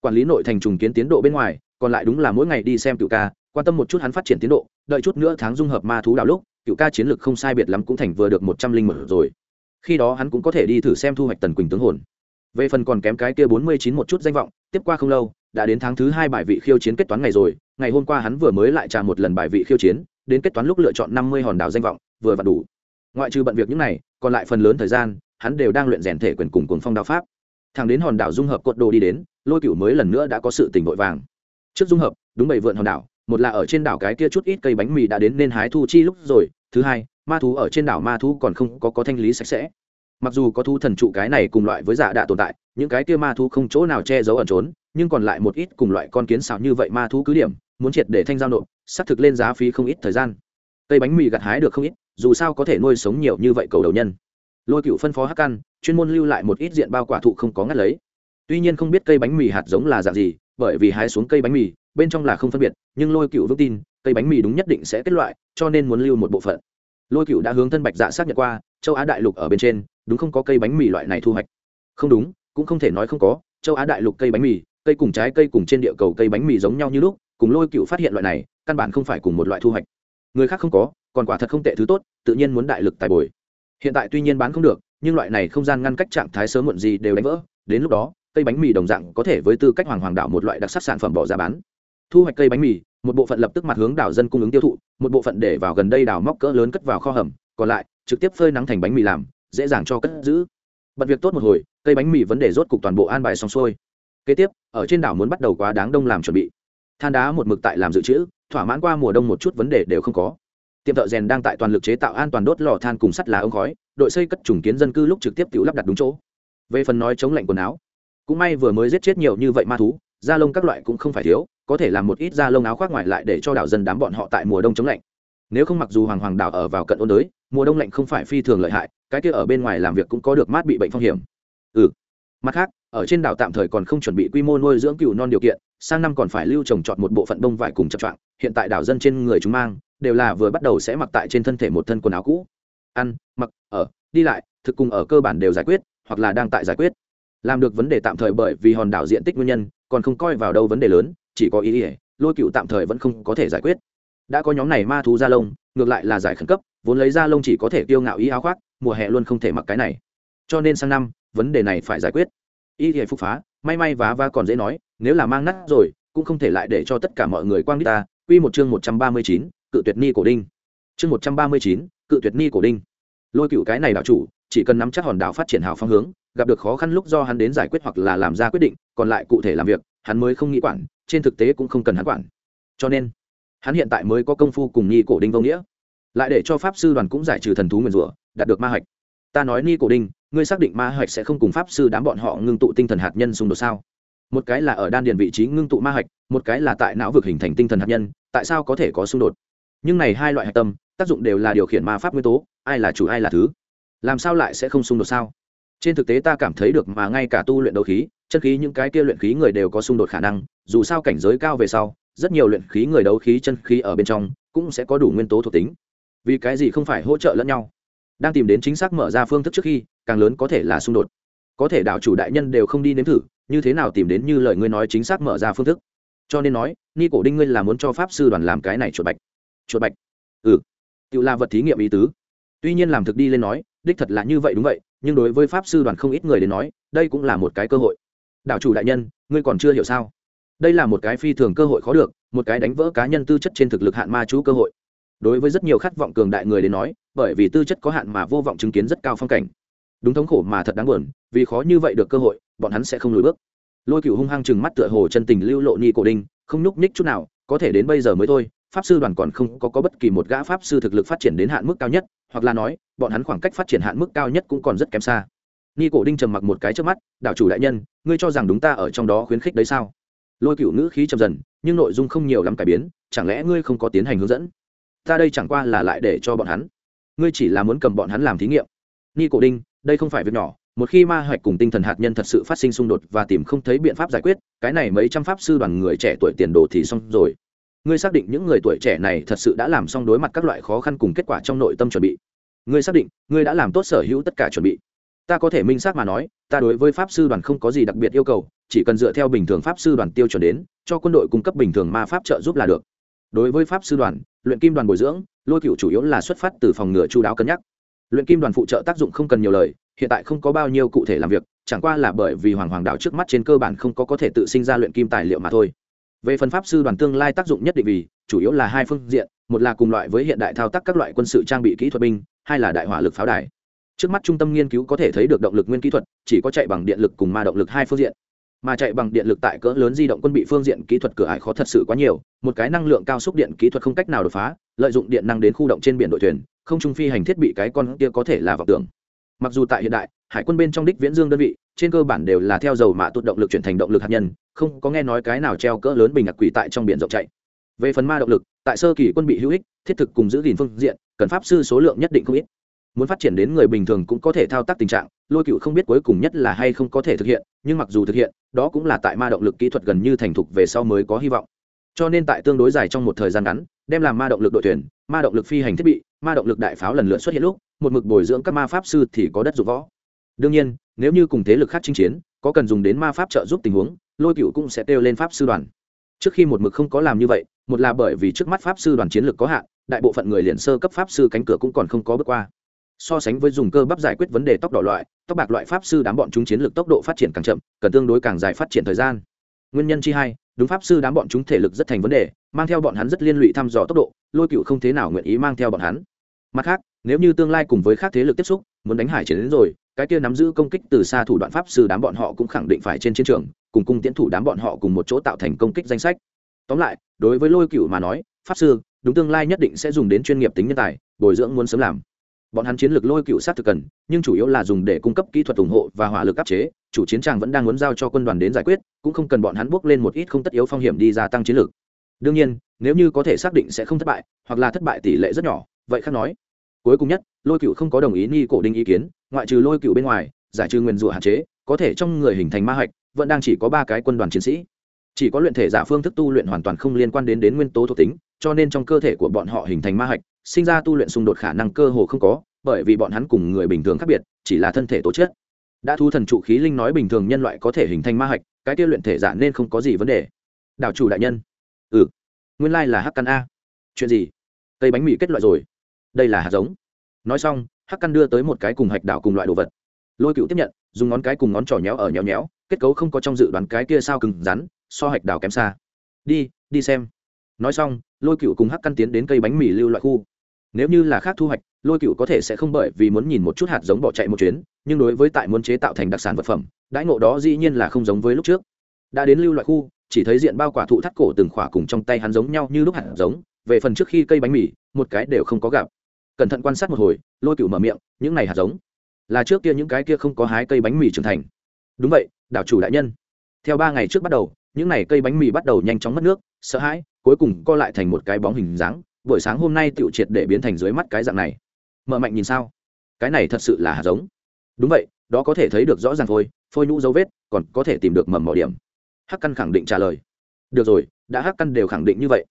quản lý nội thành trùng kiến tiến độ bên ngoài, còn lại đúng là mỗi ngày đi xem cựu ca, quan tâm một chút hắn phát triển tiến độ, đợi chút nữa tháng dung hợp ma thú đảo lúc cựu ca chiến lược không sai biệt lắm cũng thành vừa được một trăm linh một rồi. Khi đó hắn cũng có thể đi thử xem thu hoạch tần quỳnh tướng hồn. Về phần còn kém cái kia bốn mươi chín một chút danh vọng, tiếp qua không lâu, đã đến tháng thứ hai bài vị khiêu chiến kết toán ngày rồi. Ngày hôm qua hắn vừa mới lại trả một lần bài vị khiêu chiến, đến kết toán lúc lựa chọn năm mươi hòn đảo danh vọng, vừa và đủ. Ngoại trừ bận việc những này, còn lại phần lớn thời gian, hắn đều đang luyện rèn thể quyền cùng cuồng phong đạo pháp. Thằng đến hòn đảo dung hợp cột đồ đi đến, lôi cựu mới lần nữa đã có sự tình vội vàng. Trước dung hợp, đúng bảy vượn hòn đảo một là ở trên đảo cái kia chút ít cây bánh mì đã đến nên hái thu chi lúc rồi, thứ hai, ma thú ở trên đảo ma thú còn không có có thanh lý sạch sẽ. Mặc dù có thu thần trụ cái này cùng loại với giả đạ tồn tại, những cái kia ma thú không chỗ nào che giấu ẩn trốn, nhưng còn lại một ít cùng loại con kiến xào như vậy ma thú cứ điểm, muốn triệt để thanh giao nộp xác thực lên giá phí không ít thời gian. Cây bánh mì gặt hái được không ít, dù sao có thể nuôi sống nhiều như vậy cầu đầu nhân. Lôi cựu phân phó hắc căn, chuyên môn lưu lại một ít diện bao quả thụ không có ngắt lấy. Tuy nhiên không biết cây bánh mì hạt giống là dạng gì, bởi vì hái xuống cây bánh mì bên trong là không phân biệt, nhưng lôi cựu vững tin, cây bánh mì đúng nhất định sẽ kết loại, cho nên muốn lưu một bộ phận. Lôi cựu đã hướng thân bạch dạ xác nhận qua, châu á đại lục ở bên trên, đúng không có cây bánh mì loại này thu hoạch? Không đúng, cũng không thể nói không có, châu á đại lục cây bánh mì, cây cùng trái, cây cùng trên địa cầu cây bánh mì giống nhau như lúc, cùng lôi cựu phát hiện loại này, căn bản không phải cùng một loại thu hoạch. Người khác không có, còn quả thật không tệ thứ tốt, tự nhiên muốn đại lực tài bồi. Hiện tại tuy nhiên bán không được, nhưng loại này không gian ngăn cách trạng thái sớm muộn gì đều đánh vỡ, đến lúc đó, cây bánh mì đồng dạng có thể với tư cách hoàng hoàng đạo một loại đặc sắc sản phẩm bỏ ra bán thu hoạch cây bánh mì, một bộ phận lập tức mặt hướng đảo dân cung ứng tiêu thụ, một bộ phận để vào gần đây đào móc cỡ lớn cất vào kho hầm, còn lại, trực tiếp phơi nắng thành bánh mì làm, dễ dàng cho cất giữ. Bật việc tốt một hồi, cây bánh mì vấn đề rốt cục toàn bộ an bài xong xuôi. Kế tiếp, ở trên đảo muốn bắt đầu quá đáng đông làm chuẩn bị. Than đá một mực tại làm dự trữ, thỏa mãn qua mùa đông một chút vấn đề đều không có. Tiệm thợ rèn đang tại toàn lực chế tạo an toàn đốt lò than cùng sắt lá ống khói, đội xây cất trùng kiến dân cư lúc trực tiếp tự lắp đặt đúng chỗ. Về phần nói chống lạnh quần áo, cũng may vừa mới giết chết nhiều như vậy ma thú, da lông các loại cũng không phải thiếu có thể làm một ít da lông áo khoác ngoài lại để cho đảo dân đám bọn họ tại mùa đông chống lạnh. Nếu không mặc dù hoàng hoàng đảo ở vào cận ôn đới, mùa đông lạnh không phải phi thường lợi hại, cái kia ở bên ngoài làm việc cũng có được mát bị bệnh phong hiểm. Ừ. Mặt khác, ở trên đảo tạm thời còn không chuẩn bị quy mô nuôi dưỡng cừu non điều kiện, sang năm còn phải lưu trồng trọt một bộ phận đông vải cùng chập choạng hiện tại đảo dân trên người chúng mang, đều là vừa bắt đầu sẽ mặc tại trên thân thể một thân quần áo cũ. Ăn, mặc, ở, đi lại, thực cùng ở cơ bản đều giải quyết, hoặc là đang tại giải quyết. Làm được vấn đề tạm thời bởi vì hòn đảo diện tích nguyên nhân, còn không coi vào đâu vấn đề lớn chỉ có ý ỉa lôi cựu tạm thời vẫn không có thể giải quyết. Đã có nhóm này ma thú da lông, ngược lại là giải khẩn cấp, vốn lấy da lông chỉ có thể tiêu ngạo ý áo khoác, mùa hè luôn không thể mặc cái này. Cho nên sang năm, vấn đề này phải giải quyết. Ý ỉa phục phá, may may vá va còn dễ nói, nếu là mang nát rồi, cũng không thể lại để cho tất cả mọi người quang đi ta. Quy một chương một trăm ba mươi chín, cự tuyệt ni cổ đinh. Chương một trăm ba mươi chín, cự tuyệt ni cổ đinh. Lôi cựu cái này đạo chủ, chỉ cần nắm chắc hòn đảo phát triển hào phong hướng, gặp được khó khăn lúc do hắn đến giải quyết hoặc là làm ra quyết định, còn lại cụ thể làm việc, hắn mới không nghĩ quản trên thực tế cũng không cần hắn quản. Cho nên, hắn hiện tại mới có công phu cùng Nhi cổ đinh vô nghĩa. Lại để cho pháp sư đoàn cũng giải trừ thần thú nguyền rủa, đạt được ma hạch. Ta nói ni cổ đinh, ngươi xác định ma hạch sẽ không cùng pháp sư đám bọn họ ngưng tụ tinh thần hạt nhân xung đột sao? Một cái là ở đan điền vị trí ngưng tụ ma hạch, một cái là tại não vực hình thành tinh thần hạt nhân, tại sao có thể có xung đột? Nhưng này hai loại hạch tâm, tác dụng đều là điều khiển ma pháp nguyên tố, ai là chủ ai là thứ. Làm sao lại sẽ không xung đột sao? Trên thực tế ta cảm thấy được mà ngay cả tu luyện đấu khí, chân khí những cái kia luyện khí người đều có xung đột khả năng, dù sao cảnh giới cao về sau, rất nhiều luyện khí người đấu khí chân khí ở bên trong cũng sẽ có đủ nguyên tố thuộc tính. Vì cái gì không phải hỗ trợ lẫn nhau? Đang tìm đến chính xác mở ra phương thức trước khi, càng lớn có thể là xung đột. Có thể đạo chủ đại nhân đều không đi nếm thử, như thế nào tìm đến như lời ngươi nói chính xác mở ra phương thức? Cho nên nói, ni cổ đinh ngươi là muốn cho pháp sư đoàn làm cái này chuột bạch. Chuột bạch? Ừ. Tự là vật thí nghiệm ý tứ. Tuy nhiên làm thực đi lên nói đích thật là như vậy đúng vậy, nhưng đối với pháp sư đoàn không ít người đến nói, đây cũng là một cái cơ hội. Đạo chủ đại nhân, ngươi còn chưa hiểu sao? Đây là một cái phi thường cơ hội khó được, một cái đánh vỡ cá nhân tư chất trên thực lực hạn ma chú cơ hội. Đối với rất nhiều khát vọng cường đại người đến nói, bởi vì tư chất có hạn mà vô vọng chứng kiến rất cao phong cảnh. Đúng thống khổ mà thật đáng buồn, vì khó như vậy được cơ hội, bọn hắn sẽ không lùi bước. Lôi cựu hung hăng chừng mắt tựa hồ chân tình lưu lộ ni cổ đinh, không nhúc nhích chút nào, có thể đến bây giờ mới thôi pháp sư đoàn còn không có, có bất kỳ một gã pháp sư thực lực phát triển đến hạn mức cao nhất hoặc là nói bọn hắn khoảng cách phát triển hạn mức cao nhất cũng còn rất kém xa. Ni cổ đinh trầm mặc một cái trước mắt đạo chủ đại nhân ngươi cho rằng đúng ta ở trong đó khuyến khích đấy sao? Lôi cựu ngữ khí trầm dần nhưng nội dung không nhiều lắm cải biến chẳng lẽ ngươi không có tiến hành hướng dẫn? Ta đây chẳng qua là lại để cho bọn hắn. Ngươi chỉ là muốn cầm bọn hắn làm thí nghiệm. Ni cổ đinh đây không phải việc nhỏ một khi ma hoạch cùng tinh thần hạt nhân thật sự phát sinh xung đột và tìm không thấy biện pháp giải quyết cái này mấy trăm pháp sư đoàn người trẻ tuổi tiền đồ thì xong rồi ngươi xác định những người tuổi trẻ này thật sự đã làm xong đối mặt các loại khó khăn cùng kết quả trong nội tâm chuẩn bị. Ngươi xác định, ngươi đã làm tốt sở hữu tất cả chuẩn bị. Ta có thể minh xác mà nói, ta đối với pháp sư đoàn không có gì đặc biệt yêu cầu, chỉ cần dựa theo bình thường pháp sư đoàn tiêu chuẩn đến, cho quân đội cung cấp bình thường ma pháp trợ giúp là được. Đối với pháp sư đoàn, luyện kim đoàn bồi dưỡng, lôi cựu chủ yếu là xuất phát từ phòng ngừa chú đáo cân nhắc. Luyện kim đoàn phụ trợ tác dụng không cần nhiều lời, hiện tại không có bao nhiêu cụ thể làm việc, chẳng qua là bởi vì hoàng hoàng đạo trước mắt trên cơ bản không có có thể tự sinh ra luyện kim tài liệu mà thôi về phần pháp sư đoàn tương lai tác dụng nhất định vì, chủ yếu là hai phương diện, một là cùng loại với hiện đại thao tác các loại quân sự trang bị kỹ thuật binh, hai là đại hỏa lực pháo đài. Trước mắt trung tâm nghiên cứu có thể thấy được động lực nguyên kỹ thuật, chỉ có chạy bằng điện lực cùng ma động lực hai phương diện. Mà chạy bằng điện lực tại cỡ lớn di động quân bị phương diện kỹ thuật cửa ải khó thật sự quá nhiều, một cái năng lượng cao xúc điện kỹ thuật không cách nào đột phá, lợi dụng điện năng đến khu động trên biển đội thuyền, không trung phi hành thiết bị cái con kia có thể là vọng tưởng. Mặc dù tại hiện đại, hải quân bên trong đích viễn dương đơn vị, trên cơ bản đều là theo dầu mạ tụt động lực chuyển thành động lực hạt nhân không có nghe nói cái nào treo cỡ lớn bình ngạc quỷ tại trong biển rộng chạy. Về phần ma động lực, tại sơ kỳ quân bị hữu ích, thiết thực cùng giữ gìn phương diện, cần pháp sư số lượng nhất định không ít. Muốn phát triển đến người bình thường cũng có thể thao tác tình trạng, lôi cựu không biết cuối cùng nhất là hay không có thể thực hiện, nhưng mặc dù thực hiện, đó cũng là tại ma động lực kỹ thuật gần như thành thục về sau mới có hy vọng. Cho nên tại tương đối dài trong một thời gian ngắn, đem làm ma động lực đội tuyển ma động lực phi hành thiết bị, ma động lực đại pháo lần lượt xuất hiện lúc, một mực bồi dưỡng các ma pháp sư thì có đất dụng võ. Đương nhiên, nếu như cùng thế lực khác chinh chiến có cần dùng đến ma pháp trợ giúp tình huống, lôi cựu cũng sẽ kêu lên pháp sư đoàn. Trước khi một mực không có làm như vậy, một là bởi vì trước mắt pháp sư đoàn chiến lược có hạn, đại bộ phận người liền sơ cấp pháp sư cánh cửa cũng còn không có bước qua. So sánh với dùng cơ bắp giải quyết vấn đề tốc độ loại tóc bạc loại pháp sư đám bọn chúng chiến lược tốc độ phát triển càng chậm, cần tương đối càng dài phát triển thời gian. Nguyên nhân chi hai, đúng pháp sư đám bọn chúng thể lực rất thành vấn đề, mang theo bọn hắn rất liên lụy thăm dò tốc độ, lôi cựu không thế nào nguyện ý mang theo bọn hắn. Mặt khác, nếu như tương lai cùng với các thế lực tiếp xúc, muốn đánh hải chiến đến rồi cái kia nắm giữ công kích từ xa thủ đoạn pháp sư đám bọn họ cũng khẳng định phải trên chiến trường, cùng cung tiến thủ đám bọn họ cùng một chỗ tạo thành công kích danh sách. Tóm lại, đối với lôi cựu mà nói, pháp sư, đúng tương lai nhất định sẽ dùng đến chuyên nghiệp tính nhân tài, bồi dưỡng muốn sớm làm. Bọn hắn chiến lược lôi cựu sát thực cần, nhưng chủ yếu là dùng để cung cấp kỹ thuật ủng hộ và hỏa lực áp chế, chủ chiến trang vẫn đang muốn giao cho quân đoàn đến giải quyết, cũng không cần bọn hắn bước lên một ít không tất yếu phong hiểm đi gia tăng chiến lược. Đương nhiên, nếu như có thể xác định sẽ không thất bại, hoặc là thất bại tỷ lệ rất nhỏ, vậy khác nói. Cuối cùng nhất, lôi cựu không có đồng ý ni cổ đinh ý kiến ngoại trừ lôi cựu bên ngoài, giải trừ nguyên rủa hạn chế, có thể trong người hình thành ma hạch, vẫn đang chỉ có ba cái quân đoàn chiến sĩ. Chỉ có luyện thể giả phương thức tu luyện hoàn toàn không liên quan đến đến nguyên tố thuộc tính, cho nên trong cơ thể của bọn họ hình thành ma hạch, sinh ra tu luyện xung đột khả năng cơ hồ không có, bởi vì bọn hắn cùng người bình thường khác biệt, chỉ là thân thể tố chất đã thu thần trụ khí linh nói bình thường nhân loại có thể hình thành ma hạch, cái tiêu luyện thể giả nên không có gì vấn đề. Đảo chủ đại nhân. Ừ. Nguyên lai là hắc căn a. Chuyện gì? Cây bánh mì kết loại rồi. Đây là hạt giống. Nói xong hắc căn đưa tới một cái cùng hạch đảo cùng loại đồ vật. Lôi cựu tiếp nhận, dùng ngón cái cùng ngón trỏ nhéo ở nhéo nhéo, kết cấu không có trong dự đoán cái kia sao cứng rắn, so hạch đảo kém xa. Đi đi xem. Nói xong, lôi cựu cùng hắc căn tiến đến cây bánh mì lưu loại khu. Nếu như là khác thu hoạch, lôi cựu có thể sẽ không bởi vì muốn nhìn một chút hạt giống bỏ chạy một chuyến, nhưng đối với tại muốn chế tạo thành đặc sản vật phẩm, đãi ngộ đó dĩ nhiên là không giống với lúc trước. Đã đến lưu loại khu, chỉ thấy diện bao quả thụ thắt cổ từng khỏa cùng trong tay hắn giống nhau như lúc hạt giống, về phần trước khi cây bánh mì, một cái đều không có gặp cẩn thận quan sát một hồi, lôi cựu mở miệng, những này hạt giống là trước kia những cái kia không có hái cây bánh mì trưởng thành. Đúng vậy, đảo chủ đại nhân. Theo ba ngày trước bắt đầu, những này cây bánh mì bắt đầu nhanh chóng mất nước, sợ hãi, cuối cùng co lại thành một cái bóng hình dáng, buổi sáng hôm nay tựu triệt để biến thành dưới mắt cái dạng này. Mở mạnh nhìn sao? Cái này thật sự là hạt giống. Đúng vậy, đó có thể thấy được rõ ràng phôi phôi nhũ dấu vết, còn có thể tìm được mầm mỏ điểm. Hắc căn khẳng định trả lời. Được rồi, đã hắc căn đều khẳng định như vậy.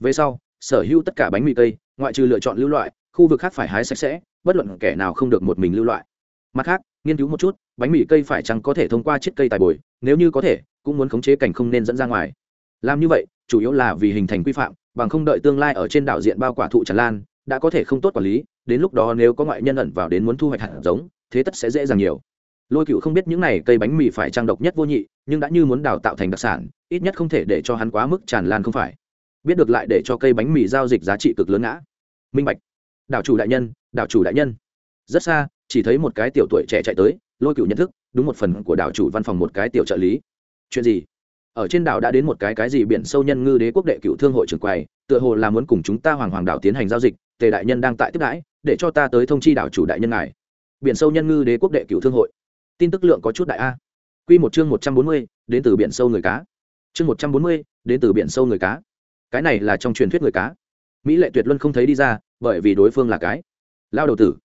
Về sau, sở hữu tất cả bánh mì cây, ngoại trừ lựa chọn lưu loại khu vực khác phải hái sạch sẽ, bất luận kẻ nào không được một mình lưu loại. Mặt khác, nghiên cứu một chút, bánh mì cây phải chăng có thể thông qua chiếc cây tài bồi, nếu như có thể, cũng muốn khống chế cảnh không nên dẫn ra ngoài. Làm như vậy, chủ yếu là vì hình thành quy phạm, bằng không đợi tương lai ở trên đảo diện bao quả thụ tràn lan, đã có thể không tốt quản lý, đến lúc đó nếu có ngoại nhân ẩn vào đến muốn thu hoạch hạt giống, thế tất sẽ dễ dàng nhiều. Lôi cựu không biết những này cây bánh mì phải trang độc nhất vô nhị, nhưng đã như muốn đào tạo thành đặc sản, ít nhất không thể để cho hắn quá mức tràn lan không phải. Biết được lại để cho cây bánh mì giao dịch giá trị cực lớn ngã. Minh bạch đảo chủ đại nhân, đảo chủ đại nhân. Rất xa, chỉ thấy một cái tiểu tuổi trẻ chạy tới, lôi cựu nhận thức, đúng một phần của đảo chủ văn phòng một cái tiểu trợ lý. Chuyện gì? Ở trên đảo đã đến một cái cái gì biển sâu nhân ngư đế quốc đệ cựu thương hội trưởng quầy, tựa hồ là muốn cùng chúng ta hoàng hoàng đảo tiến hành giao dịch, tề đại nhân đang tại tiếp đãi, để cho ta tới thông chi đảo chủ đại nhân ngài. Biển sâu nhân ngư đế quốc đệ cựu thương hội. Tin tức lượng có chút đại a. Quy một chương một trăm bốn mươi, đến từ biển sâu người cá. Chương một trăm bốn mươi, đến từ biển sâu người cá. Cái này là trong truyền thuyết người cá mỹ lệ tuyệt luân không thấy đi ra, bởi vì đối phương là cái lao đầu tử.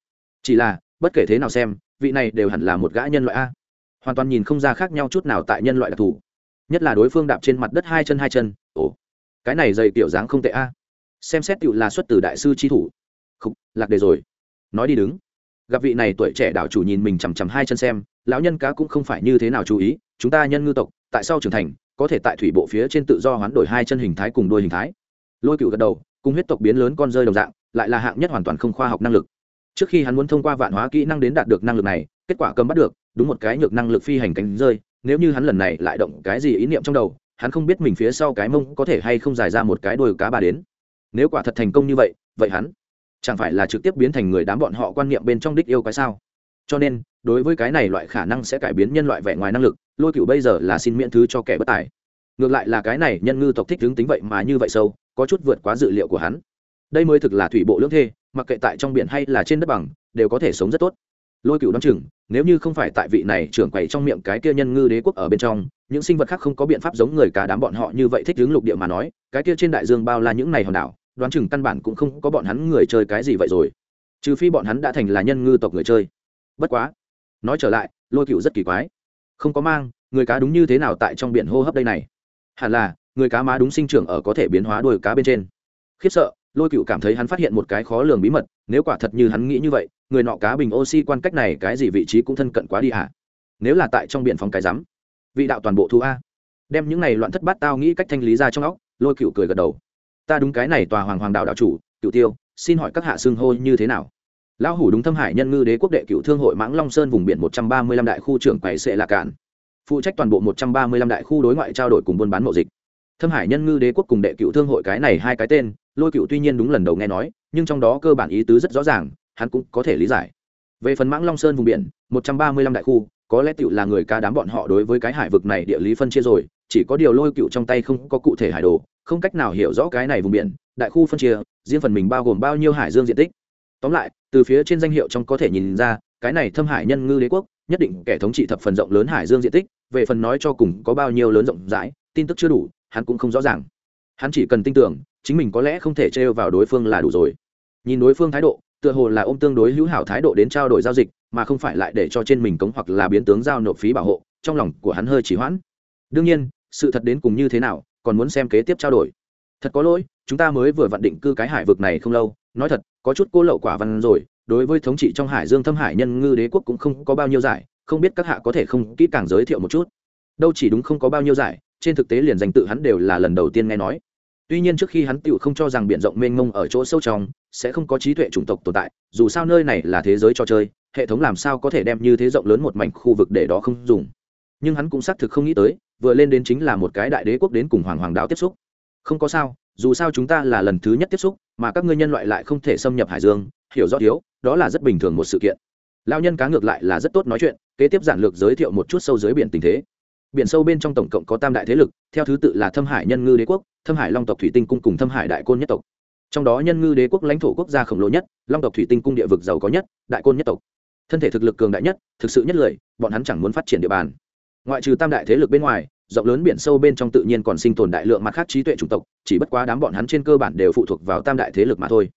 Chỉ là, bất kể thế nào xem, vị này đều hẳn là một gã nhân loại a. Hoàn toàn nhìn không ra khác nhau chút nào tại nhân loại đặc thù. Nhất là đối phương đạp trên mặt đất hai chân hai chân, ồ, cái này dày kiểu dáng không tệ a. Xem xét tựu là xuất từ đại sư tri thủ. Không lạc đề rồi. Nói đi đứng. Gặp vị này tuổi trẻ đảo chủ nhìn mình chằm chằm hai chân xem, lão nhân cá cũng không phải như thế nào chú ý, chúng ta nhân ngư tộc, tại sao trưởng thành, có thể tại thủy bộ phía trên tự do hoán đổi hai chân hình thái cùng đôi hình thái. Lôi cựu gật đầu cùng huyết tộc biến lớn con rơi đồng dạng, lại là hạng nhất hoàn toàn không khoa học năng lực. Trước khi hắn muốn thông qua vạn hóa kỹ năng đến đạt được năng lực này, kết quả cầm bắt được, đúng một cái nhược năng lực phi hành cánh rơi, nếu như hắn lần này lại động cái gì ý niệm trong đầu, hắn không biết mình phía sau cái mông có thể hay không dài ra một cái đuôi cá ba đến. Nếu quả thật thành công như vậy vậy hắn chẳng phải là trực tiếp biến thành người đám bọn họ quan niệm bên trong đích yêu cái sao? Cho nên, đối với cái này loại khả năng sẽ cải biến nhân loại vẻ ngoài năng lực, lôi cựu bây giờ là xin miễn thứ cho kẻ bất tài. Ngược lại là cái này nhân ngư tộc thích hướng tính vậy mà như vậy sâu có chút vượt quá dự liệu của hắn. Đây mới thực là thủy bộ lưỡng thê, mặc kệ tại trong biển hay là trên đất bằng, đều có thể sống rất tốt. Lôi cựu đ o á n chừng, nếu như không phải tại vị này trưởng quầy trong miệng cái kia nhân ngư đế quốc ở bên trong, những sinh vật khác không có biện pháp giống người cá đám bọn họ như vậy thích hướng lục địa mà nói, cái kia trên đại dương bao la những này hòn đảo, đoán chừng căn bản cũng không có bọn hắn người chơi cái gì vậy rồi. Trừ phi bọn hắn đã thành là nhân ngư tộc người chơi. Bất quá, nói trở lại, lôi cựu rất kỳ quái. Không có mang, người cá đúng như thế nào tại trong biển hô hấp đây này? Hẳn là người cá má đúng sinh trưởng ở có thể biến hóa đuôi cá bên trên. Khiếp sợ, lôi cựu cảm thấy hắn phát hiện một cái khó lường bí mật, nếu quả thật như hắn nghĩ như vậy, người nọ cá bình oxy quan cách này cái gì vị trí cũng thân cận quá đi hả? Nếu là tại trong biển phòng cái rắm, vị đạo toàn bộ thu a. Đem những này loạn thất bát tao nghĩ cách thanh lý ra trong óc, lôi cựu cười gật đầu. Ta đúng cái này tòa hoàng hoàng đạo đạo chủ cựu tiêu, xin hỏi các hạ xưng hô như thế nào? Lão hủ đúng thâm hải nhân ngư đế quốc đệ cựu thương hội mãng long sơn vùng biển một trăm ba mươi lăm đại khu trưởng quầy sệ là cạn. Phụ trách toàn bộ một trăm ba mươi lăm đại khu đối ngoại trao đổi cùng buôn bán mậu dịch thâm hải nhân ngư đế quốc cùng đệ cựu thương hội cái này hai cái tên, lôi cựu tuy nhiên đúng lần đầu nghe nói, nhưng trong đó cơ bản ý tứ rất rõ ràng, hắn cũng có thể lý giải. Về phần mãng long sơn vùng biển, một trăm ba mươi lăm đại khu, có lẽ cựu là người ca đám bọn họ đối với cái hải vực này địa lý phân chia rồi, chỉ có điều lôi cựu trong tay không có cụ thể hải đồ, không cách nào hiểu rõ cái này vùng biển, đại khu phân chia, riêng phần mình bao gồm bao nhiêu hải dương diện tích. Tóm lại, từ phía trên danh hiệu trong có thể nhìn ra, cái này thâm hải nhân ngư đế quốc, nhất định kẻ thống trị thập phần rộng lớn hải dương diện tích, về phần nói cho cùng có bao nhiêu lớn rộng rãi tin tức chưa đủ, hắn cũng không rõ ràng. Hắn chỉ cần tin tưởng, chính mình có lẽ không thể trêu vào đối phương là đủ rồi. Nhìn đối phương thái độ, tựa hồ là ôm tương đối hữu hảo thái độ đến trao đổi giao dịch, mà không phải lại để cho trên mình cống hoặc là biến tướng giao nộp phí bảo hộ, trong lòng của hắn hơi chỉ hoãn. Đương nhiên, sự thật đến cùng như thế nào, còn muốn xem kế tiếp trao đổi. Thật có lỗi, chúng ta mới vừa vặn định cư cái hải vực này không lâu, nói thật, có chút cô lậu quả văn rồi, đối với thống trị trong hải dương thâm hải nhân ngư đế quốc cũng không có bao nhiêu giải, không biết các hạ có thể không kỹ càng giới thiệu một chút. Đâu chỉ đúng không có bao nhiêu giải trên thực tế liền danh tự hắn đều là lần đầu tiên nghe nói. Tuy nhiên trước khi hắn tựu không cho rằng b i ể n rộng mênh mông ở chỗ sâu trong, sẽ không có trí tuệ chủng tộc tồn tại, dù sao nơi này là thế giới cho chơi, hệ thống làm sao có thể đem như thế rộng lớn một mảnh khu vực để đó không dùng. Nhưng hắn cũng xác thực không nghĩ tới, vừa lên đến chính là một cái đại đế quốc đến cùng hoàng hoàng đạo tiếp xúc. Không có sao, dù sao chúng ta là lần thứ nhất tiếp xúc, mà các ngươi nhân loại lại không thể xâm nhập hải dương, hiểu rõ thiếu, đó là rất bình thường một sự kiện. Lao nhân cá ngược lại là rất tốt nói chuyện, kế tiếp giản lược giới thiệu một chút sâu dưới biển tình thế biển sâu bên trong tổng cộng có tam đại thế lực, theo thứ tự là thâm hải nhân ngư đế quốc, thâm hải long tộc thủy tinh cung cùng thâm hải đại côn nhất tộc. Trong đó nhân ngư đế quốc lãnh thổ quốc gia khổng lồ nhất, long tộc thủy tinh cung địa vực giàu có nhất, đại côn nhất tộc. Thân thể thực lực cường đại nhất, thực sự nhất lợi bọn hắn chẳng muốn phát triển địa bàn. Ngoại trừ tam đại thế lực bên ngoài, rộng lớn biển sâu bên trong tự nhiên còn sinh tồn đại lượng mặt khác trí tuệ chủng tộc, chỉ bất quá đám bọn hắn trên cơ bản đều phụ thuộc vào tam đại thế lực mà thôi.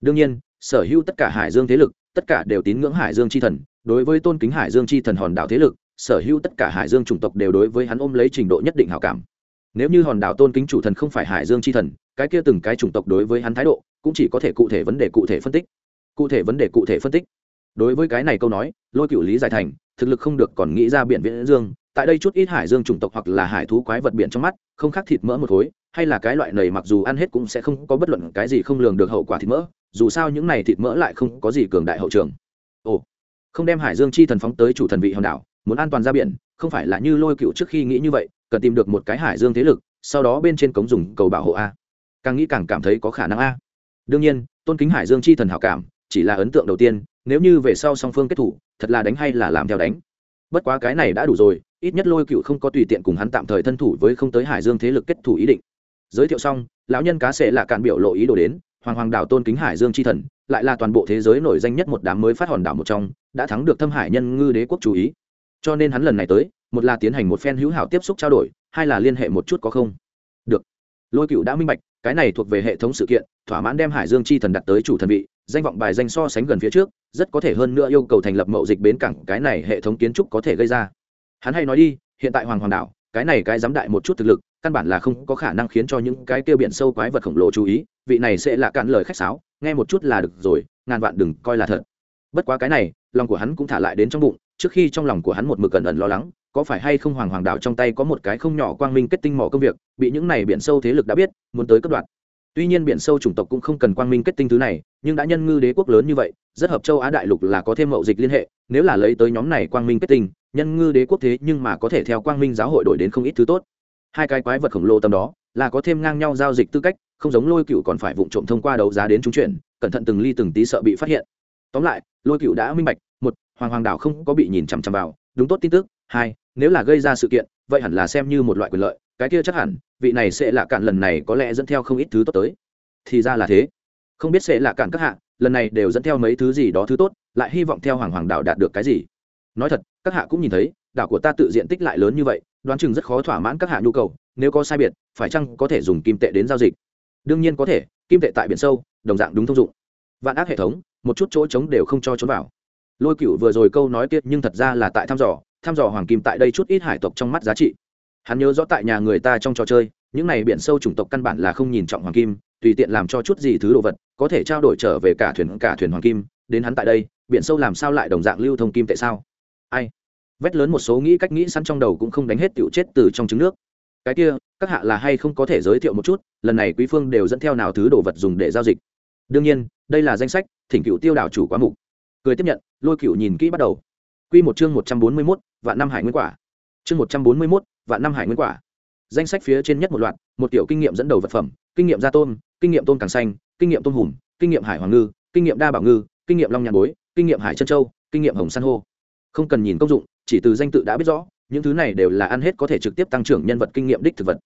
Đương nhiên, sở hữu tất cả hải dương thế lực, tất cả đều tín ngưỡng hải dương c h i thần, đối với tôn kính hải dương c h i thần hòn đảo thế lực sở hữu tất cả hải dương chủng tộc đều đối với hắn ôm lấy trình độ nhất định hảo cảm. Nếu như hòn đảo tôn kính chủ thần không phải hải dương c h i thần, cái kia từng cái chủng tộc đối với hắn thái độ cũng chỉ có thể cụ thể vấn đề cụ thể phân tích. Cụ thể vấn đề cụ thể phân tích. Đối với cái này câu nói, lôi cựu lý giải thành, thực lực không được còn nghĩ ra biển viễn dương, tại đây chút ít hải dương chủng tộc hoặc là hải thú quái vật biển trong mắt, không khác thịt mỡ một khối, hay là cái loại này mặc dù ăn hết cũng sẽ không có bất luận cái gì không lường được hậu quả thịt mỡ, dù sao những này thịt mỡ lại không có gì cường đại hậu trường. Ồ, không đem hải dương chi thần phóng tới chủ thần vị hòn đảo muốn an toàn ra biển, không phải là như lôi cựu trước khi nghĩ như vậy, cần tìm được một cái hải dương thế lực, sau đó bên trên cống dùng cầu bảo hộ a. Càng nghĩ càng cảm thấy có khả năng a. Đương nhiên, tôn kính hải dương chi thần hảo cảm, chỉ là ấn tượng đầu tiên, nếu như về sau song phương kết thủ, thật là đánh hay là làm theo đánh. Bất quá cái này đã đủ rồi, ít nhất lôi cựu không có tùy tiện cùng hắn tạm thời thân thủ với không tới hải dương thế lực kết thủ ý định. Giới thiệu xong, lão nhân cá sệ là cạn biểu lộ ý đồ đến, hoàng hoàng đảo tôn kính hải dương c h i thần, lại là toàn bộ thế giới nổi danh nhất một đám mới phát hòn đảo một trong, đã thắng được thâm hải nhân ngư đế quốc chú ý cho nên hắn lần này tới, một là tiến hành một phen hữu hảo tiếp xúc trao đổi, hai là liên hệ một chút có không. Được. Lôi cựu đã minh bạch, cái này thuộc về hệ thống sự kiện, thỏa mãn đem hải dương chi thần đặt tới chủ thần vị, danh vọng bài danh so sánh gần phía trước, rất có thể hơn nữa yêu cầu thành lập mậu dịch bến cảng, cái này hệ thống kiến trúc có thể gây ra. Hắn hay nói đi, hiện tại hoàng hoàng đảo, cái này cái dám đại một chút thực lực, căn bản là không có khả năng khiến cho những cái tiêu biển sâu quái vật khổng lồ chú ý, vị này sẽ là cạn lời khách sáo, nghe một chút là được rồi, ngàn vạn đừng coi là thật. Bất quá cái này, lòng của hắn cũng thả lại đến trong bụng trước khi trong lòng của hắn một mực cẩn ẩn lo lắng, có phải hay không hoàng hoàng đảo trong tay có một cái không nhỏ quang minh kết tinh mỏ công việc, bị những này biển sâu thế lực đã biết, muốn tới cấp đoạn tuy nhiên biển sâu chủng tộc cũng không cần quang minh kết tinh thứ này, nhưng đã nhân ngư đế quốc lớn như vậy, rất hợp châu á đại lục là có thêm mậu dịch liên hệ, nếu là lấy tới nhóm này quang minh kết tinh, nhân ngư đế quốc thế nhưng mà có thể theo quang minh giáo hội đổi đến không ít thứ tốt. Hai cái quái vật khổng lồ tầm đó, là có thêm ngang nhau giao dịch tư cách, không giống lôi cựu còn phải vụ trộm thông qua đấu giá đến trúng chuyển, cẩn thận từng ly từng tí sợ bị phát hiện. Tóm lại, lôi cựu đã minh bạch hoàng hoàng đảo không có bị nhìn chằm chằm vào, đúng tốt tin tức, hai, nếu là gây ra sự kiện, vậy hẳn là xem như một loại quyền lợi, cái kia chắc hẳn, vị này sẽ là cạn lần này có lẽ dẫn theo không ít thứ tốt tới. Thì ra là thế. Không biết sẽ là cạn các hạ, lần này đều dẫn theo mấy thứ gì đó thứ tốt, lại hy vọng theo hoàng hoàng đảo đạt được cái gì. Nói thật, các hạ cũng nhìn thấy, đảo của ta tự diện tích lại lớn như vậy, đoán chừng rất khó thỏa mãn các hạ nhu cầu, nếu có sai biệt, phải chăng có thể dùng kim tệ đến giao dịch? Đương nhiên có thể, kim tệ tại biển sâu, đồng dạng đúng thông dụng. Vạn ác hệ thống, một chút chỗ trống đều không cho trốn vào lôi cựu vừa rồi câu nói tiết nhưng thật ra là tại thăm dò thăm dò hoàng kim tại đây chút ít hải tộc trong mắt giá trị. Hắn nhớ rõ tại nhà người ta trong trò chơi, những này biển sâu chủng tộc căn bản là không nhìn trọng hoàng kim, tùy tiện làm cho chút gì thứ đồ vật, có thể trao đổi trở về cả thuyền cả thuyền hoàng kim, đến hắn tại đây, biển sâu làm sao lại đồng dạng lưu thông kim tại sao? Ai? Vét lớn một số nghĩ cách nghĩ sẵn trong đầu cũng không đánh hết tựu chết từ trong trứng nước. Cái kia, các hạ là hay không có thể giới thiệu một chút, lần này quý phương đều dẫn theo nào thứ đồ vật dùng để giao dịch? Đương nhiên, đây là danh sách, thỉnh cựu tiêu đảo chủ quá mục cười tiếp nhận lôi cựu nhìn kỹ bắt đầu q một chương một trăm bốn mươi mốt vạn năm hải nguyên quả chương một trăm bốn mươi mốt vạn năm hải nguyên quả danh sách phía trên nhất một loạt một tiểu kinh nghiệm dẫn đầu vật phẩm kinh nghiệm gia tôm kinh nghiệm tôm càng xanh kinh nghiệm tôm hùm kinh nghiệm hải hoàng ngư kinh nghiệm đa bảo ngư kinh nghiệm long nhàn bối kinh nghiệm hải chân châu kinh nghiệm hồng san hô không cần nhìn công dụng chỉ từ danh tự đã biết rõ những thứ này đều là ăn hết có thể trực tiếp tăng trưởng nhân vật kinh nghiệm đích thực vật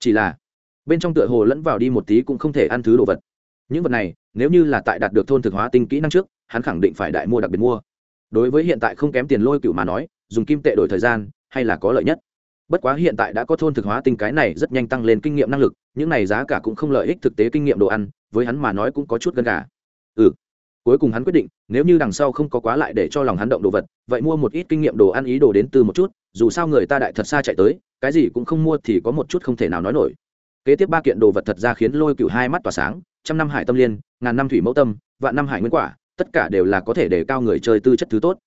chỉ là bên trong tựa hồ lẫn vào đi một tí cũng không thể ăn thứ đồ vật những vật này, nếu như là tại đạt được thôn thực hóa tinh kỹ năng trước, hắn khẳng định phải đại mua đặc biệt mua. Đối với hiện tại không kém tiền lôi cựu mà nói, dùng kim tệ đổi thời gian, hay là có lợi nhất. Bất quá hiện tại đã có thôn thực hóa tinh cái này rất nhanh tăng lên kinh nghiệm năng lực, những này giá cả cũng không lợi ích thực tế kinh nghiệm đồ ăn, với hắn mà nói cũng có chút gần cả ừ. Cuối cùng hắn quyết định, nếu như đằng sau không có quá lại để cho lòng hắn động đồ vật, vậy mua một ít kinh nghiệm đồ ăn ý đồ đến từ một chút, dù sao người ta đại thật xa chạy tới, cái gì cũng không mua thì có một chút không thể nào nói nổi. Kế tiếp ba kiện đồ vật thật ra khiến lôi cựu hai mắt tỏa sáng trăm năm hải tâm liên, ngàn năm thủy mẫu tâm, vạn năm hải nguyên quả, tất cả đều là có thể để cao người chơi tư chất thứ tốt.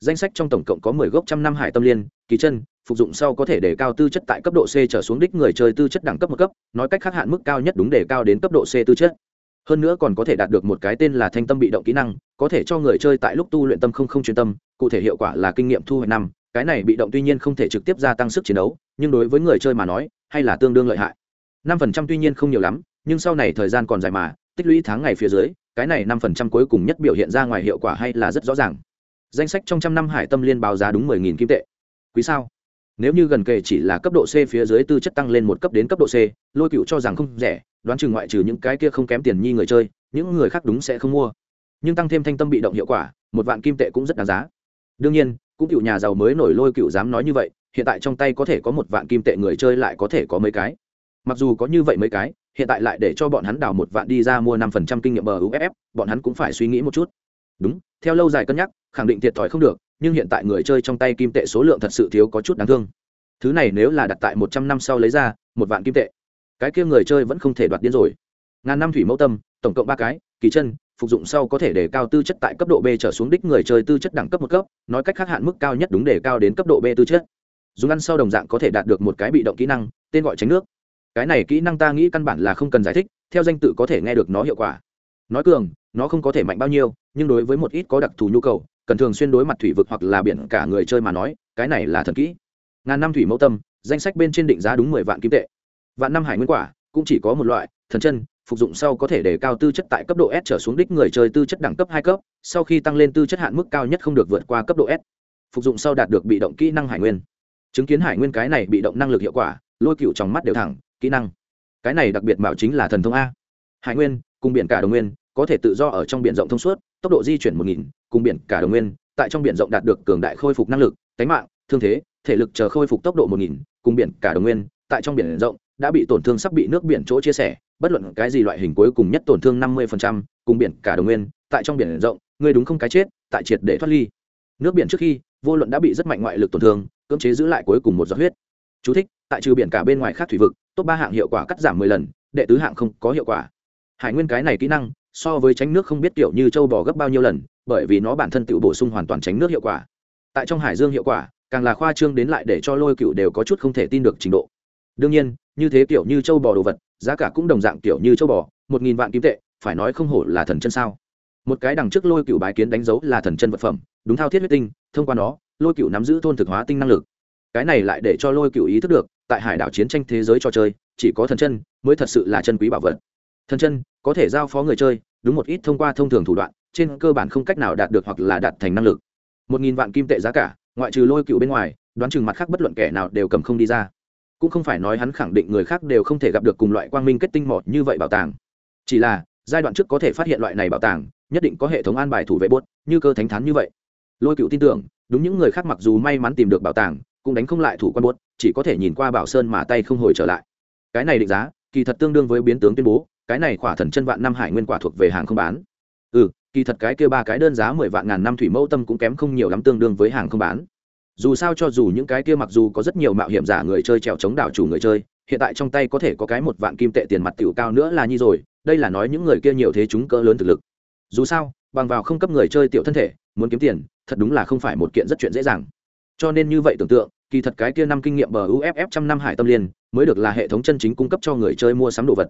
Danh sách trong tổng cộng có mười gốc trăm năm hải tâm liên ký chân, phục dụng sau có thể để cao tư chất tại cấp độ c trở xuống đích người chơi tư chất đẳng cấp một cấp, nói cách khác hạn mức cao nhất đúng để cao đến cấp độ c tư chất. Hơn nữa còn có thể đạt được một cái tên là thanh tâm bị động kỹ năng, có thể cho người chơi tại lúc tu luyện tâm không không chuyên tâm, cụ thể hiệu quả là kinh nghiệm thu hoạch năm, cái này bị động tuy nhiên không thể trực tiếp gia tăng sức chiến đấu, nhưng đối với người chơi mà nói, hay là tương đương lợi hại. Năm phần trăm tuy nhiên không nhiều lắm nhưng sau này thời gian còn dài mà, tích lũy tháng ngày phía dưới, cái này năm phần trăm cuối cùng nhất biểu hiện ra ngoài hiệu quả hay là rất rõ ràng. Danh sách trong trăm năm hải tâm liên báo giá đúng mười nghìn kim tệ. Quý sao? Nếu như gần kề chỉ là cấp độ c phía dưới tư chất tăng lên một cấp đến cấp độ c, lôi cựu cho rằng không rẻ, đoán chừng ngoại trừ những cái kia không kém tiền nhi người chơi, những người khác đúng sẽ không mua. Nhưng tăng thêm thanh tâm bị động hiệu quả, một vạn kim tệ cũng rất đáng giá. Đương nhiên, cũng cựu nhà giàu mới nổi lôi cựu dám nói như vậy, hiện tại trong tay có thể có một vạn kim tệ người chơi lại có thể có mấy cái. Mặc dù có như vậy mấy cái hiện tại lại để cho bọn hắn đào một vạn đi ra mua năm phần trăm kinh nghiệm bờ uff bọn hắn cũng phải suy nghĩ một chút. Đúng, theo lâu dài cân nhắc, khẳng định thiệt thòi không được, nhưng hiện tại người chơi trong tay kim tệ số lượng thật sự thiếu có chút đáng thương. Thứ này nếu là đặt tại một trăm năm sau lấy ra, một vạn kim tệ, cái kia người chơi vẫn không thể đoạt điên rồi. Ngàn năm thủy mẫu tâm, tổng cộng ba cái, kỳ chân, phục dụng sau có thể để cao tư chất tại cấp độ b trở xuống đích người chơi tư chất đẳng cấp một cấp, nói cách khác hạn mức cao nhất đúng để cao đến cấp độ b tư chất. Dùng ăn sau đồng dạng có thể đạt được một cái bị động kỹ năng, tên gọi tránh nước cái này kỹ năng ta nghĩ căn bản là không cần giải thích, theo danh tự có thể nghe được nó hiệu quả. Nói cường, nó không có thể mạnh bao nhiêu, nhưng đối với một ít có đặc thù nhu cầu, cần thường xuyên đối mặt thủy vực hoặc là biển cả người chơi mà nói, cái này là thần kỹ. Ngàn năm thủy mẫu tâm, danh sách bên trên định giá đúng mười vạn kim tệ. Vạn năm hải nguyên quả, cũng chỉ có một loại, thần chân, phục dụng sau có thể đề cao tư chất tại cấp độ s trở xuống đích người chơi tư chất đẳng cấp hai cấp, sau khi tăng lên tư chất hạn mức cao nhất không được vượt qua cấp độ s. Phục dụng sau đạt được bị động kỹ năng hải nguyên. Chứng kiến hải nguyên cái này bị động năng lực hiệu quả, lôi cựu trong mắt đều thẳng kỹ năng. Cái này đặc biệt mạo chính là thần thông a. Hải nguyên cùng biển cả đồng nguyên có thể tự do ở trong biển rộng thông suốt tốc độ di chuyển một nghìn cùng biển cả đồng nguyên tại trong biển rộng đạt được cường đại khôi phục năng lực tánh mạng thương thế thể lực chờ khôi phục tốc độ một nghìn cùng biển cả đồng nguyên tại trong biển rộng đã bị tổn thương sắp bị nước biển chỗ chia sẻ bất luận cái gì loại hình cuối cùng nhất tổn thương năm mươi cùng biển cả đồng nguyên tại trong biển rộng người đúng không cái chết tại triệt để thoát ly. Nước biển trước khi vô luận đã bị rất mạnh ngoại lực tổn thương cưỡng chế giữ lại cuối cùng một giọt huyết. Chú thích, tại trừ biển cả bên ngoài khác thủy vực, top ba hạng hiệu quả cắt giảm mười lần, đệ tứ hạng không có hiệu quả. Hải nguyên cái này kỹ năng, so với tránh nước không biết kiểu như châu bò gấp bao nhiêu lần, bởi vì nó bản thân tự bổ sung hoàn toàn tránh nước hiệu quả. Tại trong hải dương hiệu quả, càng là khoa trương đến lại để cho lôi cựu đều có chút không thể tin được trình độ. Đương nhiên, như thế kiểu như châu bò đồ vật, giá cả cũng đồng dạng kiểu như châu bò, một nghìn vạn kim tệ, phải nói không hổ là thần chân sao. Một cái đằng trước lôi cựu bái kiến đánh dấu là thần chân vật phẩm, đúng thao thiết huyết tinh, thông qua nó, lôi cựu nắm giữ thôn thực hóa tinh năng lực. Cái này lại để cho lôi cựu ý thức được tại hải đảo chiến tranh thế giới trò chơi, chỉ có thần chân mới thật sự là chân quý bảo vật. Thần chân có thể giao phó người chơi, đúng một ít thông qua thông thường thủ đoạn, trên cơ bản không cách nào đạt được hoặc là đạt thành năng lực. Một nghìn vạn kim tệ giá cả, ngoại trừ lôi cựu bên ngoài, đoán chừng mặt khác bất luận kẻ nào đều cầm không đi ra. Cũng không phải nói hắn khẳng định người khác đều không thể gặp được cùng loại quang minh kết tinh mọt như vậy bảo tàng. Chỉ là, giai đoạn trước có thể phát hiện loại này bảo tàng, nhất định có hệ thống an bài thủ vệ bốt, như cơ thánh thắn như vậy. Lôi cựu tin tưởng, đúng những người khác mặc dù may mắn tìm được bảo tàng cũng đánh không lại thủ quan buốt, chỉ có thể nhìn qua bảo sơn mà tay không hồi trở lại. Cái này định giá, kỳ thật tương đương với biến tướng tuyên bố, cái này khỏa thần chân vạn năm hải nguyên quả thuộc về hàng không bán. Ừ kỳ thật cái kia ba cái đơn giá mười vạn ngàn năm thủy mẫu tâm cũng kém không nhiều lắm tương đương với hàng không bán. Dù sao cho dù những cái kia mặc dù có rất nhiều mạo hiểm giả người chơi trèo chống đảo chủ người chơi, hiện tại trong tay có thể có cái một vạn kim tệ tiền mặt tiểu cao nữa là như rồi, đây là nói những người kia nhiều thế chúng cỡ lớn thực lực. Dù sao, bằng vào không cấp người chơi tiểu thân thể, muốn kiếm tiền, thật đúng là không phải một kiện rất chuyện dễ dàng cho nên như vậy tưởng tượng, kỳ thật cái kia năm kinh nghiệm bờ uff trăm năm hải tâm liên, mới được là hệ thống chân chính cung cấp cho người chơi mua sắm đồ vật.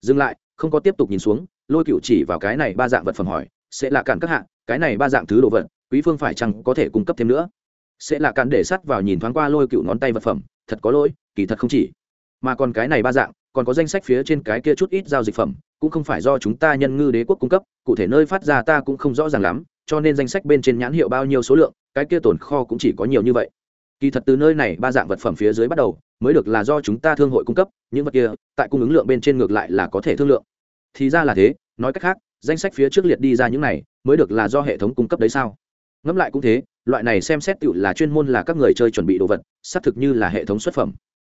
Dừng lại, không có tiếp tục nhìn xuống, lôi cựu chỉ vào cái này ba dạng vật phẩm hỏi, sẽ là cản các hạng cái này ba dạng thứ đồ vật, quý phương phải chăng có thể cung cấp thêm nữa? Sẽ là cản để sắt vào nhìn thoáng qua lôi cựu ngón tay vật phẩm, thật có lỗi, kỳ thật không chỉ. Mà còn cái này ba dạng, còn có danh sách phía trên cái kia chút ít giao dịch phẩm, cũng không phải do chúng ta nhân ngư đế quốc cung cấp, cụ thể nơi phát ra ta cũng không rõ ràng lắm cho nên danh sách bên trên nhãn hiệu bao nhiêu số lượng, cái kia tồn kho cũng chỉ có nhiều như vậy. Kỳ thật từ nơi này ba dạng vật phẩm phía dưới bắt đầu, mới được là do chúng ta thương hội cung cấp, những vật kia, tại cung ứng lượng bên trên ngược lại là có thể thương lượng. Thì ra là thế, nói cách khác, danh sách phía trước liệt đi ra những này, mới được là do hệ thống cung cấp đấy sao? Ngẫm lại cũng thế, loại này xem xét tựu là chuyên môn là các người chơi chuẩn bị đồ vật, xác thực như là hệ thống xuất phẩm.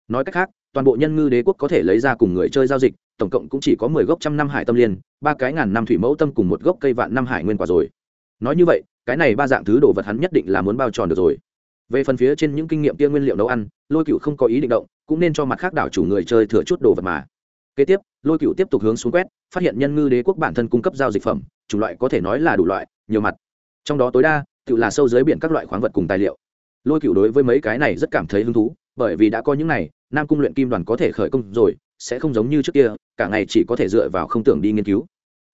Nói cách khác, toàn bộ nhân ngư đế quốc có thể lấy ra cùng người chơi giao dịch, tổng cộng cũng chỉ có mười gốc trăm năm hải tâm liên, ba cái ngàn năm thủy mẫu tâm cùng một gốc cây vạn năm hải nguyên quả rồi nói như vậy, cái này ba dạng thứ đồ vật hắn nhất định là muốn bao tròn được rồi. Về phần phía trên những kinh nghiệm kia nguyên liệu nấu ăn, lôi cựu không có ý định động, cũng nên cho mặt khác đảo chủ người chơi thừa chút đồ vật mà. Kế tiếp, lôi cựu tiếp tục hướng xuống quét, phát hiện nhân ngư đế quốc bản thân cung cấp giao dịch phẩm, chủng loại có thể nói là đủ loại, nhiều mặt. Trong đó tối đa, tự là sâu dưới biển các loại khoáng vật cùng tài liệu. Lôi cựu đối với mấy cái này rất cảm thấy hứng thú, bởi vì đã có những này, nam cung luyện kim đoàn có thể khởi công rồi, sẽ không giống như trước kia, cả ngày chỉ có thể dựa vào không tưởng đi nghiên cứu.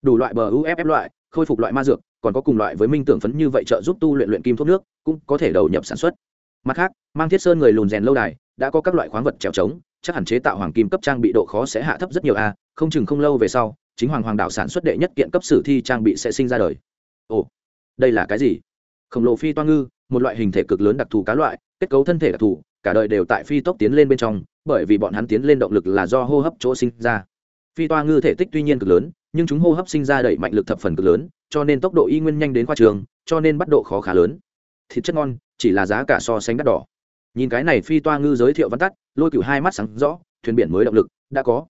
Đủ loại bờ uff loại khôi phục loại ma dược, còn có cùng loại với minh tưởng phấn như vậy trợ giúp tu luyện luyện kim thuốc nước, cũng có thể đầu nhập sản xuất. Mặt khác, mang thiết sơn người lùn rèn lâu đài, đã có các loại khoáng vật trèo trống, chắc hẳn chế tạo hoàng kim cấp trang bị độ khó sẽ hạ thấp rất nhiều a, không chừng không lâu về sau, chính hoàng hoàng đảo sản xuất đệ nhất kiện cấp sử thi trang bị sẽ sinh ra đời. Ồ, đây là cái gì? Khổng lồ phi toa ngư, một loại hình thể cực lớn đặc thù cá loại, kết cấu thân thể đặc thù, cả đời đều tại phi tốc tiến lên bên trong, bởi vì bọn hắn tiến lên động lực là do hô hấp chỗ sinh ra phi toa ngư thể tích tuy nhiên cực lớn, nhưng chúng hô hấp sinh ra đẩy mạnh lực thập phần cực lớn, cho nên tốc độ y nguyên nhanh đến khoa trường, cho nên bắt độ khó khá lớn. Thịt chất ngon, chỉ là giá cả so sánh đắt đỏ. Nhìn cái này phi toa ngư giới thiệu văn tắt, lôi cửu hai mắt sáng rõ, thuyền biển mới động lực, đã có.